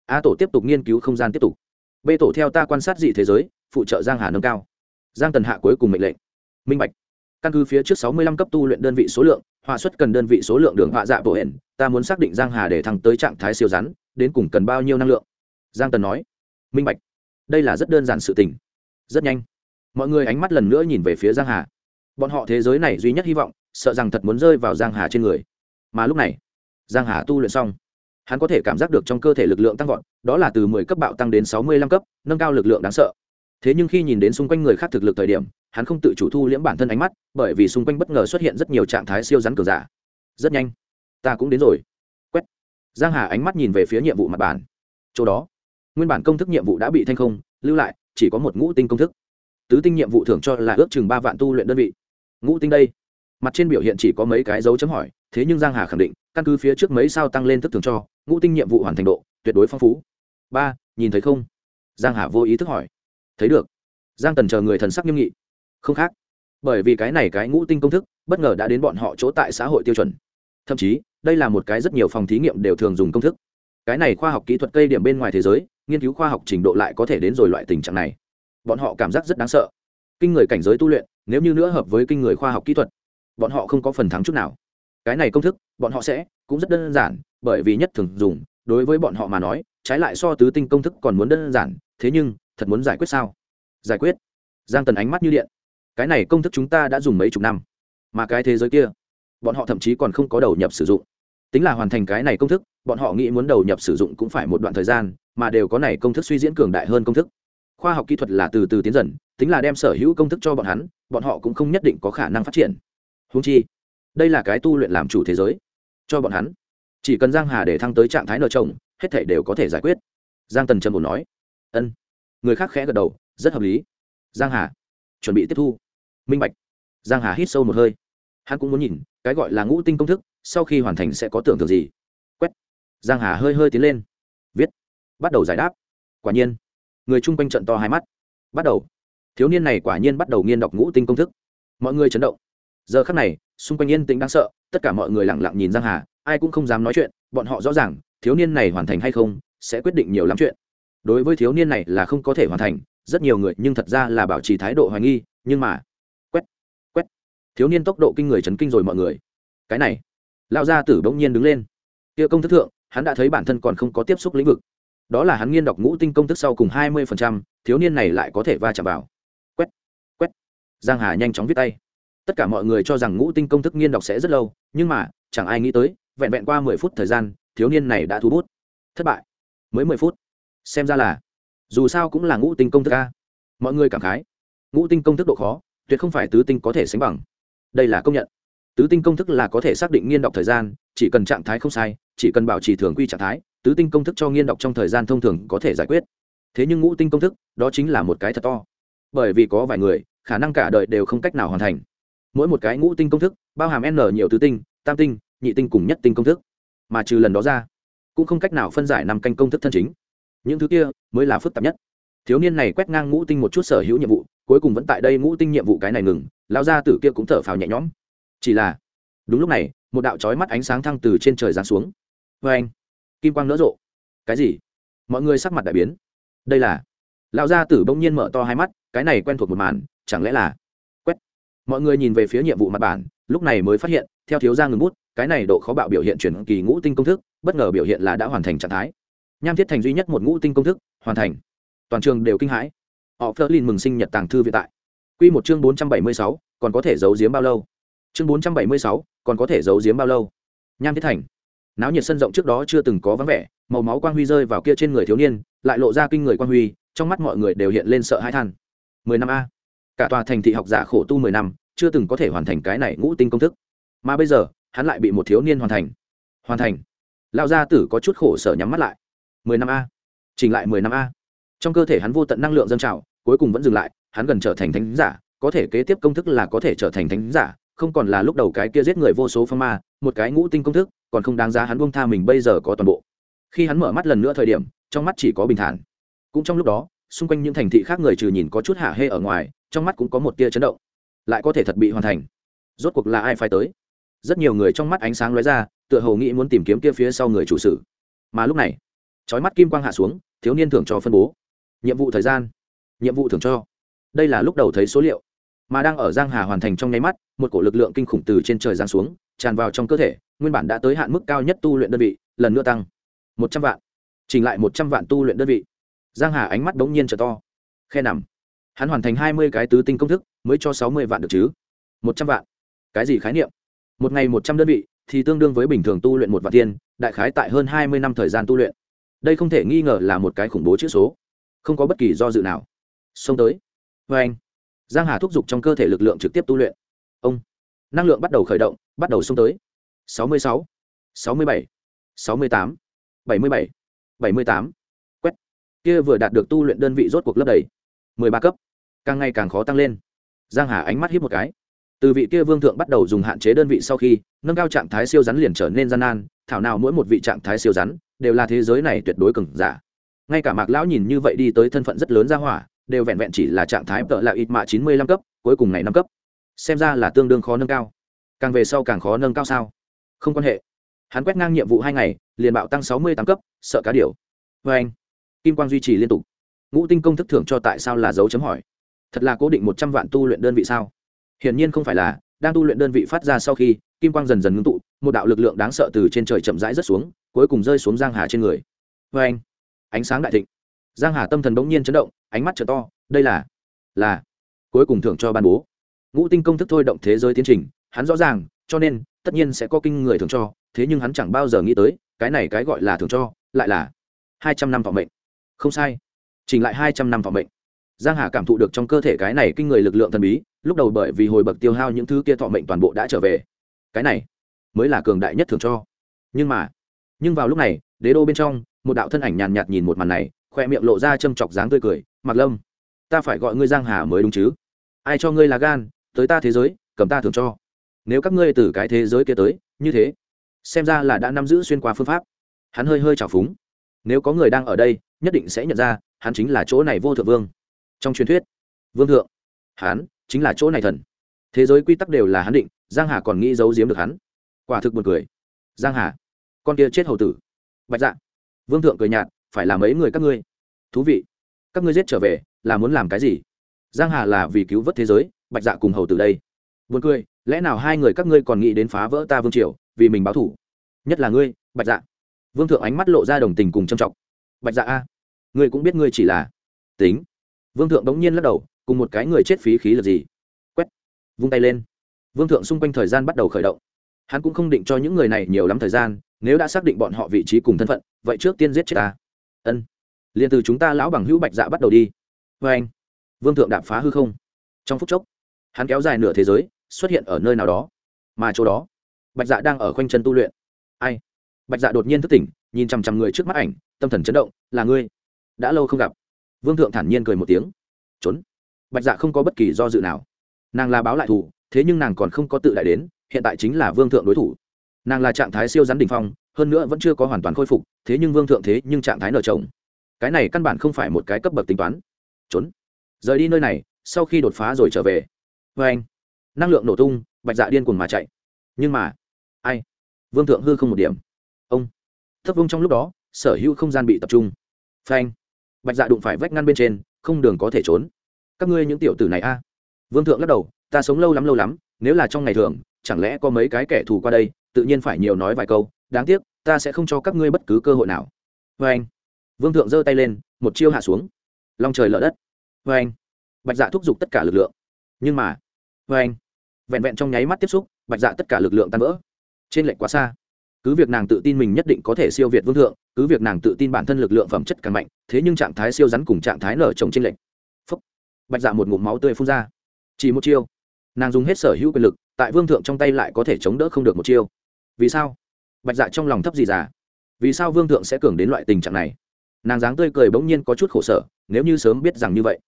A tổ tiếp tục nghiên cứu không gian tiếp tục. B tổ theo ta quan sát dị thế giới, phụ trợ giang hà nâng cao. Giang tần hạ cuối cùng mệnh lệnh. Minh bạch. Căn cứ phía trước sáu mươi lăm cấp tu luyện đơn vị số lượng, họa xuất cần đơn vị số lượng đường họa dạ bộ hển ta muốn xác định giang hà để thăng tới trạng thái siêu rắn, đến cùng cần bao nhiêu năng lượng? Giang tần nói. Minh bạch. Đây là rất đơn giản sự tình. Rất nhanh mọi người ánh mắt lần nữa nhìn về phía giang hà. Bọn họ thế giới này duy nhất hy vọng, sợ rằng thật muốn rơi vào giang hà trên người. Mà lúc này, giang hà tu luyện xong, hắn có thể cảm giác được trong cơ thể lực lượng tăng vọt, đó là từ mười cấp bạo tăng đến sáu mươi lăm cấp, nâng cao lực lượng đáng sợ. Thế nhưng khi nhìn đến xung quanh người khác thực lực thời điểm, hắn không tự chủ thu liễm bản thân ánh mắt, bởi vì xung quanh bất ngờ xuất hiện rất nhiều trạng thái siêu rắn cường giả. Rất nhanh, ta cũng đến rồi. Quét. Giang hà ánh mắt nhìn về phía nhiệm vụ mặt bản chỗ đó, nguyên bản công thức nhiệm vụ đã bị thanh không, lưu lại, chỉ có một ngũ tinh công thức tứ tinh nhiệm vụ thưởng cho là ước chừng ba vạn tu luyện đơn vị. Ngũ tinh đây. Mặt trên biểu hiện chỉ có mấy cái dấu chấm hỏi, thế nhưng giang hà khẳng định, căn cứ phía trước mấy sao tăng lên thức thưởng cho, ngũ tinh nhiệm vụ hoàn thành độ, tuyệt đối phong phú. Ba, nhìn thấy không? Giang hà vô ý thức hỏi. Thấy được. Giang tần chờ người thần sắc nghiêm nghị. Không khác. Bởi vì cái này cái ngũ tinh công thức, bất ngờ đã đến bọn họ chỗ tại xã hội tiêu chuẩn. Thậm chí, đây là một cái rất nhiều phòng thí nghiệm đều thường dùng công thức. Cái này khoa học kỹ thuật cây điểm bên ngoài thế giới, nghiên cứu khoa học trình độ lại có thể đến rồi loại tình trạng này bọn họ cảm giác rất đáng sợ. Kinh người cảnh giới tu luyện, nếu như nữa hợp với kinh người khoa học kỹ thuật, bọn họ không có phần thắng chút nào. Cái này công thức, bọn họ sẽ cũng rất đơn giản, bởi vì nhất thường dùng, đối với bọn họ mà nói, trái lại so tứ tinh công thức còn muốn đơn giản, thế nhưng, thật muốn giải quyết sao? Giải quyết. Giang tần ánh mắt như điện. Cái này công thức chúng ta đã dùng mấy chục năm, mà cái thế giới kia, bọn họ thậm chí còn không có đầu nhập sử dụng. Tính là hoàn thành cái này công thức, bọn họ nghĩ muốn đầu nhập sử dụng cũng phải một đoạn thời gian, mà đều có này công thức suy diễn cường đại hơn công thức khoa học kỹ thuật là từ từ tiến dần, tính là đem sở hữu công thức cho bọn hắn, bọn họ cũng không nhất định có khả năng phát triển. Húng chi, đây là cái tu luyện làm chủ thế giới. Cho bọn hắn, chỉ cần giang hà để thăng tới trạng thái nợ chồng, hết thể đều có thể giải quyết. Giang tần trầm bồn nói, ân. Người khác khẽ gật đầu, rất hợp lý. Giang hà chuẩn bị tiếp thu. Minh bạch. Giang hà hít sâu một hơi. Hắn cũng muốn nhìn, cái gọi là ngũ tinh công thức, sau khi hoàn thành sẽ có tưởng tượng gì. Quét. Giang hà hơi hơi tiến lên. Viết. Bắt đầu giải đáp. Quả nhiên người chung quanh trận to hai mắt. Bắt đầu. Thiếu niên này quả nhiên bắt đầu nghiên đọc ngũ tinh công thức. Mọi người chấn động. Giờ khắc này, xung quanh yên tĩnh đáng sợ, tất cả mọi người lặng lặng nhìn giang hà, ai cũng không dám nói chuyện, bọn họ rõ ràng, thiếu niên này hoàn thành hay không, sẽ quyết định nhiều lắm chuyện. Đối với thiếu niên này là không có thể hoàn thành, rất nhiều người nhưng thật ra là bảo trì thái độ hoài nghi, nhưng mà, quét quét. Thiếu niên tốc độ kinh người chấn kinh rồi mọi người. Cái này, lão gia tử bỗng nhiên đứng lên. Kia công thức thượng, hắn đã thấy bản thân còn không có tiếp xúc lĩnh vực đó là hắn nghiên đọc ngũ tinh công thức sau cùng hai mươi thiếu niên này lại có thể va chạm vào. Quét quét. Giang hà nhanh chóng viết tay. Tất cả mọi người cho rằng ngũ tinh công thức nghiên đọc sẽ rất lâu, nhưng mà, chẳng ai nghĩ tới, vẹn vẹn qua mười phút thời gian, thiếu niên này đã thu bút. Thất bại. Mới mười phút. Xem ra là, dù sao cũng là ngũ tinh công thức a. Mọi người cảm khái. Ngũ tinh công thức độ khó, tuyệt không phải tứ tinh có thể sánh bằng. Đây là công nhận tứ tinh công thức là có thể xác định nghiên đọc thời gian, chỉ cần trạng thái không sai, chỉ cần bảo trì thường quy trạng thái, tứ tinh công thức cho nghiên đọc trong thời gian thông thường có thể giải quyết. Thế nhưng ngũ tinh công thức, đó chính là một cái thật to. Bởi vì có vài người, khả năng cả đời đều không cách nào hoàn thành. Mỗi một cái ngũ tinh công thức, bao hàm n nhiều tứ tinh, tam tinh, nhị tinh cùng nhất tinh công thức, mà trừ lần đó ra, cũng không cách nào phân giải năm canh công thức thân chính. Những thứ kia mới là phức tạp nhất. Thiếu niên này quét ngang ngũ tinh một chút sở hữu nhiệm vụ, cuối cùng vẫn tại đây ngũ tinh nhiệm vụ cái này ngừng lao ra tử kia cũng thở phào nhẹ nhõm chỉ là, đúng lúc này, một đạo trói mắt ánh sáng thăng từ trên trời giáng xuống. Vê anh, kim quang nỡ rộ. Cái gì? Mọi người sắc mặt đại biến. Đây là, lão gia tử bỗng nhiên mở to hai mắt, cái này quen thuộc một màn, chẳng lẽ là quét. Mọi người nhìn về phía nhiệm vụ mặt bản, lúc này mới phát hiện, theo thiếu gia ngừng bút, cái này độ khó bạo biểu hiện chuyển kỳ ngũ tinh công thức, bất ngờ biểu hiện là đã hoàn thành trạng thái. Nham thiết thành duy nhất một ngũ tinh công thức, hoàn thành. Toàn trường đều kinh hãi. Họ phớt lên mừng sinh nhật tàng thư viện tại. Quy một chương bốn trăm bảy mươi sáu, còn có thể giấu giếm bao lâu? Chương bốn trăm bảy mươi sáu, còn có thể giấu giếm bao lâu? Nham thiết thành. Náo nhiệt sân rộng trước đó chưa từng có vắng vẻ, màu máu quang huy rơi vào kia trên người thiếu niên, lại lộ ra kinh người quang huy, trong mắt mọi người đều hiện lên sợ hãi than. Mười năm a. Cả tòa thành thị học giả khổ tu mười năm, chưa từng có thể hoàn thành cái này ngũ tinh công thức. Mà bây giờ, hắn lại bị một thiếu niên hoàn thành. Hoàn thành. Lão gia tử có chút khổ sở nhắm mắt lại. Mười năm a. Chỉnh lại mười năm a. Trong cơ thể hắn vô tận năng lượng dâng trào, cuối cùng vẫn dừng lại, hắn gần trở thành thánh giả, có thể kế tiếp công thức là có thể trở thành thánh giả không còn là lúc đầu cái kia giết người vô số phong ma, một cái ngũ tinh công thức, còn không đáng giá hắn buông tha mình bây giờ có toàn bộ. Khi hắn mở mắt lần nữa thời điểm, trong mắt chỉ có bình thản. Cũng trong lúc đó, xung quanh những thành thị khác người trừ nhìn có chút hạ hê ở ngoài, trong mắt cũng có một tia chấn động. Lại có thể thật bị hoàn thành. Rốt cuộc là ai phải tới? Rất nhiều người trong mắt ánh sáng lóe ra, tựa hồ nghĩ muốn tìm kiếm kia phía sau người chủ sự. Mà lúc này trói mắt kim quang hạ xuống, thiếu niên thưởng cho phân bố. Nhiệm vụ thời gian. Nhiệm vụ thưởng cho. Đây là lúc đầu thấy số liệu mà đang ở giang hà hoàn thành trong nháy mắt, một cổ lực lượng kinh khủng từ trên trời giáng xuống, tràn vào trong cơ thể, nguyên bản đã tới hạn mức cao nhất tu luyện đơn vị, lần nữa tăng một trăm vạn, chỉnh lại một trăm vạn tu luyện đơn vị. Giang hà ánh mắt đống nhiên trở to, khe nằm. Hắn hoàn thành hai mươi cái tứ tinh công thức, mới cho sáu mươi vạn được chứ? một trăm vạn. Cái gì khái niệm? Một ngày một trăm đơn vị, thì tương đương với bình thường tu luyện một vạn tiền đại khái tại hơn hai mươi năm thời gian tu luyện. Đây không thể nghi ngờ là một cái khủng bố chữ số. Không có bất kỳ do dự nào. Xông tới. Vê anh giang hà thúc giục trong cơ thể lực lượng trực tiếp tu luyện. Ông, năng lượng bắt đầu khởi động, bắt đầu xông tới. Sáu mươi sáu sáu mươi bảy, sáu mươi tám, bảy mươi bảy bảy mươi tám. Quét. Kia vừa đạt được tu luyện đơn vị rốt cuộc lớp đầy. mười ba cấp. Càng ngày càng khó tăng lên. Giang hà ánh mắt hiếp một cái. Từ vị kia vương thượng bắt đầu dùng hạn chế đơn vị sau khi, nâng cao trạng thái siêu rắn liền trở nên gian nan, thảo nào mỗi một vị trạng thái siêu rắn đều là thế giới này tuyệt đối cứng giả. Ngay cả mạc lão nhìn như vậy đi tới thân phận rất lớn ra hỏa đều vẹn vẹn chỉ là trạng thái tợ là ít mạ chín mươi lăm cấp, cuối cùng ngày năm cấp. Xem ra là tương đương khó nâng cao. Càng về sau càng khó nâng cao sao? Không quan hệ. Hắn quét ngang nhiệm vụ hai ngày, liền bạo tăng sáu mươi tám cấp, sợ cá điều vê anh, kim quang duy trì liên tục. Ngũ tinh công thức thưởng cho tại sao là dấu chấm hỏi. Thật là cố định một trăm vạn tu luyện đơn vị sao? Hiển nhiên không phải là, đang tu luyện đơn vị phát ra sau khi, kim quang dần dần ngưng tụ, một đạo lực lượng đáng sợ từ trên trời chậm rãi rớt xuống, cuối cùng rơi xuống giang hà trên người. Vê anh, ánh sáng đại thịnh. Giang hà tâm thần bỗng nhiên chấn động ánh mắt trở to, đây là là cuối cùng thưởng cho ban bố. Ngũ tinh công thức thôi động thế giới tiến trình, hắn rõ ràng, cho nên, tất nhiên sẽ có kinh người thưởng cho, thế nhưng hắn chẳng bao giờ nghĩ tới, cái này cái gọi là thưởng cho, lại là hai trăm năm phòng mệnh. Không sai. Chỉnh lại hai trăm năm phòng mệnh. Giang hà cảm thụ được trong cơ thể cái này kinh người lực lượng thần bí, lúc đầu bởi vì hồi bậc tiêu hao những thứ kia thọ mệnh toàn bộ đã trở về. Cái này mới là cường đại nhất thường cho. Nhưng mà, nhưng vào lúc này, đế đô bên trong, một đạo thân ảnh nhàn nhạt nhìn một màn này khoe miệng lộ ra châm chọc dáng tươi cười mặc lâm, ta phải gọi ngươi giang hà mới đúng chứ. Ai cho ngươi là gan, tới ta thế giới, cầm ta thường cho. Nếu các ngươi từ cái thế giới kia tới, như thế, xem ra là đã nắm giữ xuyên qua phương pháp. Hắn hơi hơi trào phúng. Nếu có người đang ở đây, nhất định sẽ nhận ra, hắn chính là chỗ này vô thượng vương. Trong truyền thuyết, vương thượng, hắn chính là chỗ này thần. Thế giới quy tắc đều là hắn định, giang hà còn nghĩ giấu giếm được hắn. Quả thực buồn cười. Giang hà, con kia chết hầu tử. Bạch dạ. Vương thượng cười nhạt phải là mấy người các ngươi? Thú vị. Các ngươi giết trở về, là muốn làm cái gì? Giang hà là vì cứu vớt thế giới, bạch dạ cùng hầu từ đây. Buồn cười, lẽ nào hai người các ngươi còn nghĩ đến phá vỡ ta vương triều, vì mình báo thủ? Nhất là ngươi, bạch dạ. Vương thượng ánh mắt lộ ra đồng tình cùng trầm trọng. Bạch dạ a, ngươi cũng biết ngươi chỉ là tính. Vương thượng đống nhiên lắc đầu, cùng một cái người chết phí khí là gì? Quét, vung tay lên. Vương thượng xung quanh thời gian bắt đầu khởi động. Hắn cũng không định cho những người này nhiều lắm thời gian, nếu đã xác định bọn họ vị trí cùng thân phận, vậy trước tiên giết chết ta ân. Liền từ chúng ta lão bằng hữu bạch dạ bắt đầu đi. Vê anh, vương thượng đạp phá hư không. Trong phút chốc, hắn kéo dài nửa thế giới, xuất hiện ở nơi nào đó, mà chỗ đó, bạch dạ đang ở khoanh chân tu luyện. Ai? Bạch dạ đột nhiên thức tỉnh, nhìn chằm chằm người trước mắt ảnh, tâm thần chấn động, là ngươi? Đã lâu không gặp. Vương thượng thản nhiên cười một tiếng. Trốn. Bạch dạ không có bất kỳ do dự nào. Nàng là báo lại thủ, thế nhưng nàng còn không có tự đại đến, hiện tại chính là vương thượng đối thủ. Nàng là trạng thái siêu rắn đ ỉ n h phong hơn nữa vẫn chưa có hoàn toàn khôi phục, thế nhưng vương thượng thế nhưng trạng thái nợ chồng cái này căn bản không phải một cái cấp bậc tính toán. Trốn. Rời đi nơi này, sau khi đột phá rồi trở về. Vê anh, năng lượng nổ tung, bạch dạ điên cuồng mà chạy. Nhưng mà, ai? Vương thượng hư không một điểm. Ông. Thấp vông trong lúc đó, sở hữu không gian bị tập trung. Phanh bạch dạ đụng phải vách ngăn bên trên, không đường có thể trốn. Các ngươi những tiểu tử này a. Vương thượng lắc đầu, ta sống lâu lắm lâu lắm, nếu là trong ngày thường, chẳng lẽ có mấy cái kẻ thù qua đây, tự nhiên phải nhiều nói vài câu đáng tiếc, ta sẽ không cho các ngươi bất cứ cơ hội nào. Vê anh, vương thượng giơ tay lên, một chiêu hạ xuống. Long trời lở đất. Vê anh, bạch dạ thúc giục tất cả lực lượng. Nhưng mà vê anh, vẹn vẹn trong nháy mắt tiếp xúc, bạch dạ tất cả lực lượng tan vỡ. Trên lệnh quá xa. Cứ việc nàng tự tin mình nhất định có thể siêu việt vương thượng, cứ việc nàng tự tin bản thân lực lượng phẩm chất càng mạnh, thế nhưng trạng thái siêu rắn cùng trạng thái nở trồng trên lệnh phúc. Bạch dạ một ngụm máu tươi phun ra. Chỉ một chiêu. Nàng dùng hết sở hữu quyền lực, tại vương thượng trong tay lại có thể chống đỡ không được một chiêu. Vì sao? Bạch dạ trong lòng thấp gì già. Vì sao vương thượng sẽ cường đến loại tình trạng này? Nàng dáng tươi cười bỗng nhiên có chút khổ sở, nếu như sớm biết rằng như vậy.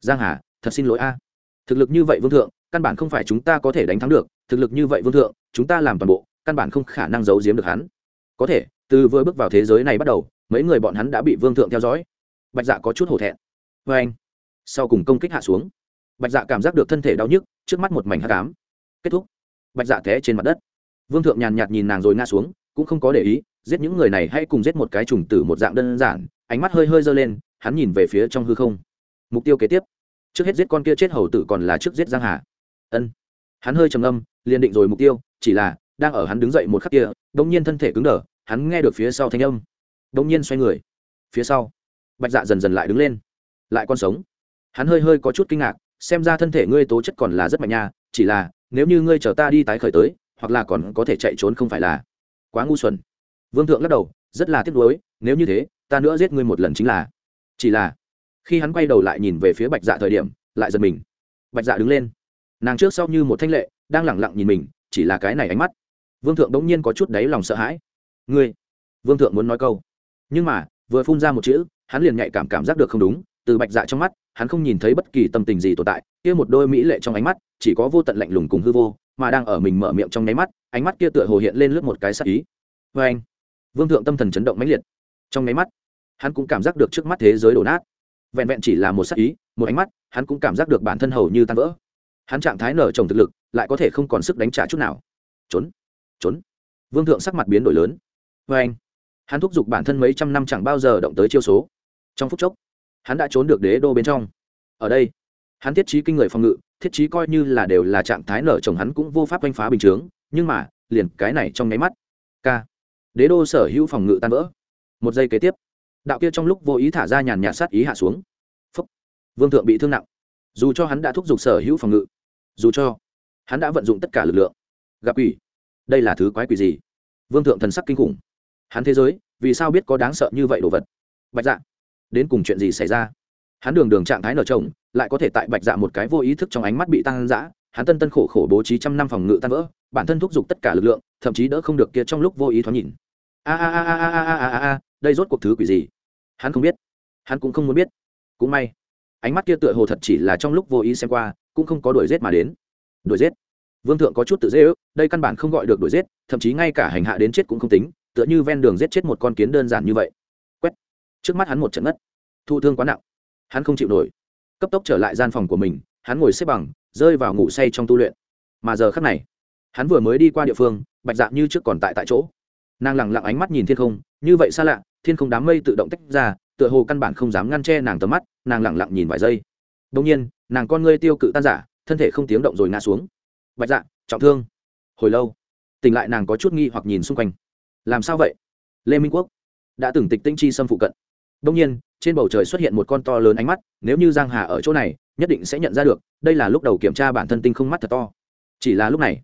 Giang hà, thật xin lỗi a. Thực lực như vậy vương thượng, căn bản không phải chúng ta có thể đánh thắng được. Thực lực như vậy vương thượng, chúng ta làm toàn bộ, căn bản không khả năng giấu giếm được hắn. Có thể, từ vừa bước vào thế giới này bắt đầu, mấy người bọn hắn đã bị vương thượng theo dõi. Bạch dạ có chút hổ thẹn. Vê anh, sau cùng công kích hạ xuống, bạch dạ cảm giác được thân thể đau nhức, trước mắt một mảnh hát cám kết thúc. Bạch dạ té trên mặt đất. Vương thượng nhàn nhạt nhìn nàng rồi ngã xuống cũng không có để ý, giết những người này hay cùng giết một cái trùng tử một dạng đơn giản, ánh mắt hơi hơi dơ lên, hắn nhìn về phía trong hư không. Mục tiêu kế tiếp. Trước hết giết con kia chết hầu tử còn là trước giết giang hà. Ân. Hắn hơi trầm âm liền định rồi mục tiêu, chỉ là, đang ở hắn đứng dậy một khắc kia đông nhiên thân thể cứng đờ, hắn nghe được phía sau thanh âm. Đông nhiên xoay người. Phía sau, bạch dạ dần dần lại đứng lên. Lại còn sống. Hắn hơi hơi có chút kinh ngạc, xem ra thân thể ngươi tố chất còn là rất mạnh nha, chỉ là, nếu như ngươi chờ ta đi tái khởi tới, hoặc là còn có thể chạy trốn không phải là quá ngu xuẩn. Vương thượng lắc đầu, rất là tiếc nuối, nếu như thế, ta nữa giết ngươi một lần chính là. Chỉ là, khi hắn quay đầu lại nhìn về phía bạch dạ thời điểm, lại giật mình. Bạch dạ đứng lên. Nàng trước sau như một thanh lệ, đang lẳng lặng nhìn mình, chỉ là cái này ánh mắt. Vương thượng đống nhiên có chút đáy lòng sợ hãi. Ngươi, vương thượng muốn nói câu. Nhưng mà, vừa phun ra một chữ, hắn liền nhạy cảm cảm giác được không đúng, từ bạch dạ trong mắt, hắn không nhìn thấy bất kỳ tâm tình gì tồn tại, kia một đôi mỹ lệ trong ánh mắt, chỉ có vô tận lạnh lùng cùng hư vô mà đang ở mình mở miệng trong nháy mắt, ánh mắt kia tựa hồ hiện lên lướt một cái sắc ý. Vê anh, vương thượng tâm thần chấn động mãnh liệt. Trong nháy mắt, hắn cũng cảm giác được trước mắt thế giới đổ nát. Vẹn vẹn chỉ là một sắc ý, một ánh mắt, hắn cũng cảm giác được bản thân hầu như tan vỡ. Hắn trạng thái nở trồng thực lực, lại có thể không còn sức đánh trả chút nào. Trốn trốn. Vương thượng sắc mặt biến đổi lớn. Vê anh, hắn thúc giục bản thân mấy trăm năm chẳng bao giờ động tới chiêu số. Trong phút chốc, hắn đã trốn được đế đô bên trong. Ở đây, hắn thiết trí kinh người phòng ngự thiết trí coi như là đều là trạng thái nở chồng hắn cũng vô pháp quanh phá bình chướng, nhưng mà, liền cái này trong nháy mắt k đế đô sở hữu phòng ngự tan vỡ. Một giây kế tiếp, đạo kia trong lúc vô ý thả ra nhàn nhạt sát ý hạ xuống. Phúc. vương thượng bị thương nặng. Dù cho hắn đã thúc giục sở hữu phòng ngự, dù cho hắn đã vận dụng tất cả lực lượng, gặp ủy đây là thứ quái quỷ gì? Vương thượng thần sắc kinh khủng. Hắn thế giới, vì sao biết có đáng sợ như vậy đồ vật? Bạch dạ đến cùng chuyện gì xảy ra? Hắn đường đường trạng thái nở trồng lại có thể tại bạch dạ một cái vô ý thức trong ánh mắt bị tăng dã, hắn tân tân khổ khổ bố trí trăm năm phòng ngự tan vỡ bản thân thúc giục tất cả lực lượng thậm chí đỡ không được kia trong lúc vô ý thoáng nhìn. A a a a a a a a đây rốt cuộc thứ quỷ gì? Hắn không biết. Hắn cũng không muốn biết. Cũng may. Ánh mắt kia tựa hồ thật chỉ là trong lúc vô ý xem qua cũng không có đuổi g mà đến. Đuổi g vương thượng có chút tự dễ ước đây căn bản không gọi được đuổi giết thậm chí ngay cả hành hạ đến chết cũng không tính tựa như ven đường giết chết một con kiến đơn giản như vậy. Quét. Trước mắt hắn một trận ngất. Thụ thương quá nặng. Hắn không chịu nổi cấp tốc trở lại gian phòng của mình, hắn ngồi xếp bằng, rơi vào ngủ say trong tu luyện. Mà giờ khắc này, hắn vừa mới đi qua địa phương, bạch dạ như trước còn tại tại chỗ. Nàng lẳng lặng ánh mắt nhìn thiên không, như vậy xa lạ, thiên không đám mây tự động tách ra, tựa hồ căn bản không dám ngăn che nàng tầm mắt, nàng lẳng lặng nhìn vài giây. Đông nhiên, nàng con ngươi tiêu cự tan giả thân thể không tiếng động rồi ngã xuống. Bạch dạ trọng thương. Hồi lâu, tỉnh lại nàng có chút nghi hoặc nhìn xung quanh. Làm sao vậy? Lê minh quốc đã từng tịch tinh chi xâm phụ cận đông nhiên, trên bầu trời xuất hiện một con to lớn ánh mắt, nếu như giang hà ở chỗ này, nhất định sẽ nhận ra được, đây là lúc đầu kiểm tra bản thân tinh không mắt thật to. Chỉ là lúc này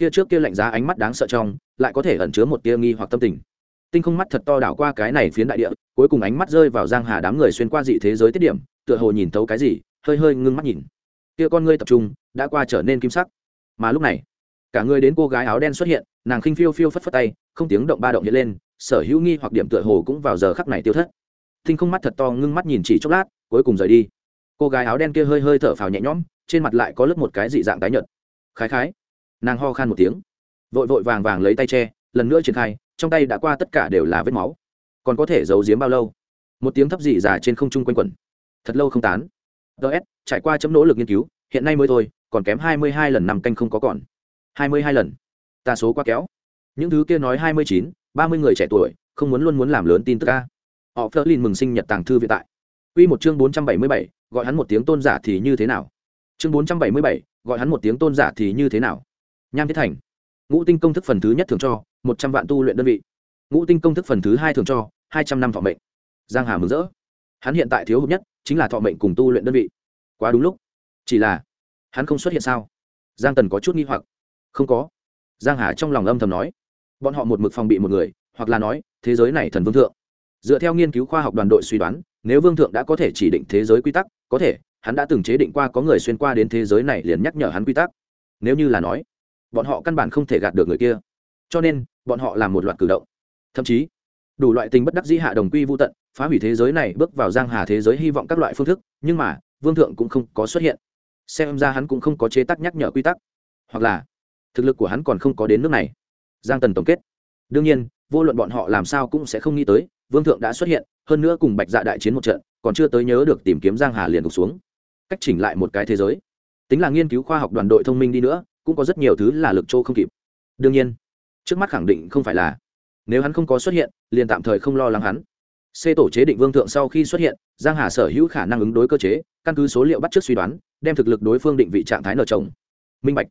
kia trước kia lạnh giá ánh mắt đáng sợ trong, lại có thể ẩn chứa một tia nghi hoặc tâm tình. Tinh không mắt thật to đảo qua cái này phiến đại địa, cuối cùng ánh mắt rơi vào giang hà đám người xuyên qua dị thế giới tiết điểm, tựa hồ nhìn thấu cái gì, hơi hơi ngưng mắt nhìn. Kia con ngươi tập trung, đã qua trở nên kim sắc. Mà lúc này, cả người đến cô gái áo đen xuất hiện, nàng khinh phiêu phiêu phất phất tay, không tiếng động ba động hiện lên, sở hữu nghi hoặc điểm tựa hồ cũng vào giờ khắc này tiêu thất. Thinh không mắt thật to ngưng mắt nhìn chỉ chốc lát, cuối cùng rời đi. Cô gái áo đen kia hơi hơi thở phào nhẹ nhõm, trên mặt lại có lớp một cái dị dạng tái nhợt. Khái khái. Nàng ho khan một tiếng. Vội vội vàng vàng lấy tay che, lần nữa triển khai, trong tay đã qua tất cả đều là vết máu. Còn có thể giấu giếm bao lâu? Một tiếng thấp dị già trên không trung quanh quẩn. Thật lâu không tán. Ts trải qua chấm nỗ lực nghiên cứu, hiện nay mới thôi, còn kém hai mươi hai lần nằm canh không có còn. hai mươi hai lần. Ta số quá kéo. Những thứ kia nói hai mươi chín, ba mươi người trẻ tuổi, không muốn luôn muốn làm lớn tin tức ca họ phớt lên mừng sinh nhật tàng thư viện tại. Quy một chương bốn trăm bảy mươi bảy, gọi hắn một tiếng tôn giả thì như thế nào? Chương bốn trăm bảy mươi bảy, gọi hắn một tiếng tôn giả thì như thế nào? Nham thiết thành. Ngũ tinh công thức phần thứ nhất thường cho, một trăm vạn tu luyện đơn vị. Ngũ tinh công thức phần thứ hai thường cho, hai trăm năm thọ mệnh. Giang hà mừng rỡ. Hắn hiện tại thiếu hụt nhất chính là thọ mệnh cùng tu luyện đơn vị. Quá đúng lúc. Chỉ là, hắn không xuất hiện sao? Giang tần có chút nghi hoặc. Không có. Giang hà trong lòng âm thầm nói. Bọn họ một mực phòng bị một người, hoặc là nói, thế giới này thần vương thượng dựa theo nghiên cứu khoa học đoàn đội suy đoán, nếu vương thượng đã có thể chỉ định thế giới quy tắc, có thể, hắn đã từng chế định qua có người xuyên qua đến thế giới này liền nhắc nhở hắn quy tắc. Nếu như là nói, bọn họ căn bản không thể gạt được người kia. Cho nên, bọn họ làm một loạt cử động. Thậm chí, đủ loại tình bất đắc dĩ hạ đồng quy vô tận, phá hủy thế giới này, bước vào giang hà thế giới hy vọng các loại phương thức, nhưng mà, vương thượng cũng không có xuất hiện. Xem ra hắn cũng không có chế tác nhắc nhở quy tắc. Hoặc là, thực lực của hắn còn không có đến nước này. Giang tần tổng kết. Đương nhiên, vô luận bọn họ làm sao cũng sẽ không nghĩ tới vương thượng đã xuất hiện, hơn nữa cùng bạch dạ đại chiến một trận, còn chưa tới nhớ được tìm kiếm giang hà liền gục xuống. Cách chỉnh lại một cái thế giới. Tính là nghiên cứu khoa học đoàn đội thông minh đi nữa, cũng có rất nhiều thứ là lực trô không kịp. Đương nhiên, trước mắt khẳng định không phải là. Nếu hắn không có xuất hiện, liền tạm thời không lo lắng hắn. C tổ chế định vương thượng sau khi xuất hiện, giang hà sở hữu khả năng ứng đối cơ chế, căn cứ số liệu bắt trước suy đoán, đem thực lực đối phương định vị trạng thái nợ chồng. Minh bạch.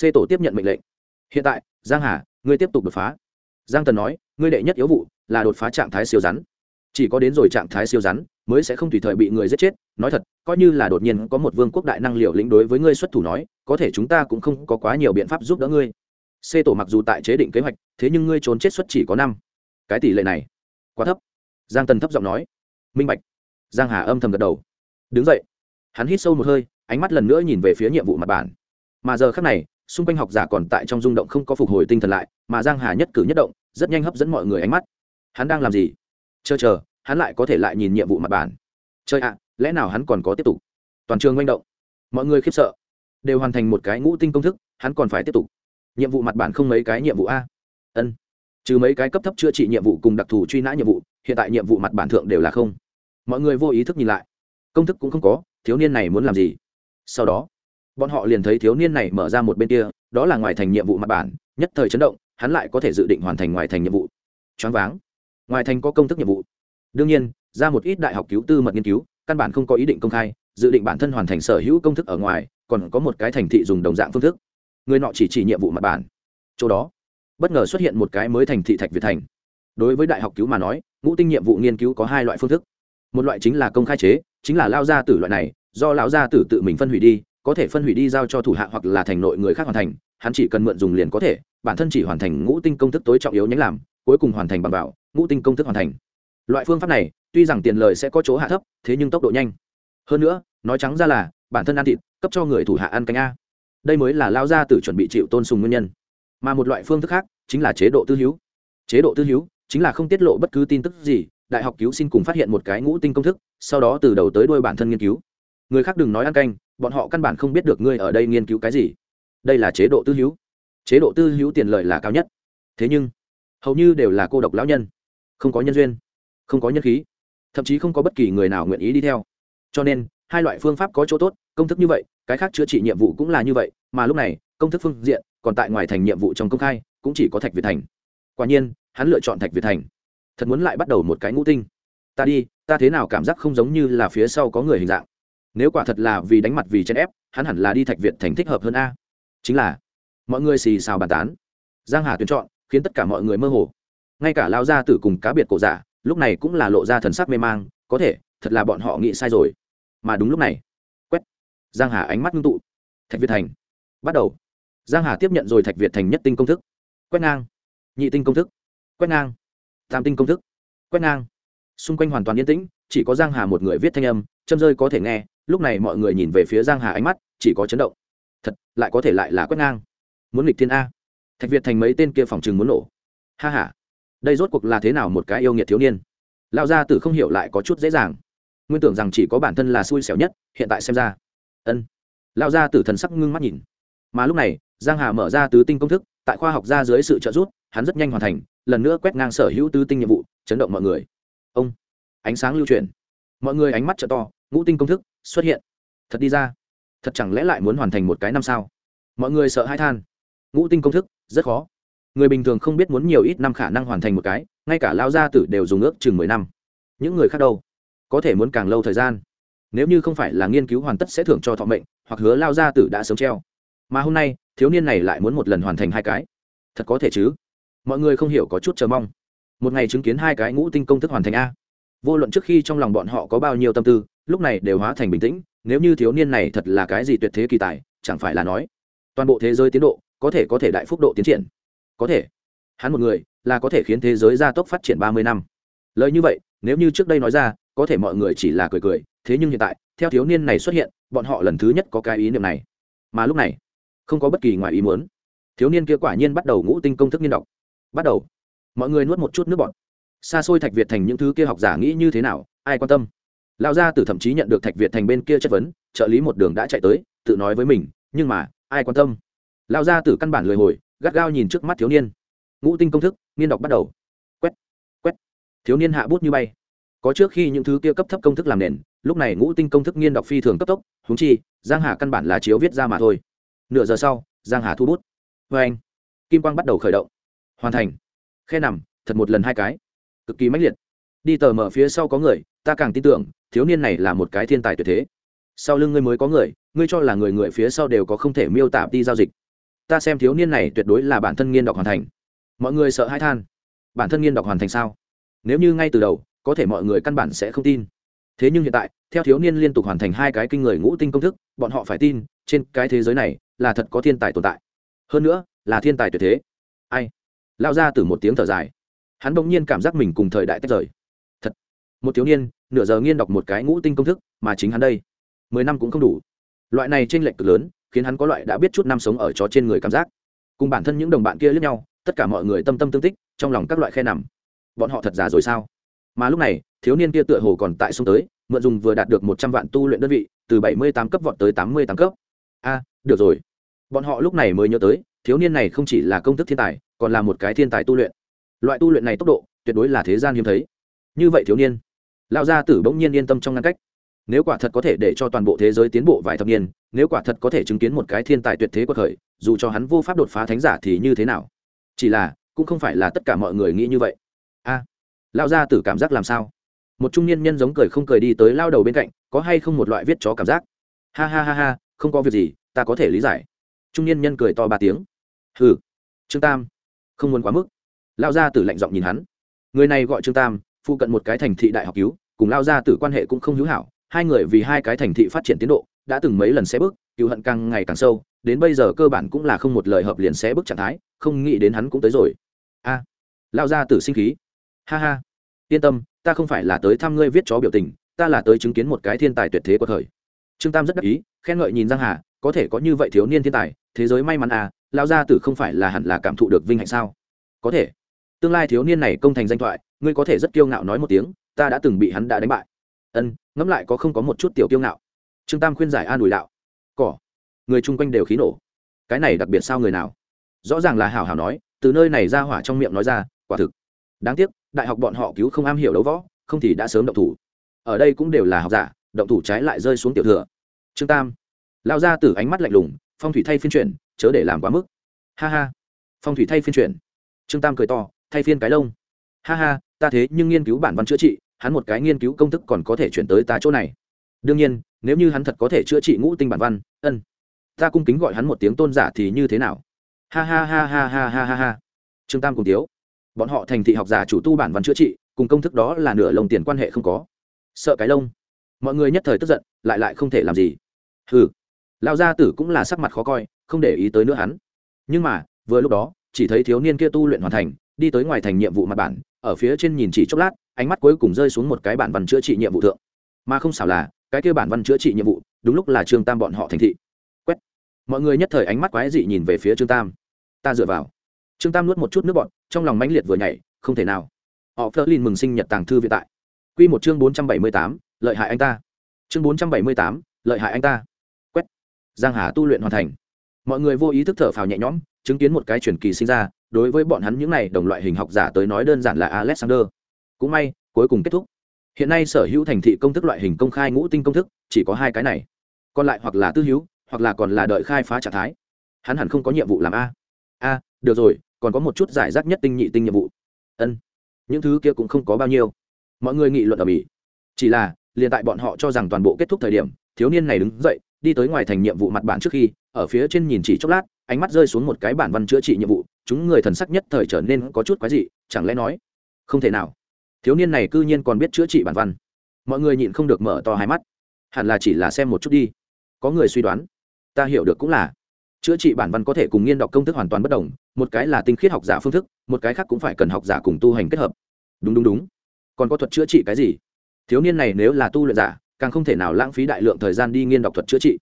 C tổ tiếp nhận mệnh lệnh. Hiện tại, giang hà, ngươi tiếp tục đột phá. Giang tần nói ngươi đệ nhất yếu vụ là đột phá trạng thái siêu rắn. Chỉ có đến rồi trạng thái siêu rắn mới sẽ không tùy thời bị người giết chết. Nói thật, coi như là đột nhiên có một vương quốc đại năng liệu lĩnh đối với ngươi xuất thủ nói, có thể chúng ta cũng không có quá nhiều biện pháp giúp đỡ ngươi. C tổ mặc dù tại chế định kế hoạch, thế nhưng ngươi trốn chết xuất chỉ có năm. Cái tỷ lệ này, quá thấp. Giang tần thấp giọng nói. Minh bạch. Giang hà âm thầm gật đầu. Đứng dậy. Hắn hít sâu một hơi, ánh mắt lần nữa nhìn về phía nhiệm vụ mặt bản mà giờ khác này, xung quanh học giả còn tại trong rung động không có phục hồi tinh thần lại, mà giang hà nhất cử nhất động rất nhanh hấp dẫn mọi người ánh mắt. Hắn đang làm gì? Chờ chờ, hắn lại có thể lại nhìn nhiệm vụ mặt bản chơi ạ, lẽ nào hắn còn có tiếp tục? Toàn trường manh động. Mọi người khiếp sợ. Đều hoàn thành một cái ngũ tinh công thức, hắn còn phải tiếp tục. Nhiệm vụ mặt bản không mấy cái nhiệm vụ a. Ân. Trừ mấy cái cấp thấp chữa trị nhiệm vụ cùng đặc thù truy nã nhiệm vụ, hiện tại nhiệm vụ mặt bản thượng đều là không. Mọi người vô ý thức nhìn lại. Công thức cũng không có, thiếu niên này muốn làm gì? Sau đó, bọn họ liền thấy thiếu niên này mở ra một bên kia, đó là ngoài thành nhiệm vụ mặt bản nhất thời chấn động hắn lại có thể dự định hoàn thành ngoài thành nhiệm vụ. Choáng váng. Ngoài thành có công thức nhiệm vụ. Đương nhiên, ra một ít đại học cứu tư mật nghiên cứu, căn bản không có ý định công khai, dự định bản thân hoàn thành sở hữu công thức ở ngoài, còn có một cái thành thị dùng đồng dạng phương thức. Người nọ chỉ chỉ nhiệm vụ mặt bản. Chỗ đó, bất ngờ xuất hiện một cái mới thành thị thạch việt thành. Đối với đại học cứu mà nói, ngũ tinh nhiệm vụ nghiên cứu có hai loại phương thức. Một loại chính là công khai chế, chính là lao gia tử loại này, do lão gia tử tự mình phân hủy đi có thể phân hủy đi giao cho thủ hạ hoặc là thành nội người khác hoàn thành, hắn chỉ cần mượn dùng liền có thể, bản thân chỉ hoàn thành ngũ tinh công thức tối trọng yếu nhánh làm, cuối cùng hoàn thành bằng bảo, ngũ tinh công thức hoàn thành. Loại phương pháp này, tuy rằng tiền lời sẽ có chỗ hạ thấp, thế nhưng tốc độ nhanh. Hơn nữa, nói trắng ra là, bản thân ăn thịt, cấp cho người thủ hạ ăn canh a. Đây mới là lao gia từ chuẩn bị chịu tôn sùng nguyên nhân. Mà một loại phương thức khác, chính là chế độ tư hữu. Chế độ tư hữu, chính là không tiết lộ bất cứ tin tức gì, đại học cứu xin cùng phát hiện một cái ngũ tinh công thức, sau đó từ đầu tới đuôi bản thân nghiên cứu. Người khác đừng nói ăn canh bọn họ căn bản không biết được ngươi ở đây nghiên cứu cái gì. Đây là chế độ tư hữu. Chế độ tư hữu tiền lợi là cao nhất. Thế nhưng, hầu như đều là cô độc lão nhân. Không có nhân duyên, không có nhân khí, thậm chí không có bất kỳ người nào nguyện ý đi theo. Cho nên, hai loại phương pháp có chỗ tốt, công thức như vậy, cái khác chữa trị nhiệm vụ cũng là như vậy, mà lúc này, công thức phương diện, còn tại ngoài thành nhiệm vụ trong công khai, cũng chỉ có thạch việt thành. Quả nhiên, hắn lựa chọn thạch việt thành. Thật muốn lại bắt đầu một cái ngũ tinh. Ta đi, ta thế nào cảm giác không giống như là phía sau có người hình dạng nếu quả thật là vì đánh mặt vì chèn ép, hắn hẳn là đi thạch việt thành thích hợp hơn a. Chính là, mọi người xì xào bàn tán. Giang hà tuyển chọn, khiến tất cả mọi người mơ hồ. Ngay cả lao gia tử cùng cá biệt cổ giả, lúc này cũng là lộ ra thần sắc mê mang, có thể, thật là bọn họ nghĩ sai rồi. Mà đúng lúc này, quét. Giang hà ánh mắt ngưng tụ. Thạch việt thành. Bắt đầu. Giang hà tiếp nhận rồi thạch việt thành nhất tinh công thức. Quét ngang. Nhị tinh công thức. Quét ngang. Tam tinh công thức. Quét ngang. Xung quanh hoàn toàn yên tĩnh, chỉ có giang hà một người viết thanh âm, châm rơi có thể nghe lúc này mọi người nhìn về phía giang hà ánh mắt chỉ có chấn động. Thật, lại có thể lại là quét ngang. Muốn nghịch thiên a. Thạch việt thành mấy tên kia phòng chừng muốn nổ. Ha ha. Đây rốt cuộc là thế nào một cái yêu nghiệt thiếu niên? Lão gia tử không hiểu lại có chút dễ dàng. Nguyên tưởng rằng chỉ có bản thân là xui xẻo nhất, hiện tại xem ra. Ân. Lão gia tử thần sắc ngưng mắt nhìn. Mà lúc này, giang hà mở ra tứ tinh công thức, tại khoa học gia dưới sự trợ giúp, hắn rất nhanh hoàn thành, lần nữa quét ngang sở hữu tứ tinh nhiệm vụ, chấn động mọi người. Ông. Ánh sáng lưu truyền. Mọi người ánh mắt trợ to ngũ tinh công thức xuất hiện. Thật đi ra. Thật chẳng lẽ lại muốn hoàn thành một cái năm sao? Mọi người sợ hai than. Ngũ tinh công thức, rất khó. Người bình thường không biết muốn nhiều ít năm khả năng hoàn thành một cái, ngay cả lao gia tử đều dùng ước chừng mười năm. Những người khác đâu? Có thể muốn càng lâu thời gian. Nếu như không phải là nghiên cứu hoàn tất sẽ thưởng cho thọ mệnh, hoặc hứa lao gia tử đã sống treo. Mà hôm nay, thiếu niên này lại muốn một lần hoàn thành hai cái. Thật có thể chứ? Mọi người không hiểu có chút chờ mong. Một ngày chứng kiến hai cái ngũ tinh công thức hoàn thành a. Vô luận trước khi trong lòng bọn họ có bao nhiêu tâm tư lúc này đều hóa thành bình tĩnh, nếu như thiếu niên này thật là cái gì tuyệt thế kỳ tài, chẳng phải là nói, toàn bộ thế giới tiến độ có thể có thể đại phúc độ tiến triển. Có thể. Hắn một người là có thể khiến thế giới gia tốc phát triển ba mươi năm. Lời như vậy, nếu như trước đây nói ra, có thể mọi người chỉ là cười cười, thế nhưng hiện tại, theo thiếu niên này xuất hiện, bọn họ lần thứ nhất có cái ý niệm này. Mà lúc này, không có bất kỳ ngoài ý muốn. Thiếu niên kia quả nhiên bắt đầu ngũ tinh công thức nghiên đọc. Bắt đầu. Mọi người nuốt một chút nước bọt. Xa xôi thạch việt thành những thứ kia học giả nghĩ như thế nào, ai quan tâm? Lão gia tử thậm chí nhận được thạch việt thành bên kia chất vấn, trợ lý một đường đã chạy tới, tự nói với mình, nhưng mà, ai quan tâm? Lão gia tử căn bản lười hồi, gắt gao nhìn trước mắt thiếu niên. Ngũ tinh công thức nghiên đọc bắt đầu. Quét quét. Thiếu niên hạ bút như bay. Có trước khi những thứ kia cấp thấp công thức làm nền, lúc này ngũ tinh công thức nghiên đọc phi thường cấp tốc húng chi, giang hà căn bản là chiếu viết ra mà thôi. Nửa giờ sau, giang hà thu bút. Vê anh, kim quang bắt đầu khởi động. Hoàn thành. Khe nằm, thật một lần hai cái. Cực kỳ mãnh liệt đi tờ mở phía sau có người, ta càng tin tưởng, thiếu niên này là một cái thiên tài tuyệt thế. Sau lưng ngươi mới có người, ngươi cho là người người phía sau đều có không thể miêu tả đi giao dịch. Ta xem thiếu niên này tuyệt đối là bản thân nghiên đọc hoàn thành. Mọi người sợ hãi than. Bản thân nghiên đọc hoàn thành sao? Nếu như ngay từ đầu, có thể mọi người căn bản sẽ không tin. Thế nhưng hiện tại, theo thiếu niên liên tục hoàn thành hai cái kinh người ngũ tinh công thức, bọn họ phải tin, trên cái thế giới này là thật có thiên tài tồn tại. Hơn nữa, là thiên tài tuyệt thế. Ai? Lao ra từ một tiếng thở dài. Hắn bỗng nhiên cảm giác mình cùng thời đại tách rời một thiếu niên, nửa giờ nghiên đọc một cái ngũ tinh công thức, mà chính hắn đây. Mười năm cũng không đủ. Loại này t r ê n lệch cực lớn, khiến hắn có loại đã biết chút năm sống ở chó trên người cảm giác. Cùng bản thân những đồng bạn kia lướt nhau, tất cả mọi người tâm tâm tương tích, trong lòng các loại khe nằm. Bọn họ thật già rồi sao? Mà lúc này, thiếu niên kia tựa hồ còn tại sông tới, mượn dùng vừa đạt được một trăm vạn tu luyện đơn vị, từ bảy mươi tám cấp vọt tới tám mươi tám cấp. A à, được rồi. Bọn họ lúc này mới nhớ tới, thiếu niên này không chỉ là công thức thiên tài, còn là một cái thiên tài tu luyện. Loại tu luyện này tốc độ, tuyệt đối là thế gian hiếm thấy. Như vậy thiếu niên lão gia tử bỗng nhiên yên tâm trong ngăn cách. Nếu quả thật có thể để cho toàn bộ thế giới tiến bộ vài thập niên nếu quả thật có thể chứng kiến một cái thiên tài tuyệt thế của thời dù cho hắn vô pháp đột phá thánh giả thì như thế nào? Chỉ là cũng không phải là tất cả mọi người nghĩ như vậy. A à, lão gia tử cảm giác làm sao? Một trung niên nhân giống cười không cười đi tới lao đầu bên cạnh có hay không một loại viết chó cảm giác? Ha ha ha ha không có việc gì ta có thể lý giải. Trung niên nhân cười to ba tiếng. Hừ trương tam không muốn quá mức. Lao gia tử lạnh giọng nhìn hắn. Người này gọi trương tam phụ cận một cái thành thị đại học cứu cùng lao gia tử quan hệ cũng không hữu hảo hai người vì hai cái thành thị phát triển tiến độ đã từng mấy lần xé bước cựu hận càng ngày càng sâu đến bây giờ cơ bản cũng là không một lời hợp liền xé bước trạng thái không nghĩ đến hắn cũng tới rồi. A à, lao gia tử sinh khí. Ha ha. Yên tâm ta không phải là tới thăm ngươi viết chó biểu tình ta là tới chứng kiến một cái thiên tài tuyệt thế của thời. Trương tam rất đắc ý khen ngợi nhìn giang hà có thể có như vậy thiếu niên thiên tài thế giới may mắn à lao gia tử không phải là hẳn là cảm thụ được vinh hạnh sao? Có thể. Tương lai thiếu niên này công thành danh thoại ngươi có thể rất kiêu ngạo nói một tiếng ta đã từng bị hắn đã đánh bại. Ân, ngẫm lại có không có một chút tiểu kiêu ngạo. Trương tam khuyên giải an ủi đạo. Cỏ, người chung quanh đều khí nổ. Cái này đặc biệt sao người nào? Rõ ràng là hảo hảo nói, từ nơi này ra hỏa trong miệng nói ra, quả thực. Đáng tiếc, đại học bọn họ cứu không am hiểu đấu võ, không thì đã sớm động thủ. Ở đây cũng đều là học giả, động thủ trái lại rơi xuống tiểu thừa. Trương tam lao ra từ ánh mắt lạnh lùng, phong thủy thay phiên chuyển, chớ để làm quá mức. Ha ha, phong thủy thay phiên chuyển. Trương tam cười to, thay phiên cái lông ha ha ta thế nhưng nghiên cứu bản văn chữa trị hắn một cái nghiên cứu công thức còn có thể chuyển tới ta chỗ này. Đương nhiên nếu như hắn thật có thể chữa trị ngũ tinh bản văn ân ta cung kính gọi hắn một tiếng tôn giả thì như thế nào? Ha ha ha ha ha ha ha ha. Trương tam cùng tiếu bọn họ thành thị học giả chủ tu bản văn chữa trị cùng công thức đó là nửa lồng tiền quan hệ không có. Sợ cái lông. Mọi người nhất thời tức giận lại lại không thể làm gì. Hừ, lão gia tử cũng là sắc mặt khó coi không để ý tới nữa hắn. Nhưng mà vừa lúc đó chỉ thấy thiếu niên kia tu luyện hoàn thành đi tới ngoài thành nhiệm vụ mặt bản ở phía trên nhìn chỉ chốc lát, ánh mắt cuối cùng rơi xuống một cái bản văn chữa trị nhiệm vụ thượng. Mà không xảo là, cái kia bản văn chữa trị nhiệm vụ, đúng lúc là trương tam bọn họ thành thị. Quét. Mọi người nhất thời ánh mắt quái dị nhìn về phía trương tam. Ta dựa vào. Trương tam nuốt một chút nước bọn trong lòng mãnh liệt vừa nhảy, không thể nào. Họ phớt lên mừng sinh nhật tàng thư vĩ tại. Q một chương bốn trăm bảy mươi tám, lợi hại anh ta. Chương bốn trăm bảy mươi tám, lợi hại anh ta. Quét. Giang hà tu luyện hoàn thành. Mọi người vô ý thức thở phào nhẹ nhõm chứng kiến một cái truyền kỳ sinh ra, đối với bọn hắn những này đồng loại hình học giả tới nói đơn giản là alexander. Cũng may, cuối cùng kết thúc. Hiện nay sở hữu thành thị công thức loại hình công khai ngũ tinh công thức, chỉ có hai cái này. Còn lại hoặc là tư hữu, hoặc là còn là đợi khai phá trạng thái. Hắn hẳn không có nhiệm vụ làm a. A, được rồi, còn có một chút giải rác nhất tinh nhị tinh nhiệm vụ. Ân. Những thứ kia cũng không có bao nhiêu. Mọi người nghị luận ở mỹ. Chỉ là, liền tại bọn họ cho rằng toàn bộ kết thúc thời điểm, thiếu niên này đứng dậy, đi tới ngoài thành nhiệm vụ mặt bản trước khi, ở phía trên nhìn chỉ chốc lát ánh mắt rơi xuống một cái bản văn chữa trị nhiệm vụ, chúng người thần sắc nhất thời trở nên có chút quái dị, chẳng lẽ nói, không thể nào. Thiếu niên này cư nhiên còn biết chữa trị bản văn. Mọi người nhịn không được mở to hai mắt. Hẳn là chỉ là xem một chút đi. Có người suy đoán. Ta hiểu được cũng là. Chữa trị bản văn có thể cùng nghiên đọc công thức hoàn toàn bất đồng, một cái là tinh khiết học giả phương thức, một cái khác cũng phải cần học giả cùng tu hành kết hợp. Đúng đúng đúng. Còn có thuật chữa trị cái gì? Thiếu niên này nếu là tu luyện giả, càng không thể nào lãng phí đại lượng thời gian đi nghiên đọc thuật chữa trị.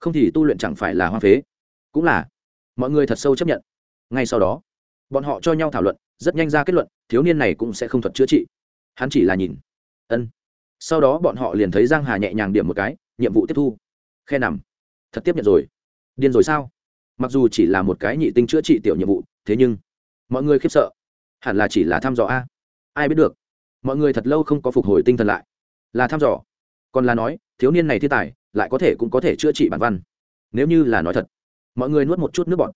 Không thì tu luyện chẳng phải là hoa phế. Cũng là mọi người thật sâu chấp nhận. Ngay sau đó, bọn họ cho nhau thảo luận, rất nhanh ra kết luận, thiếu niên này cũng sẽ không thuật chữa trị. Hắn chỉ là nhìn. Ân. Sau đó bọn họ liền thấy giang hà nhẹ nhàng điểm một cái, nhiệm vụ tiếp thu. Khe nằm. Thật tiếp nhận rồi. Điên rồi sao? Mặc dù chỉ là một cái nhị tinh chữa trị tiểu nhiệm vụ, thế nhưng, mọi người khiếp sợ. Hẳn là chỉ là thăm dò a. Ai biết được, mọi người thật lâu không có phục hồi tinh thần lại. Là thăm dò. Còn là nói, thiếu niên này thiên tài, lại có thể cũng có thể chữa trị bản văn. Nếu như là nói thật mọi người nuốt một chút nước bọt.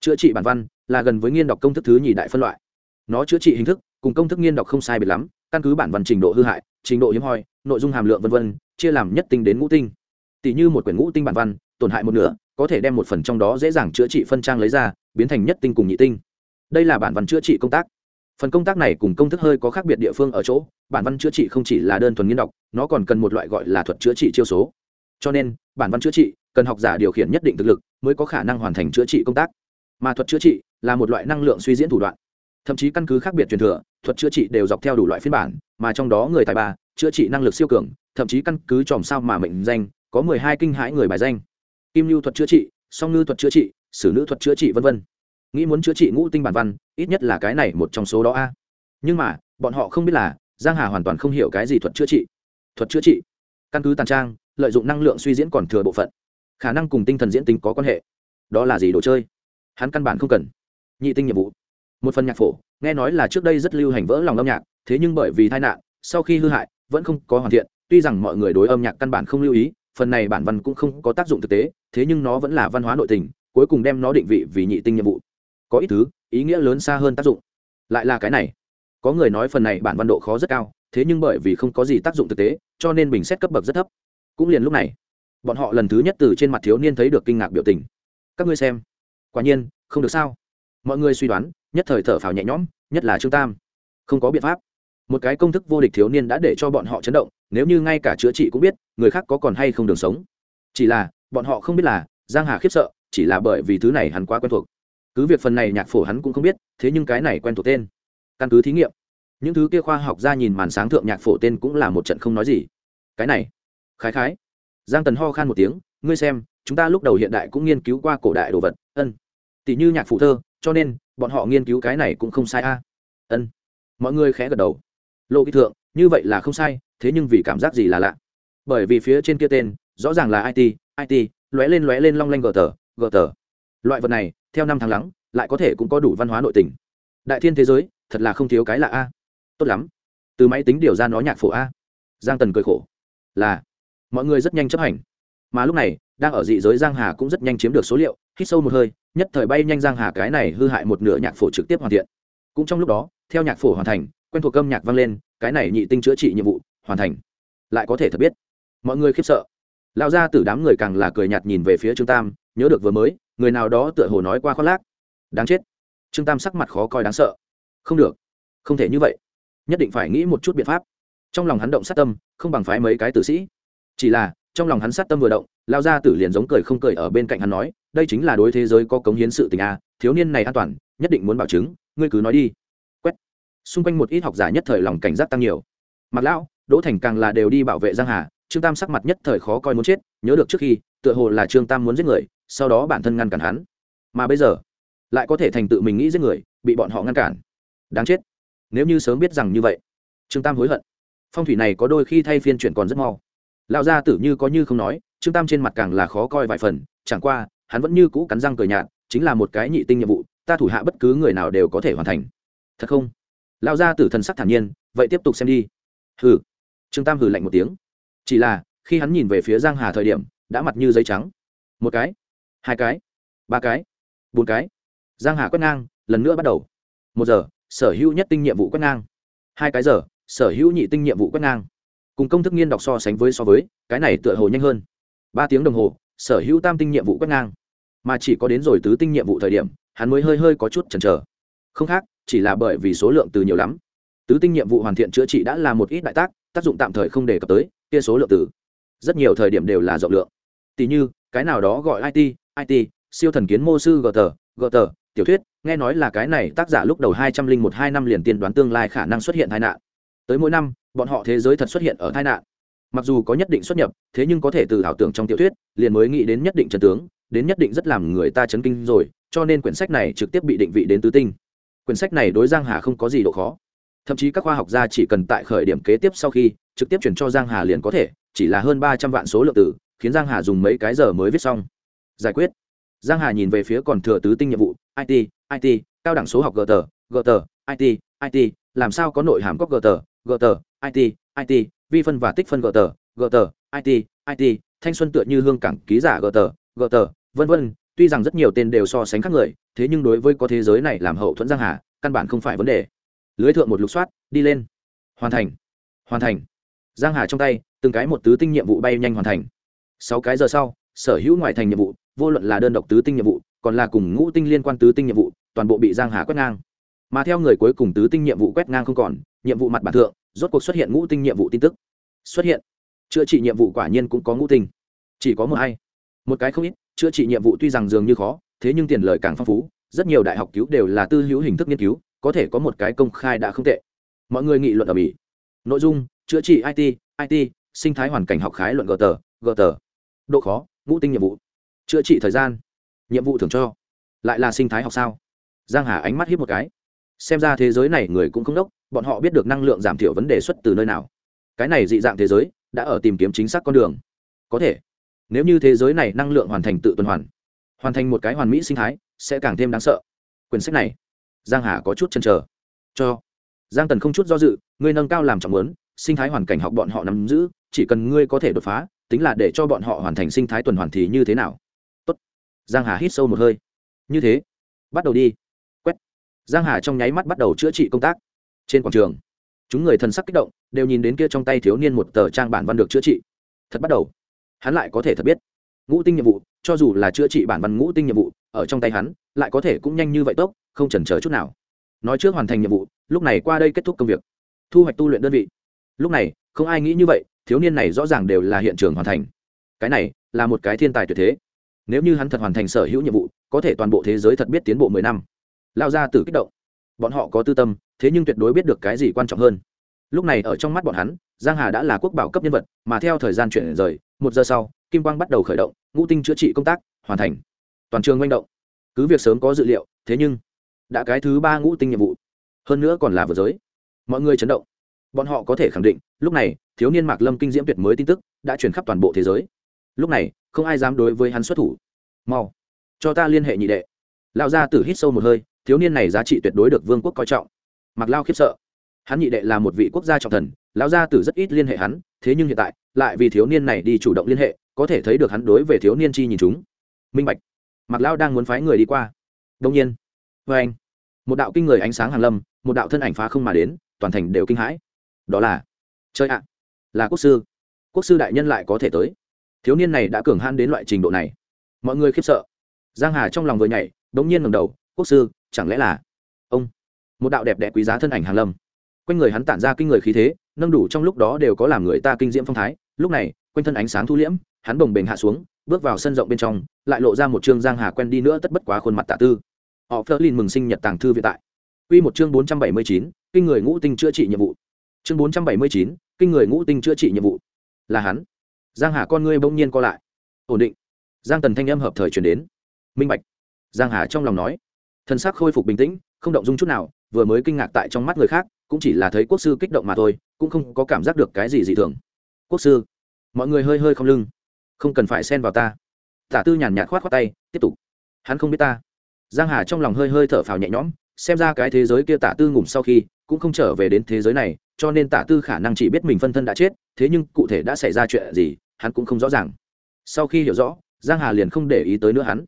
Chữa trị bản văn là gần với nghiên đọc công thức thứ nhì đại phân loại. Nó chữa trị hình thức cùng công thức nghiên đọc không sai biệt lắm, căn cứ bản văn trình độ hư hại, trình độ hiếm hoi, nội dung hàm lượng v v chia làm nhất tinh đến ngũ tinh. Tỷ như một quyển ngũ tinh bản văn, tổn hại một nửa, có thể đem một phần trong đó dễ dàng chữa trị phân trang lấy ra, biến thành nhất tinh cùng nhị tinh. Đây là bản văn chữa trị công tác. Phần công tác này cùng công thức hơi có khác biệt địa phương ở chỗ, bản văn chữa trị không chỉ là đơn thuần nghiên đọc, nó còn cần một loại gọi là thuật chữa trị chiêu số. Cho nên, bản văn chữa trị cần học giả điều khiển nhất định thực lực mới có khả năng hoàn thành chữa trị công tác. Mà thuật chữa trị là một loại năng lượng suy diễn thủ đoạn. Thậm chí căn cứ khác biệt truyền thừa, thuật chữa trị đều dọc theo đủ loại phiên bản, mà trong đó người tài ba, chữa trị năng lực siêu cường, thậm chí căn cứ chòm sao mà mệnh danh, có mười hai kinh hãi người bài danh. Kim lưu thuật chữa trị, song ngư thuật chữa trị, sử nữ thuật chữa trị v v nghĩ muốn chữa trị ngũ tinh bản văn, ít nhất là cái này một trong số đó a. Nhưng mà, bọn họ không biết là, giang hà hoàn toàn không hiểu cái gì thuật chữa trị. Thuật chữa trị. Căn cứ tàn trang, lợi dụng năng lượng suy diễn còn thừa bộ phận khả năng cùng tinh thần diễn tính có quan hệ. Đó là gì đồ chơi? Hắn căn bản không cần. Nhị tinh nhiệm vụ. Một phần nhạc phổ, nghe nói là trước đây rất lưu hành vỡ lòng âm nhạc, thế nhưng bởi vì tai nạn, sau khi hư hại, vẫn không có hoàn thiện, tuy rằng mọi người đối âm nhạc căn bản không lưu ý, phần này bản văn cũng không có tác dụng thực tế, thế nhưng nó vẫn là văn hóa nội tình, cuối cùng đem nó định vị vì nhị tinh nhiệm vụ. Có ít thứ, ý nghĩa lớn xa hơn tác dụng. Lại là cái này. Có người nói phần này bản văn độ khó rất cao, thế nhưng bởi vì không có gì tác dụng thực tế, cho nên bình xét cấp bậc rất thấp. Cũng liền lúc này bọn họ lần thứ nhất từ trên mặt thiếu niên thấy được kinh ngạc biểu tình. Các ngươi xem. Quả nhiên, không được sao? Mọi người suy đoán, nhất thời thở phào nhẹ nhõm, nhất là trương tam. Không có biện pháp. Một cái công thức vô địch thiếu niên đã để cho bọn họ chấn động, nếu như ngay cả chữa trị cũng biết, người khác có còn hay không đường sống. Chỉ là, bọn họ không biết là, giang hà khiếp sợ, chỉ là bởi vì thứ này hắn quá quen thuộc. Cứ việc phần này nhạc phổ hắn cũng không biết, thế nhưng cái này quen thuộc tên. Căn cứ thí nghiệm. Những thứ kia khoa học ra nhìn màn sáng thượng nhạc phổ tên cũng là một trận không nói gì. Cái này. Khái khái giang tần ho khan một tiếng, ngươi xem, chúng ta lúc đầu hiện đại cũng nghiên cứu qua cổ đại đồ vật, ân, tỷ như nhạc phụ thơ, cho nên bọn họ nghiên cứu cái này cũng không sai a. Ân. Mọi người khẽ gật đầu. Lộ kỹ thượng, như vậy là không sai, thế nhưng vì cảm giác gì là lạ? Bởi vì phía trên kia tên, rõ ràng là it it lóe lên lóe lên long lanh gờ tờ gờ tờ. Loại vật này, theo năm tháng lắng, lại có thể cũng có đủ văn hóa nội tình. Đại thiên thế giới, thật là không thiếu cái là a. Tốt lắm. Từ máy tính điều ra nó nhạc phổ a. Giang tần cười khổ. Là mọi người rất nhanh chấp hành. Mà lúc này, đang ở dị giới giang hà cũng rất nhanh chiếm được số liệu, hít sâu một hơi, nhất thời bay nhanh giang hà cái này hư hại một nửa nhạc phổ trực tiếp hoàn thiện. Cũng trong lúc đó, theo nhạc phổ hoàn thành, quen thuộc âm nhạc vang lên, cái này nhị tinh chữa trị nhiệm vụ, hoàn thành. Lại có thể thật biết. Mọi người khiếp sợ. Lão gia tử đám người càng là cười nhạt nhìn về phía trương tam, nhớ được vừa mới, người nào đó tựa hồ nói qua khoác lác. Đáng chết. Trương tam sắc mặt khó coi đáng sợ. Không được. Không thể như vậy. Nhất định phải nghĩ một chút biện pháp. Trong lòng hắn động sát tâm, không bằng phái mấy cái tử sĩ chỉ là, trong lòng hắn sát tâm vừa động, lao ra tử liền giống cười không cười ở bên cạnh hắn nói, đây chính là đối thế giới có cống hiến sự tình a, thiếu niên này an toàn, nhất định muốn bảo chứng, ngươi cứ nói đi. Quét. Xung quanh một ít học giả nhất thời lòng cảnh giác tăng nhiều. Mặt lão, đỗ thành càng là đều đi bảo vệ giang hà, trương tam sắc mặt nhất thời khó coi muốn chết, nhớ được trước khi, tựa hồ là trương tam muốn giết người, sau đó bản thân ngăn cản hắn. Mà bây giờ, lại có thể thành tự mình nghĩ giết người, bị bọn họ ngăn cản. Đáng chết. Nếu như sớm biết rằng như vậy, trương tam hối hận. Phong thủy này có đôi khi thay phiên chuyển còn rất mau lão gia tử như có như không nói, trương tam trên mặt càng là khó coi vài phần, chẳng qua, hắn vẫn như cũ cắn răng cười nhạt, chính là một cái nhị tinh nhiệm vụ, ta thủ hạ bất cứ người nào đều có thể hoàn thành. Thật không? Lão gia tử thần sắc thản nhiên, vậy tiếp tục xem đi. Hừ. Trương tam hừ lạnh một tiếng. Chỉ là, khi hắn nhìn về phía giang hà thời điểm, đã mặt như giấy trắng. Một cái, hai cái, ba cái, bốn cái. Giang hà quét ngang, lần nữa bắt đầu. Một giờ, sở hữu nhất tinh nhiệm vụ quét ngang. Hai cái giờ, sở hữu nhị tinh nhiệm vụ quét ngang cùng công thức nghiên đọc so sánh với so với, cái này tựa hồ nhanh hơn. Ba tiếng đồng hồ, sở hữu tam tinh nhiệm vụ quét ngang. Mà chỉ có đến rồi tứ tinh nhiệm vụ thời điểm, hắn mới hơi hơi có chút chần chờ. Không khác, chỉ là bởi vì số lượng từ nhiều lắm. Tứ tinh nhiệm vụ hoàn thiện chữa trị đã là một ít đại tác tác dụng tạm thời không đề cập tới, kia số lượng từ rất nhiều thời điểm đều là rộng lượng. Tỷ như, cái nào đó gọi it it siêu thần kiến mô sư gt gt tiểu thuyết, nghe nói là cái này tác giả lúc đầu hai trăm linh một hai năm liền tiên đoán tương lai khả năng xuất hiện tai nạn tới mỗi năm, bọn họ thế giới thật xuất hiện ở tai nạn. Mặc dù có nhất định xuất nhập, thế nhưng có thể từ ảo tưởng trong tiểu thuyết, liền mới nghĩ đến nhất định trần tướng, đến nhất định rất làm người ta chấn kinh rồi, cho nên quyển sách này trực tiếp bị định vị đến tứ tinh. Quyển sách này đối giang hà không có gì độ khó. Thậm chí các khoa học gia chỉ cần tại khởi điểm kế tiếp sau khi, trực tiếp chuyển cho giang hà liền có thể, chỉ là hơn ba trăm vạn số lượng tử, khiến giang hà dùng mấy cái giờ mới viết xong. Giải quyết. Giang hà nhìn về phía còn thừa tứ tinh nhiệm vụ it it cao đẳng số học gt gt it it làm sao có nội hàm có gt gt it it vi phân và tích phân gt gt it it thanh xuân tựa như hương cảng ký giả gt gt vân vân. Tuy rằng rất nhiều tên đều so sánh khác người, thế nhưng đối với có thế giới này làm hậu thuẫn giang hà, căn bản không phải vấn đề. Lưới thượng một lục soát, đi lên. Hoàn thành. Hoàn thành. Giang hà trong tay, từng cái một tứ tinh nhiệm vụ bay nhanh hoàn thành. Sáu cái giờ sau, sở hữu ngoại thành nhiệm vụ, vô luận là đơn độc tứ tinh nhiệm vụ, còn là cùng ngũ tinh liên quan tứ tinh nhiệm vụ, toàn bộ bị giang hà quét ngang mà theo người cuối cùng tứ tinh nhiệm vụ quét ngang không còn, nhiệm vụ mặt bản thượng, rốt cuộc xuất hiện ngũ tinh nhiệm vụ tin tức. Xuất hiện. Chữa trị nhiệm vụ quả nhiên cũng có ngũ tinh. Chỉ có một hay. Một cái không ít, chữa trị nhiệm vụ tuy rằng dường như khó, thế nhưng tiền lời càng phong phú, rất nhiều đại học cứu đều là tư hữu hình thức nghiên cứu, có thể có một cái công khai đã không tệ. Mọi người nghị luận ở mỹ. Nội dung, chữa trị it it sinh thái hoàn cảnh học khái luận gờ tờ gờ tờ. Độ khó, ngũ tinh nhiệm vụ. Chữa trị thời gian, nhiệm vụ thường cho. Lại là sinh thái học sao? Giang hà ánh mắt hiếp một cái xem ra thế giới này người cũng không đốc, bọn họ biết được năng lượng giảm thiểu vấn đề xuất từ nơi nào. Cái này dị dạng thế giới đã ở tìm kiếm chính xác con đường. Có thể, nếu như thế giới này năng lượng hoàn thành tự tuần hoàn hoàn thành một cái hoàn mỹ sinh thái, sẽ càng thêm đáng sợ. Quyển sách này, giang hà có chút chần chờ. Cho, giang tần không chút do dự, ngươi nâng cao làm trọng lớn sinh thái hoàn cảnh học bọn họ nắm giữ, chỉ cần ngươi có thể đột phá, tính là để cho bọn họ hoàn thành sinh thái tuần hoàn thì như thế nào? Tốt. giang hà hít sâu một hơi. Như thế, bắt đầu đi giang hà trong nháy mắt bắt đầu chữa trị công tác. Trên quảng trường, chúng người thần sắc kích động, đều nhìn đến kia trong tay thiếu niên một tờ trang bản văn được chữa trị. Thật bắt đầu, hắn lại có thể thật biết, ngũ tinh nhiệm vụ, cho dù là chữa trị bản văn ngũ tinh nhiệm vụ, ở trong tay hắn, lại có thể cũng nhanh như vậy tốc, không chần chờ chút nào. Nói trước hoàn thành nhiệm vụ, lúc này qua đây kết thúc công việc. Thu hoạch tu luyện đơn vị. Lúc này, không ai nghĩ như vậy, thiếu niên này rõ ràng đều là hiện trường hoàn thành. Cái này, là một cái thiên tài tuyệt thế. Nếu như hắn thật hoàn thành sở hữu nhiệm vụ, có thể toàn bộ thế giới thật biết tiến bộ mười năm lao ra từ kích động. Bọn họ có tư tâm, thế nhưng tuyệt đối biết được cái gì quan trọng hơn. Lúc này ở trong mắt bọn hắn, giang hà đã là quốc bảo cấp nhân vật, mà theo thời gian chuyển rời, một giờ sau, kim quang bắt đầu khởi động, ngũ tinh chữa trị công tác, hoàn thành. Toàn trường manh động. Cứ việc sớm có dự liệu, thế nhưng, đã cái thứ ba ngũ tinh nhiệm vụ. Hơn nữa còn là vừa giới. Mọi người chấn động. Bọn họ có thể khẳng định, lúc này, thiếu niên mạc lâm kinh diễm tuyệt mới tin tức, đã truyền khắp toàn bộ thế giới. Lúc này, không ai dám đối với hắn xuất thủ. Mau, cho ta liên hệ nhị đệ. Lão gia tử hít sâu một hơi thiếu niên này giá trị tuyệt đối được vương quốc coi trọng. Mặc lao khiếp sợ. Hắn nhị đệ là một vị quốc gia trọng thần, lão gia tử rất ít liên hệ hắn, thế nhưng hiện tại, lại vì thiếu niên này đi chủ động liên hệ, có thể thấy được hắn đối về thiếu niên chi nhìn chúng. Minh bạch. Mặc lao đang muốn phái người đi qua. Đông nhiên. Vê anh. Một đạo kinh người ánh sáng hàn lâm, một đạo thân ảnh phá không mà đến, toàn thành đều kinh hãi. Đó là. Chơi ạ. Là quốc sư. Quốc sư đại nhân lại có thể tới. Thiếu niên này đã cường han đến loại trình độ này. Mọi người khiếp sợ. Giang hà trong lòng vừa nhảy, đống nhiên ngầm đầu, quốc sư chẳng lẽ là ông một đạo đẹp đẽ quý giá thân ảnh hàng lâm quanh người hắn tản ra kinh người khí thế nâng đủ trong lúc đó đều có làm người ta kinh diễm phong thái lúc này quanh thân ánh sáng thu liễm hắn bồng bềnh hạ xuống bước vào sân rộng bên trong lại lộ ra một chương giang hà quen đi nữa tất bất quá khuôn mặt tạ tư họ phớt lên mừng sinh nhật tàng thư viện tại Quy một chương 479, kinh người ngũ tinh chữa trị nhiệm vụ. Chương 479, kinh người ngũ tinh chữa trị nhiệm vụ. Là hắn. Giang Hà con ngươi bỗng nhiên co lại. Ổn định. Giang Tần thanh âm hợp thời truyền đến. Minh bạch. Giang Hà trong lòng nói. Thân xác khôi phục bình tĩnh, không động dung chút nào, vừa mới kinh ngạc tại trong mắt người khác, cũng chỉ là thấy quốc sư kích động mà thôi, cũng không có cảm giác được cái gì dị thường. Quốc sư. Mọi người hơi hơi không lưng. Không cần phải xen vào ta. Tả Tư nhàn nhạt khoát khoát tay, tiếp tục. Hắn không biết ta. Giang Hà trong lòng hơi hơi thở phào nhẹ nhõm, xem ra cái thế giới kia tả tư ngủm sau khi cũng không trở về đến thế giới này cho nên tả tư khả năng chỉ biết mình phân thân đã chết thế nhưng cụ thể đã xảy ra chuyện gì hắn cũng không rõ ràng sau khi hiểu rõ giang hà liền không để ý tới nữa hắn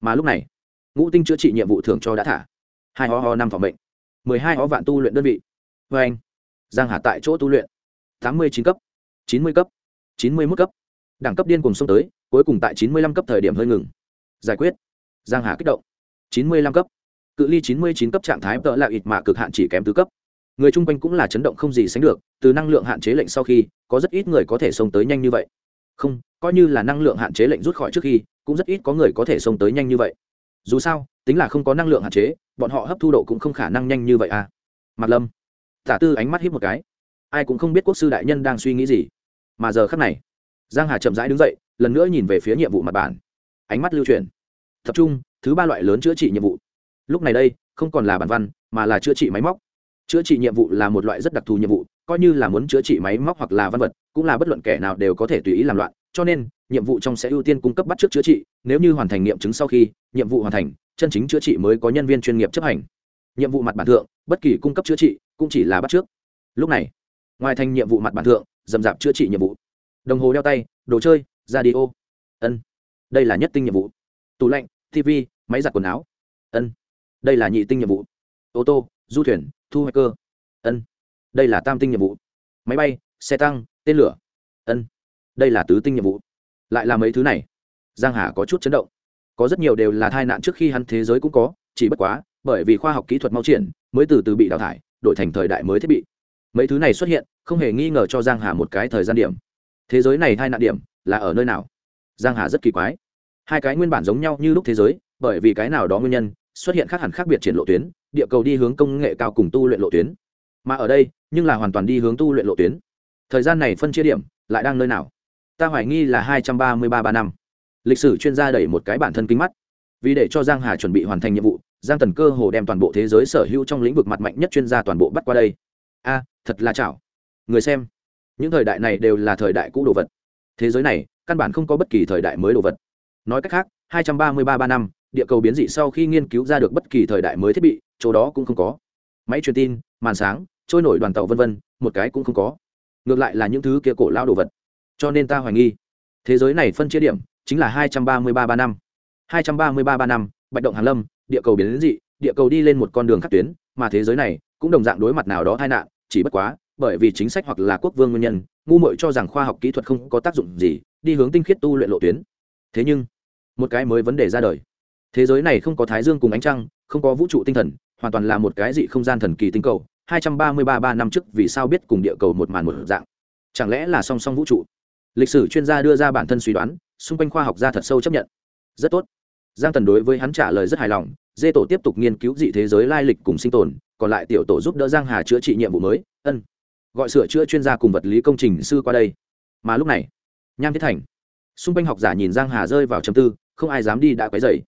mà lúc này ngũ tinh chữa trị nhiệm vụ thưởng cho đã thả. Hai ho ho năm phòng bệnh. mười hai ho vạn tu luyện đơn vị. Vê anh. Giang hà tại chỗ tu luyện. tám mươi chín cấp, chín mươi cấp, chín mươi mốt cấp. Đẳng cấp điên cùng xông tới, cuối cùng tại chín mươi lăm cấp thời điểm hơi ngừng. Giải quyết. Giang hà kích động. chín mươi lăm cấp. Cự ly 99 cấp trạng thái tợ là ít mạ cực hạn chỉ kém tứ cấp. Người chung quanh cũng là chấn động không gì sánh được, từ năng lượng hạn chế lệnh sau khi, có rất ít người có thể xông tới nhanh như vậy. Không, coi như là năng lượng hạn chế lệnh rút khỏi trước khi, cũng rất ít có người có thể xông tới nhanh như vậy dù sao, tính là không có năng lượng hạn chế, bọn họ hấp thu độ cũng không khả năng nhanh như vậy à. Mặt lâm, tả tư ánh mắt hít một cái. Ai cũng không biết quốc sư đại nhân đang suy nghĩ gì. Mà giờ khắc này, giang hà chậm rãi đứng dậy, lần nữa nhìn về phía nhiệm vụ mặt bản ánh mắt lưu truyền tập trung, thứ ba loại lớn chữa trị nhiệm vụ. Lúc này đây, không còn là bản văn, mà là chữa trị máy móc. Chữa trị nhiệm vụ là một loại rất đặc thù nhiệm vụ, coi như là muốn chữa trị máy móc hoặc là văn vật, cũng là bất luận kẻ nào đều có thể tùy ý làm loạn cho nên, nhiệm vụ trong sẽ ưu tiên cung cấp bắt trước chữa trị, nếu như hoàn thành nghiệm chứng sau khi, nhiệm vụ hoàn thành, chân chính chữa trị mới có nhân viên chuyên nghiệp chấp hành. Nhiệm vụ mặt bản thượng, bất kỳ cung cấp chữa trị cũng chỉ là bắt trước. Lúc này, ngoài thành nhiệm vụ mặt bản thượng, dầm dạp chữa trị nhiệm vụ. Đồng hồ đeo tay, đồ chơi radio ân. Đây là nhất tinh nhiệm vụ. Tủ lạnh tv máy giặt quần áo. Ân. Đây là nhị tinh nhiệm vụ. Ô tô, du thuyền, thu hoạch cơ. Ân. Đây là tam tinh nhiệm vụ. Máy bay, xe tăng, tên lửa. Ân đây là tứ tinh nhiệm vụ. Lại là mấy thứ này? Giang hà có chút chấn động. Có rất nhiều đều là tai nạn trước khi hắn thế giới cũng có, chỉ bất quá, bởi vì khoa học kỹ thuật mau triển, mới từ từ bị đào thải, đổi thành thời đại mới thiết bị. Mấy thứ này xuất hiện, không hề nghi ngờ cho giang hà một cái thời gian điểm. Thế giới này tai nạn điểm là ở nơi nào? Giang hà rất kỳ quái. Hai cái nguyên bản giống nhau như lúc thế giới, bởi vì cái nào đó nguyên nhân, xuất hiện khác hẳn khác biệt triển lộ tuyến, địa cầu đi hướng công nghệ cao cùng tu luyện lộ tuyến. Mà ở đây, nhưng là hoàn toàn đi hướng tu luyện lộ tuyến. Thời gian này phân chia điểm, lại đang nơi nào? Ta hoài nghi là hai trăm ba mươi ba ba năm. Lịch sử chuyên gia đẩy một cái bản thân kính mắt. Vì để cho giang hà chuẩn bị hoàn thành nhiệm vụ, giang tần cơ hồ đem toàn bộ thế giới sở hữu trong lĩnh vực mặt mạnh nhất chuyên gia toàn bộ bắt qua đây. A, thật là chảo. Người xem, những thời đại này đều là thời đại cũ đồ vật. Thế giới này, căn bản không có bất kỳ thời đại mới đồ vật. Nói cách khác, hai trăm ba mươi ba ba năm, địa cầu biến dị sau khi nghiên cứu ra được bất kỳ thời đại mới thiết bị, chỗ đó cũng không có. Máy truyền tin, màn sáng, trôi nổi đoàn tàu vân vân, một cái cũng không có. Ngược lại là những thứ kia cổ lao đồ vật cho nên ta hoài nghi. Thế giới này phân chia điểm chính là hai trăm ba mươi ba ba năm. hai trăm ba mươi ba ba năm, bạch động hàn lâm, địa cầu biến dị, địa cầu đi lên một con đường khắc tuyến, mà thế giới này cũng đồng dạng đối mặt nào đó tai nạn, chỉ bất quá, bởi vì chính sách hoặc là quốc vương nguyên nhân, ngu muội cho rằng khoa học kỹ thuật không có tác dụng gì, đi hướng tinh khiết tu luyện lộ tuyến. Thế nhưng, một cái mới vấn đề ra đời. Thế giới này không có thái dương cùng ánh trăng, không có vũ trụ tinh thần, hoàn toàn là một cái dị không gian thần kỳ tinh cầu, hai trăm ba mươi ba ba năm trước vì sao biết cùng địa cầu một màn một dạng? Chẳng lẽ là song song vũ trụ? Lịch sử chuyên gia đưa ra bản thân suy đoán, xung quanh khoa học gia thật sâu chấp nhận. Rất tốt. Giang tần đối với hắn trả lời rất hài lòng, dê tổ tiếp tục nghiên cứu dị thế giới lai lịch cùng sinh tồn, còn lại tiểu tổ giúp đỡ giang hà chữa trị nhiệm vụ mới, ân, gọi sửa chữa chuyên gia cùng vật lý công trình sư qua đây. Mà lúc này, nham thiết thành, xung quanh học giả nhìn giang hà rơi vào chầm tư, không ai dám đi đã quấy dày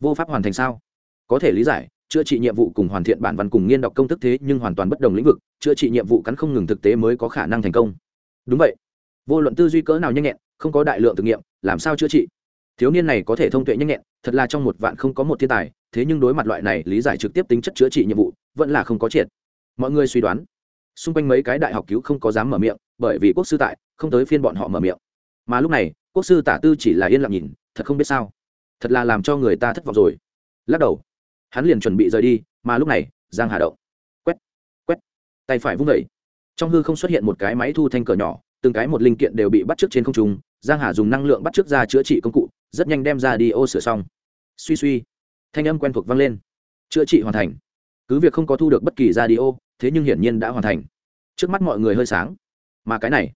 vô pháp hoàn thành sao? Có thể lý giải, chữa trị nhiệm vụ cùng hoàn thiện bản văn cùng nghiên đọc công thức thế nhưng hoàn toàn bất đồng lĩnh vực, chữa trị nhiệm vụ cắn không ngừng thực tế mới có khả năng thành công. Đúng vậy vô luận tư duy cỡ nào nhanh nhẹn, không có đại lượng thực nghiệm, làm sao chữa trị? Thiếu niên này có thể thông tuệ nhanh nhẹn, thật là trong một vạn không có một thiên tài, thế nhưng đối mặt loại này lý giải trực tiếp tính chất chữa trị nhiệm vụ, vẫn là không có triệt. Mọi người suy đoán. Xung quanh mấy cái đại học cứu không có dám mở miệng, bởi vì quốc sư tại, không tới phiên bọn họ mở miệng. Mà lúc này, quốc sư tả tư chỉ là yên lặng nhìn, thật không biết sao. Thật là làm cho người ta thất vọng rồi. Lắc đầu. Hắn liền chuẩn bị rời đi, mà lúc này, giang hà động. Quét quét. Tay phải vung vẩy trong hư không xuất hiện một cái máy thu thanh cờ nhỏ từng cái một linh kiện đều bị bắt trước trên không trung giang hà dùng năng lượng bắt trước ra chữa trị công cụ rất nhanh đem ra đi ô sửa xong. Suy suy thanh âm quen thuộc vang lên. Chữa trị hoàn thành. Cứ việc không có thu được bất kỳ ra điêu, thế nhưng hiển nhiên đã hoàn thành. Trước mắt mọi người hơi sáng. Mà cái này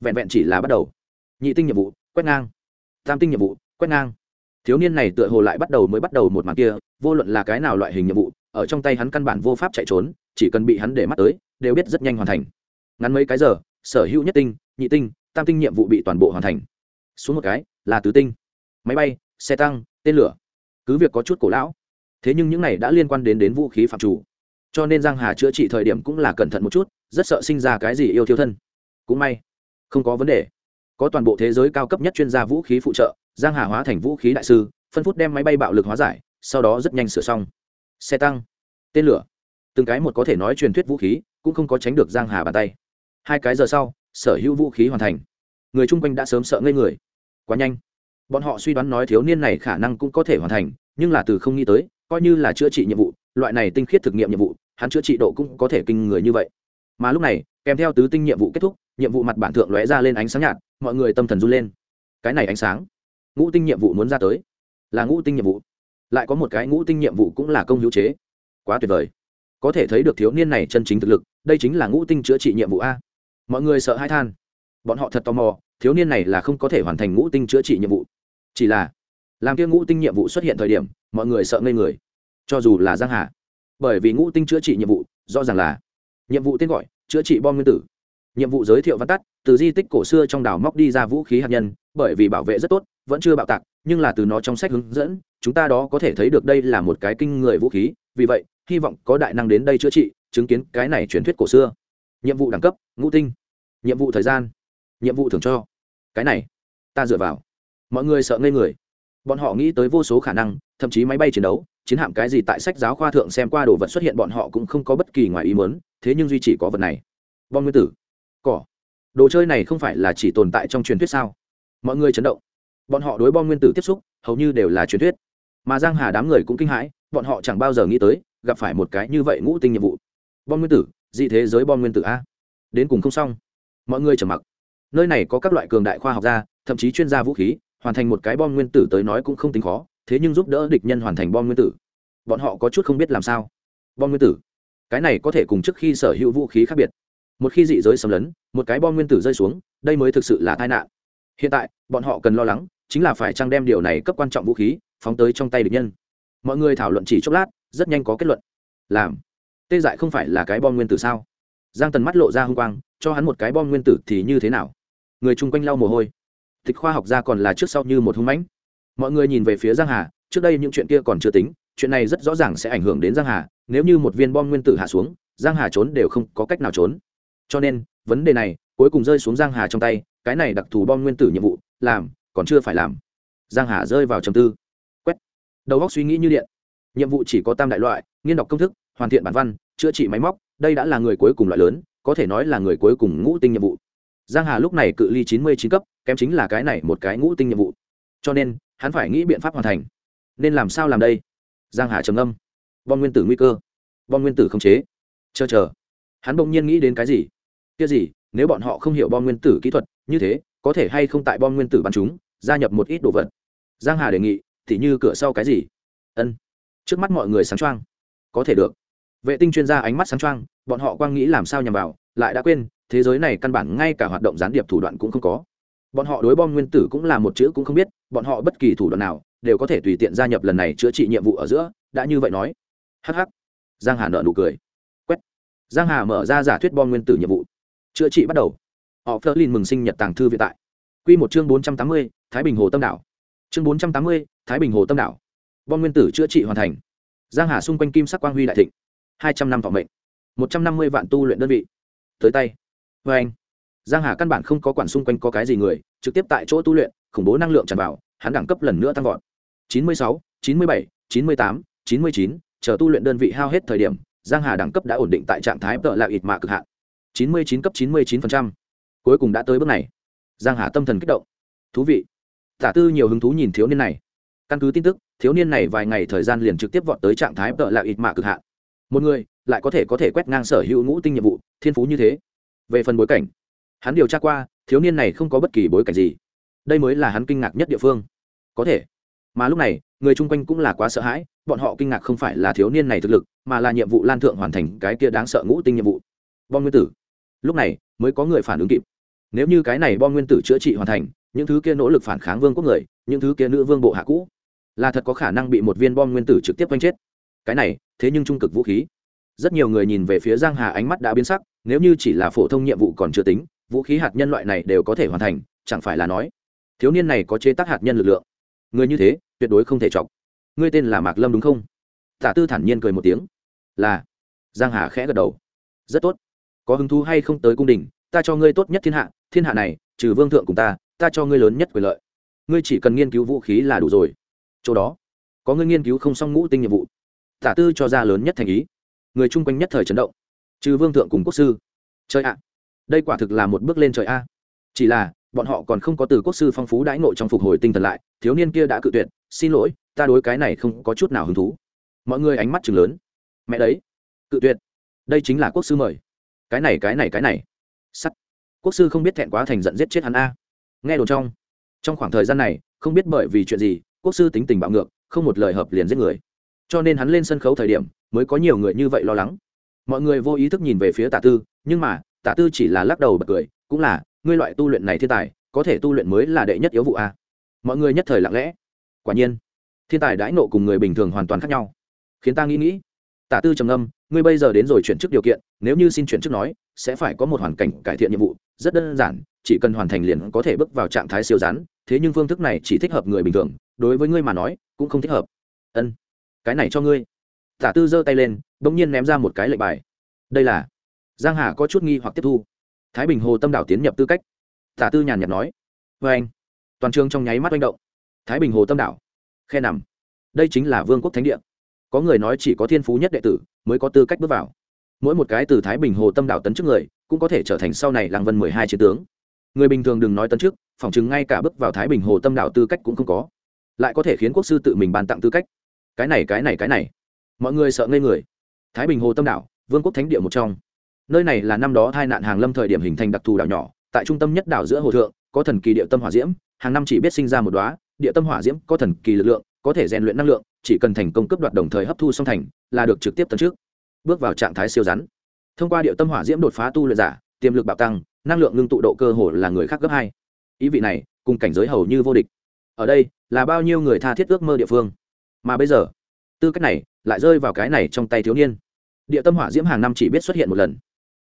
vẹn vẹn chỉ là bắt đầu. Nhị tinh nhiệm vụ quét ngang. Tam tinh nhiệm vụ quét ngang. Thiếu niên này tựa hồ lại bắt đầu mới bắt đầu một màn kia vô luận là cái nào loại hình nhiệm vụ ở trong tay hắn căn bản vô pháp chạy trốn chỉ cần bị hắn để mắt tới đều biết rất nhanh hoàn thành. Ngắn mấy cái giờ sở hữu nhất tinh, nhị tinh, tam tinh nhiệm vụ bị toàn bộ hoàn thành. Xuống một cái, là tứ tinh. Máy bay, xe tăng, tên lửa. Cứ việc có chút cổ lão, thế nhưng những này đã liên quan đến đến vũ khí phạm chủ. Cho nên giang hà chữa trị thời điểm cũng là cẩn thận một chút, rất sợ sinh ra cái gì yêu thiêu thân. Cũng may, không có vấn đề. Có toàn bộ thế giới cao cấp nhất chuyên gia vũ khí phụ trợ, giang hà hóa thành vũ khí đại sư, phân phút đem máy bay bạo lực hóa giải, sau đó rất nhanh sửa xong. Xe tăng, tên lửa. Từng cái một có thể nói truyền thuyết vũ khí, cũng không có tránh được giang hà bàn tay hai cái giờ sau, sở hữu vũ khí hoàn thành. Người chung quanh đã sớm sợ ngây người. Quá nhanh. Bọn họ suy đoán nói thiếu niên này khả năng cũng có thể hoàn thành, nhưng là từ không nghĩ tới, coi như là chữa trị nhiệm vụ, loại này tinh khiết thực nghiệm nhiệm vụ, hắn chữa trị độ cũng có thể kinh người như vậy. Mà lúc này, kèm theo tứ tinh nhiệm vụ kết thúc, nhiệm vụ mặt bản thượng lóe ra lên ánh sáng nhạt, mọi người tâm thần run lên. Cái này ánh sáng, ngũ tinh nhiệm vụ muốn ra tới, là ngũ tinh nhiệm vụ. Lại có một cái ngũ tinh nhiệm vụ cũng là công hữu chế. Quá tuyệt vời. Có thể thấy được thiếu niên này chân chính thực lực, đây chính là ngũ tinh chữa trị nhiệm vụ a mọi người sợ hai than. Bọn họ thật tò mò, thiếu niên này là không có thể hoàn thành ngũ tinh chữa trị nhiệm vụ. Chỉ là, làm kia ngũ tinh nhiệm vụ xuất hiện thời điểm, mọi người sợ ngây người. Cho dù là giang hà. Bởi vì ngũ tinh chữa trị nhiệm vụ, rõ ràng là nhiệm vụ tên gọi, chữa trị bom nguyên tử. Nhiệm vụ giới thiệu văn tắt, từ di tích cổ xưa trong đảo móc đi ra vũ khí hạt nhân, bởi vì bảo vệ rất tốt, vẫn chưa bạo tạc, nhưng là từ nó trong sách hướng dẫn, chúng ta đó có thể thấy được đây là một cái kinh người vũ khí, vì vậy, hy vọng có đại năng đến đây chữa trị, chứng kiến cái này truyền thuyết cổ xưa nhiệm vụ đẳng cấp, ngũ tinh, nhiệm vụ thời gian, nhiệm vụ thưởng cho. Cái này, ta dựa vào. Mọi người sợ ngây người. Bọn họ nghĩ tới vô số khả năng, thậm chí máy bay chiến đấu, chiến hạm cái gì tại sách giáo khoa thượng xem qua đồ vật xuất hiện bọn họ cũng không có bất kỳ ngoài ý muốn, thế nhưng duy chỉ có vật này. Bom nguyên tử. Cỏ. Đồ chơi này không phải là chỉ tồn tại trong truyền thuyết sao? Mọi người chấn động. Bọn họ đối bom nguyên tử tiếp xúc, hầu như đều là truyền thuyết. Mà giang hà đám người cũng kinh hãi, bọn họ chẳng bao giờ nghĩ tới, gặp phải một cái như vậy ngũ tinh nhiệm vụ. Bom nguyên tử dị thế giới bom nguyên tử a. Đến cùng không xong. Mọi người trầm mặc. Nơi này có các loại cường đại khoa học gia, thậm chí chuyên gia vũ khí, hoàn thành một cái bom nguyên tử tới nói cũng không tính khó, thế nhưng giúp đỡ địch nhân hoàn thành bom nguyên tử. Bọn họ có chút không biết làm sao. Bom nguyên tử. Cái này có thể cùng trước khi sở hữu vũ khí khác biệt. Một khi dị giới xâm lấn, một cái bom nguyên tử rơi xuống, đây mới thực sự là tai nạn. Hiện tại, bọn họ cần lo lắng chính là phải trang đem điều này cấp quan trọng vũ khí phóng tới trong tay địch nhân. Mọi người thảo luận chỉ chốc lát, rất nhanh có kết luận. Làm tê dại không phải là cái bom nguyên tử sao? Giang tần mắt lộ ra h u n g quang, cho hắn một cái bom nguyên tử thì như thế nào? Người chung quanh lau mồ hôi. Tịch khoa học gia còn là trước sau như một hung mãnh. Mọi người nhìn về phía giang hà, trước đây những chuyện kia còn chưa tính, chuyện này rất rõ ràng sẽ ảnh hưởng đến giang hà, nếu như một viên bom nguyên tử hạ xuống, giang hà trốn đều không có cách nào trốn. Cho nên, vấn đề này cuối cùng rơi xuống giang hà trong tay, cái này đặc thù bom nguyên tử nhiệm vụ, làm, còn chưa phải làm. Giang hà rơi vào trầm tư. Quét. Đầu góc suy nghĩ như điện. Nhiệm vụ chỉ có tam đại loại, nghiên đọc công thức hoàn thiện bản văn, chữa trị máy móc, đây đã là người cuối cùng loại lớn, có thể nói là người cuối cùng ngũ tinh nhiệm vụ. Giang hà lúc này cự ly chín mươi chín cấp, kém chính là cái này một cái ngũ tinh nhiệm vụ. Cho nên, hắn phải nghĩ biện pháp hoàn thành. Nên làm sao làm đây? Giang hà trầm âm bom nguyên tử nguy cơ. Bom nguyên tử không chế. Chờ chờ. Hắn bỗng nhiên nghĩ đến cái gì? Kia gì? Nếu bọn họ không hiểu bom nguyên tử kỹ thuật, như thế, có thể hay không tại bom nguyên tử bắn chúng, gia nhập một ít đồ vật? Giang hà đề nghị, thì như cửa sau cái gì? Ân. Trước mắt mọi người sáng choang. Có thể được vệ tinh chuyên gia ánh mắt sáng trang bọn họ quang nghĩ làm sao nhằm vào, lại đã quên, thế giới này căn bản ngay cả hoạt động gián điệp thủ đoạn cũng không có. Bọn họ đối bom nguyên tử cũng là một chữ cũng không biết, bọn họ bất kỳ thủ đoạn nào đều có thể tùy tiện gia nhập lần này chữa trị nhiệm vụ ở giữa, đã như vậy nói. Hh giang hà nợ nụ cười. Quét. Giang hà mở ra giả thuyết bom nguyên tử nhiệm vụ. Chữa trị bắt đầu. Họ phơ linh mừng sinh nhật tàng thư viện tại. Quy một chương bốn trăm tám mươi, thái bình hồ tâm đảo. Chương bốn trăm tám mươi, thái bình hồ tâm đảo. Bom nguyên tử chữa trị hoàn thành. Giang hà xung quanh kim sắc quang huy đại thịnh hai trăm năm thọ mệnh, một trăm năm mươi vạn tu luyện đơn vị. Tới tay. Vê anh, giang hà căn bản không có quản xung quanh có cái gì người, trực tiếp tại chỗ tu luyện, khủng bố năng lượng tràn vào, hắn đẳng cấp lần nữa tăng vọt. Chín mươi sáu, chín mươi bảy, chín mươi tám, chín mươi chín, chờ tu luyện đơn vị hao hết thời điểm, giang hà đẳng cấp đã ổn định tại trạng thái tợ là ịt mạ cực hạn. Chín mươi chín cấp chín mươi chín cuối cùng đã tới bước này. Giang hà tâm thần kích động. Thú vị. Tả tư nhiều hứng thú nhìn thiếu niên này. Căn cứ tin tức, thiếu niên này vài ngày thời gian liền trực tiếp vọt tới trạng thái tợ là ịt mạ cực hạn một người lại có thể có thể quét ngang sở hữu ngũ tinh nhiệm vụ, thiên phú như thế. Về phần bối cảnh, hắn điều tra qua, thiếu niên này không có bất kỳ bối cảnh gì. Đây mới là hắn kinh ngạc nhất địa phương. Có thể. Mà lúc này, người chung quanh cũng là quá sợ hãi, bọn họ kinh ngạc không phải là thiếu niên này thực lực, mà là nhiệm vụ lan thượng hoàn thành cái kia đáng sợ ngũ tinh nhiệm vụ. Bom nguyên tử. Lúc này mới có người phản ứng kịp. Nếu như cái này bom nguyên tử chữa trị hoàn thành, những thứ kia nỗ lực phản kháng vương quốc người, những thứ kia nữ vương bộ hạ cũ, là thật có khả năng bị một viên bom nguyên tử trực tiếp quanh chết cái này, thế nhưng trung cực vũ khí. Rất nhiều người nhìn về phía giang hà ánh mắt đã biến sắc, nếu như chỉ là phổ thông nhiệm vụ còn chưa tính, vũ khí hạt nhân loại này đều có thể hoàn thành, chẳng phải là nói, thiếu niên này có chế tác hạt nhân lực lượng. Người như thế, tuyệt đối không thể chọc. Ngươi tên là mạc lâm đúng không? Tả tư thản nhiên cười một tiếng. Là. Giang hà khẽ gật đầu. Rất tốt. Có hứng thú hay không tới cung đình, ta cho ngươi tốt nhất thiên hạ thiên hạ này, trừ vương thượng cùng ta ta cho ngươi lớn nhất quyền lợi. Ngươi chỉ cần nghiên cứu vũ khí là đủ rồi. Chỗ đó, có ngươi nghiên cứu không xong ngũ tinh nhiệm vụ tả tư cho ra lớn nhất thành ý. Người chung quanh nhất thời chấn động. Trừ vương thượng cùng quốc sư. Chơi ạ! Đây quả thực là một bước lên trời a. Chỉ là, bọn họ còn không có từ quốc sư phong phú đãi ngộ trong phục hồi tinh thần lại, thiếu niên kia đã cự tuyệt, xin lỗi, ta đối cái này không có chút nào hứng thú. Mọi người ánh mắt chừng lớn. Mẹ đấy, cự tuyệt. Đây chính là quốc sư mời. Cái này cái này cái này. Sắt. Quốc sư không biết thẹn quá thành giận giết chết hắn a. Nghe đồn trong trong khoảng thời gian này, không biết bởi vì chuyện gì, quốc sư tính tình bạo ngược, không một lời hợp liền giết người cho nên hắn lên sân khấu thời điểm mới có nhiều người như vậy lo lắng. Mọi người vô ý thức nhìn về phía tả tư, nhưng mà, tả tư chỉ là lắc đầu bật cười, cũng là, ngươi loại tu luyện này thiên tài, có thể tu luyện mới là đệ nhất yếu vụ a. Mọi người nhất thời lặng lẽ. Quả nhiên, thiên tài đãi nộ cùng người bình thường hoàn toàn khác nhau. Khiến ta nghĩ nghĩ. Tả tư trầm âm ngươi bây giờ đến rồi chuyển chức điều kiện, nếu như xin chuyển chức nói, sẽ phải có một hoàn cảnh cải thiện nhiệm vụ, rất đơn giản, chỉ cần hoàn thành liền có thể bước vào trạng thái siêu rán thế nhưng phương thức này chỉ thích hợp người bình thường, đối với ngươi mà nói, cũng không thích hợp. Ân cái này cho ngươi. Tả tư giơ tay lên đ ỗ n g nhiên ném ra một cái lệnh bài. Đây là giang hà có chút nghi hoặc tiếp thu. Thái bình hồ tâm đảo tiến nhập tư cách. Tả tư nhàn nhạt nói vê anh. Toàn trường trong nháy mắt manh động. Thái bình hồ tâm đảo, khe nằm. Đây chính là vương quốc thánh địa. Có người nói chỉ có thiên phú nhất đệ tử mới có tư cách bước vào. Mỗi một cái từ thái bình hồ tâm đảo tấn trước người, cũng có thể trở thành sau này làng vân mười hai chiến tướng. Người bình thường đừng nói tấn trước phỏng chừng ngay cả bước vào thái bình hồ tâm đảo tư cách cũng không có. Lại có thể khiến quốc sư tự mình bàn tặng tư cách cái này cái này cái này. Mọi người sợ ngây người. Thái bình hồ tâm đảo, vương quốc thánh địa một trong. Nơi này là năm đó tai nạn hàng lâm thời điểm hình thành đặc thù đảo nhỏ, tại trung tâm nhất đảo giữa hồ thượng, có thần kỳ địa tâm hỏa diễm, hàng năm chỉ biết sinh ra một đóa, địa tâm hỏa diễm có thần kỳ lực lượng, có thể rèn luyện năng lượng, chỉ cần thành công cấp đoạt đồng thời hấp thu song thành, là được trực tiếp tấn trước bước vào trạng thái siêu rắn. Thông qua địa tâm hỏa diễm đột phá tu luyện giả, tiềm lực bạo tăng, năng lượng ngưng tụ độ cơ hồ là người khác gấp hai. Ý vị này, cùng cảnh giới hầu như vô địch. Ở đây, là bao nhiêu người tha thiết ước mơ địa phương? Mà bây giờ, tư cách này lại rơi vào cái này trong tay thiếu niên. Địa tâm hỏa diễm hàng năm chỉ biết xuất hiện một lần.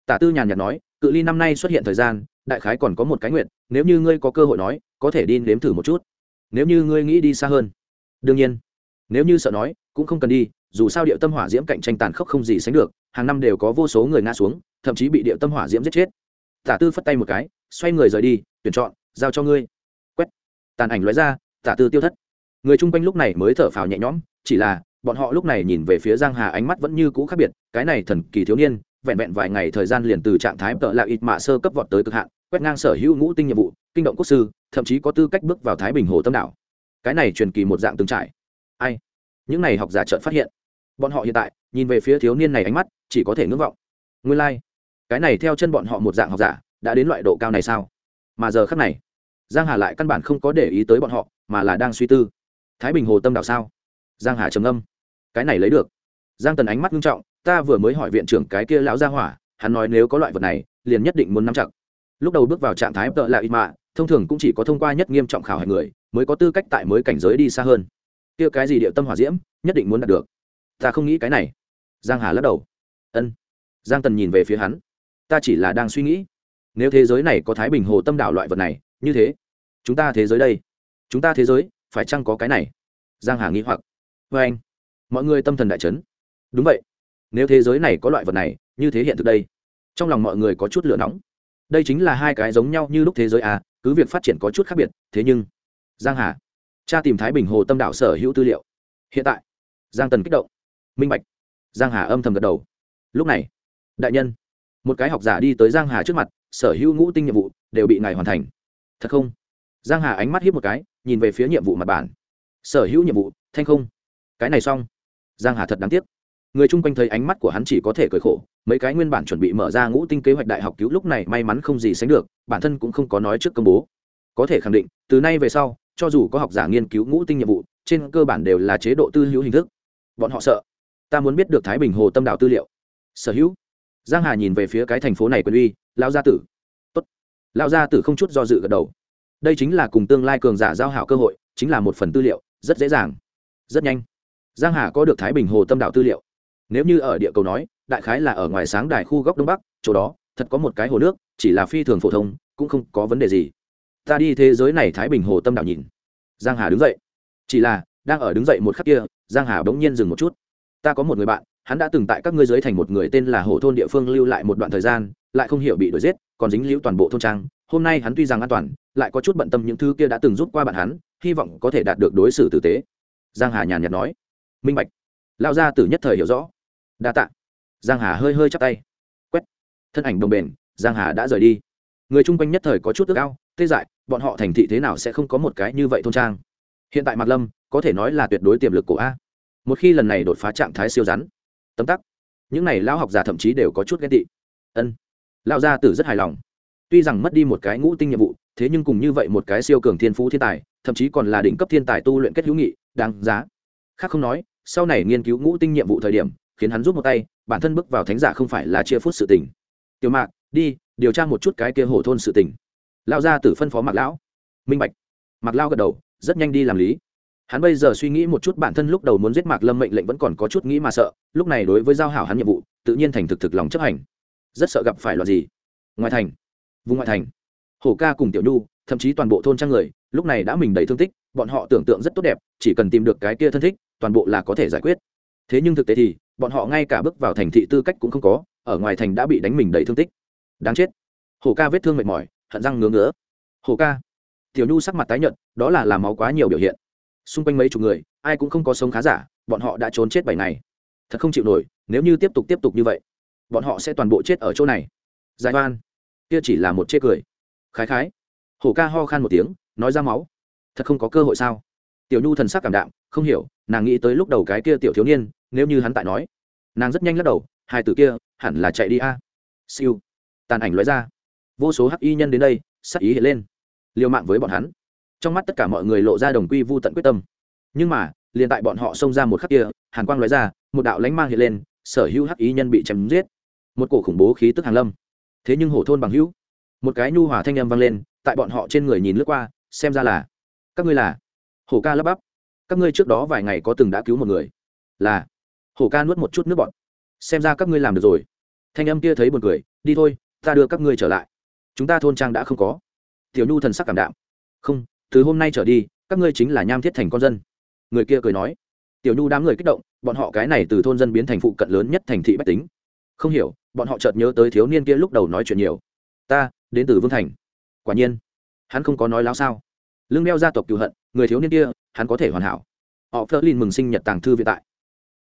Tả tư nhàn nhạt nói, cự ly năm nay xuất hiện thời gian, đại khái còn có một cái nguyện, nếu như ngươi có cơ hội nói, có thể đi nếm thử một chút. Nếu như ngươi nghĩ đi xa hơn. Đương nhiên, nếu như sợ nói, cũng không cần đi, dù sao địa tâm hỏa diễm cạnh tranh tàn khốc không gì sánh được, hàng năm đều có vô số người ngã xuống, thậm chí bị địa tâm hỏa diễm giết chết. Tả tư phất tay một cái, xoay người rời đi, tuyển chọn, giao cho ngươi. Quét. Tàn ảnh lóe ra, tả tư tiêu thất người chung quanh lúc này mới thở phào nhẹ nhõm, chỉ là, bọn họ lúc này nhìn về phía giang hà ánh mắt vẫn như cũ khác biệt, cái này thần kỳ thiếu niên, vẹn vẹn vài ngày thời gian liền từ trạng thái tợ lạ ít mạ sơ cấp vọt tới cực hạn, quét ngang sở hữu ngũ tinh nhiệm vụ, kinh động quốc sư, thậm chí có tư cách bước vào thái bình hồ tâm đảo. Cái này truyền kỳ một dạng từng trải. Ai? Những này học giả chợt phát hiện. Bọn họ hiện tại, nhìn về phía thiếu niên này ánh mắt, chỉ có thể ngưỡng vọng. Nguyên lai、like. cái này theo chân bọn họ một dạng học giả, đã đến loại độ cao này sao? Mà giờ khắc này, giang hà lại căn bản không có để ý tới bọn họ, mà là đang suy tư thái bình hồ tâm đảo sao? Giang hà trầm âm cái này lấy được. Giang tần ánh mắt nghiêm trọng, ta vừa mới hỏi viện trưởng cái kia lão gia hỏa, hắn nói nếu có loại vật này, liền nhất định muốn nắm chặt. Lúc đầu bước vào trạng thái tợ là ít mạ thông thường cũng chỉ có thông qua nhất nghiêm trọng khảo hạch người, mới có tư cách tại mới cảnh giới đi xa hơn. Kia cái gì địa tâm hỏa diễm, nhất định muốn đạt được. Ta không nghĩ cái này. Giang hà lắc đầu. Ân. Giang tần nhìn về phía hắn. Ta chỉ là đang suy nghĩ. Nếu thế giới này có thái bình hồ tâm đảo loại vật này, như thế, chúng ta thế giới đây, chúng ta thế giới phải chăng có cái này? Giang hà nghĩ hoặc. Vê anh. Mọi người tâm thần đại chấn. Đúng vậy. Nếu thế giới này có loại vật này, như thế hiện thực đây, trong lòng mọi người có chút lửa nóng. Đây chính là hai cái giống nhau như lúc thế giới à cứ việc phát triển có chút khác biệt, thế nhưng, giang hà, cha tìm thái bình hồ tâm đảo sở hữu tư liệu. Hiện tại, giang tần kích động. Minh bạch. Giang hà âm thầm gật đầu. Lúc này, đại nhân, một cái học giả đi tới giang hà trước mặt, sở hữu ngũ tinh nhiệm vụ đều bị ngài hoàn thành. Thật không? Giang hà ánh mắt hiếp một cái nhìn về phía nhiệm vụ mặt bản sở hữu nhiệm vụ, thanh không. Cái này xong. Giang hà thật đáng tiếc. Người chung quanh thấy ánh mắt của hắn chỉ có thể cười khổ, mấy cái nguyên bản chuẩn bị mở ra ngũ tinh kế hoạch đại học cứu lúc này may mắn không gì sánh được, bản thân cũng không có nói trước công bố. Có thể khẳng định, từ nay về sau, cho dù có học giả nghiên cứu ngũ tinh nhiệm vụ, trên cơ bản đều là chế độ tư hữu hình thức. Bọn họ sợ. Ta muốn biết được thái bình hồ tâm đảo tư liệu. Sở hữu. Giang hà nhìn về phía cái thành phố này quyền uy lao gia tử. Tốt. Lao gia tử không chút do dự gật đầu đây chính là cùng tương lai cường giả giao hảo cơ hội, chính là một phần tư liệu, rất dễ dàng, rất nhanh. Giang hà có được thái bình hồ tâm đạo tư liệu. Nếu như ở địa cầu nói, đại khái là ở ngoài sáng đài khu góc đông bắc, chỗ đó, thật có một cái hồ nước, chỉ là phi thường phổ thông, cũng không có vấn đề gì. Ta đi thế giới này thái bình hồ tâm đạo nhìn. Giang hà đứng dậy. Chỉ là, đang ở đứng dậy một khắc kia, giang hà bỗng nhiên dừng một chút. Ta có một người bạn, hắn đã từng tại các ngươi giới thành một người tên là hồ thôn địa phương lưu lại một đoạn thời gian, lại không hiểu bị đuổi giết, còn dính liễu toàn bộ thôn trang hôm nay hắn tuy rằng an toàn, lại có chút bận tâm những thứ kia đã từng rút qua bạn hắn, hy vọng có thể đạt được đối xử tử tế. Giang hà nhàn nhạt nói. Minh bạch. Lao ra từ nhất thời hiểu rõ. Đa tạ. Giang hà hơi hơi chắp tay. Quét. Thân ảnh đồng bền, giang hà đã rời đi. Người chung quanh nhất thời có chút ước ao, tê dại, bọn họ thành thị thế nào sẽ không có một cái như vậy thôn trang. Hiện tại mặt lâm, có thể nói là tuyệt đối tiềm lực của a. Một khi lần này đột phá trạng thái siêu rắn, tấm tắc, những này lão học giả thậm chí đều có chút ghen tị. Ân. Lão gia tử rất hài lòng tuy rằng mất đi một cái ngũ tinh nhiệm vụ, thế nhưng cùng như vậy một cái siêu cường thiên phú thiên tài, thậm chí còn là đỉnh cấp thiên tài tu luyện kết hữu nghị, đáng giá. Khác không nói, sau này nghiên cứu ngũ tinh nhiệm vụ thời điểm, khiến hắn rút một tay, bản thân bước vào thánh giả không phải là chia phút sự tình. Tiểu mạc, đi, điều tra một chút cái kia hổ thôn sự tình. Lao ra tử phân phó mạc lão. Minh bạch. Mạc lao gật đầu, rất nhanh đi làm lý. Hắn bây giờ suy nghĩ một chút bản thân lúc đầu muốn giết mạc lâm mệnh lệnh vẫn còn có chút nghĩ mà sợ, lúc này đối với giao hảo hắn nhiệm vụ, tự nhiên thành thực thực lòng chấp hành. Rất sợ gặp phải loạt gì. Ngoài thành vùng ngoại thành. Hổ ca cùng tiểu nhu, thậm chí toàn bộ thôn trang người, lúc này đã mình đầy thương tích, bọn họ tưởng tượng rất tốt đẹp, chỉ cần tìm được cái kia thân thích, toàn bộ là có thể giải quyết. Thế nhưng thực tế thì, bọn họ ngay cả bước vào thành thị tư cách cũng không có, ở ngoài thành đã bị đánh mình đầy thương tích. Đáng chết. Hổ ca vết thương mệt mỏi, hận răng ngứa ngứa. Hổ ca. Tiểu nhu sắc mặt tái nhợt, đó là làm máu quá nhiều biểu hiện. Xung quanh mấy chục người, ai cũng không có sống khá giả, bọn họ đã trốn chết bảy ngày. Thật không chịu nổi, nếu như tiếp tục tiếp tục như vậy, bọn họ sẽ toàn bộ chết ở chỗ này. Giải oan kia chỉ là một chê cười. Khái khái. Hổ ca ho khan một tiếng, nói ra máu. Thật không có cơ hội sao? Tiểu nhu thần sắc cảm đạm, không hiểu, nàng nghĩ tới lúc đầu cái kia tiểu thiếu niên, nếu như hắn tại nói. Nàng rất nhanh lắc đầu, hai từ kia, hẳn là chạy đi a. Siêu. Tàn ảnh lóe ra. Vô số hắc y nhân đến đây, sắc ý hiện lên. Liều mạng với bọn hắn. Trong mắt tất cả mọi người lộ ra đồng quy vô tận quyết tâm. Nhưng mà, liền tại bọn họ xông ra một khắc kia, hàn quang lóe ra, một đạo lánh mang hiện lên, sở hữu hắc ý nhân bị chém giết. Một cổ khủng bố khí tức hàng lâm thế nhưng hổ thôn bằng hữu. Một cái nhu hòa thanh âm vang lên, tại bọn họ trên người nhìn lướt qua, xem ra là, các ngươi là, hổ ca lắp bắp. Các ngươi trước đó vài ngày có từng đã cứu một người. Là, hổ ca nuốt một chút nước bọn xem ra các ngươi làm được rồi. Thanh âm kia thấy buồn cười, đi thôi, ta đưa các ngươi trở lại. Chúng ta thôn trang đã không có. Tiểu nhu thần sắc cảm đạm. Không, từ hôm nay trở đi, các ngươi chính là nham thiết thành con dân. Người kia cười nói. Tiểu nhu đám người kích động, bọn họ cái này từ thôn dân biến thành phụ cận lớn nhất thành thị bách tính. Không hiểu bọn họ chợt nhớ tới thiếu niên kia lúc đầu nói chuyện nhiều. Ta, đến từ vương thành. Quả nhiên, hắn không có nói láo sao. Lương đeo gia tộc cựu hận, người thiếu niên kia, hắn có thể hoàn hảo. Họ phớt lên mừng sinh nhật tàng thư viện tại.